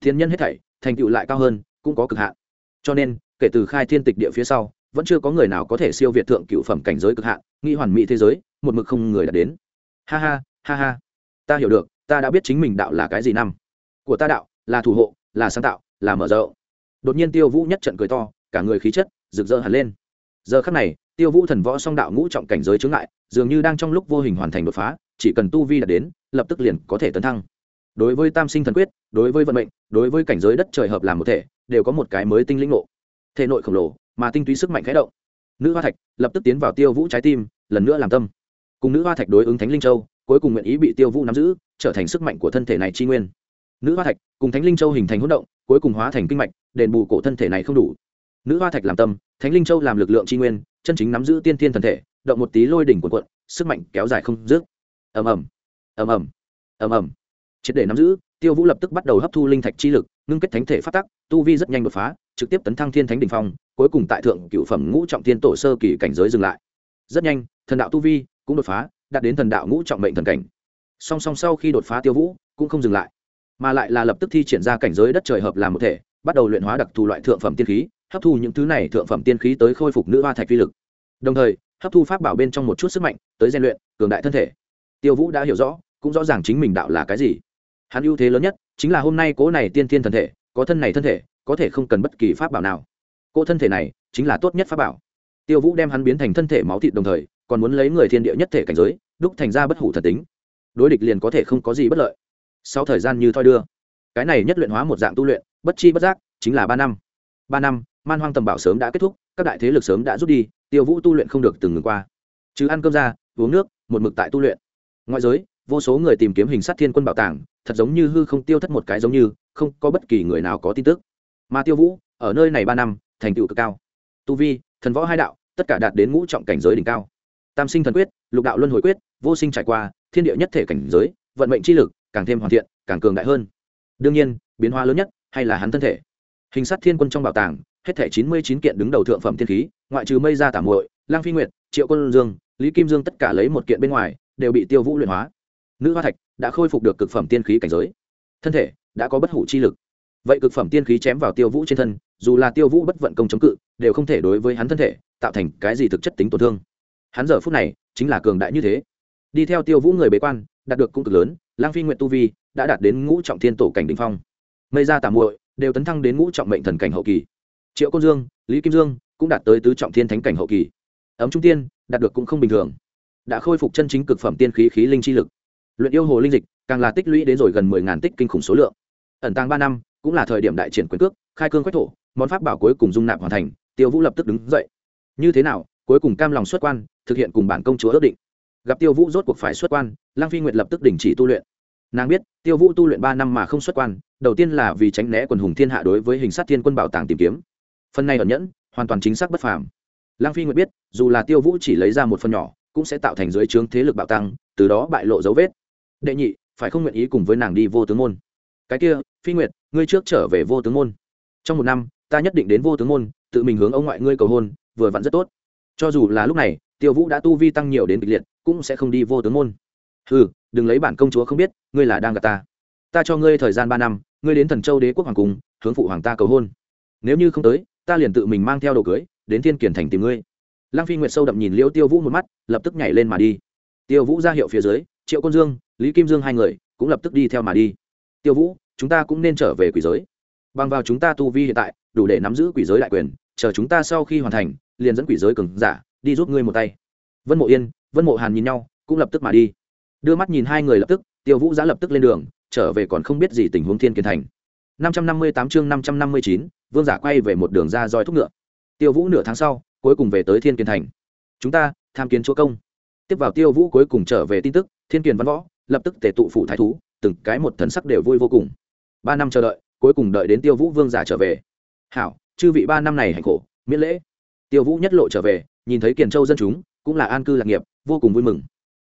Thiên nhân hết thảy, thành tựu lại cao hơn, cũng có cực hạn. Cho nên, kể từ khai thiên tịch địa phía sau, vẫn chưa có người nào có thể siêu việt thượng cựu phẩm cảnh giới cực hạn, nghi hoàn mỹ thế giới, một mực không người đạt đến ha ha ha ha. Ta hiểu được, ta đã biết chính mình đạo là cái gì năm. Của ta đạo là thủ hộ, là sáng tạo, là mở rộng. Đột nhiên tiêu vũ nhất trận cười to, cả người khí chất, rực rỡ hẳn lên. Giờ khắc này, tiêu vũ thần võ song đạo ngũ trọng cảnh giới chướng ngại, dường như đang trong lúc vô hình hoàn thành đột phá, chỉ cần tu vi đạt đến, lập tức liền có thể tấn thăng. Đối với tam sinh thần quyết, đối với vận mệnh, đối với cảnh giới đất trời hợp làm một thể, đều có một cái mới tinh lĩnh ngộ. Thể nội khổng lồ, mà tinh túy sức mạnh khẽ động. Nữ hoa thạch lập tức tiến vào tiêu vũ trái tim, lần nữa làm tâm cùng nữ hoa thạch đối ứng thánh linh châu, cuối cùng nguyện ý bị tiêu vũ nắm giữ, trở thành sức mạnh của thân thể này chi nguyên. Nữ hoa thạch cùng thánh linh châu hình thành hỗn động, cuối cùng hóa thành kinh mạch, đền bù cổ thân thể này không đủ. Nữ hoa thạch làm tâm, thánh linh châu làm lực lượng chi nguyên, chân chính nắm giữ tiên thiên thần thể, động một tí lôi đỉnh quần quận sức mạnh kéo dài không dứt. Ầm ầm ầm ầm ầm ầm. Triệt để nắm giữ, tiêu vũ lập tức bắt đầu hấp thu linh thạch chi lực, ngưng kết thánh thể phát tắc, tu vi rất nhanh đột phá, trực tiếp tấn thăng thiên thánh đình phong, cuối cùng tại thượng cựu phẩm ngũ trọng thiên tổ sơ kỳ cảnh giới dừng lại. Rất nhanh, thần đạo tu vi cũng đột phá, đạt đến thần đạo ngũ trọng mệnh thần cảnh. Song song sau khi đột phá tiêu vũ, cũng không dừng lại, mà lại là lập tức thi triển ra cảnh giới đất trời hợp làm một thể, bắt đầu luyện hóa đặc thù loại thượng phẩm tiên khí, hấp thu những thứ này thượng phẩm tiên khí tới khôi phục nữ hoa thạch vi lực. Đồng thời, hấp thu pháp bảo bên trong một chút sức mạnh, tới rèn luyện, cường đại thân thể. Tiêu vũ đã hiểu rõ, cũng rõ ràng chính mình đạo là cái gì. Hắn ưu thế lớn nhất, chính là hôm nay cố này tiên thiên thân thể, có thân này thân thể, có thể không cần bất kỳ pháp bảo nào. Cô thân thể này, chính là tốt nhất pháp bảo. Tiêu vũ đem hắn biến thành thân thể máu thịt đồng thời còn muốn lấy người thiên địa nhất thể cảnh giới, đúc thành ra bất hủ thần tính. Đối địch liền có thể không có gì bất lợi. Sau thời gian như thoi đưa, cái này nhất luyện hóa một dạng tu luyện, bất chi bất giác, chính là ba năm. Ba năm, man hoang tầm bảo sớm đã kết thúc, các đại thế lực sớm đã rút đi, tiêu vũ tu luyện không được từng ngừng qua. Chứ ăn cơm ra, uống nước, một mực tại tu luyện. Ngoại giới, vô số người tìm kiếm hình sát thiên quân bảo tàng, thật giống như hư không tiêu thất một cái giống như, không có bất kỳ người nào có tin tức. Mà tiêu vũ, ở nơi này ba năm, thành tựu cực cao. Tu vi, thần võ hai đạo, tất cả đạt đến ngũ trọng cảnh giới đỉnh cao tam sinh thần quyết, lục đạo luân hồi quyết, vô sinh trải qua, thiên địa nhất thể cảnh giới, vận mệnh chi lực, càng thêm hoàn thiện, càng cường đại hơn. Đương nhiên, biến hóa lớn nhất hay là hắn thân thể. Hình sát thiên quân trong bảo tàng, hết thể chín mươi chín kiện đứng đầu thượng phẩm thiên khí, ngoại trừ mây ra tả muội, lang phi nguyệt, triệu quân dương, lý kim dương tất cả lấy một kiện bên ngoài, đều bị tiêu vũ luyện hóa. Nữ hoa thạch đã khôi phục được cực phẩm tiên khí cảnh giới. Thân thể đã có bất hủ chi lực. Vậy cực phẩm tiên khí chém vào tiêu vũ trên thân, dù là tiêu vũ bất vận công chống cự, đều không thể đối với hắn thân thể tạo thành cái gì thực chất tính tổn thương hắn giờ phút này chính là cường đại như thế. Đi theo tiêu vũ người bế quan, đạt được cung cực lớn, lang phi nguyện tu vi đã đạt đến ngũ trọng thiên tổ cảnh đình phong. Mây ra tà muội đều tấn thăng đến ngũ trọng mệnh thần cảnh hậu kỳ. Triệu công dương, lý kim dương cũng đạt tới tứ trọng thiên thánh cảnh hậu kỳ. Ấm trung tiên đạt được cũng không bình thường. Đã khôi phục chân chính cực phẩm tiên khí khí linh chi lực. Luyện yêu hồ linh dịch càng là tích lũy đến rồi gần mười ngàn tích kinh khủng số lượng. Ẩn tàng ba năm cũng là thời điểm đại triển quyền cước, khai cương quách thổ, món pháp bảo cuối cùng dung nạp hoàn thành, tiêu vũ lập tức đứng dậy. Như thế nào cuối cùng cam lòng xuất quan, thực hiện cùng bản công chúa ước định. Gặp tiêu vũ rốt cuộc phải xuất quan lang phi nguyệt lập tức đình chỉ tu luyện. Nàng biết, tiêu vũ tu luyện ba năm mà không xuất quan, đầu tiên là vì tránh né quần hùng thiên hạ đối với hình sát thiên quân bảo tàng tìm kiếm. Phần này ẩn nhẫn, hoàn toàn chính xác bất phàm. Lang phi nguyệt biết, dù là tiêu vũ chỉ lấy ra một phần nhỏ, cũng sẽ tạo thành dưới trướng thế lực bạo tăng, từ đó bại lộ dấu vết. Đệ nhị, phải không nguyện ý cùng với nàng đi vô tướng môn? Cái kia, phi nguyệt, ngươi trước trở về vô tướng môn. Trong một năm, ta nhất định đến vô tướng môn, tự mình hướng ông ngoại ngươi cầu hôn, vừa vặn rất tốt cho dù là lúc này, tiêu vũ đã tu vi tăng nhiều đến kịch liệt, cũng sẽ không đi vô tướng môn. Ừ đừng lấy bản công chúa không biết, ngươi là đang gặp ta. Ta cho ngươi thời gian ba năm, ngươi đến thần châu đế quốc hoàng cung, hướng phụ hoàng ta cầu hôn. Nếu như không tới, ta liền tự mình mang theo đồ cưới, đến thiên kiển thành tìm ngươi. Lăng phi nguyệt sâu đậm nhìn liễu tiêu vũ một mắt, lập tức nhảy lên mà đi. Tiêu vũ ra hiệu phía dưới, triệu côn dương, lý kim dương hai người, cũng lập tức đi theo mà đi. Tiêu vũ, chúng ta cũng nên trở về quỷ giới. Bằng vào chúng ta tu vi hiện tại, đủ để nắm giữ quỷ giới đại quyền, chờ chúng ta sau khi hoàn thành liền dẫn quỷ giới cường giả, đi giúp ngươi một tay. Vân mộ yên, vân mộ hàn nhìn nhau, cũng lập tức mà đi. Đưa mắt nhìn hai người lập tức, tiêu vũ giã lập tức lên đường, trở về còn không biết gì tình huống thiên kiên thành. năm trăm năm mươi tám chương năm trăm năm mươi chín, vương giả quay về một đường ra roi thúc ngựa. Tiêu vũ nửa tháng sau, cuối cùng về tới thiên kiên thành. Chúng ta, tham kiến chúa công. Tiếp vào tiêu vũ cuối cùng trở về tin tức, thiên kiền văn võ, lập tức tề tụ phủ thái thú, từng cái một thần sắc đều vui vô cùng. Ba năm chờ đợi, cuối cùng đợi đến tiêu vũ vương giả trở về. Hảo, chư vị ba năm này hạnh khổ, miễn lễ tiêu vũ nhất lộ trở về, nhìn thấy kiền châu dân chúng, cũng là an cư lạc nghiệp, vô cùng vui mừng.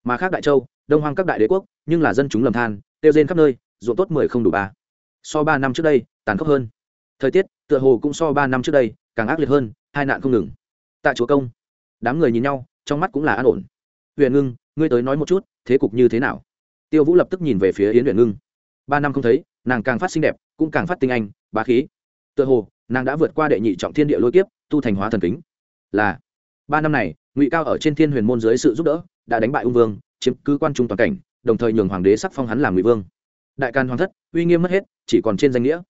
Mà khác đại châu, đông hoang các đại đế quốc, nhưng là dân chúng lầm than tiêu rên khắp nơi, ruộng tốt mười không đủ ba. So ba năm trước đây, tàn khốc hơn. Thời tiết, tựa hồ cũng so ba năm trước đây, càng ác liệt hơn, hai nạn không ngừng. Tại chúa công, đám người nhìn nhau, trong mắt cũng là an ổn. Huyền ngưng, ngươi tới nói một chút, thế cục như thế nào? Tiêu vũ lập tức nhìn về phía yến huyền ngưng. Ba năm không thấy, nàng càng phát xinh đẹp, cũng càng phát tinh anh, bá khí. Tựa hồ, nàng đã vượt qua đệ nhị trọng thiên địa lôi kiếp, tu thành hóa thần kính là, ba năm này, ngụy cao ở trên thiên huyền môn dưới sự giúp đỡ, đã đánh bại ung vương, chiếm cứ quan trung toàn cảnh, đồng thời nhường hoàng đế sắc phong hắn làm ngụy vương. Đại can hoàng thất, uy nghiêm mất hết, chỉ còn trên danh nghĩa.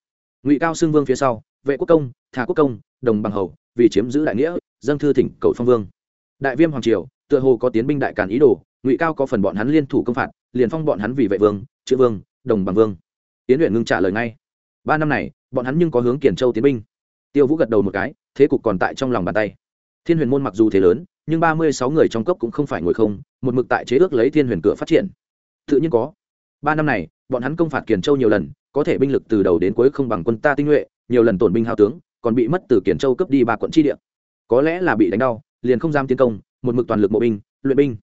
Ngụy cao xưng vương phía sau, vệ quốc công thà quốc công, đồng bằng hầu, vì chiếm giữ đại nghĩa, dâng thư thỉnh cầu phong vương. Đại viêm hoàng triều, tựa hồ có tiến binh đại càn ý đồ, ngụy cao có phần bọn hắn liên thủ công phạt, liền phong bọn hắn vì vệ vương, chữ vương, đồng bằng vương. Tiến luyện ngưng trả lời ngay. Ba năm này, bọn hắn nhưng có hướng kiển châu tiến binh. Tiêu vũ gật đầu một cái, thế cục còn tại trong lòng bàn tay thiên huyền môn mặc dù thế lớn nhưng ba mươi sáu người trong cốc cũng không phải ngồi không một mực tại chế ước lấy thiên huyền cửa phát triển. Tự nhiên có. Ba năm này bọn hắn công phạt kiền châu nhiều lần có thể binh lực từ đầu đến cuối không bằng quân ta tinh nhuệ nhiều lần tổn binh hao tướng còn bị mất từ kiền châu cướp đi ba quận tri địa. Có lẽ là bị đánh đau liền không dám tiến công một mực toàn lực mộ binh luyện binh.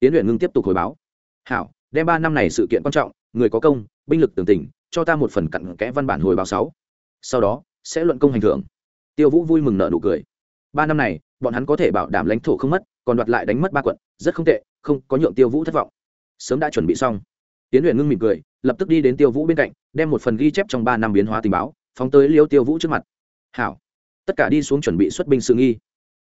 Tiến luyện ngưng tiếp tục hồi báo. Hảo đem ba năm này sự kiện quan trọng người có công binh lực tường tỉnh, cho ta một phần cặn kẽ văn bản hồi báo sáu. Sau đó sẽ luận công hành thưởng. Tiêu vũ vui mừng nợ nụ cười ba năm này, bọn hắn có thể bảo đảm lãnh thổ không mất, còn đoạt lại đánh mất ba quận, rất không tệ, không, có nhượng tiêu vũ thất vọng. Sớm đã chuẩn bị xong. Tiến luyện ngưng mỉm cười, lập tức đi đến tiêu vũ bên cạnh, đem một phần ghi chép trong ba năm biến hóa tình báo, phóng tới liêu tiêu vũ trước mặt. Hảo. Tất cả đi xuống chuẩn bị xuất binh sự nghi.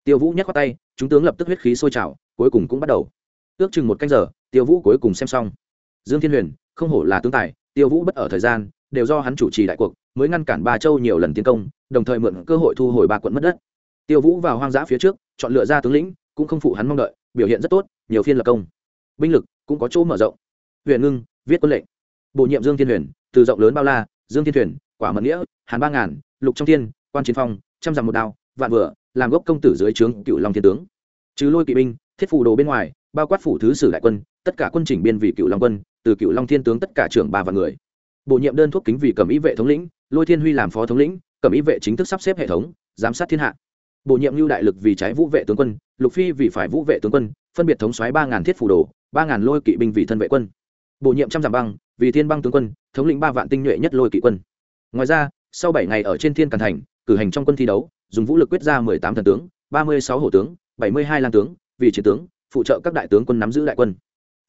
Tiêu vũ nhắc qua tay, chúng tướng lập tức huyết khí sôi trào, cuối cùng cũng bắt đầu. Ước chừng một canh giờ, tiêu vũ cuối cùng xem xong. Dương thiên huyền, không hổ là tướng tài, tiêu vũ bất ở thời gian, đều do hắn chủ trì đại cuộc, mới ngăn cản ba châu nhiều lần tiến công, đồng thời mượn cơ hội thu hồi ba quận mất đất tiêu vũ vào hoang dã phía trước, chọn lựa ra tướng lĩnh, cũng không phụ hắn mong đợi, biểu hiện rất tốt, nhiều phiên lập công. Binh lực cũng có chỗ mở rộng. Huyền ngưng, viết quân lệnh. Bổ nhiệm dương thiên huyền, từ rộng lớn bao la, dương thiên thuyền quả mận nghĩa, hàn ba ngàn, lục trong thiên, quan chiến phong, trăm dặm một đao, vạn vừa, làm gốc công tử dưới trướng cựu long thiên tướng. Chứ lôi kỵ binh, thiết phù đồ bên ngoài, bao quát phủ thứ sử đại quân, tất cả quân chỉnh biên vì cựu long quân, từ cựu long thiên tướng tất cả trưởng ba vạn người. Bổ nhiệm đơn thuốc kính vì cẩm ý vệ thống lĩnh, lôi thiên huy làm phó thống lĩnh cẩm ý vệ chính thức sắp xếp hệ thống, giám sát thiên hạ bổ nhiệm lưu đại lực vì trái vũ vệ tướng quân, lục phi vì phải vũ vệ tướng quân, phân biệt thống soái ba ngàn thiết phù đồ, ba ngàn lôi kỵ binh vì thân vệ quân. Bổ nhiệm trăm giảm băng, vì thiên băng tướng quân, thống lĩnh ba vạn tinh nhuệ nhất lôi kỵ quân. Ngoài ra, sau bảy ngày ở trên thiên càn thành, cử hành trong quân thi đấu, dùng vũ lực quyết ra mười tám thần tướng, ba mươi sáu hổ tướng, bảy mươi hai lang tướng, vì chiến tướng, phụ trợ các đại tướng quân nắm giữ đại quân.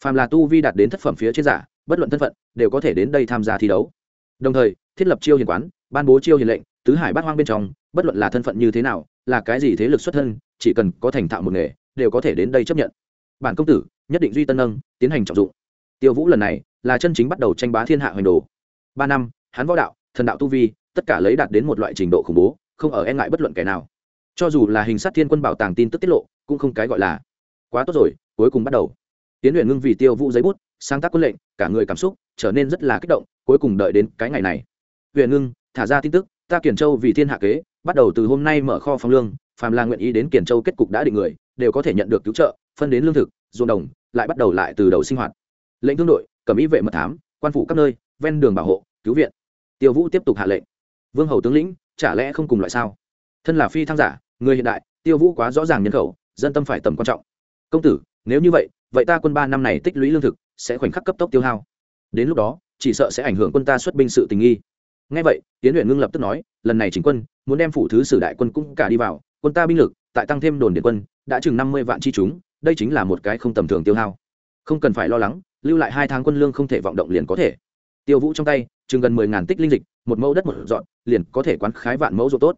Phàm là tu vi đạt đến thất phẩm phía trên giả, bất luận thân phận, đều có thể đến đây tham gia thi đấu. Đồng thời, thiết lập chiêu hiền quán, ban bố chiêu hiền lệnh, tứ hải bát hoang bên trong, bất luận là thân phận như thế nào là cái gì thế lực xuất thân, chỉ cần có thành thạo một nghề, đều có thể đến đây chấp nhận. Bản công tử, nhất định duy tân nâng, tiến hành trọng dụng. Tiêu vũ lần này là chân chính bắt đầu tranh bá thiên hạ hoành đồ. Ba năm, hắn võ đạo, thần đạo tu vi, tất cả lấy đạt đến một loại trình độ khủng bố, không ở e ngại bất luận kẻ nào. Cho dù là hình sát thiên quân bảo tàng tin tức tiết lộ, cũng không cái gọi là quá tốt rồi, cuối cùng bắt đầu. Tiến luyện ngưng vì tiêu vũ giấy bút, sáng tác quân lệnh, cả người cảm xúc trở nên rất là kích động, cuối cùng đợi đến cái ngày này. Huyện ngưng, thả ra tin tức ta kiển châu vì thiên hạ kế, bắt đầu từ hôm nay mở kho phong lương, phàm là nguyện ý đến kiển châu kết cục đã định người, đều có thể nhận được cứu trợ, phân đến lương thực, ruộng đồng, lại bắt đầu lại từ đầu sinh hoạt. Lệnh thương đội, cầm ý vệ mật thám, quan phủ các nơi, ven đường bảo hộ, cứu viện. Tiêu vũ tiếp tục hạ lệnh. Vương hầu tướng lĩnh, chả lẽ không cùng loại sao? Thân là phi thăng giả, người hiện đại, tiêu vũ quá rõ ràng nhân khẩu, dân tâm phải tầm quan trọng. Công tử, nếu như vậy vậy ta quân ba năm này tích lũy lương thực, sẽ khoảnh khắc cấp tốc tiêu hao. Đến lúc đó, chỉ sợ sẽ ảnh hưởng quân ta xuất binh sự tình nghi ngay vậy tiến luyện ngưng lập tức nói, lần này chính quân, muốn đem phủ thứ sử đại quân cũng cả đi vào, quân ta binh lực, tại tăng thêm đồn điện quân, đã chừng năm mươi vạn chi chúng, đây chính là một cái không tầm thường tiêu hao. Không cần phải lo lắng, lưu lại hai tháng quân lương không thể vọng động liền có thể. Tiêu vũ trong tay, chừng gần mười ngàn tích linh dịch, một mẫu đất một dọn, liền có thể quán khái vạn mẫu ruộng tốt.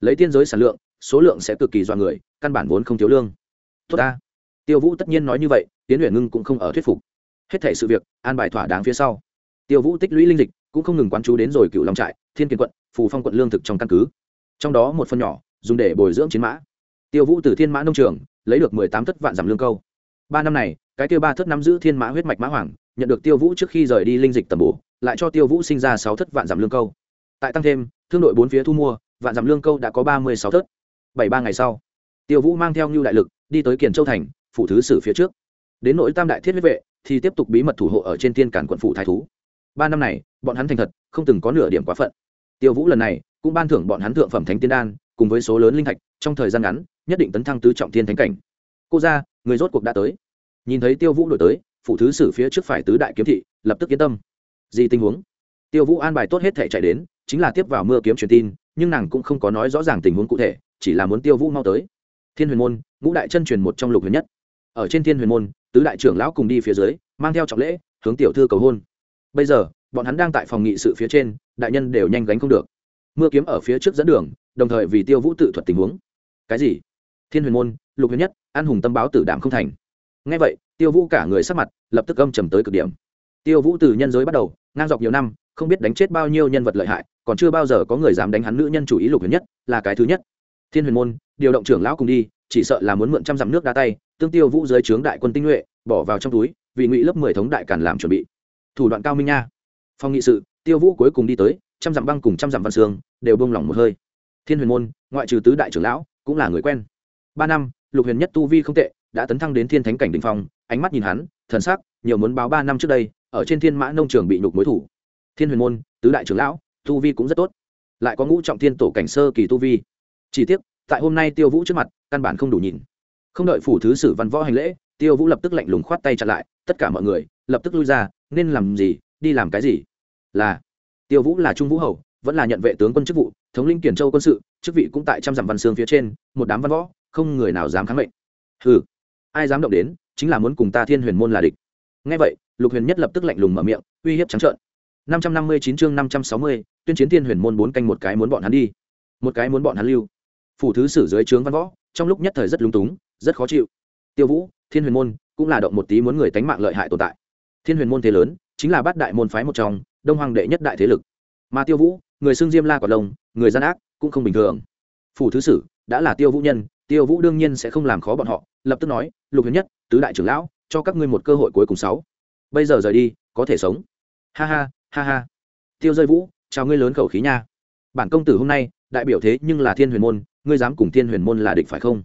Lấy tiên giới sản lượng, số lượng sẽ cực kỳ do người, căn bản vốn không thiếu lương. Tốt ta. Tiêu vũ tất nhiên nói như vậy tiến luyện ngưng cũng không ở thuyết phục. Hết thể sự việc, an bài thỏa đáng phía sau. Tiêu vũ tích lũy linh dịch cũng không ngừng quán chú đến rồi cựu long trại, thiên kiên quận, phù phong quận lương thực trong căn cứ. Trong đó một phần nhỏ, dùng để bồi dưỡng chiến mã. Tiêu vũ từ thiên mã nông trường, lấy được mười tám thất vạn giảm lương câu. Ba năm này, cái tiêu ba thất nắm giữ thiên mã huyết mạch mã hoàng, nhận được tiêu vũ trước khi rời đi linh dịch tầm bổ, lại cho tiêu vũ sinh ra sáu thất vạn giảm lương câu. Tại tăng thêm, thương đội bốn phía thu mua, vạn giảm lương câu đã có ba mươi sáu thất. Bảy ba ngày sau, tiêu vũ mang theo ngưu đại lực đi tới kiển châu thành phủ thứ sử phía trước. Đến nỗi tam đại thiết huyết vệ, thì tiếp tục bí mật thủ hộ ở trên thiên cản quận phủ thái thú ba năm này, bọn hắn thành thật, không từng có nửa điểm quá phận. Tiêu vũ lần này cũng ban thưởng bọn hắn thượng phẩm thánh tiên đan, cùng với số lớn linh thạch, trong thời gian ngắn, nhất định tấn thăng tứ trọng thiên thánh cảnh. Cô ra người rốt cuộc đã tới. Nhìn thấy tiêu vũ đổi tới, phụ thứ sử phía trước phải tứ đại kiếm thị, lập tức yên tâm. Gì tình huống? Tiêu vũ an bài tốt hết thể chạy đến, chính là tiếp vào mưa kiếm truyền tin, nhưng nàng cũng không có nói rõ ràng tình huống cụ thể, chỉ là muốn tiêu vũ mau tới. Thiên huyền môn, ngũ đại chân truyền một trong lục huyền nhất. Ở trên thiên huyền môn, tứ đại trưởng lão cùng đi phía dưới, mang theo trọng lễ, hướng tiểu thư cầu hôn bây giờ, bọn hắn đang tại phòng nghị sự phía trên, đại nhân đều nhanh gánh không được. Mưa kiếm ở phía trước dẫn đường, đồng thời vì tiêu vũ tự thuật tình huống. Cái gì? Thiên huyền môn, lục huyền nhất, an hùng tâm báo tử đảm không thành. Ngay vậy, tiêu vũ cả người sắc mặt lập tức âm trầm tới cực điểm. Tiêu vũ từ nhân giới bắt đầu, ngang dọc nhiều năm, không biết đánh chết bao nhiêu nhân vật lợi hại, còn chưa bao giờ có người dám đánh hắn nữ nhân chủ ý lục huyền nhất, là cái thứ nhất. Thiên huyền môn, điều động trưởng lão cùng đi, chỉ sợ là muốn mượn trăm dặm nước đá tay, tương tiêu vũ dưới trướng đại quân tinh nhuệ, bỏ vào trong túi, vì ngụy lớp mười thống đại càn làm chuẩn bị thủ đoạn cao minh nha. Phong nghị sự, tiêu vũ cuối cùng đi tới, trăm dặm băng cùng trăm dặm văn sương đều bông lỏng một hơi. Thiên huyền môn, ngoại trừ tứ đại trưởng lão, cũng là người quen. Ba năm, lục huyền nhất tu vi không tệ, đã tấn thăng đến thiên thánh cảnh đình phong, ánh mắt nhìn hắn, thần sắc, nhiều muốn báo ba năm trước đây, ở trên thiên mã nông trường bị nhục mối thủ. Thiên huyền môn, tứ đại trưởng lão, tu vi cũng rất tốt. Lại có ngũ trọng thiên tổ cảnh sơ kỳ tu vi. Chỉ tiếc, tại hôm nay tiêu vũ trước mặt, căn bản không đủ nhìn. Không đợi phủ thứ sử văn võ hành lễ, tiêu vũ lập tức lạnh lùng khoát tay chặn lại, tất cả mọi người, lập tức lui ra nên làm gì, đi làm cái gì? Là, tiêu vũ là trung vũ hầu, vẫn là nhận vệ tướng quân chức vụ, thống lĩnh kiển châu quân sự, chức vị cũng tại trăm dặm văn xương phía trên, một đám văn võ, không người nào dám kháng mệnh. Ừ ai dám động đến, chính là muốn cùng ta thiên huyền môn là địch. Ngay vậy, lục huyền nhất lập tức lạnh lùng mở miệng, uy hiếp trắng trợn. Năm trăm năm mươi chín chương năm trăm sáu mươi, tuyên chiến thiên huyền môn bốn canh một cái muốn bọn hắn đi. Một cái muốn bọn hắn lưu. Phủ thứ sử dưới trướng văn võ, trong lúc nhất thời rất lung túng, rất khó chịu. Tiêu vũ, thiên huyền môn, cũng là động một tí muốn người tánh mạng lợi hại tồn tại thiên huyền môn thế lớn, chính là bát đại môn phái một trong, đông hoàng đệ nhất đại thế lực. Mà tiêu vũ, người xưng diêm la quả lông, người gian ác, cũng không bình thường. Phủ thứ sử, đã là tiêu vũ nhân, tiêu vũ đương nhiên sẽ không làm khó bọn họ, lập tức nói, lục huyền nhất, tứ đại trưởng lão, cho các ngươi một cơ hội cuối cùng sáu. Bây giờ rời đi, có thể sống. Ha ha ha ha. Tiêu rơi vũ, chào ngươi lớn khẩu khí nha. Bản công tử hôm nay, đại biểu thế nhưng là thiên huyền môn, ngươi dám cùng thiên huyền môn là địch phải không?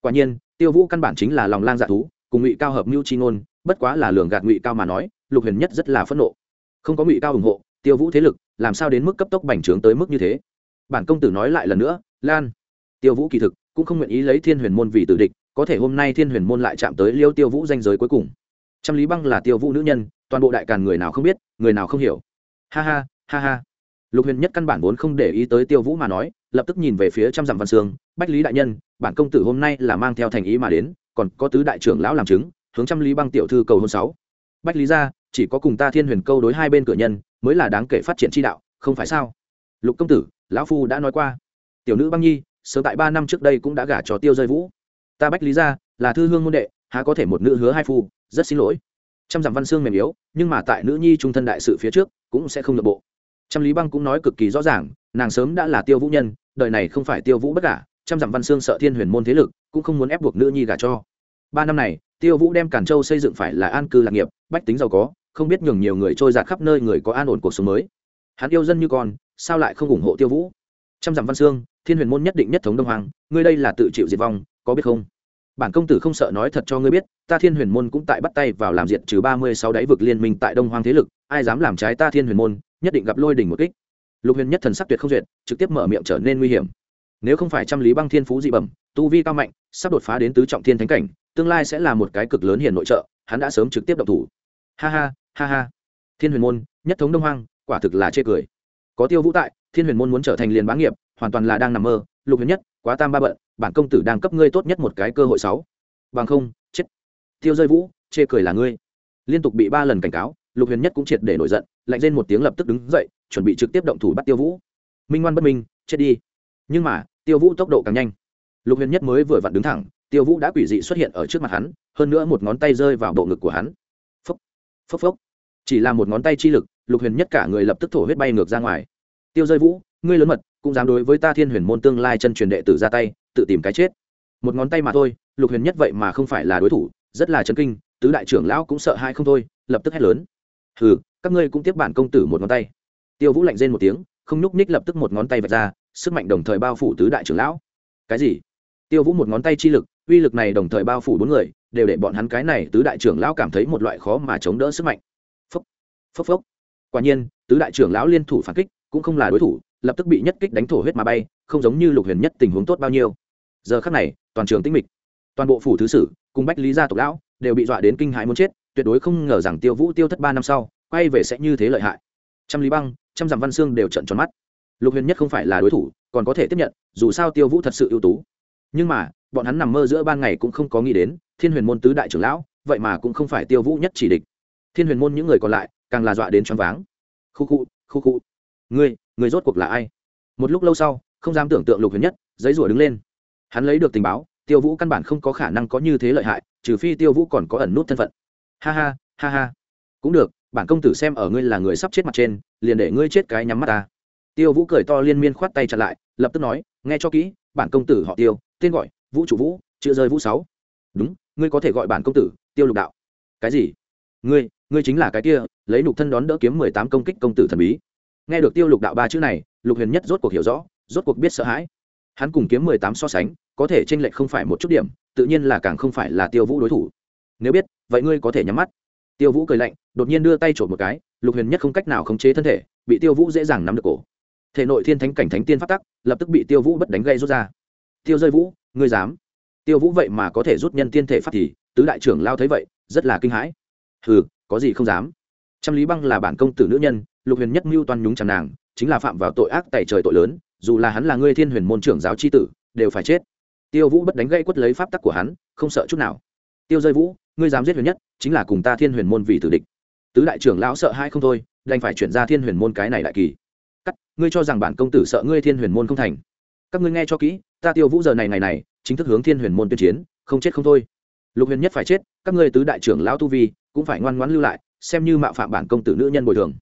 Quả nhiên, tiêu vũ căn bản chính là lòng lang dạ thú, cùng ngụy cao hợp mưu chi ngôn bất quá là lường gạt ngụy cao mà nói, lục huyền nhất rất là phẫn nộ. Không có ngụy cao ủng hộ, tiêu vũ thế lực làm sao đến mức cấp tốc bành trướng tới mức như thế? Bản công tử nói lại lần nữa, lan. Tiêu vũ kỳ thực cũng không nguyện ý lấy thiên huyền môn vì tử địch, có thể hôm nay thiên huyền môn lại chạm tới liêu tiêu vũ danh giới cuối cùng. Trăm lý băng là tiêu vũ nữ nhân, toàn bộ đại càn người nào không biết, người nào không hiểu. Ha ha ha ha. Lục huyền nhất căn bản vốn không để ý tới tiêu vũ mà nói, lập tức nhìn về phía trăm dặm văn sương bách lý đại nhân, bản công tử hôm nay là mang theo thành ý mà đến, còn có tứ đại trưởng lão làm chứng hướng trăm lý băng tiểu thư cầu hôn sáu. Bách lý ra chỉ có cùng ta thiên huyền câu đối hai bên cửa nhân mới là đáng kể phát triển chi đạo, không phải sao? Lục công tử, lão phu đã nói qua. Tiểu nữ băng nhi, sớm tại ba năm trước đây cũng đã gả cho tiêu rơi vũ. Ta bách lý ra là thư hương môn đệ, há có thể một nữ hứa hai phu, rất xin lỗi. Trăm dặm văn xương mềm yếu, nhưng mà tại nữ nhi trung thân đại sự phía trước cũng sẽ không nội bộ. Trăm lý băng cũng nói cực kỳ rõ ràng, nàng sớm đã là tiêu vũ nhân, đời này không phải tiêu vũ bất cả trăm dặm văn xương sợ thiên huyền môn thế lực cũng không muốn ép buộc nữ nhi gả cho. Ba năm này tiêu vũ đem cản châu xây dựng phải là an cư lạc nghiệp, bách tính giàu có, không biết nhường nhiều người trôi giạt khắp nơi người có an ổn cuộc sống mới. Hắn yêu dân như con, sao lại không ủng hộ tiêu vũ? Trăm dặm văn xương, thiên huyền môn nhất định nhất thống đông hoàng, ngươi đây là tự chịu diệt vong, có biết không? Bản công tử không sợ nói thật cho ngươi biết, ta thiên huyền môn cũng tại bắt tay vào làm diệt trừ ba mươi sáu đáy vực liên minh tại đông hoàng thế lực, ai dám làm trái ta thiên huyền môn, nhất định gặp lôi đỉnh một kích. Lục huyền nhất thần sắc tuyệt không duyệt, trực tiếp mở miệng trở nên nguy hiểm. Nếu không phải trăm lý băng thiên phú dị bẩm, tu vi cao mạnh, sắp đột phá đến tứ trọng thiên thánh cảnh tương lai sẽ là một cái cực lớn hiền nội trợ, hắn đã sớm trực tiếp động thủ. Ha ha ha ha. Thiên huyền môn, nhất thống đông hoang, quả thực là chê cười. Có tiêu vũ tại, thiên huyền môn muốn trở thành liền bá nghiệp, hoàn toàn là đang nằm mơ, lục huyền nhất, quá tam ba bận, bản công tử đang cấp ngươi tốt nhất một cái cơ hội sáu. Bằng không, chết. Tiêu rơi vũ, chê cười là ngươi. Liên tục bị ba lần cảnh cáo, lục huyền nhất cũng triệt để nổi giận, lạnh lên một tiếng lập tức đứng dậy, chuẩn bị trực tiếp động thủ bắt tiêu vũ. Minh ngoan bất minh, chết đi. Nhưng mà, tiêu vũ tốc độ càng nhanh. Lục huyền nhất mới vừa vặn đứng thẳng tiêu vũ đã quỷ dị xuất hiện ở trước mặt hắn, hơn nữa một ngón tay rơi vào bộ ngực của hắn. Phốc phốc phốc. Chỉ là một ngón tay chi lực, lục huyền nhất cả người lập tức thổ huyết bay ngược ra ngoài. Tiêu rơi vũ, ngươi lớn mật, cũng dám đối với ta thiên huyền môn tương lai chân truyền đệ tử ra tay, tự tìm cái chết. Một ngón tay mà thôi, lục huyền nhất vậy mà không phải là đối thủ, rất là chấn kinh, tứ đại trưởng lão cũng sợ hai không thôi, lập tức hét lớn. Hừ, các ngươi cũng tiếp bản công tử một ngón tay. Tiêu vũ lạnh rên một tiếng, không nhúc ních lập tức một ngón tay vạch ra, sức mạnh đồng thời bao phủ tứ đại trưởng lão. Cái gì? Tiêu vũ một ngón tay chi lực uy lực này đồng thời bao phủ bốn người, đều để bọn hắn cái này tứ đại trưởng lão cảm thấy một loại khó mà chống đỡ sức mạnh. Phốc phốc phốc. Quả nhiên, tứ đại trưởng lão liên thủ phản kích, cũng không là đối thủ, lập tức bị nhất kích đánh thổ huyết mà bay, không giống như lục huyền nhất tình huống tốt bao nhiêu. Giờ khắc này, toàn trường tĩnh mịch. Toàn bộ phủ thứ sử, cùng bách lý gia tộc lão, đều bị dọa đến kinh hãi muốn chết, tuyệt đối không ngờ rằng tiêu vũ tiêu thất ba năm sau, quay về sẽ như thế lợi hại. Trăm lý băng, trăm dặm văn xương đều trận tròn mắt. Lục huyền nhất không phải là đối thủ, còn có thể tiếp nhận, dù sao tiêu vũ thật sự ưu tú. Nhưng mà bọn hắn nằm mơ giữa ban ngày cũng không có nghĩ đến, thiên huyền môn tứ đại trưởng lão, vậy mà cũng không phải tiêu vũ nhất chỉ địch. Thiên huyền môn những người còn lại, càng là dọa đến choáng váng. Khu khu khu khu. Ngươi người rốt cuộc là ai? Một lúc lâu sau, không dám tưởng tượng lục huyền nhất, giấy rủa đứng lên. Hắn lấy được tình báo, tiêu vũ căn bản không có khả năng có như thế lợi hại, trừ phi tiêu vũ còn có ẩn nút thân phận. Ha ha ha ha. Cũng được, bản công tử xem ở ngươi là người sắp chết mặt trên, liền để ngươi chết cái nhắm mắt ta. Tiêu vũ cười to liên miên khoát tay chặt lại, lập tức nói, nghe cho kỹ, bản công tử họ tiêu, tên gọi vũ trụ vũ chưa rơi vũ sáu. Đúng, ngươi có thể gọi bản công tử tiêu lục đạo. Cái gì? Ngươi ngươi chính là cái kia, lấy lục thân đón đỡ kiếm mười tám công kích công tử thần bí. Nghe được tiêu lục đạo ba chữ này, lục huyền nhất rốt cuộc hiểu rõ, rốt cuộc biết sợ hãi. Hắn cùng kiếm mười tám so sánh, có thể tranh lệch không phải một chút điểm, tự nhiên là càng không phải là tiêu vũ đối thủ. Nếu biết, vậy ngươi có thể nhắm mắt. Tiêu vũ cười lạnh, đột nhiên đưa tay trộm một cái, lục huyền nhất không cách nào khống chế thân thể, bị tiêu vũ dễ dàng nắm được cổ. Thể nội thiên thánh cảnh thánh tiên phát tắc, lập tức bị tiêu vũ bất đánh gây rút ra. Tiêu rơi vũ ngươi dám. Tiêu vũ vậy mà có thể rút nhân tiên thể phát thì, tứ đại trưởng lao thấy vậy, rất là kinh hãi. Hừ, có gì không dám. Trăm lý băng là bản công tử nữ nhân, lục huyền nhất mưu toan nhúng chẳng nàng, chính là phạm vào tội ác tẩy trời tội lớn, dù là hắn là ngươi thiên huyền môn trưởng giáo tri tử, đều phải chết. Tiêu vũ bất đánh gây quất lấy pháp tắc của hắn, không sợ chút nào. Tiêu rơi vũ, ngươi dám giết huyền nhất, chính là cùng ta thiên huyền môn vì tử địch. Tứ đại trưởng lão sợ hai không thôi, đành phải chuyển ra thiên huyền môn cái này đại kỳ. Cắt, ngươi cho rằng bản công tử sợ ngươi thiên huyền môn không thành các ngươi nghe cho kỹ, ta tiêu vũ giờ này ngày này, chính thức hướng thiên huyền môn tuyên chiến, không chết không thôi. Lục huyền nhất phải chết, các ngươi tứ đại trưởng lão tu vi cũng phải ngoan ngoãn lưu lại, xem như mạo phạm bản công tử nữ nhân bồi thường.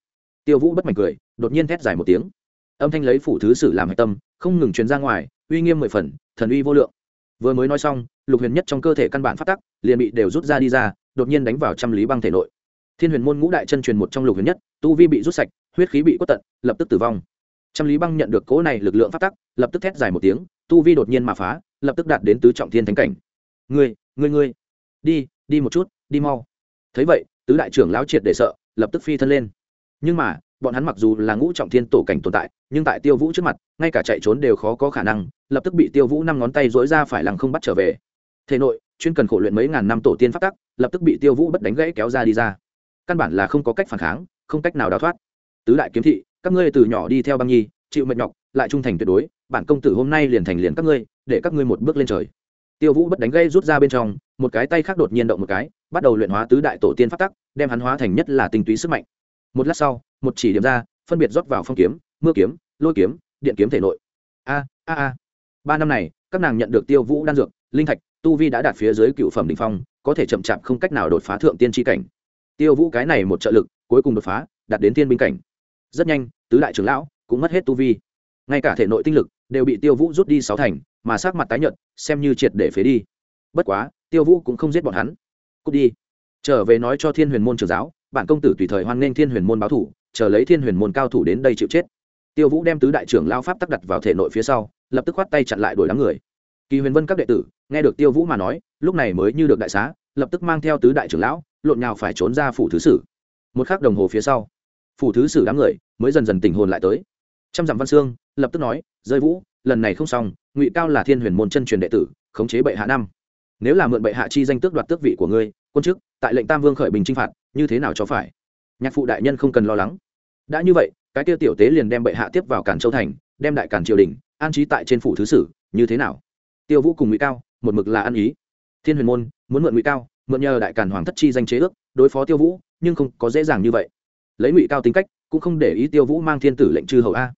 Tiêu vũ bất mảnh cười, đột nhiên thét dài một tiếng. Âm thanh lấy phủ thứ sử làm hạch tâm, không ngừng truyền ra ngoài, uy nghiêm mười phần, thần uy vô lượng. Vừa mới nói xong, lục huyền nhất trong cơ thể căn bản phát tắc, liền bị đều rút ra đi ra, đột nhiên đánh vào trăm lý băng thể nội. Thiên huyền môn ngũ đại chân truyền một trong lục huyền nhất, tu vi bị rút sạch, huyết khí bị quất tận, lập tức tử vong. Trăm lý băng nhận được cố này lực lượng phát tắc lập tức thét dài một tiếng, tu vi đột nhiên mà phá, lập tức đạt đến tứ trọng thiên thánh cảnh. Ngươi ngươi ngươi. Đi đi một chút, đi mau. Thấy vậy, tứ đại trưởng lão triệt để sợ, lập tức phi thân lên. Nhưng mà, bọn hắn mặc dù là ngũ trọng thiên tổ cảnh tồn tại, nhưng tại tiêu vũ trước mặt, ngay cả chạy trốn đều khó có khả năng, lập tức bị tiêu vũ năm ngón tay dối ra phải lằng không bắt trở về. Thể nội, chuyên cần khổ luyện mấy ngàn năm tổ tiên phát tắc, lập tức bị tiêu vũ bất đánh gãy kéo ra đi ra. Căn bản là không có cách phản kháng, không cách nào đào thoát. Tứ đại kiếm thị, các ngươi từ nhỏ đi theo băng nhi, chịu mệt nhọc, lại trung thành tuyệt đối bản công tử hôm nay liền thành liền các ngươi, để các ngươi một bước lên trời. Tiêu vũ bất đánh gây rút ra bên trong, một cái tay khác đột nhiên động một cái, bắt đầu luyện hóa tứ đại tổ tiên phát tắc, đem hắn hóa thành nhất là tinh túy sức mạnh. Một lát sau, một chỉ điểm ra, phân biệt rót vào phong kiếm, mưa kiếm, lôi kiếm, điện kiếm thể nội. A a a. Ba năm này, các nàng nhận được tiêu vũ đan dược, linh thạch, tu vi đã đạt phía dưới cựu phẩm đỉnh phong, có thể chậm chạp không cách nào đột phá thượng tiên tri cảnh. Tiêu vũ cái này một trợ lực, cuối cùng đột phá, đạt đến tiên binh cảnh. Rất nhanh, tứ đại trưởng lão cũng mất hết tu vi. Ngay cả thể nội tinh lực đều bị tiêu vũ rút đi sáu thành, mà sát mặt tái nhợt, xem như triệt để phế đi. Bất quá, tiêu vũ cũng không giết bọn hắn. Cút đi. Trở về nói cho thiên huyền môn trưởng giáo, bản công tử tùy thời hoan nghênh thiên huyền môn báo thủ, chờ lấy thiên huyền môn cao thủ đến đây chịu chết. Tiêu vũ đem tứ đại trưởng lao pháp tắc đặt vào thể nội phía sau, lập tức khoát tay chặn lại đuổi đám người. Kỳ huyền vân các đệ tử, nghe được tiêu vũ mà nói, lúc này mới như được đại xá, lập tức mang theo tứ đại trưởng lão, lộn nhào phải trốn ra phủ thứ sử. Một khắc đồng hồ phía sau, phủ thứ sử đám người mới dần dần tình hồn lại tới trăm dặm văn sương lập tức nói, rơi vũ, lần này không xong, ngụy cao là thiên huyền môn chân truyền đệ tử, khống chế bệ hạ năm. Nếu là mượn bệ hạ chi danh tước đoạt tước vị của ngươi, quân chức, tại lệnh tam vương khởi bình chinh phạt, như thế nào cho phải? Nhạc phụ đại nhân không cần lo lắng. Đã như vậy, cái tiêu tiểu tế liền đem bệ hạ tiếp vào cản châu thành, đem đại cản triều đình, an trí tại trên phủ thứ sử, như thế nào? Tiêu vũ cùng ngụy cao, một mực là ăn ý. Thiên huyền môn, muốn mượn ngụy cao, mượn nhờ đại cản hoàng thất chi danh chế ước, đối phó tiêu vũ, nhưng không có dễ dàng như vậy. Lấy ngụy cao tính cách, cũng không để ý tiêu vũ mang thiên tử lệnh chư hầu a.